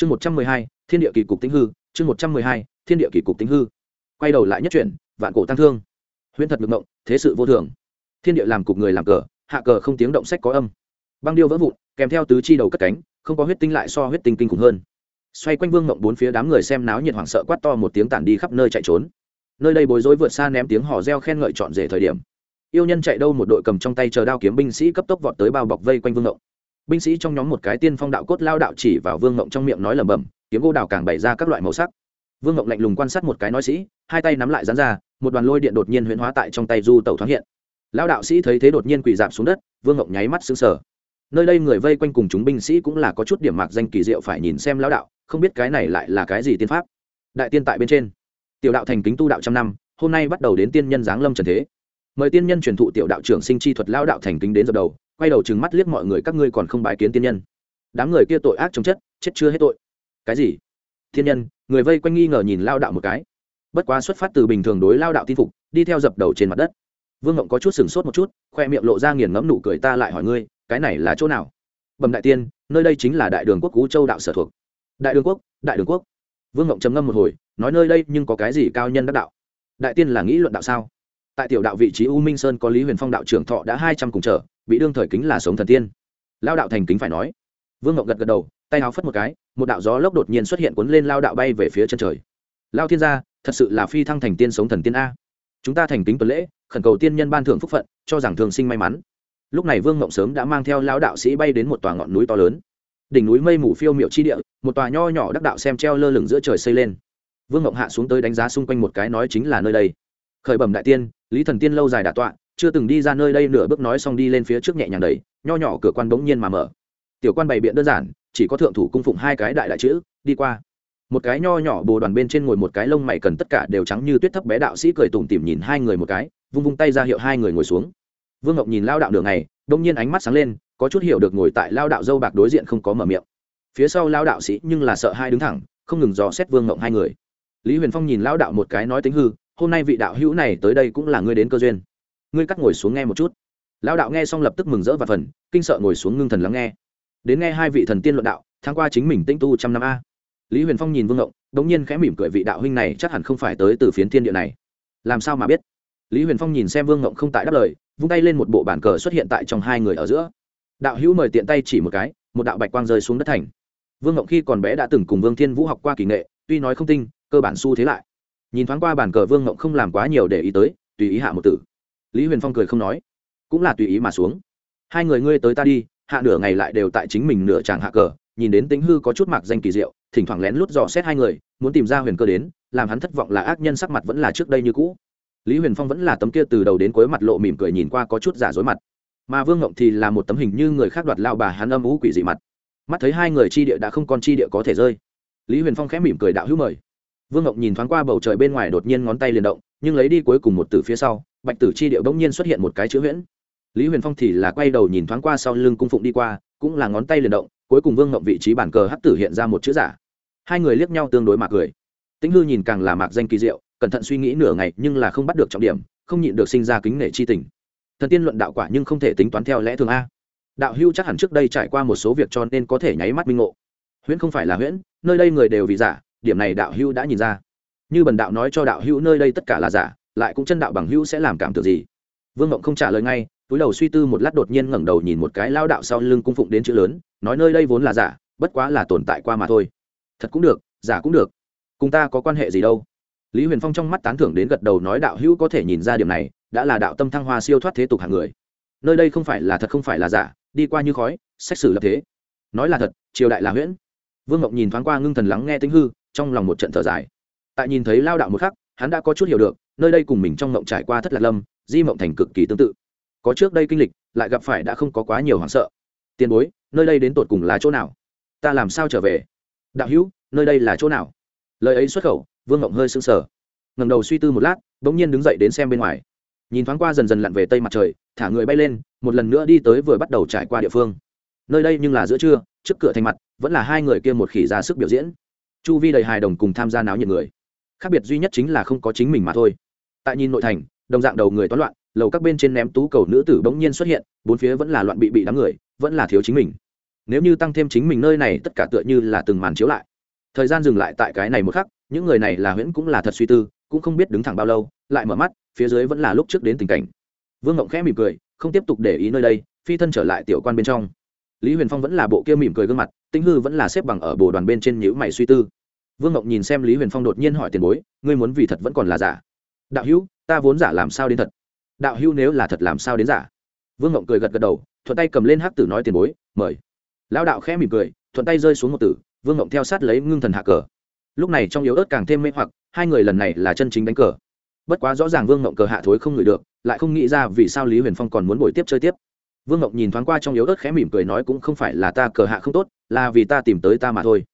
chương một trăm mười hai, thiên địa kỳ cục tính hư, chương một trăm mười hai, thiên địa kỳ cục tính hư. Quay đầu lại nhất chuyển, vạn cổ tăng thương. Huyễn thật ngực ngộng, thế sự vô thường. Thiên địa làm cục người làm cờ, hạ cờ không tiếng động sách có âm. Băng điêu vỡ vụn, kèm theo tứ chi đầu cất cánh, không có huyết tinh lại so huyết tinh kinh khủng hơn. Xoay quanh vương mộng bốn phía đám người xem náo nhiệt hoảng sợ quát to một tiếng tản đi khắp nơi chạy trốn. Nơi đây bối rối vượt xa ném tiếng hò reo khen ngợi trọn rể thời điểm. Yêu nhân chạy đâu một đội cầm trong tay chờ đao kiếm binh sĩ cấp tốc vọt tới bao bọc vây quanh vương mộng binh sĩ trong nhóm một cái tiên phong đạo cốt lao đạo chỉ vào vương ngộng trong miệng nói lẩm bẩm, kiếm gỗ đào càng bày ra các loại màu sắc. Vương ngộng lạnh lùng quan sát một cái nói sĩ, hai tay nắm lại dán ra, một đoàn lôi điện đột nhiên huyễn hóa tại trong tay du tẩu thoáng hiện. Lao đạo sĩ thấy thế đột nhiên quỳ dạp xuống đất, vương ngộng nháy mắt xứng sở nơi đây người vây quanh cùng chúng binh sĩ cũng là có chút điểm mạc danh kỳ diệu phải nhìn xem lao đạo, không biết cái này lại là cái gì tiên pháp. Đại tiên tại bên trên. Tiểu đạo thành kính tu đạo trăm năm, hôm nay bắt đầu đến tiên nhân giáng lâm trần thế. Mời tiên nhân truyền thụ tiểu đạo trưởng sinh chi thuật lao đạo thành kính đến dập đầu quay đầu trừng mắt liếc mọi người, các ngươi còn không bài kiến tiên nhân. Đám người kia tội ác chống chất, chết chưa hết tội. Cái gì? Thiên nhân, người vây quanh nghi ngờ nhìn lao đạo một cái. Bất quá xuất phát từ bình thường đối lao đạo tin phục, đi theo dập đầu trên mặt đất. Vương ngộng có chút sừng sốt một chút, khoe miệng lộ ra nghiền ngẫm nụ cười, ta lại hỏi ngươi, cái này là chỗ nào? Bẩm đại tiên, nơi đây chính là đại đường quốc cú châu đạo sở thuộc. Đại đường quốc, đại đường quốc. Vương ngộng trầm ngâm một hồi, nói nơi đây nhưng có cái gì cao nhân đắc đạo? Đại tiên là nghĩ luận đạo sao? Tại tiểu đạo vị trí u minh sơn có lý huyền phong đạo trưởng thọ đã hai trăm cùng trở bị đương thời kính là sống thần tiên. Lao đạo thành kính phải nói. Vương ngộng gật gật đầu, tay áo phất một cái, một đạo gió lốc đột nhiên xuất hiện cuốn lên lao đạo bay về phía chân trời. Lao thiên gia, thật sự là phi thăng thành tiên sống thần tiên a. Chúng ta thành kính tuần lễ, khẩn cầu tiên nhân ban thưởng phúc phận, cho rằng thường sinh may mắn. Lúc này vương ngộng sớm đã mang theo lao đạo sĩ bay đến một tòa ngọn núi to lớn. Đỉnh núi mây mù phiêu miệu chi địa, một tòa nho nhỏ đắc đạo xem treo lơ lửng giữa trời xây lên. Vương ngộng hạ xuống tới đánh giá xung quanh một cái nói chính là nơi đây. Khởi bẩm đại tiên, lý thần tiên lâu dài đà tọa chưa từng đi ra nơi đây nửa bước nói xong đi lên phía trước nhẹ nhàng đầy nho nhỏ cửa quan bỗng nhiên mà mở. Tiểu quan bày biện đơn giản, chỉ có thượng thủ cung phụng hai cái đại đại chữ, đi qua. Một cái nho nhỏ bồ đoàn bên trên ngồi một cái lông mày cần tất cả đều trắng như tuyết thấp bé đạo sĩ cười tủm tỉm nhìn hai người một cái, vung vung tay ra hiệu hai người ngồi xuống. Vương ngọc nhìn lao đạo đường này đông nhiên ánh mắt sáng lên, có chút hiểu được ngồi tại lao đạo dâu bạc đối diện không có mở miệng. Phía sau lao đạo sĩ nhưng là sợ hai đứng thẳng, không ngừng dò xét vương ngộng hai người. Lý huyền phong nhìn lao đạo một cái nói tính hư, hôm nay vị đạo hữu này tới đây cũng là ngươi đến cơ duyên ngươi cắt ngồi xuống nghe một chút. Lao đạo nghe xong lập tức mừng rỡ và phần, kinh sợ ngồi xuống ngưng thần lắng nghe. Đến nghe hai vị thần tiên luận đạo, tháng qua chính mình tinh tu trăm năm a. Lý huyền phong nhìn vương ngộng, đống nhiên khẽ mỉm cười vị đạo huynh này chắc hẳn không phải tới từ phiến thiên địa này. Làm sao mà biết? Lý huyền phong nhìn xem vương ngộng không tại đáp lời, vung tay lên một bộ bản cờ xuất hiện tại trong hai người ở giữa. Đạo hữu mời tiện tay chỉ một cái, một đạo bạch quang rơi xuống đất thành. Vương ngộng khi còn bé đã từng cùng vương thiên vũ học qua kỳ nghệ, tuy nói không tinh, cơ bản s u thế lại. Nhìn thoáng qua bản cờ vương ngộng không làm quá nhiều để ý tới, tùy ý hạ một tử lý huyền phong cười không nói, cũng là tùy ý mà xuống. Hai người ngươi tới ta đi, hạ nửa ngày lại đều tại chính mình nửa chàng hạ cờ, nhìn đến tính hư có chút mặc danh kỳ diệu, thỉnh thoảng lén lút dò xét hai người, muốn tìm ra huyền cơ đến, làm hắn thất vọng là ác nhân sắc mặt vẫn là trước đây như cũ. Lý huyền phong vẫn là tấm kia từ đầu đến cuối mặt lộ mỉm cười nhìn qua có chút giả dối mặt. Mà vương ngộng thì là một tấm hình như người khác đoạt lao bà hắn âm ú quỷ dị mặt. Mắt thấy hai người chi địa đã không còn chi địa có thể rơi. Lý huyền phong khẽ mỉm cười đạo hữu mời. Vương ngộng nhìn thoáng qua bầu trời bên ngoài đột nhiên ngón tay liền động, nhưng lấy đi cuối cùng một tử phía sau bạch tử chi điệu bỗng nhiên xuất hiện một cái chữ huyễn. Lý huyền phong thì là quay đầu nhìn thoáng qua sau lưng cung phụng đi qua, cũng là ngón tay liền động, cuối cùng vương ngộng vị trí bản cờ hắc tử hiện ra một chữ giả. Hai người liếc nhau tương đối mạc cười. Tĩnh hư nhìn càng là mạc danh kỳ diệu, cẩn thận suy nghĩ nửa ngày nhưng là không bắt được trọng điểm, không nhịn được sinh ra kính nể chi tình. Thần tiên luận đạo quả nhưng không thể tính toán theo lẽ thường a. Đạo hưu chắc hẳn trước đây trải qua một số việc cho nên có thể nháy mắt minh ngộ. Huyễn không phải là huyễn, nơi đây người đều vì giả, điểm này đạo hưu đã nhìn ra. Như bần đạo nói cho đạo hưu nơi đây tất cả là giả lại cũng chân đạo bằng hữu sẽ làm cảm tưởng gì? Vương Mộng không trả lời ngay, túi đầu suy tư một lát đột nhiên ngẩng đầu nhìn một cái lao đạo sau lưng cung phụng đến chữ lớn, nói nơi đây vốn là giả, bất quá là tồn tại qua mà thôi. Thật cũng được, giả cũng được. Cùng ta có quan hệ gì đâu? Lý huyền phong trong mắt tán thưởng đến gật đầu nói đạo hữu có thể nhìn ra điểm này, đã là đạo tâm thăng hoa siêu thoát thế tục hàng người. Nơi đây không phải là thật không phải là giả, đi qua như khói sách sử lập thế. Nói là thật, triều đại là huyễn. Vương ngọc nhìn thoáng qua ngưng thần lắng nghe tính hư, trong lòng một trận thở dài. Tại nhìn thấy lao đạo một khắc, hắn đã có chút hiểu được nơi đây cùng mình trong mộng trải qua thất lạc lâm, di mộng thành cực kỳ tương tự. Có trước đây kinh lịch, lại gặp phải đã không có quá nhiều hoảng sợ. Tiền bối, nơi đây đến tột cùng là chỗ nào? Ta làm sao trở về? Đạo hữu, nơi đây là chỗ nào? Lời ấy xuất khẩu, vương ngộng hơi sưng sờ. Ngầm đầu suy tư một lát đ ỗ n g nhiên đứng dậy đến xem bên ngoài. Nhìn thoáng qua dần dần lặn về tây mặt trời, thả người bay lên, một lần nữa đi tới vừa bắt đầu trải qua địa phương. Nơi đây nhưng là giữa trưa, trước cửa thành mặt, vẫn là hai người kia một khỉ ra sức biểu diễn. Chu vi đầy hài đồng cùng tham gia náo nhiệt người. Khác biệt duy nhất chính là không có chính mình mà thôi tại nhìn nội thành, đồng dạng đầu người toán loạn, lầu các bên trên ném tú cầu nữ tử bỗng nhiên xuất hiện, bốn phía vẫn là loạn bị bị đám người, vẫn là thiếu chính mình. Nếu như tăng thêm chính mình nơi này, tất cả tựa như là từng màn chiếu lại. Thời gian dừng lại tại cái này một khắc, những người này là huyễn cũng là thật suy tư, cũng không biết đứng thẳng bao lâu, lại mở mắt, phía dưới vẫn là lúc trước đến tình cảnh. Vương ngộng khẽ mỉm cười, không tiếp tục để ý nơi đây, phi thân trở lại tiểu quan bên trong. Lý huyền phong vẫn là bộ kia mỉm cười gương mặt, tĩnh hư vẫn là xếp bằng ở bồ đoàn bên trên nhữ mày suy tư. Vương ngộng nhìn xem lý huyền phong đột nhiên hỏi tiền bối, ngươi muốn vì thật vẫn còn là giả? Đạo hữu, ta vốn giả làm sao đến thật? Đạo hữu nếu là thật làm sao đến giả? Vương ngộng cười gật gật đầu, thuận tay cầm lên hắc tử nói tiền bối, mời. Lão đạo khẽ mỉm cười, thuận tay rơi xuống một tử, vương ngộng theo sát lấy ngưng thần hạ cờ. Lúc này trong yếu ớt càng thêm mê hoặc, hai người lần này là chân chính đánh cờ. Bất quá rõ ràng vương ngộng cờ hạ thối không ngửi được, lại không nghĩ ra vì sao lý huyền phong còn muốn bồi tiếp chơi tiếp. Vương ngộng nhìn thoáng qua trong yếu ớt khẽ mỉm cười nói cũng không phải là ta cờ hạ không tốt, là vì ta tìm tới ta mà thôi.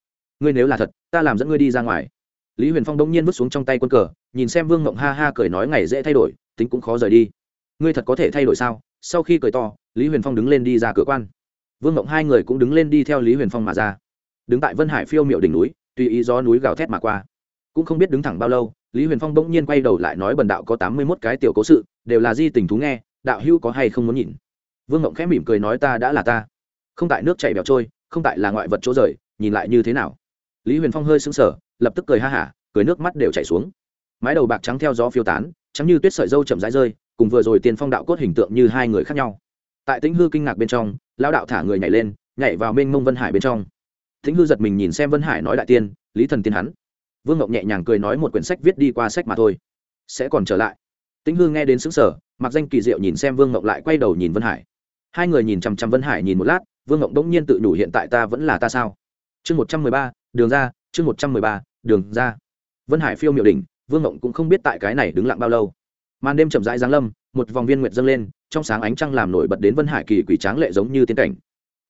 Ngươi nếu là thật, ta làm dẫn ngươi đi ra ngoài. Lý huyền phong đông nhiên vứt xuống trong tay quân cờ nhìn xem vương ngộng ha ha cười nói ngày dễ thay đổi, tính cũng khó rời đi. Ngươi thật có thể thay đổi sao? Sau khi cười to, lý huyền phong đứng lên đi ra cửa quan. Vương ngộng hai người cũng đứng lên đi theo lý huyền phong mà ra. Đứng tại vân hải phiêu m i ệ u đỉnh núi, tùy ý gió núi gào thét mà qua. Cũng không biết đứng thẳng bao lâu, lý huyền phong bỗng nhiên quay đầu lại nói bần đạo có tám mươi mốt cái tiểu cố sự, đều là di tình thú nghe, đạo hữu có hay không muốn nhìn? Vương ngộng khẽ mỉm cười nói ta đã là ta. Không tại nước chảy bẹo trôi, không tại là ngoại vật chỗ rời, nhìn lại như thế nào? Lý huyền phong hơi sững sờ, lập tức cười ha hả, cười nước mắt đều chảy xuống mái đầu bạc trắng theo gió phiêu tán, trắng như tuyết sợi dâu chậm rãi rơi, cùng vừa rồi tiền phong đạo cốt hình tượng như hai người khác nhau. Tại tĩnh hư kinh ngạc bên trong lao đạo thả người nhảy lên, nhảy vào mênh mông vân hải bên trong. Tĩnh hư giật mình nhìn xem vân hải nói đại tiên, lý thần tiên hắn. Vương ngọc nhẹ nhàng cười nói một quyển sách viết đi qua sách mà thôi. Sẽ còn trở lại. Tĩnh hư nghe đến xứng sở mặc danh kỳ diệu nhìn xem vương ngọc lại quay đầu nhìn vân hải. Hai người nhìn chằm chằm vân hải nhìn một lát, vương ngọc đống nhiên tự đủ hiện tại ta vẫn là ta sao? Chương một trăm mười ba, đường ra, chương một trăm mười ba, đường ra. Vân hải phiêu miệu đỉnh vương ngộng cũng không biết tại cái này đứng lặng bao lâu. Màn đêm chậm rãi giáng lâm, một vòng viên nguyệt dâng lên, trong sáng ánh trăng làm nổi bật đến vân hải kỳ quỷ tráng lệ giống như tiên cảnh.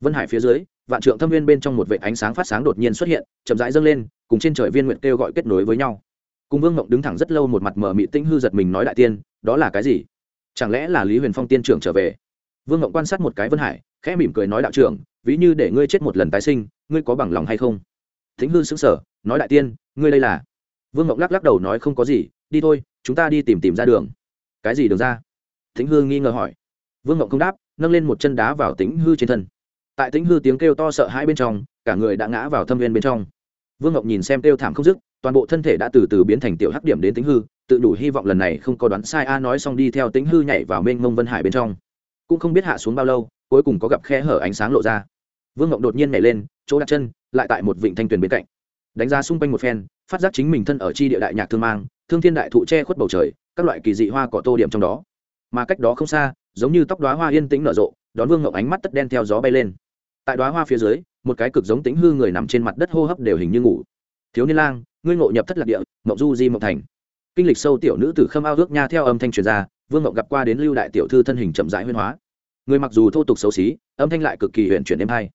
Vân hải phía dưới, vạn trượng thâm viên bên trong một vệ ánh sáng phát sáng đột nhiên xuất hiện, chậm rãi dâng lên, cùng trên trời viên nguyệt kêu gọi kết nối với nhau. Cùng vương ngộng đứng thẳng rất lâu một mặt mở mị tĩnh hư giật mình nói đại tiên, đó là cái gì? Chẳng lẽ là lý huyền phong tiên trưởng trở về? Vương ngộng quan sát một cái vân hải, khẽ mỉm cười nói đạo trưởng, ví như để ngươi chết một lần tái sinh, ngươi có bằng lòng hay không? Thính hư xứng sở nói đại tiên, ngươi đây là vương ngộng lắc lắc đầu nói không có gì, đi thôi, chúng ta đi tìm tìm ra đường. Cái gì đường ra? Thính hư nghi ngờ hỏi. Vương ngọc không đáp, nâng lên một chân đá vào tính hư trên thân. Tại tính hư tiếng kêu to sợ hai bên trong, cả người đã ngã vào thâm viên bên trong. Vương ngọc nhìn xem kêu thảm không dứt, toàn bộ thân thể đã từ từ biến thành tiểu hắc điểm đến tính hư, tự đủ hy vọng lần này không có đoán sai a nói xong đi theo tính hư nhảy vào mênh mông vân hải bên trong. Cũng không biết hạ xuống bao lâu, cuối cùng có gặp khe hở ánh sáng lộ ra. Vương ngọc đột nhiên nhảy lên, chỗ đặt chân, lại tại một vịnh thanh tuyền bên cạnh đánh giá xung quanh một phen, phát giác chính mình thân ở chi địa đại nhạc thương mang, thương thiên đại thụ che khuất bầu trời, các loại kỳ dị hoa cỏ tô điểm trong đó. Mà cách đó không xa, giống như tóc đoá hoa yên tĩnh nở rộ, đón vương ngậu ánh mắt tất đen theo gió bay lên. Tại đoá hoa phía dưới, một cái cực giống tính hư người nằm trên mặt đất hô hấp đều hình như ngủ. Thiếu niên lang, ngươi ngộ nhập thất lạc địa, mộng du di mộng thành. Kinh lịch sâu tiểu nữ tử khâm ao ước nha theo âm thanh truyền ra, vương ngậu gặp qua đến lưu đại tiểu thư thân hình chậm rãi huyên hóa. Người mặc dù thô tục xấu xí, âm thanh lại cực kỳ huyện chuyển êm hay.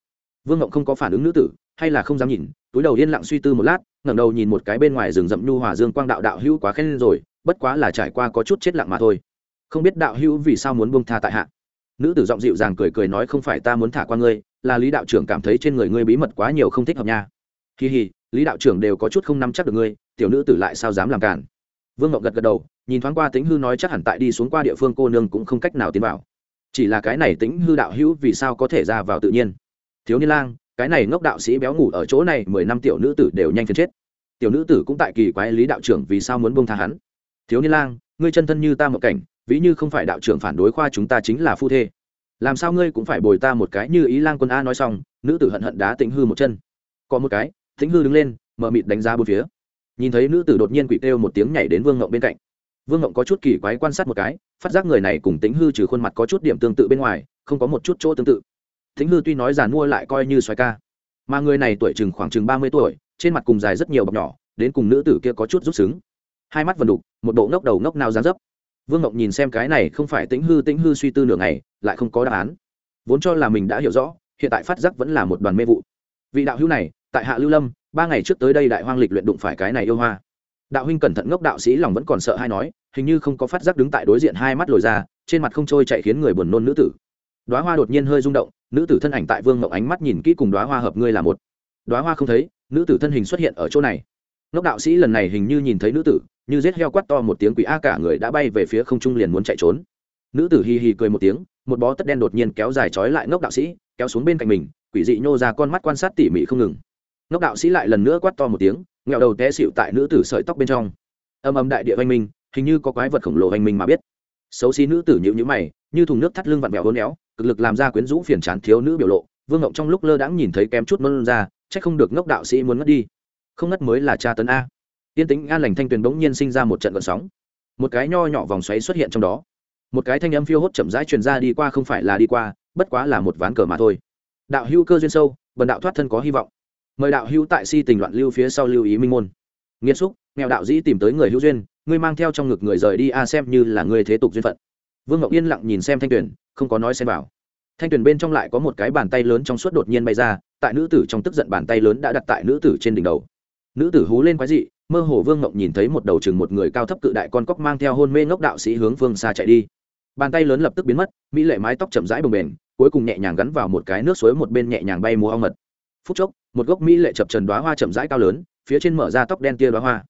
Vương ngậu không có phản ứng nữ tử hay là không dám nhìn, túi đầu yên lặng suy tư một lát, ngẩng đầu nhìn một cái bên ngoài rừng rậm nhu hòa dương quang đạo đạo hữu quá khen rồi, bất quá là trải qua có chút chết lặng mà thôi. Không biết đạo hữu vì sao muốn buông tha tại hạ. Nữ tử giọng dịu dàng cười cười nói không phải ta muốn thả qua ngươi, là lý đạo trưởng cảm thấy trên người ngươi bí mật quá nhiều không thích hợp nha. Kỳ hì lý đạo trưởng đều có chút không nắm chắc được ngươi, tiểu nữ tử lại sao dám làm cản. Vương ngọc gật gật đầu, nhìn thoáng qua tính hư nói chắc hẳn tại đi xuống qua địa phương cô nương cũng không cách nào tiến vào. Chỉ là cái này tính hư đạo hữu vì sao có thể ra vào tự nhiên. Thiếu niên lang cái này ngốc đạo sĩ béo ngủ ở chỗ này, mười năm tiểu nữ tử đều nhanh phiền chết. Tiểu nữ tử cũng tại kỳ quái lý đạo trưởng vì sao muốn bông tha hắn. Thiếu niên lang, ngươi chân thân như ta một cảnh, ví như không phải đạo trưởng phản đối khoa chúng ta chính là phu thê. Làm sao ngươi cũng phải bồi ta một cái như ý lang quân a nói xong, nữ tử hận hận đá tĩnh hư một chân. Có một cái, tĩnh hư đứng lên mờ mịt đánh giá bốn phía. Nhìn thấy nữ tử đột nhiên quỷ kêu một tiếng nhảy đến vương ngộng bên cạnh. Vương ngộng có chút kỳ quái quan sát một cái, phát giác người này cùng tĩnh hư trừ khuôn mặt có chút điểm tương tự bên ngoài, không có một chút chỗ tương tự tĩnh hư tuy nói giàn mua lại coi như xoài ca, mà người này tuổi chừng khoảng chừng ba mươi tuổi, trên mặt cùng dài rất nhiều bọc nhỏ, đến cùng nữ tử kia có chút rút xứng. Hai mắt vần đục, một bộ ngốc đầu ngốc nào dán dấp. Vương ngọc nhìn xem cái này không phải tĩnh hư tĩnh hư suy tư nửa ngày, lại không có đáp án. Vốn cho là mình đã hiểu rõ, hiện tại phát giác vẫn là một đoàn mê vụ. Vị đạo hữu này, tại hạ lưu lâm, ba ngày trước tới đây đại hoang lịch luyện đụng phải cái này yêu hoa. Đạo huynh cẩn thận ngốc đạo sĩ lòng vẫn còn sợ hay nói, hình như không có phát giác đứng tại đối diện hai mắt lồi ra, trên mặt không trôi chạy khiến người buồn nôn nữ tử đoá hoa đột nhiên hơi rung động, nữ tử thân ảnh tại vương ngọc ánh mắt nhìn kỹ cùng đoá hoa hợp ngươi là một. Đoá hoa không thấy, nữ tử thân hình xuất hiện ở chỗ này. Ngốc đạo sĩ lần này hình như nhìn thấy nữ tử, như rết heo quắt to một tiếng quỷ a cả người đã bay về phía không trung liền muốn chạy trốn. Nữ tử hì hì cười một tiếng, một bó tất đen đột nhiên kéo dài trói lại ngốc đạo sĩ, kéo xuống bên cạnh mình, quỷ dị nhô ra con mắt quan sát tỉ mỉ không ngừng. Ngốc đạo sĩ lại lần nữa quát to một tiếng, nghẹo đầu té xịu tại nữ tử sợi tóc bên trong. Âm âm đại địa oanh minh, hình như có quái vật khổng lồ oanh minh mà biết. Xấu xí nữ tử nhịu nhữ mày, như thùng nước thắt lưng vặn vẹo hôn éo cực lực làm ra quyến rũ phiền chán thiếu nữ biểu lộ, vương ngộng trong lúc lơ đãng nhìn thấy kém chút mơn ra c h ắ c không được ngốc đạo sĩ muốn ngất đi. Không ngất mới là cha tấn a. Yên tính an lành thanh tuyền bỗng nhiên sinh ra một trận vận sóng. Một cái nho nhỏ vòng xoáy xuất hiện trong đó. Một cái thanh âm phiêu hốt chậm rãi truyền ra đi qua không phải là đi qua, bất quá là một ván cờ mà thôi. Đạo hữu cơ duyên sâu, bần đạo thoát thân có hy vọng. Mời đạo hữu tại si tình loạn lưu phía sau lưu ý minh môn. Nghiêm xúc, nghèo đạo dĩ tìm tới người hữu duyên, ngươi mang theo trong ngực người rời đi a xem như là người thế tục duyên phận vương ngọc yên lặng nhìn xem thanh tuyền, không có nói xem vào. Thanh tuyền bên trong lại có một cái bàn tay lớn trong suốt đột nhiên bay ra, tại nữ tử trong tức giận bàn tay lớn đã đặt tại nữ tử trên đỉnh đầu. Nữ tử hú lên quái dị, mơ hồ vương ngọc nhìn thấy một đầu chừng một người cao thấp cự đại con cóc mang theo hôn mê ngốc đạo sĩ hướng phương xa chạy đi. Bàn tay lớn lập tức biến mất, mỹ lệ mái tóc chậm rãi bồng bềnh cuối cùng nhẹ nhàng gắn vào một cái nước suối một bên nhẹ nhàng bay múa ong mật. Phút chốc, một gốc mỹ lệ chập trần đoá hoa chậm rãi cao lớn, phía trên mở ra tóc đen tia đoá hoa.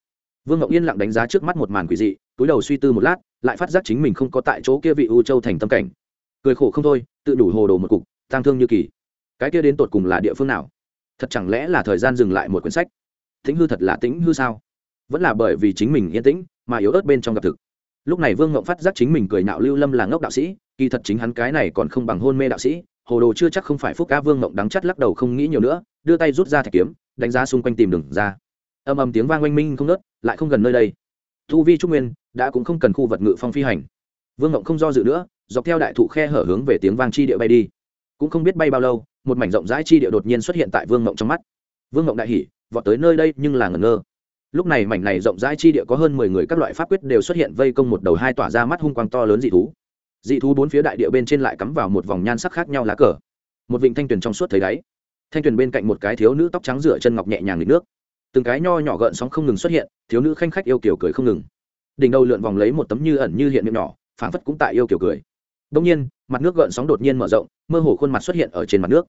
Vương ngọc yên lặng đánh giá trước mắt một màn quỷ dị, túi đầu suy tư một lát lại phát giác chính mình không có tại chỗ kia vị u châu thành tâm cảnh. Cười khổ không thôi, tự đủ hồ đồ một cục, tang thương như kỳ. Cái kia đến tột cùng là địa phương nào? Thật chẳng lẽ là thời gian dừng lại một quyển sách? Tĩnh hư thật là tĩnh hư sao? Vẫn là bởi vì chính mình yên tĩnh mà yếu ớt bên trong gặp thực. Lúc này vương ngộng phát giác chính mình cười nạo lưu lâm là ngốc đạo sĩ, kỳ thật chính hắn cái này còn không bằng hôn mê đạo sĩ, hồ đồ chưa chắc không phải phúc ca vương ngộng đắng chắt lắc đầu không nghĩ nhiều nữa, đưa tay rút ra thạch kiếm, đánh giá xung quanh tìm đường ra. Âm âm tiếng vang oanh minh không nớt lại không gần nơi đây thu vi trúc nguyên đã cũng không cần khu vật ngự phong phi hành. Vương ngộng không do dự nữa, dọc theo đại thụ khe hở hướng về tiếng vang chi địa bay đi. Cũng không biết bay bao lâu, một mảnh rộng rãi chi địa đột nhiên xuất hiện tại vương ngộng trong mắt. Vương ngộng đại hỉ, vọt tới nơi đây nhưng là ngẩn ngơ. Lúc này mảnh này rộng rãi chi địa có hơn mười người các loại pháp quyết đều xuất hiện vây công một đầu hai tỏa ra mắt hung quang to lớn dị thú. Dị thú bốn phía đại địa bên trên lại cắm vào một vòng nhan sắc khác nhau lá cờ. Một vịnh thanh tuyền trong suốt thấy đáy. Thanh tuyền bên cạnh một cái thiếu nữ tóc trắng rửa chân ngọc nhẹ nhàng nghịch nước từng cái nho nhỏ gợn sóng không ngừng xuất hiện, thiếu nữ khanh khách yêu kiểu cười không ngừng. Đỉnh đầu lượn vòng lấy một tấm như ẩn như hiện miệng nhỏ, phảng phất cũng tại yêu kiểu cười. Đông nhiên, mặt nước gợn sóng đột nhiên mở rộng, mơ hồ khuôn mặt xuất hiện ở trên mặt nước.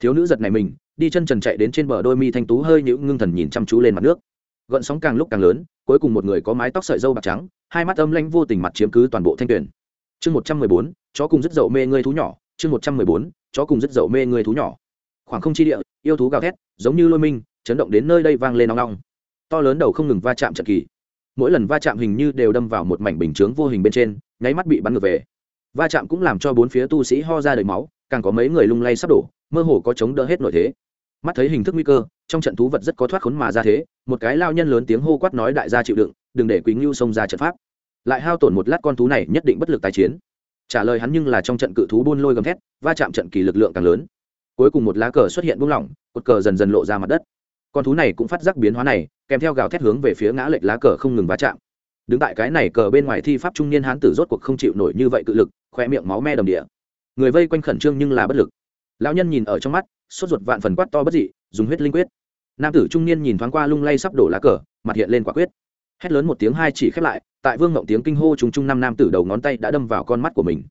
Thiếu nữ giật này mình, đi chân trần chạy đến trên bờ đôi mi thanh tú hơi những ngưng thần nhìn chăm chú lên mặt nước. Gợn sóng càng lúc càng lớn, cuối cùng một người có mái tóc sợi dâu bạc trắng, hai mắt âm lanh vô tình mặt chiếm cứ toàn bộ thanh tuyển chương một trăm mười bốn, chó cùng rất dậu mê ngươi thú nhỏ. Chương một trăm mười bốn, chó cùng rất dậu mê ngươi thú nhỏ. Khoảng không chi địa, yêu thú gào thét, giống như lôi minh chấn động đến nơi đây vang lên nóng nong, to lớn đầu không ngừng va chạm trận kỳ. Mỗi lần va chạm hình như đều đâm vào một mảnh bình chướng vô hình bên trên nháy mắt bị bắn ngược về. Va chạm cũng làm cho bốn phía tu sĩ ho ra đầy máu càng có mấy người lung lay sắp đổ mơ hồ có chống đỡ hết nội thế. Mắt thấy hình thức nguy cơ trong trận thú vật rất có thoát khốn mà ra thế một cái lao nhân lớn tiếng hô quát nói đại gia chịu đựng đừng để quý ngưu xông ra trận pháp. Lại hao tổn một lát con thú này nhất định bất lực tái chiến. Trả lời hắn nhưng là trong trận cự thú buôn lôi gầm thét va chạm trận kỳ lực lượng càng lớn. Cuối cùng một lá cờ xuất hiện buông lỏng cột cờ dần dần lộ ra mặt đất con thú này cũng phát giác biến hóa này, kèm theo gào thét hướng về phía ngã lệch lá cờ không ngừng va chạm. Đứng tại cái này cờ bên ngoài thi pháp trung niên hán tử rốt cuộc không chịu nổi như vậy cự lực khoe miệng máu me đầm địa. Người vây quanh khẩn trương nhưng là bất lực. Lão nhân nhìn ở trong mắt, sốt ruột vạn phần quát to bất dị, dùng huyết linh quyết. Nam tử trung niên nhìn thoáng qua lung lay sắp đổ lá cờ, mặt hiện lên quả quyết. Hét lớn một tiếng hai chỉ khép lại, tại vương ngộng tiếng kinh hô trùng trung năm nam tử đầu ngón tay đã đâm vào con mắt của mình.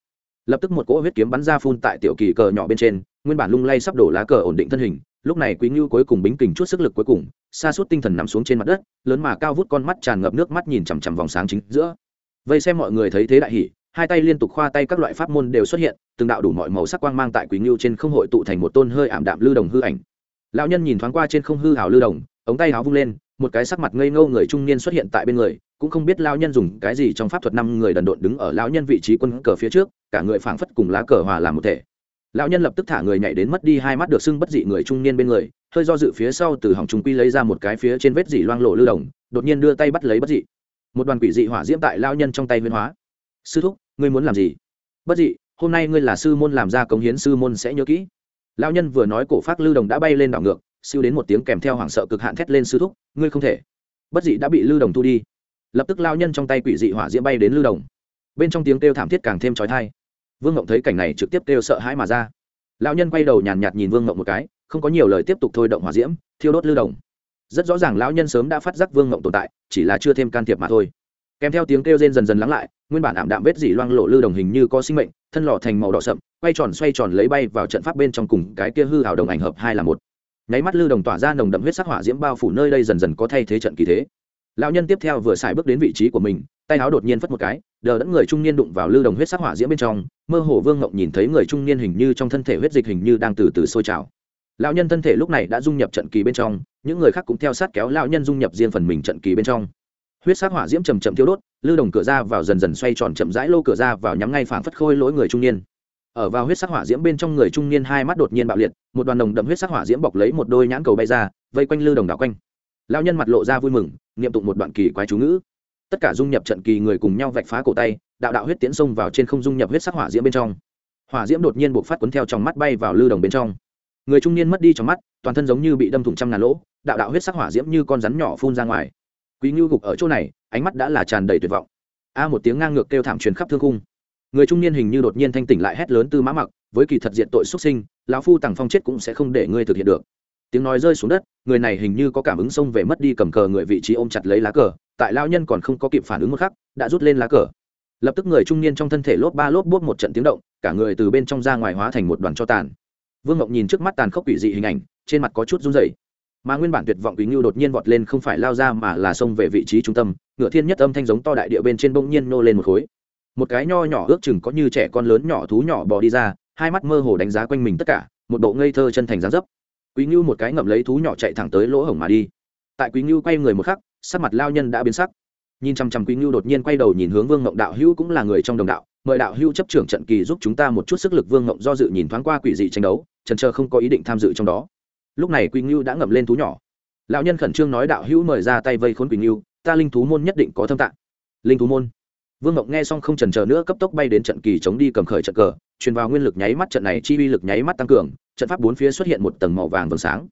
Lập tức một cỗ huyết kiếm bắn ra phun tại tiểu kỳ cờ nhỏ bên trên, nguyên bản lung lay sắp đổ lá cờ ổn định thân hình lúc này quý ngưu cuối cùng bính kình chút sức lực cuối cùng xa suốt tinh thần nằm xuống trên mặt đất, lớn mà cao vút con mắt tràn ngập nước mắt nhìn chằm chằm vòng sáng chính giữa. Vây xem mọi người thấy thế đại hỉ, hai tay liên tục khoa tay các loại pháp môn đều xuất hiện, từng đạo đủ mọi màu sắc quang mang tại quý ngưu trên không hội tụ thành một tôn hơi ảm đạm lưu đồng hư ảnh. Lão nhân nhìn thoáng qua trên không hư hào lưu đồng, ống tay háo vung lên, một cái sắc mặt ngây ngâu người trung niên xuất hiện tại bên người, cũng không biết lão nhân dùng cái gì trong pháp thuật năm người đần độn đứng ở lão nhân vị trí quân cờ phía trước, cả người phảng phất cùng lá cờ hòa làm một thể lão nhân lập tức thả người nhảy đến mất đi hai mắt được sưng bất dị người trung niên bên người, hơi do dự phía sau từ hỏng trung quy lấy ra một cái phía trên vết dị loang lộ lưu đồng, đột nhiên đưa tay bắt lấy bất dị. Một đoàn quỷ dị hỏa diễm tại lão nhân trong tay huyên hóa. Sư thúc, ngươi muốn làm gì? Bất dị, hôm nay ngươi là sư môn làm ra cống hiến sư môn sẽ nhớ kỹ. Lao nhân vừa nói cổ phát lưu đồng đã bay lên đảo ngược, siêu đến một tiếng kèm theo hoảng sợ cực hạn thét lên, sư thúc, ngươi không thể. Bất dị đã bị lưu đồng thu đi. Lập tức lao nhân trong tay quỷ dị hỏa diễm bay đến lưu đồng. Bên trong tiếng kêu thảm thiết càng thêm trói thai vương ngộng thấy cảnh này trực tiếp kêu sợ hãi mà ra. Lão nhân quay đầu nhàn nhạt nhìn vương ngộng một cái, không có nhiều lời tiếp tục thôi động hỏa diễm, thiêu đốt lưu đồng. Rất rõ ràng lão nhân sớm đã phát giác vương ngộng tồn tại, chỉ là chưa thêm can thiệp mà thôi. Kèm theo tiếng kêu rên dần dần lắng lại, nguyên bản ảm đạm vết dỉ loang lộ lư đồng hình như có sinh mệnh, thân lò thành màu đỏ sậm, quay tròn xoay tròn lấy bay vào trận pháp bên trong cùng cái kia hư hào đồng ảnh hợp hai là một. Nháy mắt lư đồng tỏa ra nồng đậm huyết sắc hỏa diễm bao phủ nơi đây dần dần có thay thế trận kỳ thế lão nhân tiếp theo vừa xài bước đến vị trí của mình, tay áo đột nhiên phất một cái, đờ đẫn người trung niên đụng vào lưu đồng huyết sắc hỏa diễm bên trong, mơ hồ vương ngộng nhìn thấy người trung niên hình như trong thân thể huyết dịch hình như đang từ từ sôi trào. Lão nhân thân thể lúc này đã dung nhập trận kỳ bên trong, những người khác cũng theo sát kéo lão nhân dung nhập riêng phần mình trận kỳ bên trong. Huyết sắc hỏa diễm chầm chậm thiếu đốt lưu đồng cửa ra vào dần dần xoay tròn chậm rãi lô cửa ra vào nhắm ngay phảng phất khôi lỗi người trung niên. Ở vào huyết sắc hỏa diễm bên trong người trung niên hai mắt đột nhiên bạo liệt, một đoàn đồng đậm huyết sắc hỏa diễm bọc lấy một đôi nhãn cầu bay ra, vây quanh lưu đồng đảo quanh lão nhân mặt lộ ra vui mừng, niệm tụng một đoạn kỳ quái chú ngữ. Tất cả dung nhập trận kỳ người cùng nhau vạch phá cổ tay, đạo đạo huyết tiễn xông vào trên không dung nhập huyết sắc hỏa diễm bên trong. Hỏa diễm đột nhiên buộc phát cuốn theo trong mắt bay vào lưu đồng bên trong. Người trung niên mất đi trong mắt, toàn thân giống như bị đâm thủng trăm ngàn lỗ, đạo đạo huyết sắc hỏa diễm như con rắn nhỏ phun ra ngoài. Quý ngưu gục ở chỗ này, ánh mắt đã là tràn đầy tuyệt vọng. A một tiếng ngang ngược kêu thảm truyền khắp thương khung. Người trung niên hình như đột nhiên thanh tỉnh lại hét lớn tư mã mặc, với kỳ thật diện tội xuất sinh, lão phu tằng phong chết cũng sẽ không để ngươi thực hiện được tiếng nói rơi xuống đất, người này hình như có cảm ứng xông về mất đi cầm cờ người vị trí ôm chặt lấy lá cờ, tại lao nhân còn không có kịp phản ứng một khắc, đã rút lên lá cờ. Lập tức người trung niên trong thân thể lốp ba lốp bốt một trận tiếng động, cả người từ bên trong ra ngoài hóa thành một đoàn cho tàn. Vương ngọc nhìn trước mắt tàn khốc quỷ dị hình ảnh, trên mặt có chút run rẩy. Mà nguyên bản tuyệt vọng quý ngưu đột nhiên vọt lên không phải lao ra mà là xông về vị trí trung tâm, ngựa thiên nhất âm thanh giống to đại địa bên trên bỗng nhiên nô lên một khối. Một cái nho nhỏ ước chừng có như trẻ con lớn nhỏ thú nhỏ bò đi ra, hai mắt mơ hồ đánh giá quanh mình tất cả, một bộ ngây thơ chân thành dáng dấp quý ngưu một cái ngậm lấy thú nhỏ chạy thẳng tới lỗ hổng mà đi. Tại quý ngưu quay người một khắc, sắc mặt lao nhân đã biến sắc. Nhìn chăm chăm quý ngưu đột nhiên quay đầu nhìn hướng vương ngộng đạo hữu cũng là người trong đồng đạo. Mời đạo hữu chấp trưởng trận kỳ giúp chúng ta một chút sức lực vương ngộng do dự nhìn thoáng qua quỷ dị tranh đấu trần trơ không có ý định tham dự trong đó. Lúc này quý ngưu đã ngậm lên thú nhỏ. Lão nhân khẩn trương nói đạo hữu mời ra tay vây khốn quý ngưu, ta linh thú môn nhất định có thâm tạng. Linh thú môn? Vương ngộng nghe xong không trần chờ nữa cấp tốc bay đến trận kỳ chống đi cầm khởi trận cờ, truyền vào nguyên lực nháy mắt trận này chi uy lực nháy mắt tăng cường, trận pháp bốn phía xuất hiện một tầng màu vàng vầng sáng.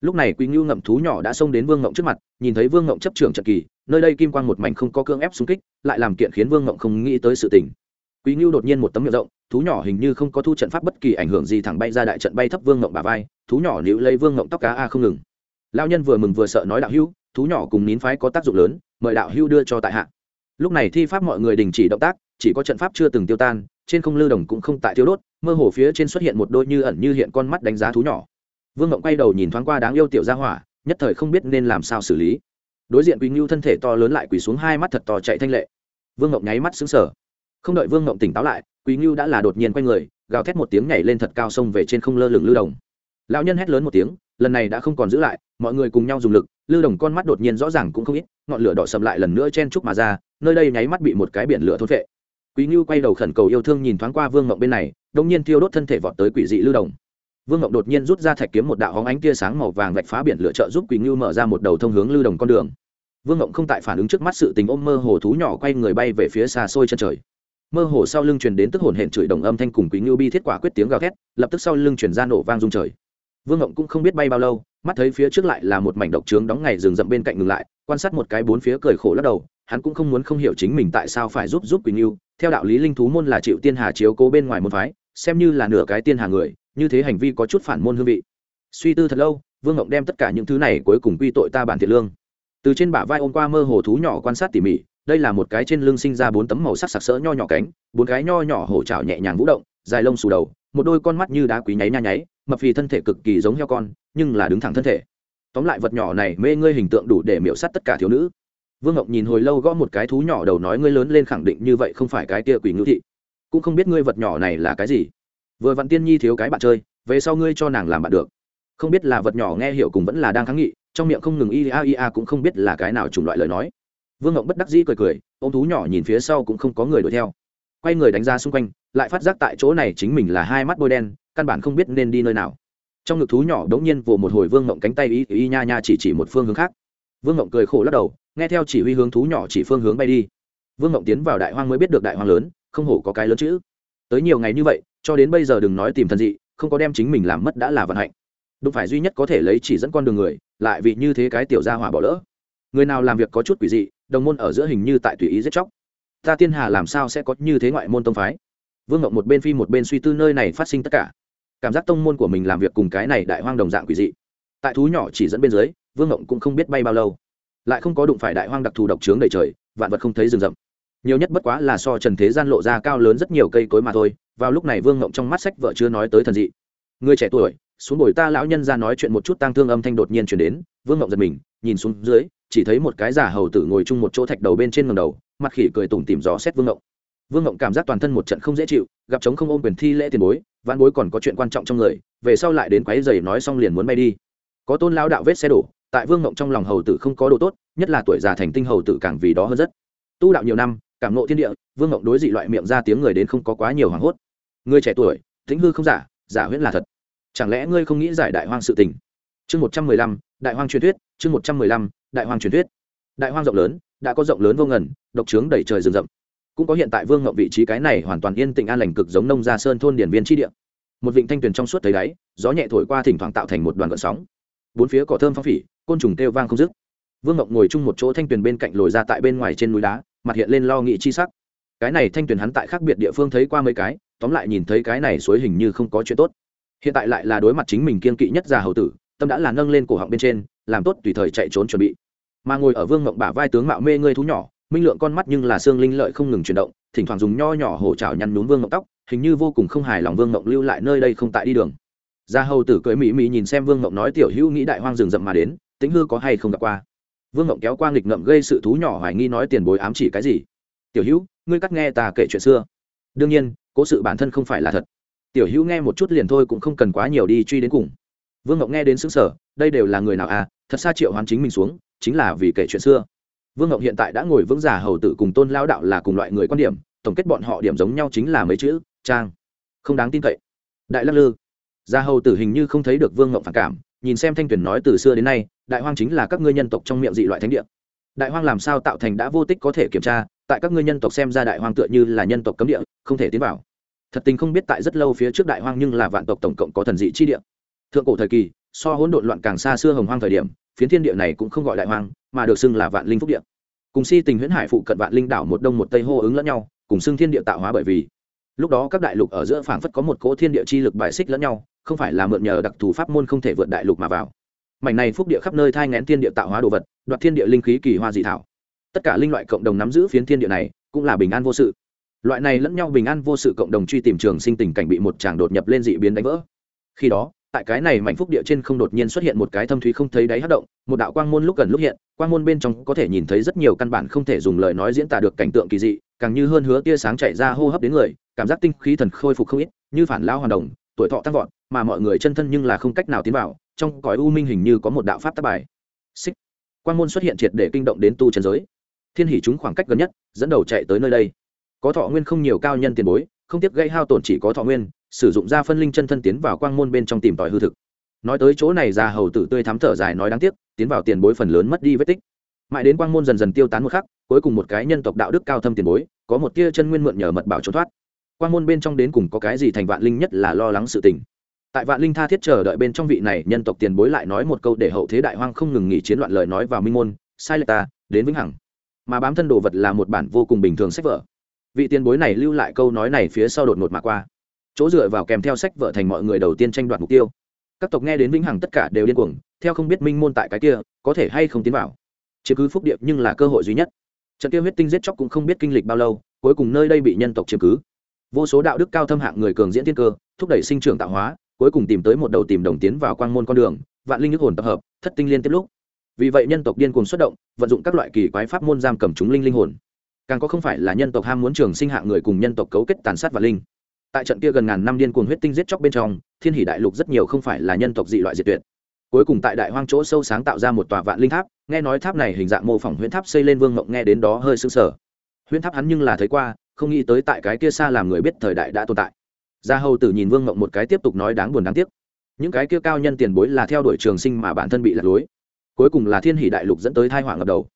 Lúc này quý ngưu ngậm thú nhỏ đã xông đến vương ngộng trước mặt, nhìn thấy vương ngộng chấp trưởng trận kỳ, nơi đây kim quang một mảnh không có cương ép xung kích, lại làm kiện khiến vương ngộng không nghĩ tới sự tình. Quý ngưu đột nhiên một tấm miệng rộng, thú nhỏ hình như không có thu trận pháp bất kỳ ảnh hưởng gì thẳng bay ra đại trận bay thấp vương ngộng bà vai, thú nhỏ liễu lấy vương ngộng tóc cá a không ngừng. Lao nhân vừa mừng vừa sợ nói đạo hữu, thú nhỏ cùng nín phái có tác dụng lớn, mời đạo hữu đưa cho tại hạ lúc này thi pháp mọi người đình chỉ động tác, chỉ có trận pháp chưa từng tiêu tan, trên không lưu đồng cũng không tại thiếu đốt, mơ hồ phía trên xuất hiện một đôi như ẩn như hiện con mắt đánh giá thú nhỏ. Vương ngộng quay đầu nhìn thoáng qua đáng yêu tiểu gia hỏa, nhất thời không biết nên làm sao xử lý. Đối diện quỳ ngưu thân thể to lớn lại quỳ xuống hai mắt thật to chạy thanh lệ. Vương ngộng nháy mắt xứng sở không đợi vương ngộng tỉnh táo lại quỳ ngưu đã là đột nhiên quay người, gào thét một tiếng nhảy lên thật cao sông về trên không lơ lửng lưu đồng. Lão nhân hét lớn một tiếng, lần này đã không còn giữ lại, mọi người cùng nhau dùng lực lưu đồng con mắt đột nhiên rõ ràng cũng không ít, ngọn lửa đỏ sầm lại lần nữa chen chúc mà ra nơi đây nháy mắt bị một cái biển lửa thôn vệ quý ngưu quay đầu khẩn cầu yêu thương nhìn thoáng qua vương ngộng bên này đông nhiên thiêu đốt thân thể vọt tới quỷ dị lưu đồng vương ngộng đột nhiên rút ra thạch kiếm một đạo hóng ánh tia sáng màu vàng vạch phá biển lửa trợ giúp quỷ ngưu mở ra một đầu thông hướng lưu đồng con đường. Vương ngộng không tại phản ứng trước mắt sự tình ôm mơ hồ thú nhỏ quay người bay về phía xa xôi chân trời. Mơ hồ sau lưng truyền đến tức hồn hển chửi đồng âm thanh cùng quý ngưu bi thiết quả quyết tiếng gào thét, lập tức sau lưng truyền ra nổ vang rung trời. Vương ngộng cũng không biết bay bao lâu, mắt thấy phía trước lại là một mảnh độc trướng đóng ngày rừng rậm bên cạnh ngừng lại, quan sát một cái bốn phía cười khổ lắc đầu hắn cũng không muốn không hiểu chính mình tại sao phải giúp giúp quỳnh yêu. Theo đạo lý linh thú môn là chịu tiên hà chiếu cố bên ngoài môn phái, xem như là nửa cái tiên hà người, như thế hành vi có chút phản môn hương vị. Suy tư thật lâu, vương ngộng đem tất cả những thứ này cuối cùng quy tội ta bản thiện lương. Từ trên bả vai ôm qua mơ hồ thú nhỏ quan sát tỉ mỉ, đây là một cái trên lưng sinh ra bốn tấm màu sắc sặc sỡ nho nhỏ cánh, bốn cái nho nhỏ hổ trào nhẹ nhàng vũ động, dài lông xù đầu, một đôi con mắt như đá quý nháy nha nháy, mập phì thân thể cực kỳ giống heo con, nhưng là đứng thẳng thân thể. Tóm lại vật nhỏ này mê ngươi hình tượng đủ để miễu s á t tất cả thiếu nữ vương ngọc nhìn hồi lâu gõ một cái thú nhỏ đầu nói ngươi lớn lên khẳng định như vậy không phải cái kia quỷ ngữ thị. Cũng không biết ngươi vật nhỏ này là cái gì. Vừa vặn tiên nhi thiếu cái bạn chơi, về sau ngươi cho nàng làm bạn được. Không biết là vật nhỏ nghe hiểu cùng vẫn là đang kháng nghị, trong miệng không ngừng ia ia cũng không biết là cái nào chủng loại lời nói. Vương ngộng bất đắc dĩ cười cười ô m thú nhỏ nhìn phía sau cũng không có người đuổi theo. Quay người đánh ra xung quanh, lại phát giác tại chỗ này chính mình là hai mắt bôi đen, căn bản không biết nên đi nơi nào. Trong ngực thú nhỏ đống nhiên vồ một hồi vương ngộng cánh tay y y nha nha chỉ chỉ một phương hướng khác vương ngộng cười khổ lắc đầu, nghe theo chỉ huy hướng thú nhỏ chỉ phương hướng bay đi. Vương ngộng tiến vào đại hoang mới biết được đại hoang lớn, không hổ có cái lớn chữ. Tới nhiều ngày như vậy, cho đến bây giờ đừng nói tìm thần dị, không có đem chính mình làm mất đã là vận hạnh. Đúng phải duy nhất có thể lấy chỉ dẫn con đường người, lại vì như thế cái tiểu gia hỏa bỏ lỡ. Người nào làm việc có chút quỷ dị, đồng môn ở giữa hình như tại tùy ý giết chóc. Ta tiên hà làm sao sẽ có như thế ngoại môn tông phái? Vương ngộng một bên phi một bên suy tư nơi này phát sinh tất cả. Cảm giác tông môn của mình làm việc cùng cái này đại hoang đồng dạng quỷ dị. Tại thú nhỏ chỉ dẫn bên dưới vương ngộng cũng không biết bay bao lâu. Lại không có đụng phải đại hoang đặc thù độc trướng đầy trời, vạn vật không thấy rừng rậm. Nhiều nhất bất quá là so trần thế gian lộ ra cao lớn rất nhiều cây cối mà thôi, vào lúc này vương ngộng trong mắt sách vợ chưa nói tới thần dị. Người trẻ tuổi, xuống bồi ta lão nhân ra nói chuyện một chút tang thương âm thanh đột nhiên chuyển đến, vương ngộng giật mình, nhìn xuống dưới, chỉ thấy một cái giả hầu tử ngồi chung một chỗ thạch đầu bên trên ngầm đầu, mặt khỉ cười tủm tìm gió xét vương ngộng. Vương ngộng cảm giác toàn thân một trận không dễ chịu, gặp chống không ôm quyền thi lễ tiền bối văn bối còn có chuyện quan trọng trong người, về sau lại đến quáy giày nói xong liền muốn bay đi. Có tôn lao đạo vết xe đổ tại vương ngộng trong lòng hầu tử không có đồ tốt, nhất là tuổi già thành tinh hầu tử càng vì đó hơn rất. Tu đạo nhiều năm, cảm nộ thiên địa, vương ngộng đối dị loại miệng ra tiếng người đến không có quá nhiều hoảng hốt. Người trẻ tuổi thính hư không giả giả huyễn là thật. Chẳng lẽ ngươi không nghĩ giải đại hoang sự tình? Chương một trăm mười lăm, đại hoang truyền thuyết, chương một trăm mười lăm, đại hoang truyền thuyết. Đại hoang rộng lớn, đã có rộng lớn vô ngần, độc trướng đầy trời rừng rậm. Cũng có hiện tại vương ngộng vị trí cái này hoàn toàn yên tĩnh an lành cực giống nông gia sơn thôn điển viên tri địa. Một vịnh thanh tuyền trong suốt thấy đáy, gió nhẹ thổi qua thỉnh thoảng tạo thành một đoàn gợn sóng bốn phía cỏ thơm phong phỉ, côn trùng kêu vang không dứt. Vương ngộng ngồi chung một chỗ thanh tuyền bên cạnh lồi ra tại bên ngoài trên núi đá, mặt hiện lên lo nghị chi sắc. Cái này thanh tuyền hắn tại khác biệt địa phương thấy qua mấy cái, tóm lại nhìn thấy cái này suối hình như không có chuyện tốt. Hiện tại lại là đối mặt chính mình kiên kỵ nhất già hầu tử, tâm đã là nâng lên cổ họng bên trên, làm tốt tùy thời chạy trốn chuẩn bị. Mà ngồi ở vương ngộng bả vai tướng mạo mê ngươi thú nhỏ, minh lượng con mắt nhưng là xương linh lợi không ngừng chuyển động, thỉnh thoảng dùng nho nhỏ hổ trào nhăn nhún vương ngộng tóc, hình như vô cùng không hài lòng vương ngộng lưu lại nơi đây không tại đi đường gia hầu tử cưỡi mỹ mỹ nhìn xem vương ngộng nói, tiểu hữu nghĩ đại hoang rừng rậm mà đến tính hư có hay không gặp qua? Vương ngộng kéo qua nghịch ngậm gây sự thú nhỏ hoài nghi nói, tiền bối ám chỉ cái gì? Tiểu hữu, ngươi cắt nghe ta kể chuyện xưa. Đương nhiên, cố sự bản thân không phải là thật. Tiểu hữu nghe một chút liền thôi, cũng không cần quá nhiều đi truy đến cùng. Vương ngộng nghe đến xứng sở đây đều là người nào à? Thật xa triệu hoán chính mình xuống, chính là vì kể chuyện xưa. Vương ngộng hiện tại đã ngồi vững giả hầu tử cùng tôn lao đạo là cùng loại người quan điểm, tổng kết bọn họ điểm giống nhau chính là mấy chữ, trang. Không đáng tin cậy. Đại lắc lư gia hầu tử hình như không thấy được vương ngộng phản cảm, nhìn xem thanh tuyển nói từ xưa đến nay, đại hoang chính là các ngươi nhân tộc trong miệng dị loại thánh địa. Đại hoang làm sao tạo thành đã vô tích có thể kiểm tra, tại các ngươi nhân tộc xem ra đại hoang tựa như là nhân tộc cấm địa, không thể tiến vào. Thật tình không biết tại rất lâu phía trước đại hoang nhưng là vạn tộc tổng cộng có thần dị chi địa. Thượng cổ thời kỳ, so hỗn độn loạn càng xa xưa hồng hoang thời điểm, phiến thiên địa này cũng không gọi đại hoang, mà được xưng là vạn linh phúc địa. Cùng si tình huyễn hải phụ cận vạn linh đảo một đông một tây hô ứng lẫn nhau, cùng xưng thiên địa tạo hóa bởi vì. Lúc đó các đại lục ở giữa phảng phất có một cỗ thiên địa chi lực bài xích lẫn nhau không phải là mượn nhờ đặc thù pháp môn không thể vượt đại lục mà vào. Mảnh này phúc địa khắp nơi thai ngén thiên địa tạo hóa đồ vật, đoạt thiên địa linh khí kỳ hoa dị thảo. Tất cả linh loại cộng đồng nắm giữ phiến thiên địa này, cũng là bình an vô sự. Loại này lẫn nhau bình an vô sự cộng đồng truy tìm trường sinh tình cảnh bị một chàng đột nhập lên dị biến đánh vỡ. Khi đó, tại cái này mảnh phúc địa trên không đột nhiên xuất hiện một cái thâm thúy không thấy đáy hất động, một đạo quang môn lúc gần lúc hiện, quang môn bên trong có thể nhìn thấy rất nhiều căn bản không thể dùng lời nói diễn tả được cảnh tượng kỳ dị, càng như hơn hứa tia sáng chạy ra hô hấp đến người, cảm giác tinh khí thần khôi phục không ít, như phản lao hoàn đồng, tuổi thọ tăng vọt mà mọi người chân thân nhưng là không cách nào tiến vào, trong cõi u minh hình như có một đạo pháp tác bài. Xích. Quang môn xuất hiện triệt để kinh động đến tu trần giới. Thiên hỷ chúng khoảng cách gần nhất, dẫn đầu chạy tới nơi đây. Có thọ nguyên không nhiều cao nhân tiền bối, không tiếc gây hao tổn chỉ có thọ nguyên, sử dụng ra phân linh chân thân tiến vào quang môn bên trong tìm tòi hư thực. Nói tới chỗ này già hầu tử tươi thắm thở dài nói đáng tiếc, tiến vào tiền bối phần lớn mất đi vết tích. Mãi đến quang môn dần dần tiêu tán một khắc, cuối cùng một cái nhân tộc đạo đức cao thâm tiền bối, có một tia chân nguyên mượn nhờ mật bảo trốn thoát. Quang môn bên trong đến cùng có cái gì thành vạn linh nhất là lo lắng sự tình tại vạn linh tha thiết chờ đợi bên trong vị này nhân tộc tiền bối lại nói một câu để hậu thế đại hoang không ngừng nghỉ chiến loạn lời nói vào minh môn, sai lệch ta, đến vĩnh hằng. Mà bám thân đồ vật là một bản vô cùng bình thường sách vở. Vị tiền bối này lưu lại câu nói này phía sau đột ngột mà qua. Chỗ dựa vào kèm theo sách vở thành mọi người đầu tiên tranh đoạt mục tiêu. Các tộc nghe đến vĩnh hằng tất cả đều điên cuồng, theo không biết minh môn tại cái kia, có thể hay không tiến vào. Chứ cứ phúc điệp nhưng là cơ hội duy nhất. Trận kia huyết tinh giết chóc cũng không biết kinh lịch bao lâu, cuối cùng nơi đây bị nhân tộc chiếm cứ. Vô số đạo đức cao thâm hạng người cường diễn tiên cơ, thúc đẩy sinh trưởng tạo hóa cuối cùng tìm tới một đầu tìm đồng tiến vào quang môn con đường, vạn linh nước hồn tập hợp, thất tinh liên tiếp lúc. Vì vậy nhân tộc điên cuồng xuất động, vận dụng các loại kỳ quái pháp môn giam cầm chúng linh linh hồn. Càng có không phải là nhân tộc ham muốn trường sinh hạng người cùng nhân tộc cấu kết tàn sát và linh. Tại trận kia gần ngàn năm điên cuồng huyết tinh giết chóc bên trong, thiên hỷ đại lục rất nhiều không phải là nhân tộc dị loại diệt tuyệt. Cuối cùng tại đại hoang chỗ sâu sáng tạo ra một tòa vạn linh tháp, nghe nói tháp này hình dạng mô phỏng huyễn tháp xây lên vương mộng nghe đến đó hơi sưng sở huyễn tháp hắn nhưng là thấy qua, không nghĩ tới tại cái kia xa làm người biết thời đại đã tồn tại gia hầu tử nhìn vương mộng một cái tiếp tục nói đáng buồn đáng tiếc. Những cái kia cao nhân tiền bối là theo đuổi trường sinh mà bản thân bị lạc lối. Cuối cùng là thiên hỷ đại lục dẫn tới thai hoàng ngập đầu.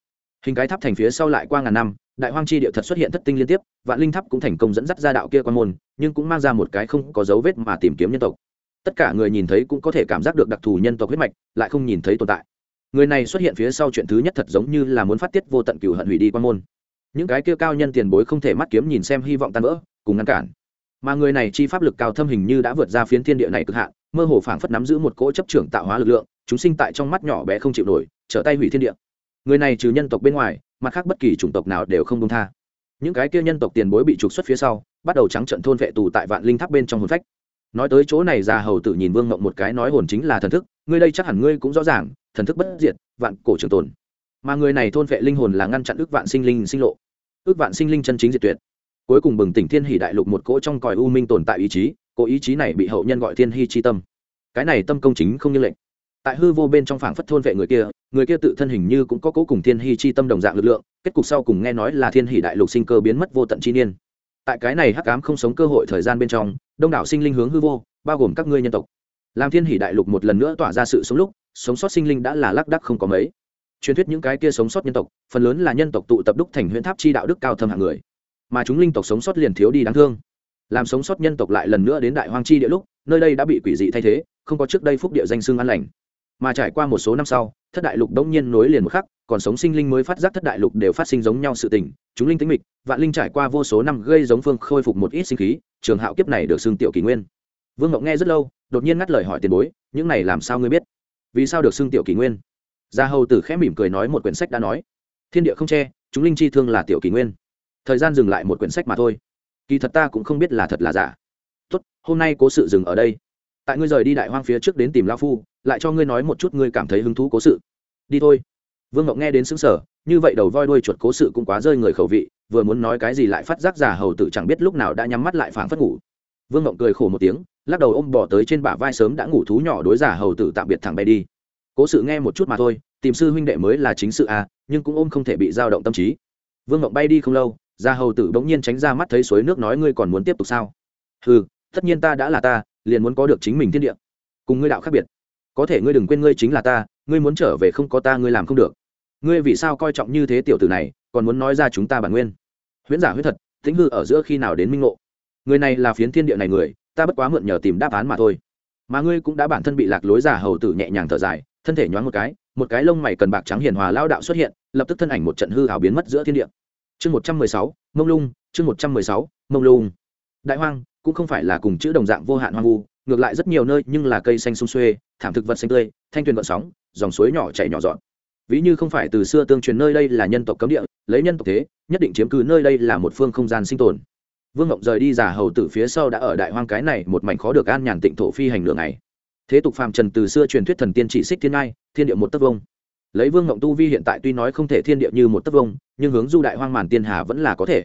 Hình cái tháp thành phía sau lại qua ngàn năm, đại hoang chi địa thật xuất hiện thất tinh liên tiếp, vạn linh tháp cũng thành công dẫn dắt ra đạo kia quan môn, nhưng cũng mang ra một cái không có dấu vết mà tìm kiếm nhân tộc. Tất cả người nhìn thấy cũng có thể cảm giác được đặc thù nhân tộc huyết mạch, lại không nhìn thấy tồn tại. Người này xuất hiện phía sau chuyện thứ nhất thật giống như là muốn phát tiết vô tận cửu hận hủy đi quan môn. Những cái kia cao nhân tiền bối không thể mắt kiếm nhìn xem hy vọng tan vỡ, cùng ngăn cản mà người này chi pháp lực cao thâm hình như đã vượt ra phiến thiên địa này cực hạn, mơ hồ phảng phất nắm giữ một cỗ chấp trưởng tạo hóa lực lượng, chúng sinh tại trong mắt nhỏ bé không chịu nổi, trở tay hủy thiên địa. Người này trừ nhân tộc bên ngoài, mặt khác bất kỳ chủng tộc nào đều không công tha. Những cái kia nhân tộc tiền bối bị trục xuất phía sau, bắt đầu trắng trận thôn vệ tù tại vạn linh tháp bên trong hồn phách. Nói tới chỗ này, già hầu tự nhìn vương mộng một cái nói hồn chính là thần thức, ngươi đây chắc hẳn ngươi cũng rõ ràng, thần thức bất diệt, vạn cổ trường tồn. Mà người này thôn vệ linh hồn là ngăn chặn ước vạn sinh linh sinh lộ. Ước vạn sinh linh chân chính diệt tuyệt cuối cùng bừng tỉnh thiên hỷ đại lục một cỗ trong còi u minh tồn tại ý chí, cỗ ý chí này bị hậu nhân gọi thiên hy chi tâm. Cái này tâm công chính không như lệnh. Tại hư vô bên trong phảng phất thôn vệ người kia người kia tự thân hình như cũng có cố cùng thiên hy chi tâm đồng dạng lực lượng, kết cục sau cùng nghe nói là thiên hỷ đại lục sinh cơ biến mất vô tận chi niên. Tại cái này hắc ám không sống cơ hội thời gian bên trong, đông đảo sinh linh hướng hư vô, bao gồm các ngươi nhân tộc. Làm thiên hỷ đại lục một lần nữa tỏa ra sự sống lúc, sống sót sinh linh đã là lác đắc không có mấy. Truyền thuyết những cái kia sống sót nhân tộc, phần lớn là nhân tộc tụ tập đúc thành huyễn tháp chi đạo đức cao thâm hạng người mà chúng linh tộc sống sót liền thiếu đi đáng thương. Làm sống sót nhân tộc lại lần nữa đến đại hoang chi địa lúc, nơi đây đã bị quỷ dị thay thế, không có trước đây phúc địa danh xương an lành. Mà trải qua một số năm sau, thất đại lục đông nhiên nối liền một khắc, còn sống sinh linh mới phát giác thất đại lục đều phát sinh giống nhau sự tình, chúng linh tính mịch, vạn linh trải qua vô số năm gây giống phương khôi phục một ít sinh khí, trường hạo kiếp này được xưng tiểu kỷ nguyên. Vương ngọc nghe rất lâu, đột nhiên ngắt lời hỏi tiền bối, những này làm sao ngươi biết? Vì sao được xưng tiểu kỷ nguyên? Gia hầu tử khẽ mỉm cười nói một quyển sách đã nói, thiên địa không che, chúng linh chi thương là tiểu kỷ nguyên thời gian dừng lại một quyển sách mà thôi. Kỳ thật ta cũng không biết là thật là giả. Tốt, hôm nay cố sự dừng ở đây. Tại ngươi rời đi đại hoang phía trước đến tìm lao phu, lại cho ngươi nói một chút ngươi cảm thấy hứng thú cố sự. Đi thôi. Vương ngọc nghe đến xứng sở như vậy đầu voi đuôi chuột cố sự cũng quá rơi người khẩu vị, vừa muốn nói cái gì lại phát giác giả hầu tử chẳng biết lúc nào đã nhắm mắt lại phảng phất ngủ. Vương ngọc cười khổ một tiếng, lắc đầu ôm bỏ tới trên bả vai sớm đã ngủ thú nhỏ đối giả hầu tử tạm biệt thẳng bay đi. Cố sự nghe một chút mà thôi, tìm sư huynh đệ mới là chính sự à nhưng cũng ôm không thể bị dao động tâm trí. Vương ngọc bay đi không lâu gia hầu tử bỗng nhiên tránh ra mắt thấy suối nước nói ngươi còn muốn tiếp tục sao? Ừ tất nhiên ta đã là ta, liền muốn có được chính mình thiên địa. Cùng ngươi đạo khác biệt. Có thể ngươi đừng quên ngươi chính là ta, ngươi muốn trở về không có ta ngươi làm không được. Ngươi vì sao coi trọng như thế tiểu tử này, còn muốn nói ra chúng ta bản nguyên? Huyễn giả huyết thật, tĩnh hư ở giữa khi nào đến minh ngộ? Người này là phiến thiên địa này người, ta bất quá mượn nhờ tìm đáp án mà thôi. Mà ngươi cũng đã bản thân bị lạc lối giả hầu tử nhẹ nhàng thở dài, thân thể nhoáng một cái một cái lông mày cần bạc trắng hiền hòa lao đạo xuất hiện, lập tức thân ảnh một trận hư hào biến mất giữa thiên địa chương một trăm mười sáu, mông lung, chương một trăm mười sáu, mông lung. Đại hoang cũng không phải là cùng chữ đồng dạng vô hạn hoang vu, ngược lại rất nhiều nơi nhưng là cây xanh sung xuê, thảm thực vật xanh tươi, thanh tuyền vận sóng, dòng suối nhỏ chảy nhỏ dọn. Ví như không phải từ xưa tương truyền nơi đây là nhân tộc cấm địa, lấy nhân tộc thế, nhất định chiếm cứ nơi đây là một phương không gian sinh tồn. Vương ngộng rời đi giả hầu tử phía sau đã ở đại hoang cái này một mảnh khó được an nhàn tịnh thổ phi hành đường này thế tục phàm trần từ xưa truyền thuyết thần tiên trị xích thiên ngai, thiên địa một tấc vông lấy vương ngộng tu vi hiện tại tuy nói không thể thiên địa như một tấc vông, nhưng hướng du đại hoang màn tiên hà vẫn là có thể.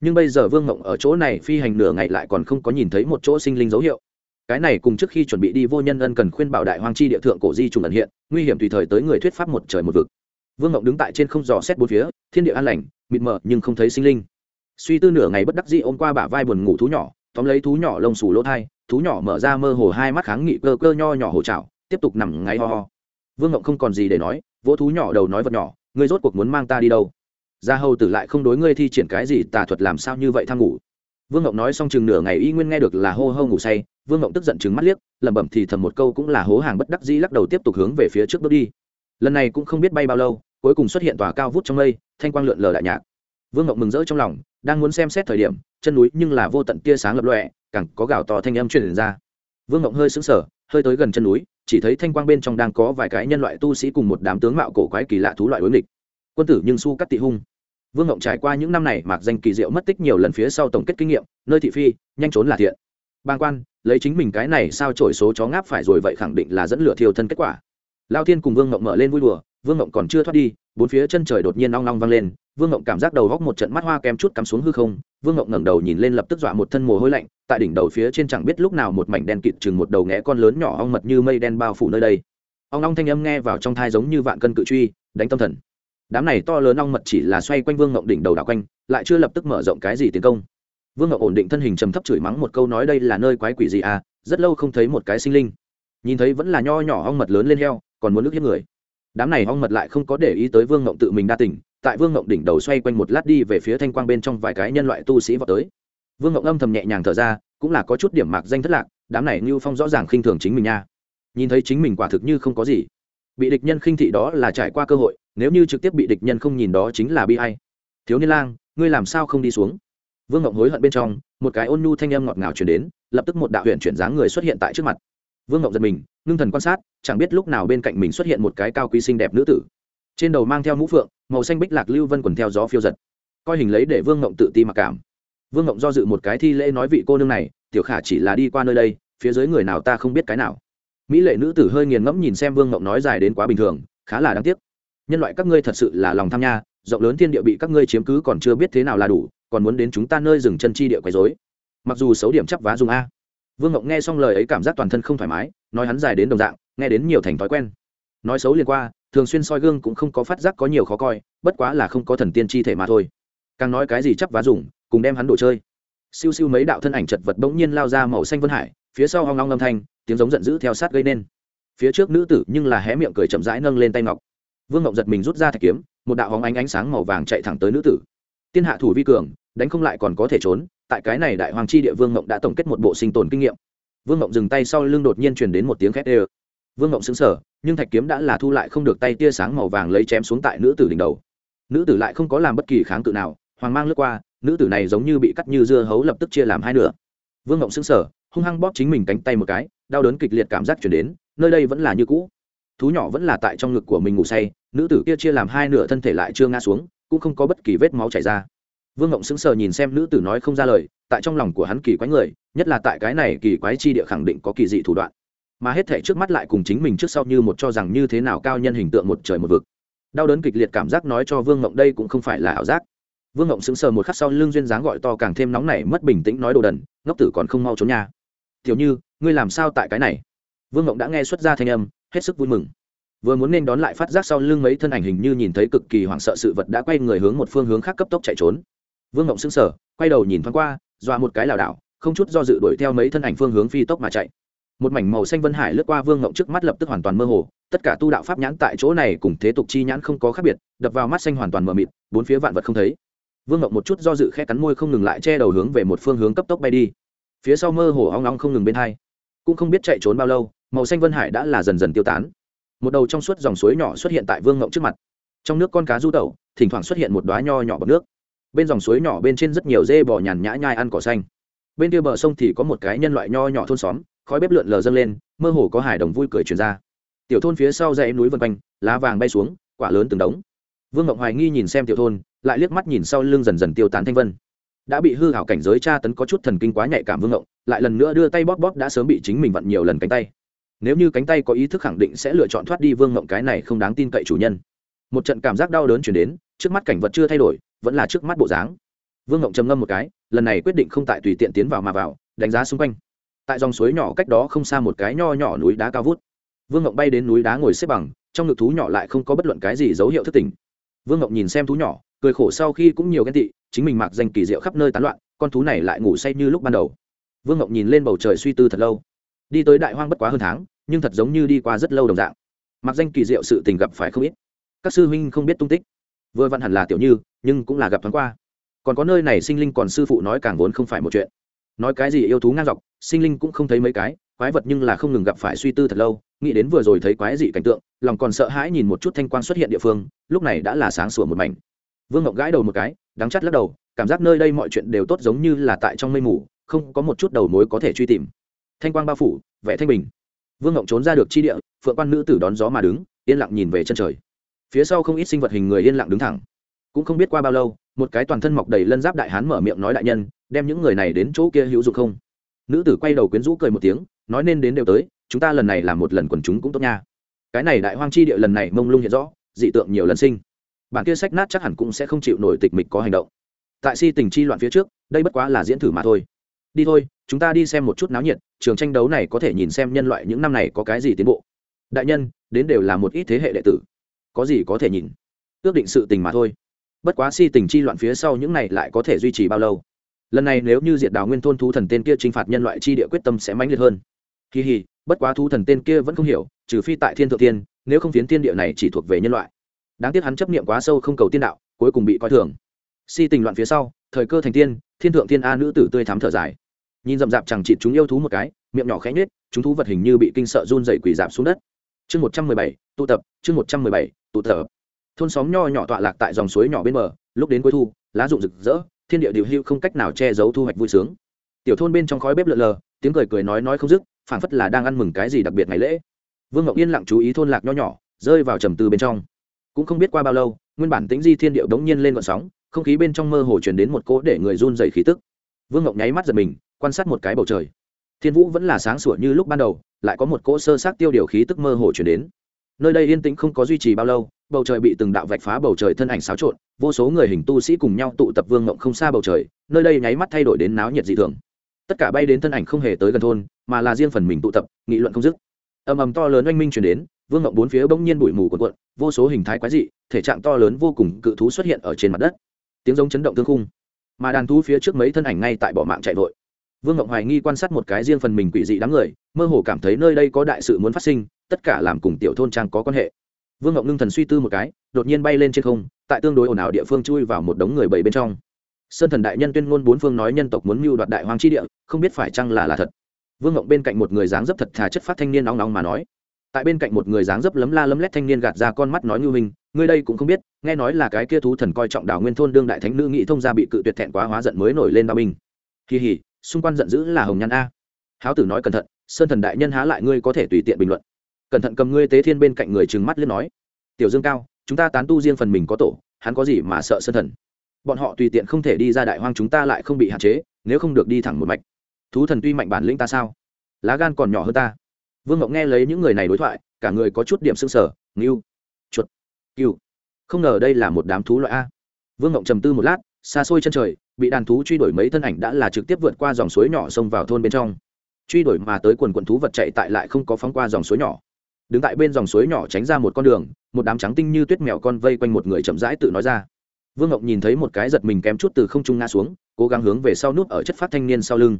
Nhưng bây giờ vương ngộng ở chỗ này phi hành nửa ngày lại còn không có nhìn thấy một chỗ sinh linh dấu hiệu. Cái này cùng trước khi chuẩn bị đi vô nhân ân cần khuyên bảo đại hoang chi địa thượng cổ di trùng ẩn hiện, nguy hiểm tùy thời tới người thuyết pháp một trời một vực. Vương ngộng đứng tại trên không dò xét bốn phía, thiên địa an lành, mịt mờ nhưng không thấy sinh linh. Suy tư nửa ngày bất đắc dĩ ôm qua bả vai buồn ngủ thú nhỏ, tóm lấy thú nhỏ lông xù lỗ thai, thú nhỏ mở ra mơ hồ hai mắt kháng nghị cơ cơ nho nhỏ hồ trào tiếp tục nằm ngáy ho ho. Vương ngộng không còn gì để nói vỗ thú nhỏ đầu nói vật nhỏ, ngươi rốt cuộc muốn mang ta đi đâu? Gia hầu tử lại không đối ngươi thi triển cái gì, tà thuật làm sao như vậy tham ngủ. Vương ngộng nói xong chừng nửa ngày y nguyên nghe được là hô hô ngủ say, vương ngộng tức giận chừng mắt liếc, lẩm bẩm thì thầm một câu cũng là hố hàng bất đắc dĩ lắc đầu tiếp tục hướng về phía trước bước đi. Lần này cũng không biết bay bao lâu, cuối cùng xuất hiện tòa cao vút trong mây, thanh quang lượn lờ đại nhạc. Vương ngộng mừng rỡ trong lòng, đang muốn xem xét thời điểm, chân núi nhưng là vô tận tia sáng lập lọe càng có gào to thanh âm truyền ra. Vương ngộng hơi sững sờ, hơi tới gần chân núi chỉ thấy thanh quang bên trong đang có vài cái nhân loại tu sĩ cùng một đám tướng mạo cổ quái kỳ lạ thú loại đối nghịch. Quân tử nhưng su cắt tị hung. Vương ngộng trải qua những năm này mạc danh kỳ diệu mất tích nhiều lần phía sau tổng kết kinh nghiệm, nơi thị phi, nhanh trốn là thiện. Bang quan, lấy chính mình cái này sao trổi số chó ngáp phải rồi vậy khẳng định là dẫn lửa thiêu thân kết quả. Lao thiên cùng vương ngộng mở lên vui đùa, vương ngộng còn chưa thoát đi bốn phía chân trời đột nhiên long long vang lên, vương ngộng cảm giác đầu góc một trận mắt hoa kem chút cắm xuống hư không, vương ngộng ngẩng đầu nhìn lên lập tức dọa một thân mồ hôi lạnh, tại đỉnh đầu phía trên chẳng biết lúc nào một mảnh đen kịt chừng một đầu nghé con lớn nhỏ ong mật như mây đen bao phủ nơi đây. Ong long thanh âm nghe vào trong thai giống như vạn cân cự truy, đánh tâm thần. Đám này to lớn ong mật chỉ là xoay quanh vương ngộng đỉnh đầu đảo quanh, lại chưa lập tức mở rộng cái gì tiến công. Vương ngộng ổn định thân hình trầm thấp chửi mắng một câu nói đây là nơi quái quỷ gì à rất lâu không thấy một cái sinh linh. Nhìn thấy vẫn là nho nhỏ ong mật lớn lên heo, còn muốn nước hiếp người đám này hong mật lại không có để ý tới vương ngộng tự mình đa tỉnh tại vương ngộng đỉnh đầu xoay quanh một lát đi về phía thanh quang bên trong vài cái nhân loại tu sĩ vào tới. Vương ngộng âm thầm nhẹ nhàng thở ra, cũng là có chút điểm mạc danh thất lạc, đám này như phong rõ ràng khinh thường chính mình nha. Nhìn thấy chính mình quả thực như không có gì. Bị địch nhân khinh thị đó là trải qua cơ hội, nếu như trực tiếp bị địch nhân không nhìn đó chính là bi hay thiếu niên lang, ngươi làm sao không đi xuống? Vương ngộng hối hận bên trong, một cái ôn nhu thanh âm ngọt ngào chuyển đến, lập tức một đạo huyện chuyển dáng người xuất hiện tại trước mặt vương ngộng giật mình, ngưng thần quan sát, chẳng biết lúc nào bên cạnh mình xuất hiện một cái cao quý xinh đẹp nữ tử. Trên đầu mang theo mũ phượng, màu xanh bích lạc lưu vân quần theo gió phiêu giật. Coi hình lấy để vương ngộng tự ti mặc cảm. Vương ngộng do dự một cái thi lễ nói vị cô nương này, tiểu khả chỉ là đi qua nơi đây, phía dưới người nào ta không biết cái nào. Mỹ lệ nữ tử hơi nghiền ngẫm nhìn xem vương ngộng nói dài đến quá bình thường, khá là đáng tiếc. Nhân loại các ngươi thật sự là lòng tham nha, rộng lớn thiên địa bị các ngươi chiếm cứ còn chưa biết thế nào là đủ, còn muốn đến chúng ta nơi dừng chân chi địa quấy rối. Mặc dù xấu điểm chấp vá dùng a vương ngộng nghe xong lời ấy cảm giác toàn thân không thoải mái, nói hắn dài đến đồng dạng, nghe đến nhiều thành thói quen. Nói xấu liền qua, thường xuyên soi gương cũng không có phát giác có nhiều khó coi, bất quá là không có thần tiên chi thể mà thôi. Càng nói cái gì chắc vá dùng, cùng đem hắn đồ chơi. Siêu siêu mấy đạo thân ảnh chật vật bỗng nhiên lao ra màu xanh vân hải, phía sau hoang long âm thanh, tiếng giống giận dữ theo sát gây nên. Phía trước nữ tử nhưng là hé miệng cười chậm rãi nâng lên tay ngọc. Vương ngọc giật mình rút ra thạch kiếm, một đạo hóng ánh ánh sáng màu vàng chạy thẳng tới nữ tử. Tiên hạ thủ vi cường đánh không lại còn có thể trốn, tại cái này đại hoàng chi địa vương ngộng đã tổng kết một bộ sinh tồn kinh nghiệm. Vương ngộng dừng tay sau lưng đột nhiên truyền đến một tiếng khét ê vương ngộng xứng sở nhưng thạch kiếm đã là thu lại không được tay tia sáng màu vàng lấy chém xuống tại nữ tử đỉnh đầu. Nữ tử lại không có làm bất kỳ kháng cự nào, hoàng mang lướt qua, nữ tử này giống như bị cắt như dưa hấu lập tức chia làm hai nửa. Vương ngộng xứng sở hung hăng bóp chính mình cánh tay một cái, đau đớn kịch liệt cảm giác chuyển đến, nơi đây vẫn là như cũ. Thú nhỏ vẫn là tại trong ngực của mình ngủ say, nữ tử kia chia làm hai nửa thân thể lại chưa ngã xuống, cũng không có bất kỳ vết máu chảy ra vương ngộng sững sờ nhìn xem nữ tử nói không ra lời, tại trong lòng của hắn kỳ quái người, nhất là tại cái này kỳ quái chi địa khẳng định có kỳ dị thủ đoạn. Mà hết thể trước mắt lại cùng chính mình trước sau như một cho rằng như thế nào cao nhân hình tượng một trời một vực. Đau đớn kịch liệt cảm giác nói cho vương ngộng đây cũng không phải là ảo giác. Vương ngộng sững sờ một khắc sau lưng duyên dáng gọi to càng thêm nóng nảy, mất bình tĩnh nói đồ đần, ngốc tử còn không mau trốn nhà Thiếu như, ngươi làm sao tại cái này? Vương ngộng đã nghe xuất ra thanh âm, hết sức vui mừng. Vừa muốn nên đón lại phát giác sau lưng mấy thân ảnh hình như nhìn thấy cực kỳ hoảng sợ sự vật đã quay người hướng một phương hướng khác cấp tốc chạy trốn vương ngộng sững sờ, quay đầu nhìn thoáng qua, dọa một cái lảo đảo, không chút do dự đuổi theo mấy thân ảnh phương hướng phi tốc mà chạy. Một mảnh màu xanh vân hải lướt qua vương ngộng trước mắt lập tức hoàn toàn mơ hồ, tất cả tu đạo pháp nhãn tại chỗ này cùng thế tục chi nhãn không có khác biệt, đập vào mắt xanh hoàn toàn mờ mịt, bốn phía vạn vật không thấy. Vương ngộng một chút do dự khe cắn môi không ngừng lại che đầu hướng về một phương hướng cấp tốc bay đi. Phía sau mơ hồ ong ong không ngừng bên hai. Cũng không biết chạy trốn bao lâu, màu xanh vân hải đã là dần dần tiêu tán. Một đầu trong suốt dòng suối nhỏ xuất hiện tại vương ngộng trước mặt. Trong nước con cá du tẩu, thỉnh thoảng xuất hiện một đoá nho nhỏ bọc nước bên dòng suối nhỏ bên trên rất nhiều dê bò nhàn nhã nhai ăn cỏ xanh. Bên kia bờ sông thì có một cái nhân loại nho nhỏ thôn xóm, khói bếp lượn lờ dâng lên, mơ hồ có hải đồng vui cười truyền ra. Tiểu thôn phía sau dãy núi vân quanh, lá vàng bay xuống, quả lớn từng đống. Vương ngọc hoài nghi nhìn xem tiểu thôn, lại liếc mắt nhìn sau lưng dần dần tiêu tán thanh vân. Đã bị hư hảo cảnh giới tra tấn có chút thần kinh quá nhạy cảm vương ngộng lại lần nữa đưa tay bóp bóp đã sớm bị chính mình vặn nhiều lần cánh tay. Nếu như cánh tay có ý thức khẳng định sẽ lựa chọn thoát đi vương ngộng cái này không đáng tin cậy chủ nhân. Một trận cảm giác đau đớn chuyển đến, trước mắt cảnh vật chưa thay đổi vẫn là trước mắt bộ dáng. Vương ngộng trầm ngâm một cái, lần này quyết định không tại tùy tiện tiến vào mà vào, đánh giá xung quanh. Tại dòng suối nhỏ cách đó không xa một cái nho nhỏ núi đá cao vút. Vương ngộng bay đến núi đá ngồi xếp bằng, trong ngực thú nhỏ lại không có bất luận cái gì dấu hiệu thất tình. Vương ngộng nhìn xem thú nhỏ, cười khổ sau khi cũng nhiều ghen tị, chính mình mặc danh kỳ diệu khắp nơi tán loạn, con thú này lại ngủ say như lúc ban đầu. Vương ngộng nhìn lên bầu trời suy tư thật lâu. Đi tới đại hoang bất quá hơn tháng, nhưng thật giống như đi qua rất lâu đồng dạng. Mặc danh kỳ diệu sự tình gặp phải không ít. Các sư huynh không biết tung tích. Vừa vặn hẳn là tiểu như nhưng cũng là gặp thoáng qua. Còn có nơi này sinh linh còn sư phụ nói càng vốn không phải một chuyện. Nói cái gì yêu thú ngang dọc, sinh linh cũng không thấy mấy cái, quái vật nhưng là không ngừng gặp phải suy tư thật lâu, nghĩ đến vừa rồi thấy quái dị cảnh tượng, lòng còn sợ hãi nhìn một chút thanh quang xuất hiện địa phương, lúc này đã là sáng sủa một mảnh. Vương ngọc gãi đầu một cái, đắng chắt lắc đầu, cảm giác nơi đây mọi chuyện đều tốt giống như là tại trong mây mù, không có một chút đầu mối có thể truy tìm. Thanh quang bao phủ vẽ thanh bình. Vương ngọc trốn ra được chi địa, phượng quan nữ tử đón gió mà đứng, yên lặng nhìn về chân trời. Phía sau không ít sinh vật hình người yên lặng đứng thẳng cũng không biết qua bao lâu, một cái toàn thân mọc đầy lân giáp đại hán mở miệng nói đại nhân, đem những người này đến chỗ kia hữu dụng không? Nữ tử quay đầu quyến rũ cười một tiếng, nói nên đến đều tới, chúng ta lần này làm một lần quần chúng cũng tốt nha. Cái này đại hoang chi địa lần này mông lung hiện rõ, dị tượng nhiều lần sinh. Bản kia sách nát chắc hẳn cũng sẽ không chịu nổi tịch mịch có hành động. Tại si tình chi loạn phía trước, đây bất quá là diễn thử mà thôi. Đi thôi, chúng ta đi xem một chút náo nhiệt, trường tranh đấu này có thể nhìn xem nhân loại những năm này có cái gì tiến bộ. Đại nhân, đến đều là một ít thế hệ đệ tử. Có gì có thể nhìn? Ước định sự tình mà thôi bất quá si tình chi loạn phía sau những này lại có thể duy trì bao lâu? Lần này nếu như diệt đào nguyên thôn thú thần tên kia t r i n h phạt nhân loại chi địa quyết tâm sẽ mãnh liệt hơn. Kỳ hì, bất quá thú thần tên kia vẫn không hiểu, trừ phi tại thiên thượng tiên nếu không phiến tiên địa này chỉ thuộc về nhân loại. Đáng tiếc hắn chấp niệm quá sâu không cầu tiên đạo, cuối cùng bị coi thường. Si tình loạn phía sau, thời cơ thành tiên, thiên thượng tiên a nữ tử tươi thắm thở dài. Nhìn rậm rạp chẳng chịt chúng yêu thú một cái, miệng nhỏ khẽ nhết chúng thú vật hình như bị kinh sợ run dậy quỳ dạp xuống đất. Chương một trăm mười bảy, tụ tập, chương một trăm mười bảy, tụ tập thôn xóm nho nhỏ tọa lạc tại dòng suối nhỏ bên bờ, lúc đến cuối thu, lá rụng rực rỡ, thiên địa điều hưu không cách nào che giấu thu hoạch vui sướng. Tiểu thôn bên trong khói bếp lợn lờ, tiếng cười cười nói nói không dứt, phảng phất là đang ăn mừng cái gì đặc biệt ngày lễ. Vương ngọc yên lặng chú ý thôn lạc nho nhỏ, rơi vào trầm tư bên trong. Cũng không biết qua bao lâu, nguyên bản tính di thiên điệu đống nhiên lên gọn sóng, không khí bên trong mơ hồ chuyển đến một cỗ để người run dày khí tức. Vương ngọc nháy mắt giật mình, quan sát một cái bầu trời. Thiên vũ vẫn là sáng sủa như lúc ban đầu, lại có một cỗ sơ sát tiêu điều khí tức mơ hồ chuyển đến. Nơi đây yên tĩnh không có duy trì bao lâu bầu trời bị từng đạo vạch phá bầu trời thân ảnh xáo trộn, vô số người hình tu sĩ cùng nhau tụ tập vương ngộng không xa bầu trời, nơi đây nháy mắt thay đổi đến náo nhiệt dị thường. Tất cả bay đến thân ảnh không hề tới gần thôn, mà là riêng phần mình tụ tập, nghị luận không dứt. Ầm ầm to lớn oanh minh chuyển đến, vương ngộng bốn phía bỗng nhiên bụi mù cuộn cuộn, vô số hình thái quái dị, thể trạng to lớn vô cùng cự thú xuất hiện ở trên mặt đất. Tiếng giống chấn động thương khung, mà đàn thú phía trước mấy thân ảnh ngay tại bỏ mạng chạy vội. Vương ngộng hoài nghi quan sát một cái riêng phần mình quỷ dị đám người, mơ hồ cảm thấy nơi đây có đại sự muốn phát sinh, tất cả làm cùng tiểu thôn trang có quan hệ vương ngộng ngưng thần suy tư một cái, đột nhiên bay lên trên không, tại tương đối ồn ào địa phương chui vào một đống người bảy bên trong. Sơn thần đại nhân tuyên ngôn bốn phương nói nhân tộc muốn mưu đoạt đại hoàng chi địa, không biết phải chăng là là thật. Vương ngộng bên cạnh một người dáng dấp thật thà chất phát thanh niên nóng nóng mà nói. Tại bên cạnh một người dáng dấp lấm la lấm lét thanh niên gạt ra con mắt nói ngưu hình, ngươi đây cũng không biết, nghe nói là cái kia thú thần coi trọng đảo nguyên thôn đương đại thánh nữ nghị thông gia bị cự tuyệt thẹn quá hóa giận mới nổi lên đao binh. Kỳ hỉ, xung quanh giận dữ là hồng nhan a. Háo tử nói cẩn thận, sơn thần đại nhân há lại ngươi có thể tùy tiện bình luận cẩn thận cầm ngươi tế thiên bên cạnh người trừng mắt liên nói, tiểu dương cao, chúng ta tán tu riêng phần mình có tổ, hắn có gì mà sợ sơn thần? Bọn họ tùy tiện không thể đi ra đại hoang chúng ta lại không bị hạn chế, nếu không được đi thẳng một mạch. Thú thần tuy mạnh bản lĩnh ta sao? Lá gan còn nhỏ hơn ta. Vương ngọc nghe lấy những người này đối thoại, cả người có chút điểm s ư n g sở ngưu, chuột, cừu, không ngờ đây là một đám thú loại a. Vương ngọc trầm tư một lát, xa xôi chân trời, bị đàn thú truy đuổi mấy thân ảnh đã là trực tiếp vượt qua dòng suối nhỏ xông vào thôn bên trong. Truy đuổi mà tới quần quần thú vật chạy tại lại không có phóng qua dòng suối nhỏ đứng tại bên dòng suối nhỏ tránh ra một con đường, một đám trắng tinh như tuyết mèo con vây quanh một người chậm rãi tự nói ra. Vương ngọc nhìn thấy một cái giật mình kém chút từ không trung ngã xuống, cố gắng hướng về sau nút ở chất phát thanh niên sau lưng.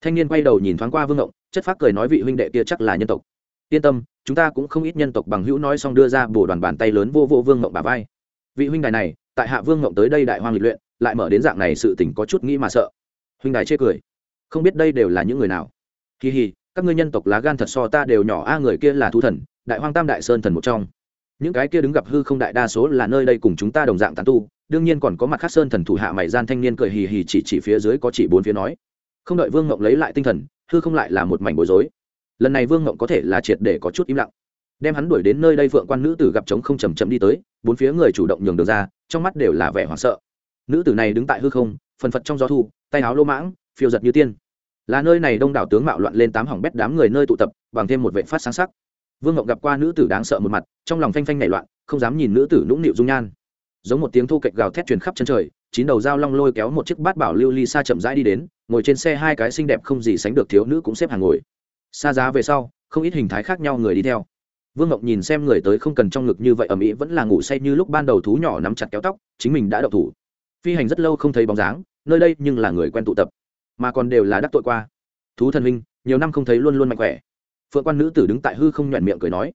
Thanh niên quay đầu nhìn thoáng qua vương ngộng chất phát cười nói vị huynh đệ kia chắc là nhân tộc. Yên tâm, chúng ta cũng không ít nhân tộc bằng hữu nói xong đưa ra bổ đoàn bàn tay lớn vô vô vương ngộng bà vai. Vị huynh đài này, tại hạ vương ngộng tới đây đại hoang lịch luyện, lại mở đến dạng này sự tình có chút nghĩ mà sợ. Huynh đài chê cười. Không biết đây đều là những người nào. Kỳ hì, các ngươi nhân tộc lá gan thật so ta đều nhỏ, a người kia là thu thần đại hoang tam đại sơn thần một trong. Những cái kia đứng gặp hư không đại đa số là nơi đây cùng chúng ta đồng dạng tán tu, đương nhiên còn có mặt khác sơn thần thủ hạ mày gian thanh niên cười hì hì chỉ chỉ phía dưới có chỉ bốn phía nói. Không đợi vương ngộng lấy lại tinh thần, hư không lại là một mảnh bối rối. Lần này vương ngộng có thể là triệt để có chút im lặng. Đem hắn đuổi đến nơi đây phượng quan nữ tử gặp trống không chầm chậm đi tới, bốn phía người chủ động nhường đường ra, trong mắt đều là vẻ hoảng sợ. Nữ tử này đứng tại hư không, phần phật trong gió thu, tay áo lô mãng, phiêu giật như tiên. Là nơi này đông đảo tướng mạo loạn lên tám hỏng bét đám người nơi tụ tập, bằng thêm một vệ phát sáng sắc vương ngọc gặp qua nữ tử đáng sợ một mặt, trong lòng phanh phanh nảy loạn, không dám nhìn nữ tử nũng nịu dung nhan. Giống một tiếng thu kệch gào thét truyền khắp chân trời, chín đầu dao long lôi kéo một chiếc bát bảo lưu ly xa chậm rãi đi đến, ngồi trên xe hai cái xinh đẹp không gì sánh được thiếu nữ cũng xếp hàng ngồi. Xa giá về sau, không ít hình thái khác nhau người đi theo. Vương ngọc nhìn xem người tới không cần trong ngực như vậy ở mỹ vẫn là ngủ say như lúc ban đầu thú nhỏ nắm chặt kéo tóc, chính mình đã đậu thủ. Phi hành rất lâu không thấy bóng dáng, nơi đây nhưng là người quen tụ tập, mà còn đều là đắc tội qua. Thú thần minh nhiều năm không thấy luôn luôn mạnh khỏe phượng quan nữ tử đứng tại hư không nhoẹn miệng cười nói.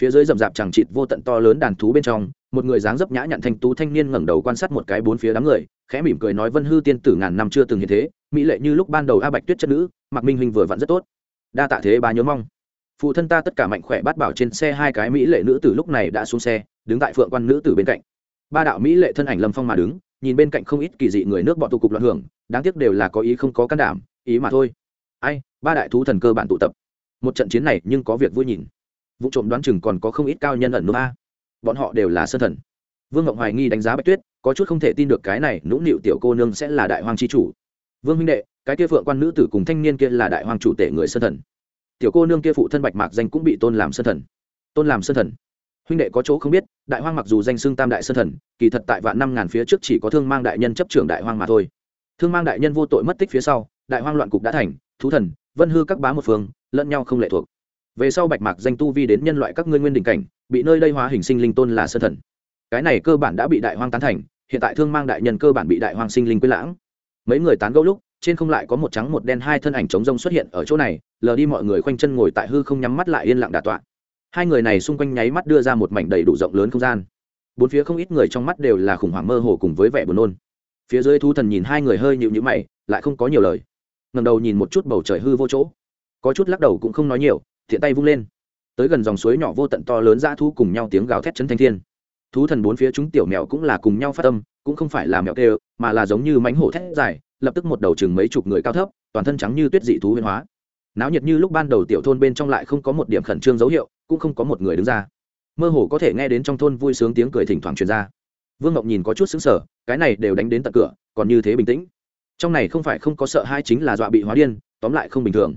Phía dưới rậm rạp chẳng chịt vô tận to lớn đàn thú bên trong, một người dáng dấp nhã nhặn thanh tú thanh niên ngẩng đầu quan sát một cái bốn phía đám người, khẽ mỉm cười nói vân hư tiên tử ngàn năm chưa từng hiện thế, mỹ lệ như lúc ban đầu a bạch tuyết chất nữ mặc minh huynh vừa vặn rất tốt. Đa tạ thế ba nhớ mong. Phụ thân ta tất cả mạnh khỏe bát bảo trên xe hai cái mỹ lệ nữ tử lúc này đã xuống xe, đứng tại phượng quan nữ tử bên cạnh. Ba đạo mỹ lệ thân ảnh lâm phong mà đứng, nhìn bên cạnh không ít kỳ dị người nước bọn tụ cục loạn hưởng, đáng tiếc đều là có ý không có can đảm, ý mà thôi. Ai, ba đại thú thần cơ bản tụ tập một trận chiến này nhưng có việc vui nhìn. Vụ trộm đoán chừng còn có không ít cao nhân ẩn núp a. Bọn họ đều là sơn thần. Vương ngọc hoài nghi đánh giá bạch tuyết, có chút không thể tin được cái này nũng nịu tiểu cô nương sẽ là đại hoàng c h i chủ. Vương minh đệ, cái kia phượng quan nữ tử cùng thanh niên kia là đại hoàng chủ tể người sơn thần. Tiểu cô nương kia phụ thân bạch mạc danh cũng bị tôn làm sơn thần. Tôn làm sơn thần. Huynh đệ có chỗ không biết, đại hoang mặc dù danh xưng tam đại sơn thần, kỳ thật tại vạn năm ngàn phía trước chỉ có thương mang đại nhân chấp trưởng đại hoang mà thôi. Thương mang đại nhân vô tội mất tích phía sau, đại hoang loạn cục đã thành, thú thần vân hư các bá một phương, lẫn nhau không lệ thuộc. Về sau bạch mạc danh tu vi đến nhân loại các ngươi nguyên đình cảnh, bị nơi đây hóa hình sinh linh tôn là sơn thần. Cái này cơ bản đã bị đại hoang tán thành, hiện tại thương mang đại nhân cơ bản bị đại hoang sinh linh quyết lãng. Mấy người tán gẫu lúc, trên không lại có một trắng một đen hai thân ảnh trống rông xuất hiện ở chỗ này, lờ đi mọi người khoanh chân ngồi tại hư không nhắm mắt lại yên lặng đà tọa. Hai người này xung quanh nháy mắt đưa ra một mảnh đầy đủ rộng lớn không gian. Bốn phía không ít người trong mắt đều là khủng hoảng mơ hồ cùng với vẻ buồn nôn. Phía dưới thu thần nhìn hai người hơi nhịu nhữ mày, lại không có nhiều lời ngầm đầu nhìn một chút bầu trời hư vô chỗ. Có chút lắc đầu cũng không nói nhiều thiện tay vung lên. Tới gần dòng suối nhỏ vô tận to lớn dã thu cùng nhau tiếng gào thét chấn thanh thiên. Thú thần bốn phía chúng tiểu mèo cũng là cùng nhau phát tâm, cũng không phải là mèo kêu, mà là giống như mánh hổ thét dài, lập tức một đầu chừng mấy chục người cao thấp, toàn thân trắng như tuyết dị thú huyền hóa. Náo nhiệt như lúc ban đầu tiểu thôn bên trong lại không có một điểm khẩn trương dấu hiệu, cũng không có một người đứng ra. Mơ hồ có thể nghe đến trong thôn vui sướng tiếng cười thỉnh thoảng truyền ra. Vương ngọc nhìn có chút xứng sở cái này đều đánh đến tận cửa, còn như thế bình tĩnh trong này không phải không có sợ hai chính là dọa bị hóa điên, tóm lại không bình thường.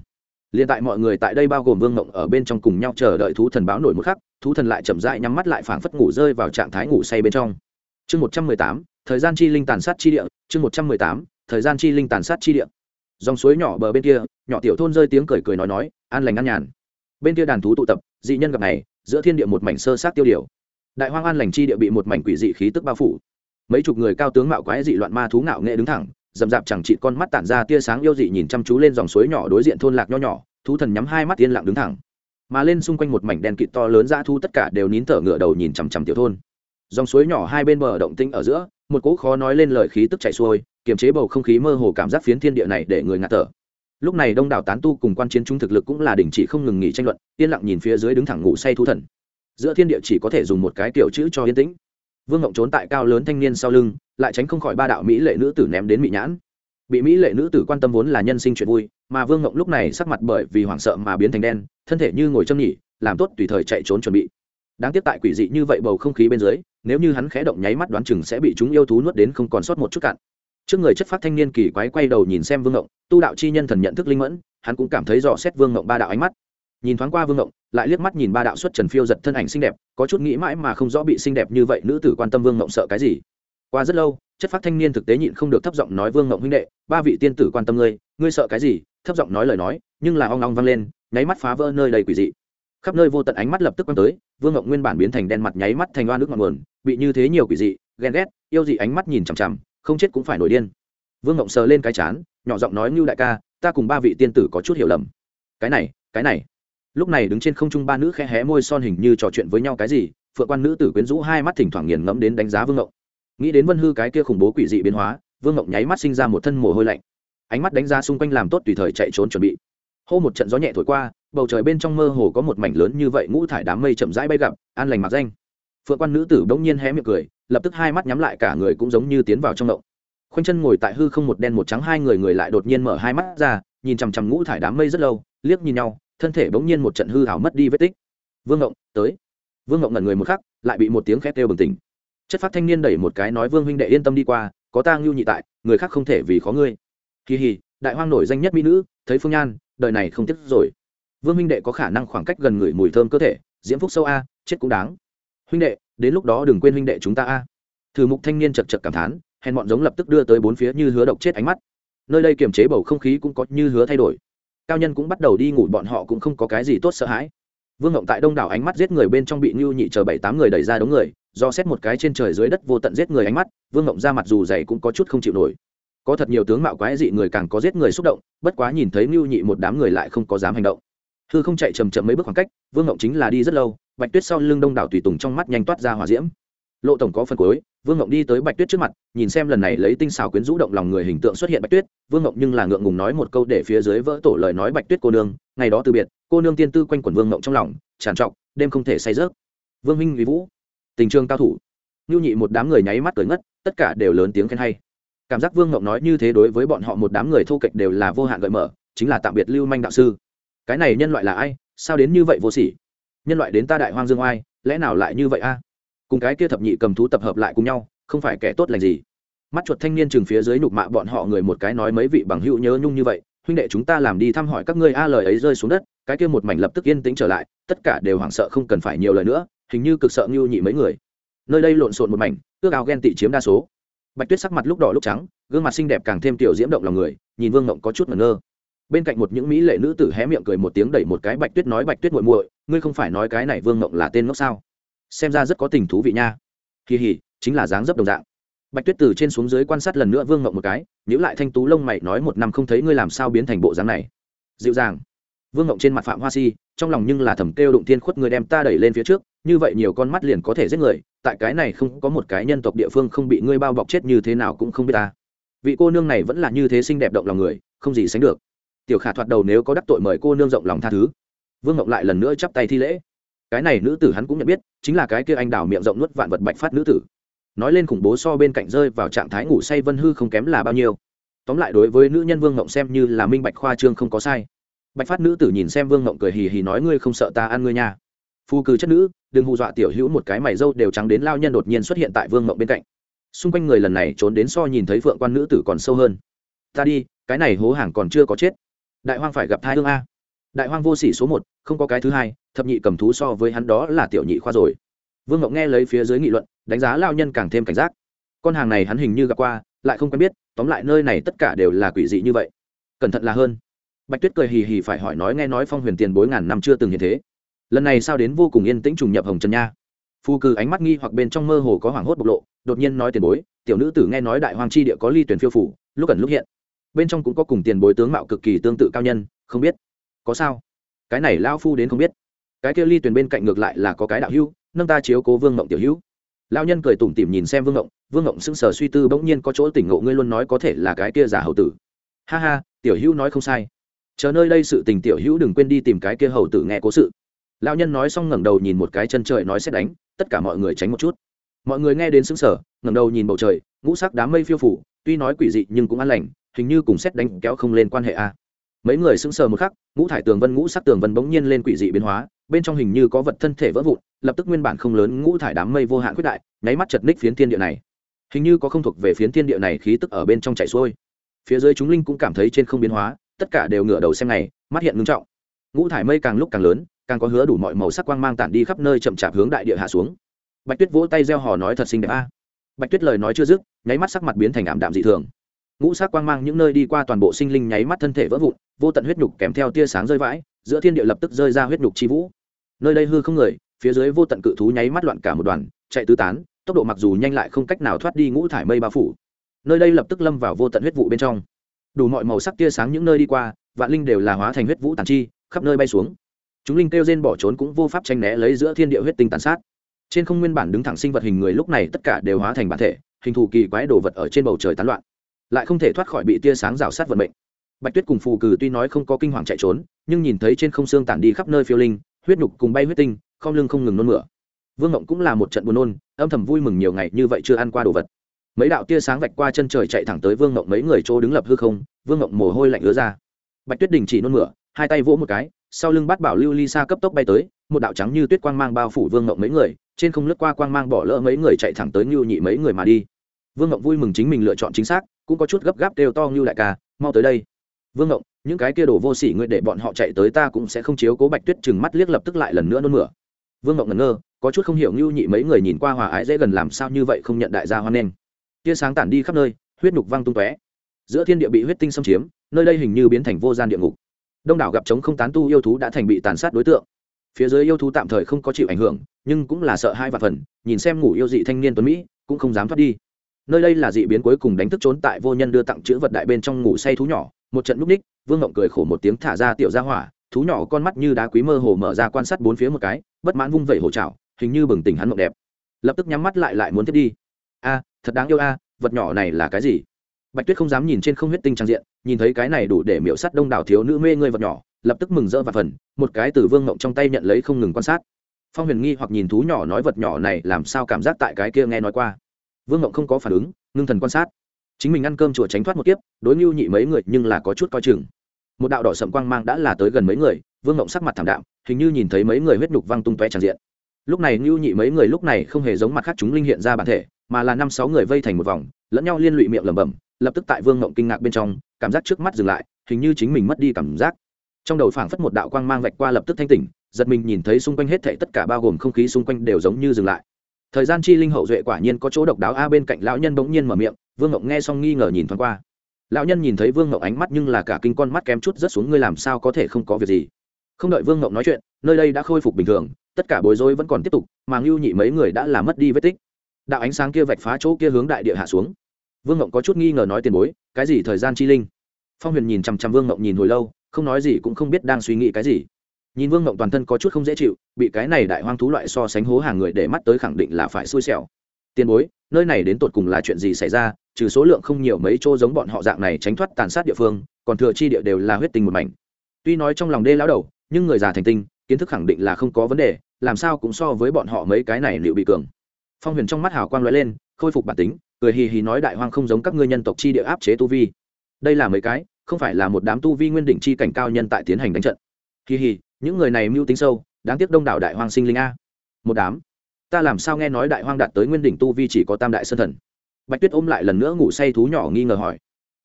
Liền tại mọi người tại đây bao gồm vương mộng ở bên trong cùng nhau chờ đợi thú thần báo nổi một khắc, thú thần lại chậm rãi nhắm mắt lại phảng phất ngủ rơi vào trạng thái ngủ say bên trong. Chương một trăm mười tám, thời gian chi linh tàn sát chi địa, chương một trăm mười tám, thời gian chi linh tàn sát chi địa. Dòng suối nhỏ bờ bên kia, nhỏ tiểu thôn rơi tiếng cười cười nói nói, an lành an nhàn. Bên kia đàn thú tụ tập, dị nhân gặp này, giữa thiên địa một mảnh sơ sát tiêu điều. Đại hoang an lành chi địa bị một mảnh quỷ dị khí tức bao phủ. Mấy chục người cao tướng mạo quái dị loạn ma thú ngạo nghệ đứng thẳng dầm dạp chẳng trị con mắt tản ra tia sáng yêu dị nhìn chăm chú lên dòng suối nhỏ đối diện thôn lạc nho nhỏ, thú thần nhắm hai mắt yên lặng đứng thẳng. Mà lên xung quanh một mảnh đen kịt to lớn dã thu tất cả đều nín thở ngựa đầu nhìn chằm chằm tiểu thôn. Dòng suối nhỏ hai bên bờ động tĩnh ở giữa, một cỗ khó nói lên lời khí tức chạy xuôi, kiềm chế bầu không khí mơ hồ cảm giác phiến thiên địa này để người ngạt thở. Lúc này đông đảo tán tu cùng quan chiến trung thực lực cũng là đình chỉ không ngừng nghỉ tranh luận, yên lặng nhìn phía dưới đứng thẳng ngủ say thú thần. Giữa thiên địa chỉ có thể dùng một cái kiểu chữ cho yên tĩnh. Vương ngộng trốn tại cao lớn thanh niên sau lưng lại tránh không khỏi ba đạo mỹ lệ nữ tử ném đến mỹ nhãn. Bị mỹ lệ nữ tử quan tâm vốn là nhân sinh chuyện vui, mà vương ngộng lúc này sắc mặt bởi vì hoảng sợ mà biến thành đen, thân thể như ngồi châm nhỉ, làm tốt tùy thời chạy trốn chuẩn bị. Đáng tiếc tại quỷ dị như vậy bầu không khí bên dưới, nếu như hắn khẽ động nháy mắt đoán chừng sẽ bị chúng yêu thú nuốt đến không còn sót một chút cạn. Trước người chất phát thanh niên kỳ quái quay đầu nhìn xem vương ngộng, tu đạo chi nhân thần nhận thức linh mẫn, hắn cũng cảm thấy dò xét vương ngộng ba đạo ánh mắt. Nhìn thoáng qua vương ngộng, lại liếc mắt nhìn ba đạo xuất trần phiêu giật thân ảnh xinh đẹp, có chút nghĩ mãi mà không rõ bị xinh đẹp như vậy nữ tử quan tâm vương ngộng sợ cái gì qua rất lâu, chất phát thanh niên thực tế nhịn không được thấp giọng nói, vương ngộng huynh đệ, ba vị tiên tử quan tâm ngươi ngươi sợ cái gì? Thấp giọng nói lời nói, nhưng là ong ong vang lên, nháy mắt phá vỡ nơi đầy quỷ dị. Khắp nơi vô tận ánh mắt lập tức quăng tới, vương ngộng nguyên bản biến thành đen mặt, nháy mắt thành oan nước ngọn nguồn, bị như thế nhiều quỷ dị, ghen ghét, yêu dị ánh mắt nhìn chằm chằm, không chết cũng phải nổi điên. Vương ngộng sờ lên cái chán, nhỏ giọng nói như đại ca, ta cùng ba vị tiên tử có chút hiểu lầm. Cái này cái này. Lúc này đứng trên không trung ba nữ khẽ hé môi, son hình như trò chuyện với nhau cái gì, phượng quan nữ tử quyến rũ hai mắt thỉnh thoảng nghiền ngẫm đến đánh giá vương ngộng nghĩ đến vân hư cái kia khủng bố quỷ dị biến hóa, vương ngộng nháy mắt sinh ra một thân mồ hôi lạnh. Ánh mắt đánh ra xung quanh làm tốt tùy thời chạy trốn chuẩn bị. Hô một trận gió nhẹ thổi qua, bầu trời bên trong mơ hồ có một mảnh lớn như vậy ngũ thải đám mây chậm rãi bay gặp, an lành mặc danh. Phượng quan nữ tử bỗng nhiên hé miệng cười, lập tức hai mắt nhắm lại cả người cũng giống như tiến vào trong động. Khoanh chân ngồi tại hư không một đen một trắng hai người người lại đột nhiên mở hai mắt ra, nhìn chằm chằm ngũ thải đám mây rất lâu, liếc nhìn nhau, thân thể bỗng nhiên một trận hư hảo mất đi vết tích. Vương ngộng tới. Vương ngộng ngẩn người một khắc, lại bị một tiếng khét kêu bừng tỉnh chất phát thanh niên đẩy một cái nói, vương huynh đệ yên tâm đi qua, có ta ngưu nhị tại, người khác không thể vì khó ngươi. Kỳ hì, đại hoang nổi danh nhất mỹ nữ, thấy phương nhan, đời này không tiếc rồi. Vương huynh đệ có khả năng khoảng cách gần người mùi thơm cơ thể, diễm phúc sâu a, chết cũng đáng. Huynh đệ, đến lúc đó đừng quên huynh đệ chúng ta a. Thử mục thanh niên chật chật cảm thán, hèn bọn giống lập tức đưa tới bốn phía như hứa độc chết ánh mắt. Nơi đây kiềm chế bầu không khí cũng có như hứa thay đổi. Cao nhân cũng bắt đầu đi ngủ, bọn họ cũng không có cái gì tốt sợ hãi. Vương ngộng tại đông đảo ánh mắt giết người bên trong bị ngưu nhị chờ bảy tám người đẩy ra đống người do xét một cái trên trời dưới đất vô tận giết người ánh mắt, vương ngộng ra mặt dù dày cũng có chút không chịu nổi. Có thật nhiều tướng mạo quái dị người càng có giết người xúc động, bất quá nhìn thấy mưu nhị một đám người lại không có dám hành động. Hư không chạy chầm chậm mấy bước khoảng cách, vương ngộng chính là đi rất lâu, bạch tuyết sau lưng đông đảo tùy tùng trong mắt nhanh toát ra hỏa diễm. Lộ tổng có phần cuối, vương ngộng đi tới bạch tuyết trước mặt, nhìn xem lần này lấy tinh xào quyến rũ động lòng người hình tượng xuất hiện bạch tuyết, vương ngộng nhưng là ngượng ngùng nói một câu để phía dưới vỡ tổ lời nói bạch tuyết cô nương, ngày đó từ biệt, cô nương tiên tư quanh quẩn vương ngộng trong lòng, tràn trọc, đêm không thể say rớt vương minh vì vũ tình trường cao thủ. Nhu nhị một đám người nháy mắt cười ngất, tất cả đều lớn tiếng khen hay. Cảm giác vương ngộng nói như thế đối với bọn họ một đám người thu kịch đều là vô hạn gợi mở, chính là tạm biệt lưu manh đạo sư. Cái này nhân loại là ai? Sao đến như vậy vô sỉ? Nhân loại đến ta đại hoang dương oai, lẽ nào lại như vậy a? Cùng cái kia thập nhị cầm thú tập hợp lại cùng nhau, không phải kẻ tốt lành gì? Mắt chuột thanh niên chừng phía dưới nhục mạ bọn họ người một cái nói mấy vị bằng hữu nhớ nhung như vậy, huynh đệ chúng ta làm đi thăm hỏi các ngươi a, lời ấy rơi xuống đất, cái kia một mảnh lập tức yên tĩnh trở lại, tất cả đều hoảng sợ không cần phải nhiều lời nữa hình như cực sợ ngưu nhị mấy người. Nơi đây lộn xộn một mảnh, ước ao ghen tị chiếm đa số. Bạch tuyết sắc mặt lúc đỏ lúc trắng, gương mặt xinh đẹp càng thêm tiểu diễm động lòng người, nhìn vương ngộng có chút ngẩn ngơ. Bên cạnh một những mỹ lệ nữ tử hé miệng cười một tiếng đẩy một cái bạch tuyết nói, bạch tuyết muội muội, ngươi không phải nói cái này vương ngộng là tên ngốc sao? Xem ra rất có tình thú vị nha. Kỳ hỉ, chính là dáng dấp đồng dạng. Bạch tuyết từ trên xuống dưới quan sát lần nữa vương ngộng một cái nhữ lại thanh tú lông mày nói, một năm không thấy ngươi làm sao biến thành bộ dáng này. Dịu dàng vương ngộng trên mặt phạm hoa si, trong lòng nhưng là thầm kêu đụng thiên khuất người đem ta đẩy lên phía trước, như vậy nhiều con mắt liền có thể giết người, tại cái này không có một cái nhân tộc địa phương không bị ngươi bao bọc chết như thế nào cũng không biết ta. Vị cô nương này vẫn là như thế xinh đẹp động lòng người, không gì sánh được. Tiểu khả thoạt đầu nếu có đắc tội mời cô nương rộng lòng tha thứ. Vương ngộng lại lần nữa chắp tay thi lễ. Cái này nữ tử hắn cũng nhận biết, chính là cái kia anh đào miệng rộng nuốt vạn vật bạch phát nữ tử. Nói lên khủng bố so bên cạnh rơi vào trạng thái ngủ say vân hư không kém là bao nhiêu. Tóm lại đối với nữ nhân vương ngộng xem như là minh bạch khoa trương không có sai bạch phát nữ tử nhìn xem vương ngộng cười hì hì nói, ngươi không sợ ta ăn ngươi nha? Phu cư chất nữ, đừng hù dọa tiểu hữu một cái mày dâu đều trắng đến lao nhân đột nhiên xuất hiện tại vương ngộng bên cạnh. Xung quanh người lần này trốn đến so nhìn thấy phượng quan nữ tử còn sâu hơn. Ta đi, cái này hố hàng còn chưa có chết. Đại hoang phải gặp thai hương a. Đại hoang vô sỉ số một, không có cái thứ hai, thập nhị cầm thú so với hắn đó là tiểu nhị khoa rồi. Vương ngộng nghe lấy phía dưới nghị luận, đánh giá lao nhân càng thêm cảnh giác. Con hàng này hắn hình như gặp qua, lại không quen biết, tóm lại nơi này tất cả đều là quỷ dị như vậy. Cẩn thận là hơn bạch tuyết cười hì hì phải hỏi nói nghe nói phong huyền tiền bối ngàn năm chưa từng hiện thế. Lần này sao đến vô cùng yên tĩnh trùng nhập hồng trần nha? Phu cử ánh mắt nghi hoặc bên trong mơ hồ có hoảng hốt bộc lộ, đột nhiên nói tiền bối, tiểu nữ tử nghe nói đại hoàng chi địa có ly tuyển phiêu phủ, lúc ẩn lúc hiện. Bên trong cũng có cùng tiền bối tướng mạo cực kỳ tương tự cao nhân, không biết có sao? Cái này lao phu đến không biết. Cái kia ly tuyển bên cạnh ngược lại là có cái đạo hữu, nâng ta chiếu cố vương mộng tiểu hữu. Lao nhân cười tủm tỉm nhìn xem vương mộng vương mộng sững sờ suy tư bỗng nhiên có chỗ tỉnh ngộ, ngươi luôn nói có thể là cái kia giả hầu tử. Ha ha, tiểu hữu nói không sai chờ nơi đây sự tình tiểu hữu đừng quên đi tìm cái kia hầu tử nghe cố sự. Lão nhân nói xong ngẩng đầu nhìn một cái chân trời nói xét đánh, tất cả mọi người tránh một chút. Mọi người nghe đến xứng sở ngẩng đầu nhìn bầu trời, ngũ sắc đám mây phiêu phủ, tuy nói quỷ dị nhưng cũng an lành, hình như cùng xét đánh kéo không lên quan hệ a. Mấy người sững sờ một khắc, ngũ thải tường vân, ngũ sắc tường vân bỗng nhiên lên quỷ dị biến hóa, bên trong hình như có vật thân thể vỡ vụn, lập tức nguyên bản không lớn ngũ thải đám mây vô hạn quyết đại, nháy mắt chật ních phiến thiên địa này. Hình như có không thuộc về phiến thiên địa này, khí tức ở bên trong chảy xuôi. Phía dưới chúng linh cũng cảm thấy trên không biến hóa tất cả đều ngửa đầu xem này mắt hiện ngưng trọng. Ngũ thải mây càng lúc càng lớn, càng có hứa đủ mọi màu sắc quang mang tản đi khắp nơi chậm chạp hướng đại địa hạ xuống. Bạch tuyết vỗ tay gieo hò nói thật xinh đẹp a. Bạch tuyết lời nói chưa dứt, nháy mắt sắc mặt biến thành ảm đạm dị thường. Ngũ sắc quang mang những nơi đi qua toàn bộ sinh linh nháy mắt thân thể vỡ vụn, vô tận huyết nhục kèm theo tia sáng rơi vãi, giữa thiên địa lập tức rơi ra huyết nhục chi vũ. Nơi đây hư không người, phía dưới vô tận cự thú nháy mắt loạn cả một đoàn, chạy tứ tán, tốc độ mặc dù nhanh lại không cách nào thoát đi ngũ thải mây bao phủ. Nơi đây lập tức lâm vào vô tận huyết vụ bên trong đủ mọi màu sắc tia sáng những nơi đi qua, vạn linh đều là hóa thành huyết vũ tàn chi, khắp nơi bay xuống. Chúng linh kêu rên bỏ trốn cũng vô pháp tranh né lấy giữa thiên địa huyết tinh tàn sát. Trên không nguyên bản đứng thẳng sinh vật hình người lúc này tất cả đều hóa thành bản thể, hình thù kỳ quái đồ vật ở trên bầu trời tán loạn. Lại không thể thoát khỏi bị tia sáng rào sát vận mệnh. Bạch tuyết cùng phù cừ tuy nói không có kinh hoàng chạy trốn, nhưng nhìn thấy trên không xương tản đi khắp nơi phiêu linh, huyết nhục cùng bay huyết tinh, không lưng không ngừng nôn mửa. Vương ngộng cũng là một trận buồn nôn, âm thầm vui mừng nhiều ngày như vậy chưa ăn qua đồ vật mấy đạo tia sáng vạch qua chân trời chạy thẳng tới vương ngộng mấy người chỗ đứng lập hư không, vương ngộng mồ hôi lạnh ứa ra. Bạch tuyết đình chỉ nôn mửa, hai tay vỗ một cái, sau lưng Bát bảo lưu ly xa cấp tốc bay tới, một đạo trắng như tuyết quang mang bao phủ vương ngộng mấy người, trên không lướt qua quang mang bỏ lỡ mấy người chạy thẳng tới ngưu nhị mấy người mà đi. Vương ngộng vui mừng chính mình lựa chọn chính xác, cũng có chút gấp gáp đều to ngưu đại ca, mau tới đây. Vương ngộng những cái kia đồ vô sỉ ngươi để bọn họ chạy tới ta cũng sẽ không chiếu cố bạch tuyết, chừng mắt liếc lập tức lại lần nữa nôn mửa. Vương ngộng ngẩn ngơ, có chút không hiểu ngưu nhị mấy người nhìn qua hòa ái dễ gần làm sao như vậy không nhận đại gia hoan nghênh tia sáng tản đi khắp nơi, huyết nhục văng tung tóe. Giữa thiên địa bị huyết tinh xâm chiếm, nơi đây hình như biến thành vô gian địa ngục. Đông đảo gặp chống không tán tu yêu thú đã thành bị tàn sát đối tượng. Phía dưới yêu thú tạm thời không có chịu ảnh hưởng, nhưng cũng là sợ hai vạn phần, nhìn xem ngủ yêu dị thanh niên tuấn mỹ, cũng không dám thoát đi. Nơi đây là dị biến cuối cùng đánh thức trốn tại vô nhân đưa tặng chữ vật đại bên trong ngủ say thú nhỏ, một trận núp ních, vương ngộng cười khổ một tiếng thả ra tiểu ra hỏa, thú nhỏ con mắt như đá quý mơ hồ mở ra quan sát bốn phía một cái, bất mãn vung vẩy hổ trào hình như bừng tỉnh hắn mộng đẹp. Lập tức nhắm mắt lại lại muốn tiếp đi. A thật đáng yêu a, vật nhỏ này là cái gì? Bạch tuyết không dám nhìn trên không huyết tinh trang diện, nhìn thấy cái này đủ để miễu sắt đông đảo thiếu nữ mê người vật nhỏ, lập tức mừng rỡ và phần, một cái từ vương ngộng trong tay nhận lấy không ngừng quan sát. Phong huyền nghi hoặc nhìn thú nhỏ nói vật nhỏ này làm sao cảm giác tại cái kia nghe nói qua. Vương mộng không có phản ứng, ngưng thần quan sát. Chính mình ăn cơm chùa tránh thoát một kiếp, đối ngưu nhị mấy người nhưng là có chút coi chừng. Một đạo đỏ sậm quang mang đã là tới gần mấy người, vương ngộng sắc mặt thảm đạm, hình như nhìn thấy mấy người huyết nhục văng tung toe tràn diện. Lúc này ngưu nhị mấy người lúc này không hề giống mặt khác chúng linh hiện ra bản thể mà là năm sáu người vây thành một vòng, lẫn nhau liên lụy miệng lẩm bẩm, lập tức tại vương ngộng kinh ngạc bên trong, cảm giác trước mắt dừng lại, hình như chính mình mất đi cảm giác. Trong đầu phảng phất một đạo quang mang vạch qua lập tức thanh tỉnh, giật mình nhìn thấy xung quanh hết thảy tất cả bao gồm không khí xung quanh đều giống như dừng lại. Thời gian chi linh hậu duệ quả nhiên có chỗ độc đáo, a, bên cạnh lão nhân bỗng nhiên mở miệng, vương ngộng nghe xong nghi ngờ nhìn thoáng qua. Lão nhân nhìn thấy vương ngộng ánh mắt nhưng là cả kinh con mắt kém chút rất xuống, ngươi làm sao có thể không có việc gì? Không đợi vương ngộng nói chuyện, nơi đây đã khôi phục bình thường, tất cả bối rối vẫn còn tiếp tục, mà ngưu nhị mấy người đã làm mất đi vết tích đạo ánh sáng kia vạch phá chỗ kia hướng đại địa hạ xuống. Vương ngộng có chút nghi ngờ nói tiền bối, cái gì thời gian chi linh? Phong huyền nhìn chằm chằm vương ngộng nhìn hồi lâu, không nói gì cũng không biết đang suy nghĩ cái gì. Nhìn vương ngộng toàn thân có chút không dễ chịu, bị cái này đại hoang thú loại so sánh hố hàng người để mắt tới khẳng định là phải xui xẻo. Tiền bối, nơi này đến tột cùng là chuyện gì xảy ra, trừ số lượng không nhiều mấy chỗ giống bọn họ dạng này tránh thoát tàn sát địa phương, còn thừa chi địa đều là huyết tinh một mảnh. Tuy nói trong lòng đê lão đầu, nhưng người già thành tinh, kiến thức khẳng định là không có vấn đề, làm sao cũng so với bọn họ mấy cái này liệu bị cường phong huyền trong mắt hào quang lóe lên, khôi phục bản tính, cười hì hì nói đại hoang không giống các ngươi nhân tộc chi địa áp chế tu vi. Đây là mấy cái, không phải là một đám tu vi nguyên đỉnh chi cảnh cao nhân tại tiến hành đánh trận. Hì hì, những người này mưu tính sâu, đáng tiếc đông đảo đại hoang sinh linh a. Một đám. Ta làm sao nghe nói đại hoang đạt tới nguyên đỉnh tu vi chỉ có tam đại sơn thần? Bạch tuyết ôm lại lần nữa ngủ say thú nhỏ nghi ngờ hỏi.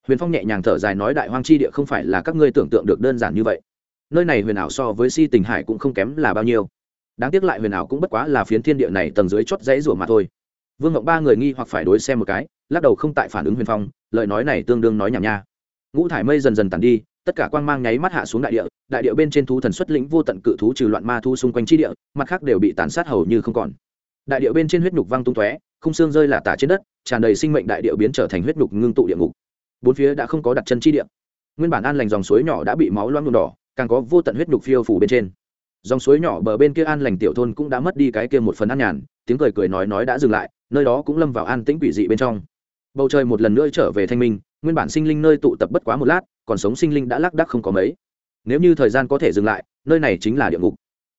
Huyền phong nhẹ nhàng thở dài nói đại hoang chi địa không phải là các ngươi tưởng tượng được đơn giản như vậy. Nơi này huyền ảo so với si tình hải cũng không kém là bao nhiêu đáng tiếc lại huyền ảo cũng bất quá là phiến thiên địa này tầng dưới chót dãy rủa mà thôi. Vương ngộng ba người nghi hoặc phải đối xem một cái, lắc đầu không tại phản ứng huyền phong, lời nói này tương đương nói nhảm nha. Ngũ thải mây dần dần tàn đi, tất cả quang mang nháy mắt hạ xuống đại địa đại địa bên trên thú thần xuất lĩnh vô tận cự thú trừ loạn ma thu xung quanh chi địa, mặt khác đều bị tàn sát hầu như không còn. Đại địa bên trên huyết nhục văng tung tóe, khung xương rơi là tả trên đất, tràn đầy sinh mệnh đại địa biến trở thành huyết nhục ngưng tụ địa ngục. Bốn phía đã không có đặt chân chi địa. Nguyên bản an lành dòng suối nhỏ đã bị máu loang nhuộm đỏ, càng có vô tận huyết nhục phiêu phủ bên trên dòng suối nhỏ bờ bên kia an lành tiểu thôn cũng đã mất đi cái kia một phần an nhàn, tiếng cười cười nói nói đã dừng lại, nơi đó cũng lâm vào an tĩnh quỷ dị bên trong. Bầu trời một lần nữa trở về thanh minh, nguyên bản sinh linh nơi tụ tập bất quá một lát, còn sống sinh linh đã lác đắc không có mấy. Nếu như thời gian có thể dừng lại, nơi này chính là địa ngục.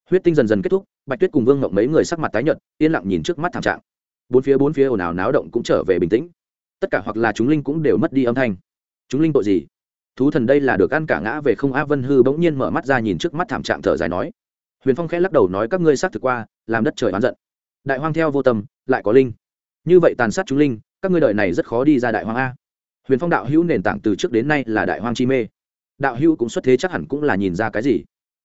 Huyết tinh dần dần kết thúc, bạch tuyết cùng vương ngộng mấy người sắc mặt tái nhợt, yên lặng nhìn trước mắt thảm trạng. Bốn phía bốn phía ồn ào náo động cũng trở về bình tĩnh. Tất cả hoặc là chúng linh cũng đều mất đi âm thanh. Chúng linh tội gì? Thú thần đây là được ăn cả ngã về không a vân hư bỗng nhiên mở mắt ra nhìn trước mắt thảm trạng thở dài nói huyền phong khẽ lắc đầu nói các ngươi xác thực qua, làm đất trời oán giận. Đại hoang theo vô tâm, lại có linh. Như vậy tàn sát chúng linh, các ngươi đợi này rất khó đi ra đại hoang a. Huyền phong đạo hữu nền tảng từ trước đến nay là đại hoang chi mê. Đạo hữu cũng xuất thế chắc hẳn cũng là nhìn ra cái gì.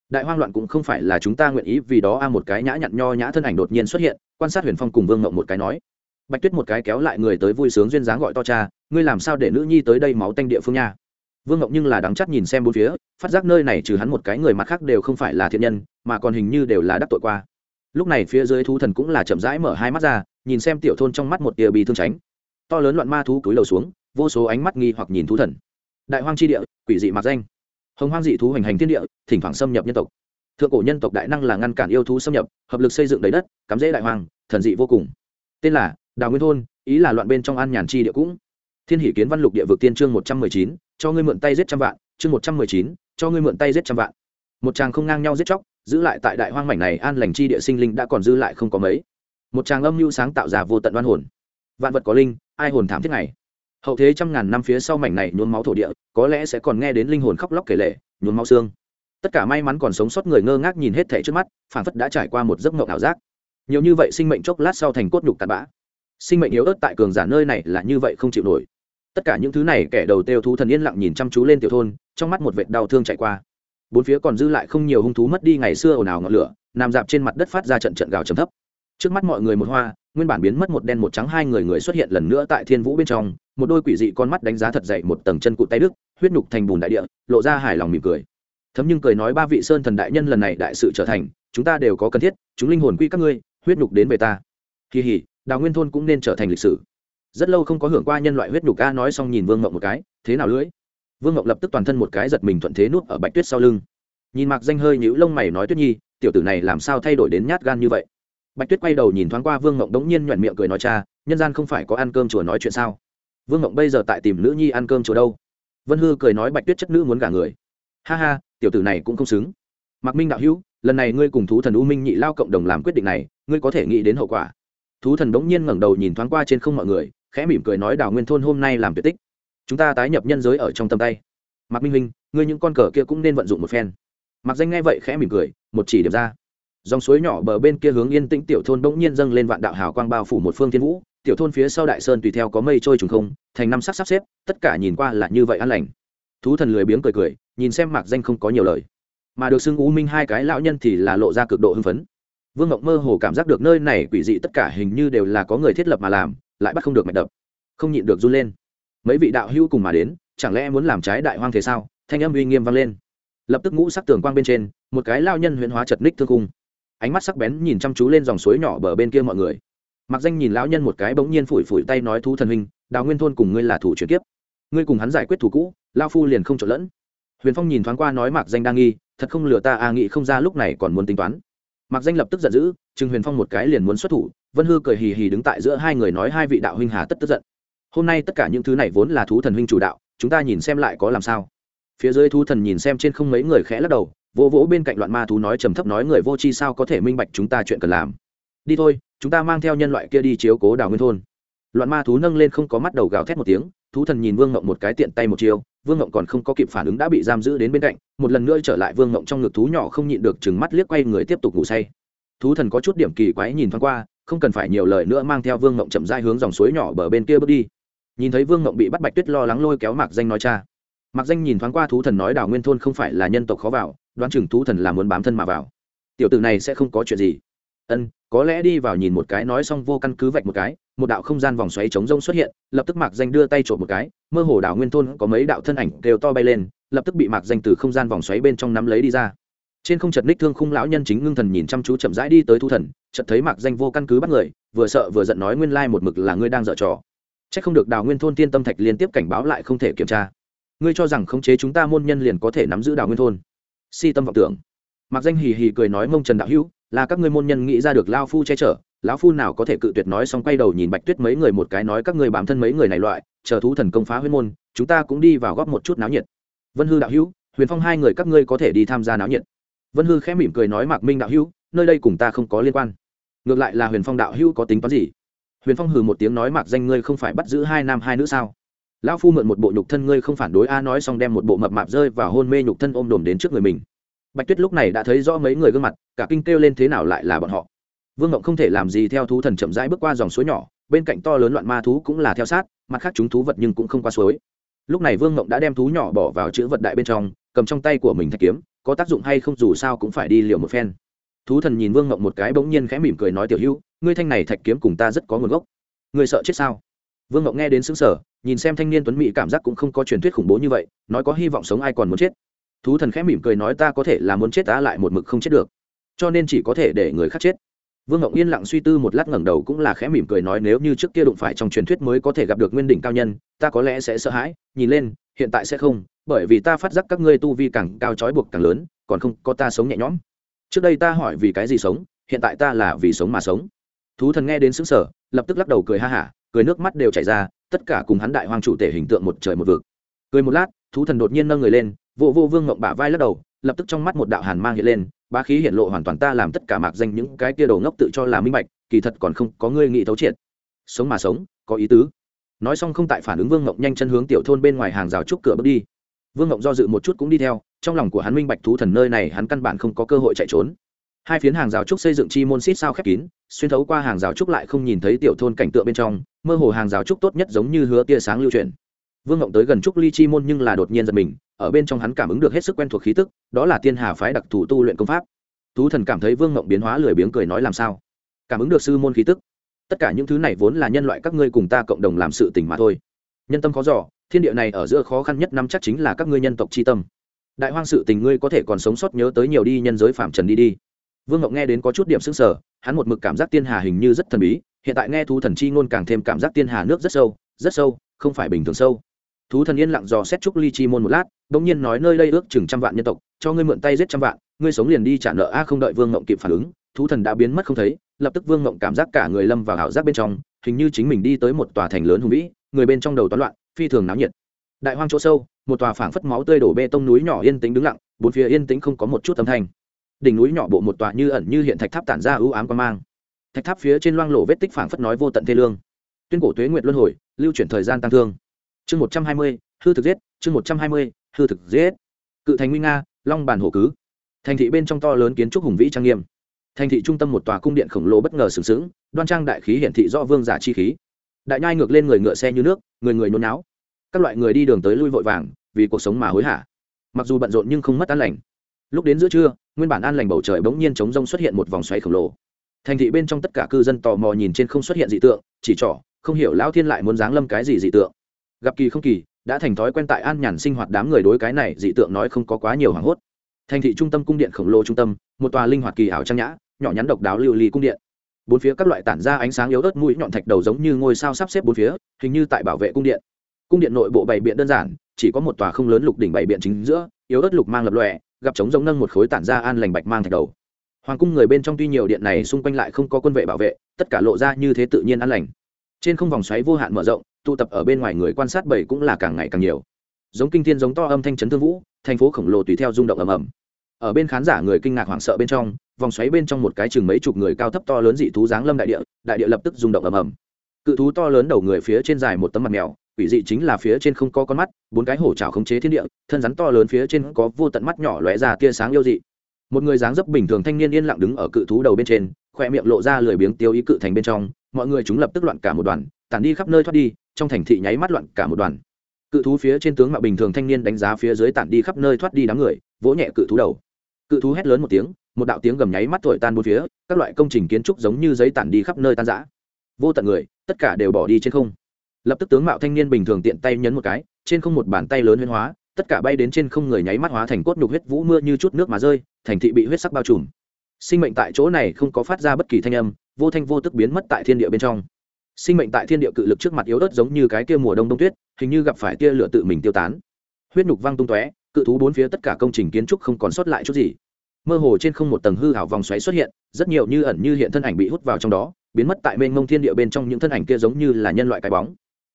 Đại hoang loạn cũng không phải là chúng ta nguyện ý vì đó a một cái nhã nhặn nho nhã thân ảnh đột nhiên xuất hiện, quan sát huyền phong cùng vương mộng một cái nói. Bạch tuyết một cái kéo lại người tới vui sướng duyên dáng gọi to cha, ngươi làm sao để nữ nhi tới đây máu tanh địa phương nha? Vương ngộng nhưng là đắng chắc nhìn xem bốn phía, phát giác nơi này trừ hắn một cái người mặt khác đều không phải là thiện nhân, mà còn hình như đều là đắc tội qua. Lúc này phía dưới thú thần cũng là chậm rãi mở hai mắt ra, nhìn xem tiểu thôn trong mắt một tia bị thương tránh. To lớn loạn ma thú cúi đầu xuống, vô số ánh mắt nghi hoặc nhìn thú thần. Đại hoang chi địa, quỷ dị mặc danh. Hồng hoang dị thú hành hành thiên địa, thỉnh thoảng xâm nhập nhân tộc. Thượng cổ nhân tộc đại năng là ngăn cản yêu thú xâm nhập, hợp lực xây dựng đầy đất, cắm rễ đại hoàng thần dị vô cùng. Tên là đào nguyên thôn, ý là loạn bên trong an nhàn chi địa cũng. Thiên hỷ kiến văn lục địa vực tiên chương một trăm mười chín cho ngươi mượn tay giết trăm vạn, chương một trăm mười chín, cho ngươi mượn tay giết trăm vạn. Một chàng không ngang nhau giết chóc, giữ lại tại đại hoang mảnh này an lành chi địa sinh linh đã còn dư lại không có mấy. Một chàng âm mưu sáng tạo ra vô tận đoan hồn. Vạn vật có linh, ai hồn thảm thiết này? Hậu thế trăm ngàn năm phía sau mảnh này nhuốm máu thổ địa, có lẽ sẽ còn nghe đến linh hồn khóc lóc kể lệ nhuốm máu xương. Tất cả may mắn còn sống sót người ngơ ngác nhìn hết thẻ trước mắt phản phất đã trải qua một giấc mộng ảo giác. Nhiều như vậy sinh mệnh chốc lát sau thành cốt nhục tạt bã. Sinh mệnh yếu ớt tại cường giả nơi này là như vậy không chịu nổi tất cả những thứ này kẻ đầu têu thú thần yên lặng nhìn chăm chú lên tiểu thôn, trong mắt một vệt đau thương chạy qua. Bốn phía còn dư lại không nhiều hung thú mất đi ngày xưa ồn ào ngọn lửa, nằm dạp trên mặt đất phát ra trận trận gào trầm thấp. Trước mắt mọi người một hoa, nguyên bản biến mất một đen một trắng hai người người xuất hiện lần nữa tại thiên vũ bên trong, một đôi quỷ dị con mắt đánh giá thật dậy một tầng chân cụt tay đức huyết nhục thành bùn đại địa, lộ ra hài lòng mỉm cười. Thấm nhưng cười nói ba vị sơn thần đại nhân lần này đại sự trở thành, chúng ta đều có cần thiết, chúng linh hồn quy các ngươi, huyết nhục đến về ta. Kỳ hỉ, đào nguyên thôn cũng nên trở thành lịch sử rất lâu không có hưởng qua nhân loại huyết nhục, a, nói xong nhìn vương mộng một cái, thế nào lưỡi? Vương mộng lập tức toàn thân một cái giật mình thuận thế nuốt ở bạch tuyết sau lưng. Nhìn mạc danh hơi nhũ lông mày nói, tuyết nhi, tiểu tử này làm sao thay đổi đến nhát gan như vậy? Bạch tuyết quay đầu nhìn thoáng qua vương mộng đống nhiên nhoẹn miệng cười nói, cha, nhân gian không phải có ăn cơm chùa nói chuyện sao? Vương mộng bây giờ tại tìm nữ nhi ăn cơm chùa đâu? Vân hư cười nói, bạch tuyết chất nữ muốn gả người. Ha ha, tiểu tử này cũng không xứng. Mạc minh đạo hữu, lần này ngươi cùng thú thần u minh nhị lao cộng đồng làm quyết định này, ngươi có thể nghĩ đến hậu quả. Thú thần đống nhiên ngẩng đầu nhìn thoáng qua trên không mọi người khẽ mỉm cười nói đào nguyên thôn hôm nay làm tuyệt tích. Chúng ta tái nhập nhân giới ở trong tầm tay. Mạc minh minh, ngươi những con cờ kia cũng nên vận dụng một phen. Mặc danh nghe vậy khẽ mỉm cười, một chỉ điểm ra. Dòng suối nhỏ bờ bên kia hướng yên tĩnh tiểu thôn bỗng nhiên dâng lên vạn đạo hào quang bao phủ một phương thiên vũ. Tiểu thôn phía sau đại sơn tùy theo có mây trôi trùng không, thành năm sắc sắp xếp, tất cả nhìn qua là như vậy an lành. Thú thần lười biếng cười cười, nhìn xem mạc danh không có nhiều lời. Mà được xưng u minh hai cái lão nhân thì là lộ ra cực độ hưng phấn. Vương ngọc mơ hồ cảm giác được nơi này quỷ dị tất cả hình như đều là có người thiết lập mà làm lại bắt không được mạch đập. Không nhịn được run lên. Mấy vị đạo hữu cùng mà đến, chẳng lẽ muốn làm trái đại hoang thế sao? Thanh âm uy nghiêm vang lên. Lập tức ngũ sắc tường quang bên trên, một cái lao nhân huyễn hóa chật ních thương cung ánh mắt sắc bén nhìn chăm chú lên dòng suối nhỏ bờ bên kia mọi người. Mặc danh nhìn lão nhân một cái bỗng nhiên phủi phủi tay nói thú thần huynh, đào nguyên thôn cùng ngươi là thủ chuyển kiếp. Ngươi cùng hắn giải quyết thủ cũ lao phu liền không trộn lẫn. Huyền phong nhìn thoáng qua nói mạc danh đang nghi, thật không lừa ta à nghị không ra lúc này còn muốn tính toán mạc danh lập tức giận dữ trương huyền phong một cái liền muốn xuất thủ, vân hư cười hì hì đứng tại giữa hai người nói hai vị đạo huynh hà tất tức giận. Hôm nay tất cả những thứ này vốn là thú thần huynh chủ đạo, chúng ta nhìn xem lại có làm sao. Phía dưới thú thần nhìn xem trên không mấy người khẽ lắc đầu, vỗ vỗ bên cạnh loạn ma thú nói trầm thấp nói người vô tri sao có thể minh bạch chúng ta chuyện cần làm. Đi thôi, chúng ta mang theo nhân loại kia đi chiếu cố đào nguyên thôn. Loạn ma thú nâng lên không có mắt đầu gào thét một tiếng thú thần nhìn vương ngộng một cái tiện tay một chiều vương ngộng còn không có kịp phản ứng đã bị giam giữ đến bên cạnh, một lần nữa trở lại vương ngộng trong ngực thú nhỏ không nhịn được chừng mắt liếc quay người tiếp tục ngủ say. Thú thần có chút điểm kỳ quái nhìn thoáng qua, không cần phải nhiều lời nữa mang theo vương ngộng chậm dai hướng dòng suối nhỏ bờ bên kia bước đi. Nhìn thấy vương ngộng bị bắt bạch tuyết lo lắng lôi kéo mạc danh nói cha. Mạc danh nhìn thoáng qua thú thần nói đào nguyên thôn không phải là nhân tộc khó vào, đoán chừng thú thần là muốn bám thân mà vào. Tiểu tử này sẽ không có chuyện gì. Ân, có lẽ đi vào nhìn một cái nói xong vô căn cứ vạch một cái một đạo không gian vòng xoáy chống rông xuất hiện lập tức mạc danh đưa tay trộm một cái mơ hồ đảo nguyên thôn có mấy đạo thân ảnh đều to bay lên lập tức bị mạc danh từ không gian vòng xoáy bên trong nắm lấy đi ra trên không chật ních thương khung lão nhân chính ngưng thần nhìn chăm chú chậm rãi đi tới thu thần chợt thấy mạc danh vô căn cứ bắt người vừa sợ vừa giận nói nguyên lai một mực là ngươi đang dở trò Chắc không được Đào Nguyên thôn Tiên Tâm Thạch liên tiếp cảnh báo lại không thể kiểm tra. Ngươi cho rằng khống chế chúng ta môn nhân liền có thể nắm giữ Đào Nguyên thôn? Si tâm vọng tưởng. Mạc Danh hì hì cười nói mông Trần đạo hữu, là các ngươi môn nhân nghĩ ra được lao phu che chở, lão phu nào có thể cự tuyệt nói xong quay đầu nhìn Bạch Tuyết mấy người một cái nói các người bám thân mấy người này loại, chờ thú thần công phá huyết môn, chúng ta cũng đi vào góp một chút náo nhiệt. Vân Hư đạo hữu, Huyền Phong hai người các ngươi có thể đi tham gia náo nhiệt. Vân Hư khẽ mỉm cười nói Mạc Minh đạo hữu, nơi đây cùng ta không có liên quan. Ngược lại là Huyền Phong đạo hữu có tính toán gì? huyền phong hừ một tiếng nói mạc danh ngươi không phải bắt giữ hai nam hai nữ sao lão phu mượn một bộ nhục thân ngươi không phản đối a nói xong đem một bộ mập mạp rơi và hôn mê nhục thân ôm đồm đến trước người mình bạch tuyết lúc này đã thấy rõ mấy người gương mặt cả kinh kêu lên thế nào lại là bọn họ vương ngộng không thể làm gì theo thú thần chậm rãi bước qua dòng suối nhỏ, bên cạnh to lớn loạn ma thú cũng là theo sát, mặt khác chúng thú vật nhưng cũng không qua suối. Lúc này vương ngộng đã đem thú nhỏ bỏ vào chữ vật đại bên trong, cầm trong tay của mình thạch kiếm, có tác dụng hay không dù sao cũng phải đi liều một phen. Thú thần nhìn vương ngộng một cái bỗng nhiên khẽ mỉm cười nói, tiểu hữu ngươi thanh này thạch kiếm cùng ta rất có nguồn gốc. Ngươi sợ chết sao? Vương ngộng nghe đến xứng sở nhìn xem thanh niên tuấn mỹ cảm giác cũng không có truyền thuyết khủng bố như vậy, nói, có hy vọng sống ai còn muốn chết? Thú thần khẽ mỉm cười nói, ta có thể là muốn chết ta lại một mực không chết được, cho nên chỉ có thể để người khác chết vương ngộng yên lặng suy tư một lát ngẩng đầu cũng là khẽ mỉm cười nói nếu như trước kia đụng phải trong truyền thuyết mới có thể gặp được nguyên đỉnh cao nhân, ta có lẽ sẽ sợ hãi, nhìn lên, hiện tại sẽ không, bởi vì ta phát giác các ngươi tu vi càng cao trói buộc càng lớn, còn không có ta sống nhẹ nhõm. Trước đây ta hỏi vì cái gì sống, hiện tại ta là vì sống mà sống. Thú thần nghe đến xứng sở lập tức lắc đầu cười ha hả, cười nước mắt đều chảy ra, tất cả cùng hắn đại hoàng chủ tể hình tượng một trời một vực. Cười một lát, thú thần đột nhiên nâng người lên vô vô vương ngộng bả vai lắc đầu lập tức trong mắt một đạo hàn mang hiện lên, bá khí hiện lộ hoàn toàn ta làm tất cả mạc danh những cái kia đầu ngốc tự cho là minh bạch, kỳ thật còn không có ngươi nghĩ thấu triệt. Sống mà sống, có ý tứ. Nói xong không tại phản ứng vương ngộng nhanh chân hướng tiểu thôn bên ngoài hàng rào trúc cửa bước đi. Vương ngộng do dự một chút cũng đi theo, trong lòng của hắn minh bạch thú thần nơi này hắn căn bản không có cơ hội chạy trốn. Hai phiến hàng rào trúc xây dựng chi môn xít sao khép kín, xuyên thấu qua hàng rào trúc lại không nhìn thấy tiểu thôn cảnh tượng bên trong, mơ hồ hàng rào trúc tốt nhất giống như hứa tia sáng lưu truyền vương ngộng tới gần trúc ly chi môn nhưng là đột nhiên giật mình ở bên trong hắn cảm ứng được hết sức quen thuộc khí tức, đó là tiên hà phái đặc thù tu luyện công pháp. Thú thần cảm thấy vương ngộng biến hóa lười biếng cười nói làm sao? Cảm ứng được sư môn khí tức. Tất cả những thứ này vốn là nhân loại các ngươi cùng ta cộng đồng làm sự tình mà thôi. Nhân tâm khó giỏ thiên địa này ở giữa khó khăn nhất năm chắc chính là các ngươi nhân tộc c h i tâm. Đại hoang sự tình ngươi có thể còn sống sót nhớ tới nhiều đi, nhân giới phạm trần đi đi. Vương ngọc nghe đến có chút điểm sững sờ, hắn một mực cảm giác tiên hà hình như rất thần bí, hiện tại nghe thú thần chi ngôn càng thêm cảm giác tiên hà nước rất sâu rất sâu, không phải bình thường sâu thú thần yên lặng dò xét trúc ly chi môn một lát đ ỗ n g nhiên nói nơi đây ước chừng trăm vạn nhân tộc, cho ngươi mượn tay giết trăm vạn, ngươi sống liền đi trả nợ. A, không đợi vương ngộng kịp phản ứng, thú thần đã biến mất không thấy, lập tức vương ngộng cảm giác cả người lâm vào ảo giác bên trong, hình như chính mình đi tới một tòa thành lớn hùng vĩ, người bên trong đầu toán loạn, phi thường náo nhiệt. Đại hoang chỗ sâu, một tòa phảng phất máu tươi đổ bê tông núi nhỏ yên tĩnh đứng lặng, bốn phía yên tĩnh không có một chút âm thanh. Đỉnh núi nhỏ bộ một tòa như ẩn như hiện thạch tháp tản ra ưu ám quan mang. Thạch tháp phía trên loang lổ vết tích phảng phất nói vô tận thê lương. Tuyên cổ tuế nguyệt luân hồi, lưu chuyển thời gian tăng thương chương một trăm hai mươi, hư thực giết. Chương một trăm hai mươi, hư thực giết. Cự thành nguy nga, long bàn hổ cứ. Thành thị bên trong to lớn kiến trúc hùng vĩ trang nghiêm. Thành thị trung tâm một tòa cung điện khổng lồ bất ngờ sừng sững, đoan trang đại khí hiển thị do vương giả chi khí. Đại nhai ngược lên người ngựa xe như nước, người người nôn náo. Các loại người đi đường tới lui vội vàng, vì cuộc sống mà hối hả. Mặc dù bận rộn nhưng không mất an lành. Lúc đến giữa trưa, nguyên bản an lành bầu trời bỗng nhiên chống rông xuất hiện một vòng xoáy khổng lồ. Thành thị bên trong tất cả cư dân tò mò nhìn trên không xuất hiện dị tượng, chỉ trỏ, không hiểu lão thiên lại muốn giáng lâm cái gì dị tượng gặp kỳ không kỳ, đã thành thói quen tại an nhàn sinh hoạt đám người đối cái này dị tượng nói không có quá nhiều hoảng hốt. Thành thị trung tâm cung điện khổng lồ trung tâm, một tòa linh hoạt kỳ ảo trang nhã, nhỏ nhắn độc đáo lưu ly cung điện. Bốn phía các loại tản ra ánh sáng yếu ớt mũi nhọn thạch đầu giống như ngôi sao sắp xếp bốn phía, hình như tại bảo vệ cung điện. Cung điện nội bộ bày biện đơn giản, chỉ có một tòa không lớn lục đỉnh bày biện chính giữa, yếu ớt lục mang lập lòe, gặp trống giống nâng một khối tản ra an lành bạch mang thạch đầu. Hoàng cung người bên trong tuy nhiều điện này xung quanh lại không có quân vệ bảo vệ, tất cả lộ ra như thế tự nhiên an lành. Trên không vòng xoáy vô hạn mở rộng tụ tập ở bên ngoài người quan sát bảy cũng là càng ngày càng nhiều. Giống kinh thiên giống to âm thanh chấn thương vũ, thành phố khổng lồ tùy theo rung động ầm ầm. Ở bên khán giả người kinh ngạc hoảng sợ bên trong, vòng xoáy bên trong một cái chừng mấy chục người cao thấp to lớn dị thú giáng lâm đại địa đại địa lập tức rung động ầm ầm. Cự thú to lớn đầu người phía trên dài một tấm mặt mèo, quỷ dị chính là phía trên không có con mắt, bốn cái hổ trào khống chế thiên địa, thân rắn to lớn phía trên có vô tận mắt nhỏ lóe ra tia sáng yêu dị. Một người dáng dấp bình thường thanh niên yên lặng đứng ở cự thú đầu bên trên, khoe miệng lộ ra lười biếng tiêu ý cự thành bên trong, mọi người chúng lập tức loạn cả một đoàn, tản đi khắp nơi thoát đi trong thành thị nháy mắt loạn cả một đoàn. Cự thú phía trên tướng mạo bình thường thanh niên đánh giá phía dưới tản đi khắp nơi thoát đi đám người, vỗ nhẹ cự thú đầu. Cự thú hét lớn một tiếng, một đạo tiếng gầm nháy mắt thổi tan bốn phía, các loại công trình kiến trúc giống như giấy tản đi khắp nơi tan rã. Vô tận người, tất cả đều bỏ đi trên không. Lập tức tướng mạo thanh niên bình thường tiện tay nhấn một cái, trên không một bàn tay lớn huyên hóa, tất cả bay đến trên không người nháy mắt hóa thành cốt nhục huyết vũ mưa như chút nước mà rơi, thành thị bị huyết sắc bao trùm. Sinh mệnh tại chỗ này không có phát ra bất kỳ thanh âm, vô thanh vô tức biến mất tại thiên địa bên trong sinh mệnh tại thiên địa cự lực trước mặt yếu ớt giống như cái kia mùa đông đông tuyết, hình như gặp phải tia lửa tự mình tiêu tán. Huyết nhục văng tung tóe, cự thú bốn phía tất cả công trình kiến trúc không còn sót lại chút gì. Mơ hồ trên không một tầng hư hảo vòng xoáy xuất hiện, rất nhiều như ẩn như hiện thân ảnh bị hút vào trong đó, biến mất tại mênh mông thiên địa bên trong những thân ảnh kia giống như là nhân loại cái bóng.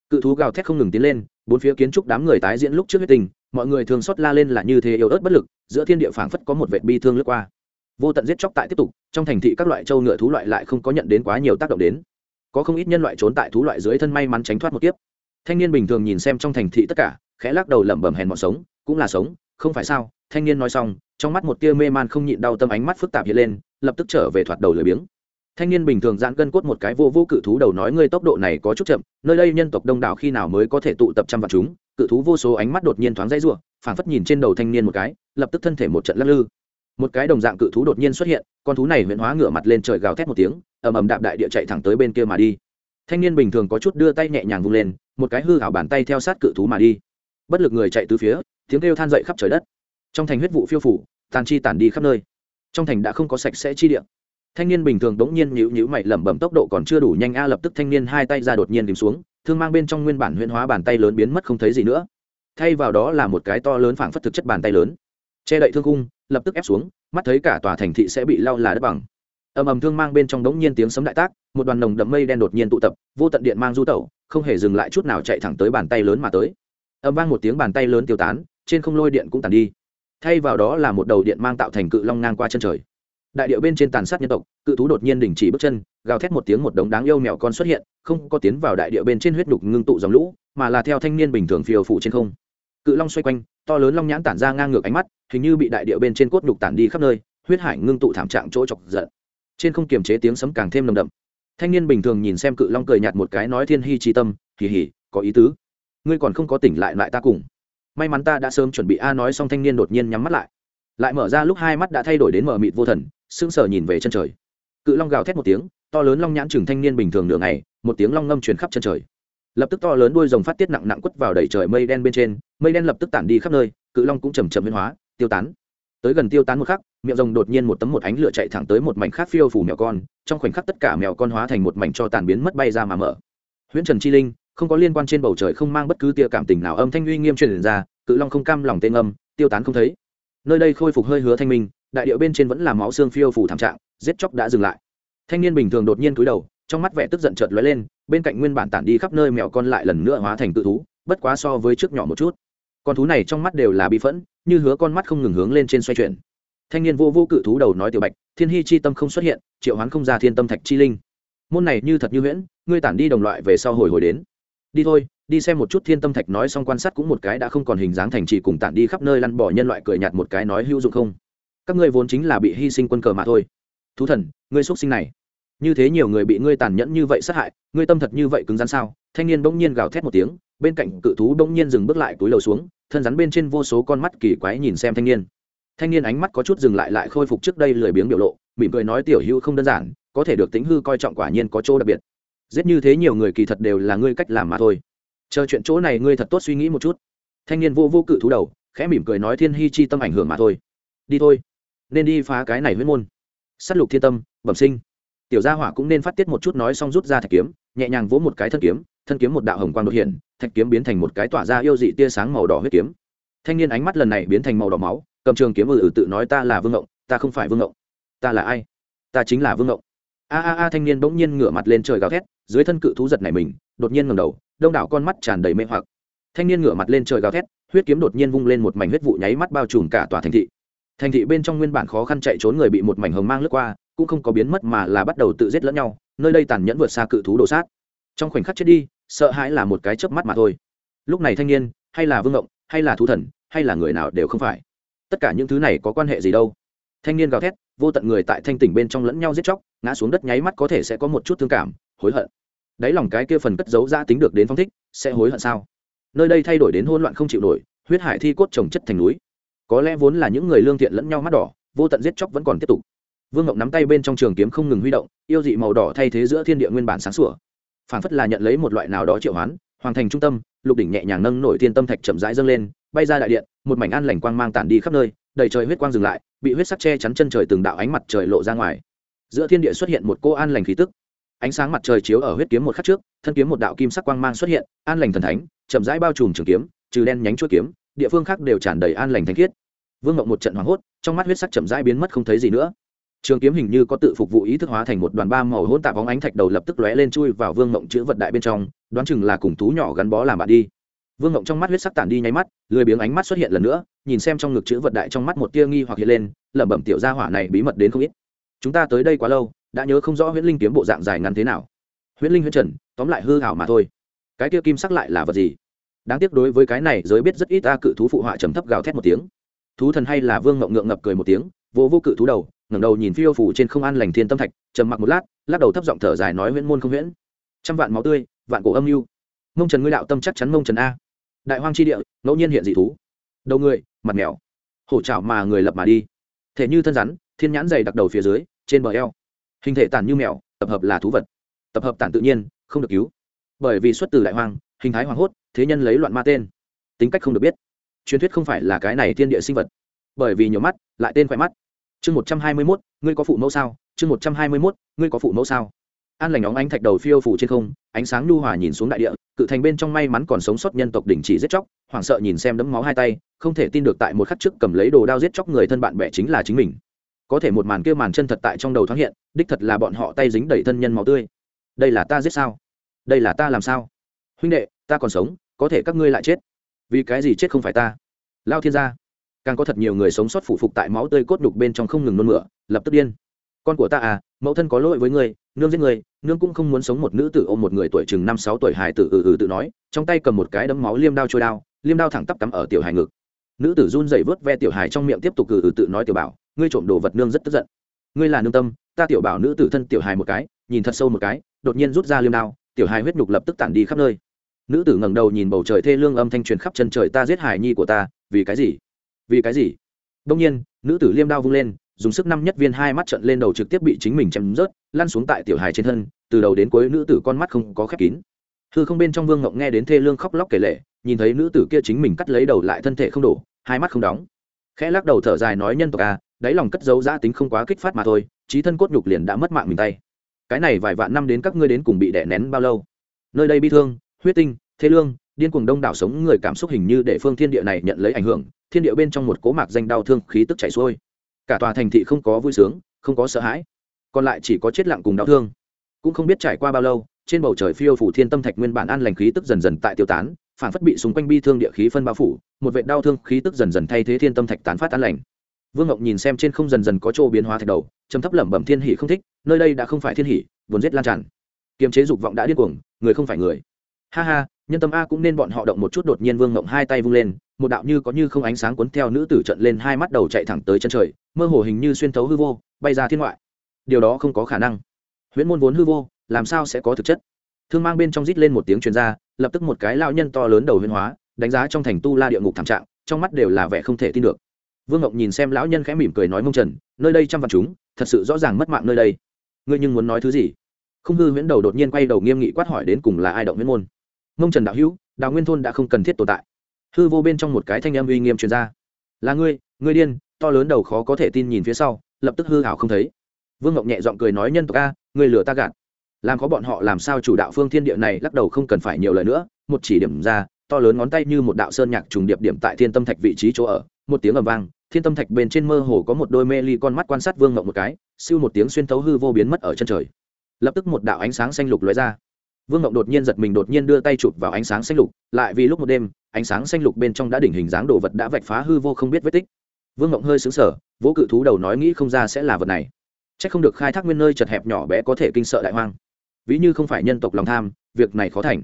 Cự thú gào thét không ngừng tiến lên, bốn phía kiến trúc đám người tái diễn lúc trước huyết tình, mọi người thường xót la lên là như thế yếu ớt bất lực, giữa thiên địa phảng phất có một vệt bi thương lướt qua. Vô tận giết chóc tại tiếp tục, trong thành thị các loại châu ngựa thú loại lại không có nhận đến quá nhiều tác động đến có không ít nhân loại trốn tại thú loại dưới thân may mắn tránh thoát một kiếp. Thanh niên bình thường nhìn xem trong thành thị tất cả, khẽ lắc đầu lẩm bẩm hèn mọn sống, cũng là sống, không phải sao? Thanh niên nói xong, trong mắt một tia mê man không nhịn đau tâm ánh mắt phức tạp hiện lên, lập tức trở về thoạt đầu lười biếng. Thanh niên bình thường giãn gân cốt một cái vô vô cự thú đầu nói ngươi tốc độ này có chút chậm, nơi đây nhân tộc đông đảo khi nào mới có thể tụ tập trăm vạn chúng? Cự thú vô số ánh mắt đột nhiên thoáng dây rủa, phảng phất nhìn trên đầu thanh niên một cái, lập tức thân thể một trận lắc lư. Một cái đồng dạng cự thú đột nhiên xuất hiện, con thú này huyễn hóa ngửa mặt lên trời gào thét một tiếng ầm ầm đạp đại địa chạy thẳng tới bên kia mà đi. Thanh niên bình thường có chút đưa tay nhẹ nhàng vung lên, một cái hư hảo bàn tay theo sát cự thú mà đi. Bất lực người chạy từ phía, tiếng kêu than dậy khắp trời đất. Trong thành huyết vụ phiêu phủ, tàn chi tản đi khắp nơi. Trong thành đã không có sạch sẽ chi địa. Thanh niên bình thường đống nhiên nhữ nhữ mày lẩm bẩm tốc độ còn chưa đủ nhanh a, lập tức thanh niên hai tay ra đột nhiên tìm xuống, thương mang bên trong nguyên bản huyễn hóa bàn tay lớn biến mất không thấy gì nữa. Thay vào đó là một cái to lớn phảng phất thực chất bàn tay lớn. Che đậy thương cung lập tức ép xuống, mắt thấy cả tòa thành thị sẽ bị lau là đất bằng ầm ầm thương mang bên trong đống nhiên tiếng sấm đại tác, một đoàn nồng đậm mây đen đột nhiên tụ tập, vô tận điện mang du tẩu, không hề dừng lại chút nào chạy thẳng tới bàn tay lớn mà tới. Âm vang một tiếng bàn tay lớn tiêu tán, trên không lôi điện cũng tàn đi. Thay vào đó là một đầu điện mang tạo thành cự long ngang qua chân trời. Đại điệu bên trên tàn sát nhân tộc, cự thú đột nhiên đình chỉ bước chân, gào thét một tiếng một đống đáng yêu mèo con xuất hiện, không có tiến vào đại điệu bên trên huyết đục ngưng tụ dòng lũ, mà là theo thanh niên bình thường phiêu phụ trên không. Cự long xoay quanh, to lớn long nhãn tản ra ngang ngược ánh mắt, hình như bị đại điệu bên trên cốt đục tản đi khắp nơi, huyết hải ngưng tụ thảm trạng chỗ chọc giận trên không kiềm chế tiếng sấm càng thêm nồng đậm. Thanh niên bình thường nhìn xem cự long cười nhạt một cái nói thiên hy trí tâm kỳ hỉ có ý tứ. Ngươi còn không có tỉnh lại lại ta cùng. May mắn ta đã sớm chuẩn bị a nói xong thanh niên đột nhiên nhắm mắt lại. Lại mở ra lúc hai mắt đã thay đổi đến mở mịt vô thần, sững sờ nhìn về chân trời. Cự long gào thét một tiếng, to lớn long nhãn chừng thanh niên bình thường nửa ngày, một tiếng long ngâm truyền khắp chân trời. Lập tức to lớn đuôi rồng phát tiết nặng nặng quất vào đầy trời mây đen bên trên, mây đen lập tức tản đi khắp nơi, cự long cũng chầm chậm biến hóa, tiêu tán. Tới gần tiêu tán một khắc miệng rồng đột nhiên một tấm một ánh lửa chạy thẳng tới một mảnh khác phiêu phủ mèo con, trong khoảnh khắc tất cả mèo con hóa thành một mảnh cho tàn biến mất bay ra mà mở. Huyễn trần chi linh, không có liên quan trên bầu trời, không mang bất cứ tia cảm tình nào, âm thanh uy nghiêm truyền ra, cự long không cam lòng tên âm, tiêu tán không thấy. Nơi đây khôi phục hơi hứa thanh minh, đại điệu bên trên vẫn là máu xương phiêu phủ thảm trạng, giết chóc đã dừng lại. Thanh niên bình thường đột nhiên cúi đầu, trong mắt vẻ tức giận chợt lóe lên, bên cạnh nguyên bản tản đi khắp nơi mèo con lại lần nữa hóa thành tự thú, bất quá so với trước nhỏ một chút. Con thú này trong mắt đều là bi phẫn, như hứa con mắt không ngừng hướng lên trên xoay chuyển thanh niên vô vô cự thú đầu nói tiểu bạch, thiên hy chi tâm không xuất hiện, triệu hoán không ra thiên tâm thạch chi linh. Môn này như thật như huyễn, ngươi tản đi đồng loại về sau hồi hồi đến. Đi thôi, đi xem một chút thiên tâm thạch nói xong quan sát cũng một cái đã không còn hình dáng thành trì cùng tản đi khắp nơi lăn bỏ nhân loại cười nhạt một cái nói hữu dụng không? Các ngươi vốn chính là bị hy sinh quân cờ mà thôi. Thú thần, ngươi xuất sinh này. Như thế nhiều người bị ngươi tàn nhẫn như vậy sát hại, ngươi tâm thật như vậy cứng rắn sao? Thanh niên bỗng nhiên gào thét một tiếng, bên cạnh cự thú bỗng nhiên dừng bước lại túi lầu xuống, thân rắn bên trên vô số con mắt kỳ quái nhìn xem thanh niên thanh niên ánh mắt có chút dừng lại lại khôi phục trước đây lười biếng biểu lộ, mỉm cười nói tiểu hữu không đơn giản, có thể được tính hư coi trọng quả nhiên có chỗ đặc biệt. Giết như thế nhiều người kỳ thật đều là ngươi cách làm mà thôi. Chờ chuyện chỗ này ngươi thật tốt suy nghĩ một chút. Thanh niên vô vô cự thú đầu, khẽ mỉm cười nói thiên hy chi tâm ảnh hưởng mà thôi. Đi thôi, nên đi phá cái này huyết môn. S á t lục thiên tâm, bẩm sinh. Tiểu gia hỏa cũng nên phát tiết một chút nói xong rút ra thạch kiếm, nhẹ nhàng vỗ một cái thân kiếm thân kiếm một đạo hồng quang đột hiện, thạch kiếm biến thành một cái tỏa ra yêu dị tia sáng màu đỏ huyết kiếm thanh niên ánh mắt lần này biến thành màu đỏ máu, cầm trường kiếm ừ ừ tự nói ta là vương ngộng, ta không phải vương ngộng. Ta là ai? Ta chính là vương ngộng. A a a, thanh niên bỗng nhiên ngửa mặt lên trời gào thét, dưới thân cự thú giật này mình, đột nhiên ngầm đầu, đông đảo con mắt tràn đầy mê hoặc. Thanh niên ngửa mặt lên trời gào thét, huyết kiếm đột nhiên vung lên một mảnh huyết vụ nháy mắt bao trùm cả tòa thành thị. Thành thị bên trong nguyên bản khó khăn chạy trốn người bị một mảnh hồng mang lướt qua, cũng không có biến mất mà là bắt đầu tự giết lẫn nhau, nơi đây tàn nhẫn vượt xa cự thú đồ sát. Trong khoảnh khắc chết đi, sợ hãi là một cái chớp mắt mà thôi. Lúc này thanh niên, hay là vương ngộng, hay là thú thần hay là người nào đều không phải. Tất cả những thứ này có quan hệ gì đâu? Thanh niên gào thét, vô tận người tại thanh tỉnh bên trong lẫn nhau giết chóc, ngã xuống đất nháy mắt có thể sẽ có một chút thương cảm, hối hận. Đáy lòng cái kia phần cất giấu ra tính được đến phong thích, sẽ hối hận sao? Nơi đây thay đổi đến hỗn loạn không chịu nổi, huyết hải thi cốt trồng chất thành núi. Có lẽ vốn là những người lương thiện lẫn nhau mắt đỏ, vô tận giết chóc vẫn còn tiếp tục. Vương ngộng nắm tay bên trong trường kiếm không ngừng huy động, yêu dị màu đỏ thay thế giữa thiên địa nguyên bản sáng sủa. Phản phất là nhận lấy một loại nào đó triệu hoán hoàng thành trung tâm, lục đỉnh nhẹ nhàng nâng nổi thiên tâm thạch chậm rãi dâng lên, bay ra đại điện, một mảnh an lành quang mang tản đi khắp nơi, đầy trời huyết quang dừng lại, bị huyết sắc che chắn chân trời từng đạo ánh mặt trời lộ ra ngoài. Giữa thiên địa xuất hiện một cô an lành khí tức. Ánh sáng mặt trời chiếu ở huyết kiếm một khắc trước, thân kiếm một đạo kim sắc quang mang xuất hiện, an lành thần thánh, chậm rãi bao trùm trường kiếm, trừ đen nhánh chuỗi kiếm, địa phương khác đều tràn đầy an lành thanh khiết. Vương Mộng một trận hoảng hốt, trong mắt huyết sắc chậm rãi biến mất không thấy gì nữa trường kiếm hình như có tự phục vụ ý thức hóa thành một đoàn ba màu hỗn tạp bóng ánh thạch đầu lập tức lóe lên chui vào vương ngộng chữ vật đại bên trong, đoán chừng là cùng thú nhỏ gắn bó làm bạn đi. Vương ngộng trong mắt huyết sắc tản đi nháy mắt, lười biếng ánh mắt xuất hiện lần nữa, nhìn xem trong ngực chữ vật đại trong mắt một tia nghi hoặc hiện lên, lẩm bẩm tiểu gia hỏa này bí mật đến không ít. Chúng ta tới đây quá lâu, đã nhớ không rõ huyễn linh kiếm bộ dạng dài ngắn thế nào. Huyễn linh huyễn trần, tóm lại hư hảo mà thôi. Cái kia kim sắc lại là vật gì? Đáng tiếc đối với cái này, giới biết rất ít ta cự thú phụ họa trầm thấp gào thét một tiếng. Thú thần hay là vương ngộng ngượng ngập cười một tiếng vô vô cự thú đầu, ngẩng đầu nhìn phiêu phủ trên không an lành thiên tâm thạch, trầm mặc một lát, lắc đầu thấp giọng thở dài nói huyễn môn không huyễn trăm vạn máu tươi, vạn cổ âm mưu. Mông trần ngươi đạo tâm chắc chắn mông trần a. Đại hoang chi địa, ngẫu nhiên hiện dị thú. Đầu người, mặt mèo. Hổ trảo mà người lập mà đi. Thể như thân rắn, thiên nhãn dày đặc đầu phía dưới, trên bờ eo. Hình thể tàn như mèo, tập hợp là thú vật. Tập hợp tản tự nhiên, không được cứu. Bởi vì xuất từ đại hoang, hình thái hoang hốt, thế nhân lấy loạn ma tên. Tính cách không được biết. Truyền thuyết không phải là cái này thiên địa sinh vật. Bởi vì nhiều mắt, lại tên khỏe mắt chương một trăm hai mươi mốt, ngươi có phụ mẫu sao? chương một trăm hai mươi mốt, ngươi có phụ mẫu sao? An lành óng ánh thạch đầu phiêu phủ trên không, ánh sáng nhu hòa nhìn xuống đại địa, cự thành bên trong may mắn còn sống sót nhân tộc đỉnh chỉ giết chóc, hoảng sợ nhìn xem đấm máu hai tay, không thể tin được tại một khắc trước cầm lấy đồ đao giết chóc người thân bạn bè chính là chính mình. Có thể một màn kia màn chân thật tại trong đầu thoáng hiện, đích thật là bọn họ tay dính đầy thân nhân máu tươi. Đây là ta giết sao? Đây là ta làm sao? Huynh đệ, ta còn sống, có thể các ngươi lại chết. Vì cái gì chết không phải ta? Lao thiên gia càng có thật nhiều người sống sót phụ phục tại máu tươi cốt đục bên trong không ngừng nôn mửa, lập tức điên. Con của ta à mẫu thân có lỗi với ngươi, nương giết người nương cũng không muốn sống một nữ tử ôm một người tuổi chừng năm sáu tuổi hài tử ừ ừ tự nói, trong tay cầm một cái đấm máu liêm đao trôi đao, liêm đao thẳng tắp cắm ở tiểu hài ngực. Nữ tử run dậy vớt ve tiểu hài trong miệng tiếp tục ừ ừ tự nói tiểu bảo, ngươi trộm đồ vật nương rất tức giận. Ngươi là nương tâm, ta tiểu bảo nữ tử thân tiểu hài một cái, nhìn thật sâu một cái, đột nhiên rút ra liêm đao, tiểu hài huyết nhục lập tức tản đi khắp nơi. Nữ tử ngẩng đầu nhìn bầu trời thê lương âm thanh truyền khắp chân trời, ta giết hài nhi của ta, vì cái gì? Vì cái gì? Đông nhiên, nữ tử liêm đao vung lên, dùng sức năm nhất viên hai mắt trận lên đầu trực tiếp bị chính mình chém rớt, lăn xuống tại tiểu hài trên thân, từ đầu đến cuối nữ tử con mắt không có khép kín. Hư không bên trong vương ngộng nghe đến thê lương khóc lóc kể lệ nhìn thấy nữ tử kia chính mình cắt lấy đầu lại thân thể không đổ, hai mắt không đóng. Khẽ lắc đầu thở dài nói nhân tộc à đáy lòng cất dấu giã tính không quá kích phát mà thôi, trí thân cốt nhục liền đã mất mạng mình tay. Cái này vài vạn năm đến các ngươi đến cùng bị đẻ nén bao lâu? Nơi đây bi thương, huyết tinh thế lương, điên cuồng đông đảo sống người cảm xúc hình như để phương thiên địa này nhận lấy ảnh hưởng thiên địa bên trong một cố mạc danh đau thương khí tức chảy xuôi. Cả tòa thành thị không có vui sướng, không có sợ hãi, còn lại chỉ có chết lặng cùng đau thương. Cũng không biết trải qua bao lâu, trên bầu trời phiêu phủ thiên tâm thạch nguyên bản an lành khí tức dần dần tại tiêu tán, phản phất bị xung quanh bi thương địa khí phân bao phủ, một vệ đau thương khí tức dần dần thay thế thiên tâm thạch tán phát an lành. Vương ngọc nhìn xem trên không dần dần có chỗ biến hóa thạch đầu chấm thấp lẩm bẩm thiên hỷ không thích, nơi đây đã không phải thiên hỷ vốn giết lan tràn. Kiềm chế dục vọng đã điên cuồng, người không phải người ha ha nhân tâm a cũng nên bọn họ động một chút đột nhiên vương ngộng hai tay vung lên một đạo như có như không ánh sáng cuốn theo nữ tử trận lên hai mắt đầu chạy thẳng tới chân trời mơ hồ hình như xuyên thấu hư vô bay ra thiên ngoại. Điều đó không có khả năng. Huyễn môn vốn hư vô làm sao sẽ có thực chất? Thương mang bên trong rít lên một tiếng chuyên ra, lập tức một cái lao nhân to lớn đầu huyên hóa đánh giá trong thành tu la địa ngục thảm trạng trong mắt đều là vẻ không thể tin được. Vương ngộng nhìn xem lão nhân khẽ mỉm cười nói mông trần nơi đây trăm vạn chúng thật sự rõ ràng mất mạng nơi đây. Ngươi nhưng muốn nói thứ gì? Không hư huyễn đầu đột nhiên quay đầu nghiêm nghị quát hỏi đến cùng là ai động huyễn môn? Mông trần đạo hữu, đào nguyên thôn đã không cần thiết tồn tại. Hư vô bên trong một cái thanh âm uy nghiêm truyền ra. Là ngươi ngươi điên, to lớn đầu khó có thể tin nhìn phía sau, lập tức hư hảo không thấy. Vương ngọc nhẹ giọng cười nói nhân tộc a, ngươi lừa ta gạt. Làm có bọn họ làm sao chủ đạo phương thiên địa này, lắc đầu không cần phải nhiều lời nữa. Một chỉ điểm ra, to lớn ngón tay như một đạo sơn nhạc trùng điệp điểm tại thiên tâm thạch vị trí chỗ ở. Một tiếng ầm vang, thiên tâm thạch bên trên mơ hồ có một đôi mê ly con mắt quan sát vương ngọc một cái, siêu một tiếng xuyên tấu hư vô biến mất ở chân trời. Lập tức một đạo ánh sáng xanh lục lóe ra vương Ngộng đột nhiên giật mình, đột nhiên đưa tay chụp vào ánh sáng xanh lục, lại vì lúc một đêm, ánh sáng xanh lục bên trong đã đỉnh hình dáng đồ vật đã vạch phá hư vô không biết vết tích. Vương Ngộng hơi xứng sở vỗ cự thú đầu nói nghĩ không ra sẽ là vật này. C h ắ c không được khai thác nguyên nơi chật hẹp nhỏ bé có thể kinh sợ đại hoang. Ví như không phải nhân tộc lòng tham, việc này khó thành.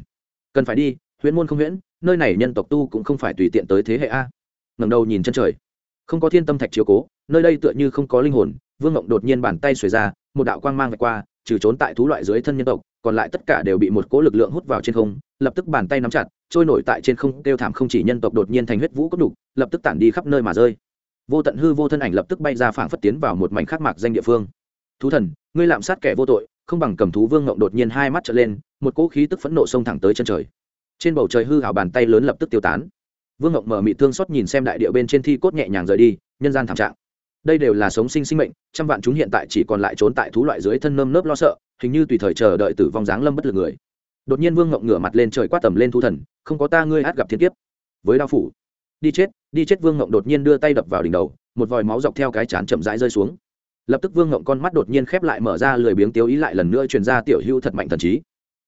Cần phải đi, huyễn môn không huyễn, nơi này nhân tộc tu cũng không phải tùy tiện tới thế hệ a. Ngẩng đầu nhìn chân trời. Không có thiên tâm thạch chiếu cố, nơi đây tựa như không có linh hồn, vương ngộng đột nhiên bàn tay xuề ra, một đạo quang mang vạch qua, trừ trốn tại thú loại dưới thân nhân tộc còn lại tất cả đều bị một cỗ lực lượng hút vào trên không, lập tức bàn tay nắm chặt, trôi nổi tại trên không, kêu thảm không chỉ nhân tộc đột nhiên thành huyết vũ cốt đục, lập tức tản đi khắp nơi mà rơi. Vô tận hư vô thân ảnh lập tức bay ra phảng phất tiến vào một mảnh khắc mạc danh địa phương. Thú thần, ngươi lạm sát kẻ vô tội, không bằng cầm thú vương ngộng đột nhiên hai mắt trở lên, một cỗ khí tức phẫn nộ xông thẳng tới chân trời. Trên bầu trời hư hảo bàn tay lớn lập tức tiêu tán. Vương ngộng mở mị thương xót nhìn xem đại địa bên trên thi cốt nhẹ nhàng rời đi, nhân gian thảm trạng. Đây đều là sống sinh sinh mệnh, trăm vạn chúng hiện tại chỉ còn lại trốn tại thú loại dưới thân nơm nớp lo sợ hình như tùy thời chờ đợi tử vong dáng lâm bất lực người. Đột nhiên vương ngộng ngửa mặt lên trời quát tầm lên thu thần, không có ta ngươi át gặp thiên kiếp. Với đao phủ, đi chết đi chết. Vương ngộng đột nhiên đưa tay đập vào đỉnh đầu, một vòi máu dọc theo cái chán chậm rãi rơi xuống. Lập tức vương ngộng con mắt đột nhiên khép lại mở ra lười biếng tiêu ý lại lần nữa truyền ra tiểu hưu thật mạnh thần trí.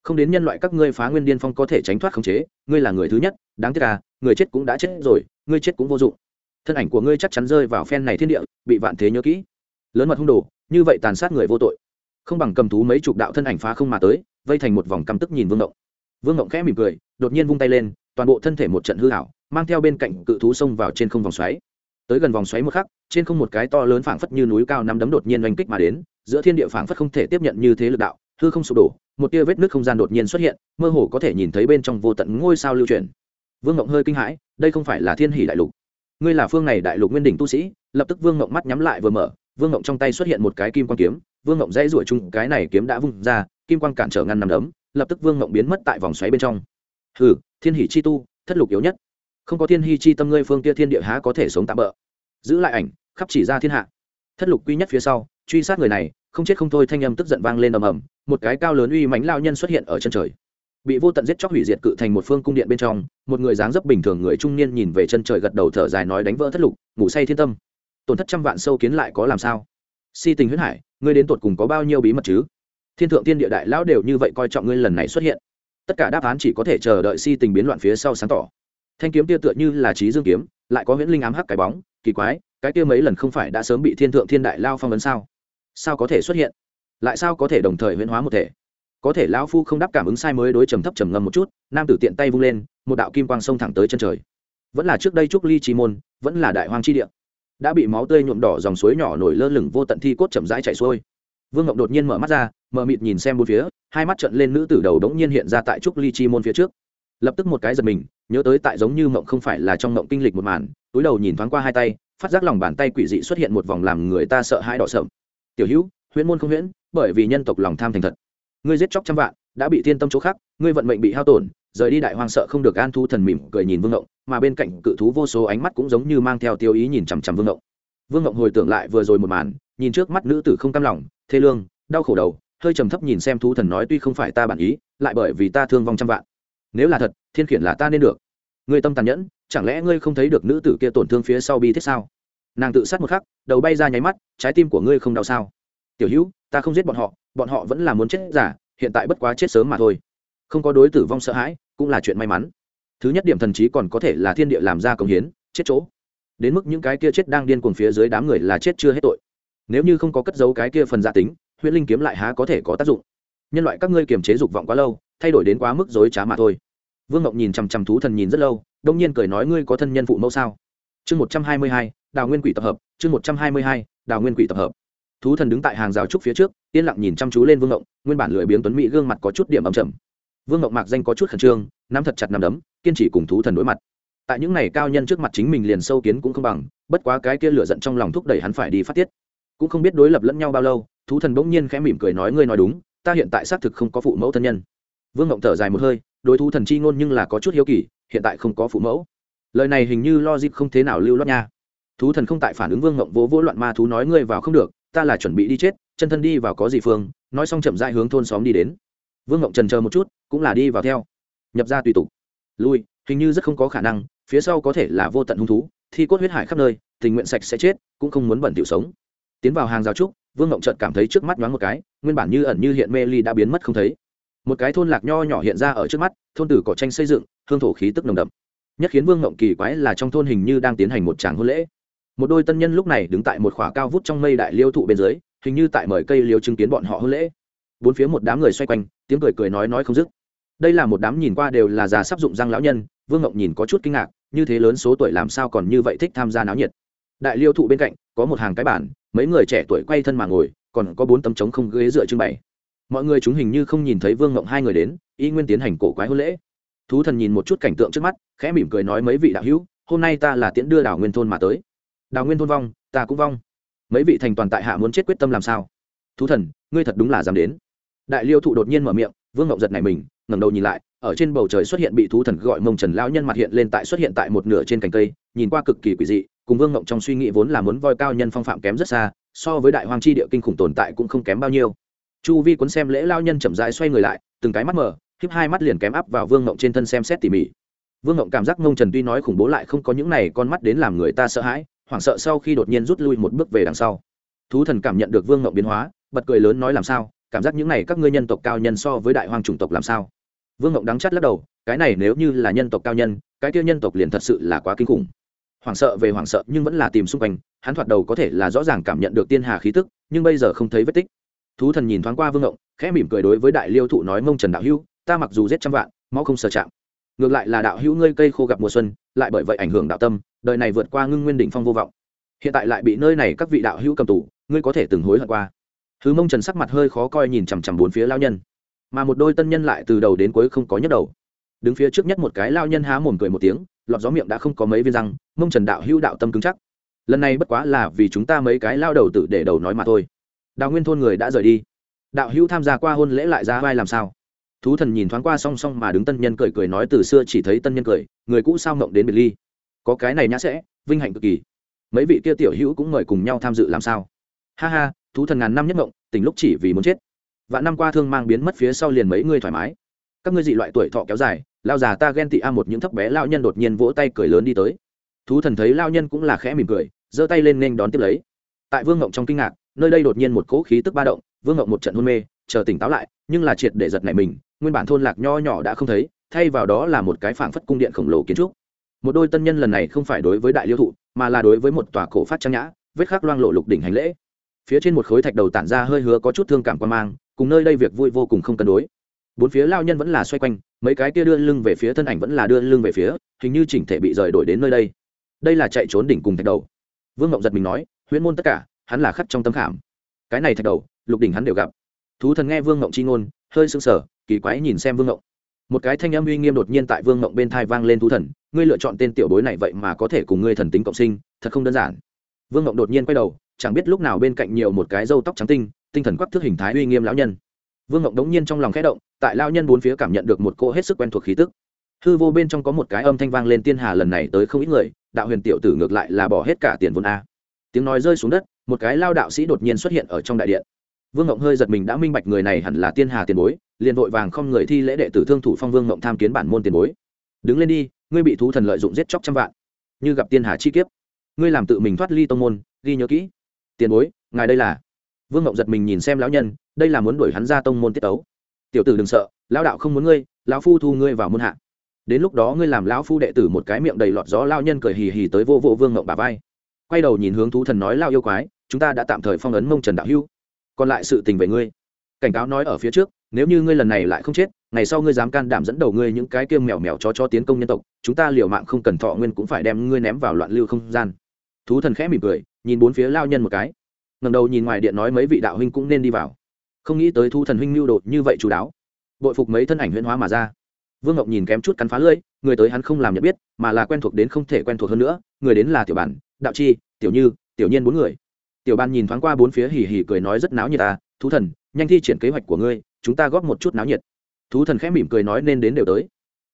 Không đến nhân loại các ngươi phá nguyên điên phong có thể tránh thoát khống chế, ngươi là người thứ nhất, đáng tiếc à người chết cũng đã chết rồi, ngươi chết cũng vô dụng. Thân ảnh của ngươi chắc chắn rơi vào phen này thiên địa, bị vạn thế nhớ kỹ. Lớn mật hung đồ, như vậy tàn sát người vô tội không bằng cầm thú mấy chục đạo thân ảnh phá không mà tới, vây thành một vòng căm tức nhìn vương ngộng. Vương ngộng khẽ mỉm cười, đột nhiên vung tay lên, toàn bộ thân thể một trận hư hảo mang theo bên cạnh cự thú xông vào trên không vòng xoáy. Tới gần vòng xoáy một khắc, trên không một cái to lớn phảng phất như núi cao nắm đấm đột nhiên oanh kích mà đến, giữa thiên địa phảng phất không thể tiếp nhận như thế lực đạo, hư không sụp đổ, một tia vết nước không gian đột nhiên xuất hiện, mơ hồ có thể nhìn thấy bên trong vô tận ngôi sao lưu truyền vương ngộng hơi kinh hãi, đây không phải là thiên hỷ đại lục. Ngươi là phương này đại lục nguyên đỉnh tu sĩ, lập tức vương ngộng mắt nhắm lại vừa mở vương ngộng trong tay xuất hiện một cái kim quan kiếm, vương ngộng dãy ruổi chung, cái này kiếm đã vung ra, kim quan cản trở ngăn nằm đấm, lập tức vương ngộng biến mất tại vòng xoáy bên trong. Hừ, thiên hỷ chi tu, thất lục yếu nhất. Không có thiên hy chi tâm ngươi phương kia thiên địa há có thể sống tạm bỡ giữ lại ảnh, khắp chỉ ra thiên hạ. Thất lục quy nhất phía sau, truy sát người này, không chết không thôi thanh âm tức giận vang lên ầm ầm, một cái cao lớn uy mãnh lao nhân xuất hiện ở chân trời. Bị vô tận giết chóc hủy diệt cự thành một phương cung điện bên trong, một người dáng dấp bình thường người trung niên nhìn về chân trời gật đầu thở dài nói đánh vỡ thất lục, ngủ say thiên tâm tổn thất trăm vạn sâu kiến lại có làm sao? Si tình huyết hải, ngươi đến tột cùng có bao nhiêu bí mật chứ? Thiên thượng tiên địa đại lão đều như vậy coi trọng ngươi lần này xuất hiện. Tất cả đáp án chỉ có thể chờ đợi si tình biến loạn phía sau sáng tỏ. Thanh kiếm tia tựa như là trí dương kiếm, lại có huyễn linh ám hắc cái bóng, kỳ quái, cái kia mấy lần không phải đã sớm bị thiên thượng thiên đại lao phong vấn sao? Sao có thể xuất hiện? Lại sao có thể đồng thời huyễn hóa một thể? Có thể lão phu không đáp cảm ứng sai mới đối trầm thấp trầm ngâm một chút, nam tử tiện tay vung lên, một đạo kim quang sông thẳng tới chân trời. Vẫn là trước đây trúc ly trí môn, vẫn là đại hoang chi địa đã bị máu tươi nhuộm đỏ dòng suối nhỏ nổi lơ lửng vô tận thi cốt chậm rãi chạy xuôi. Vương ngọc đột nhiên mở mắt ra mở mịt nhìn xem bốn phía, hai mắt trận lên nữ tử đầu đống nhiên hiện ra tại trúc ly chi môn phía trước. Lập tức một cái giật mình, nhớ tới tại giống như mộng không phải là trong mộng kinh lịch một màn, túi đầu nhìn thoáng qua hai tay, phát giác lòng bàn tay quỷ dị xuất hiện một vòng làm người ta sợ hãi đỏ sợm tiểu hữu, huyễn môn không huyễn, bởi vì nhân tộc lòng tham thành thật. Ngươi giết chóc trăm vạn, đã bị thiên tâm chỗ khác ngươi vận mệnh bị hao tổn rời đi đại hoang sợ không được an thu thần mỉm cười nhìn vương ngộng, mà bên cạnh cự thú vô số ánh mắt cũng giống như mang theo tiêu ý nhìn chằm chằm vương ngộng. Vương ngộng hồi tưởng lại vừa rồi một màn, nhìn trước mắt nữ tử không cam lòng, thê lương, đau khổ đầu, hơi trầm thấp nhìn xem thú thần nói tuy không phải ta bản ý, lại bởi vì ta thương vong trăm vạn. Nếu là thật, thiên khiển là ta nên được. Người tâm tàn nhẫn, chẳng lẽ ngươi không thấy được nữ tử kia tổn thương phía sau bi thiết sao? Nàng tự sát một khắc, đầu bay ra nháy mắt, trái tim của ngươi không đau sao? Tiểu hữu, ta không giết bọn họ bọn họ vẫn là muốn chết giả, hiện tại bất quá chết sớm mà thôi không có đối tử vong sợ hãi, cũng là chuyện may mắn. Thứ nhất điểm thần trí còn có thể là thiên địa làm ra công hiến, chết chỗ. Đến mức những cái kia chết đang điên cuồng phía dưới đám người là chết chưa hết tội. Nếu như không có cất giấu cái kia phần gia tính, huyễn linh kiếm lại há có thể có tác dụng. Nhân loại các ngươi kiềm chế dục vọng quá lâu, thay đổi đến quá mức dối trá mà thôi. Vương ngọc nhìn chằm chằm thú thần nhìn rất lâu, đông nhiên cười nói ngươi có thân nhân phụ mẫu sao? Chương một trăm hai mươi hai, đào nguyên quỷ tập hợp, chương một trăm hai mươi hai, đào nguyên quỷ tập hợp. Thú thần đứng tại hàng rào trúc phía trước, yên lặng nhìn chăm chú lên vương ngộng nguyên bản lười biếng tuấn mỹ gương mặt có chút điểm ẩm chầm vương ngộng mạc danh có chút khẩn trương, nắm thật chặt nằm đấm, kiên trì cùng thú thần đối mặt. Tại những ngày cao nhân trước mặt chính mình liền sâu kiến cũng không bằng, bất quá cái kia lửa giận trong lòng thúc đẩy hắn phải đi phát tiết. Cũng không biết đối lập lẫn nhau bao lâu, thú thần bỗng nhiên khẽ mỉm cười nói, ngươi nói đúng, ta hiện tại xác thực không có phụ mẫu thân nhân. Vương ngộng thở dài một hơi, đối thú thần chi ngôn nhưng là có chút hiếu kỳ, hiện tại không có phụ mẫu. Lời này hình như logic không thế nào lưu lót nha. Thú thần không tại phản ứng vương ngộng vỗ vỗ loạn ma thú nói, ngươi vào không được, ta là chuẩn bị đi chết, chân thân đi vào có gì phương. Nói xong chậm dại hướng thôn xóm đi đến vương ngộng trần chờ một chút, cũng là đi vào theo. Nhập ra tùy tục. Lui, hình như rất không có khả năng, phía sau có thể là vô tận hung thú, thi cốt huyết hải khắp nơi, tình nguyện sạch sẽ chết, cũng không muốn bẩn tiểu sống. Tiến vào hàng rào trúc, vương ngộng trợt cảm thấy trước mắt nhoáng một cái, nguyên bản như ẩn như hiện mê ly đã biến mất không thấy. Một cái thôn lạc nho nhỏ hiện ra ở trước mắt, thôn tử cỏ tranh xây dựng, hương thổ khí tức nồng đậm. Nhất khiến vương ngộng kỳ quái là trong thôn hình như đang tiến hành một tràng hôn lễ. Một đôi tân nhân lúc này đứng tại một khỏa cao vút trong mây đại liêu thụ bên dưới, hình như tại mời cây liêu chứng kiến bọn họ hôn lễ. Bốn phía một đám người xoay quanh tiếng cười cười nói nói không dứt. Đây là một đám nhìn qua đều là già sắp dụng răng lão nhân, vương ngộng nhìn có chút kinh ngạc, như thế lớn số tuổi làm sao còn như vậy thích tham gia náo nhiệt. Đại liêu thụ bên cạnh, có một hàng cái bản mấy người trẻ tuổi quay thân mà ngồi, còn có bốn tấm trống không ghế dựa trưng bày. Mọi người chúng hình như không nhìn thấy vương ngộng hai người đến, y nguyên tiến hành cổ quái hôn lễ. Thú thần nhìn một chút cảnh tượng trước mắt, khẽ mỉm cười nói mấy vị đạo hữu, hôm nay ta là tiễn đưa đảo nguyên thôn mà tới. Đào nguyên thôn vong, ta cũng vong. Mấy vị thành toàn tại hạ muốn chết quyết tâm làm sao? Thú thần, ngươi thật đúng là dám đến đại liêu thụ đột nhiên mở miệng, vương ngộng giật này mình, ngẩng đầu nhìn lại, ở trên bầu trời xuất hiện bị thú thần gọi mông trần lão nhân mặt hiện lên tại xuất hiện tại một nửa trên cành cây, nhìn qua cực kỳ quỷ dị, cùng vương ngộng trong suy nghĩ vốn là muốn voi cao nhân phong phạm kém rất xa, so với đại hoàng chi địa kinh khủng tồn tại cũng không kém bao nhiêu. Chu vi cuốn xem lễ lao nhân chậm rãi xoay người lại, từng cái mắt mở, híp hai mắt liền kém áp vào vương ngộng trên thân xem xét tỉ mỉ. Vương ngộng cảm giác mông trần tuy nói khủng bố lại không có những này con mắt đến làm người ta sợ hãi, hoảng sợ sau khi đột nhiên rút lui một bước về đằng sau. Thú thần cảm nhận được vương ngộng biến hóa, bật cười lớn nói làm sao cảm giác những này các ngươi nhân tộc cao nhân so với đại hoang chủng tộc làm sao? Vương ngộng đắng chắt lắc đầu, cái này nếu như là nhân tộc cao nhân, cái kia nhân tộc liền thật sự là quá kinh khủng. Hoảng sợ về hoảng sợ, nhưng vẫn là tìm xung quanh, hắn thoạt đầu có thể là rõ ràng cảm nhận được tiên hà khí tức, nhưng bây giờ không thấy vết tích. Thú thần nhìn thoáng qua vương ngộng khẽ mỉm cười đối với đại liêu thụ nói mông trần đạo hữu, ta mặc dù giết trăm vạn máu không sờ chạm. Ngược lại là đạo hữu ngươi cây khô gặp mùa xuân, lại bởi vậy ảnh hưởng đạo tâm, đời này vượt qua ngưng nguyên đỉnh phong vô vọng. Hiện tại lại bị nơi này các vị đạo hữu cầm tù, ngươi có thể từng hối hận qua thứ mông trần sắc mặt hơi khó coi nhìn chằm chằm bốn phía lao nhân. Mà một đôi tân nhân lại từ đầu đến cuối không có nhấc đầu. Đứng phía trước nhất một cái lao nhân há mồm cười một tiếng, lọt gió miệng đã không có mấy viên răng, mông trần đạo hữu đạo tâm cứng chắc. Lần này bất quá là vì chúng ta mấy cái lao đầu tử để đầu nói mà thôi. Đào nguyên thôn người đã rời đi. Đạo hữu tham gia qua hôn lễ lại ra vai làm sao? Thú thần nhìn thoáng qua song song mà đứng tân nhân cười cười nói từ xưa chỉ thấy tân nhân cười, người cũ sao mộng đến biệt ly. Có cái này nhã sẽ, vinh hạnh cực kỳ. Mấy vị kia tiểu hữu cũng mời cùng nhau tham dự làm sao? Ha ha thú thần ngàn năm nhất mộng tỉnh lúc chỉ vì muốn chết. Và năm qua thương mang biến mất phía sau liền mấy ngươi thoải mái. Các ngươi dị loại tuổi thọ kéo dài, lao già ta ghen tị a một những thấp bé lao nhân đột nhiên vỗ tay cười lớn đi tới. Thú thần thấy lao nhân cũng là khẽ mỉm cười, giơ tay lên nên đón tiếp lấy. Tại vương ngộng trong kinh ngạc, nơi đây đột nhiên một cỗ khí tức ba động, vương ngộng một trận hôn mê, chờ tỉnh táo lại, nhưng là triệt để giật này mình, nguyên bản thôn lạc nho nhỏ đã không thấy, thay vào đó là một cái phảng phất cung điện khổng lồ kiến trúc. Một đôi tân nhân lần này không phải đối với đại liêu thụ, mà là đối với một tòa cổ phát trang nhã, vết khắc loang lộ lục đỉnh hành lễ phía trên một khối thạch đầu tản ra hơi hứa có chút thương cảm quan mang, cùng nơi đây việc vui vô cùng không cân đối. Bốn phía lao nhân vẫn là xoay quanh, mấy cái kia đưa lưng về phía thân ảnh vẫn là đưa lưng về phía, hình như chỉnh thể bị rời đổi đến nơi đây. Đây là chạy trốn đỉnh cùng thạch đầu. Vương ngộng giật mình nói, huyễn môn tất cả, hắn là khắc trong tâm khảm. Cái này thạch đầu, lục đỉnh hắn đều gặp. Thú thần nghe vương ngộng c h i ngôn, hơi sưng sở kỳ quái nhìn xem vương ngộng một cái thanh âm uy nghiêm đột nhiên tại vương ngộng bên thai vang lên thú thần, ngươi lựa chọn tên tiểu bối này vậy mà có thể cùng ngươi thần tính cộng sinh, thật không đơn giản. Vương ngộng đột nhiên quay đầu chẳng biết lúc nào bên cạnh nhiều một cái râu tóc trắng tinh tinh thần quắc thước hình thái uy nghiêm lão nhân. Vương ngộng đống nhiên trong lòng khẽ động, tại lão nhân bốn phía cảm nhận được một cỗ hết sức quen thuộc khí tức. Hư vô bên trong có một cái âm thanh vang lên tiên hà lần này tới không ít người, đạo huyền tiểu tử ngược lại là bỏ hết cả tiền vốn a. Tiếng nói rơi xuống đất, một cái lao đạo sĩ đột nhiên xuất hiện ở trong đại điện. Vương ngộng hơi giật mình đã minh bạch người này hẳn là tiên hà tiền bối, liền vội vàng không người thi lễ đệ tử thương thủ phong vương ngộng tham kiến bản môn tiền bối. Đứng lên đi, ngươi bị thú thần lợi dụng giết chóc trăm vạn. Như gặp tiên hà chi kiếp, ngươi làm tự mình thoát ly tông môn, ghi nhớ kỹ tiền bối, ngài đây là? Vương ngộng giật mình nhìn xem lão nhân, đây là muốn đuổi hắn ra tông môn tiết tấu. Tiểu tử đừng sợ, lão đạo không muốn ngươi, lão phu thu ngươi vào môn hạ. Đến lúc đó ngươi làm lão phu đệ tử một cái miệng đầy lọt gió lao nhân cười hì hì tới vô vô vương ngộng bà vai. Quay đầu nhìn hướng thú thần nói lao yêu quái, chúng ta đã tạm thời phong ấn mông trần đạo hưu còn lại sự tình về ngươi. Cảnh cáo nói ở phía trước, nếu như ngươi lần này lại không chết, ngày sau ngươi dám can đảm dẫn đầu ngươi những cái kiêm mèo mèo cho cho tiến công nhân tộc, chúng ta liều mạng không cần thọ nguyên cũng phải đem ngươi ném vào loạn lưu không gian thú thần khẽ mỉm cười nhìn bốn phía lao nhân một cái. Ngầm đầu nhìn ngoài điện nói mấy vị đạo huynh cũng nên đi vào. Không nghĩ tới thu thần huynh mưu đột như vậy chú đáo. Bội phục mấy thân ảnh huyễn hóa mà ra. Vương ngọc nhìn kém chút cắn phá lưỡi người tới hắn không làm nhận biết mà là quen thuộc đến không thể quen thuộc hơn nữa người đến là tiểu bản đạo chi tiểu như tiểu nhiên bốn người. Tiểu ban nhìn thoáng qua bốn phía hì hì cười nói rất náo nhiệt à, thú thần nhanh thi triển kế hoạch của ngươi chúng ta góp một chút náo nhiệt. Thú thần khẽ mỉm cười nói nên đến đều tới.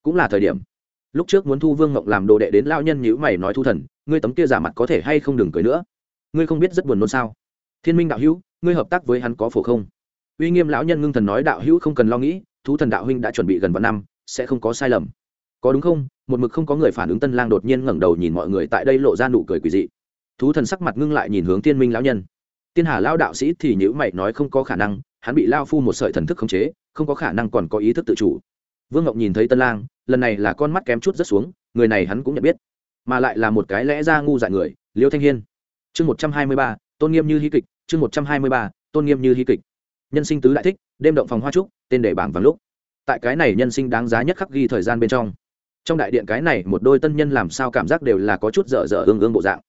Cũng là thời điểm lúc trước muốn thu vương ngọc làm đồ đệ đến lao nhân nhữ mày nói thu thần, ngươi tấm kia giả mặt có thể hay không đừng cười nữa? Ngươi không biết rất buồn nôn sao? Thiên minh đạo hữu, ngươi hợp tác với hắn có phổ không? Uy nghiêm lão nhân ngưng thần nói đạo hữu không cần lo nghĩ thú thần đạo huynh đã chuẩn bị gần vạn năm, sẽ không có sai lầm. Có đúng không? Một mực không có người phản ứng tân lang đột nhiên ngẩng đầu nhìn mọi người tại đây lộ ra nụ cười quỳ dị. Thú thần sắc mặt ngưng lại nhìn hướng tiên minh lão nhân. Tiên hà lao đạo sĩ thì nhữ mày nói không có khả năng, hắn bị lao phu một sợi thần thức khống chế, không có khả năng còn có ý thức tự chủ. Vương ngọc nhìn thấy tân lang lần này là con mắt kém chút rất xuống, người này hắn cũng nhận biết, mà lại là một cái lẽ ra ngu dại người, liêu thanh hiên. Chương một trăm hai mươi ba, tôn nghiêm như hí kịch, chương một trăm hai mươi ba, tôn nghiêm như hí kịch. Nhân sinh tứ đại thích, đêm động phòng hoa trúc, tên để bảng vàng lúc. Tại cái này nhân sinh đáng giá nhất khắc ghi thời gian bên trong. Trong đại điện cái này một đôi tân nhân làm sao cảm giác đều là có chút dở dở ương ương bộ dạng.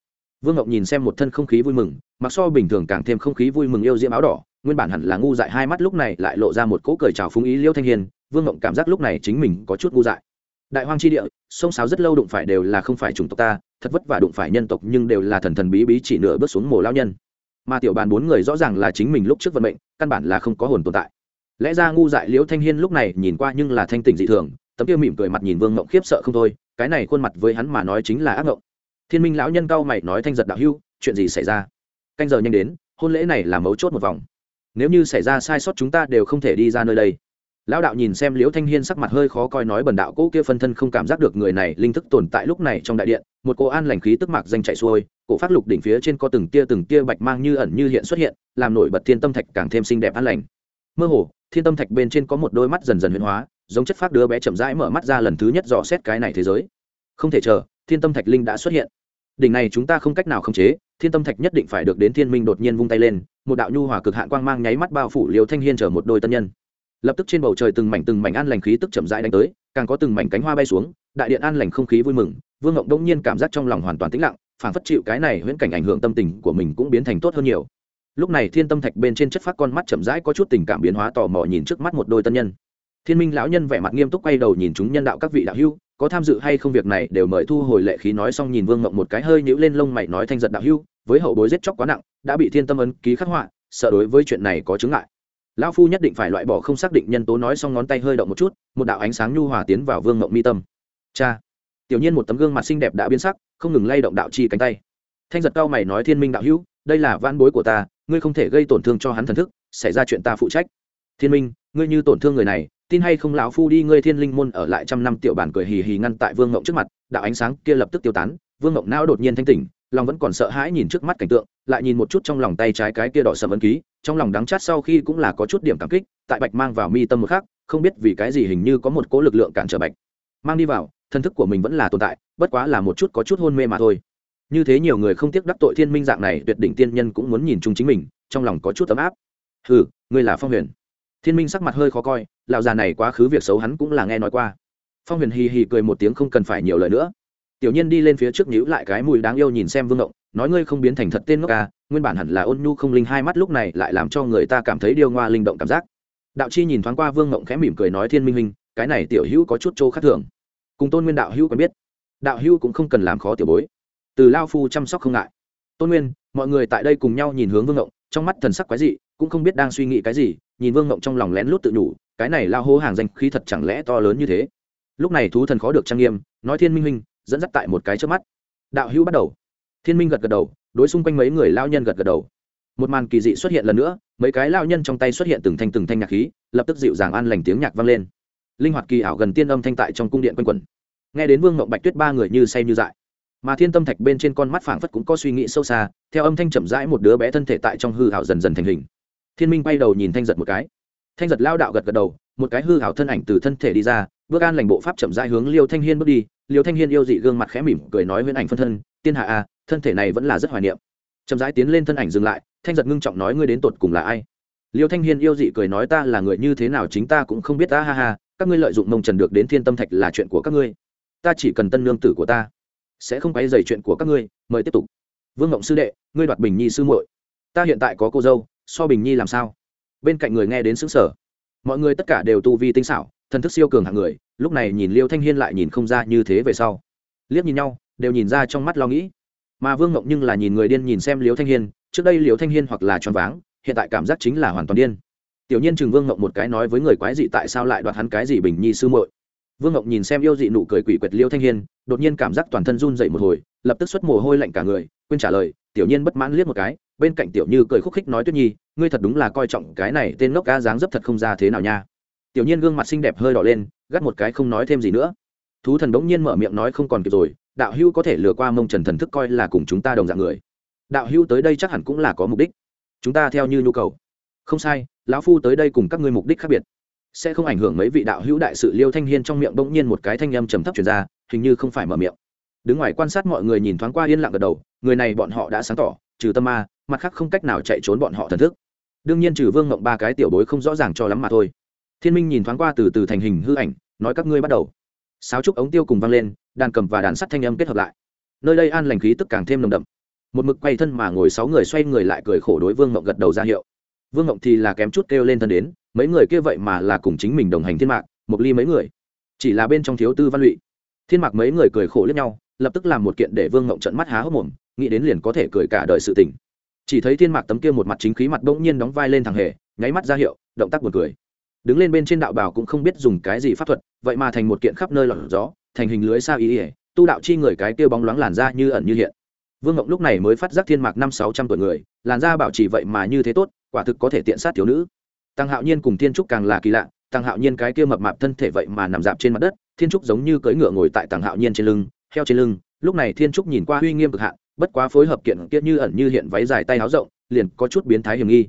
Vương ngọc nhìn xem một thân không khí vui mừng, mặc so bình thường càng thêm không khí vui mừng yêu diễm áo đỏ, nguyên bản hẳn là ngu dại hai mắt lúc này lại lộ ra một cỗ cười trào phúng ý liêu thanh hiền vương ngọc cảm giác lúc này chính mình có chút ngu dại đại hoang chi địa, sông sáo rất lâu đụng phải đều là không phải chủng tộc ta, thật vất vả đụng phải nhân tộc nhưng đều là thần thần bí bí chỉ nửa bước xuống mồ lao nhân. Mà tiểu bàn bốn người rõ ràng là chính mình lúc trước vận mệnh, căn bản là không có hồn tồn tại. Lẽ ra ngu dại liễu thanh hiên lúc này nhìn qua nhưng là thanh tỉnh dị thường, tấm kia mỉm cười mặt nhìn vương ngộng khiếp sợ không thôi, cái này khuôn mặt với hắn mà nói chính là ác ngộng. Thiên minh lão nhân cao mày nói thanh giật đạo hưu, chuyện gì xảy ra? Canh giờ nhanh đến, hôn lễ này là mấu chốt một vòng. Nếu như xảy ra sai sót chúng ta đều không thể đi ra nơi đây lão đạo nhìn xem liễu thanh hiên sắc mặt hơi khó coi nói bần đạo cỗ kia phân thân không cảm giác được người này linh thức tồn tại lúc này trong đại điện, một cô an lành khí tức mạc danh chạy xuôi, cổ phát lục đỉnh phía trên có từng tia từng tia bạch mang như ẩn như hiện xuất hiện, làm nổi bật thiên tâm thạch càng thêm xinh đẹp an lành. Mơ hồ, thiên tâm thạch bên trên có một đôi mắt dần dần huyền hóa, giống chất phát đứa bé chậm rãi mở mắt ra lần thứ nhất dò xét cái này thế giới. Không thể chờ, thiên tâm thạch linh đã xuất hiện. Đỉnh này chúng ta không cách nào khống chế, thiên tâm thạch nhất định phải được đến thiên minh đột nhiên vung tay lên, một đạo nhu hòa cực hạn quang mang nháy mắt bao phủ liều thanh hiên chở một đôi tân nhân lập tức trên bầu trời từng mảnh từng mảnh an lành khí tức chậm rãi đánh tới, càng có từng mảnh cánh hoa bay xuống, đại điện an lành không khí vui mừng, vương ngộng đông nhiên cảm giác trong lòng hoàn toàn tĩnh lặng phản phất chịu cái này huyễn cảnh ảnh hưởng tâm tình của mình cũng biến thành tốt hơn nhiều. Lúc này thiên tâm thạch bên trên chất phát con mắt chậm rãi có chút tình cảm biến hóa tò mò nhìn trước mắt một đôi tân nhân. Thiên minh lão nhân vẻ mặt nghiêm túc quay đầu nhìn chúng nhân đạo các vị đạo hưu có tham dự hay không việc này đều mời thu hồi lệ khí nói xong nhìn vương ngộng một cái hơi nhữ lên lông mày nói thanh giật đạo hưu với hậu bối giết chóc quá nặng, đã bị thiên tâm ấn ký khắc họa, sợ đối với chuyện này có chứng ngại lão phu nhất định phải loại bỏ không xác định nhân tố nói xong ngón tay hơi động một chút, một đạo ánh sáng nhu hòa tiến vào vương mộng mi tâm. Cha! Tiểu nhiên một tấm gương mặt xinh đẹp đã biến sắc, không ngừng lay động đạo chi cánh tay. Thanh giật cao mày nói, thiên minh đạo hữu, đây là van bối của ta, ngươi không thể gây tổn thương cho hắn thần thức, xảy ra chuyện ta phụ trách. Thiên minh, ngươi như tổn thương người này, tin hay không lão phu đi, ngươi thiên linh môn ở lại trăm năm tiểu bản cười hì hì ngăn tại vương mộng trước mặt, đạo ánh sáng kia lập tức tiêu tán, vương mộng não đột nhiên thanh tỉnh, lòng vẫn còn sợ hãi nhìn trước mắt cảnh tượng lại nhìn một chút trong lòng tay trái cái kia đỏ sầm ấn ký, trong lòng đắng chát sau khi cũng là có chút điểm cảm kích, tại bạch mang vào mi tâm một khác không biết vì cái gì hình như có một cố lực lượng cản trở bạch mang đi vào, thân thức của mình vẫn là tồn tại, bất quá là một chút có chút hôn mê mà thôi. Như thế nhiều người không tiếc đắc tội thiên minh dạng này, tuyệt đỉnh tiên nhân cũng muốn nhìn chung chính mình, trong lòng có chút ấm áp. Ừ ngươi là phong huyền. Thiên minh sắc mặt hơi khó coi, lão già này quá khứ việc xấu hắn cũng là nghe nói qua. Phong huyền hì hì cười một tiếng không cần phải nhiều lời nữa. Tiểu nhiên đi lên phía trước nhíu lại cái mùi đáng yêu nhìn xem vương động nói ngươi không biến thành thật tên ngốc ca nguyên bản hẳn là ôn nhu không linh hai mắt lúc này lại làm cho người ta cảm thấy điêu ngoa linh động cảm giác. Đạo chi nhìn thoáng qua vương ngộng khẽ mỉm cười nói, thiên minh minh cái này tiểu hữu có chút chỗ khác thường. Cùng tôn nguyên đạo hữu quen biết. Đạo hữu cũng không cần làm khó tiểu bối. Từ lao phu chăm sóc không ngại. Tôn nguyên, mọi người tại đây cùng nhau nhìn hướng vương ngộng trong mắt thần sắc quái dị, cũng không biết đang suy nghĩ cái gì, nhìn vương ngộng trong lòng lén lút tự nhủ, cái này lao hô hàng danh khí thật chẳng lẽ to lớn như thế? Lúc này thú thần khó được trang nghiêm, nói, thiên minh minh dẫn dắt tại một cái trước mắt. Đạo hữu bắt đầu thiên minh gật gật đầu, đối xung quanh mấy người lao nhân gật gật đầu. Một màn kỳ dị xuất hiện lần nữa, mấy cái lao nhân trong tay xuất hiện từng thanh từng thanh nhạc khí, lập tức dịu dàng an lành tiếng nhạc vang lên. Linh hoạt kỳ ảo gần tiên âm thanh tại trong cung điện quanh quẩn. Nghe đến vương ngộng bạch tuyết ba người như say như dại. Mà thiên tâm thạch bên trên con mắt phảng phất cũng có suy nghĩ sâu xa, theo âm thanh chậm rãi một đứa bé thân thể tại trong hư hảo dần dần thành hình. Thiên minh bay đầu nhìn thanh giật một cái. Thanh giật lao đạo gật gật đầu, một cái hư hảo thân ảnh từ thân thể đi ra, bước an lành bộ pháp chậm rãi hướng liêu thanh hiên bước đi liêu thanh hiên yêu dị gương mặt khẽ mỉm cười nói huyễn ảnh phân thân, tiên hạ a thân thể này vẫn là rất hoài niệm. Chậm rãi tiến lên thân ảnh dừng lại, thanh giật ngưng trọng nói, ngươi đến tột cùng là ai? Liêu thanh hiên yêu dị cười nói, ta là người như thế nào chính ta cũng không biết ta ha ha, các ngươi lợi dụng mông trần được đến thiên tâm thạch là chuyện của các ngươi. Ta chỉ cần tân lương tử của ta, sẽ không quay dày chuyện của các ngươi, mời tiếp tục. Vương ngộng sư đệ, ngươi đoạt bình nhi sư muội. Ta hiện tại có cô dâu, so bình nhi làm sao? Bên cạnh người nghe đến xứng sở mọi người tất cả đều tu vi tinh xảo thần thức siêu cường hạng người, lúc này nhìn liêu thanh hiên lại nhìn không ra như thế về sau. Liếc nhìn nhau, đều nhìn ra trong mắt lo nghĩ. Mà vương ngộng nhưng là nhìn người điên nhìn xem liêu thanh hiên, trước đây liêu thanh hiên hoặc là choáng váng, hiện tại cảm giác chính là hoàn toàn điên. Tiểu nhiên chừng vương ngộng một cái nói với người quái dị tại sao lại đoạt hắn cái gì bình nhi sư muội. Vương ngộng nhìn xem yêu dị nụ cười quỷ quyệt liêu thanh hiên, đột nhiên cảm giác toàn thân run dậy một hồi, lập tức xuất mồ hôi lạnh cả người, quên trả lời, tiểu nhiên bất mãn liếc một cái, bên cạnh tiểu như cười khúc khích nói tuyết nhi, ngươi thật đúng là coi trọng cái này tên ngốc cá dáng dấp thật không ra thế nào nha tiểu nhiên gương mặt xinh đẹp hơi đỏ lên, gắt một cái không nói thêm gì nữa. Thú thần bỗng nhiên mở miệng nói không còn kịp rồi, đạo hưu có thể lừa qua mông trần thần thức coi là cùng chúng ta đồng dạng người. Đạo hưu tới đây chắc hẳn cũng là có mục đích. Chúng ta theo như nhu cầu. Không sai, lão phu tới đây cùng các ngươi mục đích khác biệt. Sẽ không ảnh hưởng mấy vị đạo hữu đại sự liêu thanh hiên trong miệng bỗng nhiên một cái thanh âm trầm thấp chuyển ra, hình như không phải mở miệng. Đứng ngoài quan sát mọi người nhìn thoáng qua yên lặng gật đầu, người này bọn họ đã sáng tỏ, trừ tâm ma, mặt khác không cách nào chạy trốn bọn họ thần thức. Đương nhiên trừ vương ngộng ba cái tiểu bối không rõ ràng cho lắm mà thôi thiên minh nhìn thoáng qua từ từ thành hình hư ảnh, nói các ngươi bắt đầu. Sáo trúc ống tiêu cùng vang lên, đàn cầm và đàn sắt thanh âm kết hợp lại. Nơi đây an lành khí tức càng thêm nồng đậm. Một mực quay thân mà ngồi sáu người xoay người lại cười khổ đối vương ngộng gật đầu ra hiệu. Vương ngộng thì là kém chút kêu lên thân đến, mấy người kia vậy mà là cùng chính mình đồng hành thiên mạc một ly mấy người. Chỉ là bên trong thiếu tư văn lụy. Thiên mạc mấy người cười khổ lẫn nhau, lập tức làm một kiện để vương ngộng trận mắt há hốc mồm, nghĩ đến liền có thể cười cả đời sự tình. Chỉ thấy thiên mạc tấm kia một mặt chính khí mặt bỗng nhiên đóng vai lên thằng hề, nháy mắt ra hiệu, động tác buồn cười đứng lên bên trên đạo bảo cũng không biết dùng cái gì pháp thuật, vậy mà thành một kiện khắp nơi lọt gió, thành hình lưới sao ý ỉa tu đạo chi người cái kia bóng loáng làn da như ẩn như hiện. Vương ngộng lúc này mới phát giác thiên mạc năm sáu trăm tuổi người, làn da bảo trì vậy mà như thế tốt, quả thực có thể tiện sát thiếu nữ. Tăng hạo nhiên cùng thiên trúc càng là kỳ lạ, tăng hạo nhiên cái kia mập mạp thân thể vậy mà nằm dạp trên mặt đất, thiên trúc giống như cưỡi ngựa ngồi tại tăng hạo nhiên trên lưng, heo trên lưng, lúc này thiên trúc nhìn qua uy nghiêm cực hạn, bất quá phối hợp kiện kia như ẩn như hiện váy dài tay áo rộng, liền có chút biến thái hiểm nghi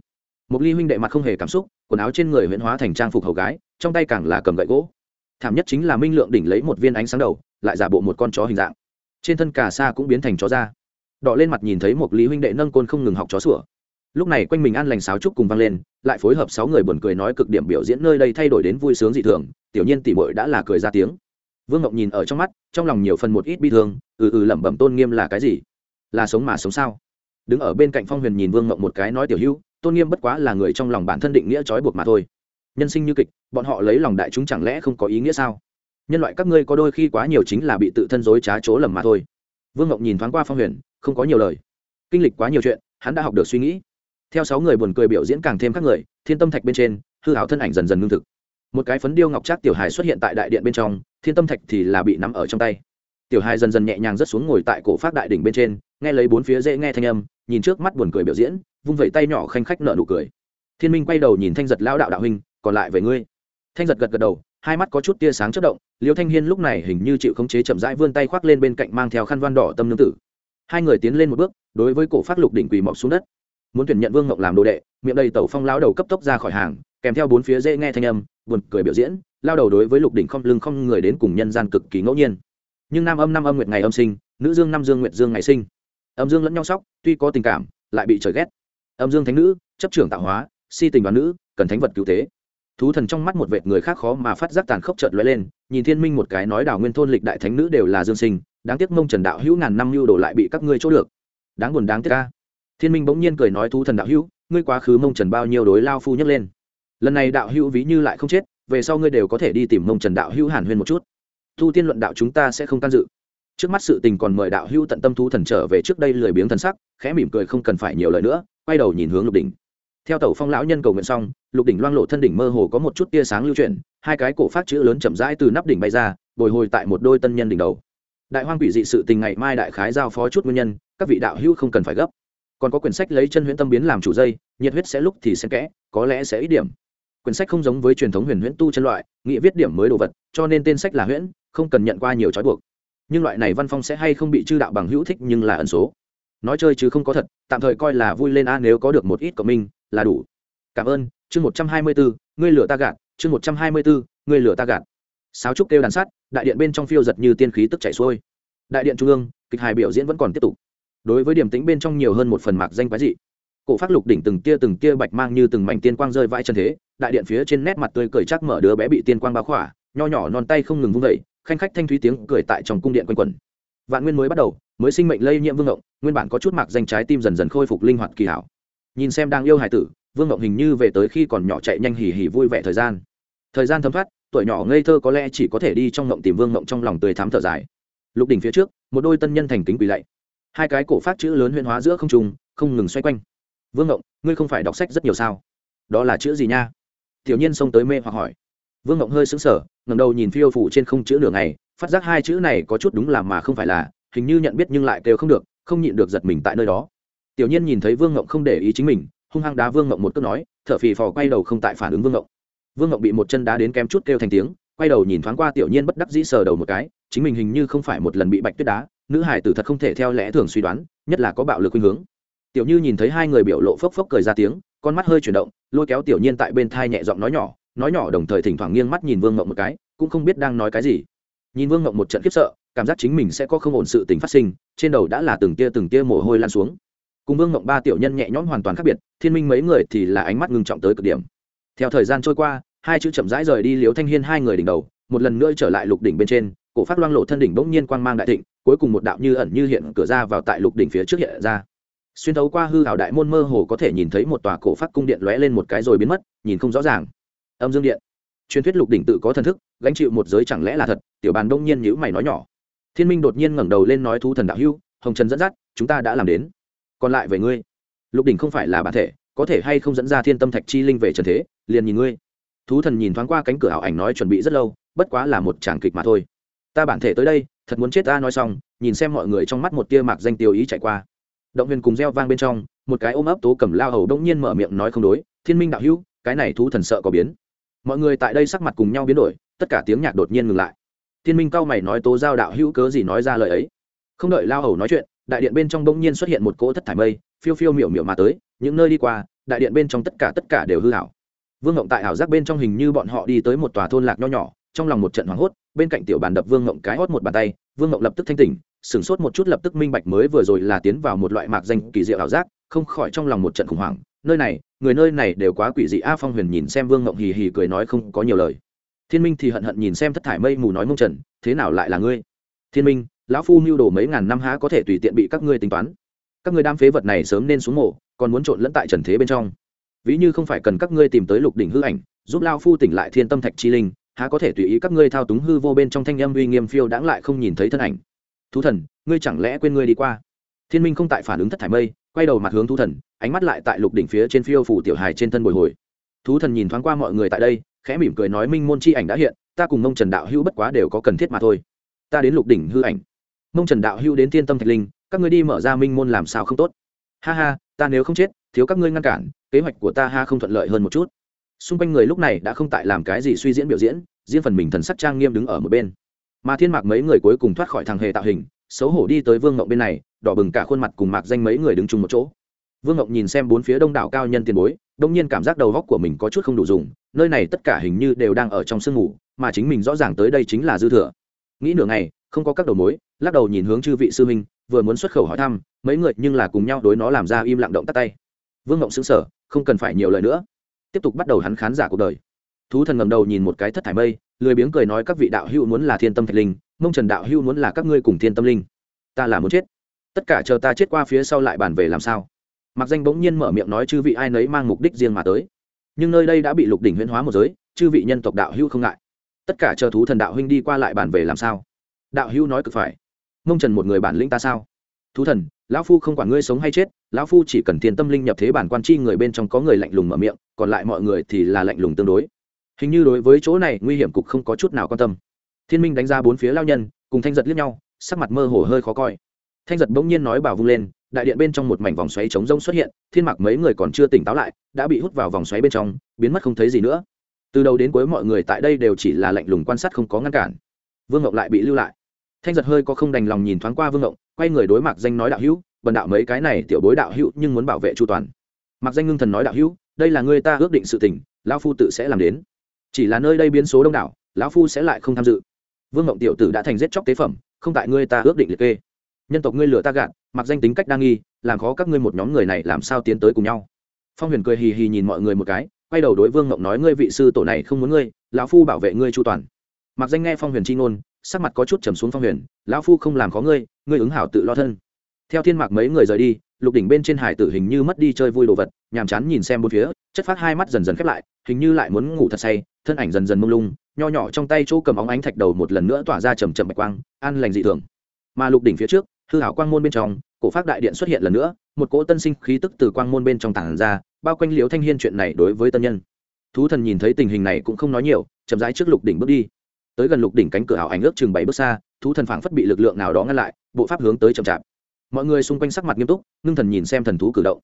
một ly huynh đệ mặt không hề cảm xúc, quần áo trên người huyễn hóa thành trang phục hầu gái, trong tay càng là cầm gậy gỗ. Thảm nhất chính là minh lượng đỉnh lấy một viên ánh sáng đầu, lại giả bộ một con chó hình dạng. Trên thân cà sa cũng biến thành chó da. Đỏ lên mặt nhìn thấy một lý huynh đệ nâng côn không ngừng học chó sủa. Lúc này quanh mình an lành sáo trúc cùng vang lên, lại phối hợp sáu người buồn cười nói cực điểm biểu diễn nơi đây thay đổi đến vui sướng dị thường, tiểu nhiên tỷ bội đã là cười ra tiếng. Vương ngọc nhìn ở trong mắt, trong lòng nhiều phần một ít bi thương ừ ừ lẩm bẩm tôn nghiêm là cái gì? Là sống mà sống sao? Đứng ở bên cạnh phong huyền nhìn vương ngọc một cái nói tiểu hữu tôn nghiêm bất quá là người trong lòng bản thân định nghĩa trói buộc mà thôi. Nhân sinh như kịch, bọn họ lấy lòng đại chúng chẳng lẽ không có ý nghĩa sao? Nhân loại các ngươi có đôi khi quá nhiều chính là bị tự thân dối trá chỗ lầm mà thôi. Vương ngọc nhìn thoáng qua phong huyền, không có nhiều lời. Kinh lịch quá nhiều chuyện, hắn đã học được suy nghĩ. Theo sáu người buồn cười biểu diễn càng thêm các người, thiên tâm thạch bên trên, hư hảo thân ảnh dần dần ngưng thực. Một cái phấn điêu ngọc trác tiểu hài xuất hiện tại đại điện bên trong, thiên tâm thạch thì là bị nắm ở trong tay. Tiểu hài dần dần nhẹ nhàng rất xuống ngồi tại cổ phát đại đỉnh bên trên, nghe lấy bốn phía dễ nghe thanh âm, nhìn trước mắt buồn cười biểu diễn vung vẩy tay nhỏ khanh khách nợ nụ cười. Thiên minh quay đầu nhìn thanh giật lao đạo đạo huynh, còn lại về ngươi? Thanh giật gật gật đầu, hai mắt có chút tia sáng chất động, liêu thanh hiên lúc này hình như chịu khống chế chậm rãi vươn tay khoác lên bên cạnh mang theo khăn văn đỏ tâm nương tử. Hai người tiến lên một bước, đối với cổ phát lục đỉnh quỳ mọc xuống đất. Muốn tuyển nhận vương ngọc làm đồ đệ, miệng đầy tẩu phong lao đầu cấp tốc ra khỏi hàng, kèm theo bốn phía dễ nghe thanh âm, buồn cười biểu diễn lao đầu đối với lục đỉnh không lưng không người đến cùng nhân gian cực kỳ ngẫu nhiên. Nhưng nam âm năm âm nguyệt ngày âm sinh, nữ dương năm dương nguyệt dương ngày sinh. Âm dương lẫn nhau sóc, tuy có tình cảm, lại bị trời ghét âm dương thánh nữ, chấp trưởng tạo hóa, si tình đoàn nữ, cần thánh vật cứu tế. Thú thần trong mắt một vệt người khác khó mà phát giác tàn khốc trợt lóe lên, nhìn thiên minh một cái nói đào nguyên thôn lịch đại thánh nữ đều là dương sinh, đáng tiếc mông trần đạo hữu ngàn năm lưu đổ lại bị các ngươi chỗ được. Đáng buồn đáng tiếc ca thiên minh bỗng nhiên cười nói thú thần đạo hữu, ngươi quá khứ mông trần bao nhiêu đối lao phu nhấc lên. Lần này đạo hữu ví như lại không chết, về sau ngươi đều có thể đi tìm mông trần đạo hữu hàn huyên một chút. Thu tiên luận đạo chúng ta sẽ không can dự. Trước mắt sự tình còn mời đạo hữu tận tâm thú thần trở về trước đây lười biếng thần sắc, khẽ mỉm cười không cần phải nhiều lời nữa quay đầu nhìn hướng lục đỉnh. Theo tẩu phong lão nhân cầu nguyện xong, lục đỉnh loang lộ thân đỉnh mơ hồ có một chút tia sáng lưu chuyển, hai cái cổ phát chữ lớn chậm rãi từ nắp đỉnh bay ra, bồi hồi tại một đôi tân nhân đỉnh đầu. Đại hoang quỷ dị sự tình ngày mai đại khái giao phó chút nguyên nhân, các vị đạo hữu không cần phải gấp. Còn có quyển sách lấy chân huyễn tâm biến làm chủ dây, nhiệt huyết sẽ lúc thì sẽ kẽ, có lẽ sẽ ít điểm. Quyển sách không giống với truyền thống huyền huyễn tu chân loại nghị viết điểm mới đồ vật, cho nên tên sách là huyễn, không cần nhận qua nhiều trói buộc. Nhưng loại này văn phong sẽ hay không bị chư đạo bằng hữu thích nhưng là ẩn số nói chơi chứ không có thật, tạm thời coi là vui lên a, nếu có được một ít cộng minh là đủ. Cảm ơn, chương một trăm hai mươi bốn, ngươi lửa ta gạt, chương một trăm hai mươi bốn, ngươi lửa ta gạt. Sáo trúc kêu đàn sát đại điện bên trong phiêu giật như tiên khí tức chảy xuôi. Đại điện trung ương, kịch hài biểu diễn vẫn còn tiếp tục. Đối với điểm tính bên trong nhiều hơn một phần mạc danh quái dị. Cổ phát lục đỉnh từng tia từng tia bạch mang như từng mảnh tiên quang rơi vãi chân thế, đại điện phía trên nét mặt tươi cười chắc mở đứa bé bị tiên quang báo khỏa, nho nhỏ non tay không ngừng vung vẩy khanh khách thanh thúy tiếng cười tại trong cung điện quanh quẩn. Vạn nguyên mới bắt đầu, mới sinh mệnh lây nhiễm vương ngộng nguyên bản có chút mạc danh trái tim dần dần khôi phục linh hoạt kỳ hảo. Nhìn xem đang yêu hải tử, vương ngộng hình như về tới khi còn nhỏ chạy nhanh hỉ hỉ vui vẻ thời gian. Thời gian thấm thoát, tuổi nhỏ ngây thơ có lẽ chỉ có thể đi trong ngộng tìm vương ngộng trong lòng tươi thắm thở dài. Lục đỉnh phía trước, một đôi tân nhân thành kính quỳ lạy. Hai cái cổ phát chữ lớn huyên hóa giữa không trùng không ngừng xoay quanh. Vương ngộng ngươi không phải đọc sách rất nhiều sao? Đó là chữ gì nha? Tiểu nhiên xông tới mê hoặc hỏi. Vương ngộng hơi sững sờ ngầm đầu nhìn phiêu phủ trên không chữ nửa ngày, phát giác hai chữ này có chút đúng là mà không phải là, hình như nhận biết nhưng lại kêu không được không nhịn được giật mình tại nơi đó. Tiểu nhiên nhìn thấy vương ngộng không để ý chính mình, hung hăng đá vương ngộng một cước nói, thở phì phò, quay đầu không tại phản ứng vương ngộng. Vương ngộng bị một chân đá đến kém chút kêu thành tiếng, quay đầu nhìn thoáng qua tiểu nhiên bất đắc dĩ sờ đầu một cái, chính mình hình như không phải một lần bị bạch tuyết đá, nữ hải tử thật không thể theo lẽ thường suy đoán, nhất là có bạo lực khuynh hướng. Tiểu như nhìn thấy hai người biểu lộ phốc phốc cười ra tiếng, con mắt hơi chuyển động, lôi kéo tiểu nhiên tại bên thai nhẹ giọng nói nhỏ nói nhỏ đồng thời thỉnh thoảng nghiêng mắt nhìn vương ngộng một cái, cũng không biết đang nói cái gì. Nhìn vương ngộng một trận khiếp sợ cảm giác chính mình sẽ có không ổn sự tình phát sinh, trên đầu đã là từng tia từng tia mồ hôi lan xuống. Cùng vương ngộng ba tiểu nhân nhẹ nhõm hoàn toàn khác biệt, thiên minh mấy người thì là ánh mắt ngưng trọng tới cực điểm. Theo thời gian trôi qua, hai chữ chậm rãi rời đi liếu thanh hiên hai người đỉnh đầu, một lần nữa trở lại lục đỉnh bên trên, cổ phát loang lộ thân đỉnh bỗng nhiên quang mang đại thịnh, cuối cùng một đạo như ẩn như hiện cửa ra vào tại lục đỉnh phía trước hiện ra. Xuyên thấu qua hư hảo đại môn mơ hồ có thể nhìn thấy một tòa cổ phát cung điện lóe lên một cái rồi biến mất, nhìn không rõ ràng. Âm dương điện. Truyền thuyết lục đỉnh tự có thần thức, gánh chịu một giới chẳng lẽ là thật? Tiểu bàn đông nhiên nhữ mày nói nhỏ thiên minh đột nhiên ngẩng đầu lên nói thú thần đạo hưu hồng trần dẫn dắt, chúng ta đã làm đến. Còn lại về ngươi. Lục đỉnh không phải là bản thể, có thể hay không dẫn ra thiên tâm thạch chi linh về trần thế, liền nhìn ngươi. Thú thần nhìn thoáng qua cánh cửa ảo ảnh nói chuẩn bị rất lâu, bất quá là một tràng kịch mà thôi. Ta bản thể tới đây, thật muốn chết ta nói xong, nhìn xem mọi người trong mắt một tia mạc danh tiêu ý chạy qua. Động viên cùng reo vang bên trong, một cái ôm ấp tố cầm lao hầu đông nhiên mở miệng nói không đối, thiên minh đạo hữu, cái này thú thần sợ có biến. Mọi người tại đây sắc mặt cùng nhau biến đổi, tất cả tiếng nhạc đột nhiên ngừng lại thiên minh cao mày nói tố giao đạo hữu cớ gì nói ra lời ấy? Không đợi lao hầu nói chuyện, đại điện bên trong bỗng nhiên xuất hiện một cỗ thất thải mây, phiêu phiêu miểu miểu mà tới, những nơi đi qua, đại điện bên trong tất cả tất cả đều hư hảo vương ngộng tại ảo giác bên trong hình như bọn họ đi tới một tòa thôn lạc nho nhỏ, trong lòng một trận hoảng hốt, bên cạnh tiểu bàn đập vương ngộng cái hót một bàn tay, vương ngộng lập tức thanh tỉnh, sửng sốt một chút lập tức minh bạch mới vừa rồi là tiến vào một loại mạc danh kỳ diệu ảo giác, không khỏi trong lòng một trận khủng hoảng, nơi này, người nơi này đều quá quỷ dị, a phong huyền nhìn xem vương ngộng hì hì cười nói không có nhiều lời thiên minh thì hận hận nhìn xem thất thải mây mù nói mông trần, thế nào lại là ngươi? Thiên minh, lão phu mưu đồ mấy ngàn năm há có thể tùy tiện bị các ngươi tính toán? Các ngươi đam phế vật này sớm nên xuống mổ còn muốn trộn lẫn tại trần thế bên trong. Ví như không phải cần các ngươi tìm tới lục đỉnh hư ảnh, giúp lao phu tỉnh lại thiên tâm thạch chi linh, há có thể tùy ý các ngươi thao túng hư vô bên trong thanh âm uy nghiêm phiêu đãng lại không nhìn thấy thân ảnh. Thú thần, ngươi chẳng lẽ quên ngươi đi qua? Thiên minh không tại phản ứng thất thải mây, quay đầu mặt hướng thú thần, ánh mắt lại tại lục đỉnh phía trên phiêu phủ tiểu hài trên thân bồi hồi thú thần nhìn thoáng qua mọi người tại đây, khẽ mỉm cười nói minh môn chi ảnh đã hiện, ta cùng mông trần đạo hữu bất quá đều có cần thiết mà thôi. Ta đến lục đỉnh hư ảnh. Mông trần đạo hữu đến thiên tâm thạch linh, các ngươi đi mở ra minh môn làm sao không tốt? Ha ha, ta nếu không chết, thiếu các ngươi ngăn cản, kế hoạch của ta ha không thuận lợi hơn một chút. Xung quanh người lúc này đã không tại làm cái gì suy diễn biểu diễn, riêng phần mình thần sắc trang nghiêm đứng ở một bên. Mà thiên mạc mấy người cuối cùng thoát khỏi thằng hề tạo hình, xấu hổ đi tới vương mộng bên này, đỏ bừng cả khuôn mặt cùng mạc danh mấy người đứng chung một chỗ vương ngộng nhìn xem bốn phía đông đảo cao nhân tiền bối, đông nhiên cảm giác đầu góc của mình có chút không đủ dùng, nơi này tất cả hình như đều đang ở trong sương ngủ mà chính mình rõ ràng tới đây chính là dư thừa. Nghĩ nửa ngày, không có các đầu mối, lắc đầu nhìn hướng chư vị sư minh vừa muốn xuất khẩu hỏi thăm, mấy người nhưng là cùng nhau đối nó làm ra im lặng động tắt tay. Vương ngộng xứng sở không cần phải nhiều lời nữa. Tiếp tục bắt đầu hắn khán giả cuộc đời. Thú thần ngầm đầu nhìn một cái thất thải mây, lười biếng cười nói các vị đạo hữu muốn là thiên tâm thạch linh, mông trần đạo hữu muốn là các ngươi cùng thiên tâm linh. Ta là muốn chết. Tất cả chờ ta chết qua phía sau lại bàn về làm sao? Mặc danh bỗng nhiên mở miệng nói chư vị ai nấy mang mục đích riêng mà tới. Nhưng nơi đây đã bị lục đỉnh huyễn hóa một giới, chư vị nhân tộc đạo hữu không ngại. Tất cả chờ thú thần đạo huynh đi qua lại bàn về làm sao? Đạo hữu nói cực phải. Mông trần một người bản lĩnh ta sao? Thú thần, lão phu không quản ngươi sống hay chết, lão phu chỉ cần tiền tâm linh nhập thế bản quan chi người bên trong có người lạnh lùng mở miệng, còn lại mọi người thì là lạnh lùng tương đối. Hình như đối với chỗ này, nguy hiểm cục không có chút nào quan tâm. Thiên minh đánh ra bốn phía lao nhân, cùng thanh giật liếc nhau, sắc mặt mơ hồ hơi khó coi. Thanh giật bỗng nhiên nói bảo vung lên đại điện bên trong một mảnh vòng xoáy trống rông xuất hiện, thiên mặc mấy người còn chưa tỉnh táo lại, đã bị hút vào vòng xoáy bên trong, biến mất không thấy gì nữa. Từ đầu đến cuối mọi người tại đây đều chỉ là lạnh lùng quan sát không có ngăn cản. Vương ngộng lại bị lưu lại. Thanh giật hơi có không đành lòng nhìn thoáng qua vương ngộng quay người đối mặt danh nói đạo hữu, bần đạo mấy cái này tiểu bối đạo hữu nhưng muốn bảo vệ chu toàn. Mặc danh ngưng thần nói đạo hữu, đây là người ta ước định sự tình, lão phu tự sẽ làm đến. Chỉ là nơi đây biến số đông đảo, lão phu sẽ lại không tham dự. Vương ngộng tiểu tử đã thành giết chóc tế phẩm, không tại ngươi ta ước định liệt kê. Nhân tộc ngươi lừa ta gạt mặc danh tính cách đa nghi, làm khó các ngươi một nhóm người này làm sao tiến tới cùng nhau. Phong huyền cười hì hì nhìn mọi người một cái, quay đầu đối vương ngộng nói, ngươi vị sư tổ này không muốn ngươi, lão phu bảo vệ ngươi chu toàn. Mặc danh nghe phong huyền chi ngôn, sắc mặt có chút trầm xuống phong huyền, lão phu không làm khó ngươi ngươi ứng hảo tự lo thân. Theo thiên mạc mấy người rời đi, lục đỉnh bên trên hải tử hình như mất đi chơi vui đồ vật, nhàm chán nhìn xem bốn phía, chất phát hai mắt dần dần khép lại, hình như lại muốn ngủ thật say, thân ảnh dần dần mông lung, nho nhỏ trong tay chỗ cầm óng ánh thạch đầu một lần nữa tỏa ra trầm trầm bạch quang, an lành dị thường. Mà lục đỉnh phía trước hư hảo quang môn bên trong, cổ Pháp đại điện xuất hiện lần nữa, một cỗ tân sinh khí tức từ quang môn bên trong tảng ra, bao quanh liễu thanh hiên chuyện này đối với tân nhân. Thú thần nhìn thấy tình hình này cũng không nói nhiều, chậm rãi trước lục đỉnh bước đi. Tới gần lục đỉnh cánh cửa ảo ảnh ước chừng bảy bước xa, thú thần phảng phất bị lực lượng nào đó ngăn lại, bộ pháp hướng tới chậm chạp. Mọi người xung quanh sắc mặt nghiêm túc, ngưng thần nhìn xem thần thú cử động.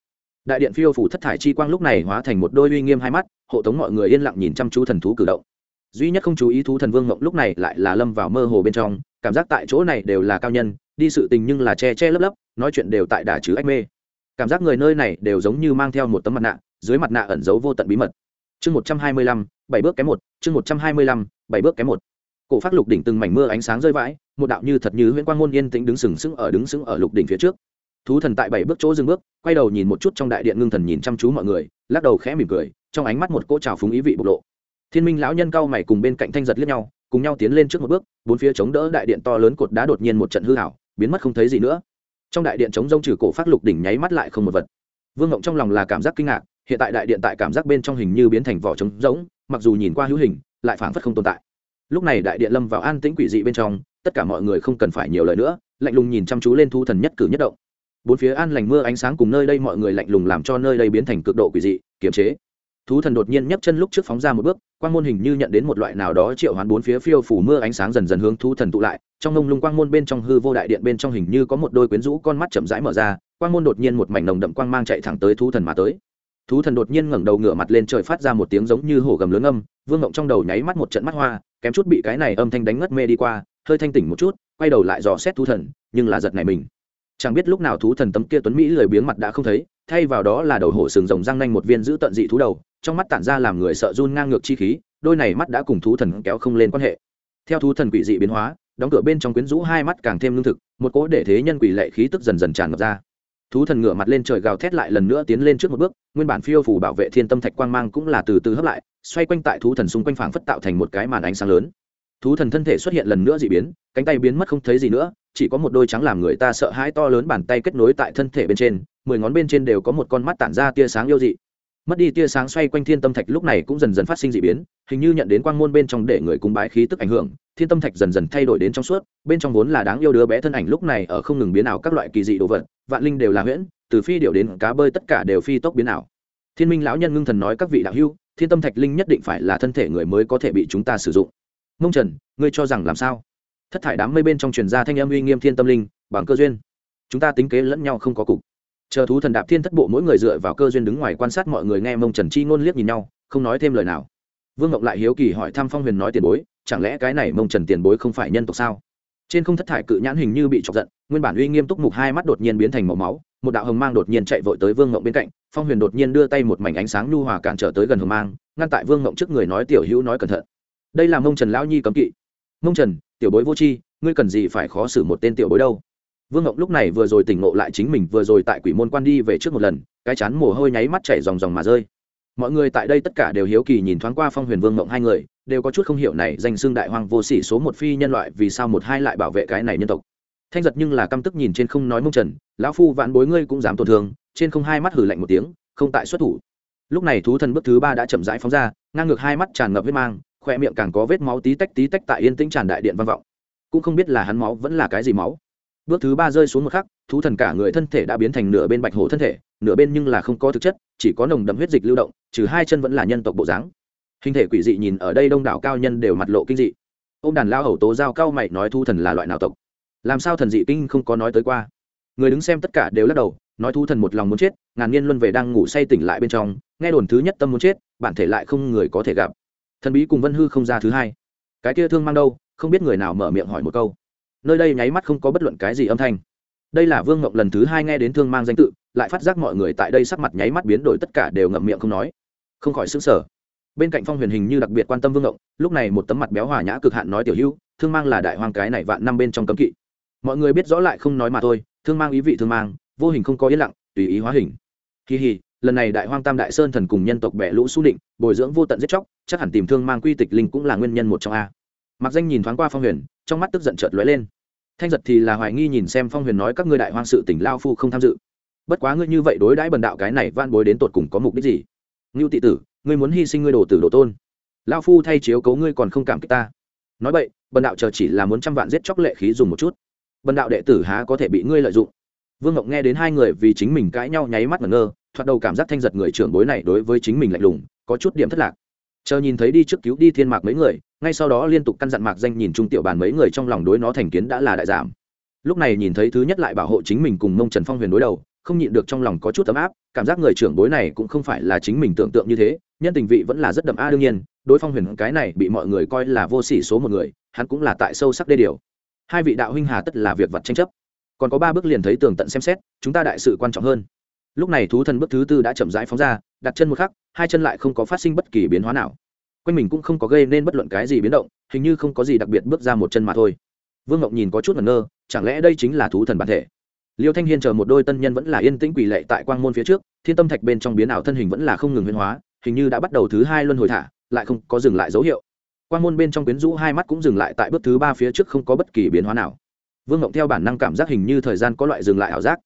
Đại điện phiêu phủ thất thải chi quang lúc này hóa thành một đôi uy nghiêm hai mắt, hộ tống mọi người yên lặng nhìn chăm chú thần thú cử động. Duy nhất không chú ý thú thần vương mộng lúc này lại là lâm vào mơ hồ bên trong, cảm giác tại chỗ này đều là cao nhân đi sự tình nhưng là che che lấp lấp, nói chuyện đều tại đà chứ ách mê. Cảm giác người nơi này đều giống như mang theo một tấm mặt nạ, dưới mặt nạ ẩn giấu vô tận bí mật. Chương một trăm hai mươi lăm, bảy bước kém một, chương một trăm hai mươi lăm, bảy bước kém một. Cổ phát lục đỉnh từng mảnh mưa ánh sáng rơi vãi, một đạo như thật như huyễn quang môn yên tĩnh đứng sừng sững ở đứng sững ở lục đỉnh phía trước. Thú thần tại bảy bước chỗ dừng bước, quay đầu nhìn một chút trong đại điện ngưng thần nhìn chăm chú mọi người, lắc đầu khẽ mỉm cười, trong ánh mắt một cỗ trào phúng ý vị bộc lộ. Thiên minh lão nhân cao mày cùng bên cạnh thanh giật liếc nhau, cùng nhau tiến lên trước một bước, bốn phía chống đỡ đại điện to lớn cột đá đột nhiên một trận hư hảo biến mất không thấy gì nữa. Trong đại điện chống rông trừ cổ phát lục đỉnh nháy mắt lại không một vật. Vương ngộng trong lòng là cảm giác kinh ngạc, hiện tại đại điện tại cảm giác bên trong hình như biến thành vỏ trống rỗng, mặc dù nhìn qua hữu hình, lại phảng phất không tồn tại. Lúc này đại điện lâm vào an tĩnh quỷ dị bên trong, tất cả mọi người không cần phải nhiều lời nữa, lạnh lùng nhìn chăm chú lên thu thần nhất cử nhất động. Bốn phía an lành mưa ánh sáng cùng nơi đây mọi người lạnh lùng làm cho nơi đây biến thành cực độ quỷ dị, kiềm chế. Thú thần đột nhiên nhấc chân lúc trước phóng ra một bước, quang môn hình như nhận đến một loại nào đó triệu hoán bốn phía phiêu phủ mưa ánh sáng dần dần hướng thú thần tụ lại trong ngông lung quang môn bên trong hư vô đại điện bên trong hình như có một đôi quyến rũ con mắt chậm rãi mở ra, quang môn đột nhiên một mảnh nồng đậm quang mang chạy thẳng tới thú thần mà tới. Thú thần đột nhiên ngẩng đầu ngửa mặt lên trời phát ra một tiếng giống như hổ gầm lớn âm, vương ngộng trong đầu nháy mắt một trận mắt hoa, kém chút bị cái này âm thanh đánh ngất mê đi qua, hơi thanh tỉnh một chút, quay đầu lại dò xét thú thần, nhưng là giật này mình. Chẳng biết lúc nào thú thần tấm kia tuấn mỹ lười biếng mặt đã không thấy, thay vào đó là đầu hổ sừng rồng răng nanh một viên giữ tận dị thú đầu, trong mắt tản ra làm người sợ run ngang ngược chi khí, đôi này mắt đã cùng thú thần kéo không lên quan hệ. Theo thú thần quỷ dị biến hóa đóng cửa bên trong quyến rũ hai mắt càng thêm lương thực, một cỗ để thế nhân quỷ lệ khí tức dần dần tràn ngập ra. Thú thần ngửa mặt lên trời gào thét lại lần nữa tiến lên trước một bước, nguyên bản phiêu phủ bảo vệ thiên tâm thạch quang mang cũng là từ từ hấp lại, xoay quanh tại thú thần xung quanh phảng phất tạo thành một cái màn ánh sáng lớn. Thú thần thân thể xuất hiện lần nữa dị biến, cánh tay biến mất không thấy gì nữa, chỉ có một đôi trắng làm người ta sợ hãi to lớn bàn tay kết nối tại thân thể bên trên, mười ngón bên trên đều có một con mắt tản ra tia sáng yêu dị mất đi tia sáng xoay quanh thiên tâm thạch lúc này cũng dần dần phát sinh d ị biến, hình như nhận đến quang môn bên trong để người cung bái khí tức ảnh hưởng, thiên tâm thạch dần dần thay đổi đến trong suốt, bên trong vốn là đáng yêu đứa bé thân ảnh lúc này ở không ngừng biến ảo các loại kỳ dị đồ vật, vạn linh đều là huyễn, từ phi điệu đến cá bơi tất cả đều phi tốc biến ảo. Thiên minh lão nhân ngưng thần nói các vị đạo hưu thiên tâm thạch linh nhất định phải là thân thể người mới có thể bị chúng ta sử dụng. Mông trần, ngươi cho rằng làm sao? Thất thải đám mây bên trong truyền ra thanh âm uy nghiêm thiên tâm linh, bằng cơ duyên. Chúng ta tính kế lẫn nhau không có cục chờ thú thần đạp thiên thất bộ mỗi người dựa vào cơ duyên đứng ngoài quan sát mọi người nghe mông trần chi ngôn liếc nhìn nhau, không nói thêm lời nào. Vương ngọc lại hiếu kỳ hỏi thăm phong huyền nói tiền bối, chẳng lẽ cái này mông trần tiền bối không phải nhân tộc sao? Trên không thất thải cự nhãn hình như bị chọc giận, nguyên bản uy nghiêm túc mục hai mắt đột nhiên biến thành màu máu, một đạo hồng mang đột nhiên chạy vội tới vương ngộng bên cạnh, phong huyền đột nhiên đưa tay một mảnh ánh sáng nhu hòa cản trở tới gần hồng mang, ngăn tại vương ngộng trước người nói tiểu hữu nói cẩn thận. Đây là mông trần lão nhi cấm kỵ. Mông trần, tiểu bối vô tri, ngươi cần gì phải khó xử một tên tiểu bối đâu? Vương ngộng lúc này vừa rồi tỉnh ngộ lại chính mình, vừa rồi tại quỷ môn quan đi về trước một lần, cái chán mồ hôi nháy mắt chảy ròng ròng mà rơi. Mọi người tại đây tất cả đều hiếu kỳ nhìn thoáng qua phong huyền vương ngộng hai người, đều có chút không hiểu này danh xưng đại hoàng vô sỉ số một phi nhân loại vì sao một hai lại bảo vệ cái này nhân tộc. Thanh giật nhưng là căm tức nhìn trên không nói mông trần, lão phu vạn bối ngươi cũng dám tổn thương, trên không hai mắt hử lạnh một tiếng, không tại xuất thủ. Lúc này thú thần bước thứ ba đã chậm rãi phóng ra, ngang ngược hai mắt tràn ngập huyết mang khoe miệng càng có vết máu tí tách tí tách tại yên tĩnh tràn đại điện vang vọng. Cũng không biết là hắn máu vẫn là cái gì máu bước thứ ba rơi xuống một khắc, thú thần cả người thân thể đã biến thành nửa bên bạch hổ thân thể, nửa bên nhưng là không có thực chất, chỉ có nồng đậm huyết dịch lưu động, trừ hai chân vẫn là nhân tộc bộ dáng. Hình thể quỷ dị nhìn ở đây đông đảo cao nhân đều mặt lộ kinh dị. Ô m đàn lao hầu tố giao cao mày nói thu thần là loại nào tộc? Làm sao thần dị kinh không có nói tới qua? Người đứng xem tất cả đều lắc đầu, nói thu thần một lòng muốn chết, ngàn niên luân về đang ngủ say tỉnh lại bên trong, nghe đồn thứ nhất tâm muốn chết, bản thể lại không người có thể gặp. Thần bí cùng vân hư không ra thứ hai. Cái kia thương mang đâu? Không biết người nào mở miệng hỏi một câu nơi đây nháy mắt không có bất luận cái gì âm thanh. Đây là vương ngọc lần thứ hai nghe đến thương mang danh tự, lại phát giác mọi người tại đây sắc mặt nháy mắt biến đổi, tất cả đều ngậm miệng không nói. Không khỏi xứng sở bên cạnh phong huyền hình như đặc biệt quan tâm vương ngọc, lúc này một tấm mặt béo hòa nhã cực hạn nói tiểu hữu, thương mang là đại hoàng cái này vạn năm bên trong cấm kỵ. Mọi người biết rõ lại không nói mà thôi, thương mang ý vị thương mang, vô hình không có yên lặng, tùy ý hóa hình. Kỳ hì, lần này đại hoang tam đại sơn thần cùng nhân tộc bẻ lũ xu định, bồi dưỡng vô tận giết chóc, chắc hẳn tìm thương mang quy tịch linh cũng là nguyên nhân một trong a mặc danh nhìn thoáng qua phong huyền, trong mắt tức giận chợt lóe lên. Thanh giật thì là hoài nghi nhìn xem phong huyền nói các ngươi đại hoang sự tỉnh lao phu không tham dự. Bất quá ngươi như vậy đối đãi bần đạo cái này van bối đến tột cùng có mục đích gì? Ngưu tị tử, ngươi muốn hy sinh ngươi đồ tử đồ tôn. Lao phu thay chiếu cấu ngươi còn không cảm kích ta. Nói vậy, bần đạo chờ chỉ là muốn trăm vạn giết chóc lệ khí dùng một chút. Bần đạo đệ tử há có thể bị ngươi lợi dụng? Vương ngọc nghe đến hai người vì chính mình cãi nhau nháy mắt ngẩn ngơ, thoạt đầu cảm giác thanh giật người trưởng bối này đối với chính mình lạnh lùng, có chút điểm thất lạc chờ nhìn thấy đi trước cứu đi thiên mạc mấy người, ngay sau đó liên tục căn dặn mạc danh nhìn trung tiểu bàn mấy người trong lòng đối nó thành kiến đã là đại giảm. Lúc này nhìn thấy thứ nhất lại bảo hộ chính mình cùng mông trần phong huyền đối đầu, không nhịn được trong lòng có chút ấm áp, cảm giác người trưởng bối này cũng không phải là chính mình tưởng tượng như thế, nhân tình vị vẫn là rất đậm a đương nhiên, đối phong huyền cái này bị mọi người coi là vô sỉ số một người, hắn cũng là tại sâu sắc đê điều. Hai vị đạo huynh hà tất là việc vật tranh chấp. Còn có ba bước liền thấy tường tận xem xét, chúng ta đại sự quan trọng hơn. Lúc này thú thần bước thứ tư đã chậm rãi phóng ra đặt chân một khắc, hai chân lại không có phát sinh bất kỳ biến hóa nào. Quanh mình cũng không có gây nên bất luận cái gì biến động, hình như không có gì đặc biệt bước ra một chân mà thôi. Vương ngọc nhìn có chút ngẩn ngơ, chẳng lẽ đây chính là thú thần bản thể? Liêu thanh hiên chờ một đôi tân nhân vẫn là yên tĩnh quỳ lệ tại quang môn phía trước, thiên tâm thạch bên trong biến ảo thân hình vẫn là không ngừng biến hóa, hình như đã bắt đầu thứ hai luân hồi thả, lại không có dừng lại dấu hiệu. Quang môn bên trong quyến rũ hai mắt cũng dừng lại tại bước thứ ba phía trước không có bất kỳ biến hóa nào. Vương Ngộng theo bản năng cảm giác hình như thời gian có loại dừng lại ảo giác.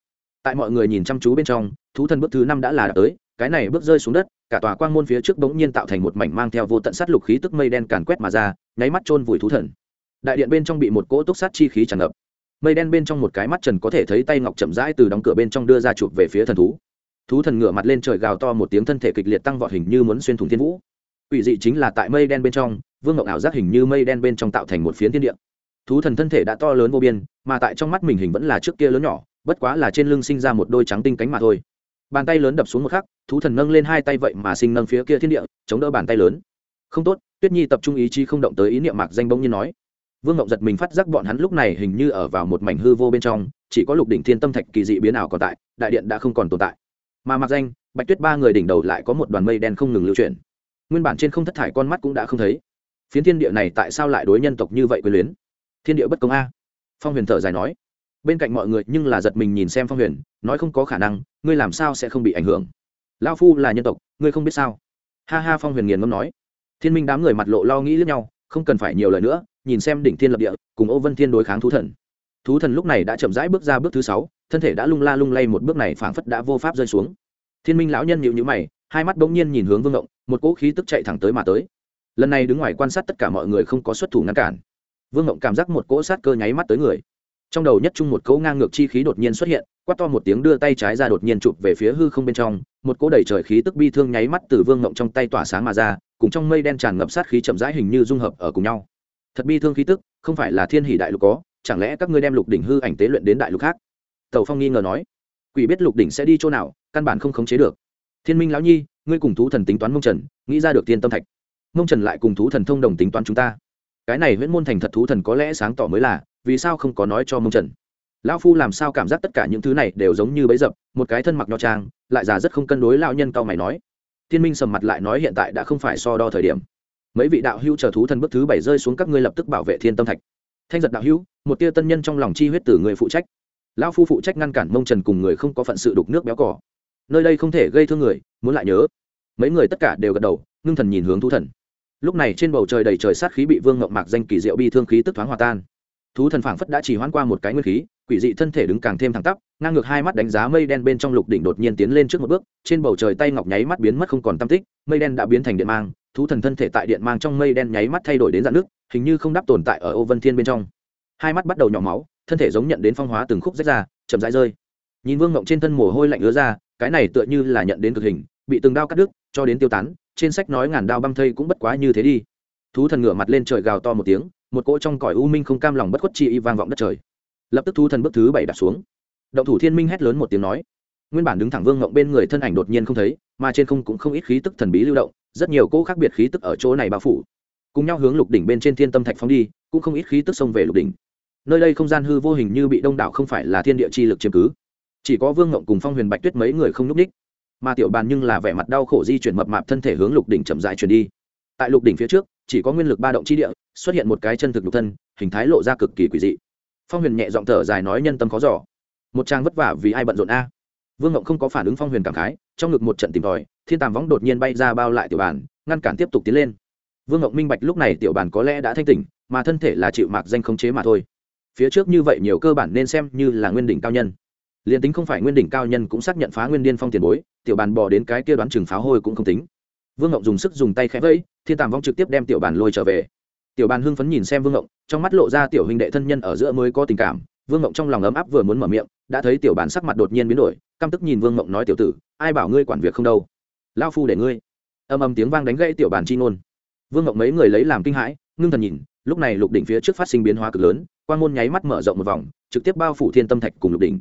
Tại mọi người nhìn chăm chú bên trong, thú thần bước thứ năm đã là đã tới cái này bước rơi xuống đất, cả tòa quang môn phía trước bỗng nhiên tạo thành một mảnh mang theo vô tận sát lục khí tức mây đen càn quét mà ra, nháy mắt chôn vùi thú thần. Đại điện bên trong bị một cỗ túc sát chi khí tràn ngập. Mây đen bên trong một cái mắt trần có thể thấy tay ngọc chậm rãi từ đóng cửa bên trong đưa ra chụp về phía thần thú. Thú thần ngửa mặt lên trời gào to một tiếng thân thể kịch liệt tăng vọt hình như muốn xuyên thủng thiên vũ. Ủy dị chính là tại mây đen bên trong, vương ngọc ảo giác hình như mây đen bên trong tạo thành một phiến thiên địa. Thú thần thân thể đã to lớn vô biên, mà tại trong mắt mình hình vẫn là trước kia lớn nhỏ, bất quá là trên lưng sinh ra một đôi trắng tinh cánh mà thôi bàn tay lớn đập xuống một khắc, thú thần nâng lên hai tay vậy mà sinh nâng phía kia thiên địa, chống đỡ bàn tay lớn. Không tốt, tuyết nhi tập trung ý chí không động tới ý niệm mạc danh bỗng như nói. Vương ngộng giật mình phát giác bọn hắn lúc này hình như ở vào một mảnh hư vô bên trong, chỉ có lục đỉnh thiên tâm thạch kỳ dị biến ảo còn tại, đại điện đã không còn tồn tại. Mà mạc danh, bạch tuyết ba người đỉnh đầu lại có một đoàn mây đen không ngừng lưu chuyển. Nguyên bản trên không thất thải con mắt cũng đã không thấy. Phiến thiên địa này tại sao lại đối nhân tộc như vậy quyền luyến? Thiên địa bất công a. Phong huyền thở dài nói bên cạnh mọi người nhưng là giật mình nhìn xem phong huyền nói không có khả năng ngươi làm sao sẽ không bị ảnh hưởng lao phu là nhân tộc ngươi không biết sao ha ha phong huyền nghiền ngâm nói thiên minh đám người mặt lộ lo nghĩ lẫn nhau không cần phải nhiều lời nữa nhìn xem đỉnh thiên lập địa cùng ô vân thiên đối kháng thú thần thú thần lúc này đã chậm rãi bước ra bước thứ sáu thân thể đã lung la lung lay một bước này phảng phất đã vô pháp rơi xuống thiên minh lão nhân nhịu nhữ mày hai mắt bỗng nhiên nhìn hướng vương ngộng một cỗ khí tức chạy thẳng tới mà tới lần này đứng ngoài quan sát tất cả mọi người không có xuất thủ ngăn cản vương ngộng cảm giác một cỗ sát cơ nháy mắt tới người trong đầu nhất trung một cỗ ngang ngược chi khí đột nhiên xuất hiện, quát to một tiếng đưa tay trái ra đột nhiên chụp về phía hư không bên trong, một cỗ đầy trời khí tức bi thương nháy mắt từ vương ngộng trong tay tỏa sáng mà ra, cùng trong mây đen tràn ngập sát khí chậm rãi hình như dung hợp ở cùng nhau. Thật bi thương khí tức, không phải là thiên hỷ đại lục có, chẳng lẽ các ngươi đem lục đỉnh hư ảnh tế luyện đến đại lục khác? Tàu phong nghi ngờ nói. Quỷ biết lục đỉnh sẽ đi chỗ nào, căn bản không khống chế được. Thiên minh lão nhi, ngươi cùng thú thần tính toán mông trần, nghĩ ra được tiên tâm thạch. Mông trần lại cùng thú thần thông đồng tính toán chúng ta. Cái này nguyễn môn thành thật thú thần có lẽ sáng tỏ mới là vì sao không có nói cho mông trần? Lão phu làm sao cảm giác tất cả những thứ này đều giống như bấy dập, một cái thân mặc nho trang, lại già rất không cân đối lão nhân cao mày nói. Thiên minh sầm mặt lại nói hiện tại đã không phải so đo thời điểm. Mấy vị đạo hữu chờ thú thần bước thứ bảy rơi xuống các ngươi lập tức bảo vệ thiên tâm thạch. Thanh giật đạo hữu, một tia tân nhân trong lòng chi huyết từ người phụ trách. Lão phu phụ trách ngăn cản mông trần cùng người không có phận sự đục nước béo cỏ nơi đây không thể gây thương người, muốn lại nhớ. Mấy người tất cả đều gật đầu, ngưng thần nhìn hướng thú thần. Lúc này trên bầu trời đầy trời sát khí bị vương ngộng mạc danh kỳ diệu bi thương khí tức thoáng hòa tan thú thần phảng phất đã chỉ hoãn qua một cái nguyên khí, quỷ dị thân thể đứng càng thêm thẳng tắp, ngang ngược hai mắt đánh giá mây đen bên trong lục đỉnh đột nhiên tiến lên trước một bước, trên bầu trời tay ngọc nháy mắt biến mất không còn tam tích, mây đen đã biến thành điện mang, thú thần thân thể tại điện mang trong mây đen nháy mắt thay đổi đến dạng nước, hình như không đáp tồn tại ở ô vân thiên bên trong. Hai mắt bắt đầu nhỏ máu, thân thể giống nhận đến phong hóa từng khúc rách ra, chậm rãi rơi. Nhìn vương ngộng trên thân mồ hôi lạnh ứa ra, cái này tựa như là nhận đến cực hình, bị từng đao cắt đứt, cho đến tiêu tán, trên sách nói ngàn đao băng thây cũng bất quá như thế đi. Thú thần ngửa mặt lên trời gào to một tiếng một cỗ trong cõi u minh không cam lòng bất khuất chi y vang vọng đất trời. Lập tức thu thần bước thứ bảy đặt xuống. Động thủ thiên minh hét lớn một tiếng nói. Nguyên bản đứng thẳng vương ngộng bên người thân ảnh đột nhiên không thấy, mà trên không cũng không ít khí tức thần bí lưu động, rất nhiều cỗ khác biệt khí tức ở chỗ này bao phủ. Cùng nhau hướng lục đỉnh bên trên thiên tâm thạch phóng đi, cũng không ít khí tức xông về lục đỉnh. Nơi đây không gian hư vô hình như bị đông đảo không phải là thiên địa chi lực chiếm cứ. Chỉ có vương ngộng cùng phong huyền bạch tuyết mấy người không n ú c ních mà tiểu bàn nhưng là vẻ mặt đau khổ di chuyển mập mạp thân thể hướng lục đỉnh chậm dại chuyển đi. Tại lục đỉnh phía trước chỉ có nguyên lực ba động chi địa, xuất hiện một cái chân thực nhục thân, hình thái lộ ra cực kỳ quỷ dị. Phong huyền nhẹ giọng thở dài nói nhân tâm khó giỏ một trang vất vả vì ai bận rộn a? Vương ngộng không có phản ứng phong huyền cảm khái, trong ngực một trận tìm tòi, thiên tàm võng đột nhiên bay ra bao lại tiểu bàn, ngăn cản tiếp tục tiến lên. Vương ngộng minh bạch lúc này tiểu bàn có lẽ đã thanh tỉnh, mà thân thể là chịu mạc danh khống chế mà thôi. Phía trước như vậy nhiều cơ bản nên xem như là nguyên đỉnh cao nhân. Liền tính không phải nguyên đỉnh cao nhân cũng xác nhận phá nguyên điên phong tiền bối, tiểu bàn bỏ đến cái kia đoán chừng pháo hôi cũng không tính vương ngộng dùng sức dùng tay khẽ vẫy, thiên tàm vong trực tiếp đem tiểu bàn lôi trở về. Tiểu bàn hưng phấn nhìn xem vương ngộng, trong mắt lộ ra tiểu huynh đệ thân nhân ở giữa mới có tình cảm. Vương ngộng trong lòng ấm áp vừa muốn mở miệng, đã thấy tiểu bàn sắc mặt đột nhiên biến đổi, căm tức nhìn vương ngộng nói, tiểu tử, ai bảo ngươi quản việc không đâu? Lao phu để ngươi. Âm âm tiếng vang đánh gãy tiểu bàn chi ngôn. Vương ngộng mấy người lấy làm kinh hãi, ngưng thần nhìn, lúc này lục đỉnh phía trước phát sinh biến hóa cực lớn, quan môn nháy mắt mở rộng một vòng, trực tiếp bao phủ thiên tâm thạch cùng lục đỉnh.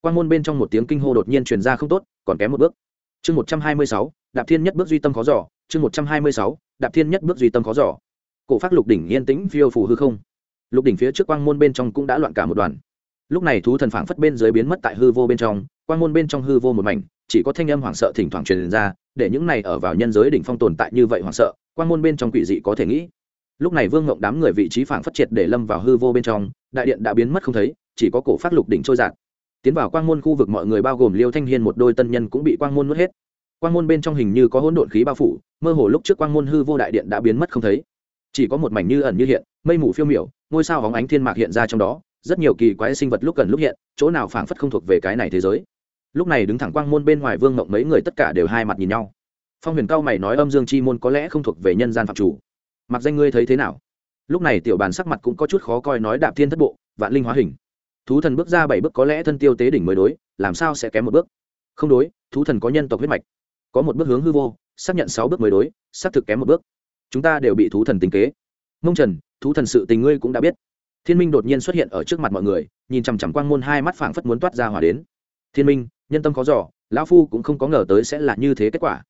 Quan môn bên trong một tiếng kinh hô đột nhiên truyền ra không tốt, còn kém một bước. Chương một trăm hai mươi sáu đạp thiên nhất bước duy tâm khó giỏ, chương một trăm hai mươi sáu, đạp thiên nhất bước duy tâm khó giỏ. Cổ phát lục đỉnh yên tĩnh phiêu phủ hư không. Lục đỉnh phía trước quang môn bên trong cũng đã loạn cả một đoàn. Lúc này thú thần phảng phất bên dưới biến mất tại hư vô bên trong, quang môn bên trong hư vô một mảnh, chỉ có thanh âm hoảng sợ thỉnh thoảng truyền ra, để những này ở vào nhân giới đỉnh phong tồn tại như vậy hoảng sợ, quang môn bên trong quỷ dị có thể nghĩ. Lúc này vương ngộng đám người vị trí phảng phất triệt để lâm vào hư vô bên trong, đại điện đã biến mất không thấy, chỉ có cổ phát lục đỉnh trôi giạt tiến vào quang môn khu vực mọi người bao gồm liêu thanh hiên một đôi tân nhân cũng bị quang môn nuốt hết quang môn bên trong hình như có hỗn độn khí bao phủ, mơ hồ lúc trước quang môn hư vô đại điện đã biến mất không thấy. Chỉ có một mảnh như ẩn như hiện, mây mù phiêu miểu, ngôi sao hóng ánh thiên mạc hiện ra trong đó, rất nhiều kỳ quái sinh vật lúc gần lúc hiện, chỗ nào phảng phất không thuộc về cái này thế giới. Lúc này đứng thẳng quang môn bên ngoài vương mộng mấy người tất cả đều hai mặt nhìn nhau. Phong huyền cao mày nói âm dương chi môn có lẽ không thuộc về nhân gian phạm chủ. Mặc danh ngươi thấy thế nào? Lúc này tiểu bàn sắc mặt cũng có chút khó coi nói đạp thiên thất bộ, vạn linh hóa hình. Thú thần bước ra bảy bước có lẽ thân tiêu tế đỉnh mới đối, làm sao sẽ kém một bước? Không đối, thú thần có nhân tộc huyết mạch có một bước hướng hư vô, xác nhận sáu bước mới đối, xác thực kém một bước. Chúng ta đều bị thú thần tính kế. Mông trần, thú thần sự tình ngươi cũng đã biết. Thiên minh đột nhiên xuất hiện ở trước mặt mọi người, nhìn chằm chằm quang môn hai mắt phảng phất muốn toát ra hỏa đến. Thiên minh, nhân tâm khó giỏ lão phu cũng không có ngờ tới sẽ là như thế kết quả.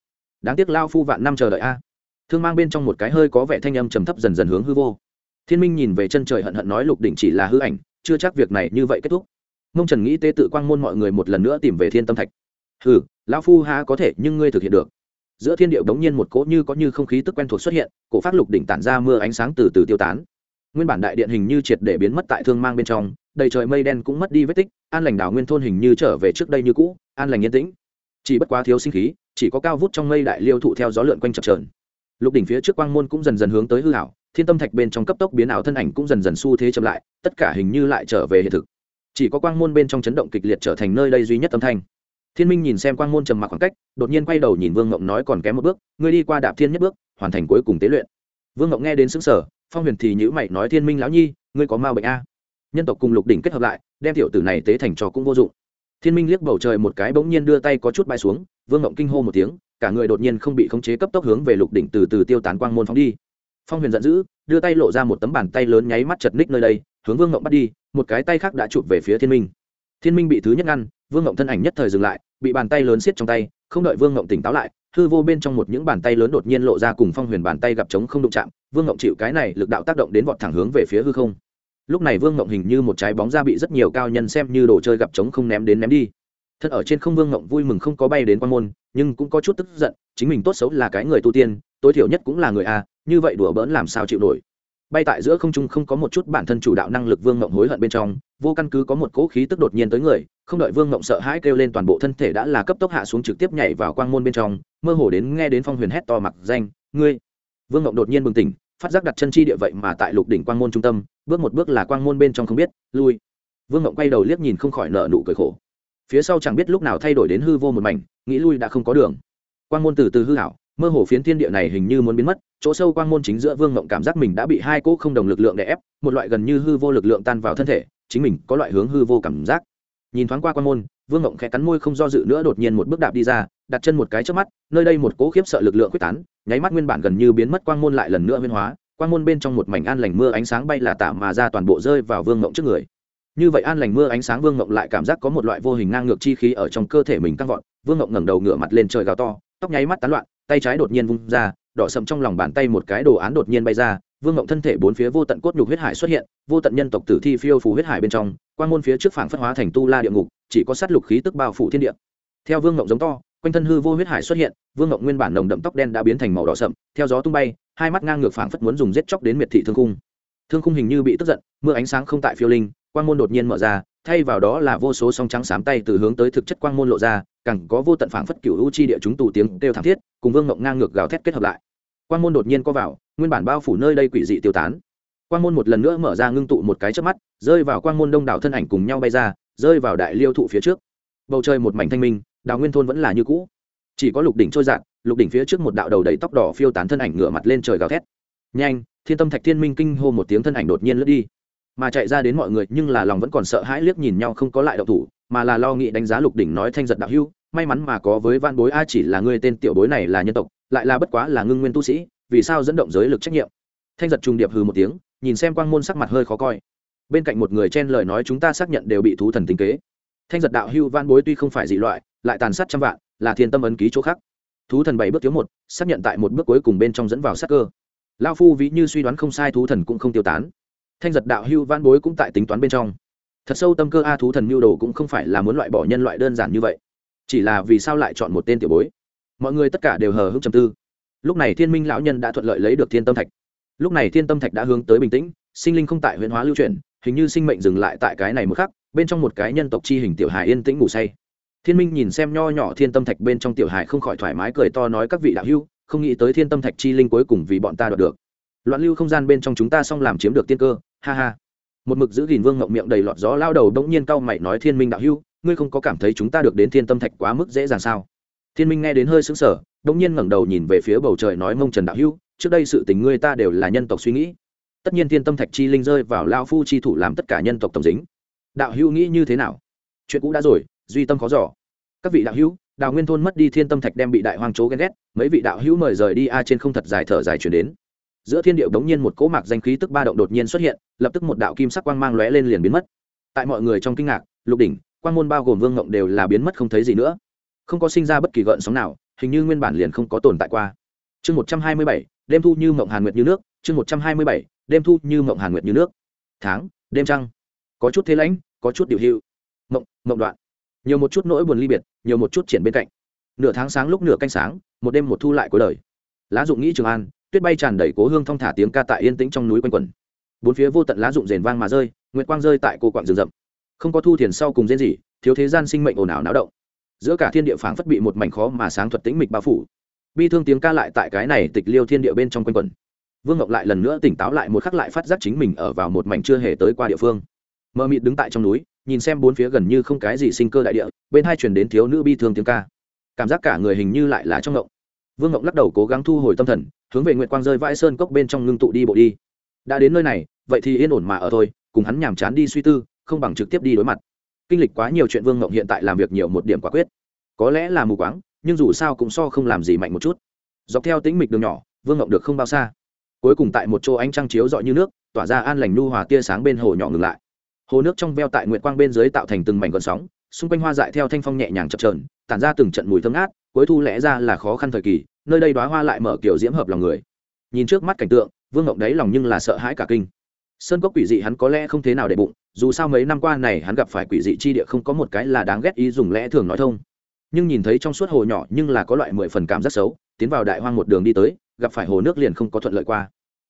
Đáng tiếc lao phu vạn năm chờ đợi a. Thương mang bên trong một cái hơi có vẻ thanh âm trầm thấp dần dần hướng hư vô. Thiên minh nhìn về chân trời hận hận nói lục đỉnh chỉ là hư ảnh, chưa chắc việc này như vậy kết thúc. Mông trần nghĩ tế tự quang môn mọi người một lần nữa tìm về thiên tâm thạch. Hừ lão phu há có thể, nhưng ngươi thực hiện được. Giữa thiên điệu đống nhiên một cỗ như có như không khí tức quen thuộc xuất hiện, cổ phát lục đỉnh tản ra mưa ánh sáng từ từ tiêu tán. Nguyên bản đại điện hình như triệt để biến mất tại thương mang bên trong, đầy trời mây đen cũng mất đi vết tích, an lành đảo nguyên thôn hình như trở về trước đây như cũ, an lành yên tĩnh. Chỉ bất quá thiếu sinh khí, chỉ có cao vút trong mây đại liêu thụ theo gió lượn quanh chập trờn lục đỉnh phía trước quang môn cũng dần dần hướng tới hư hảo thiên tâm thạch bên trong cấp tốc biến ảo thân ảnh cũng dần dần xu thế chậm lại, tất cả hình như lại trở về hiện thực. Chỉ có quang môn bên trong chấn động kịch liệt trở thành nơi đây duy nhất âm thanh thiên minh nhìn xem quang môn trầm mặc khoảng cách, đột nhiên quay đầu nhìn vương ngộng nói còn kém một bước, ngươi đi qua đạp thiên nhất bước, hoàn thành cuối cùng tế luyện. Vương ngộng nghe đến xứng sở phong huyền thì nhữ mày nói, thiên minh lão nhi, ngươi có ma bệnh a? Nhân tộc cùng lục đỉnh kết hợp lại, đem tiểu tử này tế thành trò cũng vô dụng. Thiên minh liếc bầu trời một cái bỗng nhiên đưa tay có chút bay xuống, vương ngộng kinh hô một tiếng, cả người đột nhiên không bị khống chế cấp tốc hướng về lục đỉnh từ từ tiêu tán quang môn phóng đi. Phong huyền giận dữ, đưa tay lộ ra một tấm bàn tay lớn nháy mắt chật ních nơi đây, hướng vương ngộng bắt đi, một cái tay khác đã chụp về phía thiên minh. Thiên minh bị thứ nhất ngăn vương ngộng thân ảnh nhất thời dừng lại, bị bàn tay lớn siết trong tay, không đợi vương ngộng tỉnh táo lại, hư vô bên trong một những bàn tay lớn đột nhiên lộ ra cùng phong huyền bàn tay gặp trống không đụng chạm, vương ngộng chịu cái này lực đạo tác động đến vọt thẳng hướng về phía hư không. Lúc này vương ngộng hình như một trái bóng ra bị rất nhiều cao nhân xem như đồ chơi gặp trống không ném đến ném đi. Thân ở trên không vương ngộng vui mừng không có bay đến quan môn, nhưng cũng có chút tức giận, chính mình tốt xấu là cái người tu tiên, tối thiểu nhất cũng là người a, như vậy đùa bỡn làm sao chịu nổi bay tại giữa không trung không có một chút bản thân chủ đạo năng lực vương ngộng hối hận bên trong, vô căn cứ có một cỗ khí tức đột nhiên tới người, không đợi vương ngộng sợ hãi kêu lên toàn bộ thân thể đã là cấp tốc hạ xuống trực tiếp nhảy vào quang môn bên trong, mơ hồ đến nghe đến phong huyền hét to mặc danh, ngươi! Vương ngộng đột nhiên bừng tỉnh, phát giác đặt chân chi địa vậy mà tại lục đỉnh quang môn trung tâm, bước một bước là quang môn bên trong không biết, lui. Vương ngộng quay đầu liếc nhìn không khỏi nợ nụ cười khổ. Phía sau chẳng biết lúc nào thay đổi đến hư vô một mảnh, nghĩ lui đã không có đường. Quang môn từ từ hư hảo, mơ hồ phiến thiên địa này hình như muốn biến mất chỗ sâu quang môn chính giữa vương ngộng cảm giác mình đã bị hai cỗ không đồng lực lượng đè ép, một loại gần như hư vô lực lượng tan vào thân thể, chính mình có loại hướng hư vô cảm giác. Nhìn thoáng qua quang môn, vương ngộng khẽ cắn môi không do dự nữa đột nhiên một bước đạp đi ra, đặt chân một cái trước mắt, nơi đây một cỗ khiếp sợ lực lượng quyết tán, nháy mắt nguyên bản gần như biến mất quang môn lại lần nữa biến hóa, quang môn bên trong một mảnh an lành mưa ánh sáng bay là tả mà ra toàn bộ rơi vào vương ngộng trước người. Như vậy an lành mưa ánh sáng vương ngộng lại cảm giác có một loại vô hình ngang ngược chi khí ở trong cơ thể mình căng vọt, vương ngộng ngẩng đầu ngửa mặt lên trời gào to, tóc nháy mắt tán loạn, tay trái đột nhiên vung ra đỏ sầm trong lòng bàn tay một cái đồ án đột nhiên bay ra, vương ngộng thân thể bốn phía vô tận cốt nhục huyết hải xuất hiện, vô tận nhân tộc tử thi phiêu phù huyết hải bên trong quan môn phía trước phảng phất hóa thành tu la địa ngục, chỉ có sát lục khí tức bao phủ thiên địa. Theo vương ngộng giống to, quanh thân hư vô huyết hải xuất hiện, vương ngộng nguyên bản nồng đậm tóc đen đã biến thành màu đỏ sậm, theo gió tung bay, hai mắt ngang ngược phảng phất muốn dùng giết chóc đến miệt thị thương khung. Thương khung hình như bị tức giận, mưa ánh sáng không tại phiêu linh, quang môn đột nhiên mở ra, thay vào đó là vô số song trắng xám tay từ hướng tới thực chất quang môn lộ ra, càng có vô tận phảng phất cửu u chi địa chúng tù tiếng kêu thảm thiết, cùng vương ngộng ngang ngược gào thét kết hợp lại quang môn đột nhiên co vào, nguyên bản bao phủ nơi đây quỷ dị tiêu tán. Quang môn một lần nữa mở ra ngưng tụ một cái chớp mắt, rơi vào quang môn đông đảo thân ảnh cùng nhau bay ra, rơi vào đại liêu thụ phía trước. Bầu trời một mảnh thanh minh đào nguyên thôn vẫn là như cũ. Chỉ có lục đỉnh trôi dạt, lục đỉnh phía trước một đạo đầu đầy tóc đỏ phiêu tán thân ảnh ngửa mặt lên trời gào thét. Nhanh, thiên tâm thạch thiên minh kinh hô một tiếng thân ảnh đột nhiên lướt đi. Mà chạy ra đến mọi người, nhưng là lòng vẫn còn sợ hãi liếc nhìn nhau không có lại đậu thủ, mà là lo nghĩ đánh giá lục đỉnh nói thanh giật đạo hưu, may mắn mà có với van bối a, chỉ là ngươi tên tiểu bối này là nhân tộc lại là bất quá là ngưng nguyên tu sĩ, vì sao dẫn động giới lực trách nhiệm? Thanh giật trùng điệp hừ một tiếng, nhìn xem quang môn sắc mặt hơi khó coi. Bên cạnh một người chen lời nói chúng ta xác nhận đều bị thú thần tính kế. Thanh giật đạo hưu van bối tuy không phải dị loại, lại tàn sát trăm vạn, là thiên tâm ấn ký chỗ khác. Thú thần bảy bước thiếu một, xác nhận tại một bước cuối cùng bên trong dẫn vào sắc cơ. Lao phu ví như suy đoán không sai thú thần cũng không tiêu tán. Thanh giật đạo hưu van bối cũng tại tính toán bên trong. Thật sâu tâm cơ a thú thần mưu đồ cũng không phải là muốn loại bỏ nhân loại đơn giản như vậy. Chỉ là vì sao lại chọn một tên tiểu bối? Mọi người tất cả đều hờ hững trầm tư. Lúc này thiên minh lão nhân đã thuận lợi lấy được thiên tâm thạch. Lúc này thiên tâm thạch đã hướng tới bình tĩnh, sinh linh không tại huyễn hóa lưu chuyển, hình như sinh mệnh dừng lại tại cái này một khắc, bên trong một cái nhân tộc chi hình tiểu hài yên tĩnh ngủ say. Thiên minh nhìn xem nho nhỏ thiên tâm thạch bên trong tiểu hài không khỏi thoải mái cười to nói các vị đạo hưu không nghĩ tới thiên tâm thạch chi linh cuối cùng vì bọn ta đoạt được. Loạn lưu không gian bên trong chúng ta xong làm chiếm được tiên cơ, ha ha. Một mực giữ gìn vương ngậm miệng đầy lọt gió lao đầu bỗng nhiên cau mày nói thiên minh đạo hưu ngươi không có cảm thấy chúng ta được đến thiên tâm thạch quá mức dễ dàng sao? Thiên minh nghe đến hơi sững sờ bỗng nhiên ngẩng đầu nhìn về phía bầu trời nói mông trần đạo hữu, trước đây sự tình ngươi ta đều là nhân tộc suy nghĩ. Tất nhiên thiên tâm thạch chi linh rơi vào lao phu chi thủ làm tất cả nhân tộc tổng dính. Đạo hữu nghĩ như thế nào? Chuyện cũ đã rồi, duy tâm khó giỏ các vị đạo hữu, đào nguyên thôn mất đi thiên tâm thạch đem bị đại hoang chố ghen ghét, mấy vị đạo hữu mời rời đi a trên không thật dài thở dài chuyển đến. Giữa thiên điệu đống nhiên một cỗ mạc danh khí tức ba động đột nhiên xuất hiện, lập tức một đạo kim sắc quang mang lóe lên liền biến mất. Tại mọi người trong kinh ngạc, lục đỉnh, quang môn bao gồm vương ngộng đều là biến mất không thấy gì nữa không có sinh ra bất kỳ gợn sóng nào, hình như nguyên bản liền không có tồn tại qua. Chương một trăm hai mươi bảy, đêm thu như mộng hàn nguyệt như nước, chương một trăm hai mươi bảy, đêm thu như mộng hàn nguyệt như nước. Tháng, đêm trăng. Có chút thế lãnh, có chút điều hưu mộng mộng đoạn. Nhiều một chút nỗi buồn ly biệt, nhiều một chút triển bên cạnh. Nửa tháng sáng lúc nửa canh sáng, một đêm một thu lại cuối đời. Lá dụng nghĩ trường an, tuyết bay tràn đầy cố hương thong thả tiếng ca tại yên tĩnh trong núi quanh quẩn. Bốn phía vô tận lá dụng rền vang mà rơi, nguyệt quang rơi tại cô quạng rừng rậm. Không có thu thiền sau cùng rên rỉ, thiếu thế gian sinh mệnh ồn ào náo động giữa cả thiên địa phảng phất bị một mảnh khó mà sáng thuật tĩnh mịch bao phủ. Bi thương tiếng ca lại tại cái này tịch liêu thiên địa bên trong quanh quẩn. Vương ngọc lại lần nữa tỉnh táo lại một khắc lại phát giác chính mình ở vào một mảnh chưa hề tới qua địa phương. Mờ mịt đứng tại trong núi, nhìn xem bốn phía gần như không cái gì sinh cơ đại địa, bên hai truyền đến thiếu nữ bi thương tiếng ca. Cảm giác cả người hình như lại là trong ngộng. Vương ngộng lắc đầu cố gắng thu hồi tâm thần, hướng về nguyệt quang rơi vãi sơn cốc bên trong ngưng tụ đi bộ đi. Đã đến nơi này, vậy thì yên ổn mà ở thôi, cùng hắn nhàm chán đi suy tư, không bằng trực tiếp đi đối mặt kinh lịch quá nhiều chuyện vương ngộng hiện tại làm việc nhiều một điểm quả quyết. Có lẽ là mù quáng, nhưng dù sao cũng so không làm gì mạnh một chút. Dọc theo tĩnh mịch đường nhỏ, vương ngộng được không bao xa. Cuối cùng tại một chỗ ánh trăng chiếu rọi như nước, tỏa ra an lành nu hòa tia sáng bên hồ nhỏ ngừng lại. Hồ nước trong veo tại nguyệt quang bên dưới tạo thành từng mảnh gọn sóng, xung quanh hoa dại theo thanh phong nhẹ nhàng chập trờn tản ra từng trận mùi thơm ngát, cuối thu lẽ ra là khó khăn thời kỳ, nơi đây đoá hoa lại mở kiểu diễm hợp lòng người. Nhìn trước mắt cảnh tượng, vương ngộng đấy lòng nhưng là sợ hãi cả kinh. Sơn cốc quỷ dị hắn có lẽ không thế nào để bụng dù sao mấy năm qua này hắn gặp phải quỷ dị chi địa không có một cái là đáng ghét ý dùng lẽ thường nói thông. Nhưng nhìn thấy trong suốt hồ nhỏ nhưng là có loại mười phần cảm rất xấu, tiến vào đại hoang một đường đi tới, gặp phải hồ nước liền không có thuận lợi qua.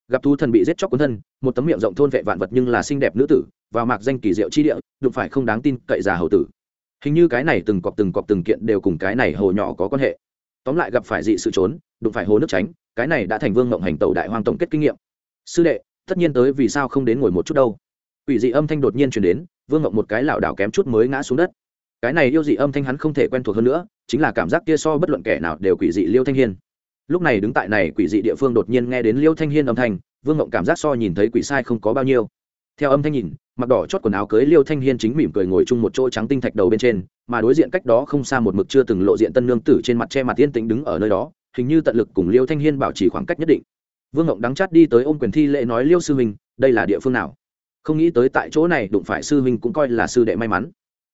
Gặp thú thần bị giết chóc cuốn thân, một tấm miệng rộng thôn vệ vạn vật nhưng là xinh đẹp nữ tử, và mạc danh kỳ diệu chi địa, đụng phải không đáng tin cậy già hầu tử. Hình như cái này từng cọp từng cọp từng kiện đều cùng cái này hồ nhỏ có quan hệ. Tóm lại gặp phải dị sự trốn, đụng phải hồ nước tránh, cái này đã thành vương mộng hành tàu đại hoang tổng kết kinh nghiệm. Sư đệ, tất nhiên tới vì sao không đến ngồi một chút đâu? Quỷ dị âm thanh đột nhiên chuyển đến, vương ngộng một cái lảo đảo kém chút mới ngã xuống đất. Cái này yêu dị âm thanh hắn không thể quen thuộc hơn nữa, chính là cảm giác kia so bất luận kẻ nào đều quỷ dị liêu thanh hiên. Lúc này đứng tại này quỷ dị địa phương đột nhiên nghe đến liêu thanh hiên âm thanh, vương ngộng cảm giác so nhìn thấy quỷ sai không có bao nhiêu. Theo âm thanh nhìn, mặc đỏ chót quần áo cưới liêu thanh hiên chính mỉm cười ngồi chung một chỗ trắng tinh thạch đầu bên trên, mà đối diện cách đó không xa một mực chưa từng lộ diện tân nương tử trên mặt che mặt yên tĩnh đứng ở nơi đó, hình như tận lực cùng liêu thanh hiên bảo trì khoảng cách nhất định. Vương ngộng đắng chát đi tới ôm quyền thi lễ nói, liêu sư huynh, đây là địa phương nào? Không nghĩ tới tại chỗ này đụng phải sư huynh cũng coi là sư đệ may mắn.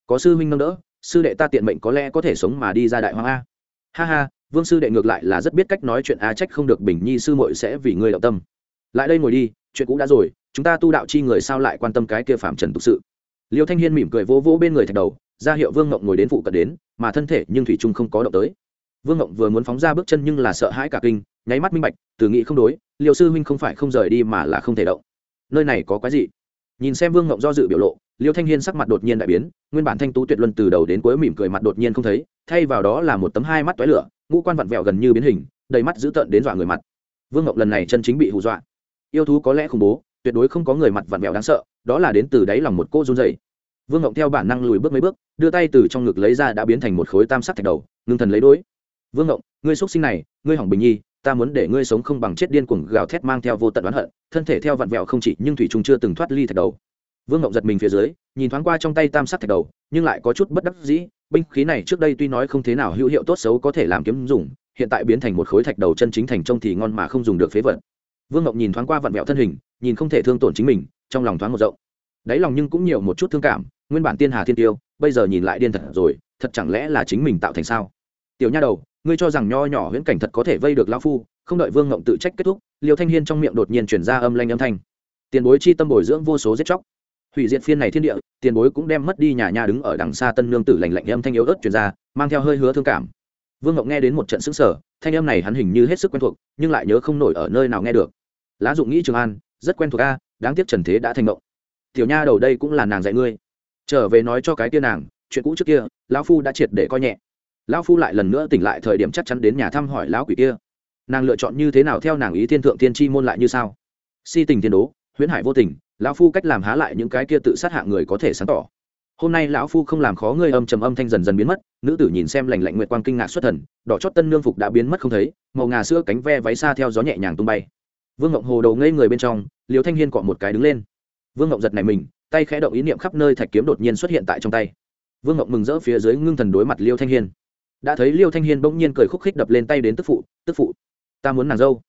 Có sư huynh nâng đỡ, sư đệ ta tiện mệnh có lẽ có thể sống mà đi ra đại hoàng a. Ha ha, vương sư đệ ngược lại là rất biết cách nói chuyện a, trách không được bình nhi sư muội sẽ vì ngươi động tâm. Lại đây ngồi đi, chuyện cũ đã rồi, chúng ta tu đạo chi người sao lại quan tâm cái kia phạm trần tục sự? Liêu thanh hiên mỉm cười vỗ vỗ bên người thạch đầu, ra hiệu vương ngộng ngồi đến phụ cận đến, mà thân thể nhưng thủy trung không có động tới. Vương ngộng vừa muốn phóng ra bước chân nhưng là sợ hãi cả kinh, nháy mắt minh bạch, từ nghĩ không đối liệu sư huynh không phải không rời đi mà là không thể động. Nơi này có cái gì? Nhìn xem vương ngộng do dự biểu lộ, liêu thanh hiên sắc mặt đột nhiên đại biến, nguyên bản thanh tú tuyệt luân từ đầu đến cuối mỉm cười mặt đột nhiên không thấy, thay vào đó là một tấm hai mắt toái lửa, ngũ quan vặn vẹo gần như biến hình, đầy mắt dữ tợn đến dọa người mặt. Vương ngộng lần này chân chính bị hù dọa. Yêu thú có lẽ khủng bố, tuyệt đối không có người mặt vặn vẹo đáng sợ, đó là đến từ đáy lòng một cô run dày vương ngộng theo bản năng lùi bước mấy bước, đưa tay từ trong ngực lấy ra đã biến thành một khối tam sắc thạch đầu, ngưng thần lấy đối vương ngộng, ngươi xuất sinh này, ngươi hỏng bình nhi ta muốn để ngươi sống không bằng chết điên cuồng gào thét mang theo vô tận oán hận, thân thể theo vặn vẹo không chỉ, nhưng thủy trung chưa từng thoát ly thạch đầu. Vương ngộng giật mình phía dưới, nhìn thoáng qua trong tay tam sắc thạch đầu, nhưng lại có chút bất đắc dĩ, binh khí này trước đây tuy nói không thế nào hữu hiệu tốt xấu có thể làm kiếm dùng, hiện tại biến thành một khối thạch đầu chân chính thành trông thì ngon mà không dùng được phế vật. Vương ngộng nhìn thoáng qua vặn vẹo thân hình, nhìn không thể thương tổn chính mình, trong lòng thoáng một rộng. Đáy lòng nhưng cũng nhiều một chút thương cảm, nguyên bản tiên hà thiên tiêu, bây giờ nhìn lại điên thật rồi, thật chẳng lẽ là chính mình tạo thành sao? Tiểu nha đầu, ngươi cho rằng nho nhỏ huyễn cảnh thật có thể vây được lão phu, không đợi vương ngộng tự trách kết thúc, liêu thanh hiên trong miệng đột nhiên chuyển ra âm lanh âm thanh. Tiền bối chi tâm bồi dưỡng vô số giết chóc. Hủy diệt phiên này thiên địa, tiền bối cũng đem mất đi nhà nhà đứng ở đằng xa tân nương tử lành lạnh âm thanh yếu ớt chuyển ra, mang theo hơi hứa thương cảm. Vương ngộng nghe đến một trận xứng sở thanh âm này hắn hình như hết sức quen thuộc, nhưng lại nhớ không nổi ở nơi nào nghe được. Lá dụng nghĩ trường an, rất quen thuộc a, đáng tiếc trần thế đã thành ngộng tiểu nha đầu đây cũng là nàng dạy ngươi. Trở về nói cho cái tia nàng, chuyện cũ trước kia, lão phu đã triệt để coi nhẹ lão phu lại lần nữa tỉnh lại thời điểm chắc chắn đến nhà thăm hỏi lão quỷ kia. Nàng lựa chọn như thế nào theo nàng ý thiên thượng tiên tri môn lại như sao? Si tình thiên đố, huyễn hải vô tình, lão phu cách làm há lại những cái kia tự sát hạ người có thể sáng tỏ. Hôm nay lão phu không làm khó ngươi âm trầm âm thanh dần dần biến mất, nữ tử nhìn xem lành lạnh nguyệt quang kinh ngạc xuất thần, đỏ chót tân nương phục đã biến mất không thấy, màu ngà sữa cánh ve váy xa theo gió nhẹ nhàng tung bay. Vương ngộng hồ đầu ngây người bên trong liều thanh hiên cọ một cái đứng lên. Vương ngộng giật này mình, tay khẽ động ý niệm khắp nơi thạch kiếm đột nhiên xuất hiện tại trong tay. Vương ngộng mừng rỡ phía dưới ngưng thần đối mặt liêu thanh hiên đã thấy liêu thanh hiên bỗng nhiên cười khúc khích đập lên tay đến tức phụ tức phụ, ta muốn nàng dâu.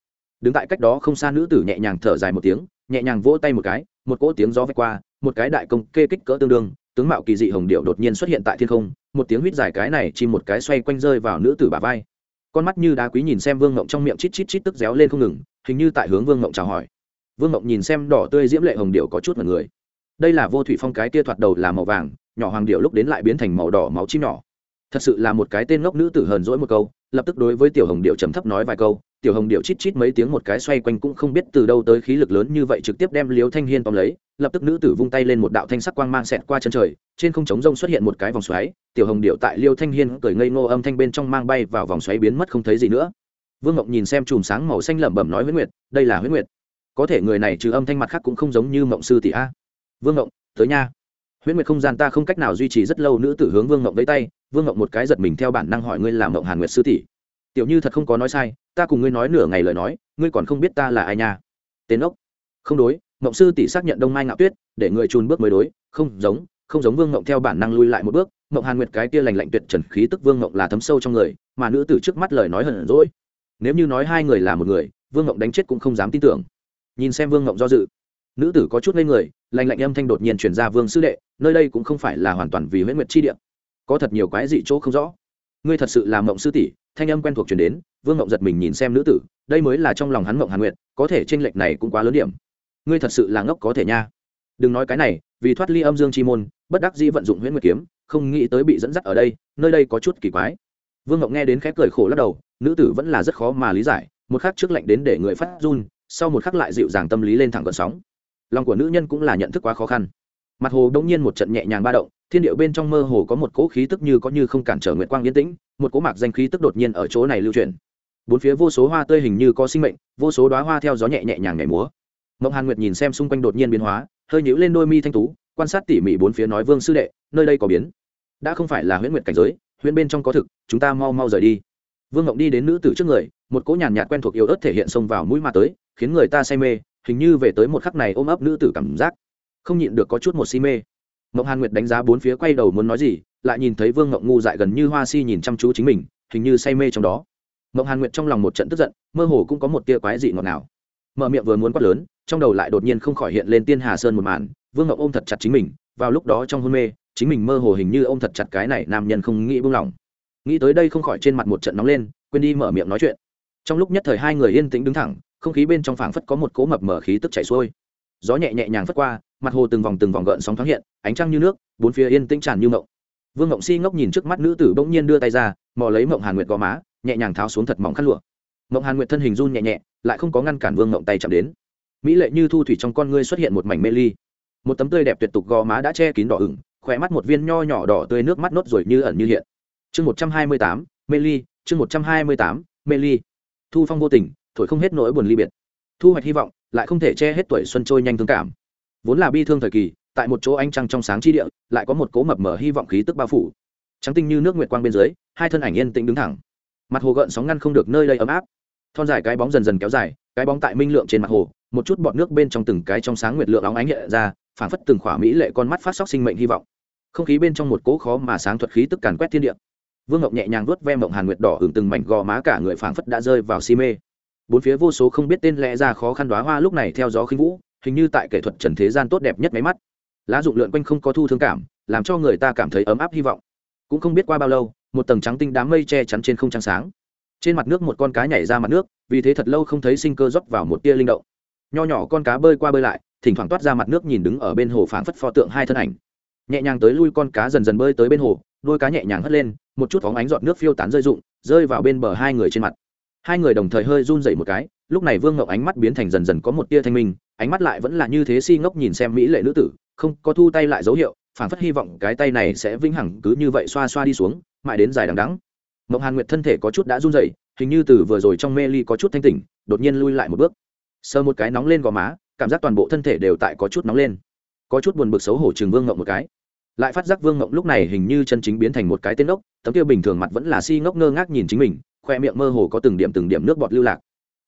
Đứng tại cách đó không xa nữ tử nhẹ nhàng thở dài một tiếng, nhẹ nhàng vỗ tay một cái, một cỗ tiếng gió vạch qua, một cái đại công kê kích cỡ tương đương, tướng mạo kỳ dị hồng điệu đột nhiên xuất hiện tại thiên không, một tiếng huýt dài cái này chỉ một cái xoay quanh rơi vào nữ tử bả vai. Con mắt như đá quý nhìn xem vương ngộng trong miệng chít chít chít tức réo lên không ngừng, hình như tại hướng vương ngộng chào hỏi. Vương ngộng nhìn xem đỏ tươi diễm lệ hồng điệu có chút mật người. Đây là vô thủy phong cái kia thoạt đầu là màu vàng, nhỏ hoàng điệu lúc đến lại biến thành màu đỏ máu chim nhỏ thật sự là một cái tên ngốc nữ tử hờn dỗi một câu, lập tức đối với tiểu hồng điệu trầm thấp nói vài câu. Tiểu hồng điệu chít chít mấy tiếng một cái xoay quanh cũng không biết từ đâu tới khí lực lớn như vậy trực tiếp đem liếu thanh hiên tóm lấy. Lập tức nữ tử vung tay lên một đạo thanh sắc quang mang xẹt qua chân trời, trên không trống rông xuất hiện một cái vòng xoáy. Tiểu hồng điệu tại liêu thanh hiên cười ngây ngô âm thanh bên trong mang bay vào vòng xoáy biến mất không thấy gì nữa. Vương ngọc nhìn xem chùm sáng màu xanh lẩm bẩm nói huyết nguyệt, đây là huyết nguyệt. Có thể người này trừ âm thanh mặt khác cũng không giống như mộng sư tỷ a. Vương ngọc, tới nha. Huyễn nguyệt không gian ta không cách nào duy trì rất lâu, nữ tử hướng vương ngộng vẫy tay vương ngộng một cái giật mình theo bản năng hỏi ngươi làm ngộng hàn nguyệt sư tỷ. Tiểu như thật không có nói sai, ta cùng ngươi nói nửa ngày lời nói, ngươi còn không biết ta là ai nha. Tên ốc. Không đối ngộng sư tỷ xác nhận đông mai ngạo tuyết, để người trùn bước mới đối, không giống không giống vương ngộng theo bản năng lui lại một bước ngộng hàn nguyệt cái kia lành lạnh tuyệt trần khí tức vương ngộng là thấm sâu trong người, mà nữ tử trước mắt lời nói hận rỗi nếu như nói hai người là một người, vương ngộng đánh chết cũng không dám tin tưởng. Nhìn xem vương ngộng do dự. Nữ tử có chút ngây người lành lạnh âm thanh đột nhiên chuyển ra vương sư đệ, nơi đây cũng không phải là hoàn toàn vì huyễn nguyệt chi địa có thật nhiều quái dị chỗ không rõ. Ngươi thật sự là mộng sư tỷ, thanh âm quen thuộc chuyển đến, vương mộng giật mình nhìn xem nữ tử, đây mới là trong lòng hắn mộng hàn nguyệt, có thể tranh lệch này cũng quá lớn điểm. Ngươi thật sự là ngốc có thể nha. Đừng nói cái này, vì thoát ly âm dương chi môn, bất đắc dĩ vận dụng huyễn nguyệt kiếm, không nghĩ tới bị dẫn dắt ở đây, nơi đây có chút kỳ quái. Vương mộng nghe đến khép cười khổ lắc đầu, nữ tử vẫn là rất khó mà lý giải, một khắc trước lạnh đến để người phát run, sau một khắc lại dịu dàng tâm lý lên thẳng gợn sóng. Lòng của nữ nhân cũng là nhận thức quá khó khăn. Mặt hồ đông nhiên một trận nhẹ nhàng ba động thiên điệu bên trong mơ hồ có một cỗ khí tức như có như không cản trở nguyệt quang yên tĩnh, một cỗ mạc danh khí tức đột nhiên ở chỗ này lưu truyền bốn phía vô số hoa tươi hình như có sinh mệnh, vô số đoá hoa theo gió nhẹ nhẹ nhàng nhảy múa. Mộng hàn nguyệt nhìn xem xung quanh đột nhiên biến hóa, hơi nhũ lên đôi mi thanh tú, quan sát tỉ mỉ bốn phía nói vương sư đệ, nơi đây có biến. Đã không phải là huyễn nguyệt cảnh giới, huyễn bên trong có thực, chúng ta mau mau rời đi. Vương ngộng đi đến nữ tử trước người, một cỗ nhàn nhạt quen thuộc yếu ớt thể hiện xông vào mũi ma tới, khiến người ta say mê, hình như về tới một khắc này ôm ấp nữ tử cảm giác. Không nhịn được có chút một si mê mộng hàn nguyệt đánh giá bốn phía quay đầu muốn nói gì, lại nhìn thấy vương ngộng ngu dại gần như hoa si nhìn chăm chú chính mình, hình như say mê trong đó. Mộng hàn nguyệt trong lòng một trận tức giận, mơ hồ cũng có một tia quái dị ngọt nào mở miệng vừa muốn quát lớn, trong đầu lại đột nhiên không khỏi hiện lên tiên hà sơn một màn, vương ngộng ôm thật chặt chính mình, vào lúc đó trong hôn mê, chính mình mơ hồ hình như ôm thật chặt cái này nam nhân không nghĩ buông lỏng. Nghĩ tới đây không khỏi trên mặt một trận nóng lên, quên đi mở miệng nói chuyện. Trong lúc nhất thời hai người yên tĩnh đứng thẳng, không khí bên trong phảng phất có một cỗ mập mở khí tức chảy xuôi gió nhẹ nhẹ nhàng phất qua, mặt hồ từng vòng từng vòng gợn sóng thoáng hiện, ánh trăng như nước, bốn phía yên tĩnh tràn như mộng. Vương ngộng si ngốc nhìn trước mắt nữ tử bỗng nhiên đưa tay ra, mò lấy mộng hàn nguyệt gò má, nhẹ nhàng tháo xuống thật mỏng khăn lụa. Mộng hàn nguyệt thân hình run nhẹ nhẹ, lại không có ngăn cản vương ngộng tay chạm đến. Mỹ lệ như thu thủy trong con ngươi xuất hiện một mảnh mê ly. Một tấm tươi đẹp tuyệt tục gò má đã che kín đỏ ửng khỏe mắt một viên nho nhỏ đỏ tươi nước mắt nốt rồi như ẩn như hiện. Chương một trăm hai mươi tám, mê ly, chương một trăm hai mươi tám, mê ly. Thu phong vô tình, thổi không hết nỗi buồn ly biệt. Thu hoạch hy vọng lại không thể che hết tuổi xuân trôi nhanh thương cảm. Vốn là bi thương thời kỳ, tại một chỗ ánh trăng trong sáng chi địa, lại có một cố mập mở hy vọng khí tức bao phủ. Trắng tinh như nước nguyệt quang bên dưới, hai thân ảnh yên tĩnh đứng thẳng. Mặt hồ gợn sóng ngăn không được nơi đây ấm áp. Thon dài cái bóng dần dần kéo dài, cái bóng tại minh lượng trên mặt hồ, một chút bọt nước bên trong từng cái trong sáng nguyệt lượng óng ánh hiện ra, phảng phất từng khỏa mỹ lệ con mắt phát sóc sinh mệnh hy vọng. Không khí bên trong một cỗ khó mà sáng thuật khí tức càn quét thiên địa. Vương ngọc nhẹ nhàng vuốt ve mộng hàn nguyệt đỏ hưởng từng mảnh gò má cả người phảng phất đã rơi vào si mê bốn phía vô số không biết tên lẽ ra khó khăn đoá hoa lúc này theo gió khinh vũ, hình như tại kể thuật trần thế gian tốt đẹp nhất máy mắt. Lá dụng lượn quanh không có thu thương cảm, làm cho người ta cảm thấy ấm áp hy vọng. Cũng không biết qua bao lâu, một tầng trắng tinh đám mây che chắn trên không trăng sáng. Trên mặt nước một con cá nhảy ra mặt nước, vì thế thật lâu không thấy sinh cơ rót vào một tia linh động. Nho nhỏ con cá bơi qua bơi lại, thỉnh thoảng toát ra mặt nước nhìn đứng ở bên hồ phảng phất pho tượng hai thân ảnh. Nhẹ nhàng tới lui con cá dần dần bơi tới bên hồ, đôi cá nhẹ nhàng hất lên, một chút phóng ánh giọt nước phiêu tán rơi rụng, rơi vào bên bờ hai người trên mặt hai người đồng thời hơi run dậy một cái, lúc này vương ngậu ánh mắt biến thành dần dần có một tia thanh minh, ánh mắt lại vẫn là như thế si ngốc nhìn xem mỹ lệ nữ tử, không có thu tay lại dấu hiệu, phản phất hy vọng cái tay này sẽ vĩnh hằng cứ như vậy xoa xoa đi xuống, mãi đến dài đằng đắng mộng hàn nguyệt thân thể có chút đã run dậy hình như từ vừa rồi trong mê ly có chút thanh tỉnh, đột nhiên lui lại một bước. Sơ một cái nóng lên gò má, cảm giác toàn bộ thân thể đều tại có chút nóng lên. Có chút buồn bực xấu hổ chừng vương ngộng một cái. Lại phát giác vương ngộng lúc này hình như chân chính biến thành một cái tên ngốc, tấm kia bình thường mặt vẫn là si ngốc ngơ ngác nhìn chính mình khoe miệng mơ hồ có từng điểm từng điểm nước bọt lưu lạc.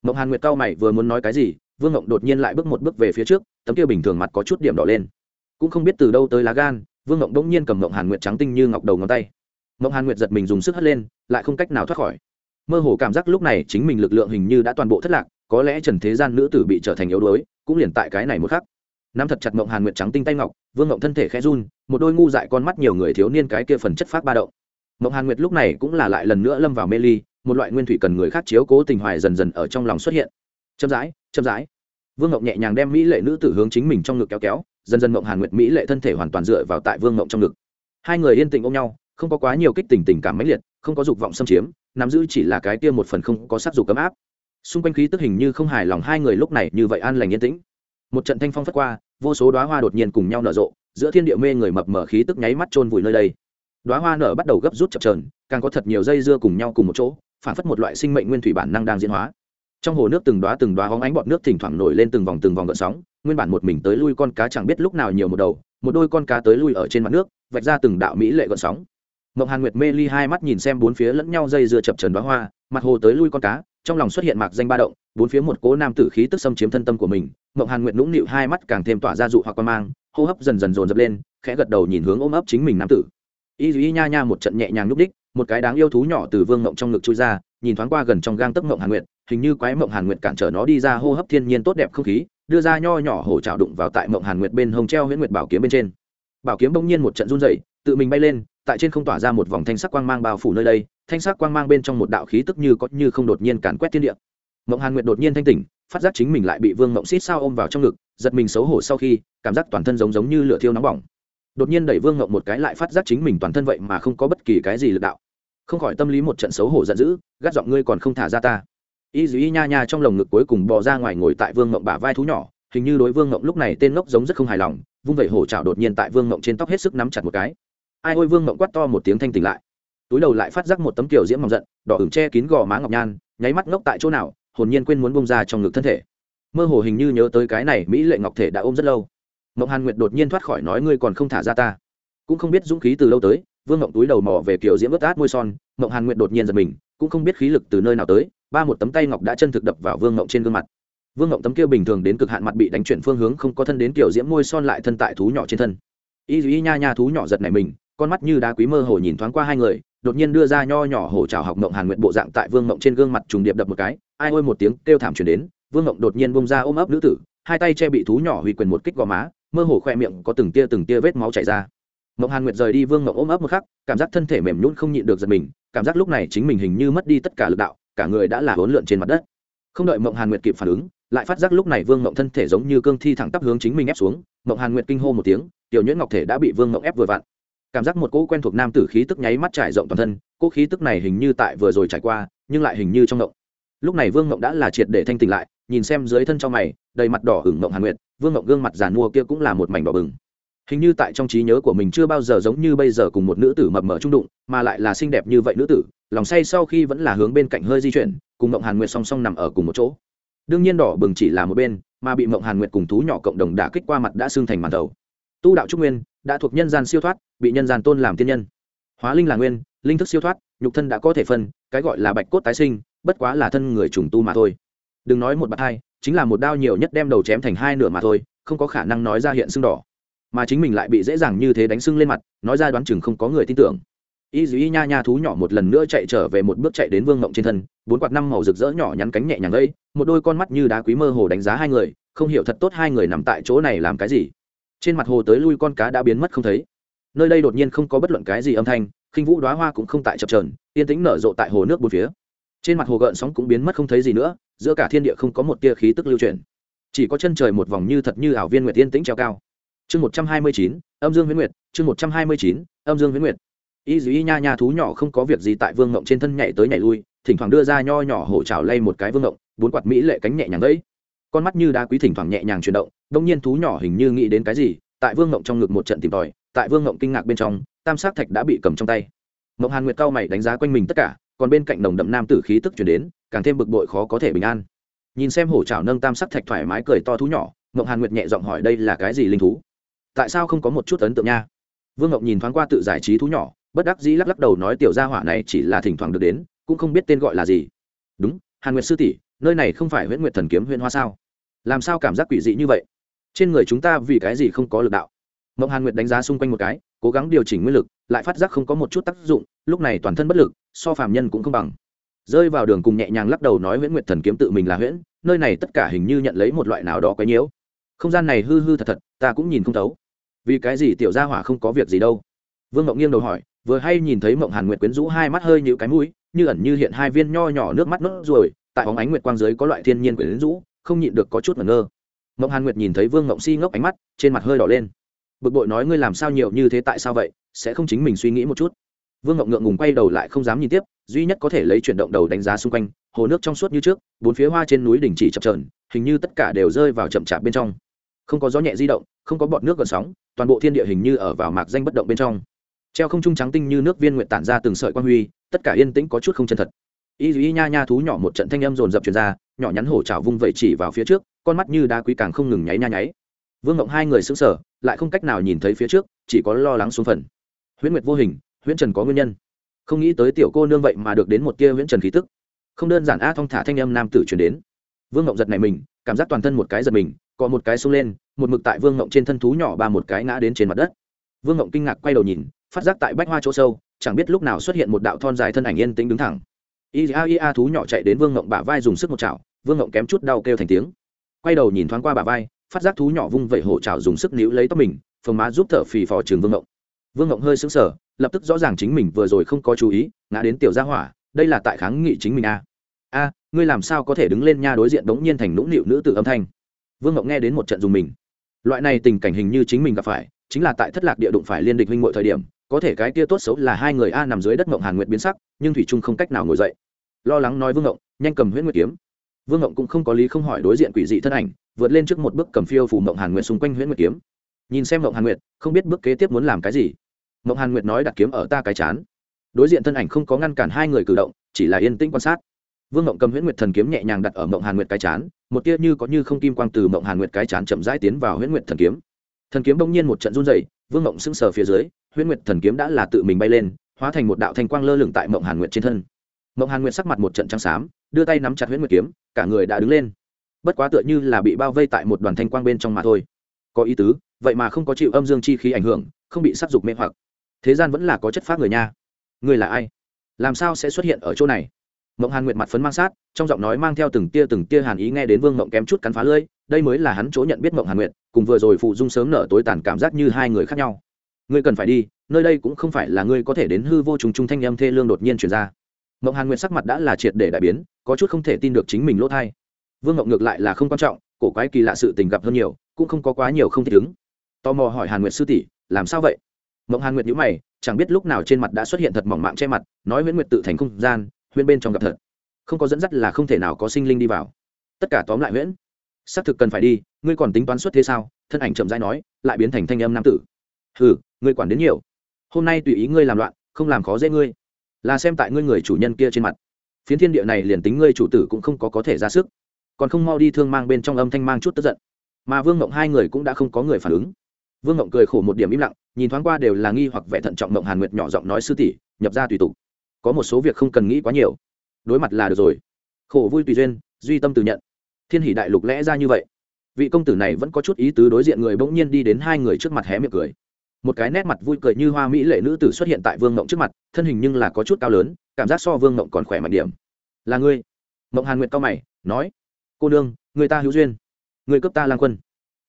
Mộng hàn nguyệt cao mày vừa muốn nói cái gì, vương ngộng đột nhiên lại bước một bước về phía trước, tấm kia bình thường mặt có chút điểm đỏ lên. Cũng không biết từ đâu tới lá gan, vương ngộng bỗng nhiên cầm ngộng hàn nguyệt trắng tinh như ngọc đầu ngón tay. Mộng hàn nguyệt giật mình dùng sức hất lên, lại không cách nào thoát khỏi. Mơ hồ cảm giác lúc này chính mình lực lượng hình như đã toàn bộ thất lạc, có lẽ trần thế gian nữ tử bị trở thành yếu đuối, cũng liền tại cái này một khắc. Nắm thật chặt mộng hàn nguyệt trắng tinh tay ngọc, vương ngộng thân thể khẽ run, một đôi ngu dại con mắt nhiều người thiếu niên cái kia phần chất phát ba động. Mộng hàn nguyệt lúc này cũng là lại lần nữa lâm vào mê ly một loại nguyên thủy cần người khác chiếu cố tình hoài dần dần ở trong lòng xuất hiện. Chậm rãi chậm rãi. Vương ngộng nhẹ nhàng đem mỹ lệ nữ tử hướng chính mình trong ngực kéo kéo, dần dần ngộng hàn nguyệt mỹ lệ thân thể hoàn toàn dựa vào tại vương ngộng trong ngực. Hai người yên tĩnh ôm nhau, không có quá nhiều kích tình tình cảm mãnh liệt, không có dục vọng xâm chiếm, nắm giữ chỉ là cái kia một phần không có sắc dục cấm áp. Xung quanh khí tức hình như không hài lòng hai người lúc này như vậy an lành yên tĩnh. Một trận thanh phong phất qua, vô số đoá hoa đột nhiên cùng nhau nở rộ, giữa thiên địa mê người mập mở khí tức nháy mắt trôn vùi nơi đây. Đoá hoa nở bắt đầu gấp rút chập trờn càng có thật nhiều dây dưa cùng nhau cùng một chỗ phản phất một loại sinh mệnh nguyên thủy bản năng đang diễn hóa trong hồ nước từng đoá từng đoá hóng ánh bọt nước thỉnh thoảng nổi lên từng vòng từng vòng gợn sóng nguyên bản một mình tới lui con cá chẳng biết lúc nào nhiều một đầu một đôi con cá tới lui ở trên mặt nước vạch ra từng đạo mỹ lệ gợn sóng Ngọc Hàn Nguyệt mê ly hai mắt nhìn xem bốn phía lẫn nhau dây dưa chập trần đoá hoa, mặt hồ tới lui con cá, trong lòng xuất hiện mạc danh ba động, bốn phía một cố nam tử khí tức xâm chiếm thân tâm của mình. Ngọc Hàn Nguyệt nũng nịu hai mắt càng thêm tỏa ra dụ hoặc quan mang, hô hấp dần dần dồn dập lên, khẽ gật đầu nhìn hướng ôm ấp chính mình nam tử. Y Y nha nha một trận nhẹ nhàng lúc đích, một cái đáng yêu thú nhỏ từ vương ngộng trong ngực chui ra, nhìn thoáng qua gần trong gang tấc ngộng Hàn Nguyệt, hình như quái mộng Hàn Nguyệt cản trở nó đi ra hô hấp thiên nhiên tốt đẹp không khí, đưa ra nho nhỏ hổ trảo đụng vào tại mộng Hàn Nguyệt bên hông treo huyễn nguyệt bảo kiếm bên trên. Bảo kiếm bỗng nhiên một trận run rẩy, tự mình bay lên, tại trên không tỏa ra một vòng thanh sắc quang mang bao phủ nơi đây thanh sắc quang mang bên trong một đạo khí tức như có như không đột nhiên càn quét thiên địa mộng hàn nguyệt đột nhiên thanh tỉnh phát giác chính mình lại bị vương mộng xít sao ôm vào trong ngực giật mình xấu hổ sau khi cảm giác toàn thân giống giống như lửa thiêu nóng bỏng đột nhiên đẩy vương mộng một cái lại phát giác chính mình toàn thân vậy mà không có bất kỳ cái gì lực đạo. Không khỏi tâm lý một trận xấu hổ giận dữ, gắt giọng ngươi còn không thả ra ta. Y dù y nha nha trong lồng ngực cuối cùng bò ra ngoài ngồi tại vương mộng bả vai thú nhỏ, hình như đối vương mộng lúc này tên ngốc giống rất không hài lòng, vung vẩy hổ trào đột nhiên tại vương mộng trên tóc hết sức nắm chặt một cái. Ai ôi vương mộng quát to một tiếng thanh tỉnh lại. Túi đầu lại phát giác một tấm kiểu diễm mỏng giận, đỏ ửng che kín gò má ngọc nhan, nháy mắt ngốc tại chỗ nào, hồn nhiên quên muốn bông ra trong ngực thân thể. Mơ hồ hình như nhớ tới cái này, mỹ lệ ngọc thể đã ôm rất lâu mộng hàn nguyệt đột nhiên thoát khỏi nói ngươi còn không thả ra ta. Cũng không biết dũng khí từ lâu tới, vương mộng túi đầu mò về kiểu diễm ướt át môi son, mộng hàn nguyệt đột nhiên giật mình, cũng không biết khí lực từ nơi nào tới, ba một tấm tay ngọc đã chân thực đập vào vương mộng trên gương mặt. Vương mộng tấm kia bình thường đến cực hạn mặt bị đánh chuyển phương hướng không có thân đến kiểu diễm môi son lại thân tại thú nhỏ trên thân. Y y nha nha thú nhỏ giật này mình, con mắt như đá quý mơ hồ nhìn thoáng qua hai người, đột nhiên đưa ra nho nhỏ hổ trào học mộng hàn nguyện bộ dạng tại vương mộng trên gương mặt trùng điệp đập một cái, ai ôi một tiếng kêu thảm chuyển đến, vương mộng đột nhiên bông ra ôm ấp nữ tử, hai tay che bị thú nhỏ hủy quyền một kích gò má mơ hồ khoe miệng có từng tia từng tia vết máu chảy ra. Mộng hàn nguyệt rời đi vương mộng ôm ấp một khắc, cảm giác thân thể mềm nhún không nhịn được giật mình, cảm giác lúc này chính mình hình như mất đi tất cả lực đạo, cả người đã là hỗn lượn trên mặt đất. Không đợi mộng hàn nguyệt kịp phản ứng, lại phát giác lúc này vương mộng thân thể giống như cương thi thẳng tắp hướng chính mình ép xuống, mộng hàn nguyệt kinh hô một tiếng, tiểu nhuyễn ngọc thể đã bị vương mộng ép vừa vặn. Cảm giác một cỗ quen thuộc nam tử khí tức nháy mắt trải rộng toàn thân, cỗ khí tức này hình như tại vừa rồi trải qua, nhưng lại hình như trong ngộng lúc này vương ngộng đã là triệt để thanh tỉnh lại, nhìn xem dưới thân trong mày đầy mặt đỏ hửng mộng hàn nguyệt, vương mộng gương mặt giàn mua kia cũng là một mảnh đỏ bừng. Hình như tại trong trí nhớ của mình chưa bao giờ giống như bây giờ cùng một nữ tử mập mờ trung đụng, mà lại là xinh đẹp như vậy nữ tử, lòng say sau khi vẫn là hướng bên cạnh hơi di chuyển, cùng mộng hàn nguyệt song song nằm ở cùng một chỗ. Đương nhiên đỏ bừng chỉ là một bên, mà bị mộng hàn nguyệt cùng thú nhỏ cộng đồng đã kích qua mặt đã xương thành màn đầu. Tu đạo trúc nguyên đã thuộc nhân gian siêu thoát, bị nhân gian tôn làm tiên nhân. Hóa linh là nguyên, linh thức siêu thoát, nhục thân đã có thể phân, cái gọi là bạch cốt tái sinh, bất quá là thân người trùng tu mà thôi. Đừng nói một bạt hai chính là một đao nhiều nhất đem đầu chém thành hai nửa mà thôi, không có khả năng nói ra hiện sưng đỏ. Mà chính mình lại bị dễ dàng như thế đánh sưng lên mặt, nói ra đoán chừng không có người tin tưởng. Y dù y nha nha thú nhỏ một lần nữa chạy trở về một bước chạy đến vương mộng trên thân, bốn quạt năm màu rực rỡ nhỏ nhắn cánh nhẹ nhàng gây một đôi con mắt như đá quý mơ hồ đánh giá hai người, không hiểu thật tốt hai người nằm tại chỗ này làm cái gì. Trên mặt hồ tới lui con cá đã biến mất không thấy. Nơi đây đột nhiên không có bất luận cái gì âm thanh, khinh vũ đoá hoa cũng không tại chập trờn yên tĩnh nở rộ tại hồ nước bốn phía trên mặt hồ gợn sóng cũng biến mất không thấy gì nữa, giữa cả thiên địa không có một tia khí tức lưu truyền. Chỉ có chân trời một vòng như thật như ảo viên nguyệt yên tĩnh treo cao. Chương một trăm hai mươi chín, âm dương huyễn nguyệt, chương một trăm hai mươi chín, âm dương huyễn nguyệt. Y dù y nha nha thú nhỏ không có việc gì tại vương ngộng trên thân nhảy tới nhảy lui, thỉnh thoảng đưa ra nho nhỏ hổ trào lay một cái vương ngộng, bốn quạt mỹ lệ cánh nhẹ nhàng đấy. Con mắt như đá quý thỉnh thoảng nhẹ nhàng chuyển động, đông nhiên thú nhỏ hình như nghĩ đến cái gì, tại vương ngộng trong ngực một trận tìm tòi, tại vương ngộng kinh ngạc bên trong, tam sát thạch đã bị cầm trong tay. Mộng hàn nguyệt cao mày đánh giá quanh mình tất cả còn bên cạnh nồng đậm nam tử khí tức chuyển đến, càng thêm bực bội khó có thể bình an. Nhìn xem hổ trào nâng tam sắc thạch thoải mái cười to thú nhỏ mộng hàn nguyệt nhẹ giọng hỏi đây là cái gì linh thú? Tại sao không có một chút ấn tượng nha? Vương ngộng nhìn thoáng qua tự giải trí thú nhỏ, bất đắc dĩ lắc lắc đầu nói tiểu gia hỏa này chỉ là thỉnh thoảng được đến, cũng không biết tên gọi là gì. Đúng, hàn nguyệt sư tỷ, nơi này không phải huyễn nguyệt thần kiếm huyễn hoa sao? Làm sao cảm giác quỷ dị như vậy? Trên người chúng ta vì cái gì không có lực đạo? Mộng hàn nguyệt đánh giá xung quanh một cái, cố gắng điều chỉnh nguyên lực lại phát giác không có một chút tác dụng, lúc này toàn thân bất lực, so phàm nhân cũng không bằng. Rơi vào đường cùng nhẹ nhàng lắc đầu nói nguyễn nguyệt thần kiếm tự mình là huyễn nơi này tất cả hình như nhận lấy một loại nào đó quấy nhiễu. Không gian này hư hư thật thật, ta cũng nhìn không thấu. Vì cái gì tiểu gia hỏa không có việc gì đâu? Vương ngọc nghiêng đầu hỏi, vừa hay nhìn thấy mộng hàn nguyệt quyến rũ hai mắt hơi như cái mũi, như ẩn như hiện hai viên nho nhỏ nước mắt nốt ruồi, tại bóng ánh nguyệt quang dưới có loại thiên nhiên quyến rũ, không nhịn được có chút ngẩn ngơ. Mộng hàn nguyệt nhìn thấy vương ngộng si ngốc ánh mắt, trên mặt hơi đỏ lên bực bội nói ngươi làm sao nhiều như thế tại sao vậy, sẽ không chính mình suy nghĩ một chút. Vương ngộng ngượng ngùng quay đầu lại không dám nhìn tiếp, duy nhất có thể lấy chuyển động đầu đánh giá xung quanh, hồ nước trong suốt như trước, bốn phía hoa trên núi đỉnh chỉ chập trờn hình như tất cả đều rơi vào chậm chạp bên trong. Không có gió nhẹ di động, không có bọt nước gần sóng, toàn bộ thiên địa hình như ở vào mạc danh bất động bên trong. Treo không trung trắng tinh như nước viên nguyện tản ra từng sợi quan huy, tất cả yên tĩnh có chút không chân thật. Y y nha nha thú nhỏ một trận thanh âm rồn rập truyền ra, nhỏ nhắn hổ trào vung vẩy chỉ vào phía trước, con mắt như đá quý càng không ngừng nháy nha nháy vương ngộng hai người xứng sở lại không cách nào nhìn thấy phía trước, chỉ có lo lắng xuống phần. Huyễn nguyệt vô hình, huyễn trần có nguyên nhân. Không nghĩ tới tiểu cô nương vậy mà được đến một tia huyễn trần khí tức. Không đơn giản a thong thả thanh âm nam tử truyền đến. Vương ngộng giật này mình, cảm giác toàn thân một cái giật mình, có một cái sung lên, một mực tại vương ngộng trên thân thú nhỏ ba một cái ngã đến trên mặt đất. Vương ngộng kinh ngạc quay đầu nhìn, phát giác tại bách hoa chỗ sâu, chẳng biết lúc nào xuất hiện một đạo thon dài thân ảnh yên tĩnh đứng thẳng. Ia ia thú nhỏ chạy đến vương ngộng bả vai dùng sức một chảo, vương ngộng kém chút đau kêu thành tiếng. Quay đầu nhìn thoáng qua bả vai phát giác thú nhỏ vung vẩy hổ trào dùng sức níu lấy tóc mình, phồng má giúp thở phì phò trường vương ngộng. Vương ngộng hơi sững sờ, lập tức rõ ràng chính mình vừa rồi không có chú ý, ngã đến tiểu gia hỏa, đây là tại kháng nghị chính mình a a ngươi làm sao có thể đứng lên nha đối diện đống nhiên thành nũng nịu nữ tử âm thanh. Vương ngộng nghe đến một trận dùng mình. Loại này tình cảnh hình như chính mình gặp phải, chính là tại thất lạc địa đụng phải liên địch huynh mọi thời điểm, có thể cái kia tốt xấu là hai người a nằm dưới đất ngộng hàn nguyệt biến sắc, nhưng thủy trung không cách nào ngồi dậy. Lo lắng nói vương ngộng, nhanh cầm huyễn nguyệt kiếm vương ngộng cũng không có lý không hỏi đối diện quỷ dị thân ảnh, vượt lên trước một bước cầm phiêu phủ mộng hàn nguyệt xung quanh huyễn nguyệt kiếm. Nhìn xem mộng hàn nguyệt, không biết bước kế tiếp muốn làm cái gì. Mộng hàn nguyệt nói đặt kiếm ở ta cái chán. Đối diện thân ảnh không có ngăn cản hai người cử động, chỉ là yên tĩnh quan sát. Vương ngộng cầm huyễn nguyệt thần kiếm nhẹ nhàng đặt ở mộng hàn nguyệt cái chán, một tia như có như không kim quang từ mộng hàn nguyệt cái chán chậm rãi tiến vào huyễn nguyệt thần kiếm. Thần kiếm bỗng nhiên một trận run dày vương ngộng sững sờ phía dưới, huyễn nguyệt thần kiếm đã là tự mình bay lên, hóa thành một đạo thanh quang lơ lửng tại mộng hàn nguyệt trên thân. Mộng hàn nguyệt sắc mặt một trận trắng xám đưa tay nắm chặt huyễn nguyệt kiếm, cả người đã đứng lên. Bất quá tựa như là bị bao vây tại một đoàn thanh quang bên trong mà thôi. Có ý tứ, vậy mà không có chịu âm dương chi khí ảnh hưởng, không bị sắc dục mê hoặc. Thế gian vẫn là có chất phát người nha. Người là ai? Làm sao sẽ xuất hiện ở chỗ này? Mộng hàn nguyệt mặt phấn mang sát, trong giọng nói mang theo từng tia từng tia hàn ý nghe đến vương mộng kém chút cắn phá lưỡi, đây mới là hắn chỗ nhận biết mộng hàn nguyệt, cùng vừa rồi phụ dung sớm nở tối tàn cảm giác như hai người khác nhau. Ngươi cần phải đi, nơi đây cũng không phải là ngươi có thể đến hư vô trùng trung thanh âm thê lương đột nhiên chuyển ra mộng hàn nguyệt sắc mặt đã là triệt để đại biến, có chút không thể tin được chính mình lỗ thai. Vương mộng ngược lại là không quan trọng, cổ quái kỳ lạ sự tình gặp hơn nhiều, cũng không có quá nhiều không thích ứng. Tò mò hỏi hàn nguyệt sư tỷ, làm sao vậy? Mộng hàn nguyệt nhữ mày, chẳng biết lúc nào trên mặt đã xuất hiện thật mỏng mạng che mặt, nói huyễn nguyệt tự thành không gian huyên bên trong gặp thật. Không có dẫn dắt là không thể nào có sinh linh đi vào. Tất cả tóm lại huyễn, xác thực cần phải đi, ngươi còn tính toán xuất thế sao? Thân ảnh chậm rãi nói, lại biến thành thanh âm nam tử. Ừ ngươi quản đến nhiều. Hôm nay tùy ý ngươi làm loạn, không làm khó dễ ngươi là xem tại ngươi người chủ nhân kia trên mặt. Phiến thiên địa này liền tính ngươi chủ tử cũng không có có thể ra sức. Còn không mau đi thương mang bên trong âm thanh mang chút tức giận. Mà vương ngộng hai người cũng đã không có người phản ứng. Vương ngộng cười khổ một điểm im lặng, nhìn thoáng qua đều là nghi hoặc vẻ thận trọng ngộng hàn nguyệt nhỏ giọng nói, sư tỷ, nhập ra tùy tục. Có một số việc không cần nghĩ quá nhiều. Đối mặt là được rồi. Khổ vui tùy duyên, duy tâm từ nhận. Thiên hỷ đại lục lẽ ra như vậy. Vị công tử này vẫn có chút ý tứ đối diện người bỗng nhiên đi đến hai người trước mặt hé miệng cười một cái nét mặt vui cười như hoa mỹ lệ nữ tử xuất hiện tại vương ngộng trước mặt, thân hình nhưng là có chút cao lớn, cảm giác so vương ngộng còn khỏe mạnh điểm. Là ngươi? Ngộng hàn nguyệt cao mày, nói, cô nương, người ta hữu duyên. Người cấp ta lang quân.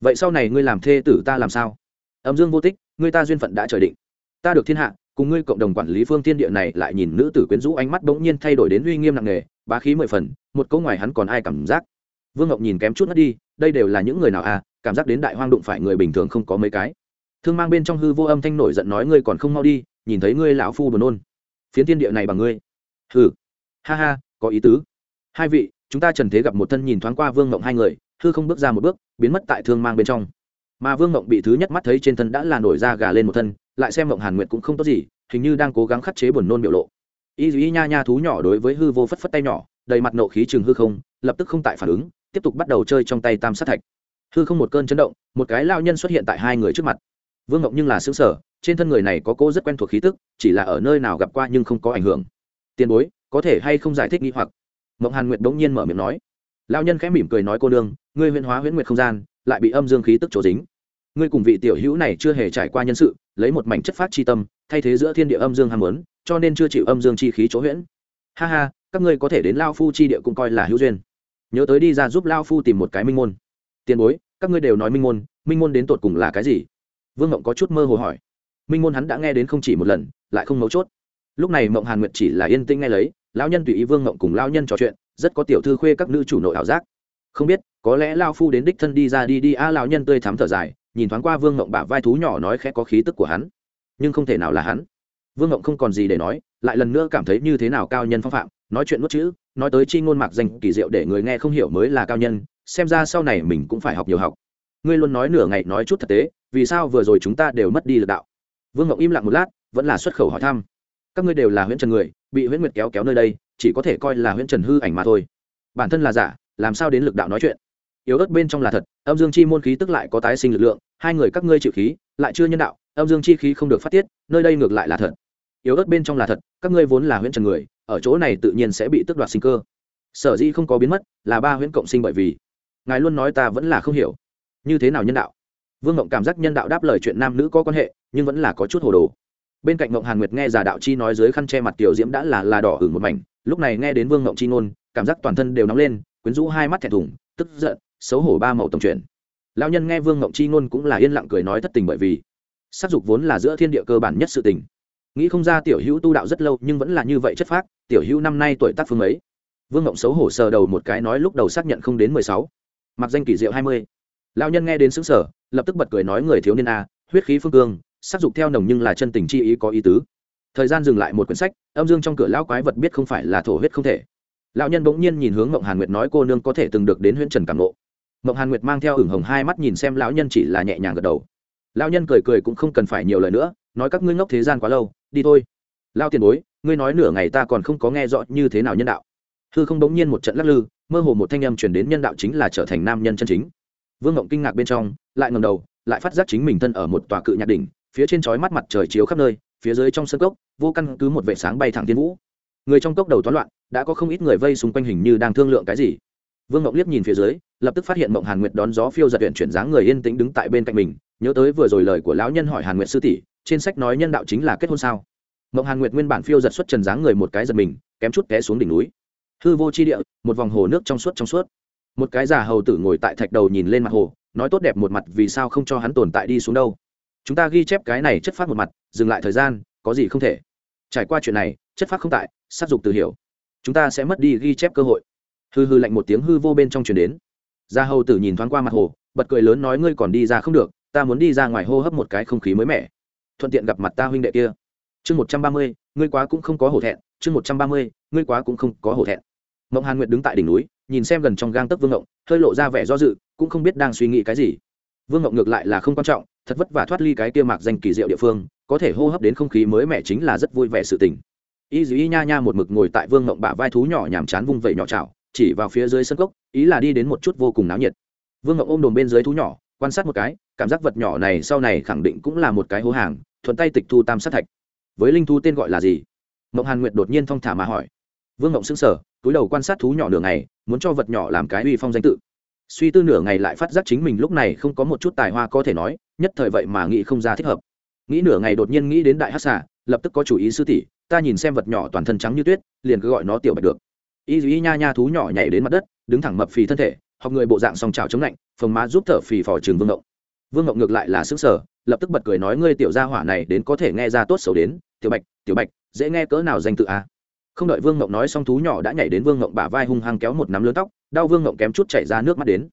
Vậy sau này ngươi làm thê tử ta làm sao? Âm dương vô tích người ta duyên phận đã trời định. Ta được thiên hạ, cùng ngươi cộng đồng quản lý phương tiên địa này lại nhìn nữ tử quyến rũ ánh mắt bỗng nhiên thay đổi đến uy nghiêm nặng nề, bá khí mười phần, một câu ngoài hắn còn ai cảm giác? Vương ngọc nhìn kém chút mất đi, đây đều là những người nào à? Cảm giác đến đại hoang đụng phải người bình thường không có mấy cái thương mang bên trong hư vô âm thanh nổi giận nói, ngươi còn không mau đi, nhìn thấy ngươi lão phu buồn nôn. Phiến tiên địa này bằng ngươi. Hừ. Ha ha, có ý tứ. Hai vị, chúng ta trần thế gặp một thân nhìn thoáng qua vương ngộng hai người, hư không bước ra một bước, biến mất tại thương mang bên trong. Mà vương ngộng bị thứ nhất mắt thấy trên thân đã là nổi da gà lên một thân, lại xem ngộng hàn nguyệt cũng không tốt gì, hình như đang cố gắng khắc chế buồn nôn biểu lộ. Y duy nha nha thú nhỏ đối với hư vô phất phất tay nhỏ, đầy mặt nộ khí chừng hư không, lập tức không tại phản ứng, tiếp tục bắt đầu chơi trong tay tam sát thạch. Hư không một cơn chấn động, một cái lao nhân xuất hiện tại hai người trước mặt vương ngộng nhưng là xứng sở trên thân người này có cô rất quen thuộc khí tức, chỉ là ở nơi nào gặp qua nhưng không có ảnh hưởng. Tiền bối, có thể hay không giải thích nghi hoặc? Mộng hàn nguyệt đ ỗ n g nhiên mở miệng nói. Lao nhân khẽ mỉm cười nói, cô đương ngươi huyễn hóa huyễn nguyệt không gian, lại bị âm dương khí tức chỗ dính. Ngươi cùng vị tiểu hữu này chưa hề trải qua nhân sự, lấy một mảnh chất phát chi tâm, thay thế giữa thiên địa âm dương ham muốn, cho nên chưa chịu âm dương chi khí chỗ huyễn. Ha ha, các ngươi có thể đến lao phu chi địa cũng coi là hữu duyên. Nhớ tới đi ra giúp lao phu tìm một cái minh môn. Tiền bối, các ngươi đều nói minh môn minh môn đến tột cùng là cái gì? Vương mộng có chút mơ hồ hỏi. Minh môn hắn đã nghe đến không chỉ một lần, lại không mấu chốt. Lúc này mộng hàn nguyệt chỉ là yên tĩnh nghe lấy, lão nhân tùy ý vương mộng cùng lão nhân trò chuyện, rất có tiểu thư khuê các nữ chủ nội ảo giác. Không biết, có lẽ lao phu đến đích thân đi ra đi đi, a, lão nhân tươi thắm thở dài, nhìn thoáng qua vương mộng bả vai thú nhỏ nói khẽ có khí tức của hắn. Nhưng không thể nào là hắn. Vương mộng không còn gì để nói, lại lần nữa cảm thấy như thế nào cao nhân phong phạm, nói chuyện nuốt chữ, nói tới chi ngôn mạc danh kỳ diệu để người nghe không hiểu mới là cao nhân, xem ra sau này mình cũng phải học nhiều học. Ngươi luôn nói nửa ngày nói chút thực tế vì sao vừa rồi chúng ta đều mất đi lực đạo? Vương ngộng im lặng một lát, vẫn là xuất khẩu hỏi thăm. Các ngươi đều là huyễn trần người, bị huyễn nguyệt kéo kéo nơi đây, chỉ có thể coi là huyễn trần hư ảnh mà thôi. Bản thân là giả, làm sao đến lực đạo nói chuyện? Yếu ớt bên trong là thật, âm dương chi môn khí tức lại có tái sinh lực lượng, hai người các ngươi chịu khí, lại chưa nhân đạo, âm dương chi khí không được phát tiết, nơi đây ngược lại là thật. Yếu ớt bên trong là thật, các ngươi vốn là huyễn trần người, ở chỗ này tự nhiên sẽ bị tước đoạt sinh cơ. Sở dĩ không có biến mất, là ba huyễn cộng sinh bởi vì, ngài luôn nói ta vẫn là không hiểu. Như thế nào nhân đạo? Vương ngộng cảm giác nhân đạo đáp lời chuyện nam nữ có quan hệ, nhưng vẫn là có chút hồ đồ. Bên cạnh ngộng hàn nguyệt nghe giả đạo chi nói dưới khăn che mặt tiểu diễm đã là là đỏ hửng một mảnh, lúc này nghe đến vương ngộng chi ngôn, cảm giác toàn thân đều nóng lên, quyến rũ hai mắt thẹn thùng, tức giận, xấu hổ ba màu tổng chuyển lao nhân nghe vương ngộng chi ngôn cũng là yên lặng cười nói thất tình bởi vì sắc dục vốn là giữa thiên địa cơ bản nhất sự tình. Nghĩ không ra tiểu hữu tu đạo rất lâu nhưng vẫn là như vậy chất phác, tiểu hữu năm nay tuổi tác phương ấy. Vương ngộng xấu hổ sờ đầu một cái nói lúc đầu xác nhận không đến mười sáu. Mặc danh kỷ diệu hai mươi lao nhân nghe đến xứng sở lập tức bật cười nói người thiếu niên a, huyết khí phương cương, sắc dục theo nồng nhưng là chân tình chi ý có ý tứ. Thời gian dừng lại một quyển sách, âm dương trong cửa lão quái vật biết không phải là thổ huyết không thể. Lão nhân bỗng nhiên nhìn hướng mộng hàn nguyệt nói cô nương có thể từng được đến huyễn trần cảm nộ mộng hàn nguyệt mang theo ửng hồng hai mắt nhìn xem lão nhân chỉ là nhẹ nhàng gật đầu. Lão nhân cười cười cũng không cần phải nhiều lời nữa, nói các ngươi ngốc thế gian quá lâu, đi thôi. Lao tiền bối, ngươi nói nửa ngày ta còn không có nghe rõ như thế nào nhân đạo. Hư không bỗng nhiên một trận lắc lư, mơ hồ một thanh âm chuyển đến nhân đạo chính là trở thành nam nhân chân chính vương ngộng kinh ngạc bên trong, lại ngầm đầu, lại phát giác chính mình thân ở một tòa cự nhạc đỉnh, phía trên chói mắt mặt trời chiếu khắp nơi, phía dưới trong sân cốc, vô căn cứ một vệ sáng bay thẳng tiên vũ. Người trong cốc đầu toán loạn, đã có không ít người vây xung quanh hình như đang thương lượng cái gì. Vương ngộng liếc nhìn phía dưới, lập tức phát hiện mộng hàn nguyệt đón gió phiêu giật huyện chuyển dáng người yên tĩnh đứng tại bên cạnh mình, nhớ tới vừa rồi lời của lão nhân hỏi hàn nguyệt sư tỷ, trên sách nói nhân đạo chính là kết hôn sao? Mộng hàn nguyệt nguyên bản phiêu giật xuất trần dáng người một cái giật mình, kém chút té xuống đỉnh núi. Hư vô chi địa, một vòng hồ nước trong suốt trong suốt một cái già hầu tử ngồi tại thạch đầu nhìn lên mặt hồ, nói tốt đẹp một mặt vì sao không cho hắn tồn tại đi xuống đâu. Chúng ta ghi chép cái này chất phát một mặt, dừng lại thời gian, có gì không thể. Trải qua chuyện này, chất phát không tại, sát dục từ hiểu. Chúng ta sẽ mất đi ghi chép cơ hội. Hư hư lạnh một tiếng hư vô bên trong chuyển đến. Gia hầu tử nhìn thoáng qua mặt hồ, bật cười lớn nói ngươi còn đi ra không được, ta muốn đi ra ngoài hô hấp một cái không khí mới mẻ. Thuận tiện gặp mặt ta huynh đệ kia. Chương một trăm ba mươi, ngươi quá cũng không có hổ thẹn. Chương một trăm ba mươi, ngươi quá cũng không có hổ thẹn mộng hàn nguyệt đứng tại đỉnh núi, nhìn xem gần trong gang tấc vương ngộng, hơi lộ ra vẻ do dự, cũng không biết đang suy nghĩ cái gì. Vương ngộng ngược lại là không quan trọng, thật vất vả thoát ly cái kia mạc danh kỳ diệu địa phương, có thể hô hấp đến không khí mới mẻ chính là rất vui vẻ sự tình. Y dĩ nha nha một mực ngồi tại vương ngộng bả vai thú nhỏ nhàm chán vung vẩy nhỏ chảo, chỉ vào phía dưới sân cốc, ý là đi đến một chút vô cùng náo nhiệt. Vương ngộng ôm đồm bên dưới thú nhỏ, quan sát một cái, cảm giác vật nhỏ này sau này khẳng định cũng là một cái hố hàng, thuận tay tịch thu tam sát thạch. Với linh thú tên gọi là gì? Mộng hàn nguyệt đột nhiên thong thả mà hỏi vương ngộng xứng sở túi đầu quan sát thú nhỏ nửa ngày, muốn cho vật nhỏ làm cái uy phong danh tự. Suy tư nửa ngày lại phát giác chính mình lúc này không có một chút tài hoa có thể nói, nhất thời vậy mà nghĩ không ra thích hợp. Nghĩ nửa ngày đột nhiên nghĩ đến đại hát xà, lập tức có chủ ý sư tỷ, ta nhìn xem vật nhỏ toàn thân trắng như tuyết, liền cứ gọi nó tiểu bạch được. Y duy nha nha thú nhỏ nhảy đến mặt đất, đứng thẳng mập phì thân thể, học người bộ dạng song trào chống lạnh, phồng má giúp thở phì phò trường vương ngộng. Vương ngộng ngược lại là sức sở lập tức bật cười nói, ngươi tiểu gia hỏa này đến có thể nghe ra tốt xấu đến, tiểu bạch tiểu bạch, dễ nghe cỡ nào danh tự a à? Không đợi vương ngộng nói xong thú nhỏ đã nhảy đến vương ngộng bả vai hung hăng kéo một nắm lớn tóc, đau vương ngộng kém chút chảy ra nước mắt đến.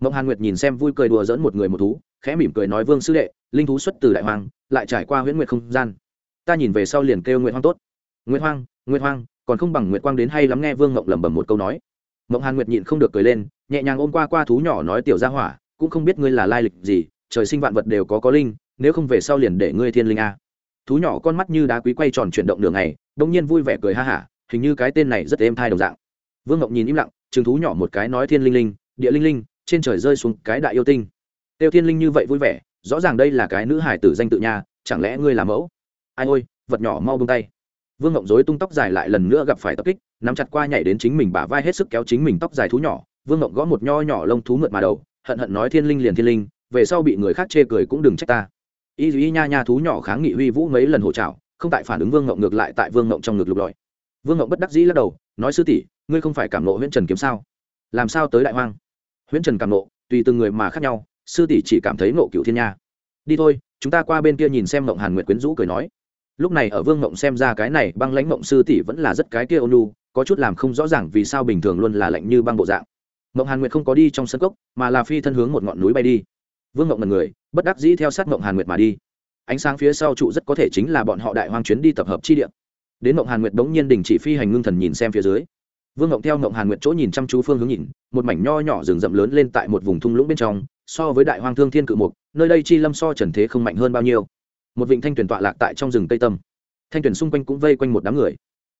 Mộng hàn nguyệt nhìn xem vui cười đùa dẫn một người một thú, khẽ mỉm cười nói, vương sư đệ, linh thú xuất từ đại hoàng lại trải qua huyễn nguyệt không gian. Ta nhìn về sau liền kêu nguyệt hoang tốt. Nguyệt hoang nguyệt hoang, còn không bằng nguyệt quang đến hay lắm nghe vương ngộng lẩm bẩm một câu nói. Mộng hàn nguyệt nhịn không được cười lên, nhẹ nhàng ôm qua qua thú nhỏ nói, tiểu gia hỏa, cũng không biết ngươi là lai lịch gì, trời sinh vạn vật đều có có linh, nếu không về sau liền để ngươi thiên linh a thú nhỏ con mắt như đá quý quay tròn chuyển động đường này đông nhiên vui vẻ cười ha hả, hình như cái tên này rất êm thai đồng dạng. Vương ngọc nhìn im lặng chừng thú nhỏ một cái nói thiên linh linh, địa linh linh, trên trời rơi xuống cái đại yêu tinh. Tiêu thiên linh như vậy vui vẻ, rõ ràng đây là cái nữ hải tử danh tự nha, chẳng lẽ ngươi là mẫu? Ai ôi, vật nhỏ mau bông tay. Vương ngộng dối tung tóc dài lại lần nữa gặp phải tập kích, nắm chặt qua nhảy đến chính mình bả vai hết sức kéo chính mình tóc dài thú nhỏ. Vương ngộng gõ một nho nhỏ lông thú mượt mà đầu, hận hận nói thiên linh liền thiên linh, về sau bị người khác chê cười cũng đừng trách ta y duy nha nha thú nhỏ kháng nghị huy vũ mấy lần hỗ trào không tại phản ứng vương ngộng ngược lại tại vương ngộng trong ngực lục lọi. Vương ngộng bất đắc dĩ lắc đầu, nói sư tỷ, ngươi không phải cảm nộ huyễn trần kiếm sao? Làm sao tới đại hoang? Huyễn trần cảm nộ, tùy từng người mà khác nhau, sư tỷ chỉ cảm thấy nộ cựu thiên nha. Đi thôi, chúng ta qua bên kia nhìn xem ngộng hàn nguyệt quyến rũ cười nói. Lúc này ở vương ngộng xem ra cái này băng lãnh ngộng sư tỷ vẫn là rất cái kia ônu có chút làm không rõ ràng vì sao bình thường luôn là lạnh như băng bộ dạng. Ngộng hàn nguyệt không có đi trong sân cốc, mà là phi thân hướng một ngọn núi bay đi vương ngộng là người, bất đắc dĩ theo sát ngộng hàn nguyệt mà đi. Ánh sáng phía sau trụ rất có thể chính là bọn họ đại hoang chuyến đi tập hợp chi địa. Đến ngộng hàn nguyệt đống nhiên đình chỉ phi hành ngưng thần nhìn xem phía dưới. Vương ngộng theo ngộng hàn nguyệt chỗ nhìn chăm chú phương hướng nhìn, một mảnh nho nhỏ rừng rậm lớn lên tại một vùng thung lũng bên trong, so với đại hoang thương thiên cự mục, nơi đây chi lâm so trần thế không mạnh hơn bao nhiêu. Một vịnh thanh tuyển tọa lạc tại trong rừng tây tâm. Thanh tuyển xung quanh cũng vây quanh một đám người.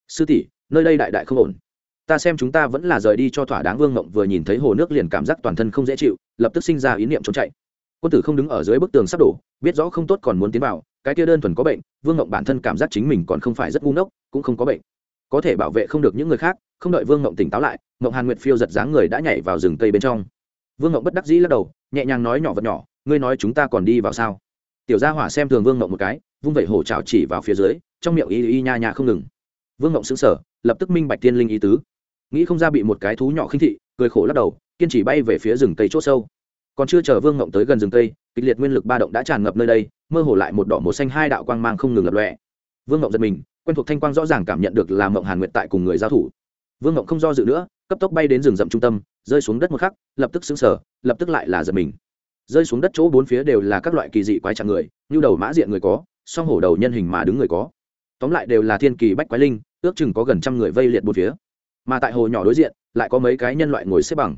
Sư tỷ, nơi đây đại đại không ổn. Ta xem chúng ta vẫn là rời đi cho thỏa đáng. Vương ngộng vừa nhìn thấy hồ nước liền cảm giác toàn thân không dễ chịu, lập tức sinh ra ý niệm trốn chạy quân tử không đứng ở dưới bức tường sắp đổ, biết rõ không tốt còn muốn tiến vào, cái kia đơn thuần có bệnh, vương ngộng bản thân cảm giác chính mình còn không phải rất ngu ngốc, cũng không có bệnh. Có thể bảo vệ không được những người khác, không đợi vương ngộng tỉnh táo lại, ngộng hàn nguyệt phiêu giật dáng người đã nhảy vào rừng cây bên trong. Vương ngộng bất đắc dĩ lắc đầu, nhẹ nhàng nói nhỏ vật nhỏ, ngươi nói chúng ta còn đi vào sao? Tiểu gia hỏa xem thường vương ngộng một cái, vung vẩy hổ trào chỉ vào phía dưới, trong miệng y y nha nha không ngừng. Vương ngộng xứng sở lập tức minh bạch tiên linh ý tứ. Nghĩ không ra bị một cái thú nhỏ khinh thị, cười khổ lắc đầu, kiên trì bay về phía rừng cây c h ỗ sâu còn chưa chờ vương ngộng tới gần rừng cây, kịch liệt nguyên lực ba động đã tràn ngập nơi đây, mơ hồ lại một đỏ một xanh hai đạo quang mang không ngừng lập lọe vương ngộng giật mình, quen thuộc thanh quang rõ ràng cảm nhận được là mộng hàn nguyệt tại cùng người giao thủ. Vương ngộng không do dự nữa, cấp tốc bay đến rừng rậm trung tâm, rơi xuống đất một khắc, lập tức xứng sở lập tức lại là giật mình. Rơi xuống đất chỗ bốn phía đều là các loại kỳ dị quái trạng người, như đầu mã diện người có, song hổ đầu nhân hình mà đứng người có. Tóm lại đều là thiên kỳ bách quái linh, ước chừng có gần trăm người vây liệt bốn phía. Mà tại hồ nhỏ đối diện, lại có mấy cái nhân loại ngồi xếp bằng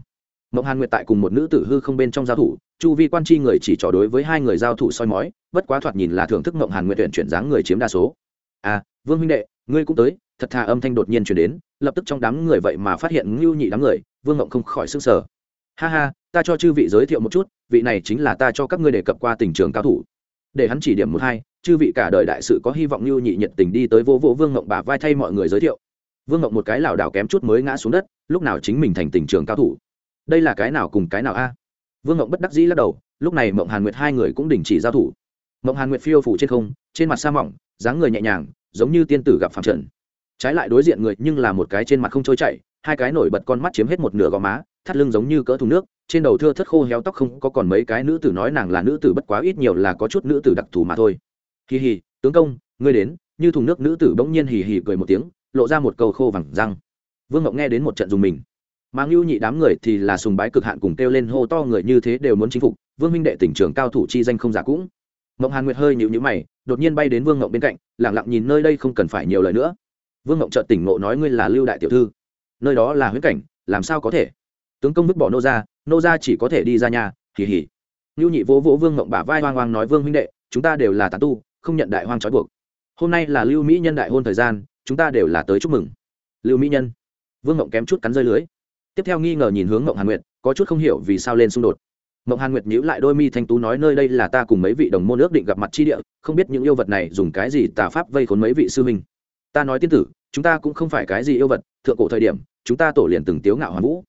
mộng hàn nguyệt tại cùng một nữ tử hư không bên trong giao thủ, chu vi quan chi người chỉ trò đối với hai người giao thủ soi mói, bất quá thoạt nhìn là thưởng thức mộng hàn nguyệt tuyển chuyển dáng người chiếm đa số. À vương huynh đệ, ngươi cũng tới, thật thà âm thanh đột nhiên chuyển đến, lập tức trong đám người vậy mà phát hiện ngưu nhị đám người, vương mộng không khỏi s ư n g sở ha ha, ta cho chư vị giới thiệu một chút, vị này chính là ta cho các ngươi đề cập qua tình trường cao thủ. Để hắn chỉ điểm một hai, chư vị cả đời đại sự có hy vọng ngưu nhị nhiệt tình đi tới vô vô vương mộng bà vai thay mọi người giới thiệu. Vương mộng một cái lảo đảo kém chút mới ngã xuống đất, lúc nào chính mình thành tình trường cao thủ đây là cái nào cùng cái nào a? Vương ngộng bất đắc dĩ lắc đầu, lúc này mộng hàn nguyệt hai người cũng đình chỉ giao thủ. Mộng hàn nguyệt phiêu phủ trên không, trên mặt sa mỏng, dáng người nhẹ nhàng, giống như tiên tử gặp phạm trần. Trái lại đối diện người nhưng là một cái trên mặt không trôi chảy, hai cái nổi bật con mắt chiếm hết một nửa gò má, thắt lưng giống như cỡ thùng nước, trên đầu thưa thất khô héo tóc không có còn mấy cái nữ tử nói nàng là nữ tử bất quá ít nhiều là có chút nữ tử đặc thù mà thôi. Hì hì, tướng công, ngươi đến, như thùng nước nữ tử bỗng nhiên hì hì cười một tiếng, lộ ra một câu khô vẳng răng. Vương ngọc nghe đến một trận dùng mình mà ngưu nhị đám người thì là sùng bái cực hạn cùng kêu lên hô to người như thế đều muốn chinh phục, vương minh đệ tỉnh trưởng cao thủ chi danh không giả cũng. Mộng hàn nguyệt hơi nhịu nhữ mày, đột nhiên bay đến vương ngọc bên cạnh lẳng lặng nhìn nơi đây không cần phải nhiều lời nữa. Vương ngọc trợt tỉnh ngộ nói ngươi là lưu đại tiểu thư. Nơi đó là huyết cảnh, làm sao có thể? Tướng công vứt bỏ nô ra nô ra chỉ có thể đi ra nhà, hì hì. Ngưu nhị vỗ vỗ vương ngọc bả vai hoang hoang nói, vương huynh đệ, chúng ta đều là tán tu, không nhận đại hoang trói buộc. Hôm nay là lưu mỹ nhân đại hôn thời gian, chúng ta đều là tới chúc mừng. Lưu mỹ nhân? Vương ngọc kém chút cắn rơi lưới tiếp theo nghi ngờ nhìn hướng mộng hàn nguyệt, có chút không hiểu vì sao lên xung đột. Mộng hàn nguyệt nhíu lại đôi mi thanh tú nói nơi đây là ta cùng mấy vị đồng môn ước định gặp mặt chi địa, không biết những yêu vật này dùng cái gì tà pháp vây khốn mấy vị sư huynh. Ta nói tiên tử, chúng ta cũng không phải cái gì yêu vật, thượng cổ thời điểm, chúng ta tổ liền từng tiếu ngạo hoàn vũ.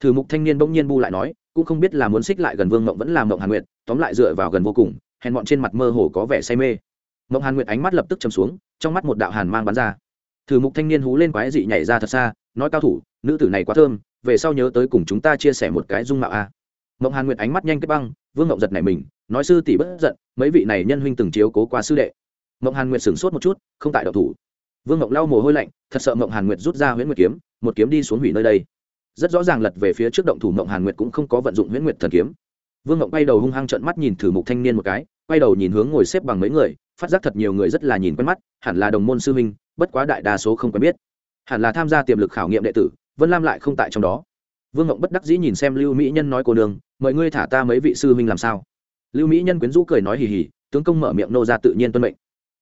Thử mục thanh niên bỗng nhiên bu lại nói, cũng không biết là muốn xích lại gần vương mộng vẫn là mộng hàn nguyệt, tóm lại dựa vào gần vô cùng, hèn bọn trên mặt mơ hồ có vẻ say mê. Mộng hàn nguyệt ánh mắt lập tức chầm xuống, trong mắt một đạo hàn mang bắn ra. Thử mục thanh niên hú lên quái dị nhảy ra thật xa, nói cao thủ, nữ tử này quá thơm về sau nhớ tới cùng chúng ta chia sẻ một cái dung mạo a. Mộng hàn nguyệt ánh mắt nhanh kết băng, vương ngộng giật này mình, nói sư tỷ bất giận, mấy vị này nhân huynh từng chiếu cố qua sư đệ. Mộng hàn nguyệt sửng sốt một chút, không tại đậu thủ. Vương ngộng lau mồ hôi lạnh, thật sợ mộng hàn nguyệt rút ra huyễn nguyệt kiếm, một kiếm đi xuống hủy nơi đây. Rất rõ ràng lật về phía trước động thủ mộng hàn nguyệt cũng không có vận dụng huyễn nguyệt thần kiếm. Vương ngộng bay đầu hung hăng trợn mắt nhìn thử mục thanh niên một cái, quay đầu nhìn hướng ngồi xếp bằng mấy người, phát giác thật nhiều người rất là nhìn quen mắt, hẳn là đồng môn sư huynh, bất quá đại đa số không quen biết. Hẳn là tham gia tiềm lực khảo nghiệm đệ tử vân lam lại không tại trong đó. Vương ngộng bất đắc dĩ nhìn xem lưu mỹ nhân nói, cô đường mời ngươi thả ta mấy vị sư huynh làm sao? Lưu mỹ nhân quyến rũ cười nói hì hì, tướng công mở miệng nô ra tự nhiên tuân mệnh.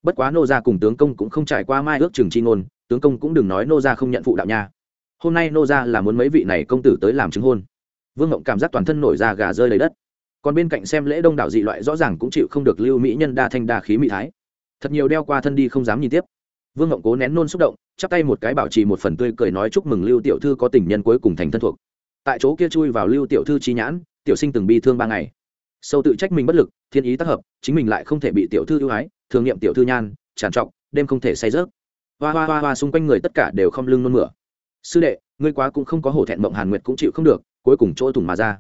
Bất quá nô ra cùng tướng công cũng không trải qua mai ước chừng chi ngôn, tướng công cũng đừng nói nô ra không nhận phụ đạo nha. Hôm nay nô ra là muốn mấy vị này công tử tới làm chứng hôn. Vương ngộng cảm giác toàn thân nổi ra gà rơi lấy đất. Còn bên cạnh xem lễ đông đảo dị loại rõ ràng cũng chịu không được lưu mỹ nhân đa thanh đa khí mỹ thái. Thật nhiều đeo qua thân đi không dám nhìn tiếp vương ngộng cố nén nôn xúc động, chắp tay một cái bảo trì một phần tươi cười nói chúc mừng lưu tiểu thư có tình nhân cuối cùng thành thân thuộc. Tại chỗ kia chui vào lưu tiểu thư chi nhãn, tiểu sinh từng bi thương ba ngày. Sâu tự trách mình bất lực, thiên ý tác hợp, chính mình lại không thể bị tiểu thư ưu ái thường nghiệm tiểu thư nhan, tràn trọc, đêm không thể say rớt hoa hoa hoa hoa, xung quanh người tất cả đều không lưng nôn mửa. Sư đệ, ngươi quá cũng không có hổ thẹn mộng hàn nguyệt cũng chịu không được, cuối cùng chỗ thủng mà ra.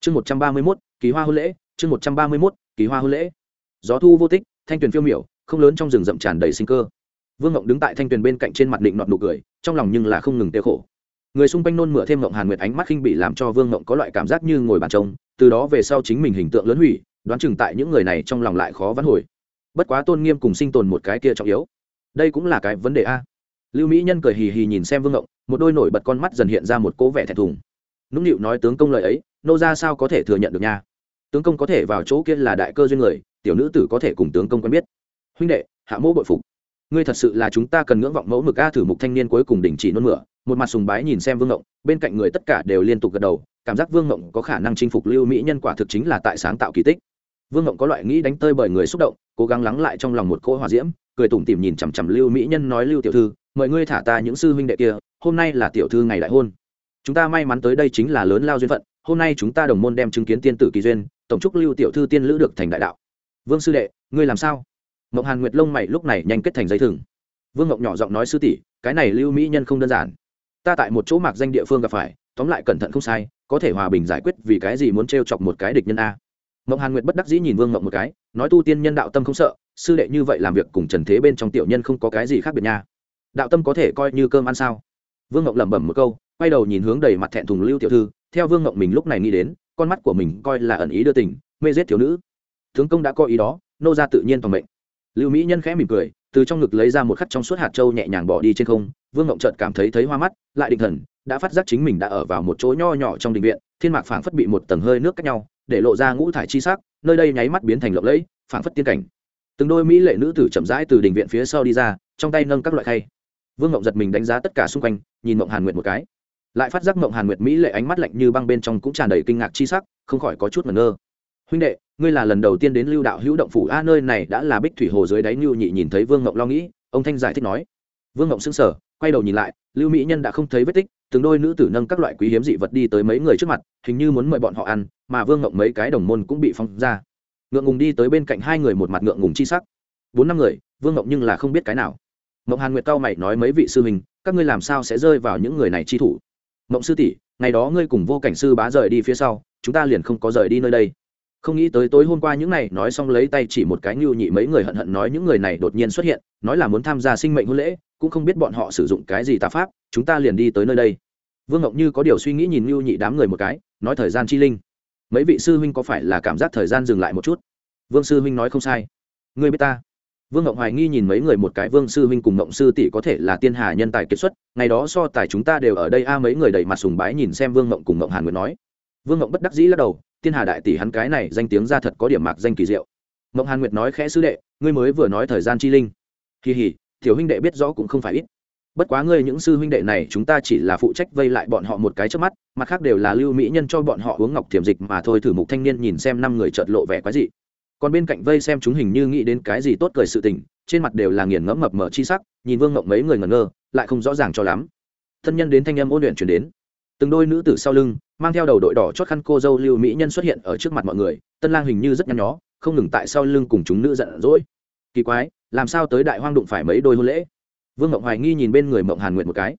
Chương một trăm ba mươi mốt, kỳ hoa hôn lễ, chương một trăm ba mươi mốt, kỳ hoa hôn lễ. Gió thu vô tích, thanh tuyền phiêu miểu, không lớn trong rừng rậm tràn đầy sinh cơ vương ngộng đứng tại thanh tuyền bên cạnh trên mặt định nọt nụ cười, trong lòng nhưng là không ngừng tiêu khổ. Người xung quanh nôn mửa thêm ngộng hàn nguyệt ánh mắt khinh bị làm cho vương ngộng có loại cảm giác như ngồi bàn trông từ đó về sau chính mình hình tượng lớn hủy, đoán chừng tại những người này trong lòng lại khó vãn hồi. Bất quá tôn nghiêm cùng sinh tồn một cái kia trọng yếu. Đây cũng là cái vấn đề a. Lưu mỹ nhân cười hì hì nhìn xem vương ngộng, một đôi nổi bật con mắt dần hiện ra một cố vẻ thẹn thùng. Nũng nịu nói tướng công lời ấy, nô ra sao có thể thừa nhận được nha? Tướng công có thể vào chỗ kia là đại cơ duyên người, tiểu nữ tử có thể cùng tướng công quen biết. Huynh đệ, hạ mỗ bội phục ngươi thật sự là chúng ta cần ngưỡng vọng mẫu mực a thử mục thanh niên cuối cùng đình chỉ nôn mửa, một mặt sùng bái nhìn xem vương ngộng, bên cạnh người tất cả đều liên tục gật đầu, cảm giác vương ngộng có khả năng chinh phục lưu mỹ nhân quả thực chính là tại sáng tạo kỳ tích. Vương ngộng có loại nghĩ đánh tơi bởi người xúc động, cố gắng lắng lại trong lòng một cỗ hòa diễm, cười tủm tỉm nhìn chằm chằm lưu mỹ nhân nói, lưu tiểu thư, mời ngươi thả ta những sư huynh đệ kia, hôm nay là tiểu thư ngày đại hôn. Chúng ta may mắn tới đây chính là lớn lao duyên phận, hôm nay chúng ta đồng môn đem chứng kiến tiên tử kỳ duyên, tổng trúc lưu tiểu thư tiên lữ được thành đại đạo. Vương sư đệ, ngươi làm sao? Mộng hàn nguyệt lông mày lúc này nhanh kết thành dây thừng. Vương ngọc nhỏ giọng nói, sư tỷ, cái này lưu mỹ nhân không đơn giản. Ta tại một chỗ mạc danh địa phương gặp phải, tóm lại cẩn thận không sai, có thể hòa bình giải quyết vì cái gì muốn t chọc một cái địch nhân a. Mộng hàn nguyệt bất đắc dĩ nhìn vương ngọc một cái, nói, tu tiên nhân đạo tâm không sợ, sư đệ như vậy làm việc cùng trần thế bên trong tiểu nhân không có cái gì khác biệt nha. Đạo tâm có thể coi như cơm ăn sao? Vương ngọc lẩm bẩm một câu, quay đầu nhìn hướng đầy mặt thẹn thùng lưu tiểu thư, theo vương ngọc mình lúc này nghĩ đến, con mắt của mình coi là ẩn ý đưa tình, mê giết thiếu nữ. Tướng công đã có ý đó, nô ra tự nhiên toàn mệnh lưu mỹ nhân khẽ mỉm cười, từ trong ngực lấy ra một khắc trong suốt hạt trâu nhẹ nhàng bỏ đi trên không, vương ngộng trợt cảm thấy thấy hoa mắt, lại định thần, đã phát giác chính mình đã ở vào một chỗ nho nhỏ trong đình viện, thiên mạc phảng phất bị một tầng hơi nước cách nhau, để lộ ra ngũ thải chi sắc, nơi đây nháy mắt biến thành lộng lẫy, phảng phất tiên cảnh. Từng đôi mỹ lệ nữ tử chậm rãi từ đình viện phía sau đi ra, trong tay nâng các loại khay. Vương ngộng giật mình đánh giá tất cả xung quanh, nhìn mộng hàn nguyệt một cái. Lại phát giác mộng hàn nguyệt mỹ lệ ánh mắt lạnh như băng bên trong cũng tràn đầy kinh ngạc chi sắc, không khỏi có chút mẩn ngơ. Huynh đệ ngươi là lần đầu tiên đến lưu đạo hữu động phủ. A, nơi này đã là bích thủy hồ dưới đáy lưu nhị nhìn thấy vương ngộng lo nghĩ, ông thanh giải thích nói. Vương ngộng sững sở quay đầu nhìn lại, lưu mỹ nhân đã không thấy vết tích, từng đôi nữ tử nâng các loại quý hiếm dị vật đi tới mấy người trước mặt, hình như muốn mời bọn họ ăn, mà vương ngộng mấy cái đồng môn cũng bị phong ra. Ngượng ngùng đi tới bên cạnh hai người một mặt ngượng ngùng chi sắc. Bốn năm người, vương ngộng nhưng là không biết cái nào. Mộng hàn nguyệt cao mày nói mấy vị sư hình các ngươi làm sao sẽ rơi vào những người này chi thủ? Mộng sư tỷ, ngày đó ngươi cùng vô cảnh sư bá rời đi phía sau, chúng ta liền không có rời đi nơi đây không nghĩ tới tối hôm qua những này, nói xong lấy tay chỉ một cái ngưu nhị mấy người hận hận nói những người này đột nhiên xuất hiện, nói là muốn tham gia sinh mệnh hôn lễ, cũng không biết bọn họ sử dụng cái gì tà pháp, chúng ta liền đi tới nơi đây. Vương ngọc như có điều suy nghĩ nhìn ngưu nhị đám người một cái, nói thời gian chi linh. Mấy vị sư huynh có phải là cảm giác thời gian dừng lại một chút? Vương sư huynh nói không sai. Ngươi biết ta. Vương ngọc hoài nghi nhìn mấy người một cái, vương sư huynh cùng ngộng sư tỷ có thể là tiên hà nhân tài kiệt xuất, ngày đó so tài chúng ta đều ở đây, a, mấy người đầy mặt sùng bái nhìn xem vương ngộng cùng ngộng hàn nguyệt nói. Vương ngộng bất đắc dĩ lắc đầu tiên hà đại tỷ hắn cái này danh tiếng ra thật có điểm mạc danh kỳ diệu. Mộng hàn nguyệt nói, khẽ sư đệ, ngươi mới vừa nói thời gian chi linh. Kỳ hỉ tiểu huynh đệ biết rõ cũng không phải ít. Bất quá ngươi những sư huynh đệ này chúng ta chỉ là phụ trách vây lại bọn họ một cái trước mắt, mặt khác đều là lưu mỹ nhân cho bọn họ uống ngọc thiểm dịch mà thôi. Thử mục thanh niên nhìn xem năm người chợt lộ vẻ quái dị. Còn bên cạnh vây xem chúng hình như nghĩ đến cái gì tốt cười sự tình, trên mặt đều là nghiền ngẫm mập mờ chi sắc, nhìn vương ngộng mấy người ngẩn ngơ, lại không rõ ràng cho lắm. Thân nhân đến thanh âm ôn luyện chuyển đến. Từng đôi nữ tử sau lưng mang theo đầu đội đỏ chót khăn cô dâu lưu mỹ nhân xuất hiện ở trước mặt mọi người, tân lang hình như rất nhăn nhó, không ngừng tại sau lưng cùng chúng nữ giận dỗi. Kỳ quái, làm sao tới đại hoang đụng phải mấy đôi hôn lễ? Vương mộng hoài nghi nhìn bên người mộng hàn nguyệt một cái.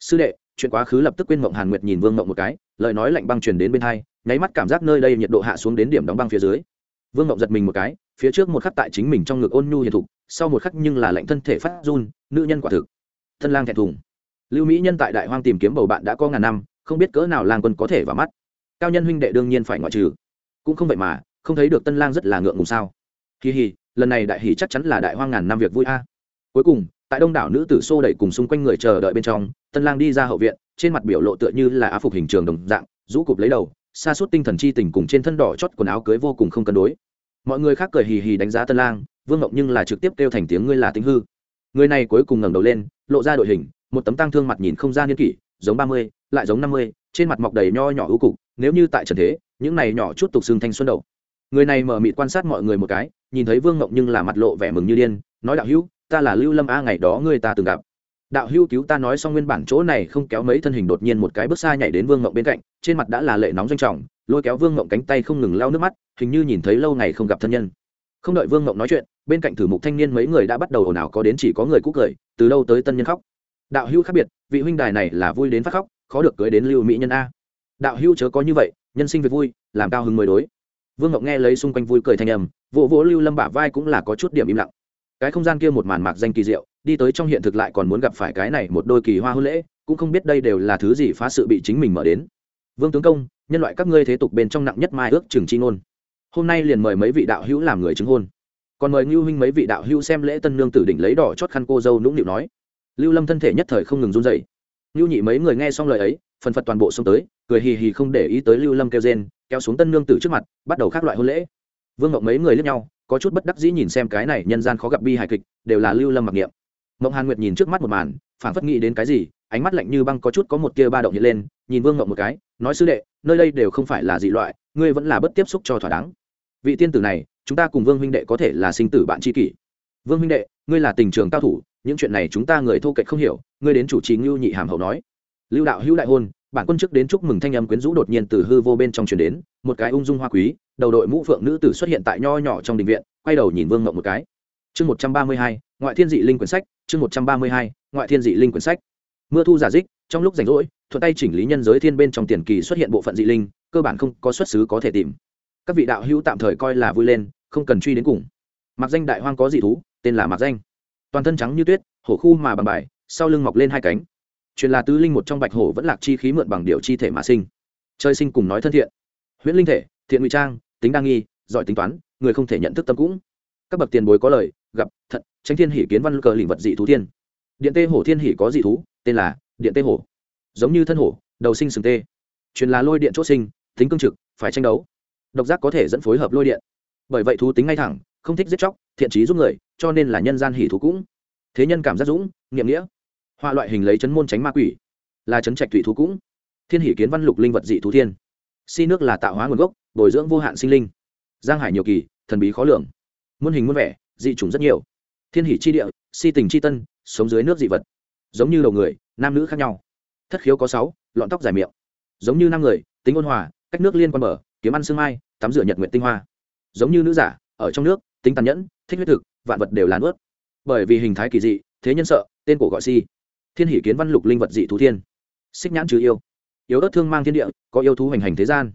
Sư đệ, chuyện quá khứ lập tức quên mộng hàn nguyệt nhìn vương mộng một cái, lời nói lạnh băng truyền đến bên hai, nháy mắt cảm giác nơi đây nhiệt độ hạ xuống đến điểm đóng băng phía dưới. Vương mộng giật mình một cái, phía trước một khắc tại chính mình trong ngực ôn nhu hiền thục, sau một khắc nhưng là lạnh thân thể phát run, nữ nhân quả thực. Thân lang thẹn thùng. Lưu mỹ nhân tại đại hoang tìm kiếm bầu bạn đã có ngàn năm không biết cỡ nào lang quân có thể vào mắt. Cao nhân huynh đệ đương nhiên phải ngoại trừ. Cũng không vậy mà, không thấy được tân lang rất là ngượng ngùng sao? Kỳ hì lần này đại hỷ chắc chắn là đại hoang ngàn năm việc vui a. Cuối cùng, tại đông đảo nữ tử xô đẩy cùng xung quanh người chờ đợi bên trong, tân lang đi ra hậu viện, trên mặt biểu lộ tựa như là á phục hình trường đồng dạng, rũ cụp lấy đầu xa suốt tinh thần chi tình cùng trên thân đỏ chót quần áo cưới vô cùng không cân đối. Mọi người khác cười hì hì đánh giá tân lang, vương ngọc nhưng là trực tiếp kêu thành tiếng ngươi là tính hư. Người này cuối cùng ngẩng đầu lên, lộ ra đội hình, một tấm tăng thương mặt nhìn không ra niên kỷ, giống ba mươi lại giống năm mươi, trên mặt mọc đầy nho nhỏ ưu cục, nếu như tại trần thế, những này nhỏ chút tục xương thanh xuân đầu. Người này mở mịt quan sát mọi người một cái, nhìn thấy vương ngọc nhưng là mặt lộ vẻ mừng như điên, nói đạo hữu, ta là lưu lâm a, ngày đó ngươi ta từng gặp. Đạo hữu cứu ta nói xong nguyên bản chỗ này không kéo mấy thân hình đột nhiên một cái bước xa nhảy đến vương ngọc bên cạnh, trên mặt đã là lệ nóng doanh trọng, lôi kéo vương ngộng cánh tay không ngừng lau nước mắt, hình như nhìn thấy lâu ngày không gặp thân nhân. Không đợi vương ngộng nói chuyện, bên cạnh thử mục thanh niên mấy người đã bắt đầu ồn ào, có đến chỉ có người cũ cười, từ đâu tới tân nhân khóc. Đạo hữu khác biệt, vị huynh đài này là vui đến phát khóc khó được cưới đến lưu mỹ nhân a. Đạo hữu chớ có như vậy, nhân sinh việc vui, làm cao hứng mới đối. Vương ngọc nghe lấy xung quanh vui cười thanh âm, vỗ vỗ lưu lâm bả vai cũng là có chút điểm im lặng. Cái không gian kia một màn mạc danh kỳ diệu, đi tới trong hiện thực lại còn muốn gặp phải cái này một đôi kỳ hoa hôn lễ, cũng không biết đây đều là thứ gì phá sự bị chính mình mở đến. Vương tướng công, nhân loại các ngươi thế tục bên trong nặng nhất mai ước trường chi ngôn. Hôm nay liền mời mấy vị đạo hữu làm người chứng hôn. Còn mời ngưu huynh mấy vị đạo hữu xem lễ tân nương tử đỉnh lấy đỏ chót khăn cô dâu nũng nịu nói. Lưu lâm thân thể nhất thời không ngừng run dậy Nưu nhị mấy người nghe xong lời ấy, phần phật toàn bộ xông tới, cười hì hì không để ý tới lưu lâm kêu rên, kéo xuống tân nương tử trước mặt, bắt đầu khác loại hôn lễ. Vương ngọc mấy người liếc nhau, có chút bất đắc dĩ nhìn xem cái này nhân gian khó gặp bi hài kịch, đều là lưu lâm mặc niệm. Mộng hàn nguyệt nhìn trước mắt một màn, phảng phất nghĩ đến cái gì, ánh mắt lạnh như băng có chút có một tia ba động hiện lên, nhìn vương ngọc một cái, nói sư đệ, nơi đây đều không phải là dị loại, ngươi vẫn là bất tiếp xúc cho thỏa đáng. Vị tiên tử này, chúng ta cùng vương huynh đệ có thể là sinh tử bạn tri kỷ. Vương huynh đệ, ngươi là tình trường cao thủ những chuyện này chúng ta người thô kệch không hiểu, ngươi đến chủ trì ngưu nhị hàm hậu nói. Lưu đạo hữu đại hôn, bản quân chức đến chúc mừng thanh âm quyến rũ đột nhiên từ hư vô bên trong truyền đến, một cái ung dung hoa quý, đầu đội mũ phượng nữ tử xuất hiện tại nho nhỏ trong đình viện, quay đầu nhìn vương ngộng một cái. Chương một trăm ba mươi hai, ngoại thiên dị linh quyển sách, chương một trăm ba mươi hai, ngoại thiên dị linh quyển sách. Mưa thu giả dích, trong lúc rảnh rỗi, thuận tay chỉnh lý nhân giới thiên bên trong tiền kỳ xuất hiện bộ phận dị linh, cơ bản không có xuất xứ có thể tìm. Các vị đạo hữu tạm thời coi là vui lên, không cần truy đến cùng. Mặc danh đại hoang có dị thú, tên là mặc danh toàn thân trắng như tuyết, hổ khu mà bằng bài, sau lưng mọc lên hai cánh. Truyền là tứ linh một trong bạch hổ vẫn lạc chi khí mượn bằng điều chi thể mà sinh. Chơi sinh cùng nói thân thiện. Huyễn linh thể, thiện ngụy trang, tính đa nghi, giỏi tính toán, người không thể nhận thức tâm cũng. Các bậc tiền bối có lời, gặp, thận tranh thiên hỷ kiến văn cờ lĩnh vật dị thú thiên. Điện tê hổ thiên hỷ có dị thú, tên là điện tê hổ. Giống như thân hổ, đầu sinh sừng tê. Truyền là lôi điện chỗ sinh, tính cương trực, phải tranh đấu. Độc giác có thể dẫn phối hợp lôi điện. Bởi vậy thú tính ngay thẳng, không thích giết chóc, thiện trí giúp người cho nên là nhân gian hỷ thú cũng. Thế nhân cảm giác dũng, nghiệm nghĩa. Họa loại hình lấy chấn môn tránh ma quỷ, là chấn trạch thủy thú cũng. Thiên hỷ kiến văn lục linh vật dị thú thiên. Si nước là tạo hóa nguồn gốc, bồi dưỡng vô hạn sinh linh. Giang hải nhiều kỳ, thần bí khó lường. Muôn hình muôn vẻ, dị chủng rất nhiều. Thiên hỷ chi địa, si tình chi tân, sống dưới nước dị vật. Giống như đầu người, nam nữ khác nhau. Thất khiếu có sáu, lọn tóc dài miệng. Giống như năm người, tính ôn hòa, cách nước liên quan bờ, kiếm ăn sương mai, tắm rửa nhật nguyện tinh hoa. Giống như nữ giả, ở trong nước, tính tàn nhẫn thích huyết thực, vạn vật đều là nuốt. Bởi vì hình thái kỳ dị, thế nhân sợ, tên cổ gọi si. Thiên hỷ kiến văn lục linh vật dị thú thiên. Xích nhãn trừ yêu. Yếu ớt thương mang thiên địa, có yêu thú hành hành thế gian.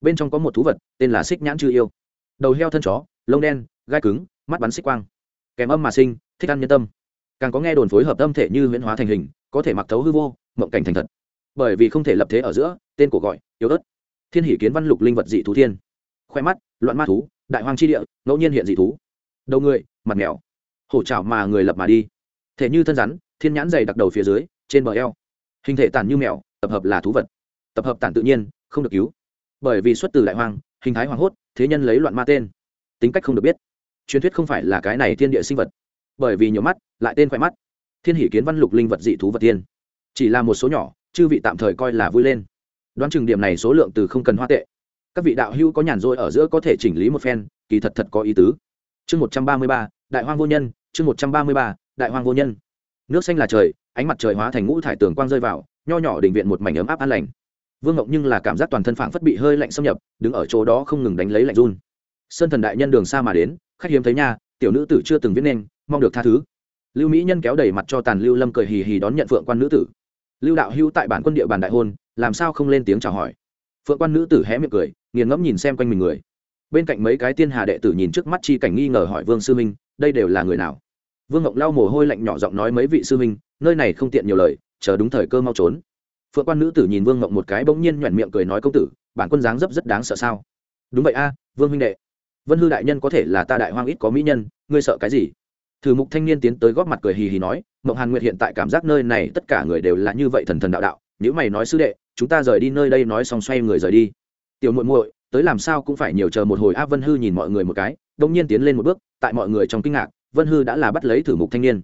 Bên trong có một thú vật, tên là xích nhãn trừ yêu. Đầu heo thân chó, lông đen, gai cứng, mắt bắn xích quang. Kèm âm mà sinh, thích ăn nhân tâm. Càng có nghe đồn phối hợp tâm thể như huyễn hóa thành hình, có thể mặc thấu hư vô, mộng cảnh thành thật. Bởi vì không thể lập thế ở giữa, tên của gọi, yếu ớt. Thiên hỷ kiến văn lục linh vật dị thú thiên. Khoe mắt, loạn ma thú, đại hoang chi địa, ngẫu nhiên hiện dị thú đầu người, mặt mèo. Hổ chảo mà người lập mà đi. Thể như thân rắn, thiên nhãn dày đặc đầu phía dưới, trên bờ eo. Hình thể tàn như mèo, tập hợp là thú vật. Tập hợp tàn tự nhiên, không được cứu. Bởi vì xuất từ đại hoang, hình thái hoàng hốt, thế nhân lấy loạn ma tên. Tính cách không được biết. Truyền thuyết không phải là cái này thiên địa sinh vật. Bởi vì nhiều mắt, lại tên khoe mắt. Thiên hỷ kiến văn lục linh vật dị thú vật tiên. Chỉ là một số nhỏ, chư vị tạm thời coi là vui lên. Đoán chừng điểm này số lượng từ không cần hoa tệ. Các vị đạo hữu có nhàn rỗi ở giữa có thể chỉnh lý một phen, kỳ thật thật có ý tứ chương một trăm ba mươi ba, đại hoang vô nhân, chương một trăm ba mươi ba, đại hoang vô nhân. Nước xanh là trời, ánh mặt trời hóa thành ngũ thải tường quang rơi vào, nho nhỏ đình viện một mảnh ấm áp an lành. Vương ngọc nhưng là cảm giác toàn thân phảng phất bị hơi lạnh xâm nhập, đứng ở chỗ đó không ngừng đánh lấy lạnh run. Sơn thần đại nhân đường xa mà đến, khách hiếm thấy nha, tiểu nữ tử chưa từng viết nên, mong được tha thứ. Lưu mỹ nhân kéo đẩy mặt cho tàn lưu lâm cười hì hì đón nhận phượng quan nữ tử. Lưu đạo hữu tại bản quân địa bàn đại hôn, làm sao không lên tiếng chào hỏi. Phượng quan nữ tử hé miệng cười, nghiền ngẫm nhìn xem quanh mình người bên cạnh mấy cái tiên hà đệ tử nhìn trước mắt chi cảnh nghi ngờ hỏi vương sư minh, đây đều là người nào? Vương ngọc lau mồ hôi lạnh nhỏ giọng nói mấy vị sư minh, nơi này không tiện nhiều lời, chờ đúng thời cơ mau trốn. Phượng quan nữ tử nhìn vương ngọc một cái bỗng nhiên nhoẻn miệng cười nói công tử, bản quân dáng dấp rất đáng sợ sao? Đúng vậy a, vương huynh đệ. Vân hư đại nhân có thể là ta đại hoang ít có mỹ nhân, ngươi sợ cái gì? Thử mục thanh niên tiến tới góp mặt cười hì hì nói, mộng hàn nguyệt hiện tại cảm giác nơi này tất cả người đều là như vậy thần thần đạo đạo nếu mày nói sư đệ, chúng ta rời đi nơi đây nói xong xoay người rời đi. Tiểu muội muội tới làm sao cũng phải nhiều chờ một hồi A vân hư nhìn mọi người một cái đông nhiên tiến lên một bước, tại mọi người trong kinh ngạc, vân hư đã là bắt lấy thử mục thanh niên.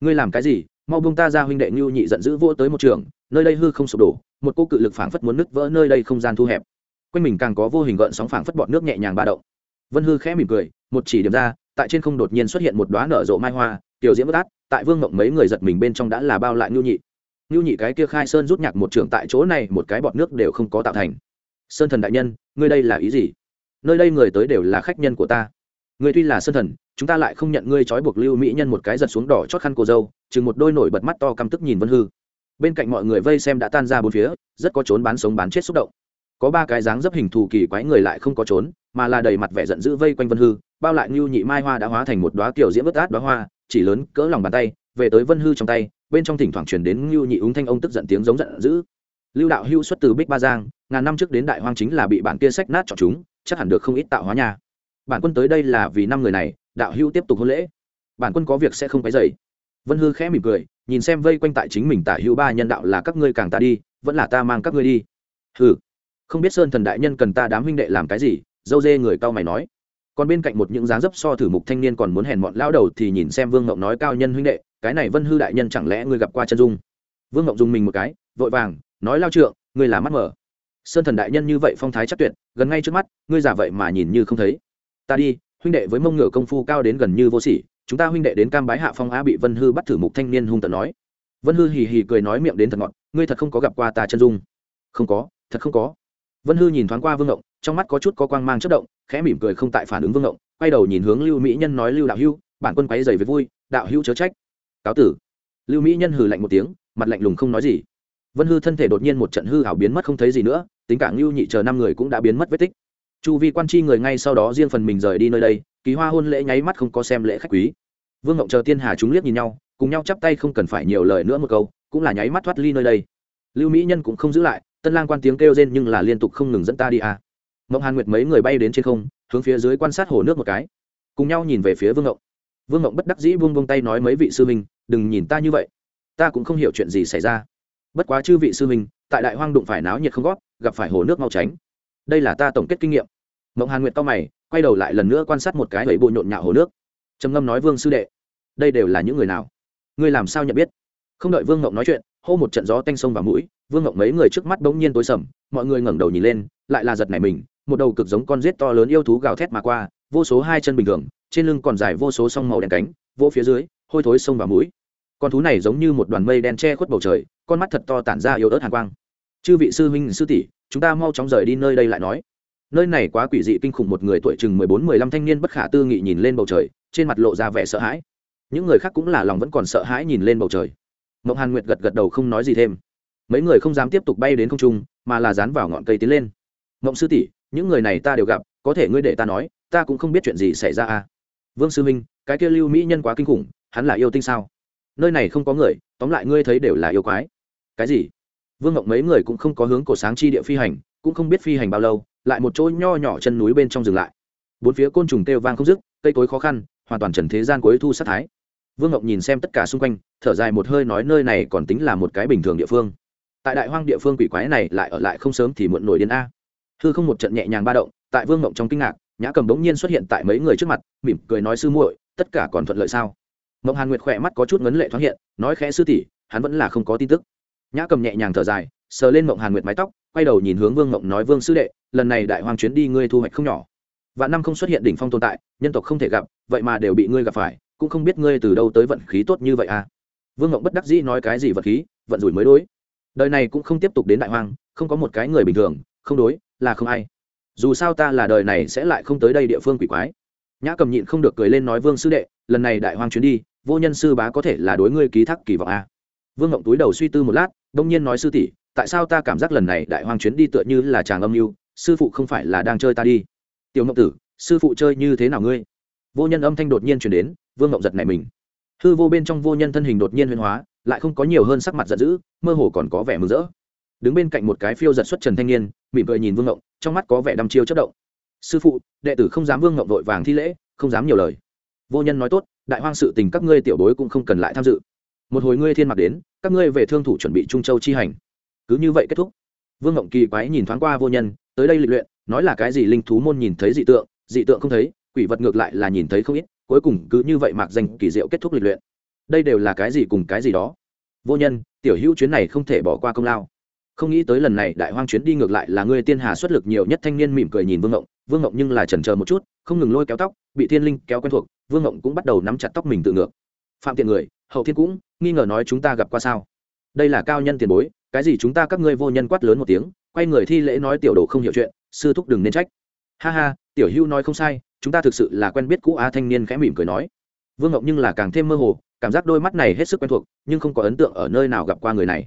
Ngươi làm cái gì? Mau bông ta ra huynh đệ ngưu nhị giận dữ vô tới một trường, nơi đây hư không sụp đổ, một cô cự lực phảng phất muốn nứt vỡ nơi đây không gian thu hẹp. Quanh mình càng có vô hình gợn sóng phảng phất bọt nước nhẹ nhàng ba động. Vân hư khẽ mỉm cười, một chỉ điểm ra, tại trên không đột nhiên xuất hiện một đóa nở rộ mai hoa, tiểu diễm bất át, tại vương mộng mấy người giật mình bên trong đã là bao lại ngưu nhị. Ngưu nhị cái kia khai sơn rút nhạc một trường tại chỗ này, một cái bọt nước đều không có tạo thành sơn thần đại nhân, ngươi đây là ý gì? Nơi đây người tới đều là khách nhân của ta. Ngươi tuy là sơn thần, chúng ta lại không nhận ngươi trói buộc lưu mỹ nhân một cái giật xuống đỏ chót khăn cô dâu, chừng một đôi nổi bật mắt to căm tức nhìn vân hư. Bên cạnh mọi người vây xem đã tan ra bốn phía, rất có trốn bán sống bán chết xúc động. Có ba cái dáng dấp hình thù kỳ quái người lại không có trốn, mà là đầy mặt vẻ giận dữ vây quanh vân hư, bao lại ngưu nhị mai hoa đã hóa thành một đoá kiểu diễm vớt át đoá hoa, chỉ lớn cỡ lòng bàn tay, về tới vân hư trong tay, bên trong thỉnh thoảng truyền đến ngưu nhị úng thanh ông tức giận tiếng giống giận dữ lưu đạo hưu xuất từ bích ba giang, ngàn năm trước đến đại hoang chính là bị bản kia sách nát chọn chúng, chắc hẳn được không ít tạo hóa nhà bản quân tới đây là vì năm người này, đạo hưu tiếp tục hôn lễ. Bản quân có việc sẽ không phải dậy vân hư khẽ mỉm cười, nhìn xem vây quanh tại chính mình tả hữu ba nhân đạo là các ngươi càng ta đi, vẫn là ta mang các ngươi đi. Hừ. Không biết sơn thần đại nhân cần ta đám huynh đệ làm cái gì, dâu dê người cao mày nói. Còn bên cạnh một những dáng dấp so thử mục thanh niên còn muốn hèn mọn lao đầu thì nhìn xem vương ngộng nói cao nhân huynh đệ, cái này vân hư đại nhân chẳng lẽ ngươi gặp qua chân dung? Vương ngộng dùng mình một cái, vội vàng nói lao trượng, ngươi là mắt mở. Sơn thần đại nhân như vậy phong thái chắc tuyệt, gần ngay trước mắt, ngươi giả vậy mà nhìn như không thấy. Ta đi, huynh đệ với mông ngựa công phu cao đến gần như vô sỉ, chúng ta huynh đệ đến cam bái hạ phong á bị vân hư bắt thử mục thanh niên hung tận nói. Vân hư hì hì cười nói miệng đến thật ngọt, ngươi thật không có gặp qua ta chân dung. Không có, thật không có. Vân hư nhìn thoáng qua vương ngộng, trong mắt có chút có quang mang chất động, khẽ mỉm cười không tại phản ứng vương ngộng, quay đầu nhìn hướng lưu mỹ nhân nói lưu đạo hưu, bản quân quấy dày với vui, đạo hưu chớ trách. Cáo tử. Lưu mỹ nhân hừ lạnh một tiếng, mặt lạnh lùng không nói gì vân hư thân thể đột nhiên một trận hư hảo biến mất không thấy gì nữa, tính cả lưu nhị chờ năm người cũng đã biến mất vết tích. Chu vi quan chi người ngay sau đó riêng phần mình rời đi nơi đây, kỳ hoa hôn lễ nháy mắt không có xem lễ khách quý. Vương ngộng chờ tiên hà chúng liếc nhìn nhau, cùng nhau chắp tay không cần phải nhiều lời nữa một câu, cũng là nháy mắt thoát ly nơi đây. Lưu mỹ nhân cũng không giữ lại, tân lang quan tiếng kêu rên nhưng là liên tục không ngừng dẫn ta đi à. mộng hàn nguyệt mấy người bay đến trên không, hướng phía dưới quan sát hồ nước một cái. Cùng nhau nhìn về phía vương ngộng. Vương ngộng bất đắc dĩ buông buông tay nói mấy vị sư huynh, đừng nhìn ta như vậy. Ta cũng không hiểu chuyện gì xảy ra bất quá chư vị sư huynh, tại đại hoang đụng phải náo nhiệt không gót gặp phải hồ nước mau tránh. Đây là ta tổng kết kinh nghiệm. Mộng hàn nguyệt to mày, quay đầu lại lần nữa quan sát một cái ấy bộ nhộn nhạo hồ nước. Trầm ngâm nói vương sư đệ, đây đều là những người nào? Ngươi làm sao nhận biết? Không đợi vương ngộng nói chuyện, hô một trận gió tanh sông vào mũi, vương ngộng mấy người trước mắt bỗng nhiên tối sầm, mọi người ngẩng đầu nhìn lên, lại là giật này mình, một đầu cực giống con rết to lớn yêu thú gào thét mà qua, vô số hai chân bình thường, trên lưng còn dài vô số song màu đen cánh vỗ phía dưới, hôi thối sông vào mũi. Con thú này giống như một đoàn mây đen che khuất bầu trời con mắt thật to tản ra yếu ớt hàn quang. Chư vị sư huynh, sư tỷ, chúng ta mau chóng rời đi nơi đây lại nói. Nơi này quá quỷ dị kinh khủng, một người tuổi chừng mười bốn, mười lăm thanh niên bất khả tư nghị nhìn lên bầu trời, trên mặt lộ ra vẻ sợ hãi. Những người khác cũng là lòng vẫn còn sợ hãi nhìn lên bầu trời. Mộng hàn nguyệt gật gật đầu không nói gì thêm. Mấy người không dám tiếp tục bay đến không trung, mà là dán vào ngọn cây tiến lên. Mộng sư tỷ, những người này ta đều gặp, có thể ngươi để ta nói, ta cũng không biết chuyện gì xảy ra à. Vương sư minh cái kia lưu mỹ nhân quá kinh khủng, hắn là yêu tinh sao? Nơi này không có người, tóm lại ngươi thấy đều là yêu quái cái gì? Vương ngộng mấy người cũng không có hướng cổ sáng chi địa phi hành, cũng không biết phi hành bao lâu, lại một chỗ nho nhỏ chân núi bên trong dừng lại. Bốn phía côn trùng kêu vang không dứt, cây cối khó khăn, hoàn toàn trần thế gian cuối thu sát thái. Vương ngộng nhìn xem tất cả xung quanh, thở dài một hơi nói nơi này còn tính là một cái bình thường địa phương. Tại đại hoang địa phương quỷ quái này lại ở lại không sớm thì muộn nổi điên a. Hư không một trận nhẹ nhàng ba động, tại vương ngộng trong kinh ngạc, nhã cầm bỗng nhiên xuất hiện tại mấy người trước mặt, mỉm cười nói sư muội, tất cả còn thuận lợi sao? Mộng hàn nguyệt khỏe mắt có chút ngấn lệ thoáng hiện, nói khẽ sư tỷ, hắn vẫn là không có tin tức nhã cầm nhẹ nhàng thở dài, sờ lên mộng hàn nguyệt mái tóc, quay đầu nhìn hướng vương mộng nói, vương sư đệ, lần này đại hoàng chuyến đi ngươi thu hoạch không nhỏ. Và năm không xuất hiện đỉnh phong tồn tại, nhân tộc không thể gặp, vậy mà đều bị ngươi gặp phải, cũng không biết ngươi từ đâu tới vận khí tốt như vậy à? Vương mộng bất đắc dĩ nói, cái gì vận khí, vận rủi mới đối. Đời này cũng không tiếp tục đến đại hoang, không có một cái người bình thường, không đối, là không ai. Dù sao ta là đời này sẽ lại không tới đây địa phương quỷ quái. Nhã cầm nhịn không được cười lên nói, vương sư đệ, lần này đại hoang chuyến đi, vô nhân sư bá có thể là đối ngươi ký thác kỳ vọng à vương ngộng túi đầu suy tư một lát, đông nhiên nói, sư tỷ, tại sao ta cảm giác lần này đại hoang chuyến đi tựa như là chàng âm mưu, sư phụ không phải là đang chơi ta đi? Tiểu ngộng tử, sư phụ chơi như thế nào ngươi? Vô nhân âm thanh đột nhiên chuyển đến, vương ngộng giật này mình. Hư vô bên trong vô nhân thân hình đột nhiên huyên hóa, lại không có nhiều hơn sắc mặt giận dữ, mơ hồ còn có vẻ mừng rỡ. Đứng bên cạnh một cái phiêu giật xuất trần thanh niên, mỉm cười nhìn vương ngộng, trong mắt có vẻ đăm chiêu chất động. Sư phụ, đệ tử không dám vương ngộng vội vàng thi lễ, không dám nhiều lời. Vô nhân nói, tốt, đại hoang sự tình các ngươi tiểu bối cũng không cần lại tham dự một hồi ngươi thiên mặc đến, các ngươi về thương thủ chuẩn bị trung châu chi hành. Cứ như vậy kết thúc. Vương ngộng kỳ quái nhìn thoáng qua vô nhân, tới đây lịch luyện, nói là cái gì linh thú môn nhìn thấy dị tượng dị tượng không thấy, quỷ vật ngược lại là nhìn thấy không ít, cuối cùng cứ như vậy mạc danh kỳ diệu kết thúc lịch luyện. Đây đều là cái gì cùng cái gì đó. Vô nhân, tiểu hữu chuyến này không thể bỏ qua công lao. Không nghĩ tới lần này đại hoang chuyến đi ngược lại là ngươi tiên hà xuất lực nhiều nhất thanh niên mỉm cười nhìn vương ngộng vương ngộng nhưng là chần chờ một chút, không ngừng lôi kéo tóc, bị thiên linh kéo quen thuộc, vương ngộng cũng bắt đầu nắm chặt tóc mình tự ngược. Phạm tiện người hậu thiên cũng, nghi ngờ nói chúng ta gặp qua sao? Đây là cao nhân tiền bối, cái gì chúng ta các ngươi vô nhân quát lớn một tiếng, quay người thi lễ nói tiểu đồ không hiểu chuyện, sư thúc đừng nên trách. Ha ha, tiểu hưu nói không sai, chúng ta thực sự là quen biết cũ á thanh niên khẽ mỉm cười nói. Vương ngọc nhưng là càng thêm mơ hồ, cảm giác đôi mắt này hết sức quen thuộc, nhưng không có ấn tượng ở nơi nào gặp qua người này.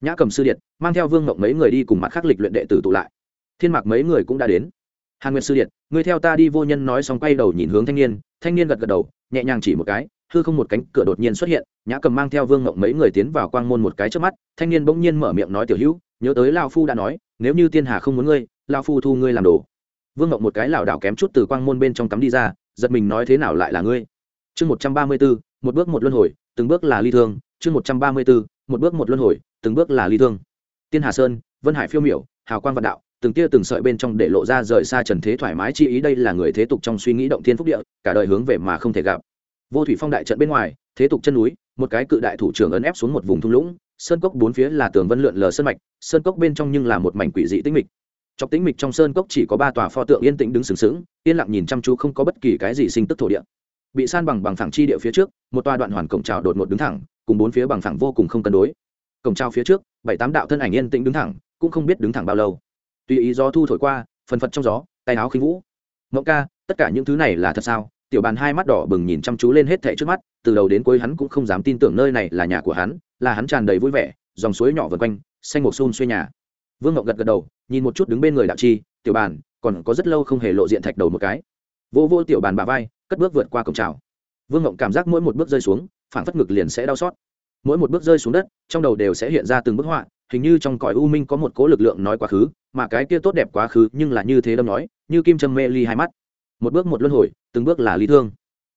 Nhã cầm sư điện, mang theo vương ngọc mấy người đi cùng mặt khắc lịch luyện đệ tử tụ lại. Thiên mạc mấy người cũng đã đến. Hàn nguyệt sư điện người theo ta đi vô nhân nói xong quay đầu nhìn hướng thanh niên thanh niên gật gật đầu, nhẹ nhàng chỉ một cái hư không một cánh cửa đột nhiên xuất hiện, nhã cầm mang theo vương ngọc mấy người tiến vào quang môn một cái trước mắt, thanh niên bỗng nhiên mở miệng nói, tiểu hữu, nhớ tới lao phu đã nói, nếu như tiên hà không muốn ngươi lao phu thu ngươi làm đồ. Vương ngọc một cái lảo đảo kém chút từ quang môn bên trong cắm đi ra, giật mình nói, thế nào lại là ngươi? Chương một trăm ba mươi bốn, một bước một luân hồi, từng bước là ly thương. Chương một trăm ba mươi bốn, một bước một luân hồi, từng bước là ly thương. Tiên hà sơn, vân hải phiêu miểu, hào quang vạn đạo, từng tia từng sợi bên trong để lộ ra rời xa trần thế thoải mái chi ý, đây là người thế tục trong suy nghĩ động thiên phúc địa, cả đời hướng về mà không thể gặp vô thủy phong đại trận bên ngoài, thế tục chân núi, một cái cự đại thủ trưởng ấn ép xuống một vùng thung lũng, sơn cốc bốn phía là tường vân lượn lờ sơn mạch, sơn cốc bên trong nhưng là một mảnh quỷ dị tĩnh mịch. Trong tĩnh mịch trong sơn cốc chỉ có ba tòa pho tượng yên tĩnh đứng sừng sững, yên lặng nhìn chăm chú không có bất kỳ cái gì sinh tức thổ địa. Bị san bằng bằng phẳng chi địa phía trước, một toa đoạn hoàn cổng trào đột ngột đứng thẳng, cùng bốn phía bằng phẳng vô cùng không cân đối. Cổng trào phía trước, bảy tám đạo thân ảnh yên tĩnh đứng thẳng, cũng không biết đứng thẳng bao lâu. Tùy ý gió thu thổi qua, phần phật trong gió, tay áo khinh vũ. Mộng ca, tất cả những thứ này là thật sao? Tiểu bàn hai mắt đỏ bừng nhìn chăm chú lên hết thẻ trước mắt, từ đầu đến cuối hắn cũng không dám tin tưởng nơi này là nhà của hắn, là hắn tràn đầy vui vẻ, dòng suối nhỏ vần quanh, xanh một xun xuê nhà. Vương ngọc gật gật đầu, nhìn một chút đứng bên người đạo chi, tiểu bàn, còn có rất lâu không hề lộ diện thạch đầu một cái. Vô vô tiểu bàn bà vai, cất bước vượt qua cổng trào vương ngộng cảm giác mỗi một bước rơi xuống phản phất ngực liền sẽ đau xót. Mỗi một bước rơi xuống đất, trong đầu đều sẽ hiện ra từng bức họa, hình như trong cõi u minh có một cố lực lượng nói quá khứ, mà cái kia tốt đẹp quá khứ nhưng là như thế đâm nói, như kim châm mê ly hai mắt một bước một luân hồi, từng bước là lý thương.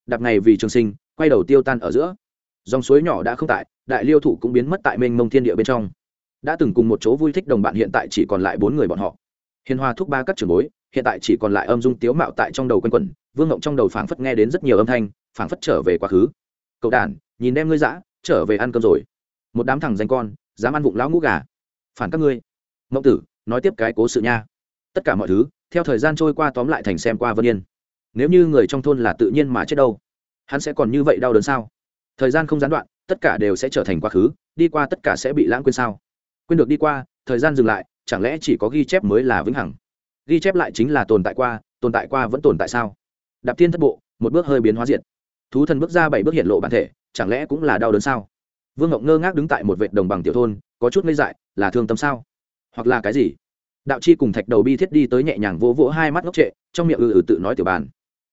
Đạp ngày vì trường sinh, quay đầu tiêu tan ở giữa. Dòng suối nhỏ đã không tại, đại liêu thủ cũng biến mất tại mênh mông thiên địa bên trong. Đã từng cùng một chỗ vui thích đồng bạn hiện tại chỉ còn lại bốn người bọn họ. Hiền hòa thúc ba các trường bối, hiện tại chỉ còn lại âm dung tiếu mạo tại trong đầu quanh quẩn, vương ngộng trong đầu phảng phất nghe đến rất nhiều âm thanh, phảng phất trở về quá khứ. Cậu đản nhìn đem ngươi dã, trở về ăn cơm rồi. Một đám thằng danh con, dám ăn vụng lão ngũ gà. Phản các ngươi. Ngộng tử, nói tiếp cái cố sự nha. Tất cả mọi thứ theo thời gian trôi qua tóm lại thành xem qua vân yên nếu như người trong thôn là tự nhiên mà chết đâu hắn sẽ còn như vậy đau đớn sao thời gian không gián đoạn tất cả đều sẽ trở thành quá khứ đi qua tất cả sẽ bị lãng quên sao quên được đi qua thời gian dừng lại chẳng lẽ chỉ có ghi chép mới là vĩnh hằng ghi chép lại chính là tồn tại qua tồn tại qua vẫn tồn tại sao đạp thiên thất bộ một bước hơi biến hóa diện thú thần bước ra bảy bước hiện lộ bản thể chẳng lẽ cũng là đau đớn sao vương ngọc ngơ ngác đứng tại một vệ đồng bằng tiểu thôn có chút ngây dại là thương tâm sao hoặc là cái gì đạo chi cùng thạch đầu bi thiết đi tới nhẹ nhàng vỗ vỗ hai mắt ngốc trệ, trong miệng ừ ừ tự nói tiểu bàn.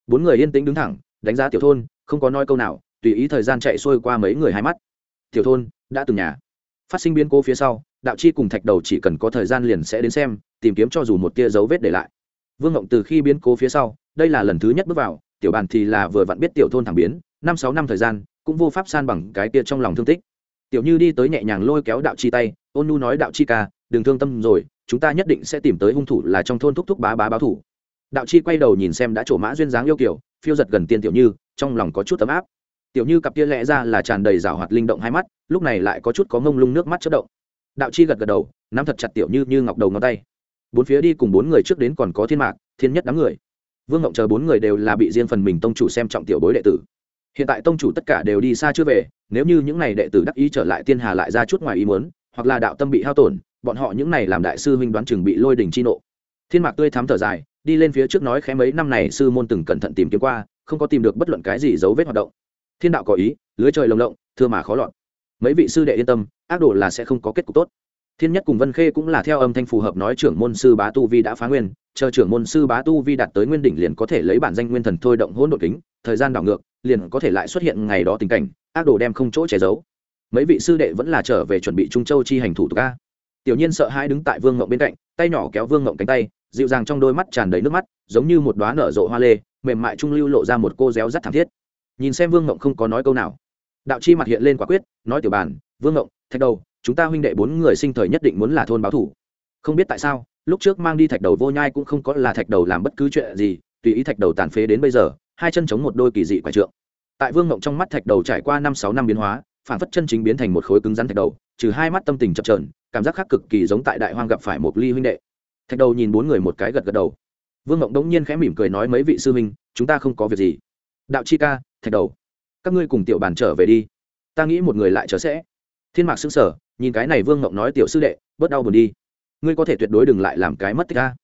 Bốn người yên tĩnh đứng thẳng, đánh giá tiểu thôn, không có nói câu nào, tùy ý thời gian chạy xuôi qua mấy người hai mắt. Tiểu thôn, đã từng nhà. Phát sinh biến cố phía sau, đạo chi cùng thạch đầu chỉ cần có thời gian liền sẽ đến xem, tìm kiếm cho dù một tia dấu vết để lại. Vương ngộng từ khi biến cố phía sau, đây là lần thứ nhất bước vào, tiểu bàn thì là vừa vặn biết tiểu thôn thẳng biến, năm sáu năm thời gian, cũng vô pháp san bằng cái tia trong lòng thương tích. Tiểu như đi tới nhẹ nhàng lôi kéo đạo chi tay, ôn nu nói đạo chi ca, đừng thương tâm rồi chúng ta nhất định sẽ tìm tới hung thủ là trong thôn thúc thúc bá bá báo thủ. Đạo chi quay đầu nhìn xem đã trổ mã duyên dáng yêu kiểu phiêu giật gần tiên tiểu như, trong lòng có chút tấm áp. Tiểu như cặp kia lẽ ra là tràn đầy rào hoạt linh động hai mắt, lúc này lại có chút có ngông lung nước mắt chất động. Đạo chi gật gật đầu, nắm thật chặt tiểu như như ngọc đầu ngón tay. Bốn phía đi cùng bốn người trước đến còn có thiên mạc, thiên nhất đám người. Vương ngộng chờ bốn người đều là bị riêng phần mình tông chủ xem trọng tiểu bối đệ tử. Hiện tại tông chủ tất cả đều đi xa chưa về, nếu như những n à y đệ tử đắc ý trở lại tiên hà lại ra chút ngoài ý muốn hoặc là đạo tâm bị hao tổn, bọn họ những này làm đại sư huynh đoán chừng bị lôi đình chi nộ. Thiên mạc tươi thắm thở dài, đi lên phía trước nói khẽ mấy năm này sư môn từng cẩn thận tìm kiếm qua, không có tìm được bất luận cái gì dấu vết hoạt động. Thiên đạo có ý, lưới trời lồng lộng, thưa mà khó lọt. Mấy vị sư đệ yên tâm, ác đồ là sẽ không có kết cục tốt. Thiên nhất cùng vân khê cũng là theo âm thanh phù hợp nói trưởng môn sư bá tu vi đã phá nguyên, chờ trưởng môn sư bá tu vi đạt tới nguyên đỉnh liền có thể lấy bản danh nguyên thần thôi động hỗn độn kính, thời gian đảo ngược, liền có thể lại xuất hiện ngày đó tình cảnh, ác đồ đem không chỗ che giấu mấy vị sư đệ vẫn là trở về chuẩn bị trung châu chi hành thủ tục a. Tiểu nhiên sợ hãi đứng tại vương ngộng bên cạnh, tay nhỏ kéo vương ngộng cánh tay, dịu dàng trong đôi mắt tràn đầy nước mắt, giống như một đoá nở rộ hoa lê, mềm mại trung lưu lộ ra một cô réo rắt thảm thiết. Nhìn xem vương ngộng không có nói câu nào. Đạo chi mặt hiện lên quả quyết, nói tiểu bàn, vương ngộng, thạch đầu, chúng ta huynh đệ bốn người sinh thời nhất định muốn là thôn báo thủ. Không biết tại sao, lúc trước mang đi thạch đầu vô nhai cũng không có là thạch đầu làm bất cứ chuyện gì, tùy ý thạch đầu tàn phế đến bây giờ, hai chân chống một đôi kỳ dị quả trượng. Tại vương ngộng trong mắt thạch đầu trải qua năm sáu năm biến hóa phản phất chân chính biến thành một khối cứng rắn thạch đầu, trừ hai mắt tâm tình chập trờn cảm giác khác cực kỳ giống tại đại hoang gặp phải một ly huynh đệ. Thạch đầu nhìn bốn người một cái gật gật đầu. Vương mộng đống nhiên khẽ mỉm cười nói mấy vị sư huynh, chúng ta không có việc gì. Đạo chi ca, thạch đầu, các ngươi cùng tiểu bàn trở về đi. Ta nghĩ một người lại chờ sẽ. Thiên mạc xứng sở nhìn cái này vương mộng nói tiểu sư đệ, bớt đau buồn đi. Ngươi có thể tuyệt đối đừng lại làm cái mất tích ca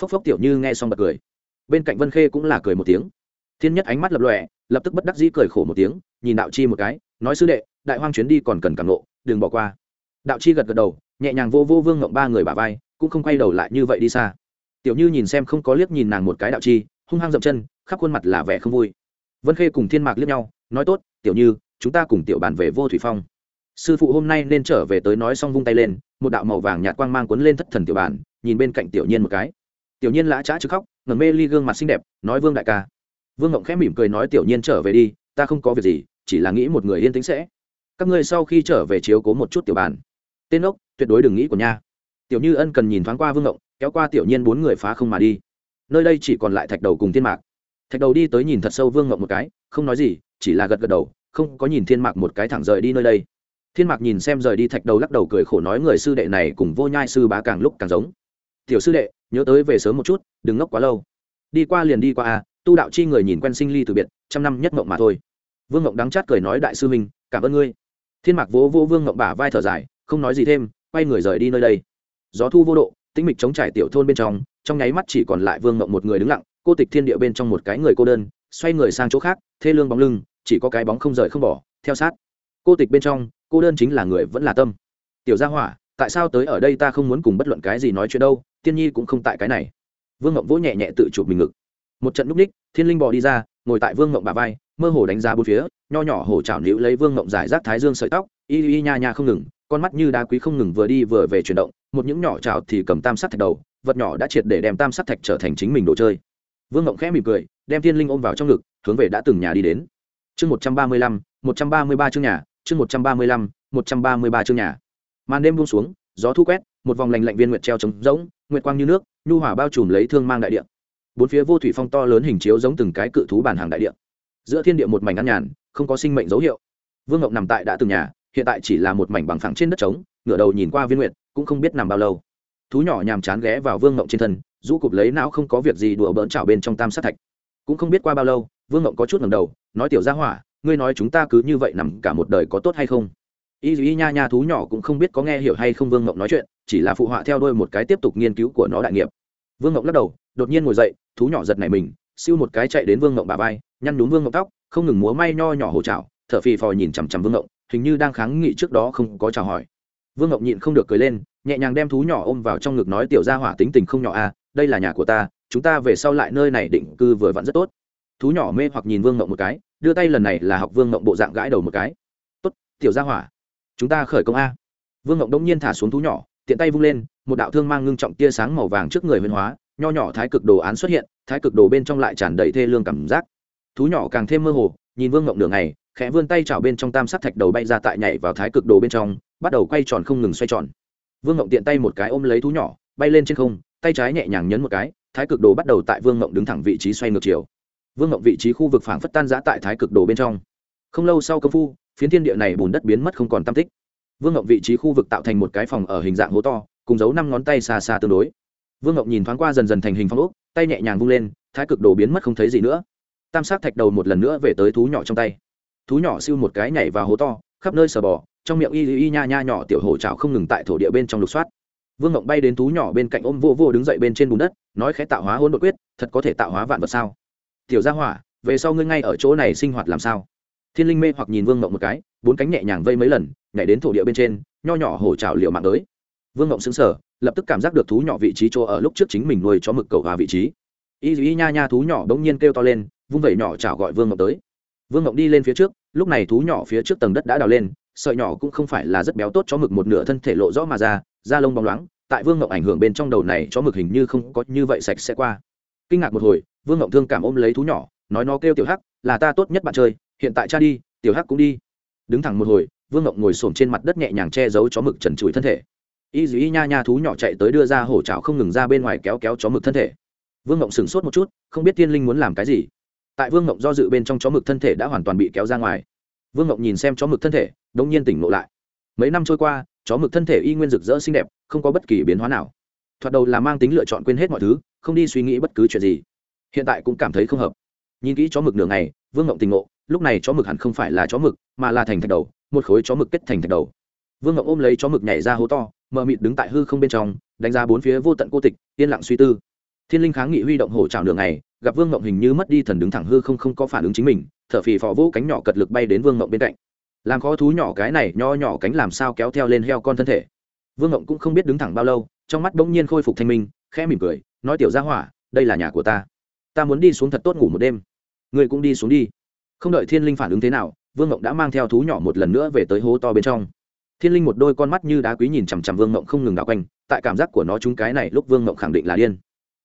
phốc phốc tiểu như nghe xong bật cười. Bên cạnh vân khê cũng là cười một tiếng. Thiên nhất ánh mắt lập lòe, lập tức bất đắc dĩ cười khổ một tiếng, nhìn đạo chi một cái, nói sư đệ đại hoang chuyến đi còn cần càng lộ đừng bỏ qua. Đạo chi gật gật đầu, nhẹ nhàng vô vô vương ngộng ba người bà vai, cũng không quay đầu lại như vậy đi xa. Tiểu như nhìn xem không có liếc nhìn nàng một cái đạo chi, hung hăng dậm chân, khắp khuôn mặt là vẻ không vui. Vân khê cùng thiên mạc liếc nhau, nói tốt, tiểu như, chúng ta cùng tiểu bàn về vô thủy phong. Sư phụ hôm nay nên trở về tới nói xong vung tay lên, một đạo màu vàng nhạt quang mang quấn lên thất thần tiểu bàn nhìn bên cạnh tiểu nhiên một cái. Tiểu nhiên lã trá chứ khóc ngẩn mê ly gương mặt xinh đẹp, nói, vương đại ca. Vương ngộng khẽ mỉm cười nói, tiểu nhiên trở về đi, ta không có việc gì, chỉ là nghĩ một người yên tĩnh sẽ các ngươi sau khi trở về chiếu cố một chút tiểu bàn. Tên ốc, tuyệt đối đừng nghĩ của nha. Tiểu như ân cần nhìn thoáng qua vương ngộng, kéo qua tiểu nhiên bốn người phá không mà đi. Nơi đây chỉ còn lại thạch đầu cùng thiên mạc. Thạch đầu đi tới nhìn thật sâu vương ngộng một cái, không nói gì, chỉ là gật gật đầu, không có nhìn thiên mạc một cái thẳng rời đi nơi đây. Thiên mạc nhìn xem rời đi thạch đầu lắc đầu cười khổ nói người sư đệ này cùng vô nhai sư bá càng lúc càng giống. Tiểu sư đệ, nhớ tới về sớm một chút, đừng ngốc quá lâu. Đi qua liền đi qua a tu đạo chi người nhìn quen sinh ly từ biệt, trăm năm nhất mộng mà thôi. Vương ngộng đắng chát cười nói đại sư minh cảm ơn ngươi thiên mạc vỗ vô vương Ngậm bả vai thở dài, không nói gì thêm, quay người rời đi nơi đây. Gió thu vô độ, tĩnh mịch chống trải tiểu thôn bên trong trong nháy mắt chỉ còn lại vương Ngậm một người đứng lặng, cô tịch thiên địa bên trong một cái người cô đơn, xoay người sang chỗ khác, thê lương bóng lưng, chỉ có cái bóng không rời không bỏ, theo sát. Cô tịch bên trong, cô đơn chính là người vẫn là tâm. Tiểu gia hỏa, tại sao tới ở đây ta không muốn cùng bất luận cái gì nói chuyện đâu, tiên nhi cũng không tại cái này. Vương ngộng vỗ nhẹ nhẹ tự chụp mình ngực. Một trận núp ních, thiên linh bò đi ra ngồi tại vương mộng bà vai, mơ hồ đánh giá bốn phía, nho nhỏ hồ chảo nữ lấy vương mộng giải rác thái dương sợi tóc, y y nha nha không ngừng, con mắt như đá quý không ngừng vừa đi vừa về chuyển động, một những nhỏ chảo thì cầm tam sắc thạch đầu, vật nhỏ đã triệt để đem tam sắc thạch trở thành chính mình đồ chơi. Vương mộng khẽ mỉm cười, đem thiên linh ôm vào trong ngực, hướng về đã từng nhà đi đến. Chương một trăm ba mươi lăm, một trăm ba mươi ba chương nhà, chương một trăm ba mươi lăm, một trăm ba mươi ba chương nhà. Màn đêm buông xuống, gió thu quét, một vòng lành lạnh viên nguyệt treo trống rỗng, nguyệt quang như nước, nhu hỏa bao trùm lấy thương mang đại địa bốn phía vô thủy phong to lớn hình chiếu giống từng cái cự thú bản hàng đại địa. Giữa thiên địa một mảnh ngăn nhàn, không có sinh mệnh dấu hiệu. Vương ngọc nằm tại đã từng nhà, hiện tại chỉ là một mảnh bằng phẳng trên đất trống, ngửa đầu nhìn qua viên nguyệt, cũng không biết nằm bao lâu. Thú nhỏ nhàm chán ghé vào vương ngộng trên thân, rũ cụp lấy não không có việc gì đùa bỡn chảo bên trong tam sát thạch. Cũng không biết qua bao lâu, vương ngộng có chút ngầm đầu, nói, tiểu gia hỏa, ngươi nói chúng ta cứ như vậy nằm cả một đời có tốt hay không? Y y nha nha thú nhỏ cũng không biết có nghe hiểu hay không vương ngộng nói chuyện, chỉ là phụ họa theo đôi một cái tiếp tục nghiên cứu của nó đại nghiệp. Vương ngộng lắc đầu đột nhiên ngồi dậy thú nhỏ giật này mình siêu một cái chạy đến vương ngộng bà vai nhăn đúng vương ngộng tóc không ngừng múa may nho nhỏ hổ trào thở phì phò nhìn chằm chằm vương ngộng hình như đang kháng nghị trước đó không có chào hỏi. Vương ngộng nhịn không được cười lên nhẹ nhàng đem thú nhỏ ôm vào trong ngực nói tiểu gia hỏa tính tình không nhỏ a à, đây là nhà của ta chúng ta về sau lại nơi này định cư vừa vặn rất tốt. Thú nhỏ mê hoặc nhìn vương ngộng một cái đưa tay lần này là học vương ngộng bộ dạng gãi đầu một cái. Tốt tiểu gia hỏa chúng ta khởi công a. Vương ngộng đông nhiên thả xuống thú nhỏ tiện tay vung lên một đạo thương mang ngưng trọng tia sáng màu vàng trước người huyền hóa nho nhỏ thái cực đồ án xuất hiện, thái cực đồ bên trong lại tràn đầy thê lương cảm giác. Thú nhỏ càng thêm mơ hồ, nhìn vương ngộng đường này khẽ vươn tay chảo bên trong tam sắc thạch đầu bay ra tại nhảy vào thái cực đồ bên trong, bắt đầu quay tròn không ngừng xoay tròn. Vương ngộng tiện tay một cái ôm lấy thú nhỏ, bay lên trên không, tay trái nhẹ nhàng nhấn một cái, thái cực đồ bắt đầu tại vương ngộng đứng thẳng vị trí xoay ngược chiều. Vương ngộng vị trí khu vực phảng phất tan giã tại thái cực đồ bên trong. Không lâu sau công phu, phiến thiên địa này bùn đất biến mất không còn tam tích. Vương ngộng vị trí khu vực tạo thành một cái phòng ở hình dạng hố to, cùng giấu năm ngón tay xa xa tương đối vương ngọc nhìn thoáng qua dần dần thành hình phong ốc, tay nhẹ nhàng vung lên, thái cực đồ biến mất không thấy gì nữa. Tam sát thạch đầu một lần nữa về tới thú nhỏ trong tay. Thú nhỏ siêu một cái nhảy vào hố to, khắp nơi sờ bò, trong miệng y y nha nha nhỏ tiểu hổ trào không ngừng tại thổ địa bên trong lục soát. Vương ngộng bay đến thú nhỏ bên cạnh ôm vô vô đứng dậy bên trên bùn đất, nói khẽ tạo hóa hôn đột quyết, thật có thể tạo hóa vạn vật sao? Tiểu gia hỏa, về sau ngươi ngay ở chỗ này sinh hoạt làm sao? Thiên linh mê hoặc nhìn vương ngộng một cái, bốn cánh nhẹ nhàng vây mấy lần, nhảy đến thổ địa bên trên, nho nhỏ hổ trào liệu mạng tới vương ngộng xứng sở lập tức cảm giác được thú nhỏ vị trí chỗ ở lúc trước chính mình nuôi chó mực cầu hòa vị trí. Y y nha nha thú nhỏ bỗng nhiên kêu to lên, vung vẩy nhỏ chảo gọi vương ngộng tới. Vương ngộng đi lên phía trước, lúc này thú nhỏ phía trước tầng đất đã đào lên, sợi nhỏ cũng không phải là rất béo tốt cho mực một nửa thân thể lộ rõ mà ra, da lông bóng loáng, tại vương ngộng ảnh hưởng bên trong đầu này, chó mực hình như không có như vậy sạch sẽ qua. Kinh ngạc một hồi, vương ngộng thương cảm ôm lấy thú nhỏ, nói nó kêu tiểu hắc, là ta tốt nhất bạn chơi, hiện tại cha đi, tiểu hắc cũng đi. Đứng thẳng một hồi, vương ngộng ngồi xổm trên mặt đất nhẹ nhàng che giấu chó mực trần trụi thân thể y dĩ nha nha thú nhỏ chạy tới đưa ra hổ trào không ngừng ra bên ngoài kéo kéo chó mực thân thể. Vương ngộng sửng sốt một chút, không biết tiên linh muốn làm cái gì. Tại vương ngộng do dự bên trong chó mực thân thể đã hoàn toàn bị kéo ra ngoài. Vương ngộng nhìn xem chó mực thân thể đ ỗ n g nhiên tỉnh ngộ lại. Mấy năm trôi qua, chó mực thân thể y nguyên rực rỡ xinh đẹp, không có bất kỳ biến hóa nào. Thoạt đầu là mang tính lựa chọn quên hết mọi thứ, không đi suy nghĩ bất cứ chuyện gì. Hiện tại cũng cảm thấy không hợp. Nhìn kỹ chó mực nửa ngày, vương ngộng tỉnh ngộ, lúc này chó mực hẳn không phải là chó mực, mà là thành thạch đầu, một khối chó mực kết thành thạch đầu. Vương ngộng ôm lấy chó mực nhảy ra hố to mờ mịt đứng tại hư không bên trong, đánh giá bốn phía vô tận cô tịch, yên lặng suy tư. Thiên linh kháng nghị huy động hổ trào đường này gặp vương ngộng hình như mất đi thần đứng thẳng hư không không có phản ứng chính mình, thở phì phò vô cánh nhỏ cật lực bay đến vương ngộng bên cạnh. Làm khó thú nhỏ cái này, nho nhỏ cánh làm sao kéo theo lên heo con thân thể. Vương ngộng cũng không biết đứng thẳng bao lâu, trong mắt bỗng nhiên khôi phục thanh minh, khẽ mỉm cười, nói tiểu gia hỏa, đây là nhà của ta. Ta muốn đi xuống thật tốt ngủ một đêm. Ngươi cũng đi xuống đi. Không đợi thiên linh phản ứng thế nào, vương ngộng đã mang theo thú nhỏ một lần nữa về tới hố to bên trong thiên linh một đôi con mắt như đá quý nhìn chằm chằm vương mộng không ngừng đạo quanh, tại cảm giác của nó chúng cái này lúc vương mộng khẳng định là điên.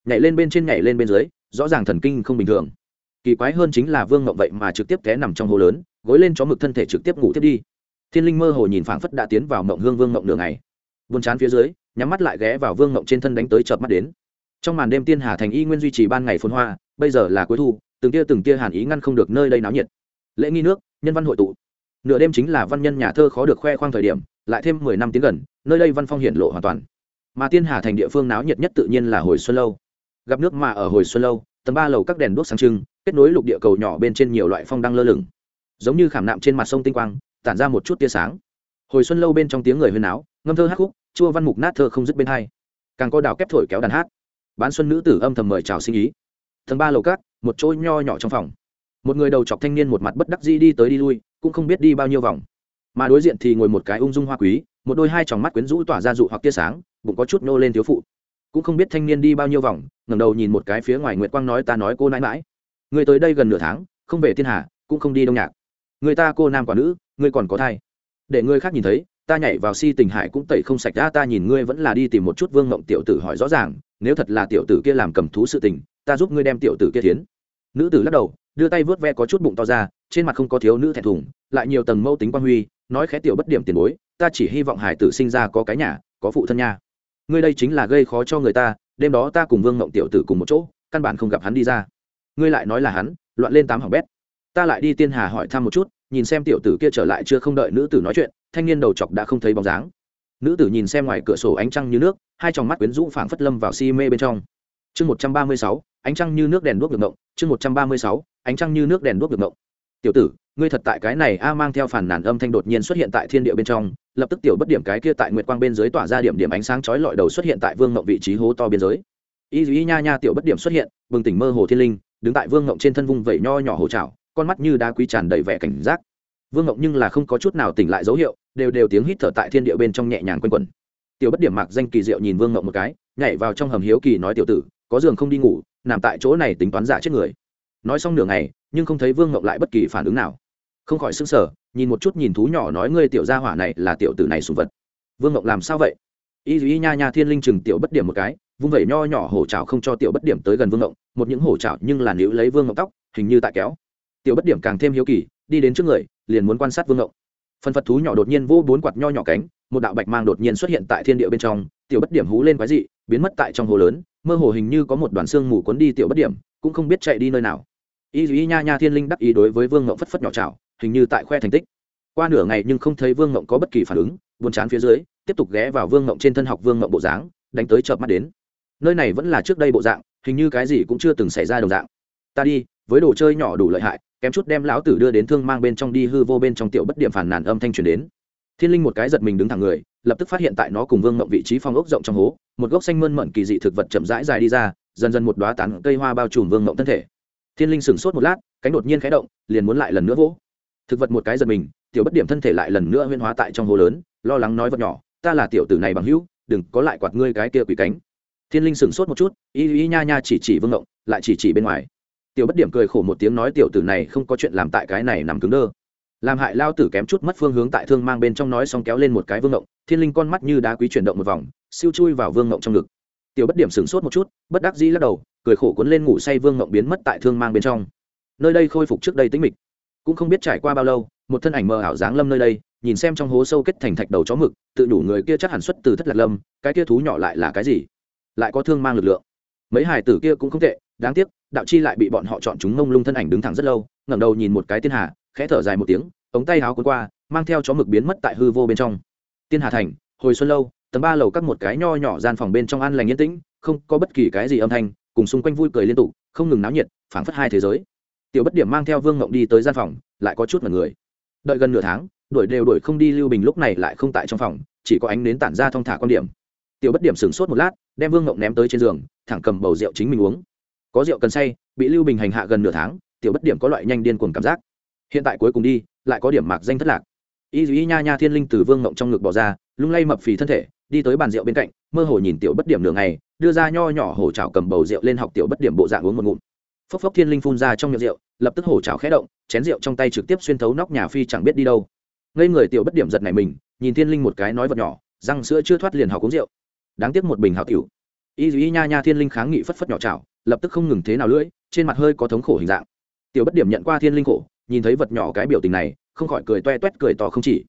Nhảy lên bên trên, nhảy lên bên dưới, rõ ràng thần kinh không bình thường. Kỳ quái hơn chính là vương mộng vậy mà trực tiếp té nằm trong hồ lớn, gối lên chó mực thân thể trực tiếp ngủ tiếp đi. Thiên linh mơ hồ nhìn phảng phất đã tiến vào mộng hương vương mộng đường này buồn chán phía dưới, nhắm mắt lại ghé vào vương mộng trên thân đánh tới chợp mắt đến. Trong màn đêm tiên hà thành y nguyên duy trì ban ngày phồn hoa, bây giờ là cuối thu, từng tia từng tia hàn ý ngăn không được nơi đây náo nhiệt. Lễ nghi nước, nhân văn hội tụ nửa đêm chính là văn nhân nhà thơ khó được khoe khoang thời điểm, lại thêm mười năm tiến gần, nơi đây văn phong hiển lộ hoàn toàn. Mà tiên hà thành địa phương náo nhiệt nhất tự nhiên là hồi xuân lâu. Gặp nước mà ở hồi xuân lâu, tầng ba lầu các đèn đuốc sáng trưng, kết nối lục địa cầu nhỏ bên trên nhiều loại phong đang lơ lửng. Giống như khảm nạm trên mặt sông tinh quang, tản ra một chút tia sáng. Hồi xuân lâu bên trong tiếng người huyên áo ngâm thơ hát khúc, chua văn mục nát thơ không dứt bên hai. Càng có đào kép thổi kéo đàn hát. Bán xuân nữ tử âm thầm mời chào sinh ý. Tầng ba lầu cát một chỗ nho nhỏ trong phòng. Một người đầu chọc thanh niên một mặt bất đắc dĩ đi tới đi lui cũng không biết đi bao nhiêu vòng. Mà đối diện thì ngồi một cái ung dung hoa quý, một đôi hai tròng mắt quyến rũ tỏa ra dụ hoặc tia sáng, bụng có chút nô lên thiếu phụ. Cũng không biết thanh niên đi bao nhiêu vòng, ngẩng đầu nhìn một cái phía ngoài nguyệt quang nói ta nói cô nãi mãi người tới đây gần nửa tháng, không về thiên hà, cũng không đi đông nhạc. Người ta cô nam quả nữ ngươi còn có thai. Để người khác nhìn thấy, ta nhảy vào si tình hải cũng tẩy không sạch ra ta nhìn ngươi vẫn là đi tìm một chút vương mộng tiểu tử hỏi rõ ràng, nếu thật là tiểu tử kia làm cầm thú sự tình, ta giúp ngươi đem tiểu tử kia thiến nữ tử lắc đầu, đưa tay vớt ve có chút bụng to ra trên mặt không có thiếu nữ thẹn thùng, lại nhiều tầng mâu tính quan huy, nói khẽ tiểu bất điểm tiền bối, ta chỉ hy vọng hải tử sinh ra có cái nhà, có phụ thân nha. Ngươi đây chính là gây khó cho người ta, đêm đó ta cùng vương mộng tiểu tử cùng một chỗ, căn bản không gặp hắn đi ra. Ngươi lại nói là hắn, loạn lên tám hỏng bét. Ta lại đi tiên hà hỏi thăm một chút, nhìn xem tiểu tử kia trở lại chưa không đợi nữ tử nói chuyện, thanh niên đầu chọc đã không thấy bóng dáng. Nữ tử nhìn xem ngoài cửa sổ ánh trăng như nước, hai tròng mắt quyến rũ phảng phất lâm vào si mê bên trong. Chương một trăm ba mươi sáu, ánh trăng như nước đèn đuốc được ngộng, chương một trăm ba mươi sáu, ánh trăng như nước đèn đuốc được ngộng tiểu tử, ngươi thật tại cái này a mang theo phản nàn âm thanh đột nhiên xuất hiện tại thiên địa bên trong, lập tức tiểu bất điểm cái kia tại nguyệt quang bên dưới tỏa ra điểm điểm ánh sáng chói lọi đầu xuất hiện tại vương ngộng vị trí hố to biên giới. Y y nha nha tiểu bất điểm xuất hiện, bừng tỉnh mơ hồ thiên linh, đứng tại vương ngộng trên thân vung vẩy nho nhỏ hồ trào con mắt như đá quý tràn đầy vẻ cảnh giác. Vương ngộng nhưng là không có chút nào tỉnh lại dấu hiệu, đều đều tiếng hít thở tại thiên địa bên trong nhẹ nhàng quanh quẩn. Tiểu bất điểm mặc danh kỳ diệu nhìn vương ngộng một cái, nhảy vào trong hầm hiếu kỳ nói tiểu tử, có giường không đi ngủ, nằm tại chỗ này tính toán giả chết người. Nói xong nửa ngày nhưng không thấy vương ngộng lại bất kỳ phản ứng nào. Không khỏi sững sờ, nhìn một chút nhìn thú nhỏ nói ngươi tiểu gia hỏa này là tiểu tử này sùng vật. Vương ngộng làm sao vậy? Y y nha nha thiên linh chừng tiểu bất điểm một cái, vung vẩy nho nhỏ hổ trào không cho tiểu bất điểm tới gần vương ngộng một những hổ trào nhưng là níu lấy vương ngộng tóc, hình như tại kéo. Tiểu bất điểm càng thêm hiếu kỳ, đi đến trước người, liền muốn quan sát vương ngộng phần phật thú nhỏ đột nhiên vô bốn quạt nho nhỏ cánh, một đạo bạch mang đột nhiên xuất hiện tại thiên địa bên trong, tiểu bất điểm hú lên quái dị, biến mất tại trong hồ lớn, mơ hồ hình như có một đoàn xương mù cuốn đi tiểu bất điểm, cũng không biết chạy đi nơi nào y y nha nha thiên linh đắc ý đối với vương ngộng phất phất nhỏ chảo, hình như tại khoe thành tích. Qua nửa ngày nhưng không thấy vương ngộng có bất kỳ phản ứng, buồn chán phía dưới, tiếp tục ghé vào vương ngộng trên thân học vương ngộng bộ dáng, đánh tới chợp mắt đến. Nơi này vẫn là trước đây bộ dạng, hình như cái gì cũng chưa từng xảy ra đồng dạng. Ta đi, với đồ chơi nhỏ đủ lợi hại, kém chút đem lão tử đưa đến thương mang bên trong đi hư vô bên trong tiểu bất điểm phản nàn âm thanh truyền đến. Thiên linh một cái giật mình đứng thẳng người, lập tức phát hiện tại nó cùng vương ngộng vị trí phong ốc rộng trong hố, một gốc xanh mơn mận kỳ dị thực vật chậm rãi dài đi ra, dần dần một đoá tán cây hoa bao trùm vương ngộng thân thể thiên linh sửng sốt một lát, cánh đột nhiên khẽ động, liền muốn lại lần nữa vỗ. Thực vật một cái giật mình, tiểu bất điểm thân thể lại lần nữa huyên hóa tại trong hồ lớn, lo lắng nói vật nhỏ, ta là tiểu tử này bằng hữu, đừng có lại quạt ngươi cái kia quỷ cánh. Thiên linh sửng sốt một chút, y y nha nha chỉ chỉ vương ngộng, lại chỉ chỉ bên ngoài. Tiểu bất điểm cười khổ một tiếng nói tiểu tử này không có chuyện làm tại cái này nằm cứng đơ. Làm hại lao tử kém chút mất phương hướng tại thương mang bên trong nói xong kéo lên một cái vương ngộng, thiên linh con mắt như đá quý chuyển động một vòng, siêu chui vào vương ngộng trong ngực. Tiểu bất điểm sửng sốt một chút, bất đắc dĩ lắc đầu cười khổ cuốn lên ngủ say vương ngộng biến mất tại thương mang bên trong. Nơi đây khôi phục trước đây tính mịch. Cũng không biết trải qua bao lâu, một thân ảnh mờ ảo dáng lâm nơi đây, nhìn xem trong hố sâu kết thành thạch đầu chó mực, tự đủ người kia chắc hẳn xuất từ thất lạc lâm, cái kia thú nhỏ lại là cái gì? Lại có thương mang lực lượng. Mấy hải tử kia cũng không tệ, đáng tiếc, đạo chi lại bị bọn họ chọn chúng mông lung thân ảnh đứng thẳng rất lâu, ngẩng đầu nhìn một cái tiên hà, khẽ thở dài một tiếng, ống tay áo cuốn qua, mang theo chó mực biến mất tại hư vô bên trong. Tiên hà thành, hồi xuân lâu, tầng ba lầu cắt một cái nho nhỏ gian phòng bên trong an lành yên tĩnh, không có bất kỳ cái gì âm thanh cùng xung quanh vui cười liên tục, không ngừng náo nhiệt, phảng phất hai thế giới. Tiểu bất điểm mang theo vương ngộng đi tới gian phòng, lại có chút mật người. Đợi gần nửa tháng, đuổi đều đuổi không đi lưu bình lúc này lại không tại trong phòng, chỉ có ánh nến tản ra thong thả quan điểm. Tiểu bất điểm sửng sốt một lát, đem vương ngộng ném tới trên giường, thẳng cầm bầu rượu chính mình uống. Có rượu cần say, bị lưu bình hành hạ gần nửa tháng, tiểu bất điểm có loại nhanh điên cuồng cảm giác. Hiện tại cuối cùng đi, lại có điểm mạc danh thất lạc. Y dù y nha nha thiên linh từ vương ngộng trong ngực bỏ ra, lung lay mập phì thân thể, đi tới bàn rượu bên cạnh, mơ hồ nhìn tiểu bất điểm nửa ngày đưa ra nho nhỏ hổ trào cầm bầu rượu lên học tiểu bất điểm bộ dạng uống một ngụm. Phốc phốc thiên linh phun ra trong miệng rượu, lập tức hổ trào khẽ động, chén rượu trong tay trực tiếp xuyên thấu nóc nhà phi chẳng biết đi đâu. Ngây người tiểu bất điểm giật này mình, nhìn thiên linh một cái nói vật nhỏ, răng sữa chưa thoát liền học uống rượu. Đáng tiếc một bình hào tiểu. Y dù y nha nha thiên linh kháng nghị phất phất nhỏ chảo, lập tức không ngừng thế nào lưỡi, trên mặt hơi có thống khổ hình dạng. Tiểu bất điểm nhận qua thiên linh khổ, nhìn thấy vật nhỏ cái biểu tình này, không khỏi cười toe toét cười to không chỉ.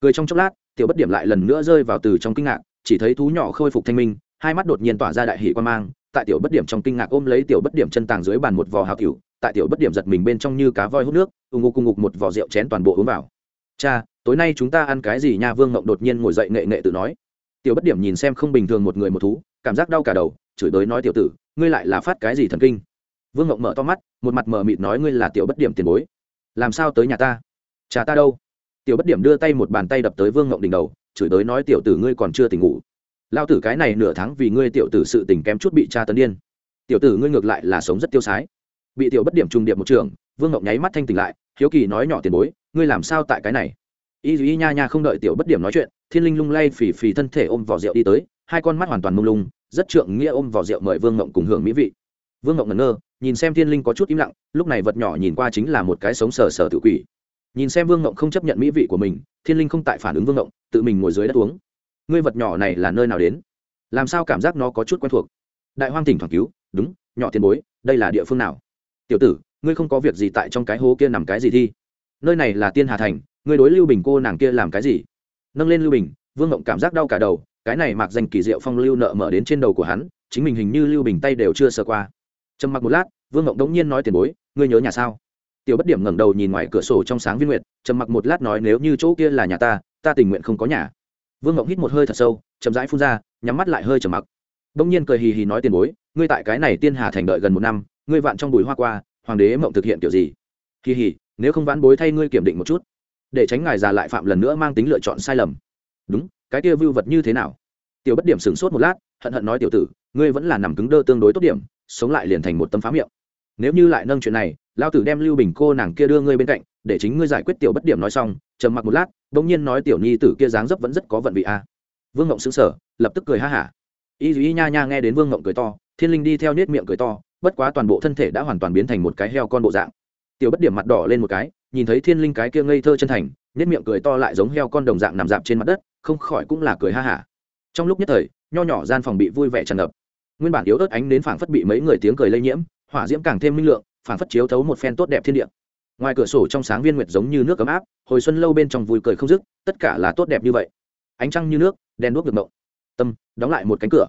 Cười trong chốc lát, tiểu bất điểm lại lần nữa rơi vào từ trong kinh ngạc, chỉ thấy thú nhỏ khôi phục thanh minh hai mắt đột nhiên tỏa ra đại hỷ quan mang, tại tiểu bất điểm trong kinh ngạc ôm lấy tiểu bất điểm chân tàng dưới bàn một vò hào cựu tại tiểu bất điểm giật mình bên trong như cá voi hút nước, ù ngục cùng ngục một vò rượu chén toàn bộ uống vào. Cha, tối nay chúng ta ăn cái gì nha? Vương ngộng đột nhiên ngồi dậy nghệ nghệ tự nói. Tiểu bất điểm nhìn xem không bình thường một người một thú, cảm giác đau cả đầu, chửi tới nói tiểu tử, ngươi lại là phát cái gì thần kinh? Vương ngộng mở to mắt, một mặt mở mịt nói, ngươi là tiểu bất điểm tiền bối. Làm sao tới nhà ta? Cha ta đâu? Tiểu bất điểm đưa tay một bàn tay đập tới vương ngộng đỉnh đầu, chửi tới nói, tiểu tử ngươi còn chưa tỉnh ngủ lao tử cái này nửa tháng vì ngươi tiểu tử sự tình kém chút bị cha tấn điên. Tiểu tử ngươi ngược lại là sống rất tiêu sái. Bị tiểu bất điểm trùng điệp một trường, vương ngọc nháy mắt thanh tỉnh lại, hiếu kỳ nói nhỏ tiền bối, ngươi làm sao tại cái này? Y duy nha nha không đợi tiểu bất điểm nói chuyện, thiên linh lung lay phì phì thân thể ôm vỏ rượu đi tới, hai con mắt hoàn toàn mông lung, rất trượng nghĩa ôm vỏ rượu mời vương ngộng cùng hưởng mỹ vị. Vương ngộng ngẩn ngơ, nhìn xem thiên linh có chút im lặng, lúc này vật nhỏ nhìn qua chính là một cái sống sờ sờ tự quỷ. Nhìn xem vương ngộng không chấp nhận mỹ vị của mình, thiên linh không tại phản ứng vương ngộng tự mình ngồi dưới đất uống ngươi vật nhỏ này là nơi nào đến? Làm sao cảm giác nó có chút quen thuộc? Đại hoang tỉnh thoảng cứu, đúng, nhỏ tiền bối, đây là địa phương nào? Tiểu tử, ngươi không có việc gì tại trong cái hố kia nằm cái gì thi? Nơi này là tiên hà thành, ngươi đối lưu bình cô nàng kia làm cái gì? Nâng lên lưu bình, vương ngộng cảm giác đau cả đầu, cái này mặc danh kỳ diệu phong lưu nợ mở đến trên đầu của hắn, chính mình hình như lưu bình tay đều chưa sơ qua. Trầm mặc một lát, vương ngộng đống nhiên nói tiền bối, ngươi nhớ nhà sao? Tiểu bất điểm ngẩng đầu nhìn ngoài cửa sổ trong sáng viên nguyệt, trầm mặc một lát nói, nếu như chỗ kia là nhà ta ta tình nguyện không có nhà vương ngộng hít một hơi thật sâu, chậm rãi phun ra, nhắm mắt lại hơi trầm mặc. Bỗng nhiên cười hì hì nói tiền bối, ngươi tại cái này tiên hà thành đợi gần một năm, ngươi vạn trong bùi hoa qua, hoàng đế mộng thực hiện kiểu gì? Hì hì, nếu không vãn bối thay ngươi kiểm định một chút, để tránh ngài già lại phạm lần nữa mang tính lựa chọn sai lầm. Đúng, cái kia vưu vật như thế nào? Tiểu bất điểm sửng sốt một lát, hận hận nói tiểu tử, ngươi vẫn là nằm cứng đơ tương đối tốt điểm, sống lại liền thành một tâm phá miệng. Nếu như lại nâng chuyện này lao tử đem lưu bình cô nàng kia đưa ngươi bên cạnh, để chính ngươi giải quyết tiểu bất điểm nói xong, trầm mặc một lát bỗng nhiên nói tiểu nhi tử kia dáng dấp vẫn rất có vận vị a. Vương ngộng xứng sở lập tức cười ha hả. Y dù y nha nha nghe đến vương ngộng cười to, thiên linh đi theo nết miệng cười to, bất quá toàn bộ thân thể đã hoàn toàn biến thành một cái heo con bộ dạng. Tiểu bất điểm mặt đỏ lên một cái, nhìn thấy thiên linh cái kia ngây thơ chân thành, nết miệng cười to lại giống heo con đồng dạng nằm dạp trên mặt đất, không khỏi cũng là cười ha hả. Trong lúc nhất thời, nho nhỏ gian phòng bị vui vẻ tràn ngập. Nguyên bản yếu ớt ánh đến phảng phất bị mấy người tiếng cười lây nhiễm, hỏa diễm càng thêm minh lượng, phảng phất chiếu thấu một phen tốt đẹp thiên địa ngoài cửa sổ trong sáng viên nguyệt giống như nước ấm áp, hồi xuân lâu bên trong vui cười không dứt, tất cả là tốt đẹp như vậy. Ánh trăng như nước đen đuốc được mộng. Tâm, đóng lại một cánh cửa.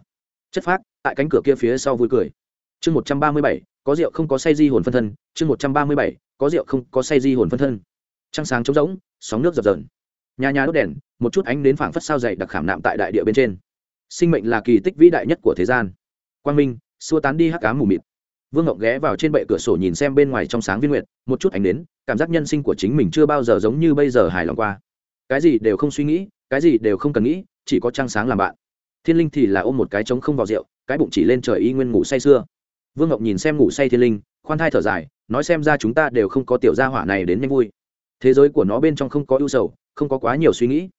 Chất phát tại cánh cửa kia phía sau vui cười. Chương một trăm ba mươi bảy, có rượu không có say di hồn phân thân. Chương một trăm ba mươi bảy, có rượu không có say di hồn phân thân. Trăng sáng trống rỗng, sóng nước dập dờn. Nhà nhà đốt đèn, một chút ánh đến phảng phất sao dày đặc khảm nạm tại đại địa bên trên. Sinh mệnh là kỳ tích vĩ đại nhất của thế gian. Quang minh, xua tán đi hắc cá mù mịt vương ngộng ghé vào trên bệ cửa sổ nhìn xem bên ngoài trong sáng viên nguyệt, một chút ánh đến cảm giác nhân sinh của chính mình chưa bao giờ giống như bây giờ hài lòng qua. Cái gì đều không suy nghĩ, cái gì đều không cần nghĩ, chỉ có trăng sáng làm bạn. Thiên linh thì là ôm một cái trống không vào rượu, cái bụng chỉ lên trời y nguyên ngủ say sưa. Vương ngộng nhìn xem ngủ say thiên linh, khoan thai thở dài, nói xem ra chúng ta đều không có tiểu gia hỏa này đến nhanh vui. Thế giới của nó bên trong không có ưu sầu, không có quá nhiều suy nghĩ.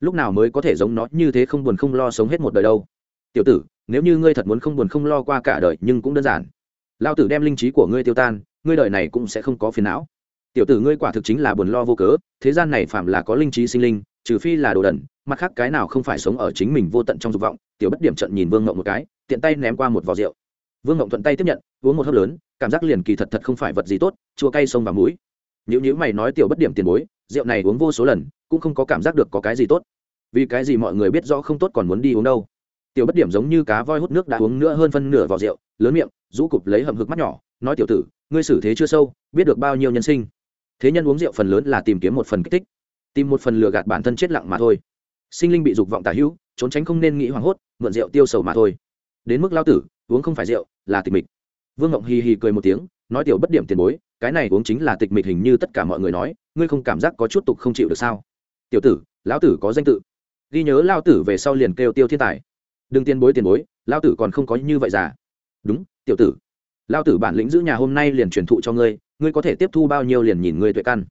Lúc nào mới có thể giống nó như thế không buồn không lo sống hết một đời đâu. Tiểu tử, nếu như ngươi thật muốn không buồn không lo qua cả đời nhưng cũng đơn giản lao tử đem linh trí của ngươi tiêu tan, ngươi đời này cũng sẽ không có phiền não. Tiểu tử ngươi quả thực chính là buồn lo vô cớ, thế gian này phạm là có linh trí sinh linh, trừ phi là đồ đần, mặt khác cái nào không phải sống ở chính mình vô tận trong dục vọng, tiểu bất điểm trận nhìn vương ngộng một cái, tiện tay ném qua một vò rượu. Vương ngộng thuận tay tiếp nhận, uống một hớp lớn, cảm giác liền kỳ thật thật không phải vật gì tốt, chua cay sông và mũi nếu như mày nói tiểu bất điểm tiền bối, rượu này uống vô số lần, cũng không có cảm giác được có cái gì tốt. Vì cái gì mọi người biết rõ không tốt còn muốn đi uống đâu. Tiểu bất điểm giống như cá voi hút nước đã uống nữa hơn phân nửa vỏ rượu, lớn miệng rũ cụp lấy hầm hực mắt nhỏ, nói, tiểu tử, ngươi xử thế chưa sâu, biết được bao nhiêu nhân sinh. Thế nhân uống rượu phần lớn là tìm kiếm một phần kích thích, tìm một phần lừa gạt bản thân chết lặng mà thôi. Sinh linh bị dục vọng tả hữu, trốn tránh không nên nghĩ hoảng hốt, mượn rượu tiêu sầu mà thôi. Đến mức lao tử, uống không phải rượu, là tịch mịch. Vương ngộng hì hì cười một tiếng, nói, tiểu bất điểm tiền bối, cái này uống chính là tịch mịch hình như tất cả mọi người nói, ngươi không cảm giác có chút tục không chịu được sao? Tiểu tử, lão tử có danh tự. Ghi nhớ lao tử về sau liền kêu tiêu thiên tài. Đừng tiền bối tiền bối lao tử còn không có như vậy già đúng, tiểu tử. Lao tử bản lĩnh giữ nhà hôm nay liền truyền thụ cho ngươi ngươi có thể tiếp thu bao nhiêu liền nhìn ngươi tuệ căn.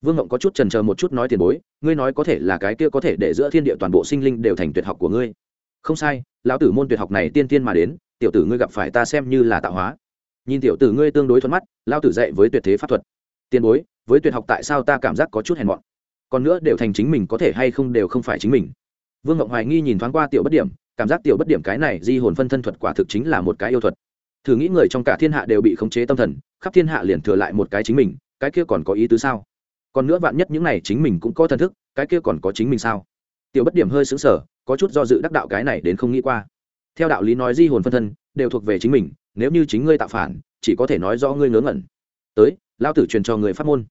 Vương ngộng có chút trần chờ một chút nói tiền bối, ngươi nói có thể là cái kia có thể để giữa thiên địa toàn bộ sinh linh đều thành tuyệt học của ngươi. Không sai, lão tử môn tuyệt học này tiên tiên mà đến, tiểu tử ngươi gặp phải ta xem như là tạo hóa. Nhìn tiểu tử ngươi tương đối thuận mắt lao tử dạy với tuyệt thế pháp thuật. Tiền bối, với tuyệt học tại sao ta cảm giác có chút hèn mọn? Còn nữa đều thành chính mình có thể hay không đều không phải chính mình. Vương ngộng hoài nghi nhìn thoáng qua tiểu bất điểm cảm giác tiểu bất điểm cái này di hồn phân thân thuật quả thực chính là một cái yêu thuật. Thử nghĩ người trong cả thiên hạ đều bị khống chế tâm thần, khắp thiên hạ liền thừa lại một cái chính mình, cái kia còn có ý tứ sao? Còn nữa vạn nhất những này chính mình cũng có thần thức, cái kia còn có chính mình sao? Tiểu bất điểm hơi xứng sở có chút do dự đắc đạo cái này đến không nghĩ qua. Theo đạo lý nói di hồn phân thân đều thuộc về chính mình, nếu như chính ngươi tạo phản, chỉ có thể nói do ngươi ngớ ngẩn. Tới, lao tử truyền cho người phát môn.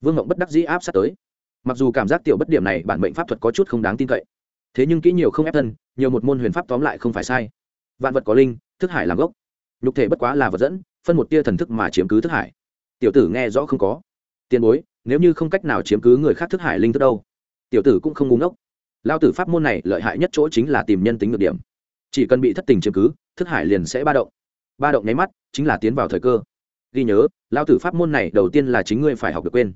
Vương ngộng bất đắc dĩ áp sát tới. Mặc dù cảm giác tiểu bất điểm này bản mệnh pháp thuật có chút không đáng tin cậy thế nhưng kỹ nhiều không ép thân, nhiều một môn huyền pháp tóm lại không phải sai. Vạn vật có linh, thức hải làm gốc. Nhục thể bất quá là vật dẫn, phân một tia thần thức mà chiếm cứ thức hải. Tiểu tử nghe rõ không có. Tiền bối, nếu như không cách nào chiếm cứ người khác thức hải linh thức đâu? Tiểu tử cũng không ngúng ốc lao tử pháp môn này lợi hại nhất chỗ chính là tìm nhân tính ngược điểm. Chỉ cần bị thất tình chiếm cứ, thức hải liền sẽ ba động. Ba động nháy mắt, chính là tiến vào thời cơ. Ghi nhớ, lao tử pháp môn này đầu tiên là chính ngươi phải học được quên.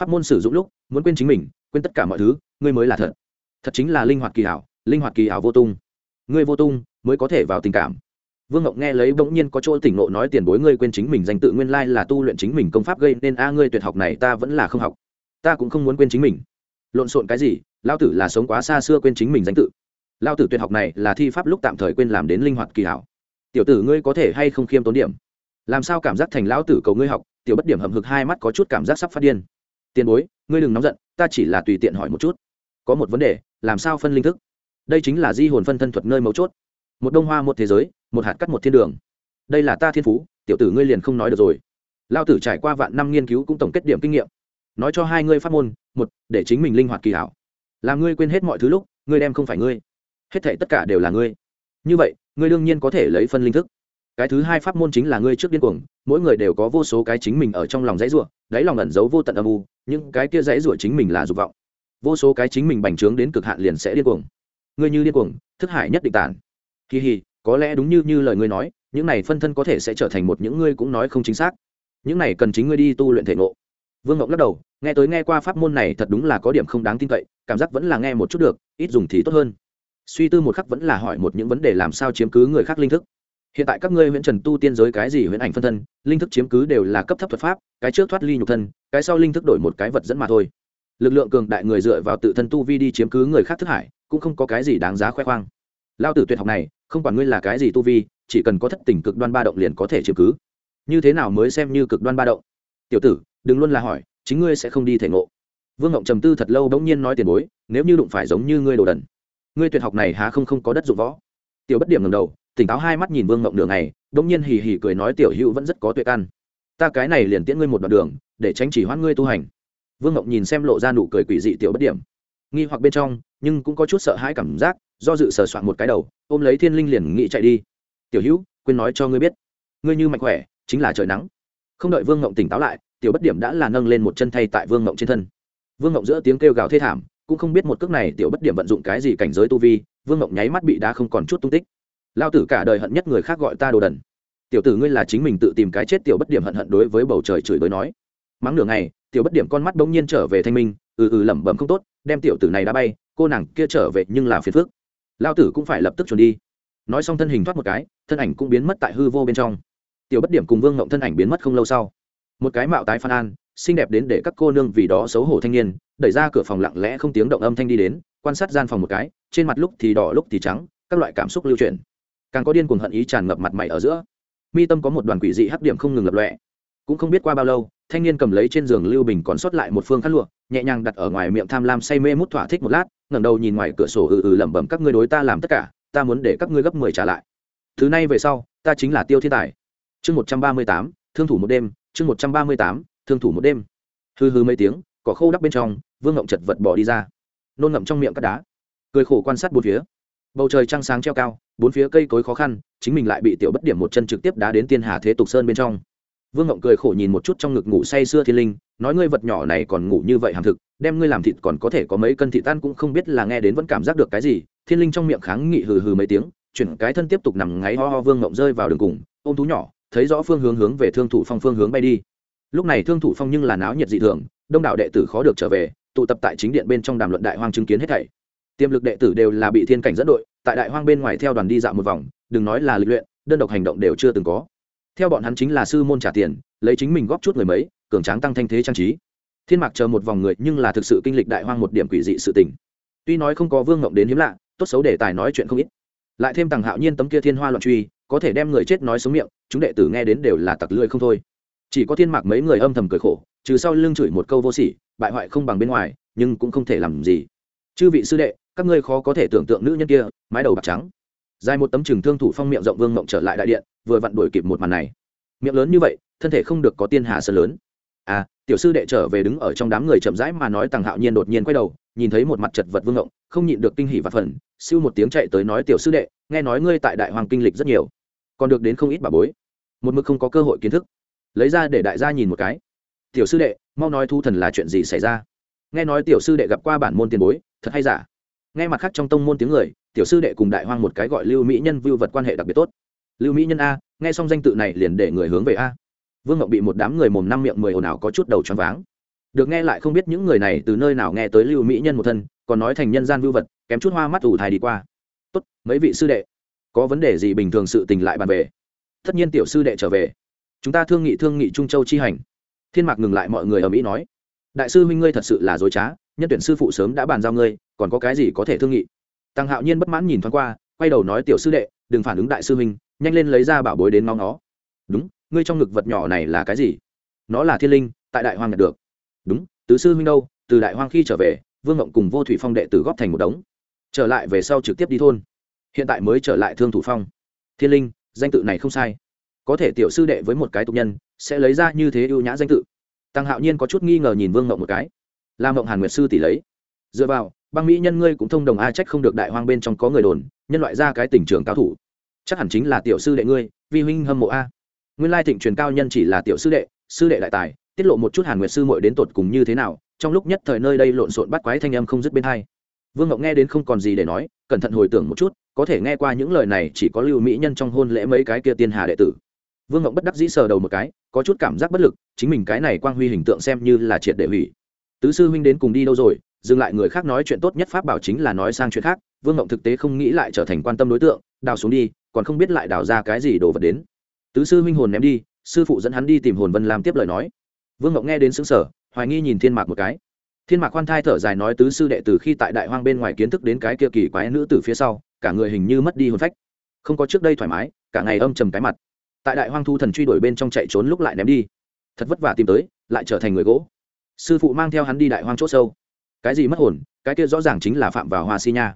Pháp môn sử dụng lúc, muốn quên chính mình, quên tất cả mọi thứ, ngươi mới là thật thật chính là linh hoạt kỳ hảo, linh hoạt kỳ hảo vô tung. Ngươi vô tung, mới có thể vào tình cảm. Vương ngọc nghe lấy bỗng nhiên có chỗ tỉnh nộ nói tiền bối ngươi quên chính mình danh tự nguyên lai là tu luyện chính mình công pháp gây nên a, ngươi tuyệt học này ta vẫn là không học. Ta cũng không muốn quên chính mình. Lộn xộn cái gì lao tử là sống quá xa xưa quên chính mình danh tự. Lao tử tuyệt học này là thi pháp lúc tạm thời quên làm đến linh hoạt kỳ hảo. Tiểu tử ngươi có thể hay không khiêm tốn điểm? Làm sao cảm giác thành lão tử cầu ngươi học, tiểu bất điểm hầm hực hai mắt có chút cảm giác sắp phát điên. Tiền bối, ngươi đừng nóng giận, ta chỉ là tùy tiện hỏi một chút. Có một vấn đề làm sao phân linh thức? Đây chính là di hồn phân thân thuật nơi mấu chốt. Một đông hoa một thế giới, một hạt cắt một thiên đường. Đây là ta thiên phú, tiểu tử ngươi liền không nói được rồi. Lao tử trải qua vạn năm nghiên cứu cũng tổng kết điểm kinh nghiệm. Nói cho hai ngươi phát môn, một, để chính mình linh hoạt kỳ hảo. Làm ngươi quên hết mọi thứ lúc, ngươi đem không phải ngươi. Hết thể tất cả đều là ngươi. Như vậy, ngươi đương nhiên có thể lấy phân linh thức. Cái thứ hai pháp môn chính là ngươi trước điên cuồng, mỗi người đều có vô số cái chính mình ở trong lòng dãy rủa, đáy lòng ẩn giấu vô tận âm u, những cái kia dãy rủa chính mình là dục vọng vô số cái chính mình bành trướng đến cực hạn liền sẽ điên cuồng. Ngươi như điên cuồng, thức hải nhất định tản kỳ hì, có lẽ đúng như như lời ngươi nói, những này phân thân có thể sẽ trở thành một những ngươi cũng nói không chính xác. Những này cần chính ngươi đi tu luyện thể ngộ. Vương ngọc lắc đầu, nghe tới nghe qua pháp môn này thật đúng là có điểm không đáng tin cậy, cảm giác vẫn là nghe một chút được, ít dùng thì tốt hơn. Suy tư một khắc vẫn là hỏi một những vấn đề làm sao chiếm cứ người khác linh thức. Hiện tại các ngươi huyễn trần tu tiên giới cái gì huyễn ảnh phân thân, linh thức chiếm cứ đều là cấp thấp thuật pháp, cái trước thoát ly nhục thân, cái sau linh thức đổi một cái vật dẫn mà thôi lực lượng cường đại người dựa vào tự thân tu vi đi chiếm cứ người khác thức hải, cũng không có cái gì đáng giá khoe khoang. Lao tử tuyệt học này, không quản ngươi là cái gì tu vi, chỉ cần có thất tình cực đoan ba động liền có thể chiếm cứ. Như thế nào mới xem như cực đoan ba động? Tiểu tử, đừng luôn là hỏi, chính ngươi sẽ không đi thể ngộ. Vương ngộng trầm tư thật lâu bỗng nhiên nói tiền bối, nếu như đụng phải giống như ngươi đồ đần, ngươi tuyệt học này há không không có đất dụng võ. Tiểu bất điểm ngầm đầu, tỉnh táo hai mắt nhìn vương ngộng đường này bỗng nhiên hì hì cười nói tiểu hữu vẫn rất có tuệ căn. Ta cái này liền tiễn ngươi một đoạn đường, để tránh chỉ hoãn ngươi tu hành vương ngộng nhìn xem lộ ra nụ cười quỷ dị tiểu bất điểm. Nghi hoặc bên trong, nhưng cũng có chút sợ hãi cảm giác, do dự sờ soạn một cái đầu, ôm lấy thiên linh liền nghĩ chạy đi. Tiểu hữu, quên nói cho ngươi biết, ngươi như mạnh khỏe, chính là trời nắng. Không đợi vương ngộng tỉnh táo lại, tiểu bất điểm đã là nâng lên một chân thay tại vương ngộng trên thân. Vương ngộng giữa tiếng kêu gào thê thảm, cũng không biết một cước này tiểu bất điểm vận dụng cái gì cảnh giới tu vi, vương ngộng nháy mắt bị đá không còn chút tung tích. Lao tử cả đời hận nhất người khác gọi ta đồ đần. Tiểu tử ngươi là chính mình tự tìm cái chết tiểu bất điểm hận hận đối với bầu trời chửi bới nói mắng nửa ngày, tiểu bất điểm con mắt bỗng nhiên trở về thanh minh ừ ừ lẩm bẩm không tốt, đem tiểu tử này đã bay, cô nàng kia trở về nhưng là phiền phước lao tử cũng phải lập tức chuẩn đi. Nói xong thân hình thoát một cái, thân ảnh cũng biến mất tại hư vô bên trong. Tiểu bất điểm cùng vương ngộng thân ảnh biến mất không lâu sau. Một cái mạo tái phan an, xinh đẹp đến để các cô nương vì đó xấu hổ thanh niên, đẩy ra cửa phòng lặng lẽ không tiếng động âm thanh đi đến, quan sát gian phòng một cái, trên mặt lúc thì đỏ lúc thì trắng, các loại cảm xúc lưu chuyển. Càng có điên cuồng hận ý tràn ngập mặt mày ở giữa. Mi tâm có một đoàn quỷ dị hấp điểm không ngừng lập lọe cũng không biết qua bao lâu, thanh niên cầm lấy trên giường lưu bình còn sót lại một phương khăn lụa, nhẹ nhàng đặt ở ngoài miệng tham lam say mê mút thỏa thích một lát, ngẩng đầu nhìn ngoài cửa sổ ừ ừ lẩm bẩm, các ngươi đối ta làm tất cả, ta muốn để các ngươi gấp mười trả lại. Thứ này về sau, ta chính là tiêu thiên tài. Chương một trăm ba mươi tám, thương thủ một đêm, chương một trăm ba mươi tám, thương thủ một đêm. Hư hư mấy tiếng, cỏ khô đắp bên trong, vương ngậm chật vật bỏ đi ra. Nôn ngậm trong miệng cắt đá. Cười khổ quan sát bốn phía. Bầu trời trăng sáng treo cao, bốn phía cây cối khó khăn, chính mình lại bị tiểu bất điểm một chân trực tiếp đá đến tiên hà thế tục sơn bên trong vương ngộng cười khổ nhìn một chút trong ngực ngủ say sưa thiên linh, nói ngươi vật nhỏ này còn ngủ như vậy hàm thực, đem ngươi làm thịt còn có thể có mấy cân thịt tan cũng không biết là nghe đến vẫn cảm giác được cái gì. Thiên linh trong miệng kháng nghị hừ hừ mấy tiếng, chuyển cái thân tiếp tục nằm ngáy ho ho vương ngộng rơi vào đường cùng, ôm thú nhỏ, thấy rõ phương hướng hướng về thương thủ phong phương hướng bay đi. Lúc này thương thủ phong nhưng là náo nhiệt dị thường, đông đảo đệ tử khó được trở về, tụ tập tại chính điện bên trong đàm luận đại hoang chứng kiến hết thảy. Tiềm lực đệ tử đều là bị thiên cảnh dẫn đội, tại đại hoang bên ngoài theo đoàn đi dạo một vòng, đừng nói là lịch luyện, đơn độc hành động đều chưa từng có theo bọn hắn chính là sư môn trả tiền, lấy chính mình góp chút người mấy, cường tráng tăng thanh thế trang trí. Thiên mạc chờ một vòng người nhưng là thực sự kinh lịch đại hoang một điểm quỷ dị sự tình. Tuy nói không có vương ngộng đến hiếm lạ, tốt xấu để tài nói chuyện không ít. Lại thêm tàng hạo nhiên tấm kia thiên hoa loạn truy, có thể đem người chết nói sống miệng, chúng đệ tử nghe đến đều là tặc lưỡi không thôi. Chỉ có thiên mạc mấy người âm thầm cười khổ, trừ sau lưng chửi một câu vô sỉ, bại hoại không bằng bên ngoài, nhưng cũng không thể làm gì. Chư vị sư đệ, các ngươi khó có thể tưởng tượng nữ nhân kia, mái đầu bạc trắng dài một tấm trường thương thủ phong miệng rộng vương mộng trở lại đại điện, vừa vặn đuổi kịp một màn này. Miệng lớn như vậy, thân thể không được có tiên hạ sơn lớn. À tiểu sư đệ trở về đứng ở trong đám người chậm rãi mà nói tàng hạo nhiên đột nhiên quay đầu, nhìn thấy một mặt chật vật vương ngộng không nhịn được kinh hỉ và phần siêu một tiếng chạy tới nói, tiểu sư đệ, nghe nói ngươi tại đại hoàng kinh lịch rất nhiều, còn được đến không ít bà bối. Một mực không có cơ hội kiến thức. Lấy ra để đại gia nhìn một cái. Tiểu sư đệ, mau nói thu thần là chuyện gì xảy ra? Nghe nói tiểu sư đệ gặp qua bản môn tiền bối, thật hay giả? Nghe mặt khác trong tông môn tiếng người tiểu sư đệ cùng đại hoang một cái gọi lưu mỹ nhân vưu vật quan hệ đặc biệt tốt. Lưu mỹ nhân a, nghe xong danh tự này liền để người hướng về a. Vương ngọc bị một đám người mồm năm miệng mười ồn ào có chút đầu choáng váng. Được nghe lại không biết những người này từ nơi nào nghe tới lưu mỹ nhân một thân, còn nói thành nhân gian vưu vật, kém chút hoa mắt ủ thai đi qua. Tốt, mấy vị sư đệ, có vấn đề gì bình thường sự tình lại bàn về. Tất nhiên tiểu sư đệ trở về. Chúng ta thương nghị thương nghị trung châu chi hành. Thiên mạc ngừng lại mọi người ở mỹ nói. Đại sư huynh ngươi thật sự là dối trá, nhân tuyển sư phụ sớm đã bàn giao ngươi, còn có cái gì có thể thương nghị? Tăng hạo nhiên bất mãn nhìn thoáng qua, quay đầu nói, tiểu sư đệ, đừng phản ứng đại sư huynh, nhanh lên lấy ra bảo bối đến ngóng nó đúng, ngươi trong ngực vật nhỏ này là cái gì? Nó là thiên linh, tại đại hoang nhận được. Đúng, tứ sư huynh đâu, từ đại hoang khi trở về, vương ngộng cùng vô thủy phong đệ tử góp thành một đống. Trở lại về sau trực tiếp đi thôn. Hiện tại mới trở lại thương thủ phong. Thiên linh, danh tự này không sai. Có thể tiểu sư đệ với một cái tục nhân, sẽ lấy ra như thế ưu nhã danh tự. Tăng hạo nhiên có chút nghi ngờ nhìn vương ngộng một cái. Làm ngộng hàn nguyệt sư tỷ lấy. Dựa vào băng mỹ nhân ngươi cũng thông đồng a, trách không được đại hoang bên trong có người đồn, nhân loại ra cái tình trường cao thủ. Chắc hẳn chính là tiểu sư đệ ngươi, vi huynh hâm mộ a. Nguyên lai thịnh truyền cao nhân chỉ là tiểu sư đệ sư đệ đại tài, tiết lộ một chút hàn nguyệt sư muội đến tột cùng như thế nào, trong lúc nhất thời nơi đây lộn xộn bắt quái thanh âm không dứt bên hai. Vương ngọc nghe đến không còn gì để nói, cẩn thận hồi tưởng một chút, có thể nghe qua những lời này chỉ có lưu mỹ nhân trong hôn lễ mấy cái kia tiên hà đệ tử. Vương ngọc bất đắc dĩ sờ đầu một cái, có chút cảm giác bất lực, chính mình cái này quang huy hình tượng xem như là triệt để hủy. Tứ sư huynh đến cùng đi đâu rồi dừng lại người khác nói chuyện tốt nhất pháp bảo chính là nói sang chuyện khác, vương ngộng thực tế không nghĩ lại trở thành quan tâm đối tượng, đào xuống đi, còn không biết lại đào ra cái gì đồ vật đến. Tứ sư huynh hồn ném đi, sư phụ dẫn hắn đi tìm hồn vân làm tiếp lời nói. Vương ngộng nghe đến xứng sở hoài nghi nhìn thiên mạc một cái. Thiên mạc khoan thai thở dài nói tứ sư đệ từ khi tại đại hoang bên ngoài kiến thức đến cái kia kỳ quái nữ từ phía sau, cả người hình như mất đi hồn phách. Không có trước đây thoải mái, cả ngày âm trầm cái mặt. Tại đại hoang thu thần truy đuổi bên trong chạy trốn lúc lại ném đi. Thật vất vả tìm tới, lại trở thành người gỗ. Sư phụ mang theo hắn đi đại hoang c h ỗ sâu cái gì mất hồn, cái kia rõ ràng chính là phạm vào hoa si nha.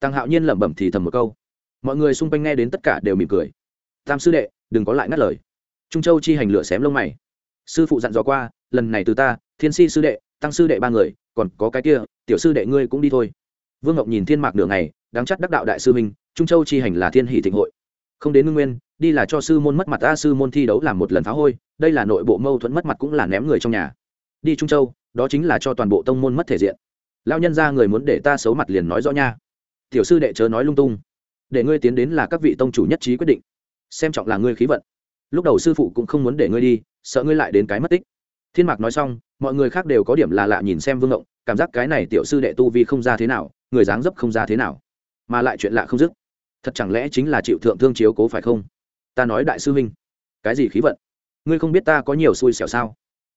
Tăng hạo nhiên lẩm bẩm thì thầm một câu. Mọi người xung quanh nghe đến tất cả đều mỉm cười. Tam sư đệ, đừng có lại ngắt lời. Trung châu chi hành lửa xém lông mày. Sư phụ dặn dò qua, lần này từ ta, thiên si sư đệ, tăng sư đệ ba người, còn có cái kia, tiểu sư đệ ngươi cũng đi thôi. Vương ngọc nhìn thiên mạc nửa ngày, đáng chắc đắc đạo đại sư minh trung châu chi hành là thiên hỷ thịnh hội. Không đến ngưng nguyên, đi là cho sư môn mất mặt ta sư môn thi đấu làm một lần phá hôi, đây là nội bộ mâu thuẫn mất mặt cũng là ném người trong nhà. Đi trung châu, đó chính là cho toàn bộ tông môn mất thể diện lao nhân ra người muốn để ta xấu mặt liền nói rõ nha. Tiểu sư đệ chớ nói lung tung. Để ngươi tiến đến là các vị tông chủ nhất trí quyết định. Xem trọng là ngươi khí vận. Lúc đầu sư phụ cũng không muốn để ngươi đi, sợ ngươi lại đến cái mất tích. Thiên mạc nói xong, mọi người khác đều có điểm là lạ nhìn xem vương ngộng, cảm giác cái này tiểu sư đệ tu vi không ra thế nào, người dáng dấp không ra thế nào. Mà lại chuyện lạ không dứt. Thật chẳng lẽ chính là chịu thượng thương chiếu cố phải không? Ta nói đại sư huynh, cái gì khí vận? Ngươi không biết ta có nhiều xui xẻo sao?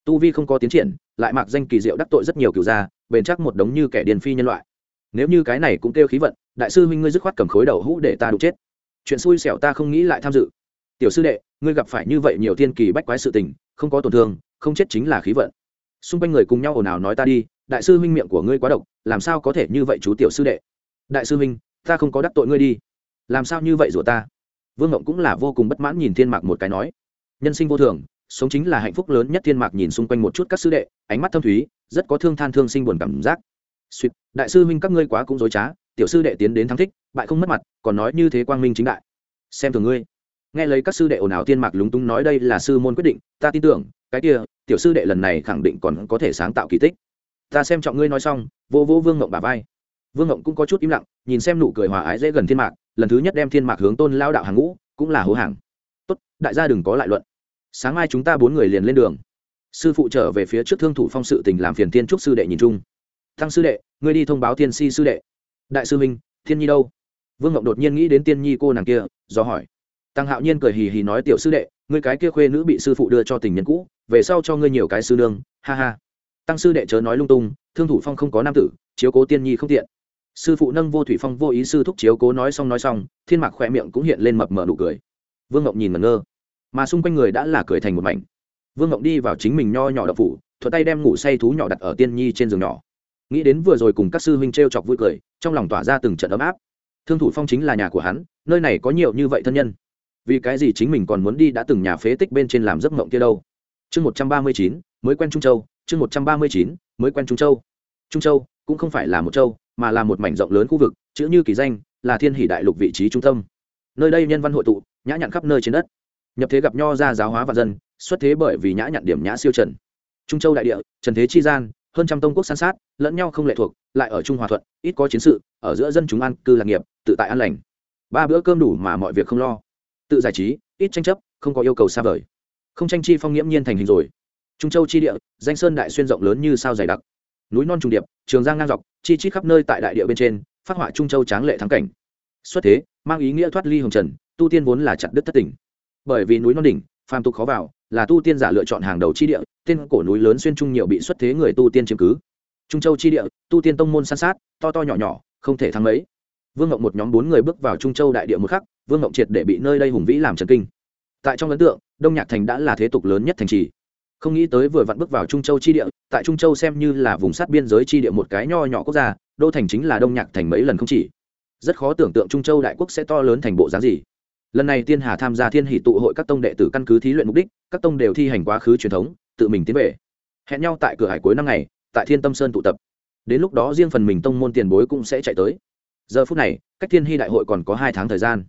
Tu vi không có tiến triển, lại mặc danh kỳ diệu đắc tội rất nhiều cựu gia, bền chắc một đống như kẻ điền phi nhân loại. Nếu như cái này cũng kêu khí vận, đại sư huynh ngươi dứt khoát cầm khối đầu hũ để ta đụng chết. Chuyện xui xẻo ta không nghĩ lại tham dự. Tiểu sư đệ, ngươi gặp phải như vậy nhiều thiên kỳ bách quái sự tình, không có tổn thương, không chết chính là khí vận. Xung quanh người cùng nhau ồn ào nói ta đi, đại sư huynh miệng của ngươi quá độc, làm sao có thể như vậy chú tiểu sư đệ? Đại sư huynh, ta không có đắc tội ngươi đi. Làm sao như vậy rủa ta? Vương ngộng cũng là vô cùng bất mãn nhìn thiên mạc một cái nói. Nhân sinh vô thường sống chính là hạnh phúc lớn nhất thiên mạc nhìn xung quanh một chút các sư đệ, ánh mắt thâm thúy, rất có thương than thương sinh buồn cảm giác. Suýt đại sư huynh các ngươi quá cũng dối trá, tiểu sư đệ tiến đến thắng thích, bại không mất mặt, còn nói như thế quang minh chính đại. Xem thường ngươi. Nghe lấy các sư đệ ồn ào thiên mạc lúng túng nói đây là sư môn quyết định, ta tin tưởng, cái kia, tiểu sư đệ lần này khẳng định còn có thể sáng tạo kỳ tích. Ta xem trọng ngươi nói xong, vô vô vương ngộng bà vai. Vương ngộng cũng có chút im lặng, nhìn xem nụ cười hòa ái dễ gần thiên mạc, lần thứ nhất đem thiên mạc hướng tôn lao đạo hàng ngũ, cũng là hố hàng. Tốt, đại gia đừng có lại luận sáng mai chúng ta bốn người liền lên đường. Sư phụ trở về phía trước thương thủ phong sự tình làm phiền tiên trúc sư đệ nhìn chung. Thăng sư đệ, ngươi đi thông báo tiên si sư đệ. Đại sư minh thiên nhi đâu? Vương ngộng đột nhiên nghĩ đến tiên nhi cô nàng kia, do hỏi. Tăng hạo nhiên cười hì hì nói, tiểu sư đệ, ngươi cái kia khuê nữ bị sư phụ đưa cho tình nhân cũ, về sau cho ngươi nhiều cái sư nương, ha ha. Tăng sư đệ chớ nói lung tung, thương thủ phong không có nam tử, chiếu cố tiên nhi không tiện. Sư phụ nâng vô thủy phong vô ý sư thúc chiếu cố nói xong nói xong, thiên mạc khoe miệng cũng hiện lên mập mờ nụ cười. Vương ngộng nhìn mà ngơ mà xung quanh người đã là cười thành một mảnh. Vương ngộng đi vào chính mình nho nhỏ đập phủ thuật tay đem ngủ say thú nhỏ đặt ở tiên nhi trên giường nhỏ. Nghĩ đến vừa rồi cùng các sư huynh t r e o chọc vui cười, trong lòng tỏa ra từng trận ấm áp. Thương thủ phong chính là nhà của hắn, nơi này có nhiều như vậy thân nhân. Vì cái gì chính mình còn muốn đi đã từng nhà phế tích bên trên làm giấc mộng kia đâu? Chương một trăm ba mươi chín, mới quen trung châu, chương một trăm ba mươi chín, mới quen trung châu. Trung châu cũng không phải là một châu, mà là một mảnh rộng lớn khu vực, chữ như kỳ danh, là thiên hỷ đại lục vị trí trung tâm. Nơi đây nhân văn hội tụ, nhã nhặn khắp nơi trên đất nhập thế gặp nho ra giáo hóa và dân, xuất thế bởi vì nhã nhặn điểm nhã siêu trần. Trung châu đại địa, trần thế chi gian, hơn trăm tông quốc san sát, lẫn nhau không lệ thuộc, lại ở trung hòa thuận, ít có chiến sự, ở giữa dân chúng ăn cư lạc nghiệp, tự tại an lành. Ba bữa cơm đủ mà mọi việc không lo. Tự giải trí, ít tranh chấp, không có yêu cầu xa vời. Không tranh chi phong nghiễm nhiên thành hình rồi. Trung châu chi địa, danh sơn đại xuyên rộng lớn như sao dày đặc. Núi non trùng điệp, trường giang ngang dọc, chi chít khắp nơi tại đại địa bên trên, phát họa trung châu tráng lệ thắng cảnh. Xuất thế, mang ý nghĩa thoát ly hồng trần, tu tiên vốn là chặt đứt thất tỉnh bởi vì núi non đỉnh, phàm tục khó vào, là tu tiên giả lựa chọn hàng đầu chi địa, tên cổ núi lớn xuyên trung nhiều bị xuất thế người tu tiên chiếm cứ. Trung châu chi địa, tu tiên tông môn san sát, to to nhỏ nhỏ, không thể thắng mấy. Vương ngộng một nhóm bốn người bước vào trung châu đại địa một khắc, vương ngộng triệt để bị nơi đây hùng vĩ làm trần kinh. Tại trong ấn tượng, đông nhạc thành đã là thế tục lớn nhất thành trì. Không nghĩ tới vừa vặn bước vào trung châu chi địa, tại trung châu xem như là vùng sát biên giới chi địa một cái nho nhỏ quốc gia, đô thành chính là đông nhạc thành mấy lần không chỉ. Rất khó tưởng tượng trung châu đại quốc sẽ to lớn thành bộ dáng gì lần này tiên hà tham gia thiên hỷ tụ hội các tông đệ tử căn cứ thí luyện mục đích, các tông đều thi hành quá khứ truyền thống, tự mình tiến về. Hẹn nhau tại cửa hải cuối năm ngày, tại thiên tâm sơn tụ tập. Đến lúc đó riêng phần mình tông môn tiền bối cũng sẽ chạy tới. Giờ phút này, cách thiên hy đại hội còn có hai tháng thời gian.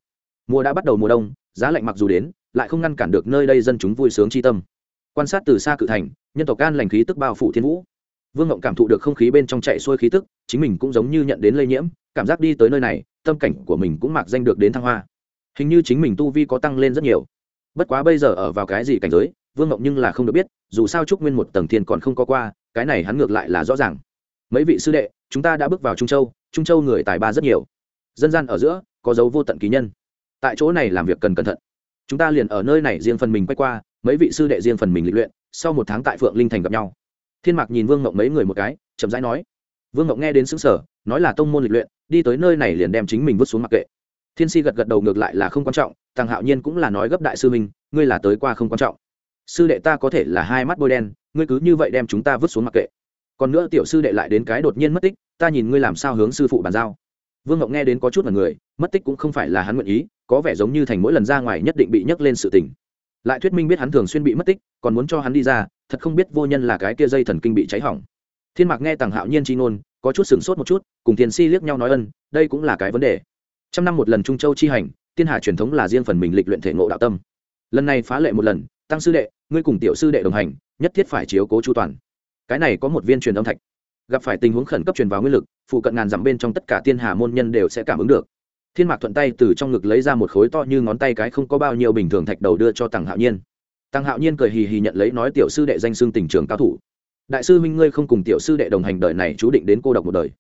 Mùa đã bắt đầu mùa đông, giá lạnh mặc dù đến, lại không ngăn cản được nơi đây dân chúng vui sướng chi tâm. Quan sát từ xa cự thành, nhân tộc can lành khí tức bao phủ thiên vũ. Vương ngộng cảm thụ được không khí bên trong chạy xuôi khí tức, chính mình cũng giống như nhận đến lây nhiễm, cảm giác đi tới nơi này, tâm cảnh của mình cũng mặc danh được đến thăng hoa hình như chính mình tu vi có tăng lên rất nhiều. Bất quá bây giờ ở vào cái gì cảnh giới, vương ngộng nhưng là không được biết, dù sao trúc nguyên một tầng thiên còn không có qua, cái này hắn ngược lại là rõ ràng. Mấy vị sư đệ, chúng ta đã bước vào trung châu trung châu người tài ba rất nhiều. Dân gian ở giữa, có dấu vô tận ký nhân. Tại chỗ này làm việc cần cẩn thận. Chúng ta liền ở nơi này riêng phần mình quay qua, mấy vị sư đệ riêng phần mình lịch luyện, sau một tháng tại phượng linh thành gặp nhau. Thiên mạc nhìn vương ngộng mấy người một cái, chậm rãi nói. Vương ngộng nghe đến xứng sở nói là tông môn lịch luyện, đi tới nơi này liền đem chính mình vứt xuống mặc kệ thiên si gật gật đầu ngược lại là không quan trọng thằng hạo nhiên cũng là nói gấp đại sư minh ngươi là tới qua không quan trọng. Sư đệ ta có thể là hai mắt bôi đen, ngươi cứ như vậy đem chúng ta vứt xuống mặc kệ. Còn nữa tiểu sư đệ lại đến cái đột nhiên mất tích, ta nhìn ngươi làm sao hướng sư phụ bàn giao. Vương ngộng nghe đến có chút là người, mất tích cũng không phải là hắn nguyện ý, có vẻ giống như thành mỗi lần ra ngoài nhất định bị nhấc lên sự tình. Lại thuyết minh biết hắn thường xuyên bị mất tích, còn muốn cho hắn đi ra, thật không biết vô nhân là cái kia dây thần kinh bị cháy hỏng. Thiên mạc nghe tàng hạo nhiên chi ngôn, có chút sửng sốt một chút, cùng thiền si liếc nhau nói ân, đây cũng là cái vấn đề trăm năm một lần trung châu chi hành, tiên hà truyền thống là riêng phần mình lịch luyện thể ngộ đạo tâm. Lần này phá lệ một lần, tăng sư đệ, ngươi cùng tiểu sư đệ đồng hành, nhất thiết phải chiếu cố chu toàn. Cái này có một viên truyền âm thạch. Gặp phải tình huống khẩn cấp truyền vào nguyên lực, phụ cận ngàn dặm bên trong tất cả tiên hà môn nhân đều sẽ cảm ứng được. Thiên mạc thuận tay từ trong ngực lấy ra một khối to như ngón tay cái không có bao nhiêu bình thường thạch đầu đưa cho tàng hạo nhiên. Tăng hạo nhiên cười hì hì nhận lấy nói tiểu sư đệ danh xương tình trường cao thủ. Đại sư minh ngươi không cùng tiểu sư đệ đồng hành đời này chú định đến cô độc một đời.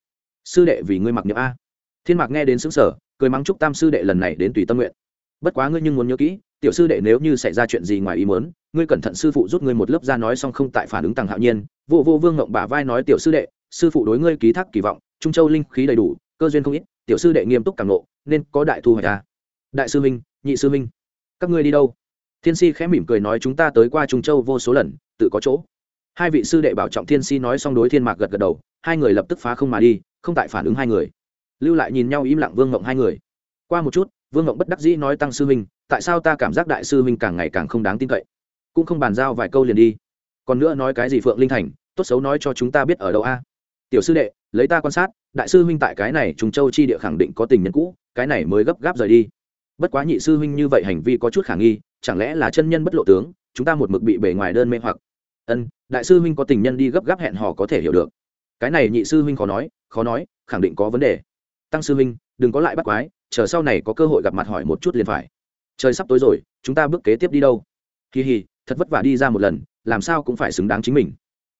Sư đệ vì ngươi mặc niệm a thiên mạc nghe đến xứng sở cười mắng chúc tam sư đệ lần này đến tùy tâm nguyện. Bất quá ngươi nhưng muốn nhớ kỹ, tiểu sư đệ nếu như xảy ra chuyện gì ngoài ý muốn, ngươi cẩn thận sư phụ rút ngươi một lớp ra nói xong không tại phản ứng tàng hạo nhiên, vô vô vương ngộng bả vai nói tiểu sư đệ, sư phụ đối ngươi ký thác kỳ vọng, trung châu linh khí đầy đủ, cơ duyên không ít, tiểu sư đệ nghiêm túc càng nộ nên có đại thu hoạch ta đại sư minh nhị sư minh các ngươi đi đâu? Thiên si khẽ mỉm cười nói chúng ta tới qua trung châu vô số lần, tự có chỗ. Hai vị sư đệ bảo trọng thiên si nói xong đối thiên mạc gật gật đầu, hai người lập tức phá không mà đi, không tại phản ứng hai người lưu lại nhìn nhau im lặng vương ngộng hai người. Qua một chút, vương ngộng bất đắc dĩ nói, tăng sư minh tại sao ta cảm giác đại sư minh càng ngày càng không đáng tin cậy? Cũng không bàn giao vài câu liền đi. Còn nữa nói cái gì phượng linh thành, tốt xấu nói cho chúng ta biết ở đâu a? Tiểu sư đệ, lấy ta quan sát, đại sư minh tại cái này trùng châu chi địa khẳng định có tình nhân cũ, cái này mới gấp gáp rời đi. Bất quá nhị sư huynh như vậy hành vi có chút khả nghi, chẳng lẽ là chân nhân bất lộ tướng, chúng ta một mực bị bể ngoài đơn mê hoặc? Ân, đại sư huynh có tình nhân đi gấp gáp hẹn hò có thể hiểu được. Cái này nhị sư huynh khó nói khó nói, khẳng định có vấn đề tăng sư huynh, đừng có lại bắt quái, chờ sau này có cơ hội gặp mặt hỏi một chút liền phải. Trời sắp tối rồi, chúng ta bước kế tiếp đi đâu? Kỳ hì, thật vất vả đi ra một lần, làm sao cũng phải xứng đáng chính mình.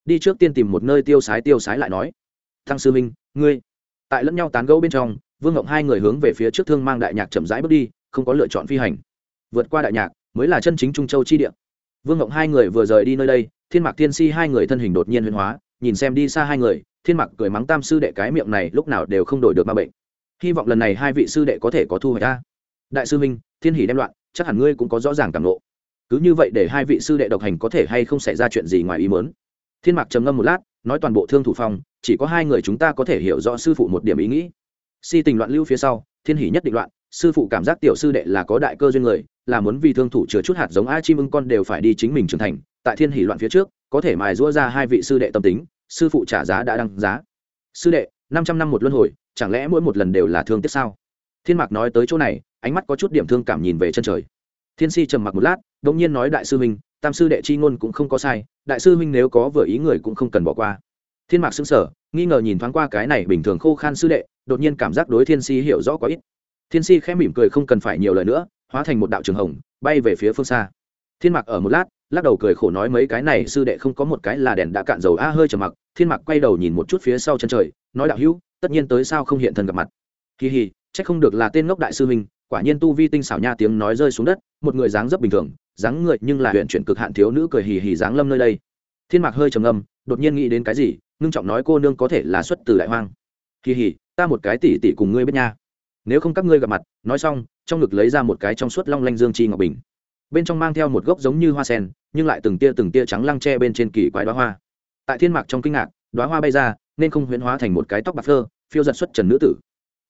Đi trước tiên tìm một nơi tiêu sái tiêu sái lại nói. Tăng sư minh ngươi. Tại lẫn nhau tán gẫu bên trong, vương ngộng hai người hướng về phía trước thương mang đại nhạc chậm rãi bước đi, không có lựa chọn phi hành. Vượt qua đại nhạc, mới là chân chính trung châu chi địa. Vương ngộng hai người vừa rời đi nơi đây, thiên mạc tiên si hai người thân hình đột nhiên huyền hóa, nhìn xem đi xa hai người thiên Mặc cười mắng tam sư đệ cái miệng này lúc nào đều không đổi được ma bệnh. Hy vọng lần này hai vị sư đệ có thể có thu hoạch ta đại sư minh, thiên hỷ đem loạn, chắc hẳn ngươi cũng có rõ ràng cảm lộ cứ như vậy để hai vị sư đệ độc hành có thể hay không xảy ra chuyện gì ngoài ý mớn thiên mạc trầm ngâm một lát, nói toàn bộ thương thủ phong, chỉ có hai người chúng ta có thể hiểu rõ sư phụ một điểm ý nghĩ. Si tình loạn lưu phía sau, thiên hỷ nhất định loạn, sư phụ cảm giác tiểu sư đệ là có đại cơ duyên người, là muốn vì thương thủ chứa chút hạt giống a chim ưng con đều phải đi chính mình trưởng thành, tại thiên hỷ loạn phía trước, có thể mài rũa ra hai vị sư đệ tâm tính sư phụ trả giá đã đăng giá. Sư đệ, năm trăm năm một luân hồi, chẳng lẽ mỗi một lần đều là thương tiếc sao? Thiên mạc nói tới chỗ này, ánh mắt có chút điểm thương cảm nhìn về chân trời. Thiên si trầm mặc một lát đ ỗ n g nhiên nói đại sư huynh, tam sư đệ chi ngôn cũng không có sai, đại sư huynh nếu có vừa ý người cũng không cần bỏ qua. Thiên mạc xứng sở nghi ngờ nhìn thoáng qua cái này bình thường khô khan sư đệ, đột nhiên cảm giác đối thiên si hiểu rõ quá ít. Thiên si khẽ mỉm cười không cần phải nhiều lời nữa, hóa thành một đạo trường hồng, bay về phía phương xa. Thiên mạc ở một lát lắc đầu cười khổ nói mấy cái này sư đệ không có một cái là đèn đã cạn dầu a, hơi trầm mặc. Thiên mặc quay đầu nhìn một chút phía sau chân trời, nói đạo hữu, tất nhiên tới sao không hiện thân gặp mặt. Kỳ hì, chắc không được là tên ngốc đại sư huynh, quả nhiên tu vi tinh xảo nha tiếng nói rơi xuống đất, một người dáng rất bình thường, dáng người nhưng là huyện chuyển cực hạn thiếu nữ cười hì hì dáng lâm nơi đây. Thiên mạc hơi trầm âm đột nhiên nghĩ đến cái gì, ngưng trọng nói cô nương có thể là xuất từ đại hoang. Kỳ hì, ta một cái tỉ tỉ cùng ngươi biết nha. Nếu không các ngươi gặp mặt, nói xong, trong ngực lấy ra một cái trong suốt long lanh dương chi ngọc bình. Bên trong mang theo một gốc giống như hoa sen nhưng lại từng tia từng tia trắng lăng tre bên trên kỳ quái đoá hoa. Tại thiên mạc trong kinh ngạc, đoá hoa bay ra, nên không huyễn hóa thành một cái tóc bạc phơ, phiêu giật xuất trần nữ tử.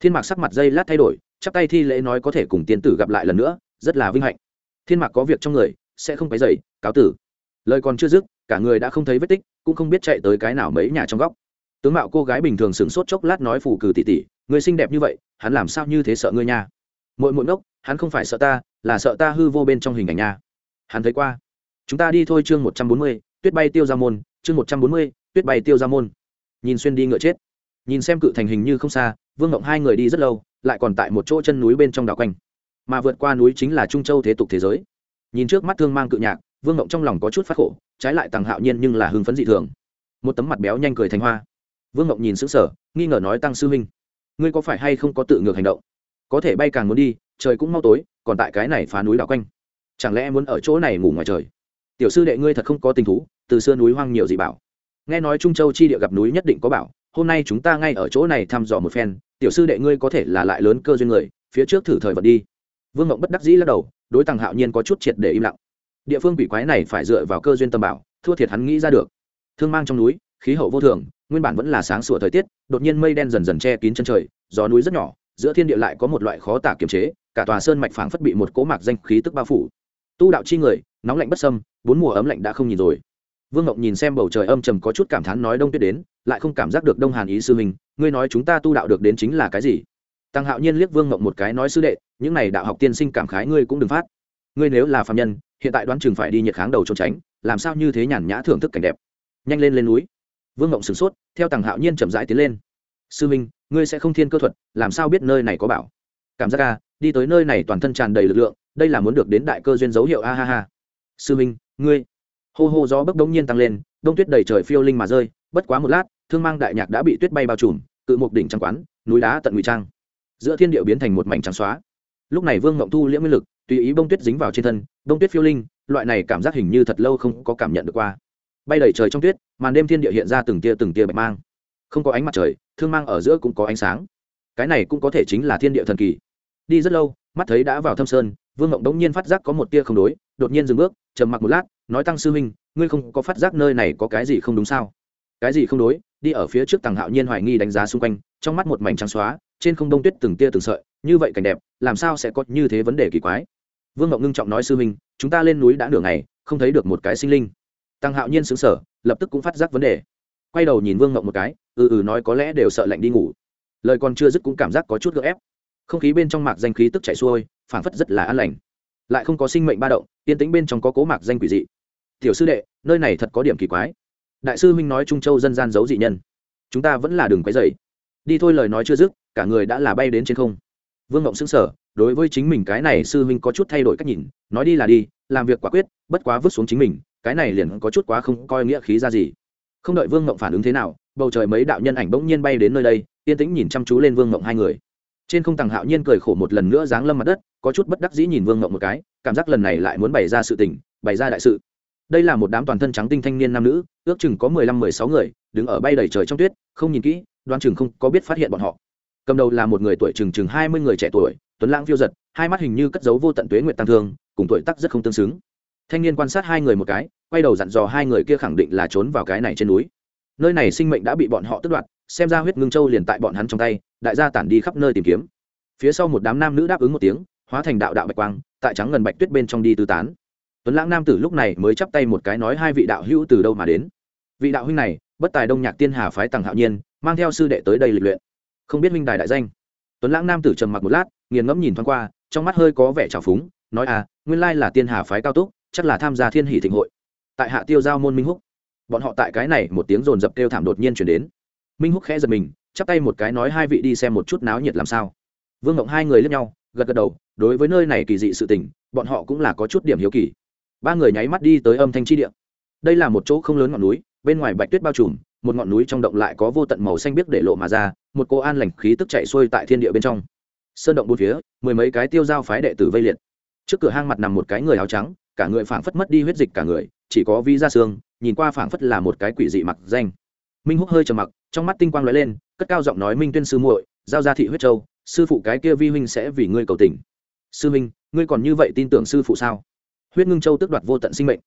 Thiên mạc sắc mặt dây lát thay đổi, chắp tay thi lễ nói có thể cùng tiên tử gặp lại lần nữa, rất là vinh hạnh. Thiên mạc có việc trong người, sẽ không phải dậy cáo tử. Lời còn chưa dứt, cả người đã không thấy vết tích, cũng không biết chạy tới cái nào mấy nhà trong góc. Tướng mạo cô gái bình thường sửng sốt chốc lát nói phù cử tỉ tỉ người xinh đẹp như vậy, hắn làm sao như thế sợ ngươi nha? Mỗi mỗi ngốc, hắn không phải sợ ta, là sợ ta hư vô bên trong hình ảnh nha. Hắn thấy qua chúng ta đi thôi chương một trăm bốn mươi, tuyết bay tiêu ra môn, chương một trăm bốn mươi, tuyết bay tiêu ra môn. Nhìn xuyên đi ngựa chết. Nhìn xem cự thành hình như không xa, vương ngộng hai người đi rất lâu, lại còn tại một chỗ chân núi bên trong đảo quanh. Mà vượt qua núi chính là trung châu thế tục thế giới. Nhìn trước mắt thương mang cự nhạc, vương ngộng trong lòng có chút phát khổ, trái lại tàng hạo nhiên nhưng là hưng phấn dị thường. Một tấm mặt béo nhanh cười thành hoa. Vương ngộng nhìn xứng sở nghi ngờ nói tăng sư huynh, ngươi có phải hay không có tự ngược hành động? Có thể bay càng muốn đi, trời cũng mau tối, còn tại cái này phá núi đảo quanh. Chẳng lẽ muốn ở chỗ này ngủ ngoài trời? Tiểu sư đệ ngươi thật không có tình thú, từ xưa núi hoang nhiều dị bảo. Nghe nói trung châu chi địa gặp núi nhất định có bảo, hôm nay chúng ta ngay ở chỗ này thăm dò một phen, tiểu sư đệ ngươi có thể là lại lớn cơ duyên người, phía trước thử thời vật đi. Vương Mộng bất đắc dĩ lắc đầu, đối tàng hạo nhiên có chút triệt để im lặng. Địa phương quỷ quái này phải dựa vào cơ duyên tâm bảo, thua thiệt hắn nghĩ ra được. Thương mang trong núi, khí hậu vô thường, nguyên bản vẫn là sáng sủa thời tiết, đột nhiên mây đen dần dần che kín chân trời, gió núi rất nhỏ, giữa thiên địa lại có một loại khó tả kiềm chế, cả tòa sơn mạch phảng phất bị một cỗ mạc danh khí tức bao phủ. Tu đạo chi người nóng lạnh bất sâm bốn mùa ấm lạnh đã không nhìn rồi. Vương Ngộng nhìn xem bầu trời âm trầm có chút cảm thán nói đông tuyết đến, lại không cảm giác được đông hàn ý sư mình ngươi nói chúng ta tu đạo được đến chính là cái gì? Tăng hạo nhiên liếc vương Ngộng một cái nói sư đệ, những này đạo học tiên sinh cảm khái ngươi cũng đừng phát. Ngươi nếu là phạm nhân, hiện tại đoán chừng phải đi nhiệt kháng đầu trốn tránh, làm sao như thế nhàn nhã thưởng thức cảnh đẹp. Nhanh lên lên núi. Vương ngộng sửng sốt, theo Tăng hạo nhiên chậm rãi tiến lên. Sư minh ngươi sẽ không thiên cơ thuật, làm sao biết nơi này có bảo? Cảm giác a, đi tới nơi này toàn thân tràn đầy lực lượng, đây là muốn được đến đại cơ duyên dấu hiệu, a ha ha sư minh ngươi. Hô hô gió bấc đống nhiên tăng lên, đông tuyết đầy trời phiêu linh mà rơi, bất quá một lát, thương mang đại nhạc đã bị tuyết bay bao trùm, cự một đỉnh trăng quán, núi đá tận ngụy trang. Giữa thiên điệu biến thành một mảnh trắng xóa. Lúc này vương ngộng thu liễm nguyên lực, tùy ý bông tuyết dính vào trên thân, bông tuyết phiêu linh, loại này cảm giác hình như thật lâu không có cảm nhận được qua. Bay đầy trời trong tuyết, màn đêm thiên địa hiện ra từng tia từng tia bạch mang. Không có ánh mặt trời, thương mang ở giữa cũng có ánh sáng. Cái này cũng có thể chính là thiên địa thần kỳ. Đi rất lâu, mắt thấy đã vào thâm sơn, vương ngộng đống nhiên phát giác có một tia không đối đột nhiên dừng bước, trầm mặc một lát, nói tăng sư huynh, ngươi không có phát giác nơi này có cái gì không đúng sao? Cái gì không đối? Đi ở phía trước tàng hạo nhiên hoài nghi đánh giá xung quanh, trong mắt một mảnh trắng xóa, trên không đông tuyết từng tia từng sợi, như vậy cảnh đẹp, làm sao sẽ có như thế vấn đề kỳ quái? Vương ngọc ngưng trọng nói sư huynh, chúng ta lên núi đã nửa ngày, không thấy được một cái sinh linh. Tăng hạo nhiên xứng sở lập tức cũng phát giác vấn đề. Quay đầu nhìn vương ngọc một cái ừ ừ nói có lẽ đều sợ lạnh đi ngủ. Lời còn chưa dứt cũng cảm giác có chút gỡ ép. Không khí bên trong mạc danh khí tức chạy xuôi, phảng phất rất là an lành lại không có sinh mệnh ba động, yên tĩnh bên trong có cố mạc danh quỷ dị. Tiểu sư đệ, nơi này thật có điểm kỳ quái. Đại sư huynh nói trung châu dân gian giấu dị nhân. Chúng ta vẫn là đường quấy dày đi thôi lời nói chưa dứt, cả người đã là bay đến trên không. Vương ngộng xứng sở đối với chính mình cái này sư huynh có chút thay đổi cách nhìn, nói đi là đi, làm việc quả quyết, bất quá vứt xuống chính mình, cái này liền có chút quá không coi nghĩa khí ra gì. Không đợi vương ngộng phản ứng thế nào, bầu trời mấy đạo nhân ảnh bỗng nhiên bay đến nơi đây, yên tĩnh nhìn chăm chú lên vương ngộng hai người. Trên không tàng hạo nhiên cười khổ một lần nữa giáng lâm mặt đất có chút bất đắc dĩ nhìn vương ngộng một cái, cảm giác lần này lại muốn bày ra sự tình, bày ra đại sự. Đây là một đám toàn thân trắng tinh thanh niên nam nữ, ước chừng có mười lăm mười sáu người, đứng ở bay đầy trời trong tuyết, không nhìn kỹ đoan chừng không có biết phát hiện bọn họ. Cầm đầu là một người tuổi chừng chừng hai mươi người trẻ tuổi, tuấn lãng phiêu giật hai mắt hình như cất giấu vô tận tuế nguyện tăng thương, cùng tuổi tắc rất không tương xứng. Thanh niên quan sát hai người một cái, quay đầu dặn dò hai người kia khẳng định là trốn vào cái này trên núi. Nơi này sinh mệnh đã bị bọn họ tước đoạt, xem ra huyết ngưng châu liền tại bọn hắn trong tay, đại gia tản đi khắp nơi tìm kiếm. Phía sau một đám nam nữ đáp ứng một tiếng hóa thành đạo đạo bạch quang, tại trắng ngần bạch tuyết bên trong đi tư tán. Tuấn lãng nam tử lúc này mới chắp tay một cái nói hai vị đạo hữu từ đâu mà đến. Vị đạo huynh này, bất tài đông nhạc tiên hà phái tàng hạo nhiên, mang theo sư đệ tới đây lịch luyện. Không biết huynh đài đại danh. Tuấn lãng nam tử trầm mặc một lát, nghiền ngẫm nhìn thoáng qua, trong mắt hơi có vẻ trào phúng, nói à nguyên lai là tiên hà phái cao túc, chắc là tham gia thiên hỷ thịnh hội. Tại hạ tiêu giao môn minh húc, bọn họ tại cái này một tiếng rồn rập kêu thảm đột nhiên chuyển đến. Minh húc khẽ giật mình, chắp tay một cái nói hai vị đi xem một chút náo nhiệt làm sao. Vương ngộng hai người lướt nhau, gật gật đầu đối với nơi này kỳ dị sự tình, bọn họ cũng là có chút điểm hiếu kỳ. Ba người nháy mắt đi tới âm thanh chi địa. Đây là một chỗ không lớn ngọn núi, bên ngoài bạch tuyết bao trùm, một ngọn núi trong động lại có vô tận màu xanh biếc để lộ mà ra, một cô an lành khí tức chạy xuôi tại thiên địa bên trong. Sơn động bốn phía, mười mấy cái tiêu giao phái đệ tử vây liệt. Trước cửa hang mặt nằm một cái người áo trắng, cả người phảng phất mất đi huyết dịch cả người, chỉ có vi ra xương, nhìn qua phảng phất là một cái quỷ dị mặc danh. Minh húc hơi trầm mặc, trong mắt tinh quang lóe lên, cất cao giọng nói, minh tuyên sư muội, giao ra thị huyết châu, sư phụ cái kia vi huynh sẽ vì ngươi cầu tình sư Minh, ngươi còn như vậy tin tưởng sư phụ sao? Huyết ngưng châu tước đoạt vô tận sinh mệnh.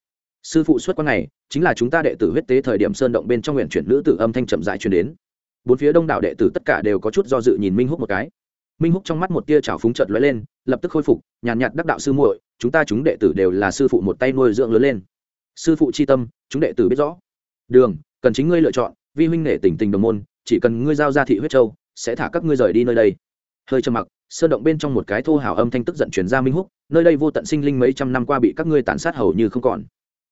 Sư phụ xuất quan này chính là chúng ta đệ tử huyết tế thời điểm sơn động bên trong nguyện chuyển nữ tử âm thanh chậm dại truyền đến. Bốn phía đông đảo đệ tử tất cả đều có chút do dự nhìn minh húc một cái. Minh húc trong mắt một tia trào phúng trợt lóe lên lập tức khôi phục nhàn nhạt, nhạt đắc đạo sư muội chúng ta chúng đệ tử đều là sư phụ một tay nuôi dưỡng lớn lên. Sư phụ chi tâm chúng đệ tử biết rõ. Đường cần chính ngươi lựa chọn vi huynh nể tình tình đồng môn chỉ cần ngươi giao ra thị huyết châu sẽ thả các ngươi rời đi nơi đây. Hơi trầm mặc sơn động bên trong một cái thô hào âm thanh tức giận chuyển ra minh húc, nơi đây vô tận sinh linh mấy trăm năm qua bị các ngươi tàn sát hầu như không còn.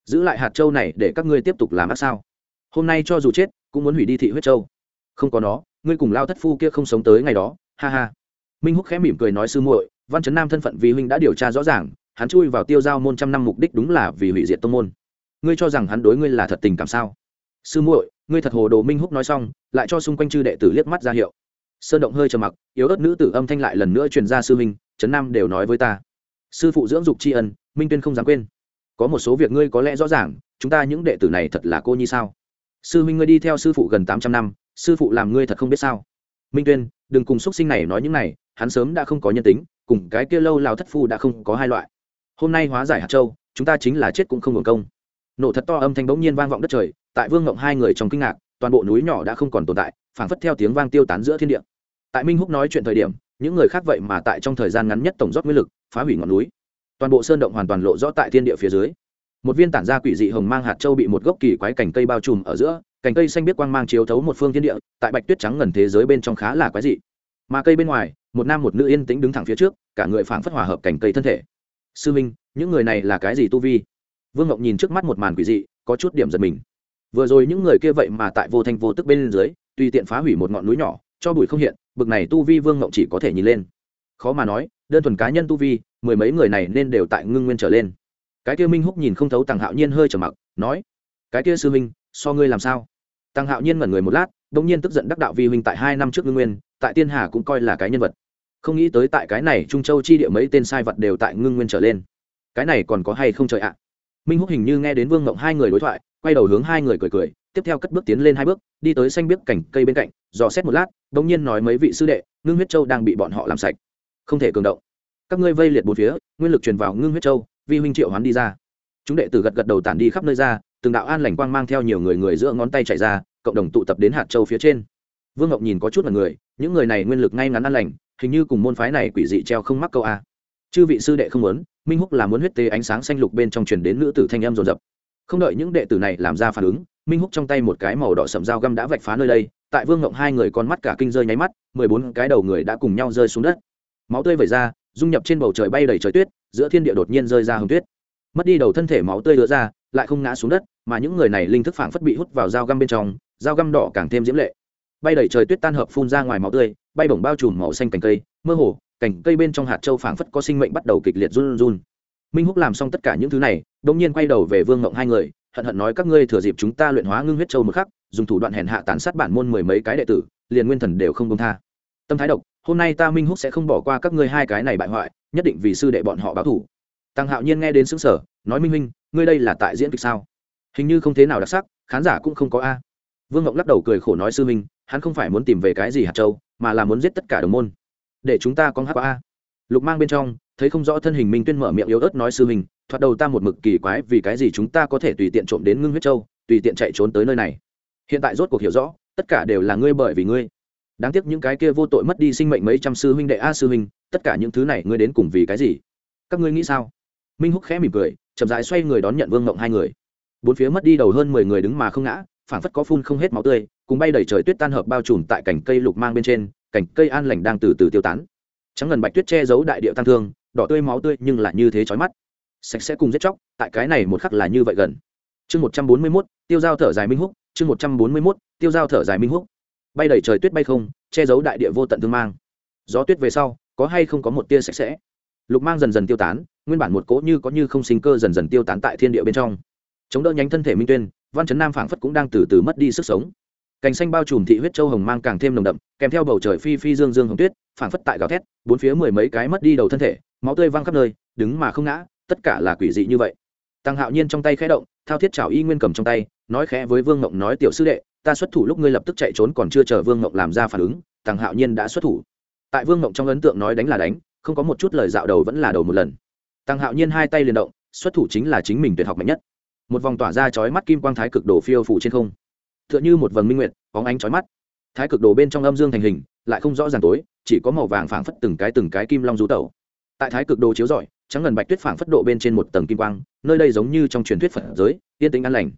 Giữ lại hạt châu này để các ngươi tiếp tục làm ác sao? Hôm nay cho dù chết, cũng muốn hủy đi thị huyết châu. Không có nó, ngươi cùng lao thất phu kia không sống tới ngày đó, ha ha. Minh húc khẽ mỉm cười nói sư muội, văn trấn nam thân phận vì huynh đã điều tra rõ ràng, hắn chui vào tiêu giao môn trăm năm mục đích đúng là vì hủy diệt tông môn. Ngươi cho rằng hắn đối ngươi là thật tình cảm sao? Sư muội, ngươi thật hồ đồ minh húc nói xong, lại cho xung quanh chư đệ tử liếc mắt ra hiệu sơn động hơi trầm mặc, yếu ớt nữ tử âm thanh lại lần nữa truyền ra sư minh trấn nam đều nói với ta. Sư phụ dưỡng dục tri ân, minh tuyên không dám quên. Có một số việc ngươi có lẽ rõ ràng, chúng ta những đệ tử này thật là cô nhi sao? Sư minh ngươi đi theo sư phụ gần tám trăm năm, sư phụ làm ngươi thật không biết sao? Minh tuyên, đừng cùng x sinh này nói những này, hắn sớm đã không có nhân tính, cùng cái kia lâu lao thất phu đã không có hai loại. Hôm nay hóa giải hạt châu, chúng ta chính là chết cũng không hưởng công. Nổ thật to âm thanh bỗng nhiên vang vọng đất trời, tại vương ngộng hai người trong kinh ngạc toàn bộ núi nhỏ đã không còn tồn tại, phảng phất theo tiếng vang tiêu tán giữa thiên địa. Tại minh húc nói chuyện thời điểm, những người khác vậy mà tại trong thời gian ngắn nhất tổng rót nguyên lực, phá hủy ngọn núi. Toàn bộ sơn động hoàn toàn lộ rõ tại thiên địa phía dưới. Một viên tản ra quỷ dị hồng mang hạt châu bị một gốc kỳ quái cành cây bao trùm ở giữa, cành cây xanh biết quang mang chiếu thấu một phương thiên địa, tại bạch tuyết trắng ngần thế giới bên trong khá là quái dị. Mà cây bên ngoài, một nam một nữ yên tĩnh đứng thẳng phía trước, cả người phảng phất hòa hợp cành cây thân thể. Sư minh, những người này là cái gì tu vi? Vương ngọc nhìn trước mắt một màn quỷ dị, có chút điểm giật mình vừa rồi những người kia vậy mà tại vô thanh vô tức bên dưới, tùy tiện phá hủy một ngọn núi nhỏ, cho bụi không hiện, bực này tu vi vương ngộng chỉ có thể nhìn lên. Khó mà nói, đơn thuần cá nhân tu vi, mười mấy người này nên đều tại ngưng nguyên trở lên. Cái kia minh húc nhìn không thấu tàng hạo nhiên hơi trở mặc, nói, cái kia sư minh so ngươi làm sao? Tăng hạo nhiên ngẩn người một lát đông nhiên tức giận đắc đạo vi huynh tại hai năm trước ngưng nguyên, tại tiên hà cũng coi là cái nhân vật. Không nghĩ tới tại cái này trung châu chi địa mấy tên sai vật đều tại ngưng nguyên trở lên. Cái này còn có hay không trời ạ? Minh húc hình như nghe đến vương ngộng hai người đối thoại, quay đầu hướng hai người cười cười, tiếp theo cất bước tiến lên hai bước, đi tới xanh biếc cảnh cây bên cạnh, dò xét một lát, bỗng nhiên nói mấy vị sư đệ, ngưng huyết châu đang bị bọn họ làm sạch. Không thể cường động. Các ngươi vây liệt bốn phía, nguyên lực truyền vào ngưng huyết châu, vi huynh triệu hoán đi ra. Chúng đệ tử gật gật đầu tản đi khắp nơi ra, từng đạo an lành quang mang theo nhiều người người giữa ngón tay chạy ra, cộng đồng tụ tập đến hạt châu phía trên. Vương ngọc nhìn có chút là người, những người này nguyên lực ngay ngắn an lành, hình như cùng môn phái này quỷ dị treo không mắc câu a chư vị sư đệ không muốn, minh húc là muốn huyết tế ánh sáng xanh lục bên trong truyền đến nữ tử thanh em rồn rập không đợi những đệ tử này làm ra phản ứng, minh húc trong tay một cái màu đỏ sậm dao găm đã vạch phá nơi đây, tại vương ngộng hai người con mắt cả kinh rơi nháy mắt, mười bốn cái đầu người đã cùng nhau rơi xuống đất. Máu tươi vẩy ra, dung nhập trên bầu trời bay đầy trời tuyết, giữa thiên địa đột nhiên rơi ra hồng tuyết. Mất đi đầu thân thể máu tươi lứa ra, lại không ngã xuống đất, mà những người này linh thức phảng phất bị hút vào dao găm bên trong, dao găm đỏ càng thêm diễm lệ. Bay đầy trời tuyết tan hợp phun ra ngoài máu tươi, bay bổng bao trùm màu xanh cành cây, mơ hồ cành cây bên trong hạt châu phảng phất có sinh mệnh bắt đầu kịch liệt run run. Minh húc làm xong tất cả những thứ này đ ỗ n g nhiên quay đầu về vương ngộng hai người, hận hận nói các ngươi thừa dịp chúng ta luyện hóa ngưng huyết châu một khắc, dùng thủ đoạn hèn hạ tàn sát bản môn mười mấy cái đệ tử, liền nguyên thần đều không công tha. Tâm thái độc, hôm nay ta minh húc sẽ không bỏ qua các ngươi hai cái này bại hoại, nhất định vì sư đệ bọn họ báo thủ tăng hạo nhiên nghe đến xứng sở nói minh minh, ngươi đây là tại diễn kịch sao? Hình như không thế nào đặc sắc, khán giả cũng không có a. Vương ngộng lắc đầu cười khổ nói sư minh, hắn không phải muốn tìm về cái gì hạt châu, mà là muốn giết tất cả đồng môn để chúng ta có hát qua a. Lục mang bên trong, thấy không rõ thân hình minh tuyên mở miệng yếu ớt nói sư hình thoạt đầu ta một mực kỳ quái vì cái gì chúng ta có thể tùy tiện trộm đến ngưng huyết châu, tùy tiện chạy trốn tới nơi này. Hiện tại rốt cuộc hiểu rõ, tất cả đều là ngươi bởi vì ngươi. Đáng tiếc những cái kia vô tội mất đi sinh mệnh mấy trăm sư huynh đệ a sư huynh, tất cả những thứ này ngươi đến cùng vì cái gì? Các ngươi nghĩ sao? Minh húc khẽ mỉm cười, chậm rãi xoay người đón nhận vương ngộng hai người. Bốn phía mất đi đầu hơn mười người đứng mà không ngã phản phất có phun không hết máu tươi, cùng bay đầy trời tuyết tan hợp bao trùm tại cành cây lục mang bên trên cành cây an lành đang từ từ tiêu tán. Trắng ngần bạch tuyết che giấu đại điệu tăng thương, đỏ tươi máu tươi nhưng lại như thế chói mắt. Sạch sẽ cùng giết chóc, tại cái này một khắc là như vậy gần. Chương một trăm bốn mươi mốt, tiêu dao thở dài minh húc, chương một trăm bốn mươi mốt, tiêu dao thở dài minh húc. Bay đầy trời tuyết bay không, che giấu đại địa vô tận thương mang. Gió tuyết về sau, có hay không có một tia sạch sẽ? Lục mang dần dần tiêu tán, nguyên bản một cỗ như có như không sinh cơ dần dần tiêu tán tại thiên địa bên trong. Chống đỡ nhánh thân thể minh tuyên, văn chấn nam phảng phất cũng đang từ từ mất đi sức sống cành xanh bao trùm thị huyết châu hồng mang càng thêm nồng đậm, kèm theo bầu trời phi phi dương dương hồng tuyết, phảng phất tại gào thét, bốn phía mười mấy cái mất đi đầu thân thể, máu tươi văng khắp nơi, đứng mà không ngã, tất cả là quỷ dị như vậy. Tăng hạo nhiên trong tay khẽ động, thao thiết chảo y nguyên cầm trong tay, nói khẽ với vương ngộng nói, tiểu sư đệ, ta xuất thủ lúc ngươi lập tức chạy trốn còn chưa chờ vương ngộng làm ra phản ứng. Tăng hạo nhiên đã xuất thủ. Tại vương ngộng trong ấn tượng nói đánh là đánh, không có một chút lời dạo đầu vẫn là đầu một lần. Tăng hạo nhiên hai tay liền động, xuất thủ chính là chính mình tuyệt học mạnh nhất. Một vòng tỏa ra chói mắt kim quang thái cực đồ phiêu phủ trên không tựa như một vầng minh nguyệt, bóng ánh chói mắt. Thái cực đồ bên trong âm dương thành hình, lại không rõ ràng tối, chỉ có màu vàng phảng phất từng cái từng cái kim long du tẩu. Tại thái cực đồ chiếu rọi, trắng ngần bạch tuyết phảng phất độ bên trên một tầng kim quang, nơi đây giống như trong truyền thuyết phật giới, yên tĩnh an lành.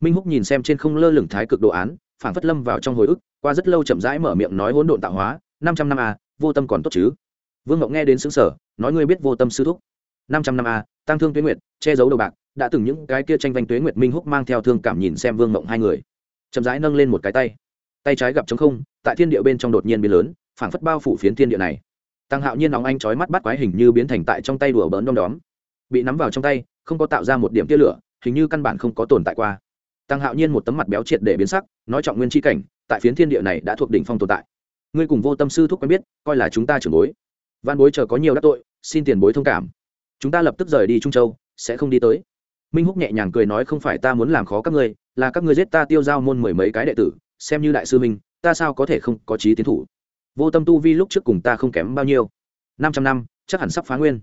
Minh húc nhìn xem trên không lơ lửng thái cực đồ án, phảng phất lâm vào trong hồi ức, qua rất lâu chậm rãi mở miệng nói hỗn độn tạo hóa, năm trăm năm a, vô tâm còn tốt chứ? Vương ngọc nghe đến sững sở nói ngươi biết vô tâm sư thúc. Năm trăm năm a, tăng thương tuyết nguyệt, che giấu đầu bạc, đã từng những cái kia tranh vanh tuế nguyệt minh húc mang theo thương cảm nhìn xem vương ngọc hai người chậm rãi nâng lên một cái tay. Tay trái gặp trống không, tại thiên địa bên trong đột nhiên biến lớn, phảng phất bao phủ phiến thiên địa này. Tăng hạo nhiên nóng anh chói mắt bắt quái hình như biến thành tại trong tay đùa bỡn đom đóm. Bị nắm vào trong tay, không có tạo ra một điểm tia lửa, hình như căn bản không có tồn tại qua. Tăng hạo nhiên một tấm mặt béo triệt để biến sắc, nói trọng nguyên tri cảnh, tại phiến thiên địa này đã thuộc đỉnh phong tồn tại. Ngươi cùng vô tâm sư thúc quen biết, coi là chúng ta trưởng bối. Văn bối chờ có nhiều đắc tội, xin tiền bối thông cảm. Chúng ta lập tức rời đi trung châu, sẽ không đi tới minh húc nhẹ nhàng cười nói, không phải ta muốn làm khó các ngươi, là các ngươi giết ta tiêu giao môn mười mấy cái đệ tử, xem như đại sư minh, ta sao có thể không có trí tiến thủ? Vô tâm tu vi lúc trước cùng ta không kém bao nhiêu. Năm trăm năm, chắc hẳn sắp phá nguyên.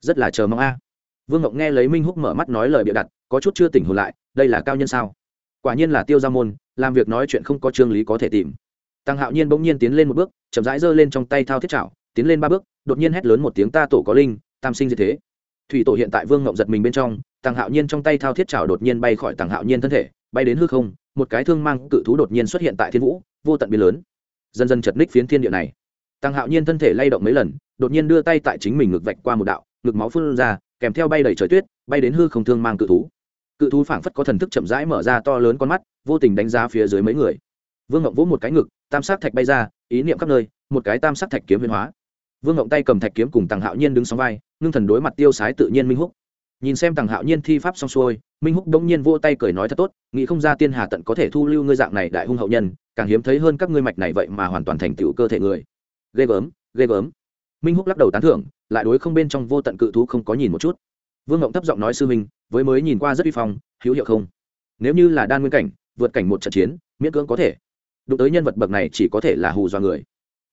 Rất là chờ mong a. Vương ngọc nghe lấy minh húc mở mắt nói lời bịa đặt, có chút chưa tỉnh hồn lại, đây là cao nhân sao? Quả nhiên là tiêu giao môn, làm việc nói chuyện không có trương lý có thể tìm. Tăng hạo nhiên bỗng nhiên tiến lên một bước, chậm rãi giơ lên trong tay thao thiết chảo, tiến lên ba bước, đột nhiên hét lớn một tiếng, ta tổ có linh, tam sinh như thế. Thủy tổ hiện tại vương ngộng giật mình bên trong tàng hạo nhiên trong tay thao thiết trào đột nhiên bay khỏi tàng hạo nhiên thân thể, bay đến hư không, một cái thương mang cự thú đột nhiên xuất hiện tại thiên vũ, vô tận biến lớn. Dần dần chật ních phiến thiên địa này. Tàng hạo nhiên thân thể lay động mấy lần, đột nhiên đưa tay tại chính mình ngực vạch qua một đạo, ngực máu phun ra, kèm theo bay đầy trời tuyết, bay đến hư không thương mang cự thú. Cự thú phảng phất có thần thức chậm rãi mở ra to lớn con mắt, vô tình đánh giá phía dưới mấy người. Vương ngộng vỗ một cái ngực, tam sắc thạch bay ra, ý niệm khắp nơi, một cái tam sắc thạch kiếm huyền hóa. Vương ngộng tay cầm thạch kiếm cùng tàng hạo nhiên đứng sóng vai, ngưng thần đối mặt tiêu sái tự nhiên minh húc nhìn xem tàng hạo nhiên thi pháp xong xuôi, minh húc đông nhiên vô tay cười nói thật tốt, nghĩ không ra tiên hà tận có thể thu lưu ngươi dạng này đại hung hậu nhân, càng hiếm thấy hơn các ngươi mạch này vậy mà hoàn toàn thành tựu cơ thể người. Ghê gớm ghê gớm. Minh húc lắc đầu tán thưởng, lại đối không bên trong vô tận cự thú không có nhìn một chút. Vương ngộng thấp giọng nói sư minh với mới nhìn qua rất uy phong, hữu hiệu không? Nếu như là đan nguyên cảnh, vượt cảnh một trận chiến, miễn cưỡng có thể. Đụng tới nhân vật bậc này chỉ có thể là hù do người.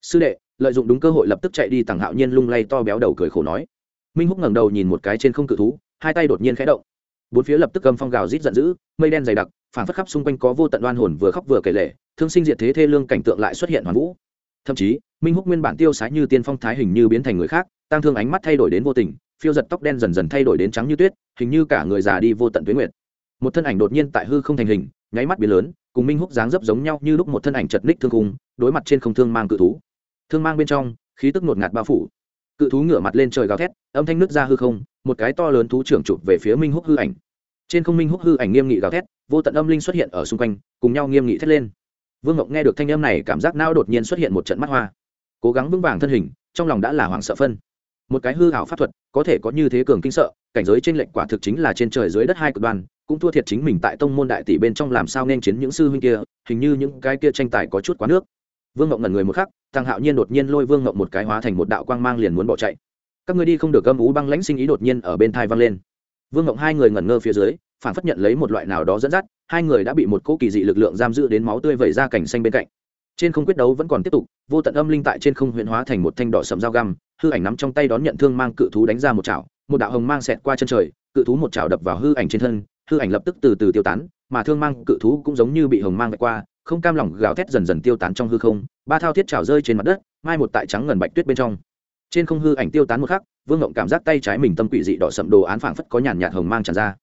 Sư đệ, lợi dụng đúng cơ hội lập tức chạy đi tàng hạo nhiên lung lay to béo đầu cười khổ nói. Minh húc ngẩng đầu nhìn một cái trên không cự thú hai tay đột nhiên khẽ động. Bốn phía lập tức cầm phong gào rít giận dữ, mây đen dày đặc phản phất khắp xung quanh có vô tận đoan hồn vừa khóc vừa kể lệ, thương sinh diệt thế thê lương cảnh tượng lại xuất hiện hoàn vũ. Thậm chí, minh húc nguyên bản tiêu sái như tiên phong thái hình như biến thành người khác tăng thương ánh mắt thay đổi đến vô tình, phiêu giật tóc đen dần dần thay đổi đến trắng như tuyết, hình như cả người già đi vô tận tuyến nguyệt. Một thân ảnh đột nhiên tại hư không thành hình, nháy mắt biến lớn, cùng minh húc dáng dấp giống nhau như lúc một thân ảnh chật ních thương cung đối mặt trên không thương mang cự thú. Thương mang bên trong, khí tức ngột ngạt bao phủ cự thú ngửa mặt lên trời gào thét, âm thanh nước ra hư không, một cái to lớn thú trưởng chụp về phía minh húc hư ảnh. Trên không minh húc hư ảnh nghiêm nghị gào thét, vô tận âm linh xuất hiện ở xung quanh, cùng nhau nghiêm nghị thét lên. Vương ngọc nghe được thanh âm này, cảm giác não đột nhiên xuất hiện một trận mắt hoa. Cố gắng vững vàng thân hình, trong lòng đã là hoảng sợ phân. Một cái hư hảo pháp thuật, có thể có như thế cường kinh sợ, cảnh giới trên lệnh quả thực chính là trên trời dưới đất hai cực đoan, cũng thua thiệt chính mình tại tông môn đại tỷ bên trong làm sao nên chiến những sư huynh kia, hình như những cái kia tranh tài có chút quá nước vương ngộng ngẩn người một khắc thằng hạo nhiên đột nhiên lôi vương ngộng một cái hóa thành một đạo quang mang liền muốn bỏ chạy. Các người đi không được gâm ú băng lãnh sinh ý đột nhiên ở bên thai văng lên. Vương ngộng hai người ngẩn ngơ phía dưới, phản phất nhận lấy một loại nào đó dẫn dắt, hai người đã bị một cỗ kỳ dị lực lượng giam giữ đến máu tươi vẩy ra cảnh xanh bên cạnh. Trên không quyết đấu vẫn còn tiếp tục, vô tận âm linh tại trên không huyện hóa thành một thanh đỏ sầm dao găm, hư ảnh nắm trong tay đón nhận thương mang cự thú đánh ra một chảo, một đạo hồng mang xẹt qua chân trời, cự thú một chảo đập vào hư ảnh trên thân, hư ảnh lập tức từ từ tiêu tán, mà thương mang cự thú cũng giống như bị hồng mang vạch qua không cam lòng gào thét dần dần tiêu tán trong hư không, ba thao thiết trào rơi trên mặt đất, mai một tại trắng ngần bạch tuyết bên trong. Trên không hư ảnh tiêu tán một khắc, vương ngộng cảm giác tay trái mình tâm quỷ dị đỏ sậm đồ án phảng phất có nhàn nhạt hồng mang tràn ra.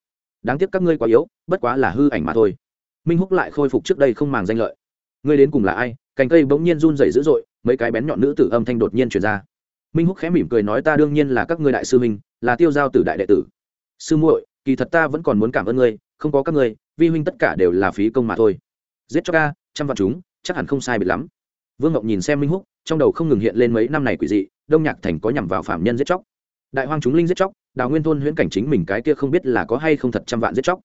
Đáng tiếc các ngươi quá yếu, bất quá là hư ảnh mà thôi. Minh húc lại khôi phục trước đây không màng danh lợi. Ngươi đến cùng là ai? Cành cây bỗng nhiên run rẩy dữ dội, mấy cái bén nhọn nữ tử âm thanh đột nhiên truyền ra. Minh húc khẽ mỉm cười nói ta đương nhiên là các ngươi đại sư minh là tiêu giao tử đại đệ tử. Sư muội, kỳ thật ta vẫn còn muốn cảm ơn ngươi, không có các ngươi, vi huynh tất cả đều là phí công mà thôi giết cho ca trăm vạn chúng, chắc hẳn không sai biệt lắm. Vương ngọc nhìn xem minh húc, trong đầu không ngừng hiện lên mấy năm này quỷ dị, đông nhạc thành có nhằm vào phạm nhân giết chóc. Đại hoang chúng linh giết chóc, đào nguyên thôn huyễn cảnh chính mình cái kia không biết là có hay không thật trăm vạn giết chóc.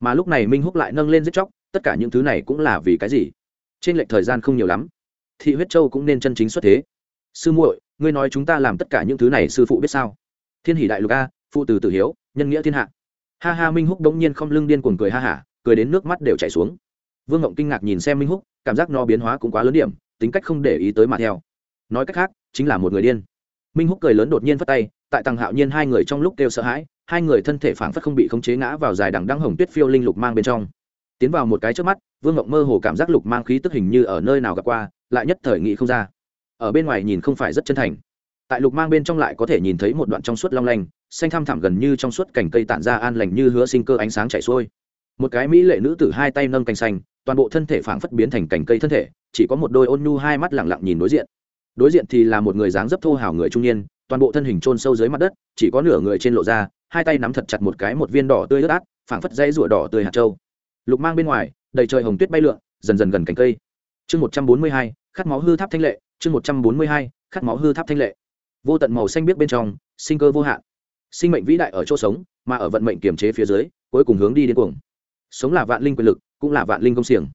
Mà lúc này minh húc lại nâng lên giết chóc, tất cả những thứ này cũng là vì cái gì? Trên lệch thời gian không nhiều lắm. Thị huyết châu cũng nên chân chính xuất thế. Sư muội, ngươi nói chúng ta làm tất cả những thứ này sư phụ biết sao? Thiên hỷ đại lục a, phụ từ tử hiếu, nhân nghĩa thiên hạ. Ha ha, minh húc đống nhiên không lưng điên cuồng cười ha hả, cười đến nước mắt đều chảy xuống vương ngộng kinh ngạc nhìn xem minh húc, cảm giác nó biến hóa cũng quá lớn điểm, tính cách không để ý tới mà theo. Nói cách khác, chính là một người điên. Minh húc cười lớn đột nhiên phất tay, tại tầng hạo nhiên hai người trong lúc kêu sợ hãi, hai người thân thể phảng phất không bị khống chế ngã vào dài đằng đăng hồng tuyết phiêu linh lục mang bên trong. Tiến vào một cái trước mắt, vương ngộng mơ hồ cảm giác lục mang khí tức hình như ở nơi nào gặp qua, lại nhất thời nghị không ra. Ở bên ngoài nhìn không phải rất chân thành. Tại lục mang bên trong lại có thể nhìn thấy một đoạn trong suốt long lanh, xanh thăm thẳm gần như trong suốt cành cây tản ra an lành như hứa sinh cơ ánh sáng chảy xuôi. Một cái mỹ lệ nữ tử hai tay nâng cành xanh toàn bộ thân thể phảng phất biến thành cành cây thân thể, chỉ có một đôi ôn nhu hai mắt lẳng lặng nhìn đối diện. Đối diện thì là một người dáng dấp thô hào người trung niên, toàn bộ thân hình chôn sâu dưới mặt đất, chỉ có nửa người trên lộ ra, hai tay nắm thật chặt một cái một viên đỏ tươi ướt át, phảng phất dây rụa đỏ tươi hạt trâu lục mang bên ngoài, đầy trời hồng tuyết bay lượn, dần dần gần cành cây. Chương một trăm bốn mươi hai, khát máu hư tháp thanh lệ, chương một trăm bốn mươi hai, khát máu hư tháp thanh lệ. Vô tận màu xanh biết bên trong, sinh cơ vô hạn. Sinh mệnh vĩ đại ở chỗ sống, mà ở vận mệnh kiềm chế phía dưới, cuối cùng hướng đi đến cuồng. Sống là vạn linh quyền lực cũng là vạn linh công xiềng.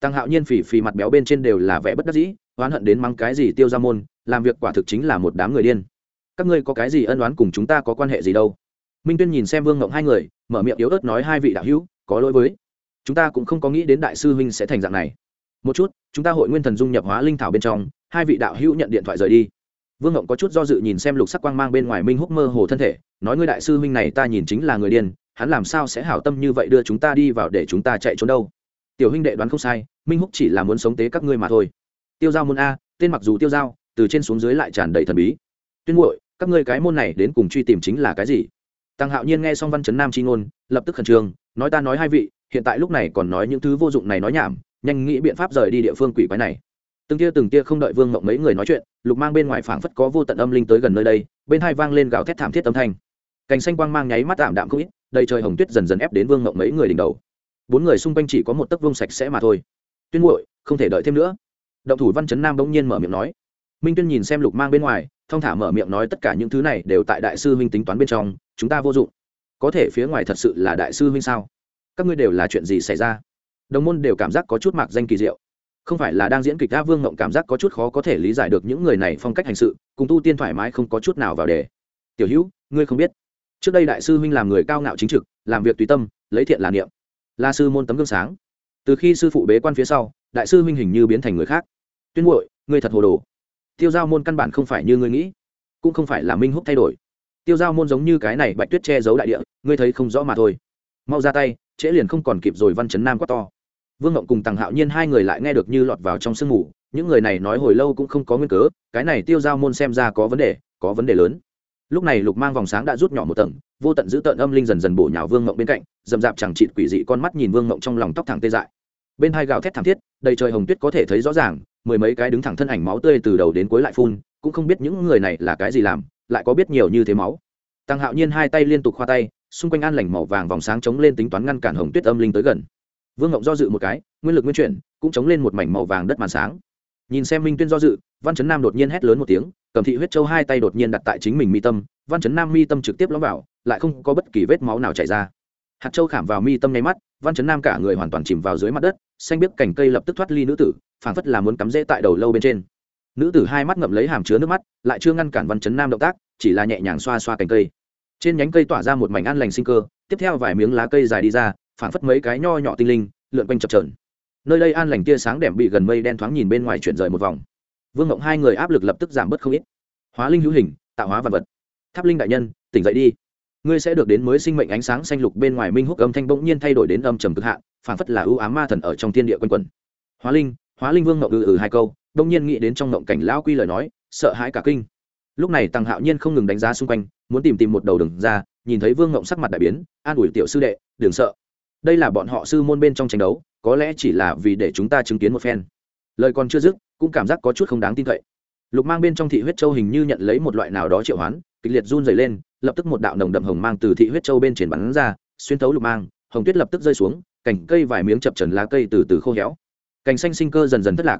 Tăng hạo nhiên phì phì mặt béo bên trên đều là vẻ bất đắc dĩ, oán hận đến mắng cái gì tiêu ra môn, làm việc quả thực chính là một đám người điên. Các ngươi có cái gì ân oán cùng chúng ta có quan hệ gì đâu? Minh tuyên nhìn xem vương ngộng hai người, mở miệng yếu ớt nói hai vị đạo hữu, có lỗi với. Chúng ta cũng không có nghĩ đến đại sư huynh sẽ thành dạng này. Một chút, chúng ta hội nguyên thần dung nhập hóa linh thảo bên trong, hai vị đạo hữu nhận điện thoại rời đi. Vương ngộng có chút do dự nhìn xem lục sắc quang mang bên ngoài minh húc mơ hồ thân thể, nói ngươi đại sư huynh này ta nhìn chính là người điên hắn làm sao sẽ hảo tâm như vậy đưa chúng ta đi vào để chúng ta chạy trốn đâu? Tiểu huynh đệ đoán không sai, minh húc chỉ là muốn sống tế các ngươi mà thôi. Tiêu giao môn a, tên mặc dù tiêu giao, từ trên xuống dưới lại tràn đầy thần bí. Tuyên muội các ngươi cái môn này đến cùng truy tìm chính là cái gì? Tăng hạo nhiên nghe xong văn chấn nam chi ngôn, lập tức khẩn trương, nói ta nói hai vị, hiện tại lúc này còn nói những thứ vô dụng này nói nhảm, nhanh nghĩ biện pháp rời đi địa phương quỷ quái này. Từng tia từng tia không đợi vương mộng mấy người nói chuyện, lục mang bên ngoài phảng phất có vô tận âm linh tới gần nơi đây, bên hai vang lên gào thét thảm thiết âm thanh cành xanh quang mang nháy mắt tạm đạm không ít, đầy trời hồng tuyết dần dần ép đến vương ngộng mấy người đỉnh đầu. Bốn người xung quanh chỉ có một tấc vương sạch sẽ mà thôi. Tuyên muội, không thể đợi thêm nữa. Động thủ văn chấn nam bỗng nhiên mở miệng nói. Minh tuyên nhìn xem lục mang bên ngoài, thong thả mở miệng nói tất cả những thứ này đều tại đại sư huynh tính toán bên trong, chúng ta vô dụng. Có thể phía ngoài thật sự là đại sư huynh sao? Các ngươi đều là chuyện gì xảy ra? Đồng môn đều cảm giác có chút mạc danh kỳ diệu. Không phải là đang diễn kịch đa vương ngộng cảm giác có chút khó có thể lý giải được những người này phong cách hành sự, cùng tu tiên thoải mái không có chút nào vào đề. Tiểu hữu, ngươi không biết trước đây đại sư huynh làm người cao ngạo chính trực, làm việc tùy tâm, lấy thiện là niệm. La sư môn tấm gương sáng. Từ khi sư phụ bế quan phía sau, đại sư huynh hình như biến thành người khác. Tuyên muội, ngươi thật hồ đồ. Tiêu giao môn căn bản không phải như ngươi nghĩ, cũng không phải là minh húc thay đổi. Tiêu giao môn giống như cái này bạch tuyết che giấu đại địa, ngươi thấy không rõ mà thôi. Mau ra tay, trễ liền không còn kịp rồi văn chấn nam quá to. Vương ngộng cùng tằng hạo nhiên hai người lại nghe được như lọt vào trong sương mù, những người này nói hồi lâu cũng không có nguyên cớ, cái này tiêu giao môn xem ra có vấn đề, có vấn đề lớn lúc này lục mang vòng sáng đã rút nhỏ một tầng, vô tận giữ tợn âm linh dần dần bổ nhào vương mộng bên cạnh, dầm dạp chẳng chịt quỷ dị con mắt nhìn vương mộng trong lòng tóc thẳng tê dại. Bên hai gào thét thảm thiết, đầy trời hồng tuyết có thể thấy rõ ràng, mười mấy cái đứng thẳng thân ảnh máu tươi từ đầu đến cuối lại phun, cũng không biết những người này là cái gì làm, lại có biết nhiều như thế máu. Tăng hạo nhiên hai tay liên tục khoa tay, xung quanh an lành màu vàng vòng sáng chống lên tính toán ngăn cản hồng tuyết âm linh tới gần. Vương ngộng do dự một cái, nguyên lực nguyên chuyển, cũng chống lên một mảnh màu vàng đất màn sáng. Nhìn xem minh tuyên do dự, văn chấn nam đột nhiên hét lớn một tiếng cầm thị huyết châu hai tay đột nhiên đặt tại chính mình mi tâm, văn chấn nam mi tâm trực tiếp lõm vào, lại không có bất kỳ vết máu nào chảy ra. Hạt châu khảm vào mi tâm nháy mắt, văn chấn nam cả người hoàn toàn chìm vào dưới mặt đất, xanh biếc cành cây lập tức thoát ly nữ tử, phảng phất là muốn cắm rễ tại đầu lâu bên trên. Nữ tử hai mắt ngậm lấy hàm chứa nước mắt, lại chưa ngăn cản văn chấn nam động tác, chỉ là nhẹ nhàng xoa xoa cành cây. Trên nhánh cây tỏa ra một mảnh an lành sinh cơ, tiếp theo vài miếng lá cây dài đi ra, phảng phất mấy cái nho nhỏ tinh linh, lượn quanh chập trờn nơi đây an lành tia sáng đẹp bị gần mây đen thoáng nhìn bên ngoài chuyển rời một vòng vương mộng hai người áp lực lập tức giảm bớt không ít. Hóa linh hữu hình, tạo hóa vật vật. Tháp linh đại nhân, tỉnh dậy đi. Ngươi sẽ được đến mới sinh mệnh ánh sáng xanh lục bên ngoài minh húc âm thanh bỗng nhiên thay đổi đến âm trầm cực hạn, phảng phất là ưu ám ma thần ở trong thiên địa quanh quẩn. Hóa linh hóa linh vương mộng ừ ừ hai câu, bỗng nhiên nghĩ đến trong mộng cảnh lão quy lời nói, sợ hãi cả kinh. Lúc này tăng hạo nhiên không ngừng đánh giá xung quanh, muốn tìm tìm một đầu đường ra, nhìn thấy vương ngộng sắc mặt đại biến, an ủi tiểu sư đệ, đừng sợ. Đây là bọn họ sư môn bên trong tranh đấu, có lẽ chỉ là vì để chúng ta chứng kiến một phen lời còn chưa dứt, cũng cảm giác có chút không đáng tin cậy. Lục mang bên trong thị huyết châu hình như nhận lấy một loại nào đó triệu hoán, kịch liệt run dày lên, lập tức một đạo nồng đậm hồng mang từ thị huyết châu bên trên bắn ra, xuyên thấu lục mang, hồng tuyết lập tức rơi xuống, cành cây vài miếng chập trần lá cây từ từ khô héo. Cành xanh sinh cơ dần dần thất lạc.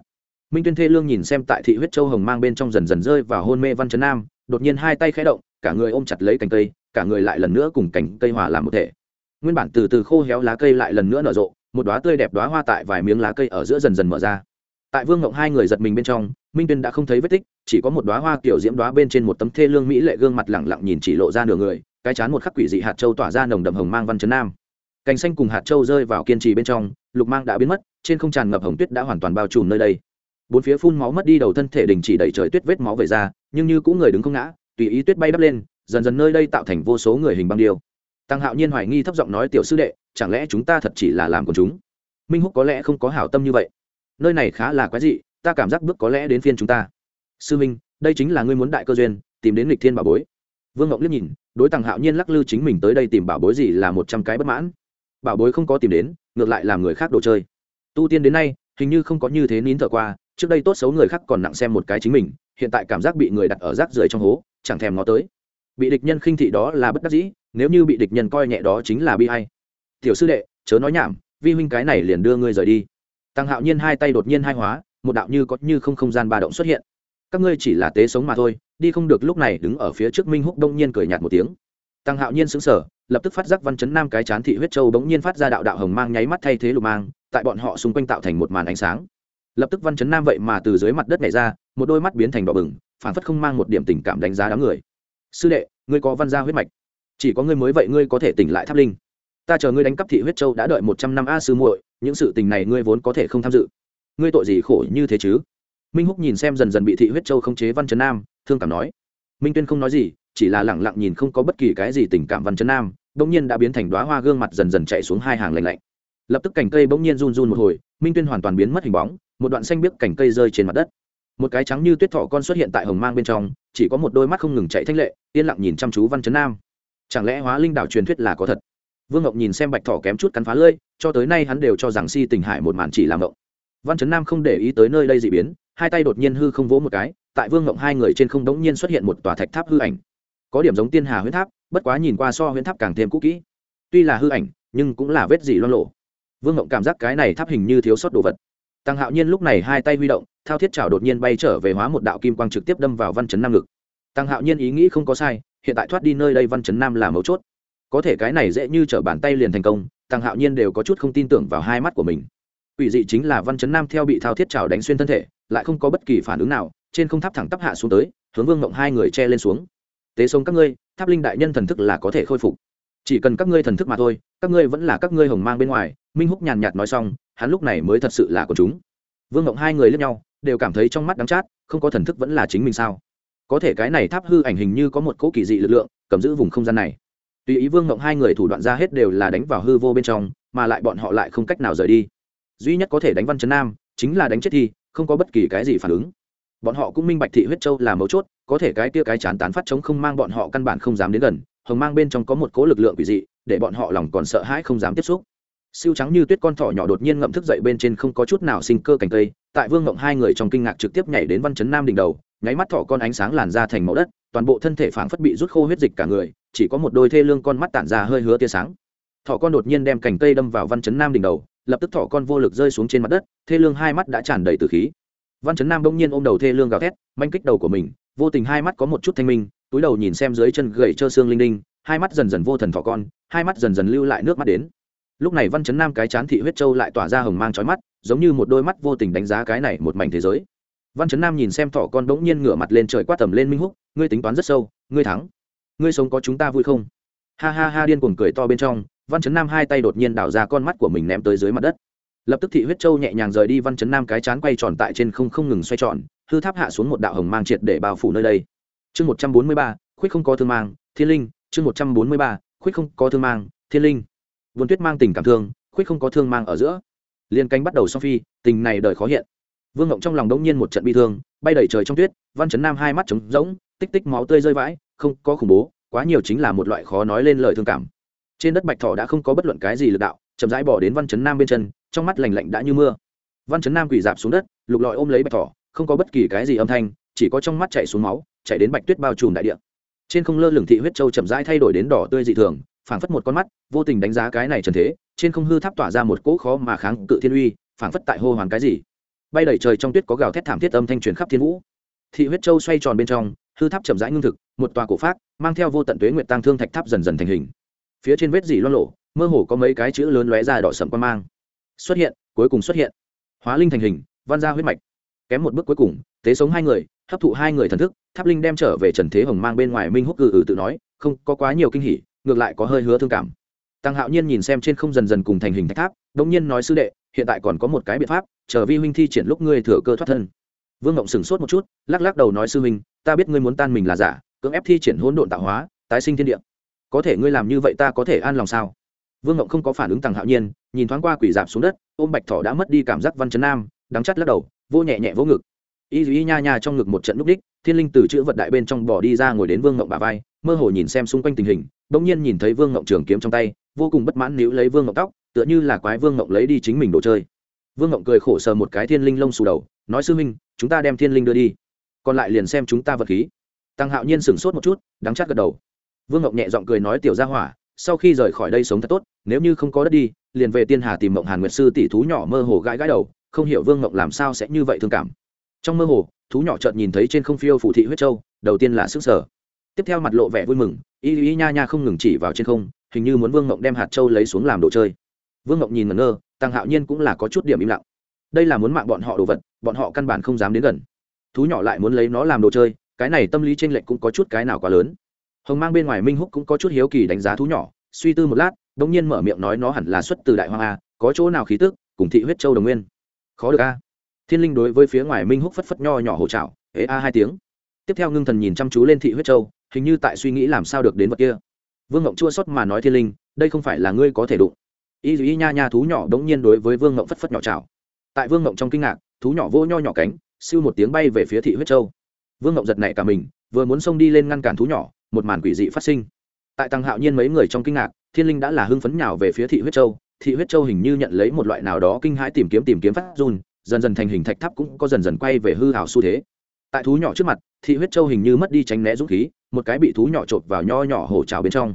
Minh tuyên thê lương nhìn xem tại thị huyết châu hồng mang bên trong dần dần rơi vào hôn mê văn trấn nam, đột nhiên hai tay khẽ động, cả người ôm chặt lấy cành cây, cả người lại lần nữa cùng cành cây hòa làm một thể. Nguyên bản từ từ khô héo lá cây lại lần nữa nở rộ, một đoá tươi đẹp đoá hoa tại vài miếng lá cây ở giữa dần dần mở ra tại vương ngộng hai người giật mình bên trong, minh tuyên đã không thấy vết tích, chỉ có một đoá hoa kiểu diễm đoá bên trên một tấm thê lương mỹ lệ gương mặt lẳng lặng nhìn chỉ lộ ra nửa người, cái chán một khắc quỷ dị hạt châu tỏa ra nồng đậm hồng mang văn chấn nam. Cành xanh cùng hạt châu rơi vào kiên trì bên trong, lục mang đã biến mất, trên không tràn ngập hồng tuyết đã hoàn toàn bao trùm nơi đây. Bốn phía phun máu mất đi đầu thân thể đình chỉ đẩy trời tuyết vết máu về ra, nhưng như cũng người đứng không ngã, tùy ý tuyết bay đắp lên, dần dần nơi đây tạo thành vô số người hình băng điêu. Tăng hạo nhiên hoài nghi thấp giọng nói, tiểu sư đệ, chẳng lẽ chúng ta thật chỉ là làm của chúng? Minh húc có lẽ không có hảo tâm như vậy nơi này khá là quái dị, ta cảm giác bước có lẽ đến phiên chúng ta. Sư minh, đây chính là ngươi muốn đại cơ duyên, tìm đến lịch thiên bảo bối. Vương ngọc liếc nhìn, đối tàng hạo nhiên lắc lư chính mình tới đây tìm bảo bối gì là một trăm cái bất mãn. Bảo bối không có tìm đến, ngược lại làm người khác đồ chơi. Tu tiên đến nay, hình như không có như thế nín thở qua, trước đây tốt xấu người khác còn nặng xem một cái chính mình, hiện tại cảm giác bị người đặt ở rác rưởi trong hố, chẳng thèm nó tới. Bị địch nhân khinh thị đó là bất đắc dĩ, nếu như bị địch nhân coi nhẹ đó chính là bi hay tiểu sư đệ, chớ nói nhảm, vi huynh cái này liền đưa ngươi rời đi tăng hạo nhiên hai tay đột nhiên hai hóa, một đạo như có như không không gian ba động xuất hiện. Các ngươi chỉ là tế sống mà thôi, đi không được lúc này đứng ở phía trước minh húc đông nhiên cười nhạt một tiếng. Tăng hạo nhiên sững sờ, lập tức phát giác văn chấn nam cái chán thị huyết châu bỗng nhiên phát ra đạo đạo hồng mang nháy mắt thay thế lục mang, tại bọn họ xung quanh tạo thành một màn ánh sáng. Lập tức văn chấn nam vậy mà từ dưới mặt đất này ra, một đôi mắt biến thành đỏ bừng phản phất không mang một điểm tình cảm đánh giá đám người. Sư đệ, ngươi có văn gia huyết mạch? Chỉ có ngươi mới vậy ngươi có thể tỉnh lại tháp linh. Ta chờ ngươi đánh cắp thị huyết châu đã đợi một trăm năm a sư muội những sự tình này ngươi vốn có thể không tham dự. Ngươi tội gì khổ như thế chứ? Minh húc nhìn xem dần dần bị thị huyết châu không chế văn trấn nam, thương cảm nói. Minh tuyên không nói gì, chỉ là lẳng lặng nhìn không có bất kỳ cái gì tình cảm văn trấn nam, bỗng nhiên đã biến thành đoá hoa gương mặt dần dần chạy xuống hai hàng lạnh lạnh. Lập tức cành cây bỗng nhiên run run một hồi, minh tuyên hoàn toàn biến mất hình bóng, một đoạn xanh biếc cành cây rơi trên mặt đất. Một cái trắng như tuyết thỏ con xuất hiện tại hồng mang bên trong, chỉ có một đôi mắt không ngừng chạy thanh lệ, yên lặng nhìn chăm chú văn trấn nam. Chẳng lẽ hóa linh đảo truyền thuyết là có thật? Vương ngọc nhìn xem bạch thỏ kém chút cắn phá lưỡi, cho tới nay hắn đều cho rằng si tình Hải một màn chỉ làm ngộng văn trấn nam không để ý tới nơi đây dị biến, hai tay đột nhiên hư không vỗ một cái, tại vương ngộng hai người trên không đống nhiên xuất hiện một tòa thạch tháp hư ảnh. Có điểm giống tiên hà Huyễn tháp, bất quá nhìn qua so Huyễn tháp càng thêm cũ kỹ. Tuy là hư ảnh, nhưng cũng là vết gì loan lộ vương ngộng cảm giác cái này tháp hình như thiếu sót đồ vật. Tăng hạo nhiên lúc này hai tay huy động, thao thiết chảo đột nhiên bay trở về hóa một đạo kim quang trực tiếp đâm vào văn chấn nam ngực. Tăng hạo nhiên ý nghĩ không có sai, hiện tại thoát đi nơi đây văn chấn nam là mấu chốt có thể cái này dễ như t r ở bàn tay liền thành công tăng hạo nhiên đều có chút không tin tưởng vào hai mắt của mình. Ủy dị chính là văn chấn nam theo bị thao thiết trào đánh xuyên thân thể, lại không có bất kỳ phản ứng nào, trên không tháp thẳng tắp hạ xuống tới, hướng vương mộng hai người che lên xuống. Tế sống các ngươi, tháp linh đại nhân thần thức là có thể khôi phục. Chỉ cần các ngươi thần thức mà thôi, các ngươi vẫn là các ngươi hồng mang bên ngoài, minh húc nhàn nhạt nói xong, hắn lúc này mới thật sự là của chúng. Vương mộng hai người lẫn nhau, đều cảm thấy trong mắt đắng chát, không có thần thức vẫn là chính mình sao? Có thể cái này tháp hư ảnh hình như có một cỗ kỳ dị lực lượng, cầm giữ vùng không gian này tùy ý vương ngộng hai người thủ đoạn ra hết đều là đánh vào hư vô bên trong, mà lại bọn họ lại không cách nào rời đi. Duy nhất có thể đánh văn trấn nam, chính là đánh chết thi không có bất kỳ cái gì phản ứng. Bọn họ cũng minh bạch thị huyết châu là mấu chốt, có thể cái kia cái chán tán phát chống không mang bọn họ căn bản không dám đến gần, hồng mang bên trong có một cố lực lượng quỷ dị, để bọn họ lòng còn sợ hãi không dám tiếp xúc. Siêu trắng như tuyết con thỏ nhỏ đột nhiên ngậm thức dậy bên trên không có chút nào sinh cơ cành cây tại vương ngộng hai người trong kinh ngạc trực tiếp nhảy đến văn chấn nam đỉnh đầu, nháy mắt thỏ con ánh sáng làn ra thành màu đất, toàn bộ thân thể phảng phất bị rút khô huyết dịch cả người chỉ có một đôi thê lương con mắt tản ra hơi hứa tia sáng. Thỏ con đột nhiên đem cành cây đâm vào văn chấn nam đỉnh đầu, lập tức thỏ con vô lực rơi xuống trên mặt đất, thê lương hai mắt đã tràn đầy từ khí. Văn chấn nam bỗng nhiên ôm đầu thê lương gào thét, manh kích đầu của mình, vô tình hai mắt có một chút thanh minh, túi đầu nhìn xem dưới chân gậy trơ xương linh đinh, hai mắt dần dần vô thần thỏ con, hai mắt dần dần lưu lại nước mắt đến. Lúc này văn chấn nam cái chán thị huyết châu lại tỏa ra hồng mang trói mắt, giống như một đôi mắt vô tình đánh giá cái này một mảnh thế giới. Văn chấn nam nhìn xem thỏ con bỗng nhiên ngửa mặt lên trời quát tầm lên minh húc, ngươi tính toán rất sâu, ngươi thắng ngươi sống có chúng ta vui không? Ha ha ha, điên cuồng cười to bên trong, văn chấn nam hai tay đột nhiên đảo ra con mắt của mình ném tới dưới mặt đất. Lập tức thị huyết châu nhẹ nhàng rời đi, văn chấn nam cái chán quay tròn tại trên không không ngừng xoay tròn, hư tháp hạ xuống một đạo hồng mang triệt để bao phủ nơi đây. Chương một trăm bốn mươi ba, khuyết không có thương mang, thiên linh, chương một trăm bốn mươi ba, khuyết không có thương mang, thiên linh. Vườn tuyết mang tình cảm thương, khuyết không có thương mang ở giữa. Liên canh bắt đầu song phi, tình này đời khó hiện. Vương ngộng trong lòng đông nhiên một trận bi thương, bay đẩy trời trong tuyết, văn chấn nam hai mắt trống rỗng, tích tích máu tươi rơi vãi không có khủng bố, quá nhiều chính là một loại khó nói lên lời thương cảm. Trên đất bạch thỏ đã không có bất luận cái gì lực đạo, chậm rãi bỏ đến văn chấn nam bên chân, trong mắt lành lạnh đã như mưa. Văn chấn nam quỳ dạp xuống đất, lục lọi ôm lấy bạch thỏ không có bất kỳ cái gì âm thanh, chỉ có trong mắt chạy xuống máu chạy đến bạch tuyết bao trùm đại địa. Trên không lơ lửng thị huyết châu chậm rãi thay đổi đến đỏ tươi dị thường, phảng phất một con mắt, vô tình đánh giá cái này trần thế, trên không hư tháp tỏa ra một cỗ khó mà kháng cự thiên uy, phảng phất tại hô hoàn cái gì. Bay đầy trời trong tuyết có gào thét thảm thiết âm thanh truyền khắp thiên vũ. Thị huyết châu xoay tròn bên trong hư tháp chậm rãi ngưng thực, một tòa cổ pháp mang theo vô tận tuế nguyệt tăng thương thạch tháp dần dần thành hình. Phía trên vết dỉ loan lộ mơ hồ có mấy cái chữ lớn lóe ra đỏ sậm quan mang. Xuất hiện, cuối cùng xuất hiện. Hóa linh thành hình, văn ra huyết mạch. Kém một bước cuối cùng, tế sống hai người, hấp thụ hai người thần thức, tháp linh đem trở về trần thế hồng mang bên ngoài minh húc cự ừ tự nói, không có quá nhiều kinh hỉ, ngược lại có hơi hứa thương cảm. Tăng hạo nhiên nhìn xem trên không dần dần cùng thành hình thạch tháp đông nhiên nói sư đệ, hiện tại còn có một cái biện pháp, chờ vi huynh thi triển lúc ngươi thừa cơ thoát thân vương ngộng sửng sốt một chút, lắc lắc đầu nói, sư huynh ta biết ngươi muốn tan mình là giả, cưỡng ép thi triển hỗn độn tạo hóa, tái sinh thiên địa. Có thể ngươi làm như vậy ta có thể an lòng sao? Vương ngộng không có phản ứng tằng hạo nhiên, nhìn thoáng qua quỷ dạp xuống đất, ôm bạch thỏ đã mất đi cảm giác văn chấn nam, đắng chắt lắc đầu, vô nhẹ nhẹ vỗ ngực. Y dù y nha nha trong ngực một trận núp đích, thiên linh từ chữ vật đại bên trong bỏ đi ra ngồi đến vương ngộng bà vai, mơ hồ nhìn xem xung quanh tình hình, bỗng nhiên nhìn thấy vương ngộng trường kiếm trong tay, vô cùng bất mãn níu lấy vương ngộng tóc, tựa như là quái vương ngộng lấy đi chính mình đồ chơi vương ngộng cười khổ sờ một cái thiên linh lông xù đầu, nói, sư minh, chúng ta đem thiên linh đưa đi, còn lại liền xem chúng ta vật khí. Tăng hạo nhiên sửng sốt một chút, đắng chát gật đầu. Vương ngộng nhẹ giọng cười nói, tiểu gia hỏa, sau khi rời khỏi đây sống thật tốt, nếu như không có đất đi, liền về tiên hà tìm mộng hàn nguyệt sư tỷ thú nhỏ mơ hồ gãi gãi đầu, không hiểu vương ngộng làm sao sẽ như vậy thương cảm. Trong mơ hồ, thú nhỏ chợt nhìn thấy trên không phiêu phủ thị huyết châu, đầu tiên là sức sở tiếp theo mặt lộ vẻ vui mừng, y y nha nha không ngừng chỉ vào trên không, hình như muốn vương ngộng đem hạt châu lấy xuống làm đồ chơi. Vương ngộng nhìn ngẩn ngơ tăng hạo nhiên cũng là có chút điểm im lặng. Đây là muốn mạng bọn họ đồ vật, bọn họ căn bản không dám đến gần. Thú nhỏ lại muốn lấy nó làm đồ chơi, cái này tâm lý t r ê n lệch cũng có chút cái nào quá lớn. Hồng mang bên ngoài minh húc cũng có chút hiếu kỳ đánh giá thú nhỏ, suy tư một lát đ ỗ n g nhiên mở miệng nói nó hẳn là xuất từ đại hoàng a, có chỗ nào khí tức, cùng thị huyết châu đồng nguyên. Khó được a. Thiên linh đối với phía ngoài minh húc phất phất nho nhỏ hộ trào ế a hai tiếng. Tiếp theo ngưng thần nhìn chăm chú lên thị huyết châu, hình như tại suy nghĩ làm sao được đến vật kia. Vương ngộng chua xót mà nói thiên linh, đây không phải là ngươi có thể đụng y dù y nha nha thú nhỏ đống nhiên đối với vương ngộng phất phất nhỏ trào tại vương ngộng trong kinh ngạc, thú nhỏ vô nho nhỏ cánh, siêu một tiếng bay về phía thị huyết châu. Vương ngộng giật nảy cả mình, vừa muốn xông đi lên ngăn cản thú nhỏ, một màn quỷ dị phát sinh. Tại tăng hạo nhiên mấy người trong kinh ngạc, thiên linh đã là hưng phấn nhào về phía thị huyết châu. Thị huyết châu hình như nhận lấy một loại nào đó kinh hãi tìm kiếm tìm kiếm phát run, dần dần thành hình thạch tháp cũng có dần dần quay về hư hào xu thế. Tại thú nhỏ trước mặt, thị huyết châu hình như mất đi tránh né dũng khí, một cái bị thú nhỏ chộp vào nho nhỏ hổ trào bên trong.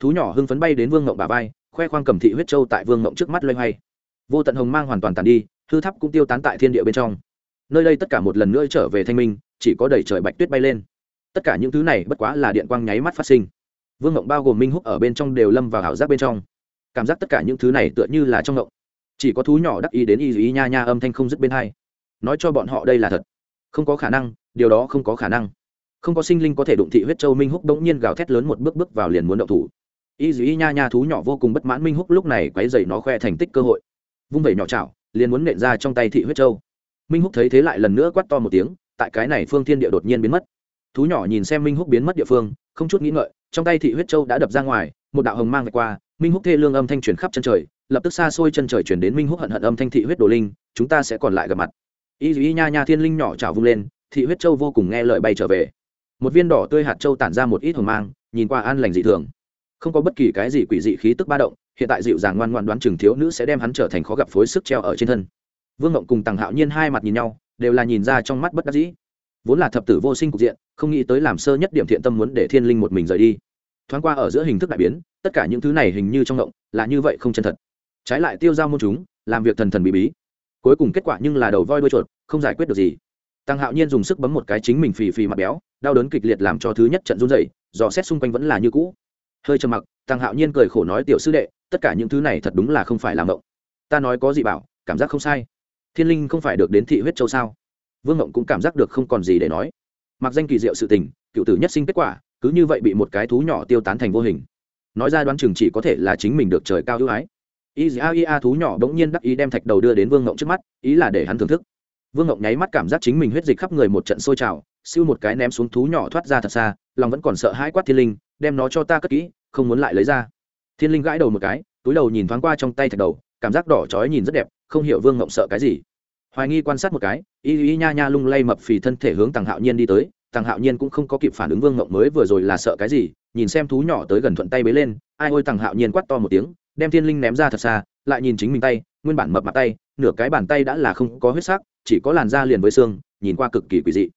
Thú nhỏ hưng phấn bay đến vương ngộng bà vai khoe khoang cầm thị huyết châu tại vương mộng trước mắt loay hoay. Vô tận hồng mang hoàn toàn tàn đi, hư tháp cũng tiêu tán tại thiên địa bên trong. Nơi đây tất cả một lần nữa trở về thanh minh, chỉ có đầy trời bạch tuyết bay lên. Tất cả những thứ này bất quá là điện quang nháy mắt phát sinh. Vương mộng bao gồm minh húc ở bên trong đều lâm vào ảo giác bên trong. Cảm giác tất cả những thứ này tựa như là trong mộng. Chỉ có thú nhỏ đắc ý đến y ý nha nha âm thanh không dứt bên hai. Nói cho bọn họ đây là thật. Không có khả năng, điều đó không có khả năng. Không có sinh linh có thể đụng thị huyết châu minh húc đống nhiên gào thét lớn một bước bước vào liền muốn động thủ y dĩ nha nha thú nhỏ vô cùng bất mãn minh húc lúc này quấy dày nó khoe thành tích cơ hội. Vung vẩy nhỏ chảo, liền muốn nện ra trong tay thị huyết châu. Minh húc thấy thế lại lần nữa quát to một tiếng, tại cái này phương thiên địa đột nhiên biến mất. Thú nhỏ nhìn xem minh húc biến mất địa phương, không chút nghĩ ngợi, trong tay thị huyết châu đã đập ra ngoài, một đạo hồng mang vạch qua, minh húc thê lương âm thanh truyền khắp chân trời, lập tức xa xôi chân trời chuyển đến minh húc hận hận âm thanh thị huyết đồ linh, chúng ta sẽ còn lại gặp mặt. Y y nha nha thiên linh nhỏ chảo vung lên, thị huyết châu vô cùng nghe lời bay trở về. Một viên đỏ tươi hạt châu tản ra một ít hồng mang, nhìn qua an lành dị thường không có bất kỳ cái gì quỷ dị khí tức ba động, hiện tại dịu dàng ngoan ngoan đoán chừng thiếu nữ sẽ đem hắn trở thành khó gặp phối sức treo ở trên thân. Vương ngộng cùng tằng hạo nhiên hai mặt nhìn nhau, đều là nhìn ra trong mắt bất đắc dĩ. Vốn là thập tử vô sinh cục diện, không nghĩ tới làm sơ nhất điểm thiện tâm muốn để thiên linh một mình rời đi. Thoáng qua ở giữa hình thức đại biến, tất cả những thứ này hình như trong ngộng là như vậy không chân thật. Trái lại tiêu giao môn chúng, làm việc thần thần bí bí. Cuối cùng kết quả nhưng là đầu voi đuôi chuột, không giải quyết được gì. Tăng hạo nhiên dùng sức bấm một cái chính mình phì phì mặt béo, đau đớn kịch liệt làm cho thứ nhất trận run dày dò xét xung quanh vẫn là như cũ hơi trầm mặc tăng hạo nhiên cười khổ nói, tiểu sư đệ, tất cả những thứ này thật đúng là không phải làm động ta nói có gì bảo, cảm giác không sai. Thiên linh không phải được đến thị huyết châu sao? Vương mộng cũng cảm giác được không còn gì để nói. Mặc danh kỳ diệu sự tình, cựu tử nhất sinh kết quả, cứ như vậy bị một cái thú nhỏ tiêu tán thành vô hình. Nói ra đoán chừng chỉ có thể là chính mình được trời cao ưu ái. Y a y a thú nhỏ bỗng nhiên đắc ý đem thạch đầu đưa đến vương ngộng trước mắt, ý là để hắn thưởng thức. Vương ngộng nháy mắt cảm giác chính mình huyết dịch khắp người một trận sôi trào, siêu một cái ném xuống thú nhỏ thoát ra thật xa, lòng vẫn còn sợ hãi quát thiên linh đem nó cho ta cất kỹ, không muốn lại lấy ra. Thiên linh gãi đầu một cái, túi đầu nhìn thoáng qua trong tay thạch đầu, cảm giác đỏ chói nhìn rất đẹp, không hiểu vương ngộng sợ cái gì. Hoài nghi quan sát một cái, y y nha nha lung lay mập phì thân thể hướng tàng hạo nhiên đi tới tàng hạo nhiên cũng không có kịp phản ứng vương ngộng mới vừa rồi là sợ cái gì, nhìn xem thú nhỏ tới gần thuận tay bế lên, ai ôi tàng hạo nhiên quát to một tiếng, đem thiên linh ném ra thật xa, lại nhìn chính mình tay, nguyên bản mập mặt tay, nửa cái bàn tay đã là không có huyết sắc, chỉ có làn da liền với xương, nhìn qua cực kỳ quỷ dị.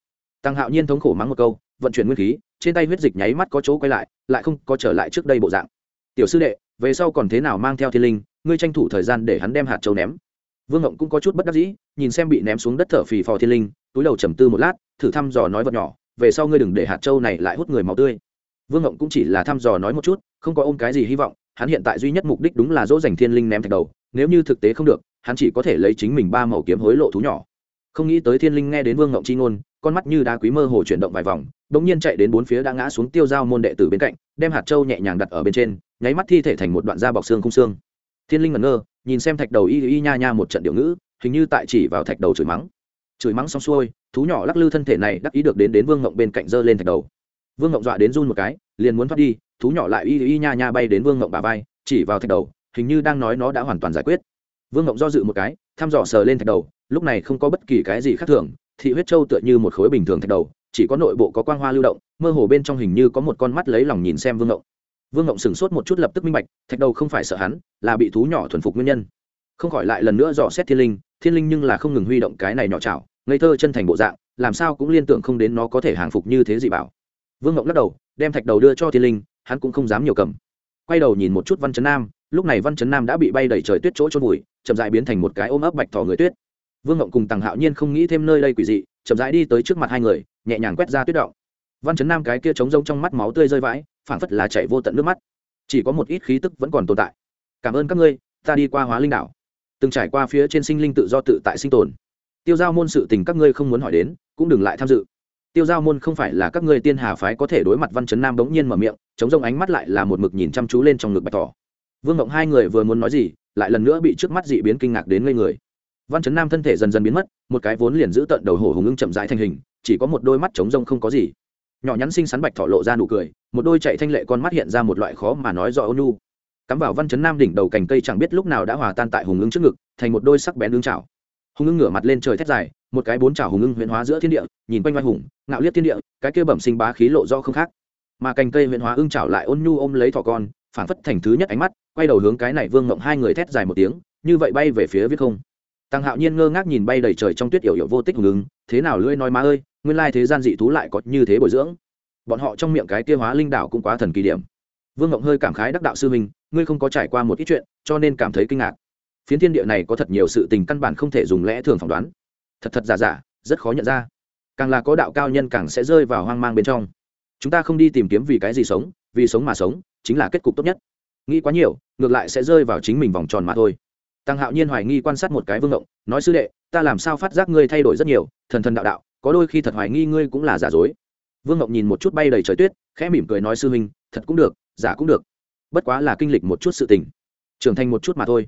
Tăng hạo nhiên thống khổ mắng một câu, vận chuyển nguyên khí trên tay huyết dịch nháy mắt có chỗ quay lại lại không có trở lại trước đây bộ dạng. Tiểu sư đệ, về sau còn thế nào mang theo thiên linh, ngươi tranh thủ thời gian để hắn đem hạt châu ném. Vương ngộng cũng có chút bất đắc dĩ, nhìn xem bị ném xuống đất thở phì phò thiên linh, túi đầu trầm tư một lát, thử thăm dò nói vật nhỏ, về sau ngươi đừng để hạt châu này lại hút người máu tươi. Vương ngộng cũng chỉ là thăm dò nói một chút, không có ôm cái gì hy vọng, hắn hiện tại duy nhất mục đích đúng là dỗ dành thiên linh ném thạch đầu, nếu như thực tế không được, hắn chỉ có thể lấy chính mình ba màu kiếm hối lộ thú nhỏ. Không nghĩ tới thiên linh nghe đến vương ngộng chi ngôn con mắt như đá quý mơ hồ chuyển động vài vòng đ ỗ n g nhiên chạy đến bốn phía đã ngã xuống tiêu dao môn đệ tử bên cạnh, đem hạt trâu nhẹ nhàng đặt ở bên trên, nháy mắt thi thể thành một đoạn da bọc xương không xương. Thiên linh ngẩn ngơ, nhìn xem thạch đầu y y nha nha một trận điệu ngữ, hình như tại chỉ vào thạch đầu chửi mắng. Chửi mắng xong xuôi, thú nhỏ lắc lư thân thể này đắc ý được đến đến vương ngộng bên cạnh giơ lên thạch đầu. Vương ngộng dọa đến run một cái, liền muốn thoát đi, thú nhỏ lại y y nha nha bay đến vương ngộng bà vai, chỉ vào thạch đầu, hình như đang nói nó đã hoàn toàn giải quyết. Vương ngộng do dự một cái, thăm dò sờ lên thạch đầu, lúc này không có bất kỳ cái gì khác thường thị huyết châu tựa như một khối bình thường thạch đầu, chỉ có nội bộ có quang hoa lưu động, mơ hồ bên trong hình như có một con mắt lấy lòng nhìn xem vương ngộng. Vương ngộng sửng sốt một chút lập tức minh bạch, thạch đầu không phải sợ hắn, là bị thú nhỏ thuần phục nguyên nhân. Không khỏi lại lần nữa dò xét thiên linh thiên linh nhưng là không ngừng huy động cái này nhỏ chảo, ngây thơ chân thành bộ dạng, làm sao cũng liên tưởng không đến nó có thể hàng phục như thế gì bảo. Vương ngộng lắc đầu, đem thạch đầu đưa cho thiên linh, hắn cũng không dám nhiều cầm. Quay đầu nhìn một chút văn chấn nam, lúc này văn chấn nam đã bị bay đẩy trời tuyết chỗ trôn vùi, chậm dại biến thành một cái ôm ấp bạch thỏ người tuyết vương ngộng cùng tằng hạo nhiên không nghĩ thêm nơi đây quỷ dị, chậm rãi đi tới trước mặt hai người, nhẹ nhàng quét ra tuyết động. Văn chấn nam cái kia trống rông trong mắt máu tươi rơi vãi, phảng phất là chảy vô tận nước mắt. Chỉ có một ít khí tức vẫn còn tồn tại. Cảm ơn các ngươi, ta đi qua hóa linh đảo. Từng trải qua phía trên sinh linh tự do tự tại sinh tồn. Tiêu giao môn sự tình các ngươi không muốn hỏi đến, cũng đừng lại tham dự. Tiêu giao môn không phải là các ngươi tiên hà phái có thể đối mặt. Văn chấn nam bỗng nhiên mở miệng chống rông ánh mắt lại là một mực nhìn chăm chú lên trong ngực bạch thỏ. Vương ngộng hai người vừa muốn nói gì, lại lần nữa bị trước mắt dị biến kinh ngạc đến ngây người văn chấn nam thân thể dần dần biến mất, một cái vốn liền giữ tận đầu hổ hùng ưng chậm rãi thành hình, chỉ có một đôi mắt trống rông không có gì. Nhỏ nhắn xinh xắn bạch thọ lộ ra nụ cười, một đôi chạy thanh lệ con mắt hiện ra một loại khó mà nói rõ ôn cắm vào văn chấn nam đỉnh đầu cành cây chẳng biết lúc nào đã hòa tan tại hùng ưng trước ngực, thành một đôi sắc bén đương chảo. Hùng ưng ngửa mặt lên trời thét dài, một cái bốn chảo hùng ưng huyễn hóa giữa thiên địa, nhìn quanh oai hùng, ngạo liếc thiên địa, cái kia bẩm sinh bá khí lộ do không khác. Mà cành cây huyễn hóa ưng chảo lại ôn nhu ôm lấy thỏ con phản phất thành thứ nhất ánh mắt, quay đầu hướng cái này vương ngộng hai người thét dài một tiếng, như vậy bay về phía viết không tăng hạo nhiên ngơ ngác nhìn bay đầy trời trong tuyết yểu yểu vô tích hùng ứng, thế nào lưỡi nói má ơi, nguyên lai thế gian dị thú lại có như thế bồi dưỡng. Bọn họ trong miệng cái tiêu hóa linh đạo cũng quá thần kỳ điểm. Vương ngộng hơi cảm khái đắc đạo sư mình ngươi không có trải qua một ít chuyện, cho nên cảm thấy kinh ngạc. Phiến thiên địa này có thật nhiều sự tình căn bản không thể dùng lẽ thường phỏng đoán. Thật thật giả giả, rất khó nhận ra. Càng là có đạo cao nhân càng sẽ rơi vào hoang mang bên trong. Chúng ta không đi tìm kiếm vì cái gì sống, vì sống mà sống, chính là kết cục tốt nhất. Nghĩ quá nhiều, ngược lại sẽ rơi vào chính mình vòng tròn mà thôi tăng hạo nhiên hoài nghi quan sát một cái vương động nói, sư đệ, ta làm sao phát giác ngươi thay đổi rất nhiều, thần thần đạo đạo, có đôi khi thật hoài nghi ngươi cũng là giả dối. Vương động nhìn một chút bay đầy trời tuyết, khẽ mỉm cười nói, sư huynh, thật cũng được, giả cũng được. Bất quá là kinh lịch một chút sự tình, trưởng thành một chút mà thôi.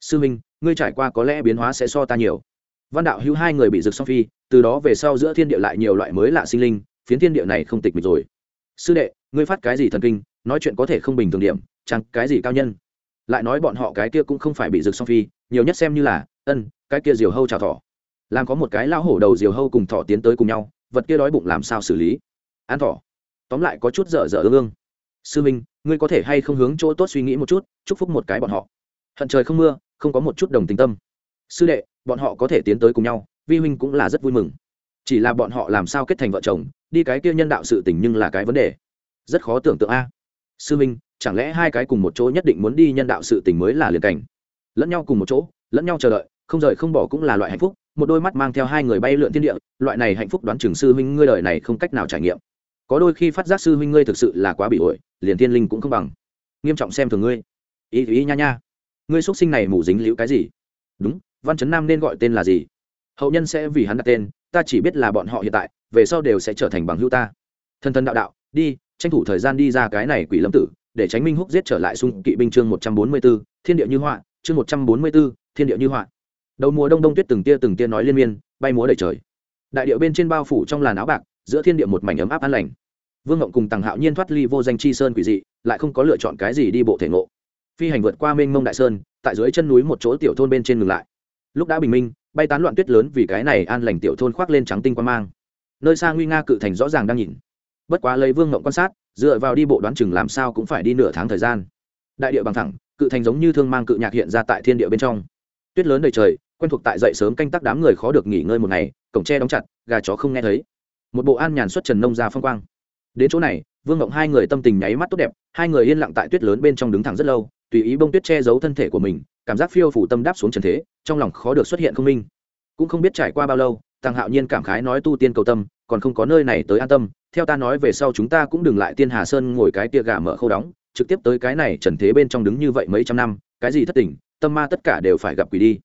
Sư huynh, ngươi trải qua có lẽ biến hóa sẽ so ta nhiều. Văn đạo hữu hai người bị rực song phi, từ đó về sau giữa thiên địa lại nhiều loại mới lạ sinh linh, phiến thiên địa này không tịch mịch rồi. Sư đệ, ngươi phát cái gì thần kinh, nói chuyện có thể không bình thường điểm, chẳng cái gì cao nhân lại nói bọn họ cái kia cũng không phải bị rực song phi, nhiều nhất xem như là, ân, cái kia diều hâu chào thỏ. Làm có một cái lão hổ đầu diều hâu cùng thỏ tiến tới cùng nhau, vật kia đói bụng làm sao xử lý? An thỏ. Tóm lại có chút dở dở ương ương. Sư minh, ngươi có thể hay không hướng chỗ tốt suy nghĩ một chút, chúc phúc một cái bọn họ. Hận trời không mưa, không có một chút đồng tình tâm. Sư đệ, bọn họ có thể tiến tới cùng nhau, vi huynh cũng là rất vui mừng. Chỉ là bọn họ làm sao kết thành vợ chồng, đi cái kia nhân đạo sự tình nhưng là cái vấn đề. Rất khó tưởng tượng a sư minh, chẳng lẽ hai cái cùng một chỗ nhất định muốn đi nhân đạo sự tình mới là liền cảnh? Lẫn nhau cùng một chỗ, lẫn nhau chờ đợi, không rời không bỏ cũng là loại hạnh phúc, một đôi mắt mang theo hai người bay lượn thiên địa, loại này hạnh phúc đoán chừng sư huynh ngươi đời này không cách nào trải nghiệm. Có đôi khi phát giác sư huynh ngươi thực sự là quá bị ổi, liền thiên linh cũng không bằng. Nghiêm trọng xem thường ngươi. Ý ý nha nha. Ngươi xuất sinh này mù dính liễu cái gì? Đúng, văn chấn nam nên gọi tên là gì? Hậu nhân sẽ vì hắn đặt tên, ta chỉ biết là bọn họ hiện tại, về sau đều sẽ trở thành bằng hữu ta. Thân thân đạo đạo, đi tranh thủ thời gian đi ra cái này quỷ lâm tử, để tránh minh húc giết trở lại xung kỵ binh chương một trăm bốn mươi b ố thiên địa như họa, chương một trăm bốn mươi b ố thiên địa như họa. Đầu mùa đông đông tuyết từng tia từng tia nói liên miên, bay múa đầy trời. Đại điệu bên trên bao phủ trong làn áo bạc, giữa thiên địa một mảnh ấm áp an lành. Vương ngộng cùng tàng hạo nhiên thoát ly vô danh chi sơn quỷ dị, lại không có lựa chọn cái gì đi bộ thể ngộ. Phi hành vượt qua mênh mông đại sơn, tại dưới chân núi một chỗ tiểu thôn bên trên ngừng lại. Lúc đã bình minh, bay tán loạn tuyết lớn vì cái này an lành tiểu thôn khoác lên trắng tinh quan mang. Nơi xa nguy nga cự thành rõ ràng đang nhìn bất quá lấy vương ngộng quan sát, dựa vào đi bộ đoán chừng làm sao cũng phải đi nửa tháng thời gian. Đại địa bằng thẳng, cự thành giống như thương mang cự nhạc hiện ra tại thiên địa bên trong. Tuyết lớn đầy trời, quen thuộc tại dậy sớm canh tác đám người khó được nghỉ ngơi một ngày, cổng tre đóng chặt, gà chó không nghe thấy. Một bộ an nhàn xuất trần nông ra phong quang. Đến chỗ này, vương ngộng hai người tâm tình nháy mắt tốt đẹp, hai người yên lặng tại tuyết lớn bên trong đứng thẳng rất lâu, tùy ý bông tuyết che giấu thân thể của mình, cảm giác phiêu phủ tâm đáp xuống trần thế, trong lòng khó được xuất hiện không minh. Cũng không biết trải qua bao lâu tăng hạo nhiên cảm khái nói tu tiên cầu tâm, còn không có nơi này tới an tâm theo ta nói về sau chúng ta cũng đừng lại tiên hà sơn ngồi cái tia gà mở khâu đóng, trực tiếp tới cái này trần thế bên trong đứng như vậy mấy trăm năm, cái gì thất tình, tâm ma tất cả đều phải gặp quỷ đi.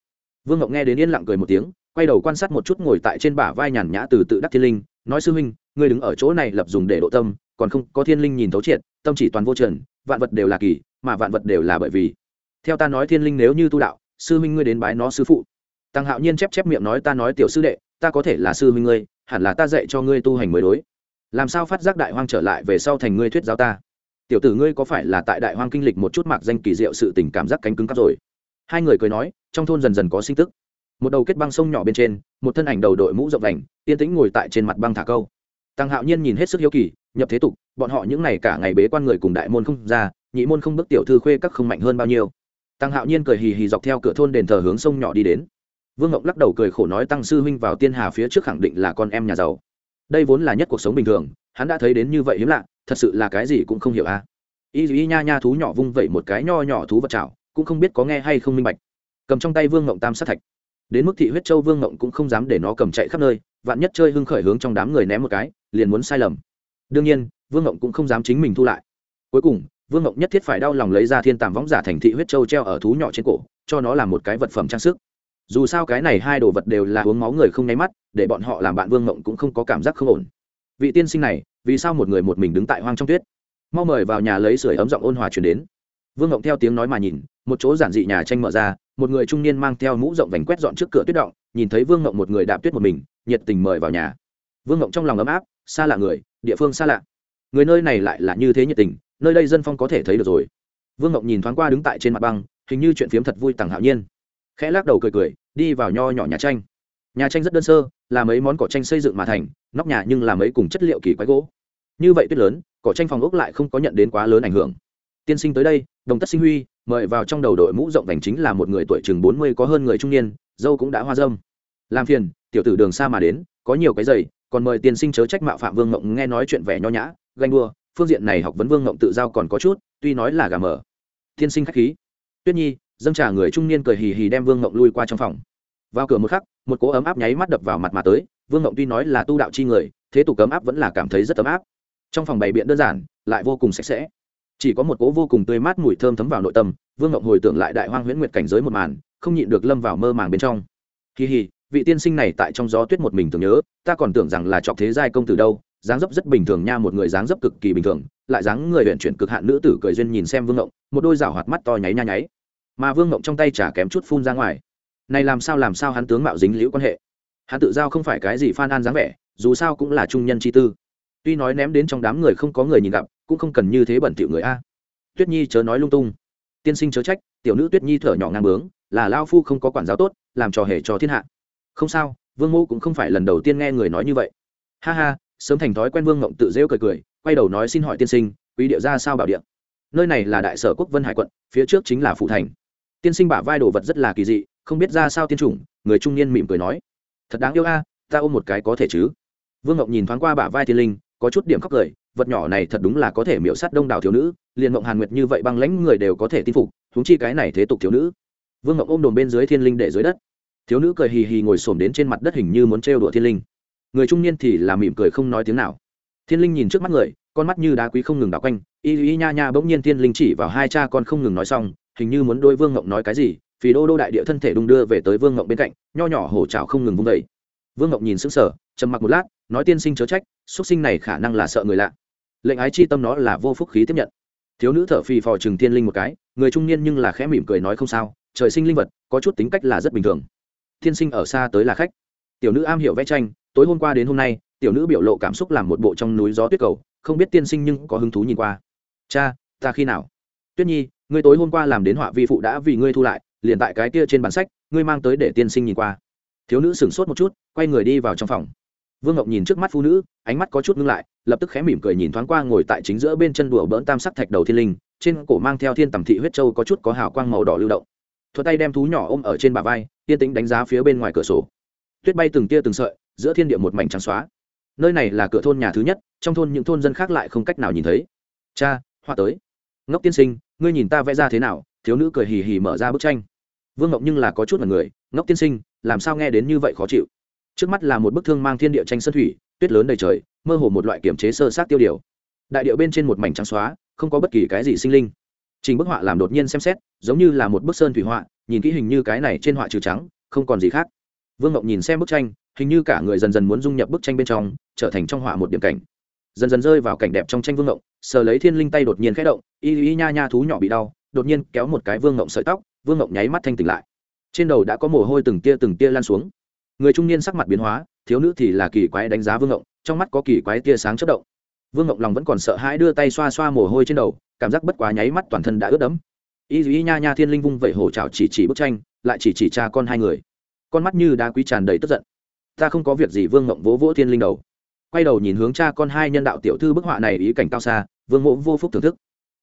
Vương ngọc nghe đến yên lặng cười một tiếng, quay đầu quan sát một chút ngồi tại trên bả vai nhàn nhã từ tự đắc thiên linh, nói sư huynh, ngươi đứng ở chỗ này lập dùng để độ tâm, còn không có thiên linh nhìn thấu triệt, tâm chỉ toàn vô trần, vạn vật đều là kỳ, mà vạn vật đều là bởi vì. Theo ta nói thiên linh nếu như tu đạo, sư huynh ngươi đến bái nó sư phụ. Tăng hạo nhiên chép chép miệng nói ta nói tiểu sư đệ, ta có thể là sư huynh ngươi, hẳn là ta dạy cho ngươi tu hành mới đối làm sao phát giác đại hoang trở lại về sau thành ngươi thuyết giáo ta? Tiểu tử ngươi có phải là tại đại hoang kinh lịch một chút mạc danh kỳ diệu sự tình cảm giác cánh cứng cắp rồi? Hai người cười nói, trong thôn dần dần có sinh tức. Một đầu kết băng sông nhỏ bên trên, một thân ảnh đầu đội mũ rộng vành, yên tĩnh ngồi tại trên mặt băng thả câu. Tăng hạo nhiên nhìn hết sức hiếu kỳ, nhập thế tục, bọn họ những ngày cả ngày bế quan người cùng đại môn không ra, nhị môn không bước tiểu thư khuê các không mạnh hơn bao nhiêu. Tăng hạo nhiên cười hì hì dọc theo cửa thôn đền thờ hướng sông nhỏ đi đến. Vương ngọc lắc đầu cười khổ nói, tăng sư huynh vào tiên hà phía trước khẳng định là con em nhà giàu đây vốn là nhất cuộc sống bình thường, hắn đã thấy đến như vậy hiếm lạ, thật sự là cái gì cũng không hiểu a. À. y y nha nha thú nhỏ vung vẩy một cái nho nhỏ thú vật chảo, cũng không biết có nghe hay không minh bạch. Cầm trong tay vương ngộng tam sát thạch. Đến mức thị huyết châu vương ngộng cũng không dám để nó cầm chạy khắp nơi, vạn nhất chơi hưng khởi hướng trong đám người ném một cái, liền muốn sai lầm. Đương nhiên, vương ngộng cũng không dám chính mình thu lại. Cuối cùng, vương ngộng nhất thiết phải đau lòng lấy ra thiên tàm võng giả thành thị huyết châu treo ở thú nhỏ trên cổ, cho nó làm một cái vật phẩm trang sức dù sao cái này hai đồ vật đều là uống máu người không nháy mắt, để bọn họ làm bạn vương ngộng cũng không có cảm giác không ổn. Vị tiên sinh này, vì sao một người một mình đứng tại hoang trong tuyết? Mau mời vào nhà lấy sưởi ấm giọng ôn hòa truyền đến. Vương ngộng theo tiếng nói mà nhìn, một chỗ giản dị nhà tranh mở ra, một người trung niên mang theo mũ rộng vành quét dọn trước cửa tuyết động, nhìn thấy vương ngộng một người đạp tuyết một mình, nhiệt tình mời vào nhà. Vương ngộng trong lòng ấm áp, xa lạ người, địa phương xa lạ. Người nơi này lại là như thế nhiệt tình, nơi đây dân phong có thể thấy được rồi. Vương ngộng nhìn thoáng qua đứng tại trên mặt băng, hình như chuyện phiếm thật vui tằng hạo nhiên. Khẽ lắc đầu cười cười đi vào nho nhỏ nhà tranh. Nhà tranh rất đơn sơ, là mấy món cỏ tranh xây dựng mà thành, nóc nhà nhưng là mấy cùng chất liệu kỳ quái gỗ. Như vậy tuyết lớn, cỏ tranh phòng ốc lại không có nhận đến quá lớn ảnh hưởng. Tiên sinh tới đây, đồng tất sinh huy, mời vào trong đầu đội mũ rộng vành chính là một người tuổi chừng bốn mươi có hơn người trung niên, dâu cũng đã hoa dâm. Làm phiền, tiểu tử đường xa mà đến, có nhiều cái giày, còn mời tiên sinh chớ trách mạo phạm vương ngộng nghe nói chuyện vẻ nho nhã, ganh đua, phương diện này học vấn vương ngộng tự giao còn có chút, tuy nói là gà mờ. Tiên sinh khách khí. Tuyết nhi dâng trả người trung niên cười hì hì đem vương ngộng lui qua trong phòng. Vào cửa một khắc, một cỗ ấm áp nháy mắt đập vào mặt mà tới, vương ngộng tuy nói là tu đạo chi người, thế tục cấm áp vẫn là cảm thấy rất ấm áp. Trong phòng bày biện đơn giản, lại vô cùng sạch sẽ. Chỉ có một cỗ vô cùng tươi mát mùi thơm thấm vào nội tâm, vương ngộng hồi tưởng lại đại hoang huyễn nguyệt cảnh giới một màn, không nhịn được lâm vào mơ màng bên trong. Kỳ hì, vị tiên sinh này tại trong gió tuyết một mình tưởng nhớ, ta còn tưởng rằng là trọc thế giai công từ đâu, dáng dấp rất bình thường nha, một người dáng dấp cực kỳ bình thường, lại dáng người huyện chuyển cực hạn nữ tử cười duyên nhìn xem vương ngộng một đôi rảo hoạt mắt to nháy nha nháy mà vương ngộng trong tay chả kém chút phun ra ngoài. Này làm sao làm sao hắn tướng mạo dính liễu quan hệ? Hắn tự giao không phải cái gì phan an dáng vẻ, dù sao cũng là trung nhân chi tư. Tuy nói ném đến trong đám người không có người nhìn gặp, cũng không cần như thế bẩn thỉu người a. Tuyết nhi chớ nói lung tung. Tiên sinh chớ trách, tiểu nữ tuyết nhi thở nhỏ ngang bướng, là lao phu không có quản giáo tốt, làm trò hề cho thiên hạ. Không sao, vương mô cũng không phải lần đầu tiên nghe người nói như vậy. Ha ha, sớm thành thói quen vương ngộng tự rêu cười cười, quay đầu nói xin hỏi tiên sinh, quý địa ra sao bảo địa? Nơi này là đại sở quốc vân hải quận, phía trước chính là phủ thành tiên sinh bả vai đồ vật rất là kỳ dị, không biết ra sao tiên chủng, người trung niên mỉm cười nói. Thật đáng yêu a, ta ôm một cái có thể chứ? Vương ngọc nhìn thoáng qua bả vai thiên linh, có chút điểm khóc cười, vật nhỏ này thật đúng là có thể miễu sát đông đảo thiếu nữ, liền mộng hàn nguyệt như vậy băng lãnh người đều có thể tin phục thúng chi cái này thế tục thiếu nữ. Vương ngọc ôm đồn bên dưới thiên linh để dưới đất. Thiếu nữ cười hì hì ngồi xổm đến trên mặt đất hình như muốn trêu đùa thiên linh. Người trung niên thì là mỉm cười không nói tiếng nào. Thiên linh nhìn trước mắt người, con mắt như đá quý không ngừng đảo quanh, y y nha nha bỗng nhiên thiên linh chỉ vào hai cha con không ngừng nói xong hình như muốn đôi vương ngộng nói cái gì vì đô đô đại địa thân thể đung đưa về tới vương ngộng bên cạnh, nho nhỏ hổ trào không ngừng vung vẩy vương ngộng nhìn sững sờ, trầm mặc một lát, nói tiên sinh chớ trách xuất sinh này khả năng là sợ người lạ. Lệnh ái chi tâm nó là vô phúc khí tiếp nhận. Thiếu nữ thở phì phò chừng tiên linh một cái, người trung niên nhưng là khẽ mỉm cười nói không sao, trời sinh linh vật, có chút tính cách là rất bình thường. Tiên sinh ở xa tới là khách. Tiểu nữ am hiểu vẽ tranh, tối hôm qua đến hôm nay, tiểu nữ biểu lộ cảm xúc làm một bộ trong núi gió tuyết cầu, không biết tiên sinh nhưng có hứng thú nhìn qua. Cha, ta khi nào? Tuyết nhi ngươi tối hôm qua làm đến họa vi phụ đã vì ngươi thu lại, liền tại cái kia trên bản sách, ngươi mang tới để tiên sinh nhìn qua. Thiếu nữ sửng sốt một chút, quay người đi vào trong phòng. Vương ngọc nhìn trước mắt phụ nữ, ánh mắt có chút ngưng lại, lập tức khẽ mỉm cười nhìn thoáng qua ngồi tại chính giữa bên chân đùa bỡn tam sắc thạch đầu thiên linh, trên cổ mang theo thiên tầm thị huyết châu có chút có hào quang màu đỏ lưu động. Thuật tay đem thú nhỏ ôm ở trên bả vai tiên tính đánh giá phía bên ngoài cửa sổ. Tuyết bay từng tia từng sợi, giữa thiên địa một mảnh trắng xóa. Nơi này là cửa thôn nhà thứ nhất, trong thôn những thôn dân khác lại không cách nào nhìn thấy. Cha, hoa tới. Ngốc tiên sinh ngươi nhìn ta vẽ ra thế nào? Thiếu nữ cười hì hì mở ra bức tranh. Vương ngọc nhưng là có chút là người, ngốc tiên sinh, làm sao nghe đến như vậy khó chịu? Trước mắt là một bức thương mang thiên địa tranh sân thủy, tuyết lớn đầy trời, mơ hồ một loại kiểm chế sơ sát tiêu điều. Đại điệu bên trên một mảnh trắng xóa, không có bất kỳ cái gì sinh linh. Trình bức họa làm đột nhiên xem xét, giống như là một bức sơn thủy họa, nhìn kỹ hình như cái này trên họa trừ trắng, không còn gì khác. Vương ngọc nhìn xem bức tranh, hình như cả người dần dần muốn dung nhập bức tranh bên trong, trở thành trong họa một điểm cảnh dần dần rơi vào cảnh đẹp trong tranh vương ngộng, sờ lấy thiên linh tay đột nhiên khẽ động, y y nha nha thú nhỏ bị đau, đột nhiên kéo một cái vương ngộng sợi tóc, vương ngộng nháy mắt thanh tỉnh lại. Trên đầu đã có mồ hôi từng tia từng tia lan xuống. Người trung niên sắc mặt biến hóa, thiếu nữ thì là kỳ quái đánh giá vương ngộng, trong mắt có kỳ quái tia sáng chất động. Vương ngộng lòng vẫn còn sợ hãi đưa tay xoa xoa mồ hôi trên đầu, cảm giác bất quá nháy mắt toàn thân đã ướt đẫm. Y y nha nha thiên linh vung vẩy hổ trào chỉ chỉ bức tranh, lại chỉ chỉ cha con hai người. Con mắt như đá quý tràn đầy tức giận. Ta không có việc gì vương ngộng vỗ vỗ thiên linh đầu quay đầu nhìn hướng cha con hai nhân đạo tiểu thư bức họa này ý cảnh cao xa, vương mộ vô phúc thưởng thức.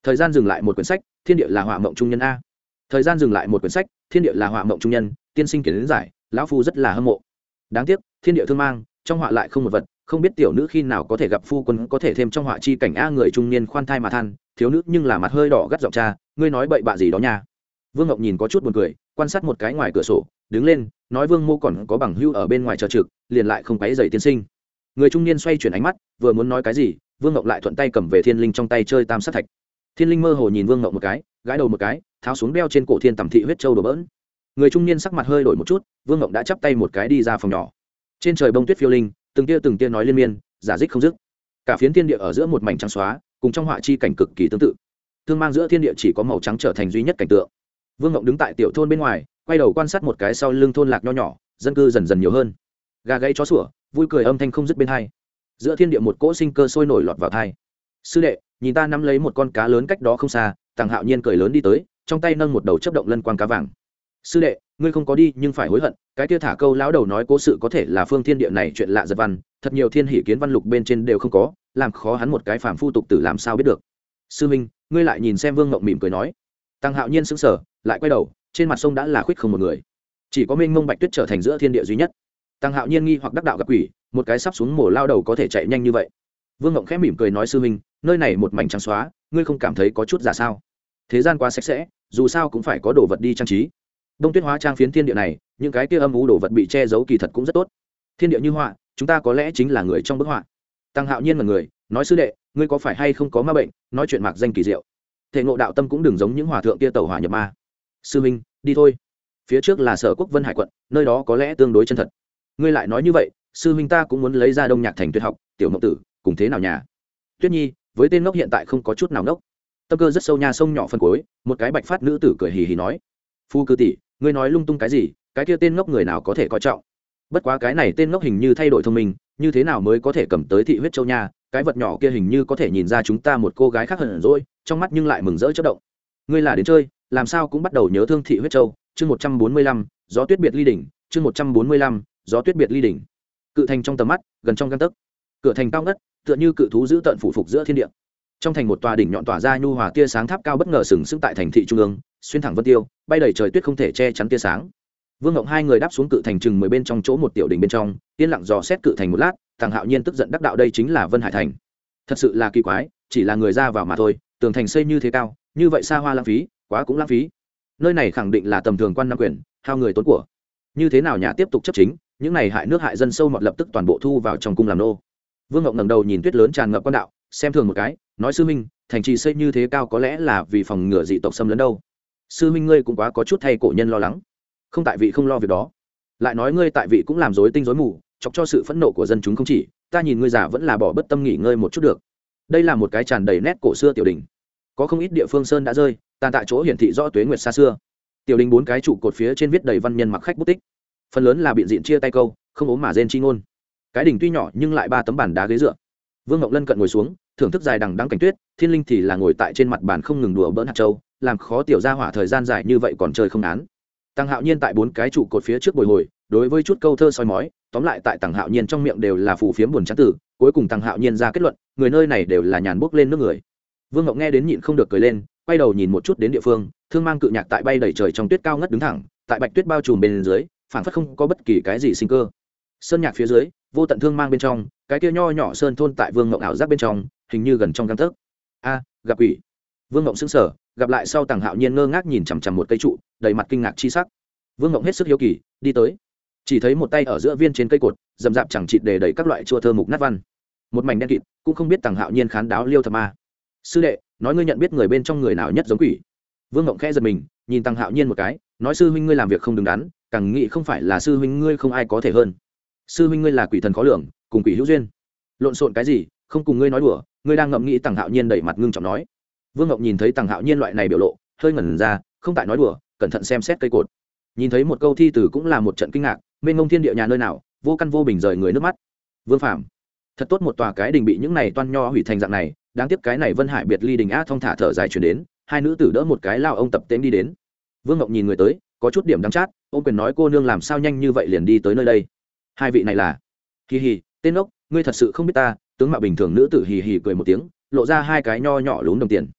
Thời gian dừng lại một quyển sách, thiên địa là họa mộng trung nhân a. Thời gian dừng lại một quyển sách, thiên địa là họa mộng trung nhân, tiên sinh kiến giải, lão phu rất là hâm mộ. Đáng tiếc, thiên địa thương mang, trong họa lại không một vật, không biết tiểu nữ khi nào có thể gặp phu quân, có thể thêm trong họa chi cảnh a người trung niên khoan thai mà than, thiếu nữ nhưng là mặt hơi đỏ gắt giọng cha, ngươi nói bậy bạ gì đó nha. Vương ngọc nhìn có chút buồn cười, quan sát một cái ngoài cửa sổ, đứng lên, nói vương mô còn có bằng hưu ở bên ngoài chờ trực, liền lại không quấy dày tiên sinh người trung niên xoay chuyển ánh mắt, vừa muốn nói cái gì, vương ngọc lại thuận tay cầm về thiên linh trong tay chơi tam sát thạch. Thiên linh mơ hồ nhìn vương ngọc một cái, gãi đầu một cái, tháo xuống đeo trên cổ thiên tầm thị huyết châu đổ bỡn. Người trung niên sắc mặt hơi đổi một chút, vương ngọc đã chắp tay một cái đi ra phòng nhỏ. Trên trời bông tuyết phiêu linh, từng tia từng tia nói liên miên, giả dích không dứt. Cả phiến thiên địa ở giữa một mảnh trắng xóa, cùng trong họa chi cảnh cực kỳ tương tự. Thương mang giữa thiên địa chỉ có màu trắng trở thành duy nhất cảnh tượng. Vương ngọc đứng tại tiểu thôn bên ngoài, quay đầu quan sát một cái sau lưng thôn lạc nho nhỏ, dân cư dần dần nhiều hơn gà gãy chó sủa, vui cười âm thanh không dứt bên hai. Giữa thiên địa một cỗ sinh cơ sôi nổi lọt vào thai. Sư đệ, nhìn ta nắm lấy một con cá lớn cách đó không xa tàng hạo nhiên cười lớn đi tới, trong tay nâng một đầu chấp động lân quang cá vàng. Sư đệ, ngươi không có đi nhưng phải hối hận, cái kia thả câu lão đầu nói cố sự có thể là phương thiên địa này chuyện lạ giật văn, thật nhiều thiên hỷ kiến văn lục bên trên đều không có, làm khó hắn một cái phàm phu tục tử làm sao biết được. Sư minh, ngươi lại nhìn xem vương ngộng mỉm cười nói. Tăng hạo nhiên sững sờ, lại quay đầu, trên mặt sông đã là khuyết không một người. Chỉ có minh mông bạch tuyết trở thành giữa thiên địa duy nhất tăng hạo nhiên nghi hoặc đắc đạo gặp quỷ, một cái sắp xuống mổ lao đầu có thể chạy nhanh như vậy. Vương ngộng khẽ mỉm cười nói, sư minh, nơi này một mảnh trắng xóa, ngươi không cảm thấy có chút giả sao? Thế gian quá sạch sẽ, dù sao cũng phải có đồ vật đi trang trí. Đông tuyết hóa trang phiến thiên địa này, những cái kia âm ú đồ vật bị che giấu kỳ thật cũng rất tốt. Thiên địa như họa, chúng ta có lẽ chính là người trong bức họa. Tăng hạo nhiên là người, nói sư đệ, ngươi có phải hay không có ma bệnh, nói chuyện mạc danh kỳ diệu. Thể ngộ đạo tâm cũng đừng giống những hòa thượng kia tàu hỏa nhập ma. Sư minh, đi thôi. Phía trước là sở quốc vân hải quận, nơi đó có lẽ tương đối chân thật ngươi lại nói như vậy, sư minh ta cũng muốn lấy ra đông nhạc thành tuyệt học, tiểu mộng tử, cùng thế nào nhà? Tuyết nhi, với tên ngốc hiện tại không có chút nào ngốc. Tâm cơ rất sâu nhà sông nhỏ phân cối một cái bạch phát nữ tử cười hì hì nói. Phu cư tỷ, ngươi nói lung tung cái gì, cái kia tên ngốc người nào có thể coi trọng? Bất quá cái này tên ngốc hình như thay đổi thông minh, như thế nào mới có thể cầm tới thị huyết châu nha? Cái vật nhỏ kia hình như có thể nhìn ra chúng ta một cô gái khác hẳn rồi, trong mắt nhưng lại mừng rỡ chất động. Ngươi là đến chơi, làm sao cũng bắt đầu nhớ thương thị huyết châu? Chương một trăm bốn mươi lăm, gió tuyết biệt ly đỉnh, chương một trăm bốn mươi lăm gió tuyết biệt ly đỉnh. Cự thành trong tầm mắt, gần trong găng tấc. Cửa thành cao ngất, tựa như cự thú giữ tận phủ phục giữa thiên địa. Trong thành một tòa đỉnh nhọn tỏa ra nhu hòa tia sáng tháp cao bất ngờ sừng sững tại thành thị trung ương, xuyên thẳng vân tiêu, bay đầy trời tuyết không thể che chắn tia sáng. Vương ngộng hai người đáp xuống cự thành chừng mười bên trong chỗ một tiểu đình bên trong, yên lặng dò xét cự thành một lát, thằng hạo nhiên tức giận đắc đạo đây chính là vân hải thành. Thật sự là kỳ quái, chỉ là người ra vào mà thôi, tường thành xây như thế cao, như vậy xa hoa lãng phí, quá cũng lãng phí. Nơi này khẳng định là tầm thường quan nam quyền, hao người tốn của. Như thế nào nhà tiếp tục chấp chính những này hại nước hại dân sâu mọt lập tức toàn bộ thu vào trong cung làm nô. Vương ngọc ngẩng đầu nhìn tuyết lớn tràn ngập quan đạo, xem thường một cái, nói sư minh, thành trì xây như thế cao có lẽ là vì phòng ngừa dị tộc xâm lấn đâu. Sư minh ngươi cũng quá có chút thay cổ nhân lo lắng. Không tại vị không lo việc đó. Lại nói ngươi tại vị cũng làm rối tinh rối mù, chọc cho sự phẫn nộ của dân chúng không chỉ, ta nhìn ngươi giả vẫn là bỏ bất tâm nghỉ ngơi một chút được. Đây là một cái tràn đầy nét cổ xưa tiểu đình. Có không ít địa phương sơn đã rơi, tàn tại chỗ hiển thị rõ tuế nguyệt xa xưa. Tiểu đình bốn cái trụ cột phía trên viết đầy văn nhân mặc khách bút tích phần lớn là biện diện chia tay câu, không ốm mà rên chi ngôn. Cái đỉnh tuy nhỏ nhưng lại ba tấm bàn đá ghế dựa. Vương ngọc lân cận ngồi xuống, thưởng thức dài đằng đắng cảnh tuyết, thiên linh thì là ngồi tại trên mặt bàn không ngừng đùa bỡn hạt châu, làm khó tiểu ra hỏa thời gian dài như vậy còn chơi không án. Tăng hạo nhiên tại bốn cái trụ cột phía trước bồi hồi, đối với chút câu thơ soi mói, tóm lại tại tăng hạo nhiên trong miệng đều là phù phiếm buồn trắng tử, cuối cùng tăng hạo nhiên ra kết luận, người nơi này đều là nhàn bốc lên nước người. Vương ngọc nghe đến nhịn không được cười lên, quay đầu nhìn một chút đến địa phương, thương mang cự nhạc tại bay đầy trời trong tuyết cao ngất đứng thẳng, tại bạch tuyết bao trùm bên dưới phản phất không có bất kỳ cái gì sinh cơ. Sơn nhạc phía dưới, vô tận thương mang bên trong, cái kia nho nhỏ sơn thôn tại vương ngộng ảo giác bên trong, hình như gần trong găng tấc. A, gặp quỷ. Vương ngộng xứng sở gặp lại sau tàng hạo nhiên ngơ ngác nhìn chằm chằm một cây trụ, đầy mặt kinh ngạc chi sắc. Vương ngộng hết sức hiếu kỳ, đi tới. Chỉ thấy một tay ở giữa viên trên cây cột dầm dạp chẳng chịt để đầy các loại chua thơ mục nát văn. Một mảnh đen kịt, cũng không biết tàng hạo nhiên khán đáo liêu thầm a. Sư đệ, nói ngươi nhận biết người bên trong người nào nhất giống quỷ? Vương ngộng khẽ giật mình, nhìn tàng hạo nhiên một cái, nói sư huynh ngươi làm việc không đứng đắn càng nghĩ không phải là sư huynh ngươi không ai có thể hơn. Sư huynh ngươi là quỷ thần khó lường, cùng quỷ hữu duyên. Lộn xộn cái gì, không cùng ngươi nói đùa, ngươi đang ngậm nghĩ tằng hạo nhiên đẩy mặt ngưng trọng nói. Vương ngọc nhìn thấy tằng hạo nhiên loại này biểu lộ, hơi ngẩn ra, không tại nói đùa, cẩn thận xem xét cây cột. Nhìn thấy một câu thi từ cũng là một trận kinh ngạc, mênh ngông thiên địa nhà nơi nào, vô căn vô bình rời người nước mắt. Vương phạm thật tốt một tòa cái đình bị những này toan nho hủy thành dạng này, đáng tiếc cái này vân hải biệt ly đình á thong thả thở dài chuyển đến, hai nữ tử đỡ một cái lao ông tập tễnh đi đến. Vương ngọc nhìn người tới có chút điểm đắm chát ông quyền nói, cô nương, làm sao nhanh như vậy liền đi tới nơi đây? Hai vị này là? Hì hì, tên ốc, ngươi thật sự không biết ta. Tướng mạo bình thường nữ tử hì hì cười một tiếng, lộ ra hai cái nho nhỏ lún đồng tiền.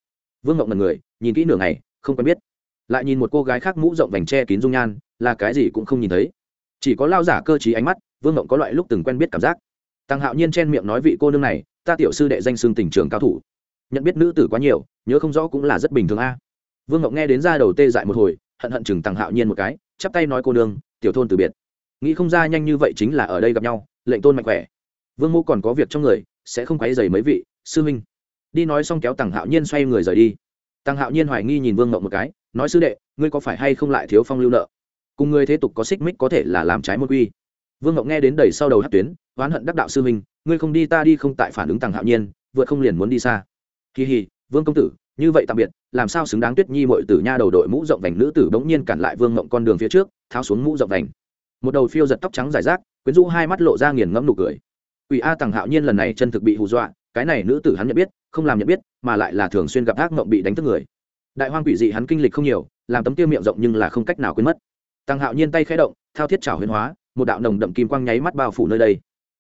Vương ngộng ngần người, nhìn kỹ nửa ngày, không quen biết. Lại nhìn một cô gái khác mũ rộng vành tre kín dung nhan, là cái gì cũng không nhìn thấy. Chỉ có lao giả cơ t ánh mắt, vương ngộng có loại lúc từng quen biết cảm giác. Tăng hạo nhiên chen miệng nói, vị cô nương này, ta tiểu sư đệ danh xưng tình trường cao thủ. Nhận biết nữ tử quá nhiều, nhớ không rõ cũng là rất bình thường a. Vương ngộng nghe đến ra đầu tê dại một hồi hận hận chừng tằng hạo nhiên một cái, chắp tay nói cô nương, tiểu thôn từ biệt. Nghĩ không ra nhanh như vậy chính là ở đây gặp nhau, lệnh tôn mạnh khỏe. Vương mô còn có việc trong người, sẽ không quấy dày mấy vị, sư huynh. Đi nói xong kéo tằng hạo nhiên xoay người rời đi. Tằng hạo nhiên hoài nghi nhìn vương ngọc một cái, nói sư đệ, ngươi có phải hay không lại thiếu phong lưu nợ? Cùng người thế tục có xích mích có thể là làm trái môn quy. Vương ngọc nghe đến đầy sau đầu hát tuyến, oán hận đắc đạo sư huynh, ngươi không đi ta đi không tại phản ứng tằng hạo nhiên, vượt không liền muốn đi xa. Kỳ hì, vương công tử như vậy tạm biệt, làm sao xứng đáng tuyết nhi mội tử nha đầu đội mũ rộng vành nữ tử bỗng nhiên cản lại vương ngộng con đường phía trước, tháo xuống mũ rộng vành. Một đầu phiêu giật tóc trắng dài rác, quyến rũ hai mắt lộ ra nghiền ngẫm nụ cười. Ủy a tằng hạo nhiên lần này chân thực bị hù dọa, cái này nữ tử hắn nhận biết, không làm nhận biết, mà lại là thường xuyên gặp ác mộng bị đánh thức người. Đại hoang quỷ dị hắn kinh lịch không nhiều, làm tấm tiêu miệng rộng nhưng là không cách nào quên mất. Tăng hạo nhiên tay khẽ động, thao thiết trảo huyền hóa, một đạo nồng đậm kim quang nháy mắt bao phủ nơi đây.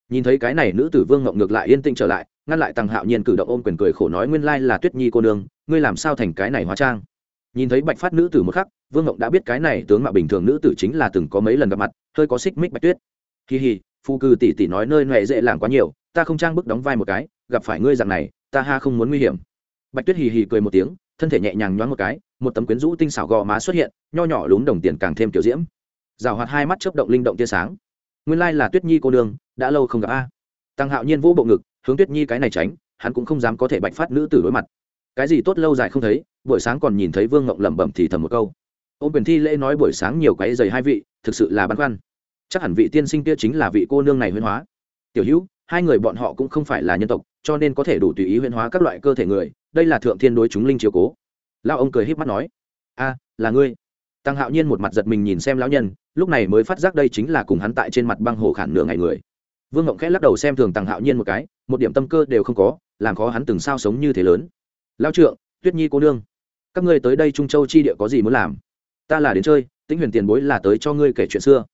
Nhìn thấy cái này nữ tử vương ngộng ngược lại yên tĩnh trở lại ngăn lại tăng hạo nhiên cử động ôm quyền cười khổ nói nguyên lai là tuyết nhi cô nương, ngươi làm sao thành cái này hóa trang? Nhìn thấy bạch phát nữ tử một khắc, vương ngộng đã biết cái này tướng mạo bình thường nữ tử chính là từng có mấy lần gặp mặt, hơi có xích mích bạch tuyết. Kỳ hì, phu cư tỷ tỷ nói nơi nhuệ dễ làm quá nhiều, ta không trang bức đóng vai một cái, gặp phải ngươi dạng này, ta ha không muốn nguy hiểm. Bạch tuyết hì hì cười một tiếng, thân thể nhẹ nhàng nhoáng một cái, một tấm quyến rũ tinh xảo gò má xuất hiện, nho nhỏ lún đồng tiền càng thêm kiểu diễm. Rào hoạt hai mắt chớp động linh động tia sáng. Nguyên lai là tuyết nhi cô đường đã lâu không gặp a. Tăng hạo nhiên vỗ bộ ngực hướng tuyết nhi cái này tránh, hắn cũng không dám có thể bạch phát nữ tử đối mặt. Cái gì tốt lâu dài không thấy, buổi sáng còn nhìn thấy vương ngộng lẩm bẩm thì thầm một câu. Ô quyền thi lễ nói buổi sáng nhiều cái dày hai vị, thực sự là băn khoăn. Chắc hẳn vị tiên sinh kia chính là vị cô nương này huyên hóa. Tiểu hữu, hai người bọn họ cũng không phải là nhân tộc, cho nên có thể đủ tùy ý huyên hóa các loại cơ thể người, đây là thượng thiên đối chúng linh chiều cố. Lao ông cười h í p mắt nói, a, là ngươi. Tăng hạo nhiên một mặt giật mình nhìn xem lão nhân, lúc này mới phát giác đây chính là cùng hắn tại trên mặt băng hồ khản nửa ngày người vương ngộng khẽ lắc đầu xem thường tăng hạo nhiên một cái, một điểm tâm cơ đều không có, làm khó hắn từng sao sống như thế lớn. Lao trượng, tuyết nhi cô nương, các ngươi tới đây trung châu chi địa có gì muốn làm? Ta là đến chơi, tĩnh huyền tiền bối là tới cho ngươi kể chuyện xưa.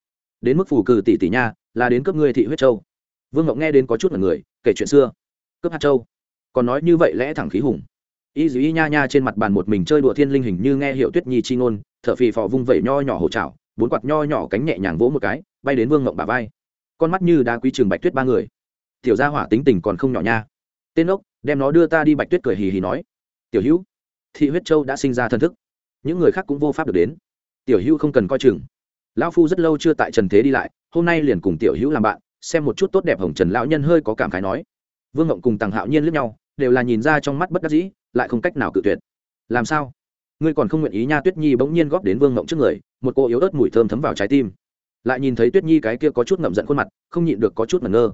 Đến mức phủ cử tỷ tỷ nha, là đến cấp ngươi thị huyết châu. Vương ngộng nghe đến có chút là người, kể chuyện xưa? Cấp hạt châu? Còn nói như vậy lẽ thẳng khí hùng. Y dĩ nha nha trên mặt bàn một mình chơi đùa thiên linh hình như nghe hiệu tuyết nhi chi ngôn thợ phì phò vung vẩy nho nhỏ hổ trào bốn quạt nho nhỏ cánh nhẹ nhàng vỗ một cái, bay đến vương ngộng bà vai con mắt như đá quý trường bạch tuyết ba người. Tiểu gia hỏa tính tình còn không nhỏ nha. Tên ốc, đem nó đưa ta đi bạch tuyết cười hì hì nói. Tiểu hữu, thị huyết châu đã sinh ra thân thức. Những người khác cũng vô pháp được đến. Tiểu hữu không cần coi chừng. Lão phu rất lâu chưa tại trần thế đi lại, hôm nay liền cùng tiểu hữu làm bạn, xem một chút tốt đẹp hồng trần lão nhân hơi có cảm khái nói. Vương ngộng cùng tàng hạo nhiên lướt nhau, đều là nhìn ra trong mắt bất đắc dĩ, lại không cách nào cự tuyệt. Làm sao? Ngươi còn không nguyện ý nha tuyết nhi bỗng nhiên góp đến vương ngộng trước người, một cô yếu ớt mùi thơm thấm vào trái tim lại nhìn thấy tuyết nhi cái kia có chút ngậm giận khuôn mặt, không nhịn được có chút ngẩn ngơ.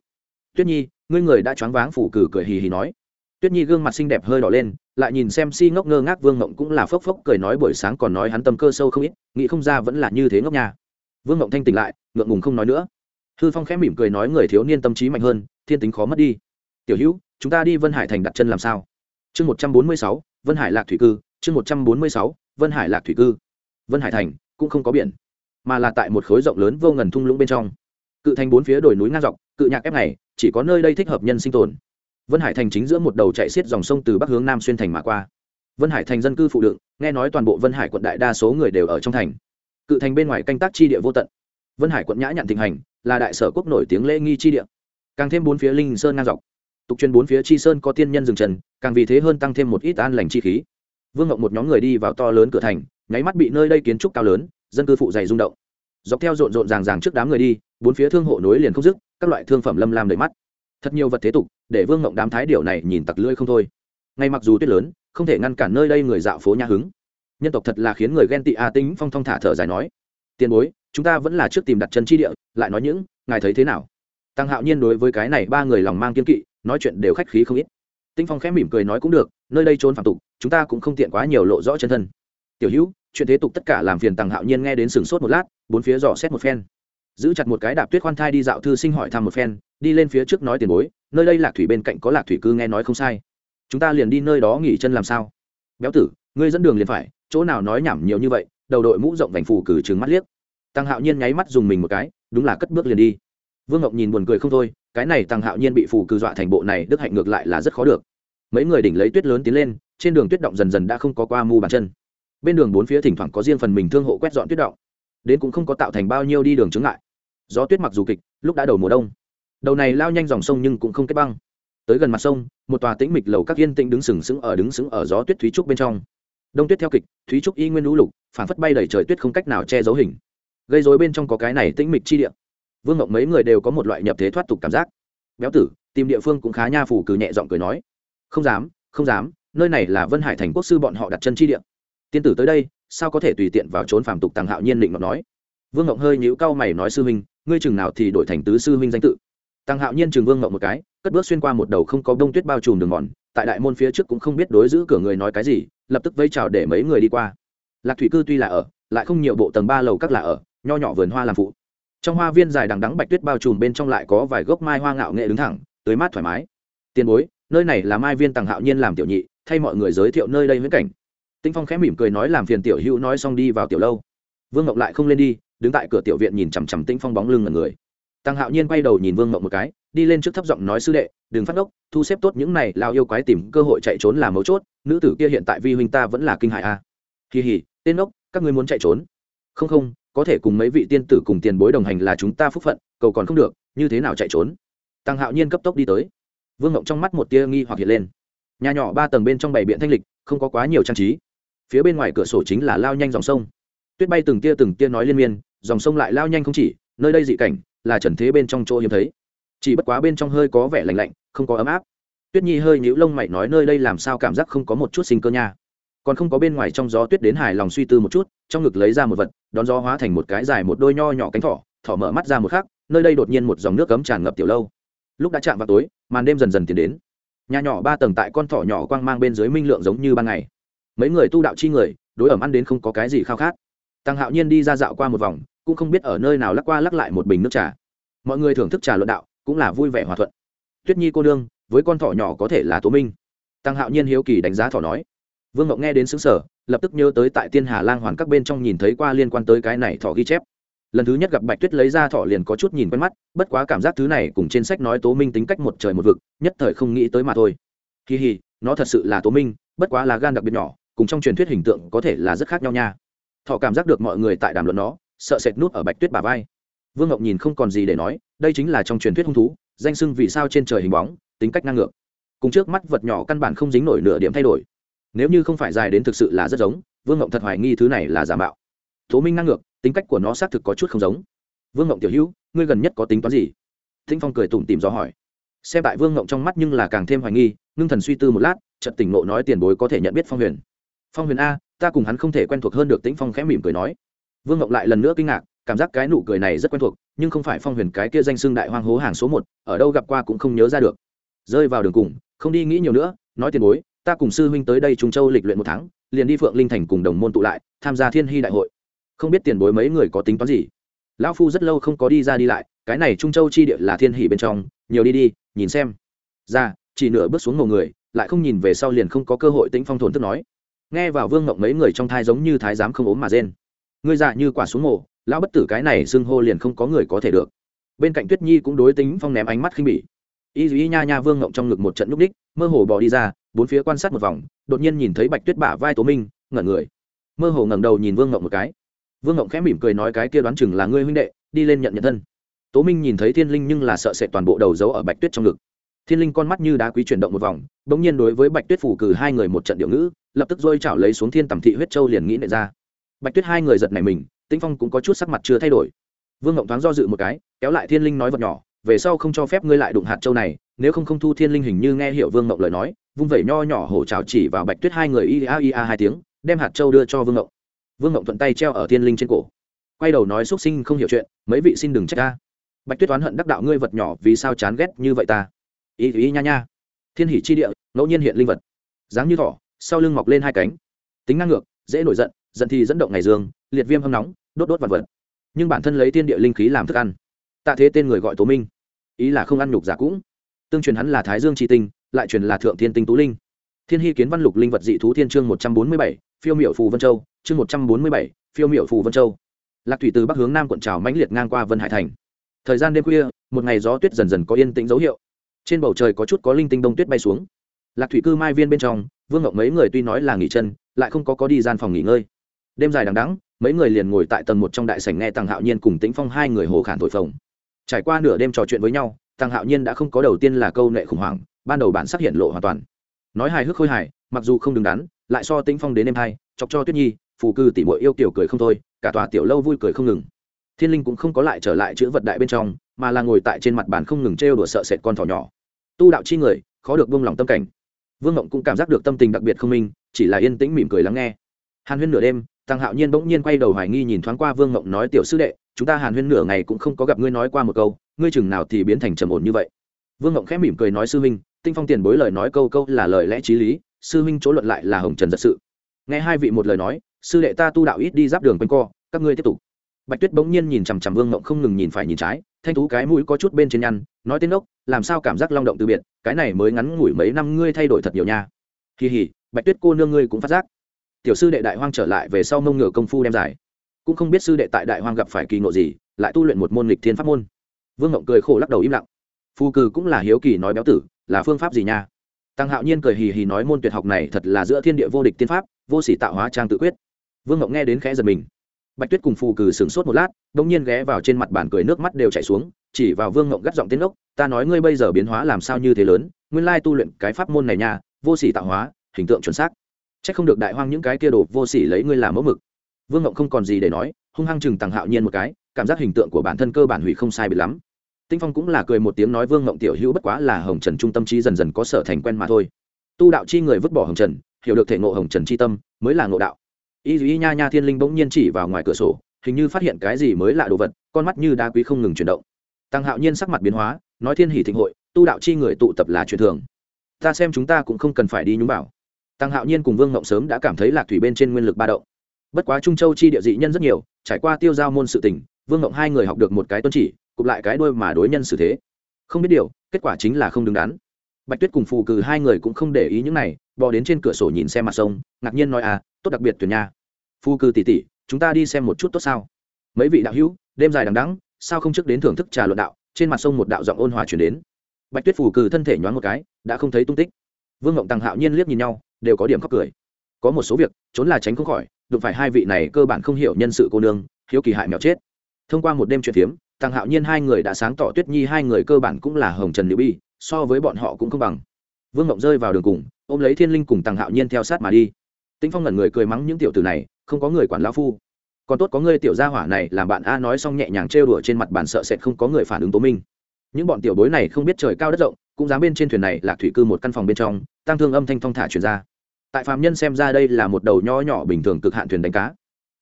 Tuyết nhi, ngươi người đã choáng váng phủ cử cười hì hì nói. Tuyết nhi gương mặt xinh đẹp hơi đỏ lên, lại nhìn xem si ngốc ngơ ngác vương ngộng cũng là phốc phốc cười nói buổi sáng còn nói hắn tâm cơ sâu không ít, nghĩ không ra vẫn là như thế ngốc nha. Vương ngộng thanh tỉnh lại, ngượng ngùng không nói nữa. Hư phong khẽ mỉm cười nói người thiếu niên tâm trí mạnh hơn, thiên tính khó mất đi. Tiểu hữu, chúng ta đi vân hải thành đặt chân làm sao? Chương một trăm bốn mươi sáu, vân hải lạc thủy cư, chương một trăm bốn mươi sáu, vân hải lạc thủy cư. Vân hải thành cũng không có biển mà là tại một khối rộng lớn vô ngần thung lũng bên trong. Cự thành bốn phía đồi núi ngang dọc, cự nhạc ép này chỉ có nơi đây thích hợp nhân sinh tồn. Vân hải thành chính giữa một đầu chạy xiết dòng sông từ bắc hướng nam xuyên thành mà qua. Vân hải thành dân cư phụ đựng, nghe nói toàn bộ vân hải quận đại đa số người đều ở trong thành. Cự thành bên ngoài canh tác chi địa vô tận. Vân hải quận nhã nhặn thịnh hành, là đại sở quốc nổi tiếng lễ nghi chi địa. Càng thêm bốn phía linh sơn ngang dọc. Tục truyền bốn phía chi sơn có tiên nhân dừng trần càng vì thế hơn tăng thêm một ít an lành chi khí. Vương ngộng một nhóm người đi vào to lớn cửa thành, nháy mắt bị nơi đây kiến trúc cao lớn dân cư phụ dày rung động. Dọc theo rộn rộn ràng ràng trước đám người đi, bốn phía thương hộ nối liền không dứt, các loại thương phẩm lâm lam đầy mắt. Thật nhiều vật thế tục, để vương mộng đám thái điều này nhìn tặc lưỡi không thôi. Ngay mặc dù tuyết lớn, không thể ngăn cản nơi đây người dạo phố nhà hứng. Nhân tộc thật là khiến người ghen tị a tính phong thong thả thở dài nói. Tiền bối, chúng ta vẫn là trước tìm đặt chân chi địa, lại nói những, ngài thấy thế nào? Tăng hạo nhiên đối với cái này ba người lòng mang kiên kỵ, nói chuyện đều khách khí không ít. Tinh phong khẽ mỉm cười nói cũng được, nơi đây trốn phạm tục, chúng ta cũng không tiện quá nhiều lộ rõ chân thân tiểu hữu, chuyện thế tục tất cả làm phiền tăng hạo nhiên nghe đến sừng sốt một lát, bốn phía dò xét một phen. Giữ chặt một cái đạp tuyết khoan thai đi dạo thư sinh hỏi thăm một phen, đi lên phía trước nói tiền bối, nơi đây lạc thủy bên cạnh có lạc thủy cư nghe nói không sai. Chúng ta liền đi nơi đó nghỉ chân làm sao? Béo tử, ngươi dẫn đường liền phải, chỗ nào nói nhảm nhiều như vậy. Đầu đội mũ rộng vành phủ cử trừng mắt liếc. Tăng hạo nhiên nháy mắt dùng mình một cái, đúng là cất bước liền đi. Vương ngọc nhìn buồn cười không thôi, cái này tăng hạo nhiên bị phủ cử dọa thành bộ này, đức hạnh ngược lại là rất khó được. Mấy người đỉnh lấy tuyết lớn tiến lên, trên đường tuyết động dần dần đã không có qua mu bàn chân bên đường bốn phía thỉnh thoảng có riêng phần mình thương hộ quét dọn tuyết động. Đến cũng không có tạo thành bao nhiêu đi đường chứng ngại. gió tuyết mặc dù kịch, lúc đã đầu mùa đông. Đầu này lao nhanh dòng sông nhưng cũng không kết băng. Tới gần mặt sông, một tòa tĩnh mịch lầu các yên tĩnh đứng sừng sững ở đứng sững ở gió tuyết thúy trúc bên trong. Đông tuyết theo kịch, thúy trúc y nguyên lũ lục phản phất bay đầy trời tuyết không cách nào che giấu hình. Gây dối bên trong có cái này tĩnh mịch chi địa. Vương ngộng mấy người đều có một loại nhập thế thoát tục cảm giác. Béo tử, tìm địa phương cũng khá nha phủ cử nhẹ giọng cười nói. Không dám không dám, nơi này là vân hải thành quốc sư bọn họ đặt chân chi địa tiên tử tới đây, sao có thể tùy tiện vào trốn phàm tục tàng hạo nhiên định ngọc nói? Vương ngộng hơi nhíu cau mày nói sư huynh, ngươi chừng nào thì đổi thành tứ sư huynh danh tự. Tăng hạo nhiên chừng vương ngộng một cái, cất bước xuyên qua một đầu không có đông tuyết bao trùm đường mòn, tại đại môn phía trước cũng không biết đối giữ cửa người nói cái gì, lập tức vây chào để mấy người đi qua. Lạc thủy cư tuy là ở, lại không nhiều bộ tầng ba lầu các là ở, nho nhỏ vườn hoa làm phụ. Trong hoa viên dài đằng đắng bạch tuyết bao trùm bên trong lại có vài gốc mai hoa ngạo nghệ đứng thẳng tới mát thoải mái. Tiền bối, nơi này là mai viên tàng hạo nhiên làm tiểu nhị, thay mọi người giới thiệu nơi đây viễn cảnh tinh phong khẽ mỉm cười nói làm phiền tiểu hữu nói xong đi vào tiểu lâu. Vương ngọc lại không lên đi, đứng tại cửa tiểu viện nhìn chằm chằm tinh phong bóng lưng ngần người. Tăng hạo nhiên quay đầu nhìn vương ngọc một cái, đi lên trước thấp giọng nói sư đệ, đừng phát ngốc, thu xếp tốt những này, lao yêu quái tìm cơ hội chạy trốn là mấu chốt, nữ tử kia hiện tại vi huynh ta vẫn là kinh hại a. À. kỳ hỉ tên ngốc, các ngươi muốn chạy trốn? Không không, có thể cùng mấy vị tiên tử cùng tiền bối đồng hành là chúng ta phúc phận, cầu còn không được, như thế nào chạy trốn? Tăng hạo nhiên cấp tốc đi tới. Vương ngộng trong mắt một tia nghi hoặc hiện lên. Nhà nhỏ ba tầng bên trong bảy biện thanh lịch, không có quá nhiều trang trí phía bên ngoài cửa sổ chính là lao nhanh dòng sông. Tuyết bay từng tia từng tia nói liên miên, dòng sông lại lao nhanh không chỉ, nơi đây dị cảnh, là trần thế bên trong chỗ hiếm thấy. Chỉ bất quá bên trong hơi có vẻ lạnh lạnh, không có ấm áp. Tuyết nhi hơi nhũ lông mày nói nơi đây làm sao cảm giác không có một chút sinh cơ nha. Còn không có bên ngoài trong gió tuyết đến hài lòng suy tư một chút, trong ngực lấy ra một vật, đón gió hóa thành một cái dài một đôi nho nhỏ cánh thỏ thỏ mở mắt ra một khắc, nơi đây đột nhiên một dòng nước cấm tràn ngập tiểu lâu. Lúc đã chạm vào tối, màn đêm dần dần tiến đến. Nhà nhỏ ba tầng tại con thỏ nhỏ quang mang bên dưới minh lượng giống như ban ngày mấy người tu đạo chi người, đối ẩm ăn đến không có cái gì khao khát. Tăng hạo nhiên đi ra dạo qua một vòng, cũng không biết ở nơi nào lắc qua lắc lại một bình nước trà. Mọi người thưởng thức trà luận đạo, cũng là vui vẻ hòa thuận. Tuyết nhi cô đương với con thỏ nhỏ có thể là tố minh. Tăng hạo nhiên hiếu kỳ đánh giá thỏ nói. Vương ngọc nghe đến xứng sở lập tức nhớ tới tại tiên hà lang hoàn các bên trong nhìn thấy qua liên quan tới cái này thỏ ghi chép. Lần thứ nhất gặp bạch tuyết lấy ra thỏ liền có chút nhìn quen mắt, bất quá cảm giác thứ này cùng trên sách nói tố minh tính cách một trời một vực, nhất thời không nghĩ tới mà thôi. Kỳ hì, nó thật sự là tố minh, bất quá là gan đặc biệt nhỏ cùng trong truyền thuyết hình tượng có thể là rất khác nhau nha. Thọ cảm giác được mọi người tại đàm luận nó, sợ sệt nút ở bạch tuyết bà vai. Vương ngọc nhìn không còn gì để nói, đây chính là trong truyền thuyết hung thú, danh sưng vì sao trên trời hình bóng, tính cách năng ngược. Cùng trước mắt vật nhỏ căn bản không dính nổi nửa điểm thay đổi. Nếu như không phải dài đến thực sự là rất giống, vương ngộng thật hoài nghi thứ này là giả mạo. Tố minh năng ngược, tính cách của nó xác thực có chút không giống. Vương ngộng tiểu hữu, ngươi gần nhất có tính toán gì? Thinh phong cười tủm tìm gió hỏi. Xem tại vương ngộng trong mắt nhưng là càng thêm hoài nghi, ngưng thần suy tư một lát trận tỉnh nộ nói tiền bối có thể nhận biết phong huyền phong huyền a, ta cùng hắn không thể quen thuộc hơn được tĩnh phong khẽ mỉm cười nói. Vương ngộng lại lần nữa kinh ngạc, cảm giác cái nụ cười này rất quen thuộc, nhưng không phải phong huyền cái kia danh xưng đại hoang hố hàng số một, ở đâu gặp qua cũng không nhớ ra được. Rơi vào đường cùng, không đi nghĩ nhiều nữa, nói tiền bối, ta cùng sư huynh tới đây trung châu lịch luyện một tháng, liền đi phượng linh thành cùng đồng môn tụ lại, tham gia thiên hy đại hội. Không biết tiền bối mấy người có tính toán gì? Lão phu rất lâu không có đi ra đi lại, cái này trung châu chi địa là thiên hỷ bên trong, nhiều đi đi, nhìn xem. Ra, chỉ nửa bước xuống ngầu người, lại không nhìn về sau liền không có cơ hội tĩnh phong thổn thức nói nghe vào vương ngộng mấy người trong thai giống như thái giám không ốm mà rên. Ngươi dạ như quả xuống mộ lão bất tử cái này xưng hô liền không có người có thể được. Bên cạnh tuyết nhi cũng đối tính phong ném ánh mắt khinh bỉ. Y dù y nha nha vương ngộng trong ngực một trận nhúc ních mơ hồ bỏ đi ra, bốn phía quan sát một vòng, đột nhiên nhìn thấy bạch tuyết bả vai tố minh, ngẩn người. Mơ hồ ngẩng đầu nhìn vương ngộng một cái. Vương ngộng khẽ mỉm cười nói cái kia đoán chừng là ngươi huynh đệ, đi lên nhận nhận thân. Tố minh nhìn thấy thiên linh nhưng là sợ sệt toàn bộ đầu giấu ở bạch tuyết trong ngực thiên linh con mắt như đá quý chuyển động một vòng đ ỗ n g nhiên đối với bạch tuyết phủ cử hai người một trận điệu ngữ, lập tức dôi chảo lấy xuống thiên tầm thị huyết châu liền nghĩ nệ ra. Bạch tuyết hai người giật này mình, tĩnh phong cũng có chút sắc mặt chưa thay đổi. Vương ngộng thoáng do dự một cái, kéo lại thiên linh nói vật nhỏ, về sau không cho phép ngươi lại đụng hạt châu này, nếu không không thu thiên linh hình như nghe hiểu vương ngộng lời nói. Vung vẩy nho nhỏ hổ trào chỉ vào bạch tuyết hai người ia ia hai tiếng, đem hạt châu đưa cho vương ngộng vương ngộng thuận tay treo ở thiên linh trên cổ. Quay đầu nói x sinh không hiểu chuyện, mấy vị xin đừng trách ta. Bạch tuyết oán hận đắc đạo, ngươi vật nhỏ vì sao chán ghét như vậy ta? Ý ý nha nha. Thiên hỷ chi địa, ngẫu nhiên hiện linh vật. Dáng như thỏ, sau lưng mọc lên hai cánh. Tính năng ngược, dễ nổi giận giận thì dẫn động ngày dương, liệt viêm hâm nóng, đốt đốt vật vật. Nhưng bản thân lấy thiên địa linh khí làm thức ăn. Tạ thế tên người gọi tố minh. Ý là không ăn nhục giả cũng. Tương truyền hắn là thái dương tri tinh, lại truyền là thượng thiên tinh tú linh. Thiên hy kiến văn lục linh vật dị thú thiên chương một trăm bốn mươi bảy, phiêu Miểu phù vân châu. Chương một trăm bốn mươi bảy, phiêu Miểu phù vân châu. Lạc thủy từ bắc hướng nam quận trào mãnh liệt ngang qua vân hải thành. Thời gian đêm khuya, một ngày gió tuyết dần dần có yên tĩnh dấu hiệu trên bầu trời có chút có linh tinh đông tuyết bay xuống. Lạc thủy cư mai viên bên trong, vương ngọc mấy người tuy nói là nghỉ chân, lại không có có đi gian phòng nghỉ ngơi. Đêm dài đằng đắng mấy người liền ngồi tại tầng một trong đại sảnh nghe tàng hạo nhiên cùng tĩnh phong hai người hồ khản thổi phồng. Trải qua nửa đêm trò chuyện với nhau tàng hạo nhiên đã không có đầu tiên là câu nệ khủng hoảng, ban đầu bản sắc hiện lộ hoàn toàn. Nói hài hước khôi hài, mặc dù không đứng đắn, lại so tĩnh phong đến đêm hai, chọc cho tuyết nhi, phù cư tỉ mội yêu kiểu cười không thôi, cả tòa tiểu lâu vui cười không ngừng. Thiên linh cũng không có lại trở lại chữ vật đại bên trong mà là ngồi tại trên mặt bàn không ngừng trêu đùa sợ sệt con thỏ nhỏ. Tu đạo chi người, khó được buông lòng tâm cảnh. Vương Mộng cũng cảm giác được tâm tình đặc biệt không minh, chỉ là yên tĩnh mỉm cười lắng nghe. Hàn huyên nửa đêm, tăng hạo nhiên bỗng nhiên quay đầu hoài nghi nhìn thoáng qua vương Mộng nói, tiểu sư đệ, chúng ta hàn huyên nửa ngày cũng không có gặp ngươi nói qua một câu, ngươi chừng nào thì biến thành trầm ổn như vậy. Vương Mộng khẽ mỉm cười nói, sư huynh, tinh phong tiền bối lời nói câu câu là lời lẽ t r í lý, sư huynh chỗ luận lại là hồng trần giật sự. Nghe hai vị một lời nói, sư đệ ta tu đạo ít đi giáp đường quanh co, các ngươi tiếp tục. Bạch tuyết bỗng nhiên nhìn chằm chằm vương Mộng không ngừng nhìn phải nhìn trái thanh thú cái mũi có chút bên trên nhăn, nói tên ốc làm sao cảm giác long động từ biệt, cái này mới ngắn ngủi mấy năm ngươi thay đổi thật nhiều nha. Kỳ hỉ, bạch tuyết cô nương ngươi cũng phát giác. Tiểu sư đệ đại hoang trở lại về sau mông ngựa công phu đem giải. Cũng không biết sư đệ tại đại hoang gặp phải kỳ ngộ gì, lại tu luyện một môn lịch thiên pháp môn. Vương ngộng cười khổ lắc đầu im lặng. Phu cừ cũng là hiếu kỳ nói béo tử, là phương pháp gì nha? Tăng hạo nhiên cười hì hì nói môn tuyệt học này thật là giữa thiên địa vô địch tiên pháp, vô sỉ tạo hóa trang tự quyết. Vương ngộng nghe đến khẽ giật mình bạch tuyết cùng phù cử sửng sốt một lát đ ỗ n g nhiên ghé vào trên mặt bàn cười nước mắt đều chảy xuống, chỉ vào vương ngộng gắt giọng tên ốc ta nói ngươi bây giờ biến hóa làm sao như thế lớn, nguyên lai tu luyện cái pháp môn này nha, vô s ỉ tạo hóa, hình tượng chuẩn xác. C h ắ c không được đại hoang những cái kia đồ vô s ỉ lấy ngươi làm mẫu mực. Vương ngộng không còn gì để nói, hung hăng chừng tằng hạo nhiên một cái, cảm giác hình tượng của bản thân cơ bản hủy không sai bị lắm. Tinh phong cũng là cười một tiếng nói vương ngộng tiểu hữu bất quá là hồng trần trung tâm trí dần dần có sở thành quen mà thôi. Tu đạo chi người vứt bỏ hồng trần, hiểu được thể ngộ hồng trần chi tâm, mới là ngộ đạo y duy nha nha thiên linh bỗng nhiên chỉ vào ngoài cửa sổ, hình như phát hiện cái gì mới lạ đồ vật, con mắt như đá quý không ngừng chuyển động. Tăng hạo nhiên sắc mặt biến hóa, nói thiên hỷ thịnh hội, tu đạo chi người tụ tập là chuyện thường. Ta xem chúng ta cũng không cần phải đi nhúng bảo. tăng hạo nhiên cùng vương ngộng sớm đã cảm thấy lạc thủy bên trên nguyên lực ba động. Bất quá trung châu chi địa dị nhân rất nhiều, trải qua tiêu giao môn sự tình, vương ngộng hai người học được một cái tuân chỉ, cụp lại cái đôi mà đối nhân xử thế. Không biết điều, kết quả chính là không đứng đắn bạch tuyết cùng phù cừ hai người cũng không để ý những này, bò đến trên cửa sổ nhìn xem mặt sông, ngạc nhiên nói à tốt đặc biệt tuyển nha. Phù cư tỉ tỉ chúng ta đi xem một chút tốt sao? Mấy vị đạo hữu, đêm dài đằng đắng sao không trước đến thưởng thức trà luận đạo, trên mặt sông một đạo giọng ôn hòa chuyển đến. Bạch tuyết phù cừ thân thể nhoáng một cái, đã không thấy tung tích. Vương ngộng tăng hạo nhiên liếc nhìn nhau, đều có điểm khóc cười. Có một số việc, trốn là tránh không khỏi, đụng phải hai vị này cơ bản không hiểu nhân sự cô nương, hiếu kỳ hại mèo chết. Thông qua một đêm chuyện phiếm tăng hạo nhiên hai người đã sáng tỏ tuyết nhi hai người cơ bản cũng là hồng trần nữ bi so với bọn họ cũng không bằng. Vương ngộng rơi vào đường cùng, ôm lấy thiên linh cùng tăng hạo nhiên theo sát mà đi. Tĩnh phong ngẩn người cười mắng những tiểu tử này, không có người quản lão phu. Còn tốt có người tiểu gia hỏa này, làm bạn a nói xong nhẹ nhàng trêu đùa trên mặt bàn sợ sệt không có người phản ứng tố minh. Những bọn tiểu bối này không biết trời cao đất rộng, cũng dám bên trên thuyền này, lạc thủy cư một căn phòng bên trong tăng thương âm thanh phong thả truyền ra. Tại phạm nhân xem ra đây là một đầu nho nhỏ bình thường cực hạn thuyền đánh cá.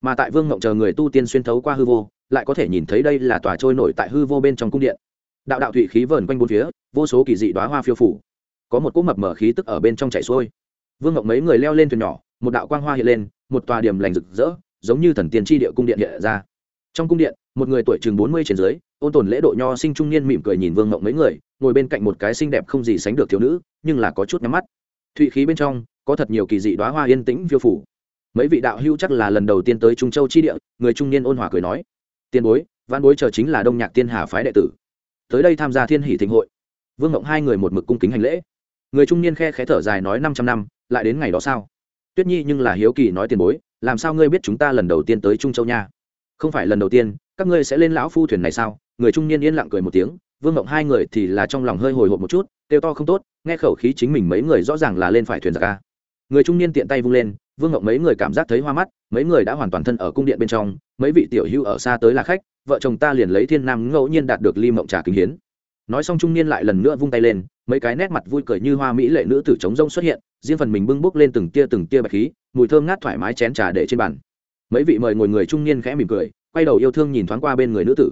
Mà tại vương ngộng chờ người tu tiên xuyên thấu qua hư vô, lại có thể nhìn thấy đây là tòa trôi nổi tại hư vô bên trong cung điện đạo đạo thủy khí vờn quanh bốn phía, vô số kỳ dị đoá hoa phiêu phủ. Có một cỗ mập mở khí tức ở bên trong chảy xuôi. Vương ngọc mấy người leo lên thuyền nhỏ, một đạo quang hoa hiện lên, một tòa điểm lành rực rỡ, giống như thần tiên tri địa cung điện hiện ra. Trong cung điện, một người tuổi chừng bốn mươi trên dưới, ôn tồn lễ độ nho sinh trung niên mỉm cười nhìn vương ngọc mấy người, ngồi bên cạnh một cái xinh đẹp không gì sánh được thiếu nữ, nhưng là có chút nhắm mắt. Thụy khí bên trong, có thật nhiều kỳ dị đoá hoa yên tĩnh phiêu phủ. Mấy vị đạo hưu chắc là lần đầu tiên tới trung châu tri địa, người trung niên ôn hòa cười nói tiền bối văn bối chờ chính là đông nhạc tiên hà phái đệ tử tới đây tham gia thiên hỷ thịnh hội. Vương ngộng hai người một mực cung kính hành lễ. Người trung niên khe khé thở dài nói năm trăm năm, lại đến ngày đó sao? Tuyết nhi nhưng là hiếu kỳ nói tiền bối, làm sao ngươi biết chúng ta lần đầu tiên tới trung châu nha? Không phải lần đầu tiên, các ngươi sẽ lên lão phu thuyền này sao? Người trung niên yên lặng cười một tiếng, vương ngộng hai người thì là trong lòng hơi hồi hộp một chút, kêu to không tốt, nghe khẩu khí chính mình mấy người rõ ràng là lên phải thuyền giặc ca người trung niên tiện tay vung lên vương ngộng mấy người cảm giác thấy hoa mắt, mấy người đã hoàn toàn thân ở cung điện bên trong, mấy vị tiểu hưu ở xa tới là khách, vợ chồng ta liền lấy thiên nam ngẫu nhiên đạt được ly mộng trà kính hiến. Nói xong trung niên lại lần nữa vung tay lên, mấy cái nét mặt vui cười như hoa mỹ lệ nữ tử trống rông xuất hiện, riêng phần mình bưng bốc lên từng tia từng tia bạch khí, mùi thơm ngát thoải mái chén trà để trên bàn. Mấy vị mời ngồi người trung niên khẽ mỉm cười, quay đầu yêu thương nhìn thoáng qua bên người nữ tử.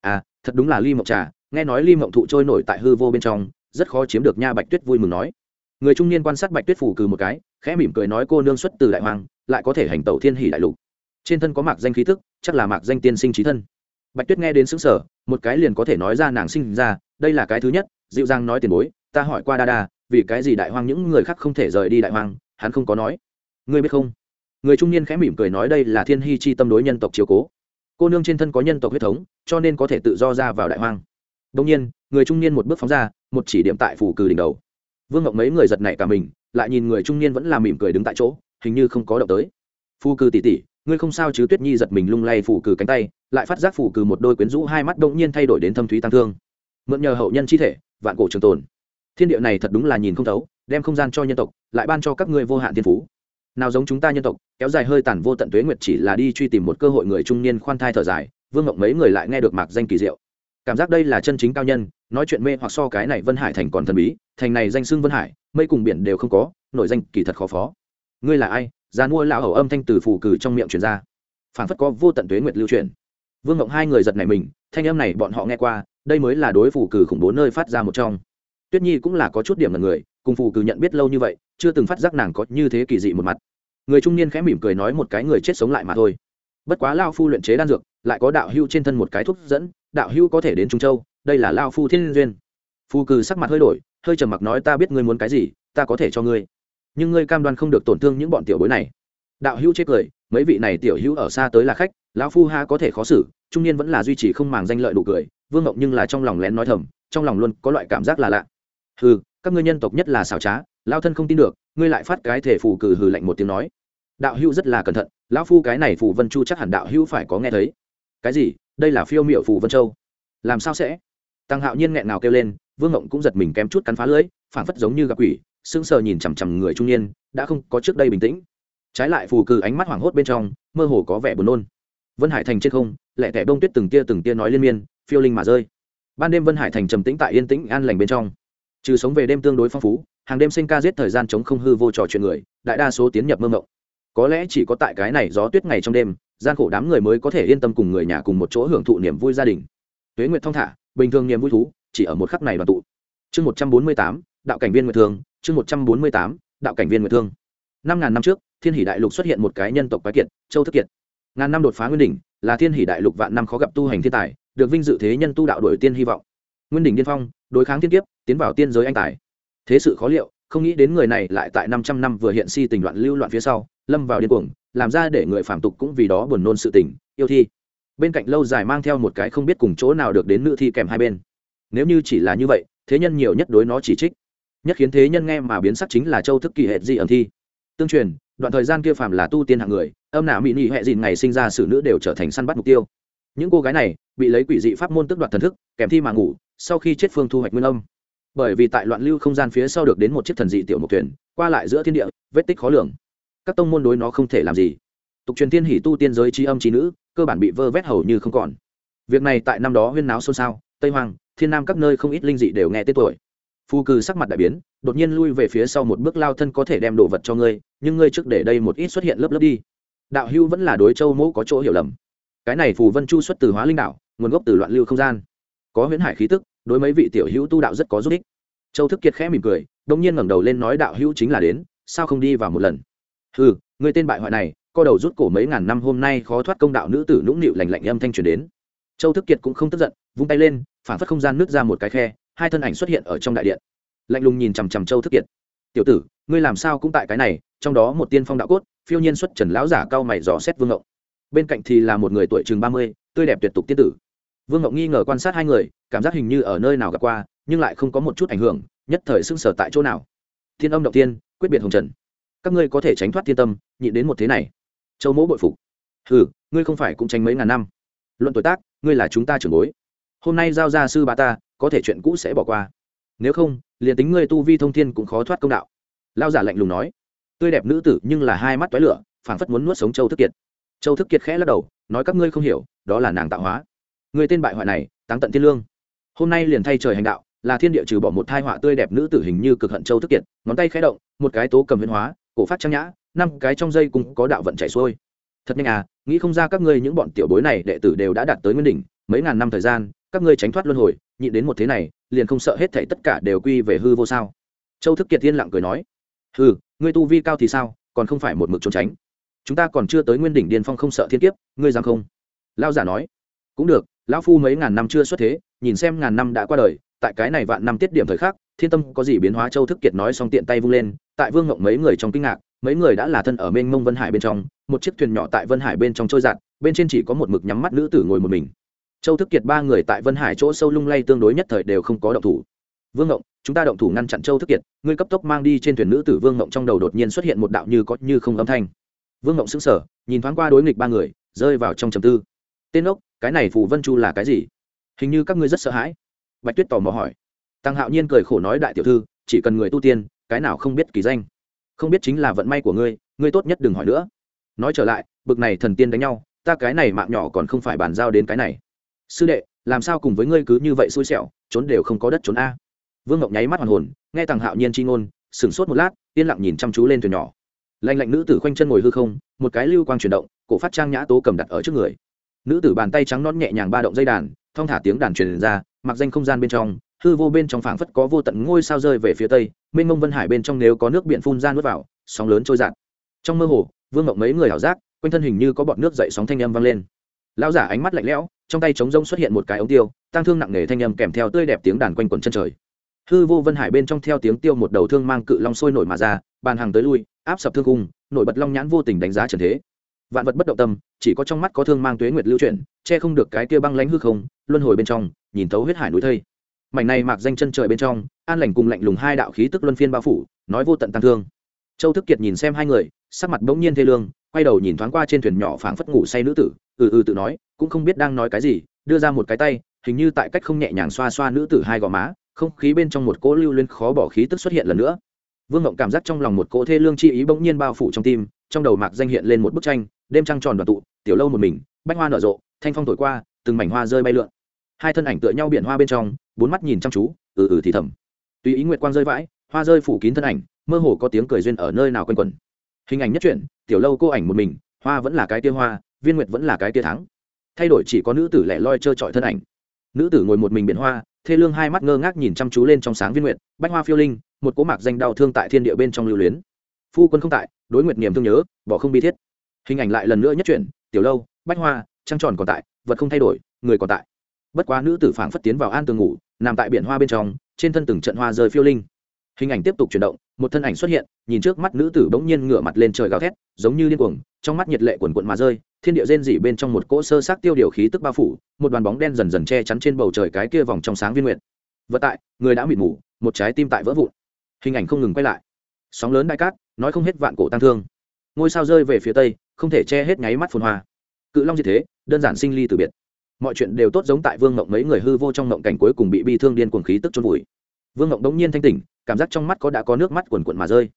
À thật đúng là ly mộng trà, nghe nói ly mộng thụ trôi nổi tại hư vô bên trong, rất khó chiếm được nha bạch tuyết vui mừng nói người trung niên quan sát bạch tuyết phủ cừ một cái, khẽ mỉm cười nói cô nương xuất từ đại hoàng, lại có thể hành tẩu thiên hỷ đại lục. Trên thân có mạc danh khí thức chắc là mạc danh tiên sinh trí thân. Bạch tuyết nghe đến xứng sở một cái liền có thể nói ra nàng sinh ra, đây là cái thứ nhất, dịu dàng nói tiền bối, ta hỏi qua đa đa, vì cái gì đại hoang những người khác không thể rời đi đại hoang hắn không có nói. Ngươi biết không? Người trung niên khẽ mỉm cười nói đây là thiên hy chi tâm đối nhân tộc chiếu cố. Cô nương trên thân có nhân tộc huyết thống, cho nên có thể tự do ra vào đại hoang đông nhiên, người trung niên một bước phóng ra, một chỉ điểm tại phủ cử đỉnh đầu vương ngọc mấy người giật nảy cả mình, lại nhìn người trung niên vẫn làm mỉm cười đứng tại chỗ, hình như không có động tới. Phu cừ tỉ tỉ ngươi không sao chứ? Tuyết nhi giật mình lung lay phủ cừ cánh tay, lại phát giác phủ cừ một đôi quyến rũ hai mắt đông nhiên thay đổi đến thâm thúy tăng thương. Mượn nhờ hậu nhân chi thể, vạn cổ trường tồn. Thiên địa này thật đúng là nhìn không thấu, đem không gian cho nhân tộc, lại ban cho các ngươi vô hạn thiên phú. Nào giống chúng ta nhân tộc, kéo dài hơi tàn vô tận tuế nguyệt chỉ là đi truy tìm một cơ hội người trung niên khoan thai thở dài. Vương ngộng mấy người lại nghe được mạc danh kỳ diệu cảm giác đây là chân chính cao nhân, nói chuyện mê hoặc so cái này vân hải thành còn thần bí, thành này danh xưng vân hải, mây cùng biển đều không có, nội danh kỳ thật khó phó. Ngươi là ai? Gian mua lão hầu âm thanh từ phù cử trong miệng truyền ra. Phản phất có vô tận tuế nguyệt lưu truyền. Vương ngộng hai người giật này mình, thanh âm này bọn họ nghe qua, đây mới là đối phù cử khủng bố nơi phát ra một trong. Tuyết nhi cũng là có chút điểm là người, cùng phù cử nhận biết lâu như vậy, chưa từng phát giác nàng có như thế kỳ dị một mặt. Người trung niên khẽ mỉm cười nói một cái người chết sống lại mà thôi. Bất quá lao phu luyện chế đan dược, lại có đạo hưu trên thân một cái thuốc dẫn đạo hưu có thể đến trung châu, đây là lao phu thiên duyên. Phù cừ sắc mặt hơi đổi, hơi trầm mặc nói ta biết ngươi muốn cái gì, ta có thể cho ngươi. Nhưng ngươi cam đoan không được tổn thương những bọn tiểu bối này. Đạo hữu chết cười, mấy vị này tiểu hữu ở xa tới là khách, lão phu ha có thể khó xử, trung niên vẫn là duy trì không màng danh lợi đủ cười, vương ngộng nhưng là trong lòng lén nói thầm, trong lòng luôn có loại cảm giác là lạ. Hừ, các ngươi nhân tộc nhất là xảo trá, lao thân không tin được, ngươi lại phát cái thể phù cử hừ lạnh một tiếng nói. Đạo hữu rất là cẩn thận, lão phu cái này phù vân chu chắc hẳn đạo hữu phải có nghe thấy. Cái gì? Đây là phiêu miệu phù vân châu. Làm sao sẽ? Tăng hạo nhiên nghẹn nào kêu lên, vương ngộng cũng giật mình kém chút cắn phá lưỡi, phảng phất giống như gặp quỷ, sững sờ nhìn chằm chằm người trung niên, đã không có trước đây bình tĩnh. Trái lại phù cử ánh mắt hoảng hốt bên trong, mơ hồ có vẻ buồn nôn. Vân hải thành trên không lẹ tẻ bông tuyết từng tia từng tia nói liên miên, phiêu linh mà rơi. Ban đêm vân hải thành trầm tĩnh tại yên tĩnh an lành bên trong. Trừ sống về đêm tương đối phong phú, hàng đêm sinh ca giết thời gian chống không hư vô trò chuyện người, đại đa số tiến nhập mơ mộng. Có lẽ chỉ có tại cái này gió tuyết ngày trong đêm gian khổ đám người mới có thể yên tâm cùng người nhà cùng một chỗ hưởng thụ niềm vui gia đình. Tuế nguyệt thong thả, bình thường niềm vui thú, chỉ ở một khắc này đoàn tụ. Chương một trăm bốn mươi tám, đạo cảnh viên nguyệt thương, chương một trăm bốn mươi tám, đạo cảnh viên nguyệt thương. Năm ngàn năm trước, thiên hỷ đại lục xuất hiện một cái nhân tộc quái kiệt, châu thức kiệt. Ngàn năm đột phá nguyên đỉnh, là thiên hỷ đại lục vạn năm khó gặp tu hành thiên tài, được vinh dự thế nhân tu đạo đổi tiên hy vọng. Nguyên đỉnh điên phong, đối kháng thiên kiếp, tiến vào tiên giới anh tài. Thế sự khó liệu, không nghĩ đến người này lại tại năm trăm năm vừa hiện si tình loạn lưu loạn phía sau, lâm vào điên cuồng làm ra để người phạm tục cũng vì đó buồn nôn sự tình, yêu thi. Bên cạnh lâu dài mang theo một cái không biết cùng chỗ nào được đến nữ thi kèm hai bên. Nếu như chỉ là như vậy, thế nhân nhiều nhất đối nó chỉ trích. Nhất khiến thế nhân nghe mà biến sắc chính là châu thức kỳ hệ di ẩn thi. Tương truyền, đoạn thời gian kia phàm là tu tiên hạng người, âm nạ mỹ nị hẹ dịn ngày sinh ra xử nữ đều trở thành săn bắt mục tiêu. Những cô gái này, bị lấy quỷ dị pháp môn tức đoạt thần thức, kèm thi mà ngủ, sau khi chết phương thu hoạch nguyên âm. Bởi vì tại loạn lưu không gian phía sau được đến một chiếc thần dị tiểu mục thuyền, qua lại giữa thiên địa, vết tích khó lường các tông môn đối nó không thể làm gì. Tục truyền tiên hỷ tu tiên giới trí âm trí nữ, cơ bản bị vơ vét hầu như không còn. Việc này tại năm đó huyên náo xôn xao, tây hoàng, thiên nam các nơi không ít linh dị đều nghe tên tuổi. Phu cừ sắc mặt đại biến, đột nhiên lui về phía sau một bước lao thân có thể đem đồ vật cho ngươi, nhưng ngươi trước để đây một ít xuất hiện lớp lớp đi. Đạo hưu vẫn là đối châu mẫu có chỗ hiểu lầm. Cái này phù vân chu xuất từ hóa linh đạo, nguồn gốc từ loạn lưu không gian. Có huyễn hải khí tức, đối mấy vị tiểu hữu tu đạo rất có giúp ích. Châu thức kiệt khẽ mỉm cười đông nhiên ngẩng đầu lên nói đạo hữu chính là đến, sao không đi vào một lần? Ừ người tên bại hoại này, co đầu rút cổ mấy ngàn năm hôm nay khó thoát công đạo nữ tử nũng nịu lành lạnh âm thanh truyền đến. Châu thức kiệt cũng không tức giận, vung tay lên, phản phất không gian nứt ra một cái khe, hai thân ảnh xuất hiện ở trong đại điện. Lạnh lùng nhìn chằm chằm châu thức kiệt. Tiểu tử, ngươi làm sao cũng tại cái này, trong đó một tiên phong đạo cốt, phiêu nhiên xuất trần lão giả cao mày dò xét vương ngộng. Bên cạnh thì là một người tuổi chừng ba mươi, tươi đẹp tuyệt tục tiên tử. Vương ngộng nghi ngờ quan sát hai người, cảm giác hình như ở nơi nào gặp qua, nhưng lại không có một chút ảnh hưởng, nhất thời sưng sở tại chỗ nào. Thiên âm động tiên, quyết biệt hồng trần các ngươi có thể tránh thoát thiên tâm, nhịn đến một thế này. Châu mỗ bội phục. Ừ ngươi không phải cũng tránh mấy ngàn năm. Luận tuổi tác, ngươi là chúng ta trưởng bối. Hôm nay giao ra sư bà ta, có thể chuyện cũ sẽ bỏ qua. Nếu không, liền tính ngươi tu vi thông thiên cũng khó thoát công đạo. Lao giả lạnh lùng nói. Tươi đẹp nữ tử nhưng là hai mắt toái lửa, phảng phất muốn nuốt sống châu thức kiệt. Châu thức kiệt khẽ lắc đầu, nói các ngươi không hiểu, đó là nàng tạo hóa. Người tên bại hoại này, táng tận thiên lương. Hôm nay liền thay trời hành đạo, là thiên địa trừ bỏ một thai họa tươi đẹp nữ tử hình như cực hận châu thức kiệt, ngón tay khẽ động, một cái tố cầm huyên hóa cổ phát trang nhã, năm cái trong dây cũng có đạo vận chảy xuôi. Thật nhanh à nghĩ không ra các ngươi những bọn tiểu bối này đệ tử đều đã đạt tới nguyên đỉnh, mấy ngàn năm thời gian, các ngươi tránh thoát luân hồi, nhịn đến một thế này, liền không sợ hết thảy tất cả đều quy về hư vô sao? Châu thức kiệt thiên lặng cười nói hư ngươi tu vi cao thì sao, còn không phải một mực trốn tránh. Chúng ta còn chưa tới nguyên đỉnh điên phong không sợ thiên kiếp, ngươi dám không? Lao giả nói, cũng được, lão phu mấy ngàn năm chưa xuất thế, nhìn xem ngàn năm đã qua đời, tại cái này vạn năm tiết điểm thời khắc thiên tâm có gì biến hóa châu thức kiệt nói xong tiện tay vung lên, tại vương ngộng mấy người trong kinh ngạc, mấy người đã là thân ở mênh mông vân hải bên trong, một chiếc thuyền nhỏ tại vân hải bên trong trôi giạt, bên trên chỉ có một mực nhắm mắt nữ tử ngồi một mình. Châu thức kiệt ba người tại vân hải chỗ sâu lung lay tương đối nhất thời đều không có động thủ. Vương ngộng, chúng ta động thủ ngăn chặn châu thức kiệt, ngươi cấp tốc mang đi trên thuyền nữ tử vương ngộng trong đầu đột nhiên xuất hiện một đạo như có như không âm thanh. Vương ngộng sững sờ, nhìn thoáng qua đối nghịch ba người, rơi vào trong trầm tư. Tên ốc, cái này phù vân chu là cái gì? Hình như các ngươi rất sợ hãi. Bạch tuyết tò mò hỏi tăng hạo nhiên cười khổ nói đại tiểu thư, chỉ cần người tu tiên, cái nào không biết kỳ danh. Không biết chính là vận may của ngươi ngươi tốt nhất đừng hỏi nữa. Nói trở lại, bực này thần tiên đánh nhau, ta cái này mạng nhỏ còn không phải bàn giao đến cái này. Sư đệ, làm sao cùng với ngươi cứ như vậy xui xẻo, trốn đều không có đất trốn a. Vương ngọc nháy mắt hoàn hồn, nghe Tăng hạo nhiên chi ngôn, sửng sốt một lát, yên lặng nhìn chăm chú lên thuyền nhỏ. Lạnh lạnh nữ tử khoanh chân ngồi hư không, một cái lưu quang chuyển động, cổ phát trang nhã tố cầm đặt ở trước người. Nữ tử bàn tay trắng non nhẹ nhàng ba động dây đàn, thong thả tiếng đàn truyền ra, mặc danh không gian bên trong hư vô bên trong phảng phất có vô tận ngôi sao rơi về phía tây, mênh mông vân hải bên trong nếu có nước biển phun ra nuốt vào, sóng lớn trôi dạt. Trong mơ hồ, vương Mộng mấy người ảo giác, quanh thân hình như có bọn nước dậy sóng thanh âm vang lên. Lão giả ánh mắt lạnh lẽo, trong tay trống rông xuất hiện một cái ống tiêu tăng thương nặng nề thanh âm kèm theo tươi đẹp tiếng đàn quanh quần chân trời. Hư vô vân hải bên trong theo tiếng tiêu một đầu thương mang cự long sôi nổi mà ra, bàn hàng tới lui, áp sập thương cung, nổi bật long nhãn vô tình đánh giá trần thế. Vạn vật bất động tâm, chỉ có trong mắt có thương mang tuế nguyệt lưu chuyển, che không được cái kia băng lãnh hư không, luân hồi bên trong, nhìn thấu huyết hải núi thây mảnh này mạc danh chân trời bên trong, an lành cùng lạnh lùng hai đạo khí tức luân phiên bao phủ, nói vô tận tăng thương. Châu thức kiệt nhìn xem hai người, sắc mặt bỗng nhiên thê lương, quay đầu nhìn thoáng qua trên thuyền nhỏ phảng phất ngủ say nữ tử ừ ừ tự nói, cũng không biết đang nói cái gì, đưa ra một cái tay, hình như tại cách không nhẹ nhàng xoa xoa nữ tử hai gò má, không khí bên trong một cỗ lưu lên khó bỏ khí tức xuất hiện lần nữa. Vương ngộng cảm giác trong lòng một cỗ thê lương chi ý bỗng nhiên bao phủ trong tim, trong đầu mạc danh hiện lên một bức tranh, đêm trăng tròn đoàn tụ, tiểu lâu một mình, bách hoa nở rộ, thanh phong thổi qua, từng mảnh hoa rơi bay lượn. Hai thân ảnh tựa nhau biển hoa bên trong bốn mắt nhìn chăm chú ừ ừ thì thầm. Tùy ý nguyệt quang rơi vãi, hoa rơi phủ kín thân ảnh, mơ hồ có tiếng cười duyên ở nơi nào quanh quẩn. Hình ảnh nhất truyện, tiểu lâu cô ảnh một mình, hoa vẫn là cái tia hoa, viên nguyệt vẫn là cái tia thắng. Thay đổi chỉ có nữ tử lẻ loi trơ trọi thân ảnh. Nữ tử ngồi một mình biển hoa, thê lương hai mắt ngơ ngác nhìn chăm chú lên trong sáng viên nguyệt, bách hoa phiêu linh, một cố mạc danh đau thương tại thiên địa bên trong lưu luyến. Phu quân không tại, đối nguyệt niềm thương nhớ, bỏ không bi thiết. Hình ảnh lại lần nữa nhất chuyển tiểu lâu, bách hoa, trăng tròn còn tại, vật không thay đổi, người còn tại bất quá nữ tử phảng phất tiến vào an tường ngủ, nằm tại biển hoa bên trong, trên thân từng trận hoa rơi phiêu linh. Hình ảnh tiếp tục chuyển động, một thân ảnh xuất hiện, nhìn trước mắt nữ tử bỗng nhiên ngửa mặt lên trời gào thét, giống như điên cuồng, trong mắt nhiệt lệ quần quận mà rơi, thiên địa rên rỉ bên trong một cỗ sơ sát tiêu điều khí tức bao phủ, một đoàn bóng đen dần dần che chắn trên bầu trời cái kia vòng trong sáng viên nguyện vận tại, người đã mịt mù, một trái tim tại vỡ vụn. Hình ảnh không ngừng quay lại. Sóng lớn đại cát, nói không hết vạn cổ tăng thương. Ngôi sao rơi về phía tây, không thể che hết nháy mắt phồn hoa. Cự long như thế, đơn giản sinh ly từ biệt mọi chuyện đều tốt giống tại vương ngộng mấy người hư vô trong ngộng cảnh cuối cùng bị bi thương điên cuồng khí tức chôn vùi. Vương ngộng đống nhiên thanh tỉnh, cảm giác trong mắt có đã có nước mắt quần quần mà rơi.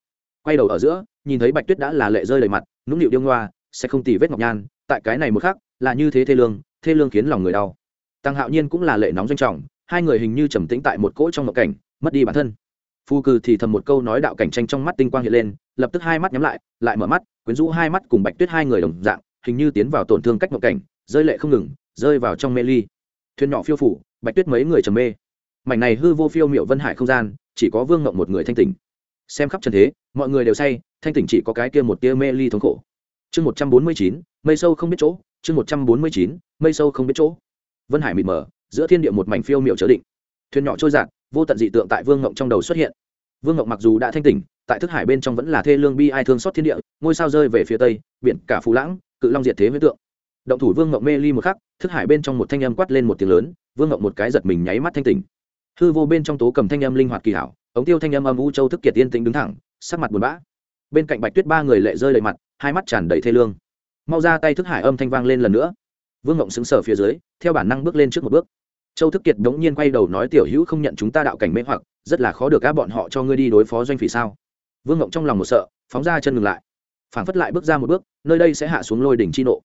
Quay đầu ở giữa, nhìn thấy bạch tuyết đã là lệ rơi đầy mặt, nũng nịu điêu ngoa, sẽ không tì vết ngọc nhan, tại cái này một khác là như thế thê lương thê lương khiến lòng người đau. Tăng hạo nhiên cũng là lệ nóng doanh trọng, hai người hình như trầm tĩnh tại một cỗ trong ngộng cảnh, mất đi bản thân. Phu cừ thì thầm một câu nói đạo cảnh tranh trong mắt tinh quang hiện lên, lập tức hai mắt nhắm lại lại mở mắt, quyến rũ hai mắt cùng bạch tuyết hai người đồng dạng, hình như tiến vào tổn thương cách ngộng cảnh, rơi lệ không ngừng rơi vào trong mê ly. Thuyền nhỏ phiêu phủ, bạch tuyết mấy người trầm mê. Mảnh này hư vô phiêu miệu vân hải không gian, chỉ có vương ngộng một người thanh tỉnh. Xem khắp trần thế, mọi người đều say, thanh tỉnh chỉ có cái kia một tia mê ly thống khổ. Chương một trăm bốn mươi chín, mây sâu không biết chỗ, chương một trăm bốn mươi chín, mây sâu không biết chỗ. Vân hải mịt mờ, giữa thiên địa một mảnh phiêu miệu chớ định. Thuyền nhỏ trôi giạt vô tận dị tượng tại vương ngộng trong đầu xuất hiện. Vương ngộng mặc dù đã thanh tỉnh, tại thức hải bên trong vẫn là thê lương bi ai thương xót thiên địa, ngôi sao rơi về phía tây, biển cả phú lãng, cự long diệt thế huyết tượng động thủ vương ngộng mê ly một khắc, thức hải bên trong một thanh âm quát lên một tiếng lớn, vương ngộng một cái giật mình nháy mắt thanh tỉnh. Hư vô bên trong tố cầm thanh âm linh hoạt kỳ hảo, ống tiêu thanh âm âm u châu thức kiệt tiên tĩnh đứng thẳng, sắc mặt buồn bã. Bên cạnh bạch tuyết ba người lệ rơi lệ mặt, hai mắt tràn đầy thê lương. Mau ra tay thức hải âm thanh vang lên lần nữa. Vương ngộng sững sờ phía dưới, theo bản năng bước lên trước một bước. Châu thức kiệt đống nhiên quay đầu nói tiểu hữu không nhận chúng ta đạo cảnh mê hoặc, rất là khó được các bọn họ cho ngươi đi đối phó doanh phỉ sao? Vương ngộng trong lòng một sợ, phóng ra chân ngừng lại. Phảng phất lại bước ra một bước, nơi đây sẽ hạ xuống lôi đỉnh chi nộ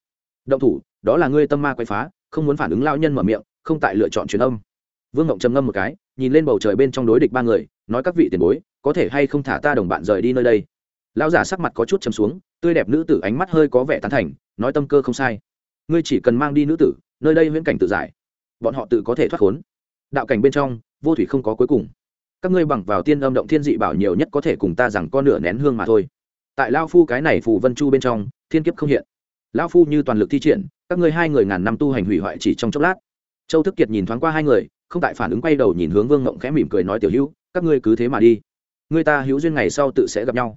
động thủ, đó là ngươi tâm ma quay phá, không muốn phản ứng lao nhân mở miệng, không tại lựa chọn truyền âm. Vương ngộng trầm ngâm một cái, nhìn lên bầu trời bên trong đối địch ba người, nói các vị tiền bối, có thể hay không thả ta đồng bạn rời đi nơi đây? Lão giả sắc mặt có chút chấm xuống, tươi đẹp nữ tử ánh mắt hơi có vẻ tán thành, nói tâm cơ không sai. Ngươi chỉ cần mang đi nữ tử, nơi đây viễn cảnh tự giải. Bọn họ tự có thể thoát khốn. Đạo cảnh bên trong, vô thủy không có cuối cùng. Các ngươi bằng vào tiên âm động thiên dị bảo nhiều nhất có thể cùng ta rằng con nửa nén hương mà thôi. Tại lao phu cái này phù vân chu bên trong, thiên kiếp không hiện lão phu như toàn lực thi triển, các ngươi hai người ngàn năm tu hành hủy hoại chỉ trong chốc lát. Châu thức kiệt nhìn thoáng qua hai người, không tại phản ứng quay đầu nhìn hướng vương ngộng khẽ mỉm cười nói tiểu hữu, các ngươi cứ thế mà đi. Người ta hữu duyên ngày sau tự sẽ gặp nhau.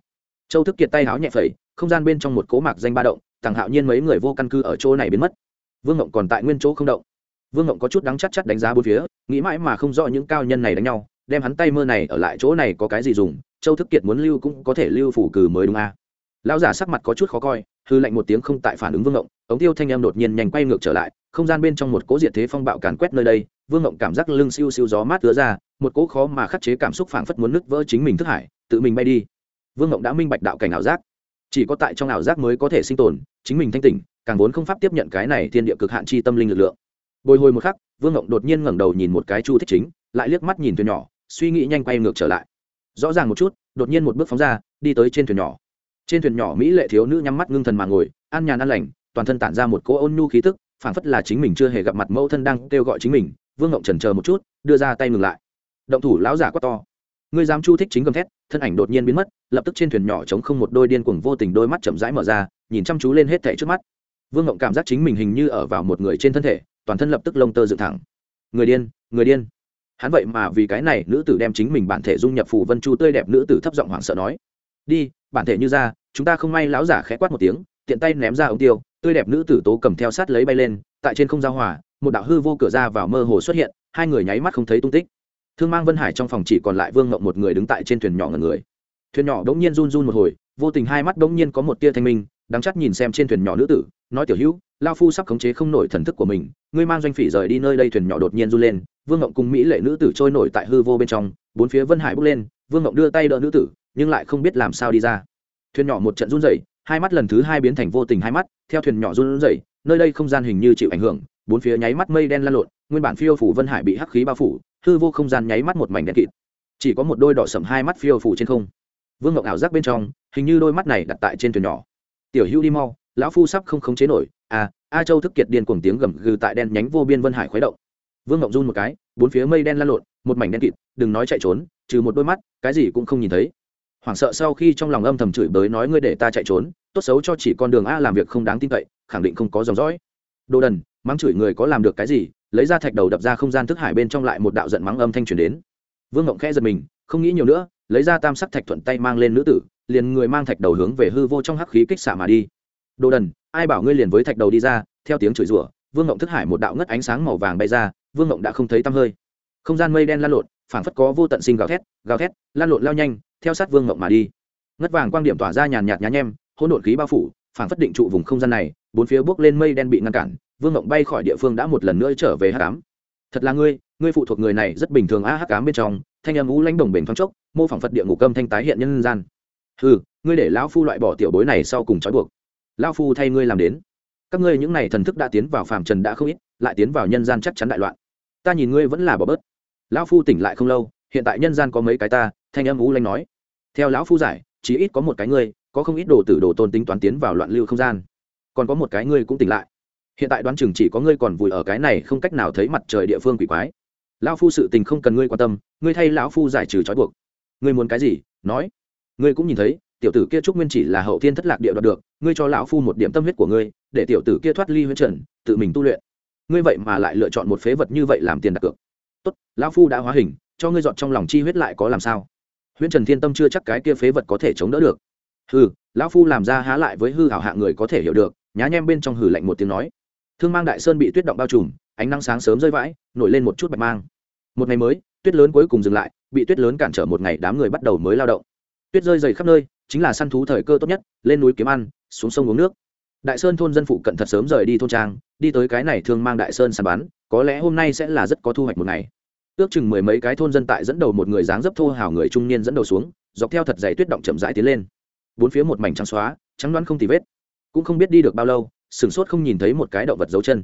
Châu thức kiệt tay háo nhẹ phẩy, không gian bên trong một cố mạc danh ba động thằng hạo nhiên mấy người vô căn cứ ở chỗ này biến mất. Vương ngộng còn tại nguyên chỗ không động. Vương ngộng có chút đắng chắc chắc đánh giá bốn phía, nghĩ mãi mà không rõ những cao nhân này đánh nhau, đem hắn tay mơ này ở lại chỗ này có cái gì dùng, châu thức kiệt muốn lưu cũng có thể lưu phủ cử mới đúng a. À. lão giả sắc mặt có chút khó coi hư lạnh một tiếng không tại phản ứng vương ngộng, ống tiêu thanh em đột nhiên nhanh quay ngược trở lại, không gian bên trong một cỗ diệt thế phong bạo càn quét nơi đây, vương ngộng cảm giác lưng siêu siêu gió mát ứa ra, một cỗ khó mà khắc chế cảm xúc phảng phất muốn nứt vỡ chính mình thức hải, tự mình bay đi. Vương ngộng đã minh bạch đạo cảnh ảo giác. Chỉ có tại trong ảo giác mới có thể sinh tồn, chính mình thanh tỉnh, càng vốn không pháp tiếp nhận cái này thiên địa cực hạn chi tâm linh lực lượng. Bồi hồi một khắc, vương ngộng đột nhiên ngẩng đầu nhìn một cái chu thích chính, lại liếc mắt nhìn thuyền nhỏ, suy nghĩ nhanh quay ngược trở lại. Rõ ràng một chút, đột nhiên một bước phóng ra, đi tới trên thuyền nhỏ trên thuyền nhỏ mỹ lệ thiếu nữ nhắm mắt ngưng thần mà ngồi, an nhàn an lành, toàn thân tản ra một cỗ ôn nhu khí tức, phảng phất là chính mình chưa hề gặp mặt mẫu thân đang kêu gọi chính mình. Vương ngộng trần chờ một chút, đưa ra tay ngừng lại. Động thủ lão giả quát to. Ngươi dám chu thích chính gầm thét, thân ảnh đột nhiên biến mất, lập tức trên thuyền nhỏ chống không một đôi điên cuồng vô tình đôi mắt chậm rãi mở ra, nhìn chăm chú lên hết thảy trước mắt. Vương ngộng cảm giác chính mình hình như ở vào một người trên thân thể, toàn thân lập tức lông tơ dựng thẳng. Người điên người điên. Hắn vậy mà vì cái này nữ tử đem chính mình bản thể dung nhập phù vân chu tươi đẹp nữ tử thấp giọng hoảng sợ nói đi, bản thể như ra, chúng ta không may lão giả khẽ quát một tiếng, tiện tay ném ra ống tiêu, tươi đẹp nữ tử tố cầm theo sát lấy bay lên, tại trên không giao hòa, một đạo hư vô cửa ra vào mơ hồ xuất hiện, hai người nháy mắt không thấy tung tích. Thương mang vân hải trong phòng chỉ còn lại vương ngộng một người đứng tại trên thuyền nhỏ ngần người. Thuyền nhỏ đ ỗ n g nhiên run run một hồi, vô tình hai mắt đ ỗ n g nhiên có một tia thanh minh đắng chắc nhìn xem trên thuyền nhỏ nữ tử, nói tiểu hữu lao phu sắp khống chế không nổi thần thức của mình, ngươi mang doanh phỉ rời đi nơi đây. Thuyền nhỏ đột nhiên run lên, vương ngộng cùng mỹ lệ nữ tử trôi nổi tại hư vô bên trong, bốn phía vân hải bước lên, vương ngộng đưa tay đỡ nữ tử nhưng lại không biết làm sao đi ra. Thuyền nhỏ một trận run rẩy, hai mắt lần thứ hai biến thành vô tình hai mắt, theo thuyền nhỏ run rẩy, nơi đây không gian hình như chịu ảnh hưởng, bốn phía nháy mắt mây đen lan lộn, nguyên bản phiêu phủ vân hải bị hắc khí bao phủ, hư vô không gian nháy mắt một mảnh đen kịt. Chỉ có một đôi đỏ sầm hai mắt phiêu phủ trên không. Vương ngọc ảo giác bên trong, hình như đôi mắt này đặt tại trên thuyền nhỏ. Tiểu hữu đi mau, lão phu sắp không khống chế nổi. À a châu thức kiệt điên cuồng tiếng gầm gừ tại đen nhánh vô biên vân hải khuấy động. Vương ngọc run một cái, bốn phía mây đen lan lộn, một mảnh đen kịt, đừng nói chạy trốn, trừ một đôi mắt, cái gì cũng không nhìn thấy hoảng sợ sau khi trong lòng âm thầm chửi bới nói ngươi để ta chạy trốn, tốt xấu cho chỉ con đường a làm việc không đáng tin cậy, khẳng định không có dòng dõi. Đồ đần, mắng chửi người có làm được cái gì? Lấy ra thạch đầu đập ra không gian thức hải bên trong lại một đạo giận mắng âm thanh truyền đến. Vương ngộng khẽ giật mình, không nghĩ nhiều nữa, lấy ra tam sắc thạch thuận tay mang lên nữ tử, liền người mang thạch đầu hướng về hư vô trong hắc khí kích xạ mà đi. Đồ đần, ai bảo ngươi liền với thạch đầu đi ra, theo tiếng chửi rủa, vương ngộng thức hải một đạo ngất ánh sáng màu vàng bay ra, vương ngộng đã không thấy tăm hơi. Không gian mây đen lan lộn, phảng phất có vô tận sinh gào thét gào thét, lan lộn lao nhanh theo sát vương mộng mà đi. Ngất vàng quang điểm tỏa ra nhàn nhạt nhá nhem, hỗn độn khí bao phủ phản phất định trụ vùng không gian này, bốn phía bước lên mây đen bị ngăn cản, vương mộng bay khỏi địa phương đã một lần nữa trở về hắc ám. Thật là ngươi ngươi phụ thuộc người này rất bình thường a hắc ám bên trong, thanh âm ú lãnh đồng bền thoáng chốc, mô phỏng phật địa ngục âm thanh tái hiện nhân gian. Ừ ngươi để lão phu loại bỏ tiểu bối này sau cùng trói buộc. Lão phu thay ngươi làm đến. Các ngươi những này thần thức đã tiến vào phàm trần đã không ít, lại tiến vào nhân gian chắc chắn đại loạn. Ta nhìn ngươi vẫn là bỏ bớt. Lão phu tỉnh lại không lâu hiện tại nhân gian có mấy cái ta, thanh âm ú lanh nói. Theo lão phu giải, chỉ ít có một cái ngươi, có không ít đồ tử đồ tôn tính toán tiến vào loạn lưu không gian. Còn có một cái ngươi cũng tỉnh lại. Hiện tại đoán chừng chỉ có ngươi còn vùi ở cái này không cách nào thấy mặt trời địa phương quỷ quái. Lão phu sự tình không cần ngươi quan tâm, ngươi thay lão phu giải trừ trói buộc. Ngươi muốn cái gì? Nói. Ngươi cũng nhìn thấy, tiểu tử kia trúc nguyên chỉ là hậu thiên thất lạc địa đoạt được, ngươi cho lão phu một điểm tâm huyết của ngươi, để tiểu tử kia thoát ly huyết trần, tự mình tu luyện. Ngươi vậy mà lại lựa chọn một phế vật như vậy làm tiền đặt cược. Tốt, lão phu đã hóa hình cho ngươi dọn trong lòng chi huyết lại có làm sao? Huyễn trần thiên tâm chưa chắc cái kia phế vật có thể chống đỡ được. Hừ, lão phu làm ra há lại với hư hảo hạ người có thể hiểu được, nhá nhem bên trong hử lạnh một tiếng nói. Thương mang đại sơn bị tuyết động bao trùm, ánh nắng sáng sớm rơi vãi, nổi lên một chút bạch mang. Một ngày mới, tuyết lớn cuối cùng dừng lại, bị tuyết lớn cản trở một ngày đám người bắt đầu mới lao động. Tuyết rơi dày khắp nơi, chính là săn thú thời cơ tốt nhất, lên núi kiếm ăn, xuống sông uống nước. Đại sơn thôn dân phụ cận thật sớm rời đi thôn trang, đi tới cái này thương mang đại sơn săn bắn, có lẽ hôm nay sẽ là rất có thu hoạch một ngày ước chừng mười mấy cái thôn dân tại dẫn đầu một người dáng dấp thô hào người trung niên dẫn đầu xuống, dọc theo thật dày tuyết động chậm rãi tiến lên. Bốn phía một mảnh trắng xóa, trắng đoán không tì vết. Cũng không biết đi được bao lâu, sửng sốt không nhìn thấy một cái động vật dấu chân.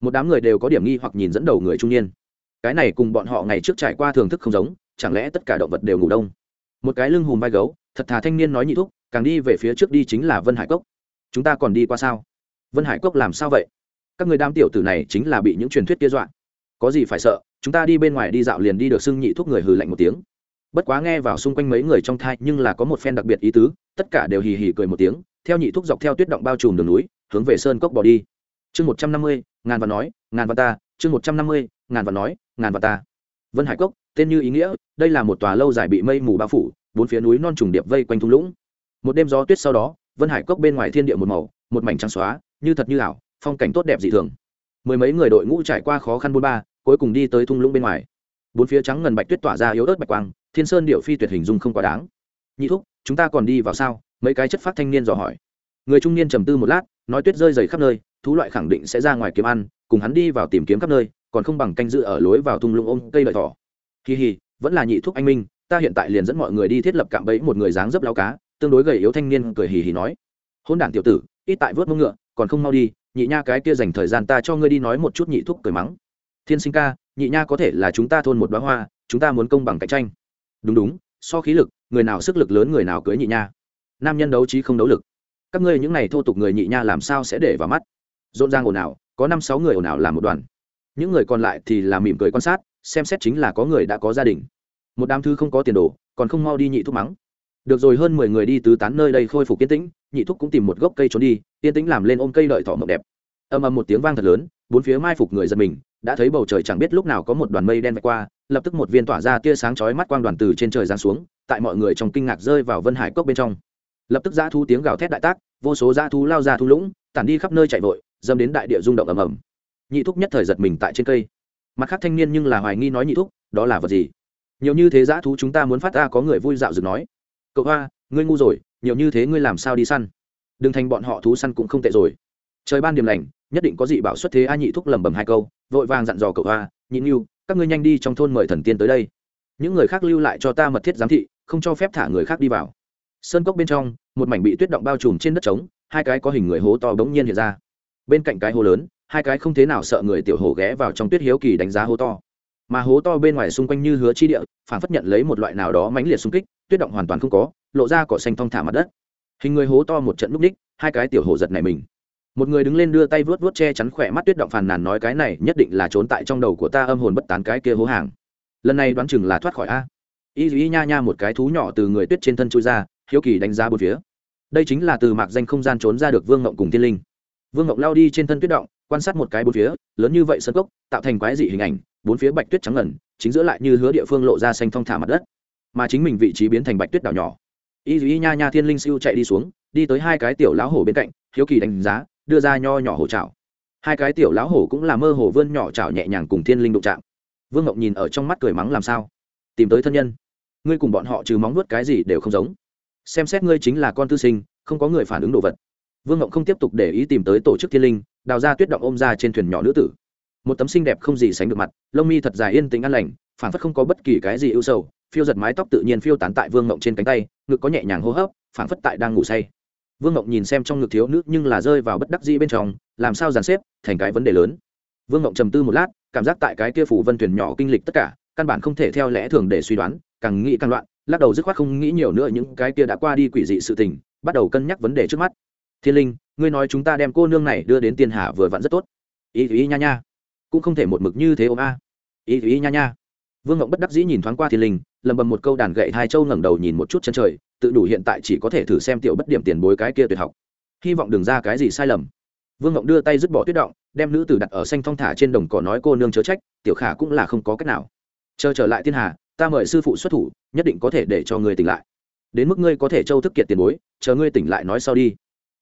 Một đám người đều có điểm nghi hoặc nhìn dẫn đầu người trung niên. Cái này cùng bọn họ ngày trước trải qua thưởng thức không giống, chẳng lẽ tất cả động vật đều ngủ đông? Một cái lưng hùm vai gấu, thật thà thanh niên nói nhị thúc, càng đi về phía trước đi chính là vân hải cốc. Chúng ta còn đi qua sao? Vân hải cốc làm sao vậy? Các người đám tiểu tử này chính là bị những truyền thuyết kia dọa có gì phải sợ, chúng ta đi bên ngoài đi dạo liền đi được xưng nhị thuốc người hừ lạnh một tiếng. Bất quá nghe vào xung quanh mấy người trong thai nhưng là có một phen đặc biệt ý tứ, tất cả đều hì hì cười một tiếng, theo nhị thuốc dọc theo tuyết động bao trùm đường núi, hướng về sơn cốc bỏ đi. Chương một trăm năm mươi, ngàn và nói, ngàn và ta, chương một trăm năm mươi, ngàn và nói, ngàn và ta. Vân hải cốc, tên như ý nghĩa, đây là một tòa lâu dài bị mây mù bao phủ, bốn phía núi non trùng điệp vây quanh thung lũng. Một đêm gió tuyết sau đó, vân hải cốc bên ngoài thiên địa một màu, một mảnh trắng xóa, như thật như ảo, phong cảnh tốt đẹp dị thường. Mười mấy người đội ngũ trải qua khó khăn bôn ba cuối cùng đi tới thung lũng bên ngoài. Bốn phía trắng ngần bạch tuyết tỏa ra yếu ớt bạch quang, thiên sơn điệu phi tuyệt hình dung không quá đáng. Nhị thúc, chúng ta còn đi vào sao? Mấy cái chất phát thanh niên dò hỏi. Người trung niên trầm tư một lát, nói tuyết rơi dày khắp nơi, thú loại khẳng định sẽ ra ngoài kiếm ăn, cùng hắn đi vào tìm kiếm khắp nơi, còn không bằng canh giữ ở lối vào thung lũng ôm cây lợi thỏ. Kỳ hì vẫn là nhị thúc anh minh, ta hiện tại liền dẫn mọi người đi thiết lập cạm bẫy một người dáng dấp lao cá, tương đối gầy yếu thanh niên cười hì hì nói. Hôn đản tiểu tử, ít tại vớt mông ngựa, còn không mau đi, nhị nha cái kia dành thời gian ta cho ngươi đi nói một chút nhị thúc cười mắng thiên sinh ca, nhị nha có thể là chúng ta thôn một đoá hoa, chúng ta muốn công bằng cạnh tranh. Đúng đúng, so khí lực, người nào sức lực lớn người nào cưới nhị nha. Nam nhân đấu trí không đấu lực. Các ngươi những n à y thô tục người nhị nha làm sao sẽ để vào mắt? Rộn ràng ồn ào, có năm sáu người ồn ào làm một đoàn. Những người còn lại thì là mỉm cười quan sát, xem xét chính là có người đã có gia đình. Một đám thư không có tiền đồ, còn không mau đi nhị thúc mắng. Được rồi, hơn mười người đi tứ tán nơi đây khôi phục yên tĩnh, nhị thúc cũng tìm một gốc cây trốn đi, yên tĩnh làm lên ôm cây đợi thỏ mộng đẹp. Âm âm một tiếng vang thật lớn, bốn phía mai phục người giật mình đã thấy bầu trời chẳng biết lúc nào có một đoàn mây đen vạch qua, lập tức một viên tỏa ra tia sáng chói mắt quang đoàn từ trên trời giáng xuống, tại mọi người trong kinh ngạc rơi vào vân hải cốc bên trong. Lập tức dã thu tiếng gào thét đại tác, vô số dã thu lao ra thu lũng, tản đi khắp nơi chạy vội, dâm đến đại địa rung động ầm ầm. Nhị thúc nhất thời giật mình tại trên cây. Mặt khác thanh niên nhưng là hoài nghi nói nhị thúc, đó là vật gì? Nhiều như thế dã thú chúng ta muốn phát ra có người vui dạo dừng nói. Cậu hoa, ngươi ngu rồi, nhiều như thế ngươi làm sao đi săn? Đừng thành bọn họ thú săn cũng không tệ rồi. Trời ban điểm lành nhất định có dị bảo xuất thế a nhị thúc lẩm bẩm hai câu, vội vàng dặn dò cậu hoa nhịn yêu các ngươi nhanh đi trong thôn mời thần tiên tới đây. Những người khác lưu lại cho ta mật thiết giám thị, không cho phép thả người khác đi vào. Sơn cốc bên trong, một mảnh bị tuyết động bao trùm trên đất trống, hai cái có hình người hố to bỗng nhiên hiện ra. Bên cạnh cái hố lớn, hai cái không thế nào sợ người tiểu hổ ghé vào trong tuyết hiếu kỳ đánh giá hố to. Mà hố to bên ngoài xung quanh như hứa chi địa phản phất nhận lấy một loại nào đó mãnh liệt xung kích, tuyết động hoàn toàn không có, lộ ra cỏ xanh thong thả mặt đất. Hình người hố to một trận núp ních hai cái tiểu hổ giật này mình một người đứng lên đưa tay vuốt vuốt che chắn khỏe mắt tuyết động phàn nàn nói cái này nhất định là trốn tại trong đầu của ta âm hồn bất tán cái kia hố hàng. Lần này đoán chừng là thoát khỏi a. Y y nha nha một cái thú nhỏ từ người tuyết trên thân chui ra, hiếu kỳ đánh giá bốn phía. Đây chính là từ mạc danh không gian trốn ra được vương ngộng cùng thiên linh. Vương ngộng lao đi trên thân tuyết động, quan sát một cái bốn phía, lớn như vậy sân cốc, tạo thành quái dị hình ảnh, bốn phía bạch tuyết trắng ngần, chính giữa lại như hứa địa phương lộ ra xanh thong thả mặt đất. Mà chính mình vị trí biến thành bạch tuyết đảo nhỏ. Y y nha nha thiên linh siêu chạy đi xuống, đi tới hai cái tiểu lão hổ bên cạnh, hiếu kỳ đánh giá đưa ra nho nhỏ hổ trào hai cái tiểu lão hổ cũng là mơ hồ vươn nhỏ trào nhẹ nhàng cùng thiên linh đụng chạm. Vương ngọc nhìn ở trong mắt cười mắng làm sao? Tìm tới thân nhân. Ngươi cùng bọn họ trừ móng nuốt cái gì đều không giống. Xem xét ngươi chính là con tư sinh, không có người phản ứng đồ vật. Vương ngộng không tiếp tục để ý tìm tới tổ chức thiên linh, đào ra tuyết động ôm ra trên thuyền nhỏ nữ tử. Một tấm xinh đẹp không gì sánh được mặt, lông mi thật dài yên tĩnh an lành phản phất không có bất kỳ cái gì ưu sầu, phiêu giật mái tóc tự nhiên phiêu tán tại vương ngộng trên cánh tay, ngực có nhẹ nhàng hô hấp phản phất tại đang ngủ say vương ngộng nhìn xem trong ngực thiếu nữ nhưng là rơi vào bất đắc dĩ bên trong, làm sao dàn xếp, thành cái vấn đề lớn. Vương ngộng trầm tư một lát, cảm giác tại cái kia phủ vân thuyền nhỏ kinh lịch tất cả, căn bản không thể theo lẽ thường để suy đoán, càng nghĩ càng loạn, lắc đầu dứt khoát không nghĩ nhiều nữa những cái kia đã qua đi quỷ dị sự tình, bắt đầu cân nhắc vấn đề trước mắt. Thiên linh, ngươi nói chúng ta đem cô nương này đưa đến tiên hà vừa vặn rất tốt. Ý ý nha nha. Cũng không thể một mực như thế ôm a. Ý ý nha nha. Vương ngộng bất đắc dĩ nhìn thoáng qua thiên linh, lầm bầm một câu đàn gậy hai châu ngẩng đầu nhìn một chút chân trời tự đủ hiện tại chỉ có thể thử xem tiểu bất điểm tiền bối cái kia tuyệt học. Hy vọng đừng ra cái gì sai lầm. Vương ngộng đưa tay dứt bỏ tuyết động, đem nữ tử đặt ở xanh thong thả trên đồng cỏ nói, cô nương chớ trách, tiểu khả cũng là không có cách nào. Chờ trở lại thiên hà, ta mời sư phụ xuất thủ, nhất định có thể để cho ngươi tỉnh lại. Đến mức ngươi có thể châu thức kiệt tiền bối, chờ ngươi tỉnh lại nói sau đi.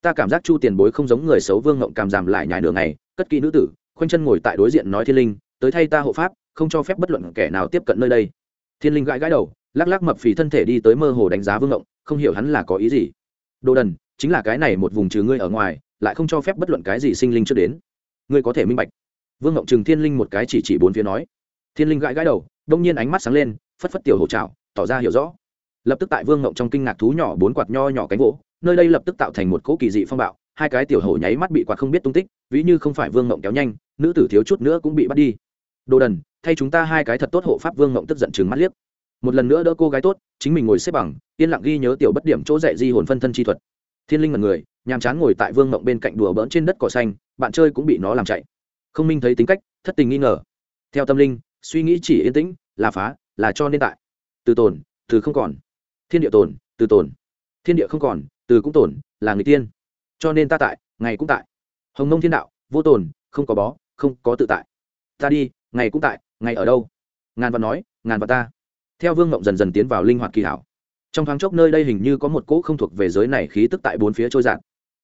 Ta cảm giác chu tiền bối không giống người xấu vương ngộng cảm giảm lại nhài nửa ngày, cất kỹ nữ tử, khoanh chân ngồi tại đối diện nói, thiên linh, tới thay ta hộ pháp, không cho phép bất luận kẻ nào tiếp cận nơi đây. Thiên linh gãi gãi đầu, lắc lắc mập phì thân thể đi tới mơ hồ đánh giá vương ngộng không hiểu hắn là có ý gì. Đồ đần, chính là cái này một vùng trừ ngươi ở ngoài, lại không cho phép bất luận cái gì sinh linh trước đến. Ngươi có thể minh bạch. Vương ngộng trừng thiên linh một cái chỉ chỉ bốn phía nói. Thiên linh gãi gãi đầu, đông nhiên ánh mắt sáng lên, phất phất tiểu hổ trào tỏ ra hiểu rõ. Lập tức tại vương ngộng trong kinh ngạc thú nhỏ bốn quạt nho nhỏ cánh gỗ, nơi đây lập tức tạo thành một cỗ kỳ dị phong bạo, hai cái tiểu hổ nháy mắt bị quạt không biết tung tích, ví như không phải vương ngộng kéo nhanh, nữ tử thiếu chút nữa cũng bị bắt đi. Đồ đần, thay chúng ta hai cái thật tốt hộ pháp vương ngộng tức giận chừng mắt liếc một lần nữa đỡ cô gái tốt, chính mình ngồi xếp bằng, yên lặng ghi nhớ tiểu bất điểm chỗ dạy di hồn phân thân chi thuật. Thiên linh mật người, nhàm chán ngồi tại vương mộng bên cạnh đùa bỡn trên đất cỏ xanh, bạn chơi cũng bị nó làm chạy. Không minh thấy tính cách, thất tình nghi ngờ. Theo tâm linh, suy nghĩ chỉ yên tĩnh, là phá, là cho nên tại. Từ tồn, từ không còn. Thiên địa tồn, từ tồn. Thiên địa không còn, từ cũng tồn, là người tiên. Cho nên ta tại, ngày cũng tại. Hồng mông thiên đạo, vô tồn, không có bó, không có tự tại. Ta đi, ngày cũng tại, ngày ở đâu? Ngàn vật nói, ngàn vật ta theo vương ngộng dần dần tiến vào linh hoạt kỳ hảo. Trong thoáng chốc nơi đây hình như có một cỗ không thuộc về giới này khí tức tại bốn phía trôi giạt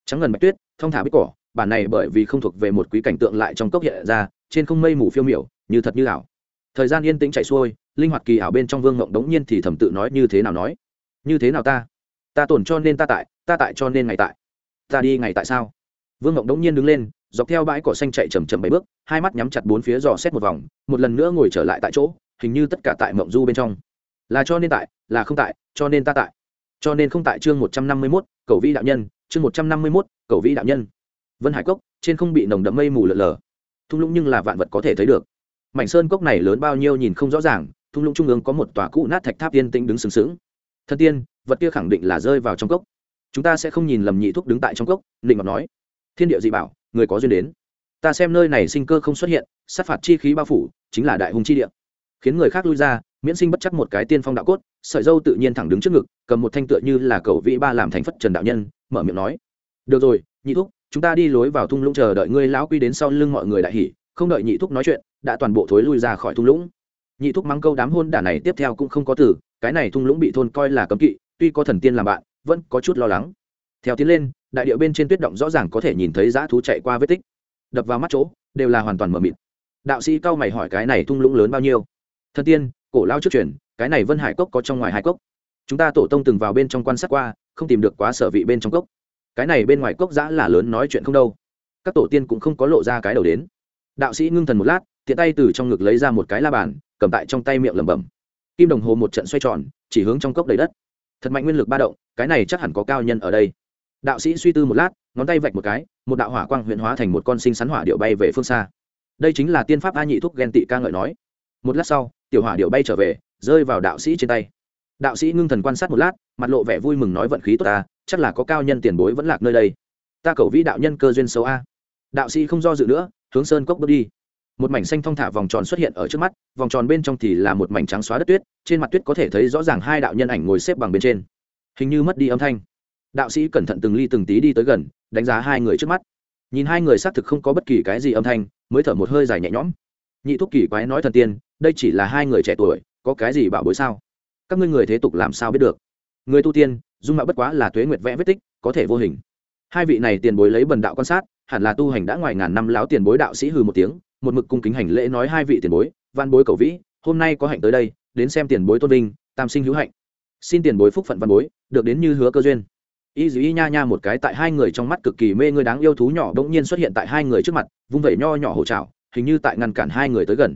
trắng ngần bạch tuyết thông thả bích cỏ, bản này bởi vì không thuộc về một quý cảnh tượng lại trong cốc hiện ra, trên không mây mù phiêu miểu, như thật như ảo. Thời gian yên tĩnh chạy xuôi, linh hoạt kỳ ảo bên trong vương ngộng đống nhiên thì thầm tự nói như thế nào nói? Như thế nào ta? Ta tổn cho nên ta tại ta tại cho nên ngày tại. Ta đi ngày tại sao? Vương ngộng đống nhiên đứng lên, dọc theo bãi cỏ xanh chạy chầm chầm bảy bước, hai mắt nhắm chặt bốn phía dò xét một vòng, một lần nữa ngồi trở lại tại chỗ, hình như tất cả tại mộng du bên trong là cho nên tại, là không tại, cho nên ta tại. Cho nên không tại chương một trăm năm mươi mốt, cầu vĩ đạo nhân, chương một trăm năm mươi mốt, cầu vĩ đạo nhân. Vân hải cốc, trên không bị nồng đậm mây mù lợn lờ thung lũng nhưng là vạn vật có thể thấy được. Mảnh sơn cốc này lớn bao nhiêu nhìn không rõ ràng, thung lũng trung ương có một tòa cũ nát thạch tháp yên tĩnh đứng sừng sững. Thân tiên, vật kia khẳng định là rơi vào trong cốc. Chúng ta sẽ không nhìn lầm nhị thuốc đứng tại trong cốc định ngọc nói. Thiên địa dị bảo, người có duyên đến. Ta xem nơi này sinh cơ không xuất hiện, sát phạt chi khí bao phủ, chính là đại hùng chi địa khiến người khác lui ra, miễn sinh bất chắc một cái tiên phong đạo cốt, sợi dâu tự nhiên thẳng đứng trước ngực, cầm một thanh tựa như là cầu vĩ ba làm thành phất trần đạo nhân, mở miệng nói. Được rồi, nhị thúc, chúng ta đi lối vào thung lũng chờ đợi ngươi lão quy đến sau lưng mọi người đại hỉ, không đợi nhị thúc nói chuyện, đã toàn bộ thối lui ra khỏi thung lũng. Nhị thúc mắng câu đám hôn đả này tiếp theo cũng không có từ, cái này thung lũng bị thôn coi là cấm kỵ, tuy có thần tiên làm bạn, vẫn có chút lo lắng. Theo tiến lên, đại điệu bên trên tuyết động rõ ràng có thể nhìn thấy dã thú chạy qua vết tích. Đập vào mắt chỗ, đều là hoàn toàn mờ mịt. Đạo sĩ cao mày hỏi cái này thung lũng lớn bao nhiêu? Thần tiên, cổ lao trước truyền, cái này vân hải cốc có trong ngoài hai cốc. Chúng ta tổ tông từng vào bên trong quan sát qua, không tìm được quá sở vị bên trong cốc. Cái này bên ngoài cốc giã là lớn nói chuyện không đâu. Các tổ tiên cũng không có lộ ra cái đầu đến. Đạo sĩ ngưng thần một lát, tiện tay từ trong ngực lấy ra một cái la bàn, cầm tại trong tay miệng lẩm bẩm. Kim đồng hồ một trận xoay tròn, chỉ hướng trong cốc đầy đất. Thật mạnh nguyên lực ba động, cái này chắc hẳn có cao nhân ở đây. Đạo sĩ suy tư một lát, ngón tay vạch một cái, một đạo hỏa quang huyện hóa thành một con sinh sắn hỏa điệu bay về phương xa. Đây chính là tiên pháp a nhị thúc ghen tị ca ngợi nói. Một lát sau tiểu hỏa điệu bay trở về, rơi vào đạo sĩ trên tay. Đạo sĩ ngưng thần quan sát một lát, mặt lộ vẻ vui mừng nói vận khí tốt ta, chắc là có cao nhân tiền bối vẫn lạc nơi đây. Ta cầu vĩ đạo nhân cơ duyên xấu a. Đạo sĩ không do dự nữa, hướng sơn cốc bước đi. Một mảnh xanh thong thả vòng tròn xuất hiện ở trước mắt, vòng tròn bên trong thì là một mảnh trắng xóa đất tuyết, trên mặt tuyết có thể thấy rõ ràng hai đạo nhân ảnh ngồi xếp bằng bên trên. Hình như mất đi âm thanh. Đạo sĩ cẩn thận từng ly từng tí đi tới gần, đánh giá hai người trước mắt. Nhìn hai người xác thực không có bất kỳ cái gì âm thanh, mới thở một hơi dài nhẹ nhõm. Nhị thúc kỳ quái nói thần tiên đây chỉ là hai người trẻ tuổi, có cái gì bảo bối sao? Các ngươi người thế tục làm sao biết được? Người tu tiên, dung mạo bất quá là tuế nguyệt vẽ vết tích, có thể vô hình. Hai vị này tiền bối lấy bần đạo quan sát, hẳn là tu hành đã ngoài ngàn năm láo tiền bối đạo sĩ hư một tiếng, một mực cung kính hành lễ nói hai vị tiền bối, văn bối cầu vĩ, hôm nay có hạnh tới đây, đến xem tiền bối tôn vinh, tam sinh hữu hạnh. Xin tiền bối phúc phận văn bối, được đến như hứa cơ duyên. Y dì y nha nha một cái tại hai người trong mắt cực kỳ mê người đáng yêu thú nhỏ đ ỗ n g nhiên xuất hiện tại hai người trước mặt, vung vẩy nho nhỏ hổ trào hình như tại ngăn cản hai người tới gần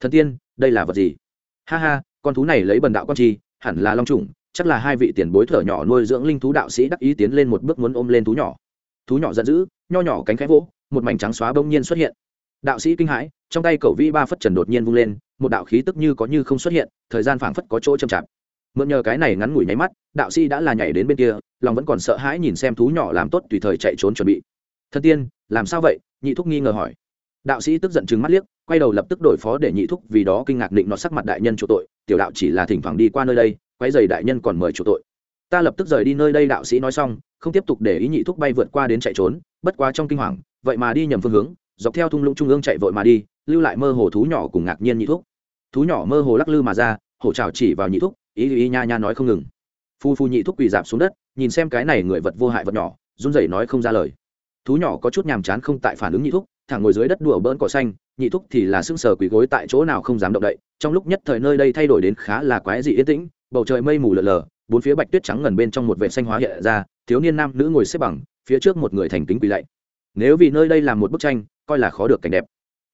thần tiên, đây là vật gì? Ha ha, con thú này lấy bần đạo con chi, hẳn là long trùng chắc là hai vị tiền bối thở nhỏ nuôi dưỡng linh thú đạo sĩ đắc ý tiến lên một bước muốn ôm lên thú nhỏ. Thú nhỏ giận dữ, nho nhỏ cánh khẽ vỗ, một mảnh trắng xóa bỗng nhiên xuất hiện. Đạo sĩ kinh hãi, trong tay cậu vĩ ba phất trần đột nhiên vung lên, một đạo khí tức như có như không xuất hiện, thời gian phảng phất có chỗ chậm chạp. Mượn nhờ cái này ngắn ngủi nháy mắt, đạo sĩ đã là nhảy đến bên kia, lòng vẫn còn sợ hãi nhìn xem thú nhỏ làm tốt tùy thời chạy trốn chuẩn bị. Thân tiên, làm sao vậy? Nhị thúc nghi ngờ hỏi đạo sĩ tức giận chừng mắt liếc, quay đầu lập tức đổi phó để nhị thúc, vì đó kinh ngạc định nó sắc mặt đại nhân chỗ tội, tiểu đạo chỉ là thỉnh thoảng đi qua nơi đây quay giày đại nhân còn mời chỗ tội. Ta lập tức rời đi nơi đây, đạo sĩ nói xong, không tiếp tục để ý nhị thúc bay vượt qua đến chạy trốn, bất quá trong kinh hoàng, vậy mà đi nhầm phương hướng, dọc theo thung lũng trung ương chạy vội mà đi, lưu lại mơ hồ thú nhỏ cùng ngạc nhiên nhị thúc. Thú nhỏ mơ hồ lắc lư mà ra, hổ trào chỉ vào nhị thúc, ý ý nha nha nói không ngừng. Phu phu nhị thúc quỳ dạp xuống đất, nhìn xem cái này người vật vô hại vật nhỏ, run rẩy nói không ra lời. Thú nhỏ có chút nhàm chán không tại phản ứng nhị thúc thẳng ngồi dưới đất đùa bỡn cỏ xanh, nhị thúc thì là sưng sờ quỳ gối tại chỗ nào không dám động đậy, trong lúc nhất thời nơi đây thay đổi đến khá là quái dị yên tĩnh, bầu trời mây mù lờ lờ, bốn phía bạch tuyết trắng ngần bên trong một vệ xanh hóa hiện ra, thiếu niên nam nữ ngồi xếp bằng, phía trước một người thành kính quỳ lạy. Nếu vì nơi đây là một bức tranh, coi là khó được cảnh đẹp.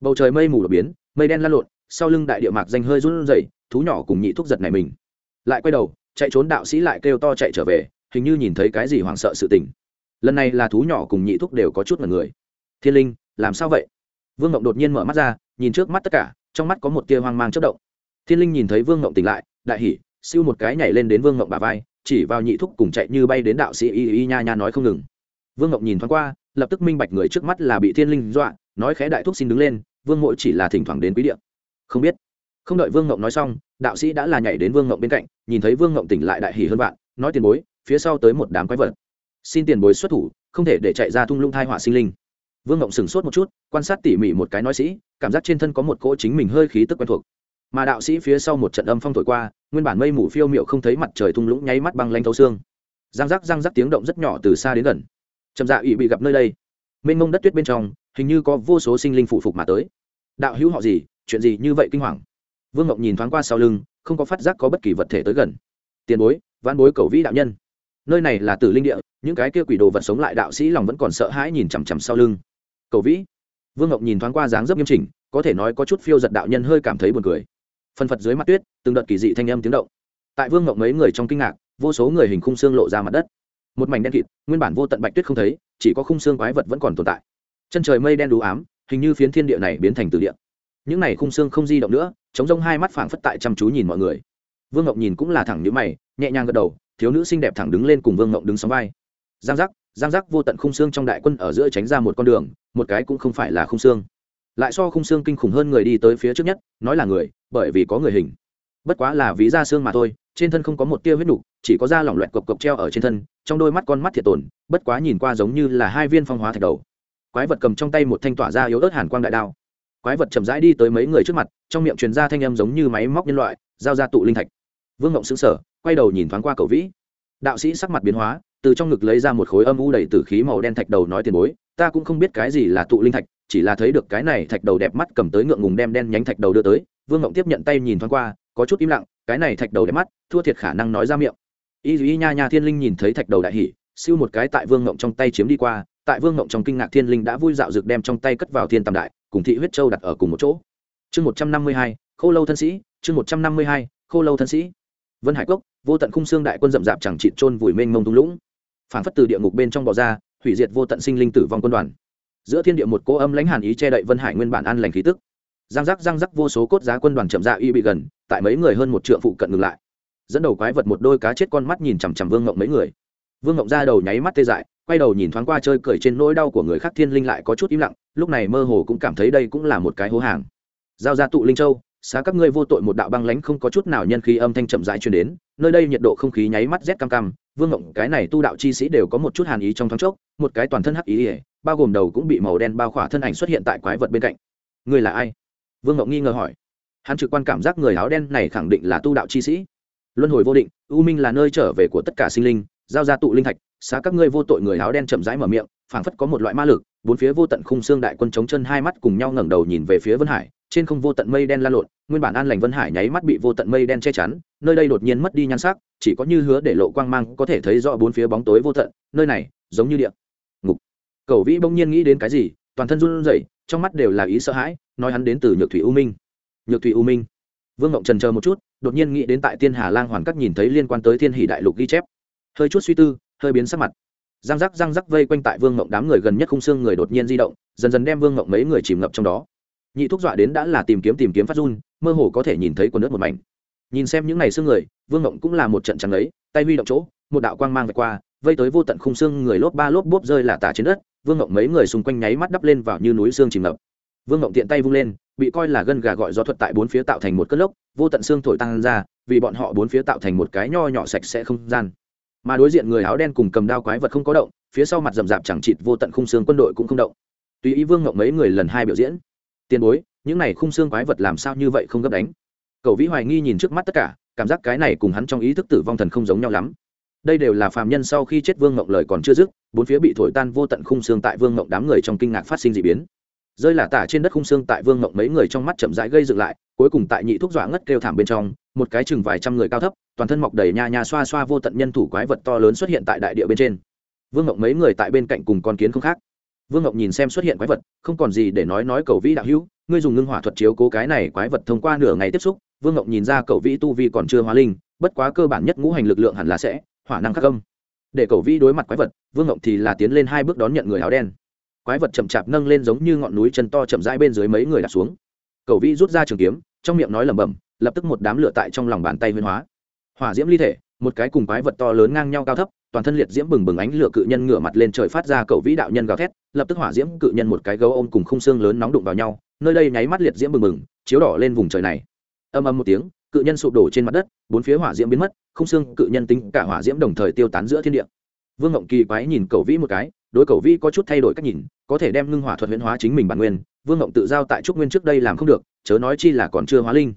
Bầu trời mây mù đột biến, mây đen lan lộn, sau lưng đại địa mạc danh hơi run rẩy, thú nhỏ cùng nhị thúc giật này mình. Lại quay đầu, chạy trốn đạo sĩ lại kêu to chạy trở về, hình như nhìn thấy cái gì hoảng sợ sự tình. Lần này là thú nhỏ cùng nhị thúc đều có chút là người. Thiên linh làm sao vậy? Vương ngộng đột nhiên mở mắt ra, nhìn trước mắt tất cả, trong mắt có một tia hoang mang chất động. Thiên linh nhìn thấy vương ngộng tỉnh lại, đại hỉ, siêu một cái nhảy lên đến vương ngộng bà vai, chỉ vào nhị thúc cùng chạy như bay đến đạo sĩ y y nha nha nói không ngừng. Vương ngộng nhìn thoáng qua, lập tức minh bạch người trước mắt là bị thiên linh dọa, nói khẽ đại thúc xin đứng lên, vương mỗi chỉ là thỉnh thoảng đến quý điện. không biết. Không đợi vương ngộng nói xong, đạo sĩ đã là nhảy đến vương ngộng bên cạnh, nhìn thấy vương ngộng tỉnh lại đại hỉ hơn bạn nói tiền bối, phía sau tới một đám quái vật. Xin tiền bối xuất thủ, không thể để chạy ra thung lũng thai họa sinh linh vương ngộng sửng sốt một chút, quan sát tỉ mỉ một cái nói sĩ, cảm giác trên thân có một cỗ chính mình hơi khí tức quen thuộc. Mà đạo sĩ phía sau một trận âm phong thổi qua, nguyên bản mây mù phiêu miệu không thấy mặt trời thung lũng nháy mắt băng lanh thấu xương. Răng rắc răng rắc tiếng động rất nhỏ từ xa đến gần. Chậm dạ ủy bị gặp nơi đây. Mênh mông đất tuyết bên trong, hình như có vô số sinh linh phụ phục mà tới. Đạo hữu họ gì? Chuyện gì như vậy kinh hoàng? Vương ngọc nhìn thoáng qua sau lưng, không có phát giác có bất kỳ vật thể tới gần. Tiền bối văn bối cầu vĩ đạo nhân. Nơi này là tử linh địa, những cái kia quỷ đồ vật sống lại đạo sĩ lòng vẫn còn sợ hãi nhìn chằm chằm sau lưng cầu vĩ. Vương ngọc nhìn thoáng qua dáng dấp nghiêm chỉnh, có thể nói có chút phiêu giật đạo nhân hơi cảm thấy buồn cười. Phân phật dưới mặt tuyết, từng đợt kỳ dị thanh âm tiếng động. Tại vương ngọc mấy người trong kinh ngạc, vô số người hình khung xương lộ ra mặt đất. Một mảnh đen kịt, nguyên bản vô tận bạch tuyết không thấy, chỉ có khung xương quái vật vẫn còn tồn tại. Chân trời mây đen đủ ám, hình như phiến thiên địa này biến thành từ địa. Những này khung xương không di động nữa, chống rông hai mắt phảng phất tại chăm chú nhìn mọi người. Vương ngọc nhìn cũng là thẳng nhữ mày, nhẹ nhàng gật đầu, thiếu nữ xinh đẹp thẳng đứng lên cùng vương ngọc đứng sóng vai. Giang giác giang giác vô tận khung xương trong đại quân ở giữa tránh ra một con đường một cái cũng không phải là khung xương. Lại so khung xương kinh khủng hơn người đi tới phía trước nhất nói là người bởi vì có người hình. Bất quá là ví da xương mà thôi trên thân không có một tia huyết đủ, chỉ có da lỏng loẹt cộc cộc treo ở trên thân trong đôi mắt con mắt thiệt tổn bất quá nhìn qua giống như là hai viên phong hóa thạch đầu. Quái vật cầm trong tay một thanh tỏa ra yếu ớt hàn quang đại đao. Quái vật chậm rãi đi tới mấy người trước mặt trong miệng truyền ra thanh âm giống như máy móc nhân loại giao ra tụ linh thạch. Vương ngộng xứng sở quay đầu nhìn thoáng qua cậu vĩ. Đạo sĩ sắc mặt biến hóa từ trong ngực lấy ra một khối âm u đầy tử khí màu đen thạch đầu nói tiền bối, ta cũng không biết cái gì là tụ linh thạch, chỉ là thấy được cái này thạch đầu đẹp mắt cầm tới ngượng ngùng đem đen nhánh thạch đầu đưa tới, vương ngộng tiếp nhận tay nhìn thoáng qua, có chút im lặng, cái này thạch đầu đẹp mắt, thua thiệt khả năng nói ra miệng. Y y nha nha thiên linh nhìn thấy thạch đầu đại hỉ, siêu một cái tại vương ngộng trong tay chiếm đi qua, tại vương ngộng trong kinh ngạc thiên linh đã vui dạo rực đem trong tay cất vào thiên tam đại, cùng thị huyết châu đặt ở cùng một chỗ. Chương một trăm năm mươi hai, khô lâu thân sĩ, chương một trăm năm mươi hai, khô lâu thân sĩ. Vân hải cốc, vô tận khung xương đại quân rậm rạp chẳng trị trôn vùi mênh mông tung lũng phản phất từ địa ngục bên trong bò ra, hủy diệt vô tận sinh linh tử vong quân đoàn. Giữa thiên địa một cỗ âm lãnh hàn ý che đậy vân hải nguyên bản an lành khí tức. Giang giác giang giác, vô số cốt giá quân đoàn chậm dạ y bị gần, tại mấy người hơn một trượng phụ cận ngừng lại. Dẫn đầu quái vật một đôi cá chết con mắt nhìn chằm chằm vương ngộng mấy người. Vương ngộng ra đầu nháy mắt tê dại, quay đầu nhìn thoáng qua chơi cười trên nỗi đau của người khác thiên linh lại có chút im lặng, lúc này mơ hồ cũng cảm thấy đây cũng là một cái hố hàng. Giao ra tụ linh châu, xá các ngươi vô tội một đạo băng lãnh không có chút nào nhân khí âm thanh chậm rãi truyền đến, nơi đây nhiệt độ không khí nháy mắt rét cam cam vương ngộng, cái này tu đạo chi sĩ đều có một chút hàn ý trong thoáng chốc, một cái toàn thân hắc ý ỉa, bao gồm đầu cũng bị màu đen bao khỏa thân ảnh xuất hiện tại quái vật bên cạnh. Người là ai? Vương ngộng nghi ngờ hỏi. Hắn trực quan cảm giác người áo đen này khẳng định là tu đạo chi sĩ. Luân hồi vô định, u minh là nơi trở về của tất cả sinh linh, giao ra tụ linh thạch, xá các ngươi vô tội người áo đen chậm rãi mở miệng, phảng phất có một loại ma lực, bốn phía vô tận khung xương đại quân chống chân hai mắt cùng nhau ngẩng đầu nhìn về phía vân hải trên không vô tận mây đen lan lộn, nguyên bản an lành vân hải nháy mắt bị vô tận mây đen che chắn, nơi đây đột nhiên mất đi nhan sắc, chỉ có như hứa để lộ quang mang có thể thấy rõ bốn phía bóng tối vô tận, nơi này giống như địa ngục. Cầu vĩ bỗng nhiên nghĩ đến cái gì, toàn thân run rẩy, trong mắt đều là ý sợ hãi, nói hắn đến từ nhược thủy u minh. Nhược thủy u minh. Vương ngộng trần chờ một chút, đột nhiên nghĩ đến tại tiên hà lang hoàn các nhìn thấy liên quan tới thiên hỷ đại lục ghi chép. Hơi chút suy tư, hơi biến sắc mặt. Răng rắc răng rắc vây quanh tại vương ngộng đám người gần nhất khung xương người đột nhiên di động, dần dần đem vương ngộng mấy người chìm ngập trong đó nhị thúc dọa đến đã là tìm kiếm tìm kiếm phát run, mơ hồ có thể nhìn thấy quần nước một mảnh. Nhìn xem những ngày xương người, vương ngộng cũng là một trận trắng ấy, tay huy động chỗ, một đạo quang mang vạch qua, vây tới vô tận khung xương người lốp ba lốp bốp rơi là tả trên đất, vương ngộng mấy người xung quanh nháy mắt đắp lên vào như núi xương chìm ngập. Vương ngộng tiện tay vung lên, bị coi là gân gà gọi gió thuật tại bốn phía tạo thành một cơn lốc, vô tận xương thổi tăng ra, vì bọn họ bốn phía tạo thành một cái nho nhỏ sạch sẽ không gian. Mà đối diện người áo đen cùng cầm đao quái vật không có động, phía sau mặt rậm rạp chẳng chịt vô tận khung xương quân đội cũng không động. Tùy ý vương ngộng mấy người lần hai biểu diễn tiền bối, những này khung xương quái vật làm sao như vậy không gấp đánh? Cậu vĩ hoài nghi nhìn trước mắt tất cả, cảm giác cái này cùng hắn trong ý thức tử vong thần không giống nhau lắm. Đây đều là phàm nhân sau khi chết vương ngộng lời còn chưa dứt, bốn phía bị thổi tan vô tận khung xương tại vương ngộng đám người trong kinh ngạc phát sinh d ị biến. Rơi là tả trên đất khung xương tại vương ngộng mấy người trong mắt chậm rãi gây dựng lại, cuối cùng tại nhị thuốc dọa ngất kêu thảm bên trong, một cái chừng vài trăm người cao thấp, toàn thân mọc đầy nhà nhà xoa xoa vô tận nhân thủ quái vật to lớn xuất hiện tại đại địa bên trên. Vương ngộng mấy người tại bên cạnh cùng con kiến không khác vương ngọc nhìn xem xuất hiện quái vật, không còn gì để nói nói cầu vĩ đạo hữu, ngươi dùng ngưng hỏa thuật chiếu cố cái này quái vật thông qua nửa ngày tiếp xúc, vương ngọc nhìn ra cầu vĩ tu vi còn chưa hóa linh, bất quá cơ bản nhất ngũ hành lực lượng hẳn là sẽ, hỏa năng khắc âm. Để cầu vĩ đối mặt quái vật, vương ngọc thì là tiến lên hai bước đón nhận người áo đen. Quái vật chậm chạp nâng lên giống như ngọn núi chân to chậm rãi bên dưới mấy người đặt xuống. Cầu vĩ rút ra trường kiếm, trong miệng nói lẩm bẩm, lập tức một đám lửa tại trong lòng bàn tay huyên hóa. Hỏa diễm ly thể, một cái cùng quái vật to lớn ngang nhau cao thấp toàn thân liệt diễm bừng bừng ánh lửa cự nhân ngửa mặt lên trời phát ra cầu vĩ đạo nhân gào thét, lập tức hỏa diễm cự nhân một cái gấu ôm cùng khung xương lớn nóng đụng vào nhau, nơi đây nháy mắt liệt diễm bừng bừng, chiếu đỏ lên vùng trời này. Âm âm một tiếng, cự nhân sụp đổ trên mặt đất, bốn phía hỏa diễm biến mất, khung xương cự nhân tính cả hỏa diễm đồng thời tiêu tán giữa thiên địa. Vương ngộng kỳ quái nhìn cầu vĩ một cái, đối cầu vĩ có chút thay đổi cách nhìn, có thể đem ngưng hỏa thuật huyễn hóa chính mình bản nguyên, vương ngộng tự giao tại trúc nguyên trước đây làm không được, chớ nói chi là còn chưa hóa linh.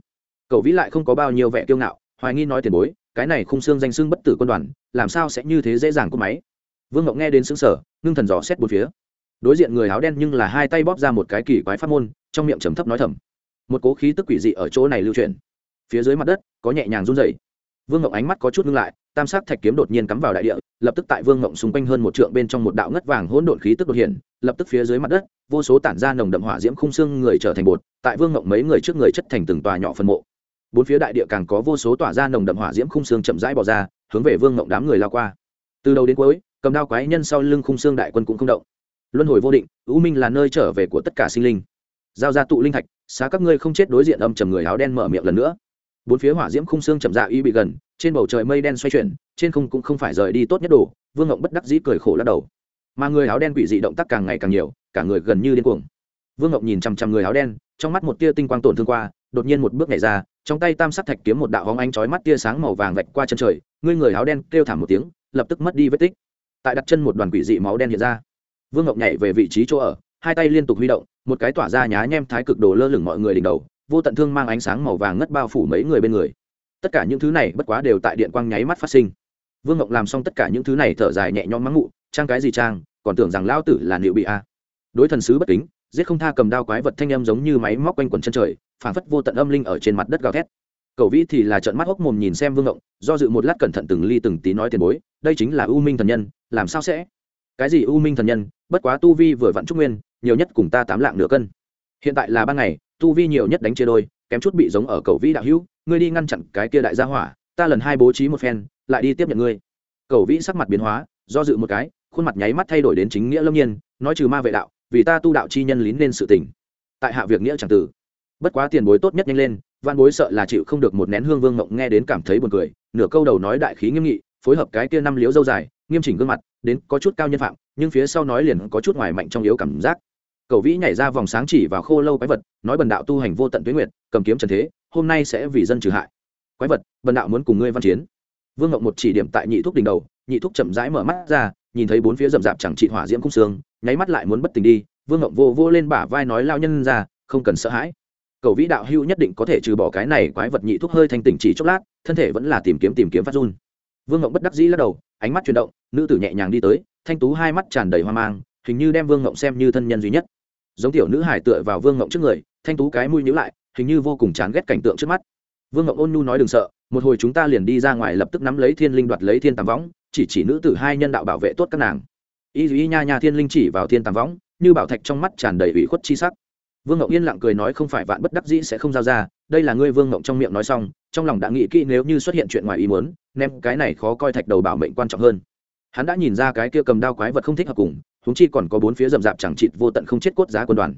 Cầu vĩ lại không có bao nhiêu vẻ kiêu ngạo, hoài nghi nói tiền bối cái này khung xương danh xương bất tử quân đoàn, làm sao sẽ như thế dễ dàng cúp máy? Vương ngộng nghe đến xứng sở ngưng thần dò xét bốn phía. Đối diện người áo đen nhưng là hai tay bóp ra một cái kỳ quái pháp môn, trong miệng trầm thấp nói thầm. Một cố khí tức quỷ dị ở chỗ này lưu truyền. Phía dưới mặt đất, có nhẹ nhàng run rẩy. Vương ngộng ánh mắt có chút ngưng lại, tam sắc thạch kiếm đột nhiên cắm vào đại địa, lập tức tại vương ngộng xung quanh hơn một trượng bên trong một đạo ngất vàng hỗn độn khí tức đột hiện, lập tức phía dưới mặt đất, vô số tản ra nồng đậm hỏa diễm khung xương người trở thành bột, tại vương ngộng mấy người trước người chất thành từng tòa nhỏ phân mộ bốn phía đại địa càng có vô số tỏa ra nồng đậm hỏa diễm khung xương chậm rãi bỏ ra, hướng về vương ngộng đám người lao qua. Từ đầu đến cuối, cầm đao quái nhân sau lưng khung xương đại quân cũng không động. Luân hồi vô định, u minh là nơi trở về của tất cả sinh linh. Giao ra tụ linh thạch, xá các ngươi không chết đối diện âm trầm người áo đen mở miệng lần nữa. Bốn phía hỏa diễm khung xương chậm dạ y bị gần, trên bầu trời mây đen xoay chuyển, trên không cũng không phải rời đi tốt nhất đồ, vương ngộng bất đắc dĩ cười khổ lắc đầu. Mà người áo đen quỷ dị động tác càng ngày càng nhiều, cả người gần như điên cuồng. Vương ngộng nhìn chằm chằm người áo đen, trong mắt một tia tinh quang tổn thương qua, đột nhiên một bước nhảy ra trong tay tam sắc thạch kiếm một đạo hóng ánh chói mắt tia sáng màu vàng vạch qua chân trời, ngươi người áo đen kêu thảm một tiếng, lập tức mất đi vết tích. Tại đặt chân một đoàn quỷ dị máu đen hiện ra. Vương ngọc nhảy về vị trí chỗ ở, hai tay liên tục huy động, một cái tỏa ra nhá nhem thái cực đồ lơ lửng mọi người đỉnh đầu, vô tận thương mang ánh sáng màu vàng ngất bao phủ mấy người bên người. Tất cả những thứ này bất quá đều tại điện quang nháy mắt phát sinh. Vương ngọc làm xong tất cả những thứ này thở dài nhẹ nhõm mắng mụ, trang cái gì trang, còn tưởng rằng lao tử là liệu bị a. Đối thần sứ bất kính giết không tha cầm đao quái vật thanh âm giống như máy móc quanh quần chân trời phản phất vô tận âm linh ở trên mặt đất gào thét. Cầu vĩ thì là trợn mắt hốc mồm nhìn xem vương ngộng, do dự một lát cẩn thận từng ly từng tí nói tiền bối, đây chính là u minh thần nhân, làm sao sẽ? Cái gì u minh thần nhân, bất quá tu vi vừa vặn trúc nguyên, nhiều nhất cùng ta tám lạng nửa cân. Hiện tại là ban ngày, tu vi nhiều nhất đánh chia đôi, kém chút bị giống ở cầu vĩ đạo hữu, ngươi đi ngăn chặn cái kia đại gia hỏa, ta lần hai bố trí một phen, lại đi tiếp nhận ngươi. Cầu vĩ sắc mặt biến hóa, do dự một cái, khuôn mặt nháy mắt thay đổi đến chính nghĩa lâm nhiên, nói trừ ma vệ đạo vì ta tu đạo chi nhân lín lên sự tỉnh tại hạ việc nghĩa c tử bất quá tiền bối tốt nhất nhanh lên, văn bối sợ là chịu không được một nén hương vương mộng nghe đến cảm thấy buồn cười, nửa câu đầu nói đại khí nghiêm nghị, phối hợp cái kia năm liếu dâu dài, nghiêm chỉnh gương mặt, đến có chút cao nhân phạm, nhưng phía sau nói liền có chút ngoài mạnh trong yếu cảm giác. Cầu vĩ nhảy ra vòng sáng chỉ vào khô lâu quái vật, nói bần đạo tu hành vô tận tuyến nguyện cầm kiếm trần thế, hôm nay sẽ vì dân trừ hại. Quái vật, bần đạo muốn cùng ngươi văn chiến. Vương ngộng một chỉ điểm tại nhị thúc đỉnh đầu, nhị thúc chậm rãi mở mắt ra, nhìn thấy bốn phía rậm rạp chẳng trị hỏa diễm cung xương nháy mắt lại muốn bất tỉnh đi, vương ngộng vô vô lên bả vai nói lao nhân ra, không cần sợ hãi. Cầu vĩ đạo hưu nhất định có thể trừ bỏ cái này quái vật nhị thuốc hơi thành tỉnh chỉ chốc lát, thân thể vẫn là tìm kiếm tìm kiếm phát run. Vương ngộng bất đắc dĩ lắc đầu, ánh mắt chuyển động, nữ tử nhẹ nhàng đi tới, thanh tú hai mắt tràn đầy hoang mang, hình như đem vương ngộng xem như thân nhân duy nhất. Giống tiểu nữ hải tựa vào vương ngộng trước người, thanh tú cái mũi nhíu lại, hình như vô cùng chán ghét cảnh tượng trước mắt. Vương ngộng ôn nhu nói đừng sợ, một hồi chúng ta liền đi ra ngoài lập tức nắm lấy thiên linh đoạt lấy thiên tàm võng, chỉ chỉ nữ tử hai nhân đạo bảo vệ tốt các nàng y duy nha nha thiên linh chỉ vào thiên tàm võng, như bảo thạch trong mắt tràn đầy ủy khuất chi sắc. Vương ngậu yên lặng cười nói không phải vạn bất đắc dĩ sẽ không giao ra, đây là ngươi vương ngọc trong miệng nói xong, trong lòng đã nghĩ kỹ nếu như xuất hiện chuyện ngoài ý muốn nem cái này khó coi thạch đầu bảo mệnh quan trọng hơn. Hắn đã nhìn ra cái kia cầm đao quái vật không thích hợp cùng húng chi còn có bốn phía rậm rạp chẳng chịt vô tận không chết cốt giá quân đoàn.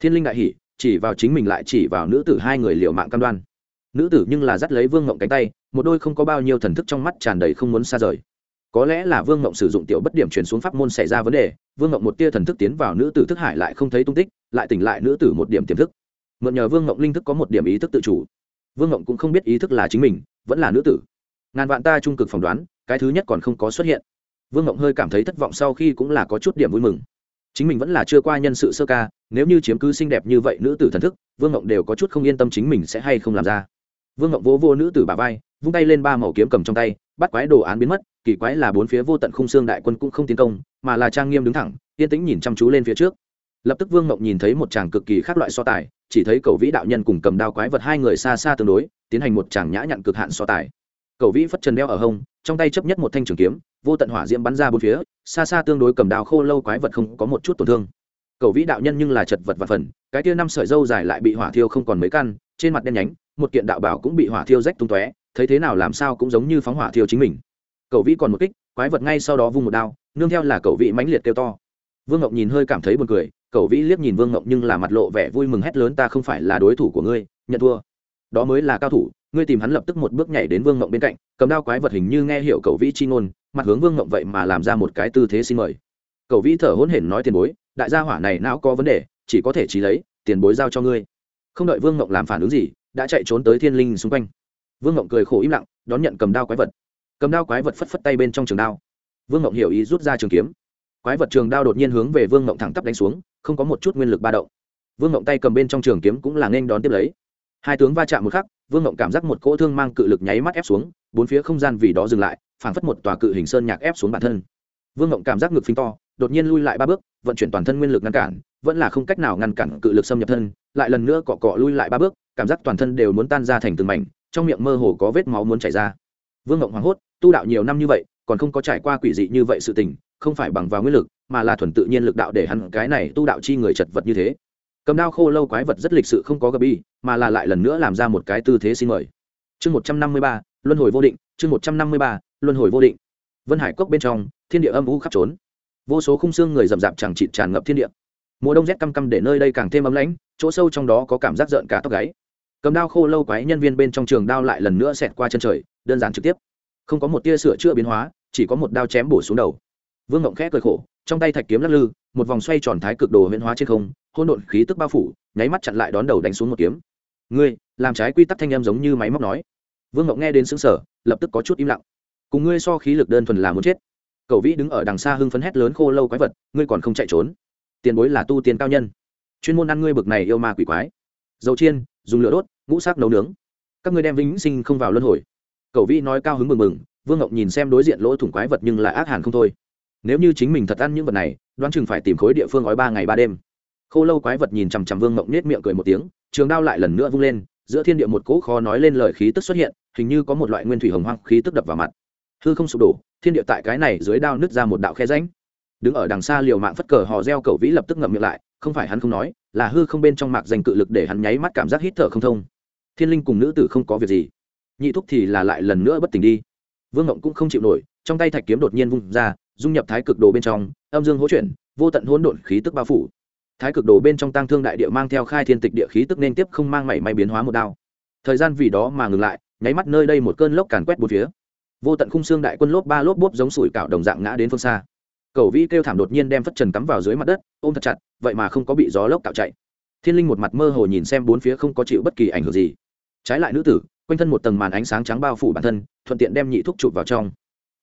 Thiên linh đại hỉ, chỉ vào chính mình lại chỉ vào nữ tử hai người liệu mạng cam đoan. Nữ tử nhưng là dắt lấy vương ngộng cánh tay, một đôi không có bao nhiêu thần thức trong mắt tràn đầy không muốn xa rời có lẽ là vương ngộng sử dụng tiểu bất điểm chuyển xuống pháp môn xảy ra vấn đề, vương ngộng một tia thần thức tiến vào nữ tử thức hải lại không thấy tung tích, lại tỉnh lại nữ tử một điểm tiềm thức. Mượn nhờ vương ngộng linh thức có một điểm ý thức tự chủ. Vương ngộng cũng không biết ý thức là chính mình, vẫn là nữ tử. Ngàn vạn ta trung cực phỏng đoán, cái thứ nhất còn không có xuất hiện. Vương ngộng hơi cảm thấy thất vọng sau khi cũng là có chút điểm vui mừng. Chính mình vẫn là chưa qua nhân sự sơ ca, nếu như chiếm cứ xinh đẹp như vậy nữ tử thần thức, vương ngộng đều có chút không yên tâm chính mình sẽ hay không làm ra vương ngộng vỗ vô nữ tử bà vai, vung tay lên ba màu kiếm cầm trong tay, bắt quái đồ án biến mất, kỳ quái là bốn phía vô tận khung xương đại quân cũng không tiến công, mà là trang nghiêm đứng thẳng, yên tĩnh nhìn chăm chú lên phía trước. Lập tức vương ngộng nhìn thấy một chàng cực kỳ khác loại so tài, chỉ thấy cầu vĩ đạo nhân cùng cầm đao quái vật hai người xa xa tương đối, tiến hành một chàng nhã nhặn cực hạn so tài. Cầu vĩ phất trần đeo ở hông, trong tay chấp nhất một thanh trường kiếm, vô tận hỏa diễm bắn ra bốn phía, xa xa tương đối cầm đao khô lâu quái vật không có một chút tổn thương. Cầu vĩ đạo nhân nhưng là chật vật và phần, cái tia năm sợi dâu dài lại bị hỏa thiêu không còn mấy căn, trên mặt đen nhánh một kiện đạo bảo cũng bị hỏa thiêu rách tung tóe, thấy thế nào làm sao cũng giống như phóng hỏa thiêu chính mình. Cậu vĩ còn một kích, quái vật ngay sau đó vung một đao, nương theo là cậu vĩ mãnh liệt kêu to. Vương ngọc nhìn hơi cảm thấy buồn cười cậu vĩ liếc nhìn vương ngọc nhưng là mặt lộ vẻ vui mừng hét lớn, ta không phải là đối thủ của ngươi, nhận thua. Đó mới là cao thủ, ngươi tìm hắn lập tức một bước nhảy đến vương ngộng bên cạnh, cầm đao quái vật hình như nghe hiểu cầu vĩ chi ngôn, mặt hướng vương ngộng vậy mà làm ra một cái tư thế xin mời. Cầu vĩ thở hôn hển nói, tiền bối, đại gia hỏa này não có vấn đề, chỉ có thể trí lấy, tiền bối giao cho ngươi. Không đợi vương ngộng làm phản ứng gì đã chạy trốn tới thiên linh xung quanh. Vương ngộng cười khổ im lặng, đón nhận cầm đao quái vật. Cầm đao quái vật phất phất tay bên trong trường đao. Vương ngộng hiểu ý rút ra trường kiếm. Quái vật trường đao đột nhiên hướng về vương ngộng thẳng tắp đánh xuống, không có một chút nguyên lực ba động. Vương ngộng tay cầm bên trong trường kiếm cũng là nên đón tiếp lấy. Hai tướng va chạm một khắc, vương ngộng cảm giác một cỗ thương mang cự lực nháy mắt ép xuống, bốn phía không gian vì đó dừng lại, phảng phất một tòa cự hình sơn nhạc ép xuống bản thân. Vương ngộng cảm giác ngực phình to, đột nhiên lui lại ba bước, vận chuyển toàn thân nguyên lực ngăn cản, vẫn là không cách nào ngăn cản cự lực xâm nhập thân, lại lần nữa cọ cọ lui lại ba bước cảm giác toàn thân đều muốn tan ra thành từng mảnh, trong miệng mơ hồ có vết máu muốn chảy ra. Vương ngộng hoảng hốt, tu đạo nhiều năm như vậy, còn không có trải qua quỷ dị như vậy sự tình, không phải bằng vào nguyên lực, mà là thuần tự nhiên lực đạo để hắn cái này tu đạo chi người chật vật như thế. Cầm đao khô lâu quái vật rất lịch sự không có gập bi mà là lại lần nữa làm ra một cái tư thế xin mời. Chương một trăm năm mươi ba, luân hồi vô định, chương một trăm năm mươi ba, luân hồi vô định. Vân hải cốc bên trong, thiên địa âm u khắp trốn. Vô số khung xương người rậm rạp chẳng chịt tràn ngập thiên địa. Mùa đông rét căm căm để nơi đây càng thêm ấm lãnh, chỗ sâu trong đó có cảm giác rợn cả tóc gáy cầm đao khô lâu quái nhân viên bên trong trường đao lại lần nữa xẹt qua chân trời, đơn giản trực tiếp. Không có một tia sửa chữa biến hóa, chỉ có một đao chém bổ xuống đầu. Vương ngộng khẽ cười khổ, trong tay thạch kiếm lắc lư, một vòng xoay tròn thái cực đồ huyễn hóa trên không hôn độn khí tức bao phủ, nháy mắt chặn lại đón đầu đánh xuống một kiếm. Ngươi, làm trái quy tắc thanh em giống như máy móc nói. Vương ngộng nghe đến xứng sở lập tức có chút im lặng. Cùng ngươi so khí lực đơn thuần là muốn chết. Cậu vĩ đứng ở đằng xa hưng phấn hét lớn khô lâu quái vật, ngươi còn không chạy trốn. Tiền bối là tu tiền cao nhân. Chuyên môn ăn ngươi bực này yêu ma quỷ quái. Dầu chiên dùng lửa đốt, ngũ sắc nấu nướng. Các ngươi đem vĩnh sinh không vào luân hồi. Cậu vĩ nói cao hứng mừng mừng, vương ngọc nhìn xem đối diện lỗ thủng quái vật nhưng lại ác hàn không thôi. Nếu như chính mình thật ăn những vật này, đoán chừng phải tìm khối địa phương gói ba ngày ba đêm. Khô lâu quái vật nhìn chằm chằm vương ngọc nết miệng cười một tiếng, trường đao lại lần nữa vung lên, giữa thiên địa một cỗ khó nói lên lời khí tức xuất hiện, hình như có một loại nguyên thủy hồng hoang khí tức đập vào mặt. Hư không sụp đổ, thiên địa tại cái này dưới đao nứt ra một đạo khe ránh đứng ở đằng xa liều mạng phất cờ hò reo cầu vĩ lập tức ngậm miệng lại, không phải hắn không nói là hư không bên trong mạc dành cự lực để hắn nháy mắt cảm giác hít thở không thông. Thiên linh cùng nữ tử không có việc gì. Nhị thúc thì là lại lần nữa bất tỉnh đi. Vương ngộng cũng không chịu nổi, trong tay thạch kiếm đột nhiên vung ra, dung nhập thái cực đồ bên trong, âm dương hỗ chuyển, vô tận hỗn độn khí tức bao phủ. Thái cực đồ bên trong tăng thương đại địa mang theo khai thiên tịch địa khí tức nên tiếp không mang mảy may biến hóa một đao. Thời gian vì đó mà ngừng lại, nháy mắt nơi đây một cơn lốc càn quét bốn phía. Vô tận khung xương đại quân lốp ba lốp bốp giống sủi cạo đồng dạng ngã đến phương xa cầu vĩ kêu thảm đột nhiên đem phất trần cắm vào dưới mặt đất, ôm thật chặt, vậy mà không có bị gió lốc tạo chạy. Thiên linh một mặt mơ hồ nhìn xem bốn phía không có chịu bất kỳ ảnh hưởng gì. Trái lại nữ tử, quanh thân một tầng màn ánh sáng trắng bao phủ bản thân, thuận tiện đem nhị thuốc chụp vào trong.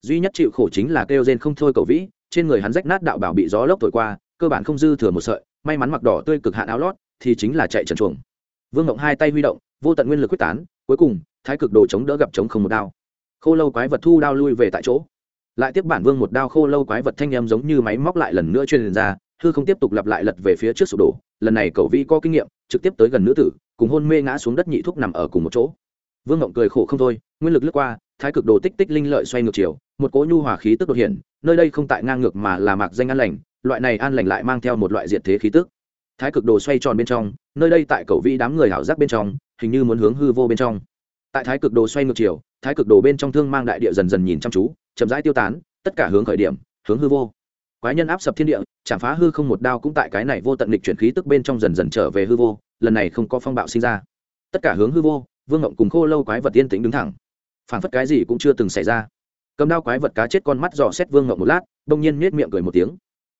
Duy nhất chịu khổ chính là kêu rên không thôi cầu vĩ, trên người hắn rách nát đạo bảo bị gió lốc thổi qua, cơ bản không dư thừa một sợi, may mắn mặc đỏ tươi cực hạn áo lót, thì chính là chạy trần chuồng. Vương ngộng hai tay huy động, vô tận nguyên lực quyết tán, cuối cùng, thái cực đồ chống đỡ gặp chống không một đao. Khô lâu quái vật thu đao lui về tại chỗ lại tiếp bản vương một đao khô lâu quái vật thanh em giống như máy móc lại lần nữa truyền ra, hư không tiếp tục lặp lại lật về phía trước sụp đổ. Lần này cậu vĩ có kinh nghiệm, trực tiếp tới gần nữ tử, cùng hôn mê ngã xuống đất nhị thuốc nằm ở cùng một chỗ. Vương ngộng cười khổ không thôi, nguyên lực lướt qua, thái cực đồ tích tích linh lợi xoay ngược chiều, một cỗ nhu hòa khí tức đột hiện, nơi đây không tại ngang ngược mà là mạc danh an lành, loại này an lành lại mang theo một loại diện thế khí tức. Thái cực đồ xoay tròn bên trong, nơi đây tại cậu vĩ đám người hảo giác bên trong, hình như muốn hướng hư vô bên trong. Tại thái cực đồ xoay ngược chiều, thái cực đồ bên trong thương mang đại địa dần dần nhìn chăm chú chậm rãi tiêu tán, tất cả hướng khởi điểm, hướng hư vô. Quái nhân áp sập thiên địa, chạm phá hư không một đao cũng tại cái này vô tận lịch chuyển khí tức bên trong dần dần trở về hư vô, lần này không có phong bạo sinh ra. Tất cả hướng hư vô, vương ngộng cùng khô lâu quái vật yên tĩnh đứng thẳng. Phản phất cái gì cũng chưa từng xảy ra. Cầm đao quái vật cá chết con mắt dò xét vương ngộng một lát đông nhiên nhếch miệng cười một tiếng.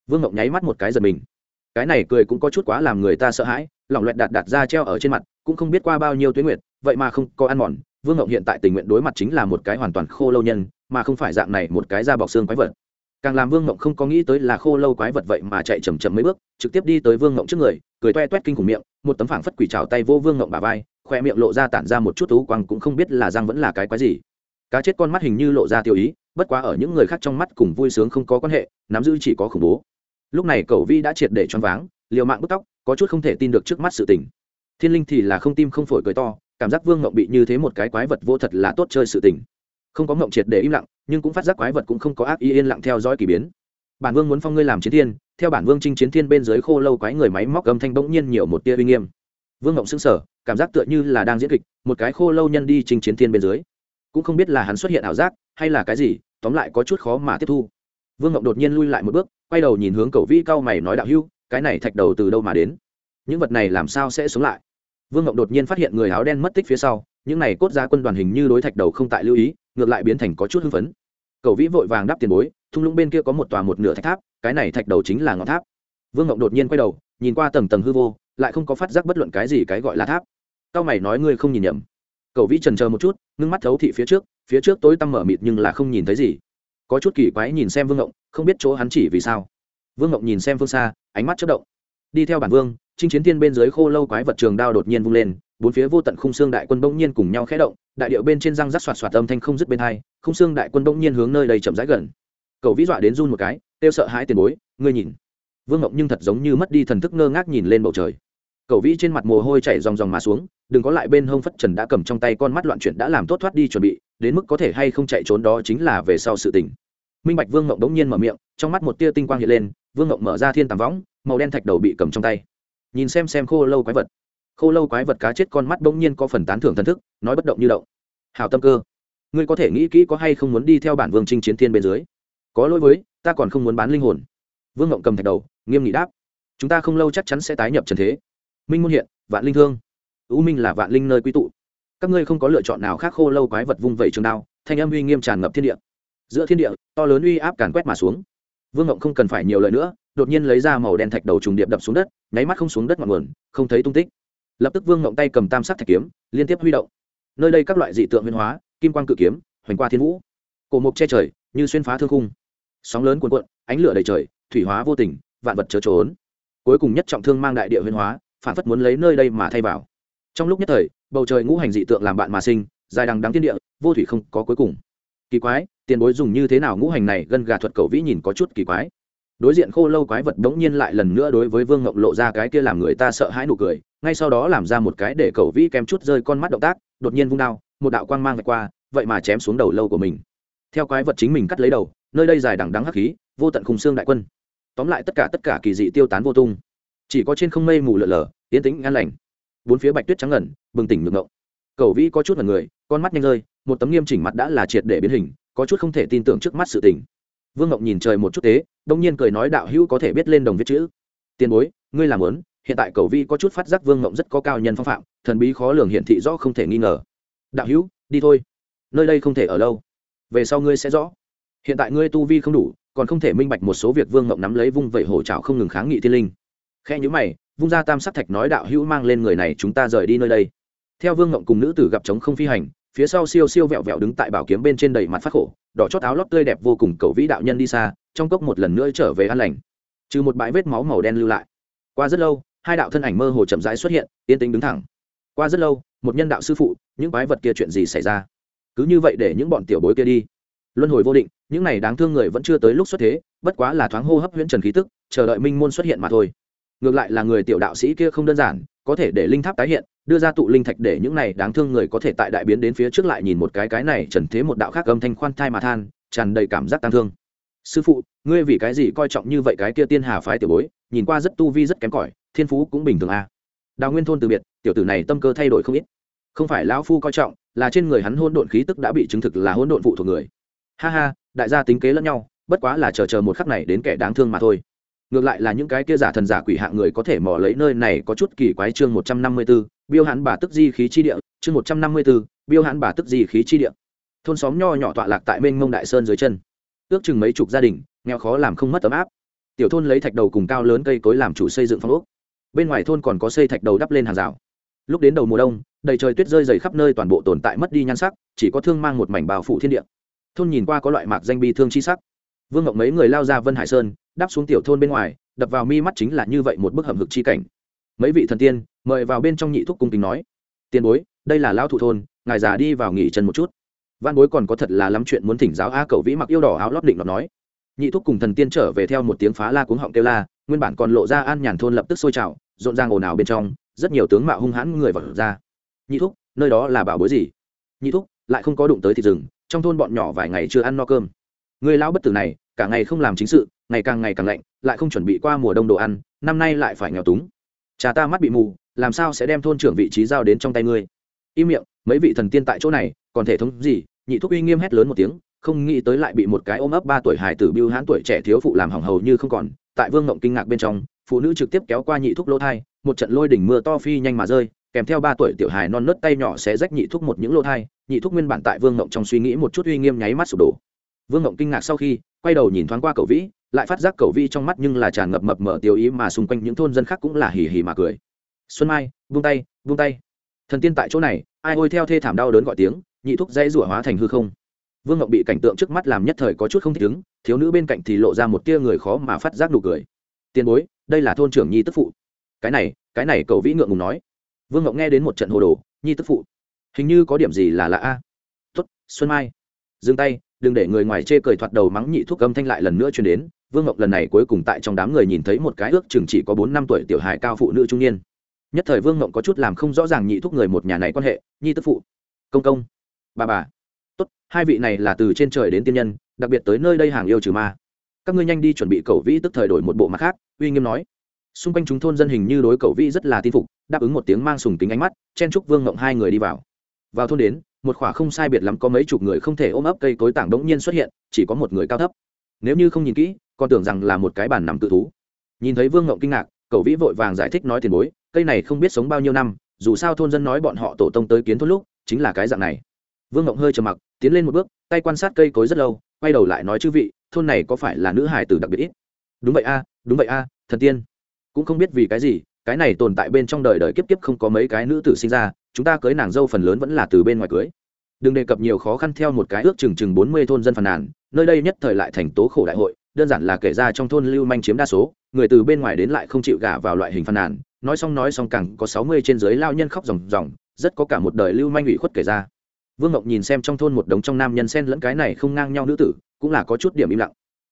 Vương ngộng nháy mắt một cái giật mình. Cái này cười cũng có chút quá làm người ta sợ hãi, lỏng loẹt đạt đạt ra treo ở trên mặt, cũng không biết qua bao nhiêu tuyến nguyệt, vậy mà không có ăn mòn vương ngộng hiện tại tình nguyện đối mặt chính là một cái hoàn toàn khô lâu nhân, mà không phải dạng này một cái da bọc xương quái vật. Càng làm vương ngộng không có nghĩ tới là khô lâu quái vật vậy mà chạy chầm chậm mấy bước, trực tiếp đi tới vương ngộng trước người, cười toe toét kinh khủng miệng, một tấm phảng phất quỷ trào tay vô vương ngộng bà vai khoe miệng lộ ra tản ra một chút thú quăng cũng không biết là răng vẫn là cái quái gì. Cá chết con mắt hình như lộ ra tiêu ý, bất quá ở những người khác trong mắt cùng vui sướng không có quan hệ, nắm giữ chỉ có khủng bố. Lúc này cậu vi đã triệt để choáng váng, liều mạng bức tóc, có chút không thể tin được trước mắt sự tình. Thiên linh thì là không tim không phổi cười to cảm giác vương ngộng bị như thế một cái quái vật vô thật là tốt chơi sự tình. Không có ngộng triệt để im lặng, nhưng cũng phát giác quái vật cũng không có ác ý yên lặng theo dõi kỳ biến. Bản vương muốn phong ngươi làm chiến thiên, theo bản vương trinh chiến thiên bên dưới khô lâu quái người máy móc âm thanh bỗng nhiên nhiều một tia uy nghiêm. Vương ngộng xứng sở cảm giác tựa như là đang diễn kịch, một cái khô lâu nhân đi trinh chiến thiên bên dưới. Cũng không biết là hắn xuất hiện ảo giác, hay là cái gì, tóm lại có chút khó mà tiếp thu. Vương ngộng đột nhiên lui lại một bước, quay đầu nhìn hướng cầu vĩ cao mày nói đạo hưu, cái này thạch đầu từ đâu mà đến? Những vật này làm sao sẽ sống lại? Vương ngộng đột nhiên phát hiện người áo đen mất tích phía sau, những này cốt ra quân đoàn hình như đối thạch đầu không tại lưu ý, ngược lại biến thành có chút hưng phấn. Cầu vĩ vội vàng đáp tiền bối, thung lũng bên kia có một tòa một nửa thạch tháp, cái này thạch đầu chính là ngọn tháp. Vương ngộng đột nhiên quay đầu, nhìn qua tầng tầng hư vô, lại không có phát giác bất luận cái gì cái gọi là tháp. Cao mày nói ngươi không nhìn nhầm. Cầu vĩ trần chờ một chút, ngưng mắt thấu thị phía trước phía trước tối tăm mở mịt nhưng là không nhìn thấy gì. Có chút kỳ quái nhìn xem vương ngộng không biết chỗ hắn chỉ vì sao. Vương ngộng nhìn xem phương xa, ánh mắt chất động. Đi theo bản vương chinh chiến thiên bên dưới khô lâu quái vật trường đao đột nhiên vung lên, bốn phía vô tận khung xương đại quân bỗng nhiên cùng nhau khẽ động, đại điệu bên trên răng rắc xoạt xoạt âm thanh không dứt bên hai, khung xương đại quân bỗng nhiên hướng nơi đầy chậm rãi gần. Cầu vĩ dọa đến run một cái, kêu sợ hãi tiền bối, ngươi nhìn. Vương ngộng nhưng thật giống như mất đi thần thức ngơ ngác nhìn lên bầu trời. Cầu vĩ trên mặt mồ hôi chảy ròng ròng mà xuống, đừng có lại bên hông phất trần đã cầm trong tay con mắt loạn chuyển đã làm tốt thoát đi chuẩn bị, đến mức có thể hay không chạy trốn đó chính là về sau sự tình. Minh bạch vương ngộng đống nhiên mở miệng, trong mắt một tia tinh quang hiện lên, vương ngộng mở ra thiên tàm võng, màu đen thạch đầu bị cầm trong tay nhìn xem xem khô lâu quái vật. Khô lâu quái vật cá chết con mắt bỗng nhiên có phần tán thưởng thần thức, nói bất động như động. Hào tâm cơ, ngươi có thể nghĩ kỹ có hay không muốn đi theo bản vương trinh chiến thiên bên dưới? Có lỗi với, ta còn không muốn bán linh hồn. Vương ngộng cầm thạch đầu, nghiêm nghị đáp. Chúng ta không lâu chắc chắn sẽ tái nhập trần thế. Minh môn hiện, vạn linh thương. Ưu minh là vạn linh nơi quy tụ. Các ngươi không có lựa chọn nào khác khô lâu quái vật vung vẩy trường đao, thanh âm uy nghiêm tràn ngập thiên địa. Giữa thiên địa, to lớn uy áp càn quét mà xuống. Vương ngộng không cần phải nhiều lời nữa đột nhiên lấy ra màu đen thạch đầu trùng điệp đập xuống đất, nháy mắt không xuống đất ngọn nguồn, không thấy tung tích. Lập tức vương ngộng tay cầm tam sắc thạch kiếm, liên tiếp huy động. Nơi đây các loại dị tượng nguyên hóa, kim quan cự kiếm, hoành qua thiên vũ. Cổ mục che trời, như xuyên phá thương khung. Sóng lớn cuồn cuộn, ánh lửa đầy trời, thủy hóa vô tình, vạn vật chớ trốn. Cuối cùng nhất trọng thương mang đại địa huyên hóa, phản phất muốn lấy nơi đây mà thay vào. Trong lúc nhất thời, bầu trời ngũ hành dị tượng làm bạn mà sinh, dài đằng đắng thiên địa, vô thủy không có cuối cùng. Kỳ quái, tiền bối dùng như thế nào ngũ hành này, gân gà thuật cầu vĩ nhìn có chút kỳ quái đối diện khô lâu quái vật đống nhiên lại lần nữa đối với vương ngộng lộ ra cái kia làm người ta sợ hãi nụ cười, ngay sau đó làm ra một cái để cầu vĩ kém chút rơi con mắt động tác, đột nhiên vung đao, một đạo quang mang vạch qua, vậy mà chém xuống đầu lâu của mình. Theo quái vật chính mình cắt lấy đầu, nơi đây dài đằng đắng hắc khí, vô tận khung xương đại quân. Tóm lại tất cả tất cả kỳ dị tiêu tán vô tung. Chỉ có trên không mây mù lở lở, yên tĩnh, an lành. Bốn phía bạch tuyết trắng ngẩn, bừng tỉnh ngược ngộng cầu vĩ có chút là người, con mắt nhanh rơi, một tấm nghiêm chỉnh mặt đã là triệt để biến hình, có chút không thể tin tưởng trước mắt sự tình vương ngộng nhìn trời một chút tế, đông nhiên cười nói đạo hữu có thể biết lên đồng viết chữ. Tiền bối, ngươi làm lớn hiện tại cầu vi có chút phát giác vương ngộng rất có cao nhân phong phạm, thần bí khó lường hiện thị rõ không thể nghi ngờ. Đạo hữu, đi thôi. Nơi đây không thể ở lâu. Về sau ngươi sẽ rõ. Hiện tại ngươi tu vi không đủ, còn không thể minh bạch một số việc vương ngộng nắm lấy vung vẩy hổ trào không ngừng kháng nghị thiên linh. Khe nhữ mày, vung ra tam sắc thạch nói đạo hữu mang lên người này chúng ta rời đi nơi đây. Theo vương ngộng cùng nữ tử gặp trống không phi hành phía sau siêu siêu vẹo vẹo đứng tại bảo kiếm bên trên đầy mặt phát khổ, đỏ chót áo lót tươi đẹp vô cùng cầu vĩ đạo nhân đi xa, trong cốc một lần nữa trở về an lành. Trừ một bãi vết máu màu đen lưu lại. Qua rất lâu, hai đạo thân ảnh mơ hồ chậm rãi xuất hiện, yên tĩnh đứng thẳng. Qua rất lâu, một nhân đạo sư phụ, những quái vật kia chuyện gì xảy ra? Cứ như vậy để những bọn tiểu bối kia đi. Luân hồi vô định, những này đáng thương người vẫn chưa tới lúc xuất thế, bất quá là thoáng hô hấp huyễn trần khí tức, chờ đợi minh môn xuất hiện mà thôi. Ngược lại là người tiểu đạo sĩ kia không đơn giản có thể để linh tháp tái hiện, đưa ra tụ linh thạch để những này đáng thương người có thể tại đại biến đến phía trước lại nhìn một cái cái này trần thế một đạo khác âm thanh khoan thai mà than, tràn đầy cảm giác tang thương. Sư phụ, ngươi vì cái gì coi trọng như vậy cái kia tiên hà phái tiểu bối, nhìn qua rất tu vi rất kém cỏi, thiên phú cũng bình thường a à. đào nguyên thôn từ biệt, tiểu tử này tâm cơ thay đổi không ít. Không phải lão phu coi trọng, là trên người hắn hôn độn khí tức đã bị chứng thực là hôn độn phụ thuộc người. Ha ha, đại gia tính kế lẫn nhau, bất quá là chờ chờ một khắc này đến kẻ đáng thương mà thôi ngược lại là những cái kia giả thần giả quỷ hạng người có thể mò lấy nơi này có chút kỳ quái chương một trăm năm mươi 154, biêu hãn bà tức di khí chi địa chương một trăm năm mươi 154, biêu hãn bà tức di khí chi địa. Thôn xóm nho nhỏ tọa lạc tại mênh mông đại sơn dưới chân. Ước chừng mấy chục gia đình nghèo khó làm không mất ấm áp. Tiểu thôn lấy thạch đầu cùng cao lớn cây cối làm chủ xây dựng phong ốc. Bên ngoài thôn còn có xây thạch đầu đắp lên hàng rào. Lúc đến đầu mùa đông đầy trời tuyết rơi dày khắp nơi toàn bộ tồn tại mất đi nhan sắc chỉ có thương mang một mảnh bào phủ thiên địa. Thôn nhìn qua có loại mạc danh bi thương chi sắc. Vương ngọc mấy người lao ra vân hải sơn đáp xuống tiểu thôn bên ngoài, đập vào mi mắt chính là như vậy một bức hầm hực chi cảnh. Mấy vị thần tiên mời vào bên trong nhị thúc cung kính nói tiền bối, đây là lao thụ thôn, ngài già đi vào nghỉ chân một chút. Văn bối còn có thật là lắm chuyện muốn thỉnh giáo a cầu vĩ mặc yêu đỏ áo lót định lọt nói. Nhị thúc cùng thần tiên trở về theo một tiếng phá la cuống họng kêu la, nguyên bản còn lộ ra an nhàn thôn lập tức sôi trào, rộn ràng ồn ào bên trong, rất nhiều tướng mạo hung hãn người vật ra. Nhị thúc, nơi đó là bảo bối gì? Nhị thúc, lại không có đụng tới thịt rừng trong thôn bọn nhỏ vài ngày chưa ăn no cơm. Người lão bất tử này, cả ngày không làm chính sự ngày càng ngày càng lạnh, lại không chuẩn bị qua mùa đông đồ ăn, năm nay lại phải nghèo túng. Cha ta mắt bị mù, làm sao sẽ đem thôn trưởng vị trí giao đến trong tay ngươi? Im miệng, mấy vị thần tiên tại chỗ này, còn thể thống gì? Nhị thúc uy nghiêm hét lớn một tiếng, không nghĩ tới lại bị một cái ôm ấp ba tuổi hài tử biêu hãn tuổi trẻ thiếu phụ làm hỏng hầu như không còn. Tại vương ngộng kinh ngạc bên trong, phụ nữ trực tiếp kéo qua nhị thúc lỗ thai, một trận lôi đỉnh mưa to phi nhanh mà rơi, kèm theo ba tuổi tiểu hài non nớt tay nhỏ sẽ rách nhị thúc một những lỗ thai. Nhị thúc nguyên bản tại vương ngộng trong suy nghĩ một chút uy nghiêm nháy mắt sụp đổ. Vương ngộng kinh ngạc sau khi quay đầu nhìn thoáng qua cậu vĩ lại phát giác cầu vi trong mắt nhưng là tràn ngập mập mở tiêu ý mà xung quanh những thôn dân khác cũng là hì hì mà cười. Xuân mai, vung tay vung tay. Thần tiên tại chỗ này, ai ôi theo thê thảm đau đớn gọi tiếng, nhị thúc dây rủa hóa thành hư không. Vương ngọc bị cảnh tượng trước mắt làm nhất thời có chút không thích ứng, thiếu nữ bên cạnh thì lộ ra một tia người khó mà phát giác nụ cười. Tiền bối, đây là thôn trưởng nhi tức phụ. Cái này cái này, cầu vĩ ngượng ngùng nói. Vương ngọc nghe đến một trận hồ đồ, nhi tức phụ, hình như có điểm gì là lạ a. Tuất xuân mai. Dừng tay, đừng để người ngoài chê cười thoạt đầu mắng nhị thuốc âm thanh lại lần nữa truyền đến vương ngọc lần này cuối cùng tại trong đám người nhìn thấy một cái ước chừng chỉ có bốn năm tuổi tiểu hài cao phụ nữ trung niên. Nhất thời vương ngọc có chút làm không rõ ràng nhị thúc người một nhà này quan hệ, nhi tức phụ, công công, bà bà. Tốt, hai vị này là từ trên trời đến tiên nhân, đặc biệt tới nơi đây hàng yêu trừ ma. Các ngươi nhanh đi chuẩn bị cầu vĩ tức thời đổi một bộ mặt khác, uy nghiêm nói. Xung quanh chúng thôn dân hình như đối cầu vĩ rất là tin phục, đáp ứng một tiếng mang sùng kính ánh mắt, chen chúc vương ngộng hai người đi vào. Vào thôn đến, một khỏa không sai biệt lắm có mấy chục người không thể ôm ấp cây cối tảng đống nhiên xuất hiện, chỉ có một người cao thấp. Nếu như không nhìn kỹ còn tưởng rằng là một cái bàn nằm tự thú. Nhìn thấy vương ngộng kinh ngạc, cầu vĩ vội vàng giải thích nói tiền bối, cây này không biết sống bao nhiêu năm, dù sao thôn dân nói bọn họ tổ tông tới kiến thôn lúc, chính là cái dạng này. Vương ngộng hơi trầm mặc, tiến lên một bước, tay quan sát cây cối rất lâu, quay đầu lại nói chư vị, thôn này có phải là nữ hải tử đặc biệt ít? Đúng vậy a, đúng vậy a, thần tiên. Cũng không biết vì cái gì, cái này tồn tại bên trong đời đời kiếp kiếp không có mấy cái nữ tử sinh ra, chúng ta cưới nàng dâu phần lớn vẫn là từ bên ngoài cưới. Đừng đề cập nhiều khó khăn theo một cái ước chừng chừng bốn mươi thôn dân phàn nàn, nơi đây nhất thời lại thành tố khổ đại hội đơn giản là kể ra trong thôn lưu manh chiếm đa số, người từ bên ngoài đến lại không chịu gả vào loại hình phàn nàn. Nói xong nói xong càng có sáu mươi trên dưới lao nhân khóc ròng ròng, rất có cả một đời lưu manh ủy khuất kể ra. Vương ngọc nhìn xem trong thôn một đống trong nam nhân sen lẫn cái này không ngang nhau nữ tử, cũng là có chút điểm im lặng.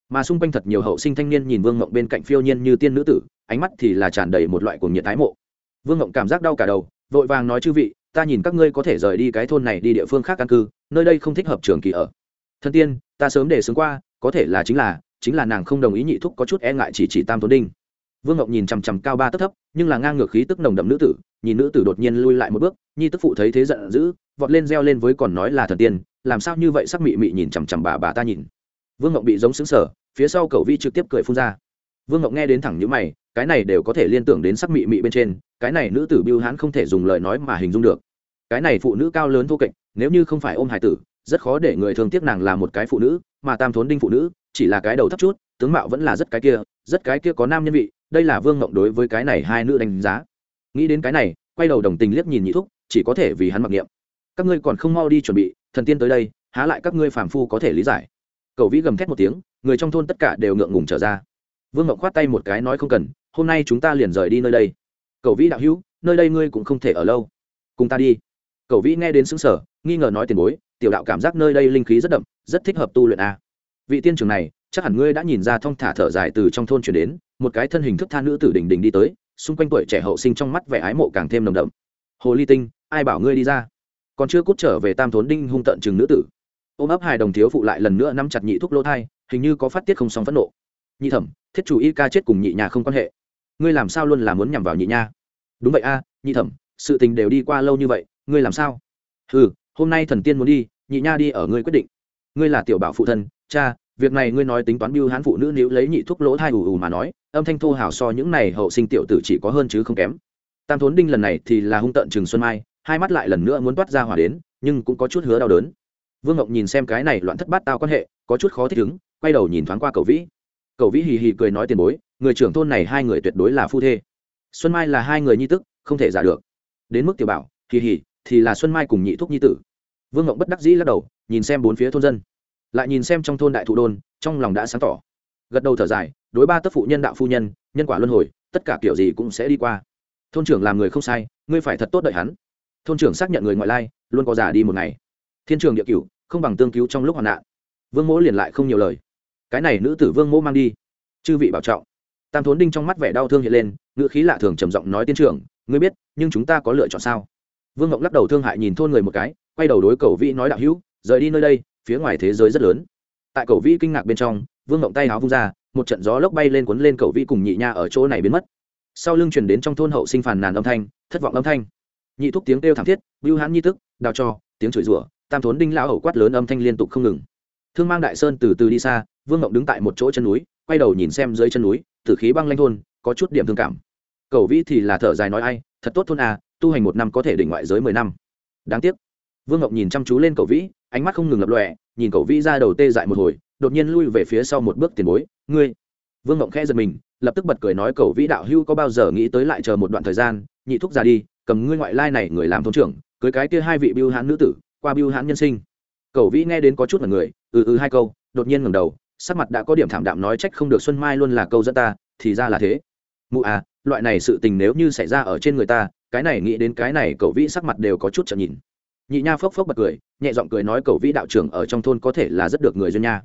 Mà xung quanh thật nhiều hậu sinh thanh niên nhìn vương ngộng bên cạnh phiêu nhiên như tiên nữ tử, ánh mắt thì là tràn đầy một loại cuồng nhiệt thái mộ. Vương ngộng cảm giác đau cả đầu, vội vàng nói, chư vị, ta nhìn các ngươi có thể rời đi cái thôn này đi địa phương khác căn cư, nơi đây không thích hợp trường kỳ ở. Thân tiên, ta sớm để xứng qua, có thể là chính là chính là nàng không đồng ý nhị thúc có chút e ngại chỉ chỉ tam thốn đinh. Vương ngọc nhìn chằm chằm cao ba tấc thấp, nhưng là ngang ngược khí tức nồng đậm nữ tử, nhìn nữ tử đột nhiên lui lại một bước nhi tức phụ thấy thế giận dữ, vọt lên reo lên với còn nói là thần tiên, làm sao như vậy sắc mị mị nhìn chằm chằm bà bà ta nhìn. Vương ngọc bị giống xứng sở phía sau cầu vi trực tiếp cười phun ra. Vương ngọc nghe đến thẳng như mày, cái này đều có thể liên tưởng đến sắc mị mị bên trên, cái này nữ tử biêu hãn không thể dùng lời nói mà hình dung được. Cái này phụ nữ cao lớn thô kệch, nếu như không phải ôm hải tử, rất khó để người thường tiếc nàng là một cái phụ nữ, mà tam thốn đinh phụ nữ chỉ là cái đầu thấp chút, tướng mạo vẫn là rất cái kia, rất cái kia có nam nhân vị, đây là vương ngộng đối với cái này hai nữ đánh giá. Nghĩ đến cái này, quay đầu đồng tình liếc nhìn nhị thúc, chỉ có thể vì hắn mặc niệm. Các ngươi còn không mau đi chuẩn bị, thần tiên tới đây, há lại các ngươi phàm phu có thể lý giải. Cầu vĩ gầm thét một tiếng, người trong thôn tất cả đều ngượng ngùng trở ra. Vương ngộng khoát tay một cái nói không cần, hôm nay chúng ta liền rời đi nơi đây. Cầu vĩ đạo hữu, nơi đây ngươi cũng không thể ở lâu. Cùng ta đi. Cầu vĩ nghe đến xứng sở nghi ngờ nói tiền bối, tiểu đạo cảm giác nơi đây linh khí rất đậm, rất thích hợp tu luyện a vị tiên trưởng này, chắc hẳn ngươi đã nhìn ra thong thả thở dài từ trong thôn chuyển đến, một cái thân hình thức tha nữ tử đỉnh đỉnh đi tới, xung quanh tuổi trẻ hậu sinh trong mắt vẻ ái mộ càng thêm nồng đậm. Hồ ly tinh, ai bảo ngươi đi ra? Còn chưa cút trở về tam thốn đinh hung tận chừng nữ tử. Ôm ấp hài đồng thiếu phụ lại lần nữa nắm chặt nhị thuốc lỗ thai, hình như có phát tiết không xong phẫn nộ. Nhị thẩm, thiết chủ y ca chết cùng nhị nhà không quan hệ. Ngươi làm sao luôn là muốn nhằm vào nhị nha? Đúng vậy a, nhị thẩm, sự tình đều đi qua lâu như vậy, ngươi làm sao? Ừ hôm nay thần tiên muốn đi, nhị nha đi ở ngươi quyết định. Ngươi là tiểu bảo phụ thân, cha việc này ngươi nói tính toán biêu hán phụ nữ nếu lấy nhị thuốc lỗ thai ù ù mà nói, âm thanh thô hào so những này hậu sinh tiểu tử chỉ có hơn chứ không kém. Tam thốn đinh lần này thì là hung tận Trừng xuân mai, hai mắt lại lần nữa muốn toát ra hỏa đến, nhưng cũng có chút hứa đau đớn. Vương ngọc nhìn xem cái này loạn thất bát tao quan hệ, có chút khó thích ứng, quay đầu nhìn thoáng qua cầu vĩ. Cầu vĩ hì hì cười nói tiền bối, người trưởng thôn này hai người tuyệt đối là phu thê. Xuân mai là hai người nhi tức, không thể giả được. Đến mức tiểu bảo, hì hì, thì là xuân mai cùng nhị thúc nhi tử. Vương ngọc bất đắc dĩ lắc đầu, nhìn xem bốn phía thôn dân lại nhìn xem trong thôn đại thụ đôn, trong lòng đã sáng tỏ. Gật đầu thở dài, đối ba tất phụ nhân đạo phu nhân nhân quả luân hồi, tất cả kiểu gì cũng sẽ đi qua. Thôn trưởng làm người không sai, ngươi phải thật tốt đợi hắn. Thôn trưởng xác nhận người ngoại lai, luôn có giả đi một ngày. Thiên trường địa cửu, không bằng tương cứu trong lúc hoạn nạn. Vương mỗ liền lại không nhiều lời. Cái này nữ tử vương mỗ mang đi. Chư vị bảo trọng. Tam thốn đinh trong mắt vẻ đau thương hiện lên, ngữ khí lạ thường trầm giọng nói tiên trưởng, ngươi biết, nhưng chúng ta có lựa chọn sao? Vương ngọc lắc đầu thương hại nhìn thôn người một cái, quay đầu đối cầu vĩ nói đạo hữu, rời đi nơi đây phía ngoài thế giới rất lớn. Tại cầu vĩ kinh ngạc bên trong, vương ngọc tay áo vung ra, một trận gió lốc bay lên cuốn lên cầu vĩ cùng nhị nha ở chỗ này biến mất. Sau lưng chuyển đến trong thôn hậu sinh phàn nàn âm thanh, thất vọng âm thanh. Nhị thúc tiếng kêu thảm thiết, bưu hãn nhi tức, đào cho, tiếng chửi rủa, tam thốn đinh lão hậu quát lớn âm thanh liên tục không ngừng. Thương mang đại sơn từ từ đi xa, vương ngộng đứng tại một chỗ chân núi, quay đầu nhìn xem dưới chân núi, tử khí băng lanh thôn, có chút điểm thương cảm. Cầu vĩ thì là thở dài nói ai, thật tốt thôn à tu hành một năm có thể đỉnh ngoại giới mười năm. Đáng tiếc vương Ngọc nhìn chăm chú lên cầu vĩ, ánh mắt không ngừng lập lọe nhìn cầu vĩ ra đầu tê dại một hồi, đột nhiên lui về phía sau một bước tiền bối, ngươi. Vương Ngọc khẽ giật mình, lập tức bật cười nói cầu vĩ đạo hưu có bao giờ nghĩ tới lại chờ một đoạn thời gian, nhị thúc ra đi, cầm ngươi ngoại lai này người làm thôn trưởng, cưới cái kia hai vị biêu hãn nữ tử, qua biêu hãn nhân sinh. Cầu vĩ nghe đến có chút là người ừ ừ hai câu, đột nhiên ngẩng đầu, sắc mặt đã có điểm thảm đạm nói, trách không được xuân mai luôn là câu dẫn ta, thì ra là thế. Mụ à loại này sự tình nếu như xảy ra ở trên người ta, cái này nghĩ đến cái này cầu vĩ sắc mặt đều có chút chậm nhìn nhị nha phốc phốc bật cười, nhẹ giọng cười nói cầu vĩ đạo trưởng ở trong thôn có thể là rất được người duyên nha.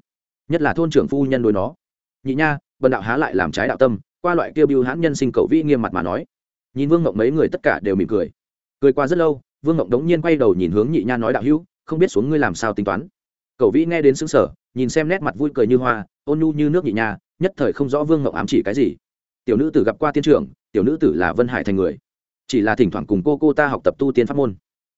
Nhất là thôn trưởng phu nhân đối nó. Nhị nha, bần đạo há lại làm trái đạo tâm, qua loại kia biêu hãn nhân sinh cầu vĩ nghiêm mặt mà nói. Nhìn vương ngộng mấy người tất cả đều mỉm cười. Cười qua rất lâu, vương ngộng đống nhiên quay đầu nhìn hướng nhị nha nói đạo hữu, không biết xuống ngươi làm sao tính toán. Cầu vĩ nghe đến xứng sở nhìn xem nét mặt vui cười như hoa, ôn nhu như nước nhị nha, nhất thời không rõ vương ngộng ám chỉ cái gì. Tiểu nữ tử gặp qua tiên trưởng, tiểu nữ tử là vân hải thành người. Chỉ là thỉnh thoảng cùng cô cô ta học tập tu tiên pháp môn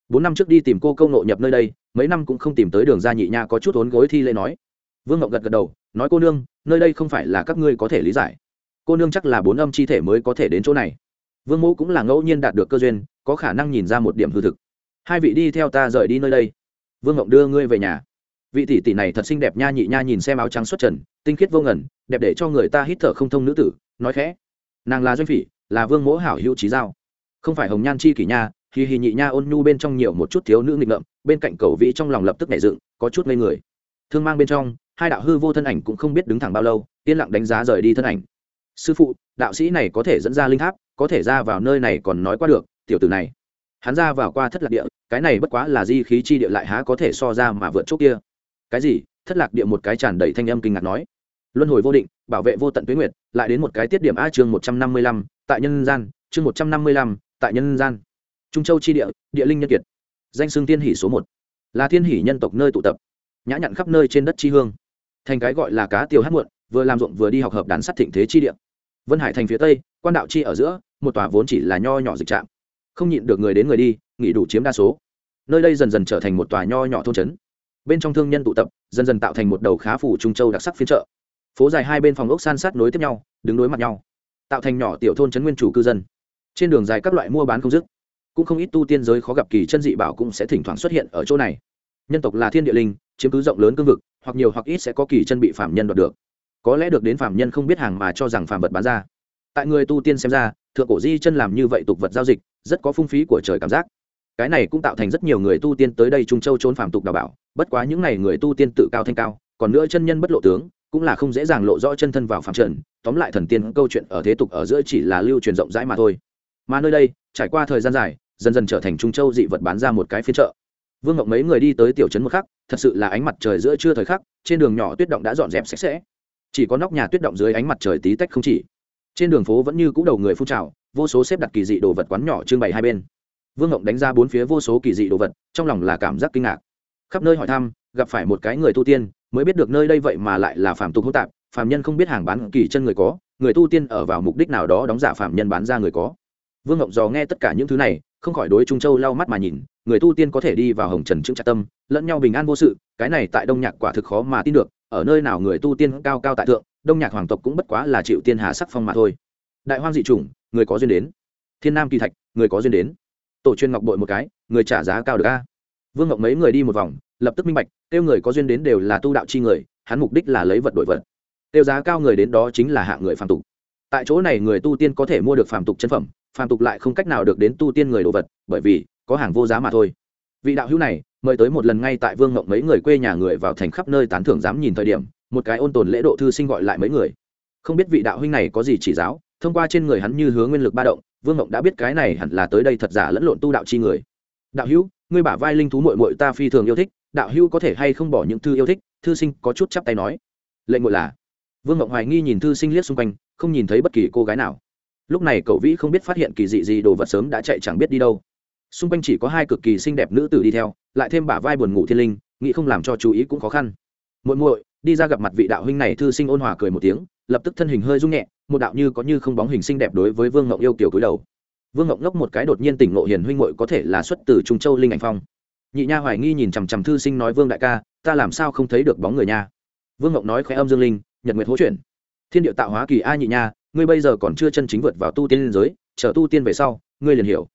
bốn năm trước đi tìm cô câu nộ nhập nơi đây, mấy năm cũng không tìm tới đường ra nhị nha có chút ốn gối thi lễ nói. Vương ngộng gật gật đầu, nói, cô nương, nơi đây không phải là các ngươi có thể lý giải. Cô nương chắc là bốn âm chi thể mới có thể đến chỗ này. Vương mẫu cũng là ngẫu nhiên đạt được cơ duyên, có khả năng nhìn ra một điểm hư thực. Hai vị đi theo ta rời đi nơi đây. Vương ngộng đưa ngươi về nhà. Vị tỷ tỷ này thật xinh đẹp nha, nhị nha nhìn xem áo trắng xuất trần, tinh khiết vô ngần, đẹp để cho người ta hít thở không thông nữ tử, nói khẽ. Nàng là doanh phỉ, là vương mỗ hảo hữu trí giao. Không phải hồng nhan chi kỷ nha hì hì nhị nha ôn nhu bên trong nhiều một chút thiếu nữ nghịch ngợm, bên cạnh cầu vĩ trong lòng lập tức nảy dựng, có chút ngây người. Thương mang bên trong, hai đạo hư vô thân ảnh cũng không biết đứng thẳng bao lâu, yên lặng đánh giá rời đi thân ảnh. Sư phụ, đạo sĩ này có thể dẫn ra linh tháp, có thể ra vào nơi này còn nói qua được, tiểu tử này. Hắn ra vào qua thất lạc địa, cái này bất quá là di khí chi địa lại há có thể so ra mà vượt chốt kia. Cái gì? Thất lạc địa một cái tràn đầy thanh âm kinh ngạc nói. Luân hồi vô định, bảo vệ vô tận tuyến nguyệt, lại đến một cái tiết điểm a chương một trăm năm mươi lăm, tại nhân gian, chương một trăm năm mươi lăm, tại nhân gian trung châu chi địa địa linh nhân kiệt. Danh xương thiên hỷ số một. Là thiên hỷ nhân tộc nơi tụ tập. Nhã nhặn khắp nơi trên đất chi hương. Thành cái gọi là cá tiêu hát muộn, vừa làm ruộng vừa đi học hợp đàn sắt thịnh thế chi địa. Vân hải thành phía tây, quan đạo chi ở giữa, một tòa vốn chỉ là nho nhỏ dịch trạm. Không nhịn được người đến người đi, nghỉ đủ chiếm đa số. Nơi đây dần dần trở thành một tòa nho nhỏ thôn trấn. Bên trong thương nhân tụ tập, dần dần tạo thành một đầu khá phủ trung châu đặc sắc phiên chợ. Phố dài hai bên phòng ốc san sát nối tiếp nhau, đứng đối mặt nhau, tạo thành nhỏ tiểu thôn trấn nguyên chủ cư dân. Trên đường dài các loại mua bán không dứt cũng không ít tu tiên giới khó gặp kỳ chân dị bảo cũng sẽ thỉnh thoảng xuất hiện ở chỗ này. Nhân tộc là thiên địa linh, chiếm cứ rộng lớn cương vực, hoặc nhiều hoặc ít sẽ có kỳ chân bị phạm nhân đoạt được. Có lẽ được đến phạm nhân không biết hàng mà cho rằng phạm vật bán ra. Tại người tu tiên xem ra, thượng cổ di chân làm như vậy tục vật giao dịch, rất có phung phí của trời cảm giác. Cái này cũng tạo thành rất nhiều người tu tiên tới đây trung châu trốn phạm tục đào bảo, bất quá những n à y người tu tiên tự cao thanh cao, còn nữa chân nhân bất lộ tướng, cũng là không dễ dàng lộ rõ chân thân vào phạm trần. Tóm lại thần tiên câu chuyện ở thế tục ở giữa chỉ là lưu truyền rộng rãi mà thôi mà nơi đây, trải qua thời gian dài, dần dần trở thành trung châu dị vật bán ra một cái phiên chợ. Vương ngộng mấy người đi tới tiểu trấn một khắc, thật sự là ánh mặt trời giữa trưa thời khắc, trên đường nhỏ tuyết động đã dọn dẹp sạch sẽ. Chỉ có nóc nhà tuyết động dưới ánh mặt trời tí tách không chỉ. Trên đường phố vẫn như cũ đầu người phun trào, vô số xếp đặt kỳ dị đồ vật quán nhỏ trưng bày hai bên. Vương ngộng đánh ra bốn phía vô số kỳ dị đồ vật, trong lòng là cảm giác kinh ngạc. Khắp nơi hỏi thăm, gặp phải một cái người tu tiên, mới biết được nơi đây vậy mà lại là phàm tục hỗn tạp, phàm nhân không biết hàng bán kỳ chân người có, người tu tiên ở vào mục đích nào đó đóng giả phàm nhân bán ra người có vương ngộng dò nghe tất cả những thứ này, không khỏi đối trung châu lau mắt mà nhìn, người tu tiên có thể đi vào hồng trần trưng trạc tâm, lẫn nhau bình an vô sự, cái này tại đông nhạc quả thực khó mà tin được, ở nơi nào người tu tiên cao cao tại thượng, đông nhạc hoàng tộc cũng bất quá là chịu tiên hà sắc phong mà thôi. Đại hoang dị chủng, người có duyên đến. Thiên nam kỳ thạch, người có duyên đến. Tổ chuyên ngọc bội một cái, người trả giá cao được a. Vương ngọc mấy người đi một vòng, lập tức minh bạch, tiêu người có duyên đến đều là tu đạo chi người, hắn mục đích là lấy vật đổi vật. Tiêu giá cao người đến đó chính là hạng người phàm tục. Tại chỗ này người tu tiên có thể mua được phàm tục chân phẩm phàm tục lại không cách nào được đến tu tiên người đồ vật, bởi vì có hàng vô giá mà thôi. Vị đạo hữu này, mời tới một lần ngay tại vương ngộng mấy người quê nhà người vào thành khắp nơi tán thưởng dám nhìn thời điểm, một cái ôn tồn lễ độ thư sinh gọi lại mấy người. Không biết vị đạo huynh này có gì chỉ giáo, thông qua trên người hắn như hướng nguyên lực ba động, vương ngộng đã biết cái này hẳn là tới đây thật giả lẫn lộn tu đạo chi người. Đạo hữu, ngươi bả vai linh thú mội mội ta phi thường yêu thích, đạo hữu có thể hay không bỏ những thư yêu thích? Thư sinh có chút chắp tay nói. Lệnh ngội là. Vương ngộng hoài nghi nhìn thư sinh liếc xung quanh, không nhìn thấy bất kỳ cô gái nào lúc này cậu vĩ không biết phát hiện kỳ dị gì, đồ vật sớm đã chạy chẳng biết đi đâu. Xung quanh chỉ có hai cực kỳ xinh đẹp nữ tử đi theo, lại thêm bả vai buồn ngủ thiên linh, nghĩ không làm cho chú ý cũng khó khăn. Muội muội, đi ra gặp mặt vị đạo huynh này, thư sinh ôn hòa cười một tiếng, lập tức thân hình hơi rung nhẹ, một đạo như có như không bóng hình xinh đẹp đối với vương ngộng yêu kiều cúi đầu. Vương ngộng ngốc một cái đột nhiên tỉnh ngộ hiền huynh muội có thể là xuất từ trung châu linh ảnh phong. Nhị nha hoài nghi nhìn chằm chằm thư sinh nói, vương đại ca, ta làm sao không thấy được bóng người nha? Vương ngộng nói khẽ âm dương linh, nhật nguyệt hỗ chuyển. Thiên địa tạo hóa kỳ a nhị nha ngươi bây giờ còn chưa chân chính vượt vào tu tiên liên giới, chờ tu tiên về sau, ngươi liền hiểu.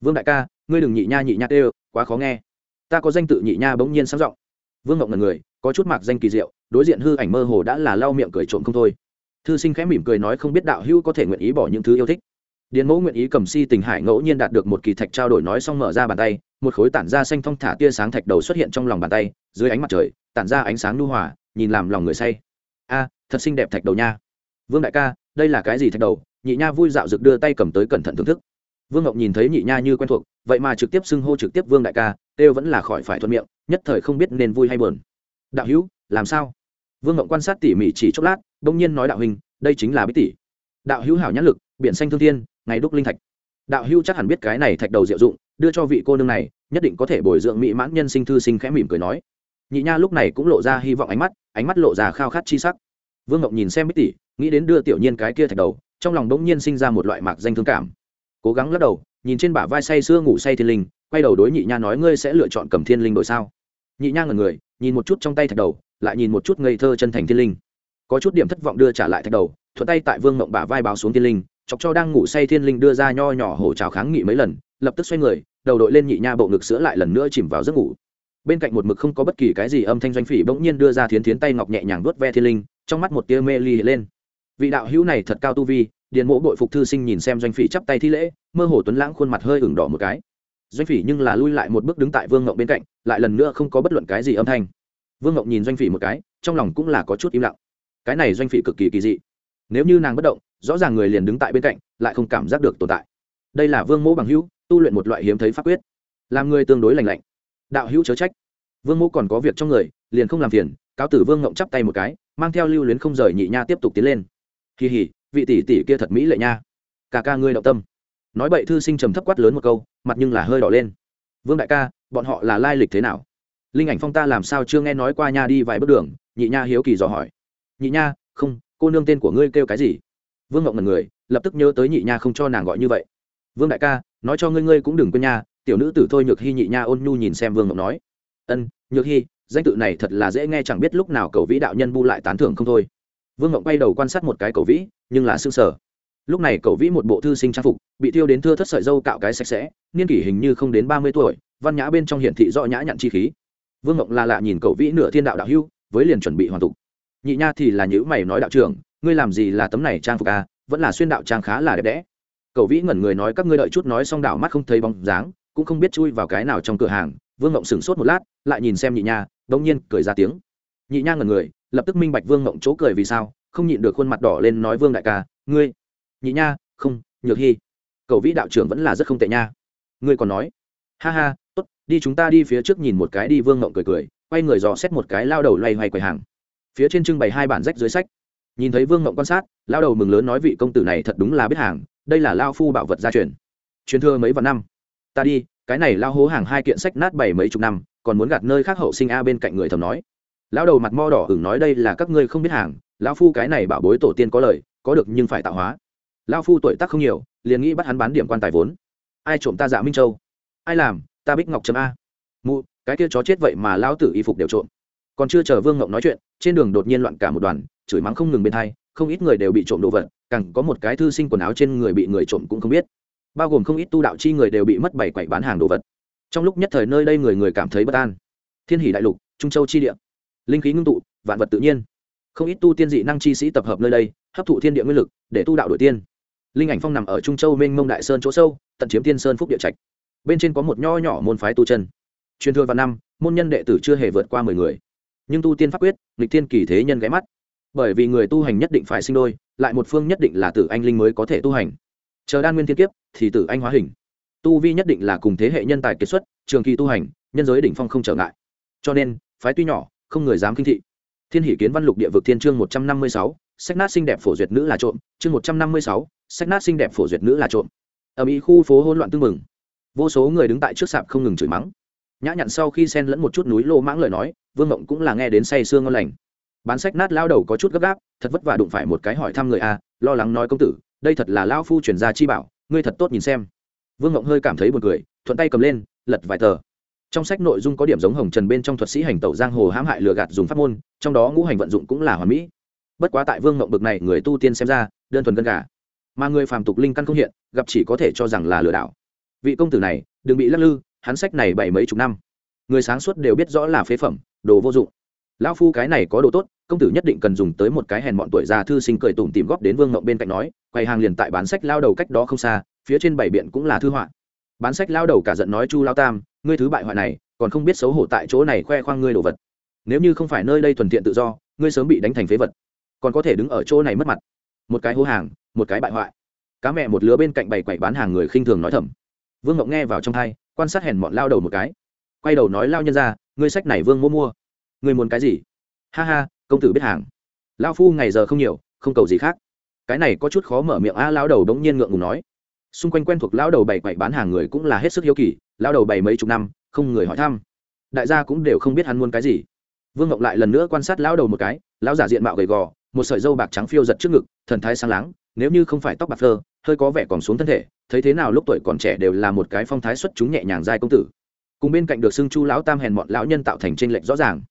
Vương đại ca, ngươi đừng nhị nha nhị nha tê quá khó nghe. Ta có danh tự nhị nha bỗng nhiên sáng giọng. Vương ngộng là người, có chút mạc danh kỳ diệu, đối diện hư ảnh mơ hồ đã là lau miệng cười trộm không thôi. Thư sinh khẽ mỉm cười nói không biết đạo hữu có thể nguyện ý bỏ những thứ yêu thích. Điền mẫu nguyện ý cầm si tình hải ngẫu nhiên đạt được một kỳ thạch trao đổi nói xong mở ra bàn tay, một khối tản ra xanh thong thả tia sáng thạch đầu xuất hiện trong lòng bàn tay, dưới ánh mặt trời, tản ra ánh sáng nu hòa, nhìn làm lòng người say. A, thật xinh đẹp thạch đầu nha. Vương đại ca đây là cái gì thạch đầu? Nhị nha vui dạo rực đưa tay cầm tới cẩn thận thưởng thức. Vương ngọc nhìn thấy nhị nha như quen thuộc, vậy mà trực tiếp xưng hô trực tiếp vương đại ca têu vẫn là khỏi phải thuận miệng, nhất thời không biết nên vui hay buồn. Đạo hữu, làm sao? Vương ngọc quan sát tỉ mỉ chỉ chốc lát đông nhiên nói đạo huynh, đây chính là bích tỷ. Đạo hữu hảo nhãn lực, biển xanh thương thiên, ngày đúc linh thạch. Đạo hữu chắc hẳn biết cái này thạch đầu diệu dụng, đưa cho vị cô nương này, nhất định có thể bồi dưỡng mỹ mãn nhân sinh thư sinh khẽ mỉm cười nói. Nhị nha lúc này cũng lộ ra hy vọng ánh mắt ánh mắt lộ ra khao khát chi sắc. Vương ngọc nhìn xem bích tỷ nghĩ đến đưa tiểu nhiên cái kia thạch đầu, trong lòng đống nhiên sinh ra một loại mạc danh thương cảm. Cố gắng lắc đầu, nhìn trên bả vai say sưa ngủ say thiên linh, quay đầu đối nhị nha nói ngươi sẽ lựa chọn cầm thiên linh đội sao? Nhị nha ngần người, nhìn một chút trong tay thạch đầu, lại nhìn một chút ngây thơ chân thành thiên linh. Có chút điểm thất vọng đưa trả lại thạch đầu, thuận tay tại vương mộng bả vai báo xuống thiên linh, chọc cho đang ngủ say thiên linh đưa ra nho nhỏ hổ trào kháng nghị mấy lần, lập tức xoay người, đầu đội lên nhị nha bộ ngực sữa lại lần nữa chìm vào giấc ngủ. Bên cạnh một mực không có bất kỳ cái gì âm thanh doanh phỉ bỗng nhiên đưa ra thiến thiến tay ngọc nhẹ nhàng vuốt ve thiên linh, trong mắt một tia mê ly lên vị đạo hữu này thật cao tu vi, điền mộ bội phục thư sinh nhìn xem doanh phỉ chắp tay thi lễ, mơ hồ tuấn lãng khuôn mặt hơi ửng đỏ một cái. Doanh phỉ nhưng là lui lại một bước đứng tại vương ngộng bên cạnh, lại lần nữa không có bất luận cái gì âm thanh. Vương ngộng nhìn doanh phỉ một cái, trong lòng cũng là có chút im lặng. Cái này doanh phỉ cực kỳ kỳ dị. Nếu như nàng bất động, rõ ràng người liền đứng tại bên cạnh, lại không cảm giác được tồn tại. Đây là vương mẫu bằng hữu, tu luyện một loại hiếm thấy pháp quyết. Làm người tương đối lành lạnh. Đạo hữu chớ trách. Vương mẫu còn có việc trong người, liền không làm phiền, cáo tử vương ngộng chắp tay một cái, mang theo lưu luyến không rời nhị nha tiếp tục tiến lên kỳ hỉ, vị tỷ tỷ kia thật mỹ lệ nha. Cả ca ngươi động tâm. Nói bậy thư sinh trầm thấp quát lớn một câu, mặt nhưng là hơi đỏ lên. Vương đại ca, bọn họ là lai lịch thế nào? Linh ảnh phong ta làm sao chưa nghe nói qua nha đi vài bước đường, nhị nha hiếu kỳ dò hỏi. Nhị nha, không, cô nương tên của ngươi kêu cái gì? Vương ngộng ngần người, lập tức nhớ tới nhị nha không cho nàng gọi như vậy. Vương đại ca, nói cho ngươi ngươi cũng đừng quên nha, tiểu nữ tử thôi nhược hy nhị nha ôn nhu nhìn xem vương ngộng nói. Ân, nhược hy, danh tự này thật là dễ nghe, chẳng biết lúc nào cầu vĩ đạo nhân bu lại tán thưởng không thôi vương ngộng bay đầu quan sát một cái cầu vĩ, nhưng là xương sở lúc này cầu vĩ một bộ thư sinh trang phục, bị thiêu đến thưa thất sợi dâu cạo cái sạch sẽ, niên kỷ hình như không đến ba mươi tuổi, văn nhã bên trong hiển thị rõ nhã nhặn chi khí. Vương ngộng là lạ nhìn cầu vĩ nửa thiên đạo đạo hưu với liền chuẩn bị hoàn tục. Nhị nha thì là nhữ mày nói đạo trưởng, ngươi làm gì là tấm này trang phục à vẫn là xuyên đạo trang khá là đẹp đẽ. Cầu vĩ ngẩn người nói các ngươi đợi chút nói xong đảo mắt không thấy bóng dáng, cũng không biết chui vào cái nào trong cửa hàng. Vương ngộng sửng sốt một lát, lại nhìn xem nhị nha đống nhiên cười ra tiếng. Nhị nha ngẩn người lập tức minh bạch vương ngộng chỗ cười vì sao, không nhịn được khuôn mặt đỏ lên nói vương đại ca, ngươi, nhị nha, không, nhược hy, cầu vĩ đạo trưởng vẫn là rất không tệ nha. Ngươi còn nói, ha ha, tốt, đi chúng ta đi phía trước nhìn một cái đi, vương ngộng cười cười, quay người dò xét một cái lao đầu loay hoay quầy hàng. Phía trên trưng bày hai bản rách dưới sách. Nhìn thấy vương ngộng quan sát, lao đầu mừng lớn nói vị công tử này thật đúng là biết hàng, đây là lao phu bảo vật gia truyền. Truyền thừa mấy vạn năm. Ta đi, cái này lao hố hàng hai kiện sách nát bảy mấy chục năm, còn muốn gạt nơi khác hậu sinh a bên cạnh người thầm nói lão đầu mặt mo đỏ ửng nói đây là các ngươi không biết hàng, lão phu cái này bảo bối tổ tiên có lời, có được nhưng phải tạo hóa. Lão phu tuổi tác không nhiều, liền nghĩ bắt hắn bán điểm quan tài vốn. Ai trộm ta dạ minh châu? Ai làm, ta bích ngọc chấm a. Mụ, cái kia chó chết vậy mà lão tử y phục đều trộm. Còn chưa chờ vương ngọc nói chuyện, trên đường đột nhiên loạn cả một đoàn, chửi mắng không ngừng bên thay không ít người đều bị trộm đồ vật, càng có một cái thư sinh quần áo trên người bị người trộm cũng không biết. Bao gồm không ít tu đạo chi người đều bị mất bảy quậy bán hàng đồ vật. Trong lúc nhất thời nơi đây người người cảm thấy bất an. Thiên hỷ đại lục, trung châu chi địa linh khí ngưng tụ, vạn vật tự nhiên. Không ít tu tiên dị năng chi sĩ tập hợp nơi đây, hấp thụ thiên địa nguyên lực, để tu đạo đổi tiên. Linh ảnh phong nằm ở trung châu minh mông đại sơn chỗ sâu, tận chiếm tiên sơn phúc địa trạch. Bên trên có một nho nhỏ môn phái tu chân. Truyền thừa vào năm, môn nhân đệ tử chưa hề vượt qua mười người. Nhưng tu tiên pháp quyết lịch thiên kỳ thế nhân ghé mắt. Bởi vì người tu hành nhất định phải sinh đôi, lại một phương nhất định là tử anh linh mới có thể tu hành. Chờ đan nguyên thiên kiếp, thì tử anh hóa hình. Tu vi nhất định là cùng thế hệ nhân tài kết xuất, trường kỳ tu hành, nhân giới đỉnh phong không trở ngại. Cho nên, phái tuy nhỏ không người dám kinh thị. Thiên hỷ kiến văn lục địa vực thiên chương một trăm năm mươi sáu, sách nát xinh đẹp phổ duyệt nữ là trộm, chương một trăm năm mươi sáu, sách nát xinh đẹp phổ duyệt nữ là trộm. Ở mỹ khu phố hỗn loạn tưng mừng vô số người đứng tại trước sạp không ngừng chửi mắng. Nhã nhặn sau khi xen lẫn một chút núi lô mãng lời nói, vương ngộng cũng là nghe đến say sương ngon lành. Bán sách nát lao đầu có chút gấp gáp, thật vất vả đụng phải một cái hỏi thăm người a, lo lắng nói công tử, đây thật là lao phu chuyển gia chi bảo, ngươi thật tốt nhìn xem. Vương ngộng hơi cảm thấy buồn cười, thuận tay cầm lên, lật vài tờ trong sách nội dung có điểm giống hồng trần bên trong thuật sĩ hành tẩu giang hồ hãm hại lừa gạt dùng pháp môn, trong đó ngũ hành vận dụng cũng là hoàn mỹ. Bất quá tại vương ngộng bực này, người tu tiên xem ra, đơn thuần gân gà. Mà người phàm tục linh căn không hiện, gặp chỉ có thể cho rằng là lừa đảo. Vị công tử này, đừng bị lắc lư, hắn sách này bảy mấy chục năm. Người sáng suốt đều biết rõ là phế phẩm, đồ vô dụng. Lão phu cái này có đồ tốt, công tử nhất định cần dùng tới một cái hèn bọn tuổi già thư sinh cười tủm tìm góp đến vương ngộng bên cạnh nói, quầy hàng liền tại bán sách lao đầu cách đó không xa, phía trên bảy biện cũng là thư họa bán sách lao đầu cả giận nói chu lao tam, ngươi thứ bại hoại này, còn không biết xấu hổ tại chỗ này khoe khoang ngươi đồ vật. Nếu như không phải nơi đây thuần tiện tự do, ngươi sớm bị đánh thành phế vật, còn có thể đứng ở chỗ này mất mặt. Một cái hô hàng, một cái bại hoại. Cá mẹ một lứa bên cạnh bày quậy bán hàng người khinh thường nói thầm. Vương ngọc nghe vào trong hai quan sát hèn mọn lao đầu một cái. Quay đầu nói lao nhân ra, ngươi sách này vương mua mua. Ngươi muốn cái gì? Ha ha, công tử biết hàng. Lao phu ngày giờ không nhiều, không cầu gì khác. Cái này có chút khó mở miệng a, lao đầu đống nhiên ngượng ngùng nói xung quanh quen thuộc lão đầu bày quậy bán hàng người cũng là hết sức hiếu kỳ, lão đầu bày mấy chục năm, không người hỏi thăm. Đại gia cũng đều không biết hắn muốn cái gì. Vương ngọc lại lần nữa quan sát lão đầu một cái, lão giả diện mạo gầy gò, một sợi dâu bạc trắng phiêu giật trước ngực, thần thái sáng láng, nếu như không phải tóc bạc phơ, hơi có vẻ còn xuống thân thể, thấy thế nào lúc tuổi còn trẻ đều là một cái phong thái xuất chúng nhẹ nhàng giai công tử. Cùng bên cạnh được xưng chu lão tam hèn mọn lão nhân tạo thành tranh lệch rõ ràng.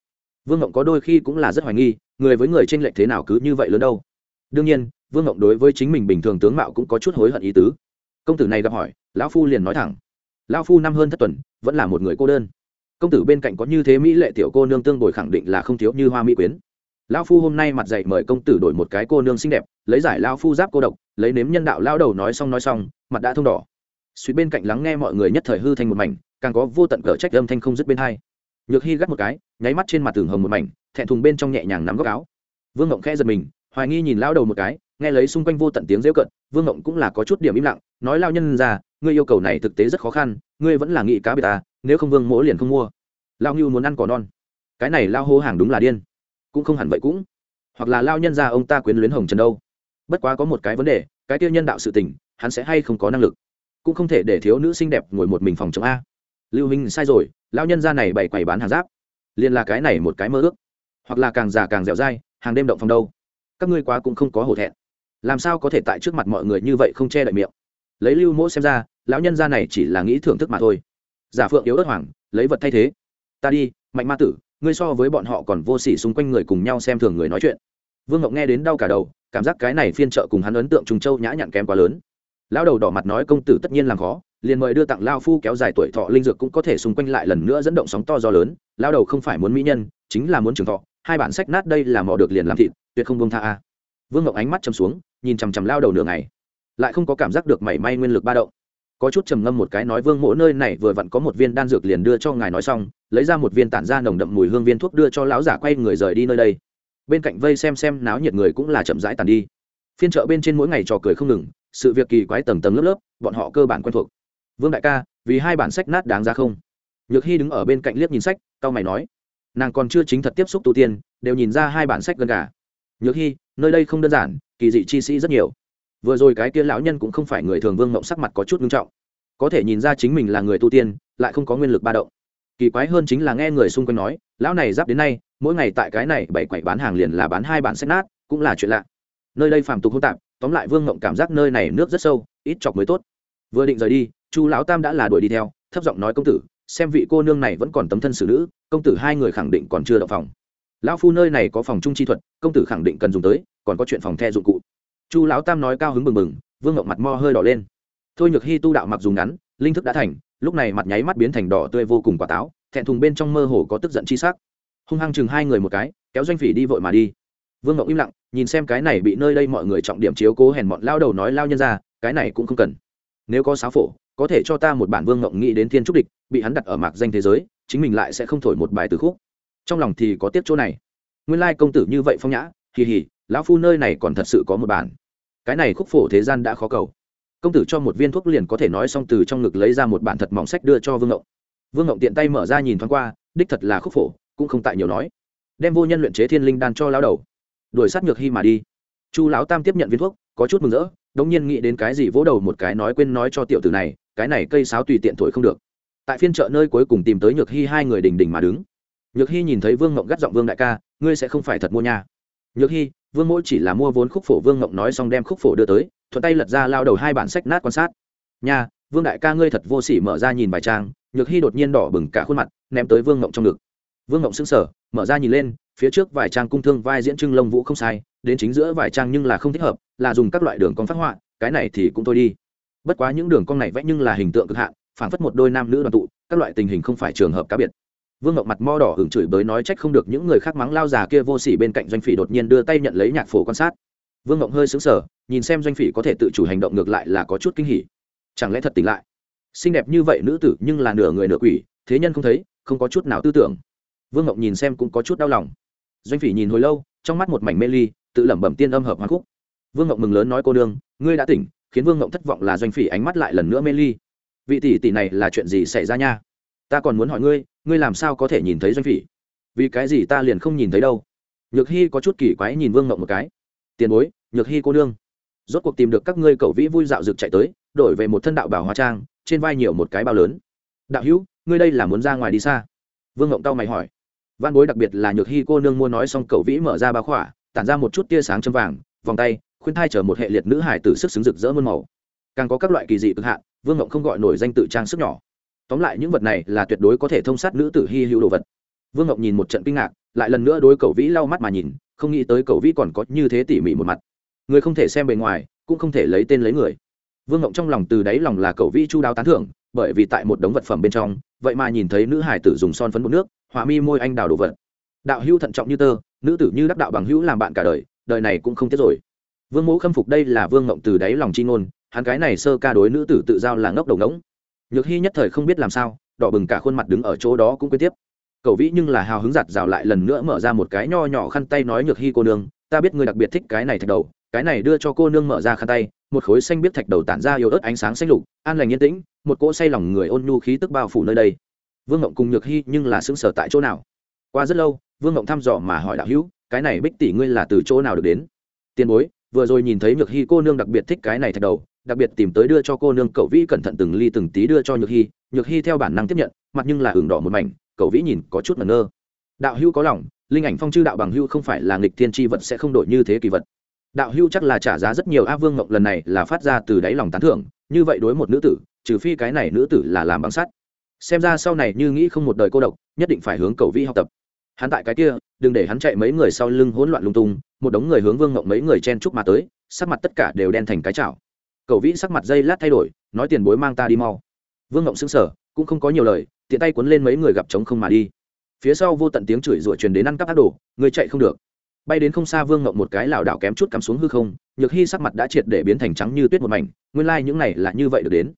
Vương ngộng có đôi khi cũng là rất hoài nghi, người với người tranh lệch thế nào cứ như vậy lớn đâu. Đương nhiên, vương ngộng đối với chính mình bình thường tướng mạo cũng có chút hối hận ý tứ công tử này gặp hỏi, lão phu liền nói thẳng. Lão phu năm hơn thất tuần, vẫn là một người cô đơn. Công tử bên cạnh có như thế mỹ lệ tiểu cô nương tương đổi khẳng định là không thiếu như hoa mỹ quyến. Lão phu hôm nay mặt dạy mời công tử đổi một cái cô nương xinh đẹp, lấy giải lão phu giáp cô độc, lấy nếm nhân đạo lao đầu nói xong nói xong, mặt đã thông đỏ. Suýt bên cạnh lắng nghe mọi người nhất thời hư thành một mảnh, càng có vô tận cờ trách âm thanh không dứt bên hai. Nhược hy gắt một cái, nháy mắt trên mặt tường hồng một mảnh, thẹn thùng bên trong nhẹ nhàng nắm góc áo. Vương ngộng khẽ giật mình, hoài nghi nhìn lao đầu một cái, nghe lấy xung quanh vô tận tiếng rêu cận vương ngộng cũng là có chút điểm im lặng nói lao nhân ra, ngươi yêu cầu này thực tế rất khó khăn, ngươi vẫn là nghị cá biệt ta, nếu không vương mỗ liền không mua. Lao ngưu muốn ăn cỏ non. Cái này lao hô hàng đúng là điên. Cũng không hẳn vậy cũng. Hoặc là lao nhân ra ông ta quyến luyến hồng trần đâu. Bất quá có một cái vấn đề, cái tiêu nhân đạo sự tình, hắn sẽ hay không có năng lực. Cũng không thể để thiếu nữ xinh đẹp ngồi một mình phòng chống a. Lưu minh sai rồi, lao nhân ra này bày quầy bán hàng giáp. Liền là cái này một cái mơ ước. Hoặc là càng già càng dẻo dai, hàng đêm động phòng đâu. Các ngươi quá cũng không có hổ thẹn. Làm sao có thể tại trước mặt mọi người như vậy không che đậy miệng? Lấy lưu mỗ xem ra, lão nhân gia này chỉ là nghĩ thưởng thức mà thôi. Giả phượng yếu ớt hoàng lấy vật thay thế. Ta đi, mạnh ma tử, ngươi so với bọn họ còn vô s ỉ xung quanh người cùng nhau xem thường người nói chuyện. Vương ngọc nghe đến đau cả đầu, cảm giác cái này phiên trợ cùng hắn ấn tượng trùng châu nhã nhặn kém quá lớn. Lão đầu đỏ mặt nói công tử tất nhiên làm khó, liền mời đưa tặng lao phu kéo dài tuổi thọ linh dược cũng có thể xung quanh lại lần nữa dẫn động sóng to gió lớn. Lao đầu không phải muốn mỹ nhân, chính là muốn trường thọ. Hai bản sách nát đây là mò được liền làm thịt, tuyệt không bông tha a. Vương ngọc ánh mắt châm xuống, nhìn chằm chằm lao đầu nửa ngày lại không có cảm giác được mảy may nguyên lực ba động. Có chút trầm ngâm một cái nói, vương mỗ nơi này vừa vặn có một viên đan dược liền đưa cho ngài nói xong, lấy ra một viên tản ra nồng đậm mùi hương viên thuốc đưa cho lão giả quay người rời đi nơi đây. Bên cạnh vây xem xem náo nhiệt người cũng là chậm rãi tàn đi. Phiên chợ bên trên mỗi ngày trò cười không ngừng, sự việc kỳ quái tầng tầng lớp lớp, bọn họ cơ bản quen thuộc. Vương đại ca, vì hai bản sách nát đáng ra không? Nhược hy đứng ở bên cạnh liếc nhìn sách tao mày nói, nàng còn chưa chính thật tiếp xúc tu tiên, đều nhìn ra hai bản sách gần cả. Nhược hy nơi đây không đơn giản, kỳ dị chi sĩ rất nhiều vừa rồi cái kia lão nhân cũng không phải người thường vương mộng sắc mặt có chút nghiêm trọng. Có thể nhìn ra chính mình là người tu tiên, lại không có nguyên lực ba động. Kỳ quái hơn chính là nghe người xung quanh nói, lão này giáp đến nay, mỗi ngày tại cái này bảy quậy bán hàng liền là bán hai bản sách nát, cũng là chuyện lạ. Nơi đây phàm tục hỗn tạp, tóm lại vương mộng cảm giác nơi này nước rất sâu, ít chọc mới tốt. Vừa định rời đi, chu lão tam đã là đuổi đi theo, thấp giọng nói công tử, xem vị cô nương này vẫn còn tấm thân xử nữ, công tử hai người khẳng định còn chưa đậu phòng. Lão phu nơi này có phòng trung chi thuật, công tử khẳng định cần dùng tới, còn có chuyện phòng the dụng cụ chu lão tam nói cao hứng mừng mừng vương ngộng mặt mo hơi đỏ lên. Thôi nhược hy tu đạo mặc dù ngắn, linh thức đã thành, lúc này mặt nháy mắt biến thành đỏ tươi vô cùng quả táo, thẹn thùng bên trong mơ hồ có tức giận chi sắc. Hung hăng chừng hai người một cái, kéo doanh phỉ đi vội mà đi. Vương ngộng im lặng, nhìn xem cái này bị nơi đây mọi người trọng điểm chiếu cố hèn bọn lao đầu nói lao nhân ra, cái này cũng không cần. Nếu có sáo phổ, có thể cho ta một bản vương ngộng nghĩ đến thiên trúc địch, bị hắn đặt ở mạc danh thế giới, chính mình lại sẽ không thổi một bài từ khúc. Trong lòng thì có tiếp chỗ này. Nguyên lai công tử như vậy phong nhã, hì hì, lão phu nơi này còn thật sự có một bản cái này khúc phổ thế gian đã khó cầu. Công tử cho một viên thuốc liền có thể nói xong từ trong ngực lấy ra một bản thật mỏng sách đưa cho vương ngộng. Vương ngộng tiện tay mở ra nhìn thoáng qua đích thật là khúc phổ cũng không tại nhiều nói. Đem vô nhân luyện chế thiên linh đan cho lão đầu. Đuổi sát ngược hy mà đi. Chu lão tam tiếp nhận viên thuốc có chút mừng rỡ đống nhiên nghĩ đến cái gì vỗ đầu một cái nói quên nói cho tiểu tử này cái này cây sáo tùy tiện thổi không được. Tại phiên chợ nơi cuối cùng tìm tới nhược hy hai người đình đình mà đứng. Nhược hy nhìn thấy vương ngộng gắt giọng vương đại ca ngươi sẽ không phải thật mua nhà, nhược hy vương mỗi chỉ là mua vốn khúc phổ vương ngộng nói xong đem khúc phổ đưa tới, thuận tay lật ra lao đầu hai bản sách nát quan sát. Nha, vương đại ca ngươi thật vô sỉ mở ra nhìn bài trang, nhược hy đột nhiên đỏ bừng cả khuôn mặt, ném tới vương ngộng trong ngực. Vương ngộng sững sờ, mở ra nhìn lên, phía trước vài trang cung thương vai diễn trưng lông vũ không sai, đến chính giữa vài trang nhưng là không thích hợp, là dùng các loại đường con phát họa, cái này thì cũng thôi đi. Bất quá những đường cong này vẽ nhưng là hình tượng cực hạn phản phất một đôi nam nữ đoàn tụ, các loại tình hình không phải trường hợp cá biệt vương ngọc mặt mo đỏ hưởng chửi bới nói trách không được những người khác mắng lao già kia vô s ỉ bên cạnh doanh phỉ đột nhiên đưa tay nhận lấy nhạc phổ quan sát. Vương ngọc hơi xứng sở nhìn xem doanh phỉ có thể tự chủ hành động ngược lại là có chút kinh hỉ. Chẳng lẽ thật tỉnh lại? Xinh đẹp như vậy nữ tử nhưng là nửa người nửa quỷ, thế nhân không thấy, không có chút nào tư tưởng. Vương ngọc nhìn xem cũng có chút đau lòng. Doanh phỉ nhìn hồi lâu, trong mắt một mảnh mê ly, tự lẩm bẩm tiên âm hợp hoa khúc. Vương ngọc mừng lớn nói cô đương ngươi đã tỉnh, khiến vương ngọc thất vọng là doanh phỉ ánh mắt lại lần nữa mê ly. Vị tỷ tỷ này là chuyện gì xảy ra nha? Ta còn muốn hỏi ngươi ngươi làm sao có thể nhìn thấy doanh phỉ? Vì cái gì ta liền không nhìn thấy đâu? Nhược hy có chút kỳ quái nhìn vương ngọc một cái. Tiền bối, nhược hy cô nương. Rốt cuộc tìm được các ngươi cầu vĩ vui dạo rực chạy tới, đổi về một thân đạo bảo hóa trang, trên vai nhiều một cái bao lớn. Đạo hữu, ngươi đây là muốn ra ngoài đi xa? Vương ngộng tao mày hỏi. Văn bối đặc biệt là nhược hy cô nương mua nói xong cầu vĩ mở ra bao khỏa, tản ra một chút tia sáng châm vàng, vòng tay, khuyên thai chở một hệ liệt nữ hải tử sức xứng rực rỡ muôn màu. Càng có các loại kỳ dị cực hạn, vương ngộng không gọi nổi danh tự trang sức nhỏ tóm lại những vật này là tuyệt đối có thể thông sát nữ tử hy hữu đồ vật. Vương ngọc nhìn một trận kinh ngạc, lại lần nữa đối cầu vĩ lau mắt mà nhìn, không nghĩ tới cầu vĩ còn có như thế tỉ mỉ một mặt. Người không thể xem bề ngoài, cũng không thể lấy tên lấy người. Vương ngộng trong lòng từ đáy lòng là cầu vĩ chu đáo tán thưởng, bởi vì tại một đống vật phẩm bên trong, vậy mà nhìn thấy nữ hải tử dùng son phấn bột nước hỏa mi môi anh đào đồ vật. Đạo hữu thận trọng như tơ, nữ tử như đắc đạo bằng hữu làm bạn cả đời đời này cũng không tiếc rồi. Vương mẫu khâm phục đây là vương ngộng từ đáy lòng chi ngôn, hắn cái này sơ ca đối nữ tử tự giao là ngốc đầu ngỗng nhược hy nhất thời không biết làm sao, đỏ bừng cả khuôn mặt đứng ở chỗ đó cũng quên tiếp. Cậu vĩ nhưng là hào hứng giặt rào lại lần nữa mở ra một cái nho nhỏ khăn tay nói nhược hy cô nương, ta biết ngươi đặc biệt thích cái này thạch đầu, cái này đưa cho cô nương mở ra khăn tay, một khối xanh biết thạch đầu tản ra yếu ớt ánh sáng xanh lục, an lành yên tĩnh, một cỗ say lòng người ôn nhu khí tức bao phủ nơi đây. Vương ngộng cùng nhược hy nhưng là xứng sở tại chỗ nào? Qua rất lâu, vương ngộng thăm dò mà hỏi đạo hữu, cái này bích tỷ ngươi là từ chỗ nào được đến? Tiền bối vừa rồi nhìn thấy nhược hy cô nương đặc biệt thích cái này thạch đầu, đặc biệt tìm tới đưa cho cô nương, cậu vĩ cẩn thận từng ly từng tí đưa cho nhược hy nhược hy theo bản năng tiếp nhận, mặt nhưng là hưởng đỏ một mảnh, cậu vĩ nhìn có chút ngẩn ngơ. Đạo hưu có lòng, linh ảnh phong chư đạo bằng hưu không phải là nghịch thiên tri vật sẽ không đổi như thế kỳ vật. Đạo hưu chắc là trả giá rất nhiều, a vương ngộng lần này là phát ra từ đáy lòng tán thưởng, như vậy đối một nữ tử, trừ phi cái này nữ tử là làm bằng sắt. Xem ra sau này như nghĩ không một đời cô độc, nhất định phải hướng cầu vĩ học tập hắn tại cái kia, đừng để hắn chạy mấy người sau lưng hỗn loạn lung tung, một đống người hướng vương ngộng mấy người chen chúc mà tới, sắc mặt tất cả đều đen thành cái chảo. Cầu vĩ sắc mặt dây lát thay đổi, nói tiền bối mang ta đi mau. Vương ngộng xứng sở cũng không có nhiều lời, tiện tay cuốn lên mấy người gặp trống không mà đi. Phía sau vô tận tiếng chửi rủa truyền đến ăn cắp ác đồ, người chạy không được. Bay đến không xa vương ngộng một cái lảo đảo kém chút cắm xuống hư không, nhược hy sắc mặt đã triệt để biến thành trắng như tuyết một mảnh, nguyên lai、like、những này là như vậy được đến.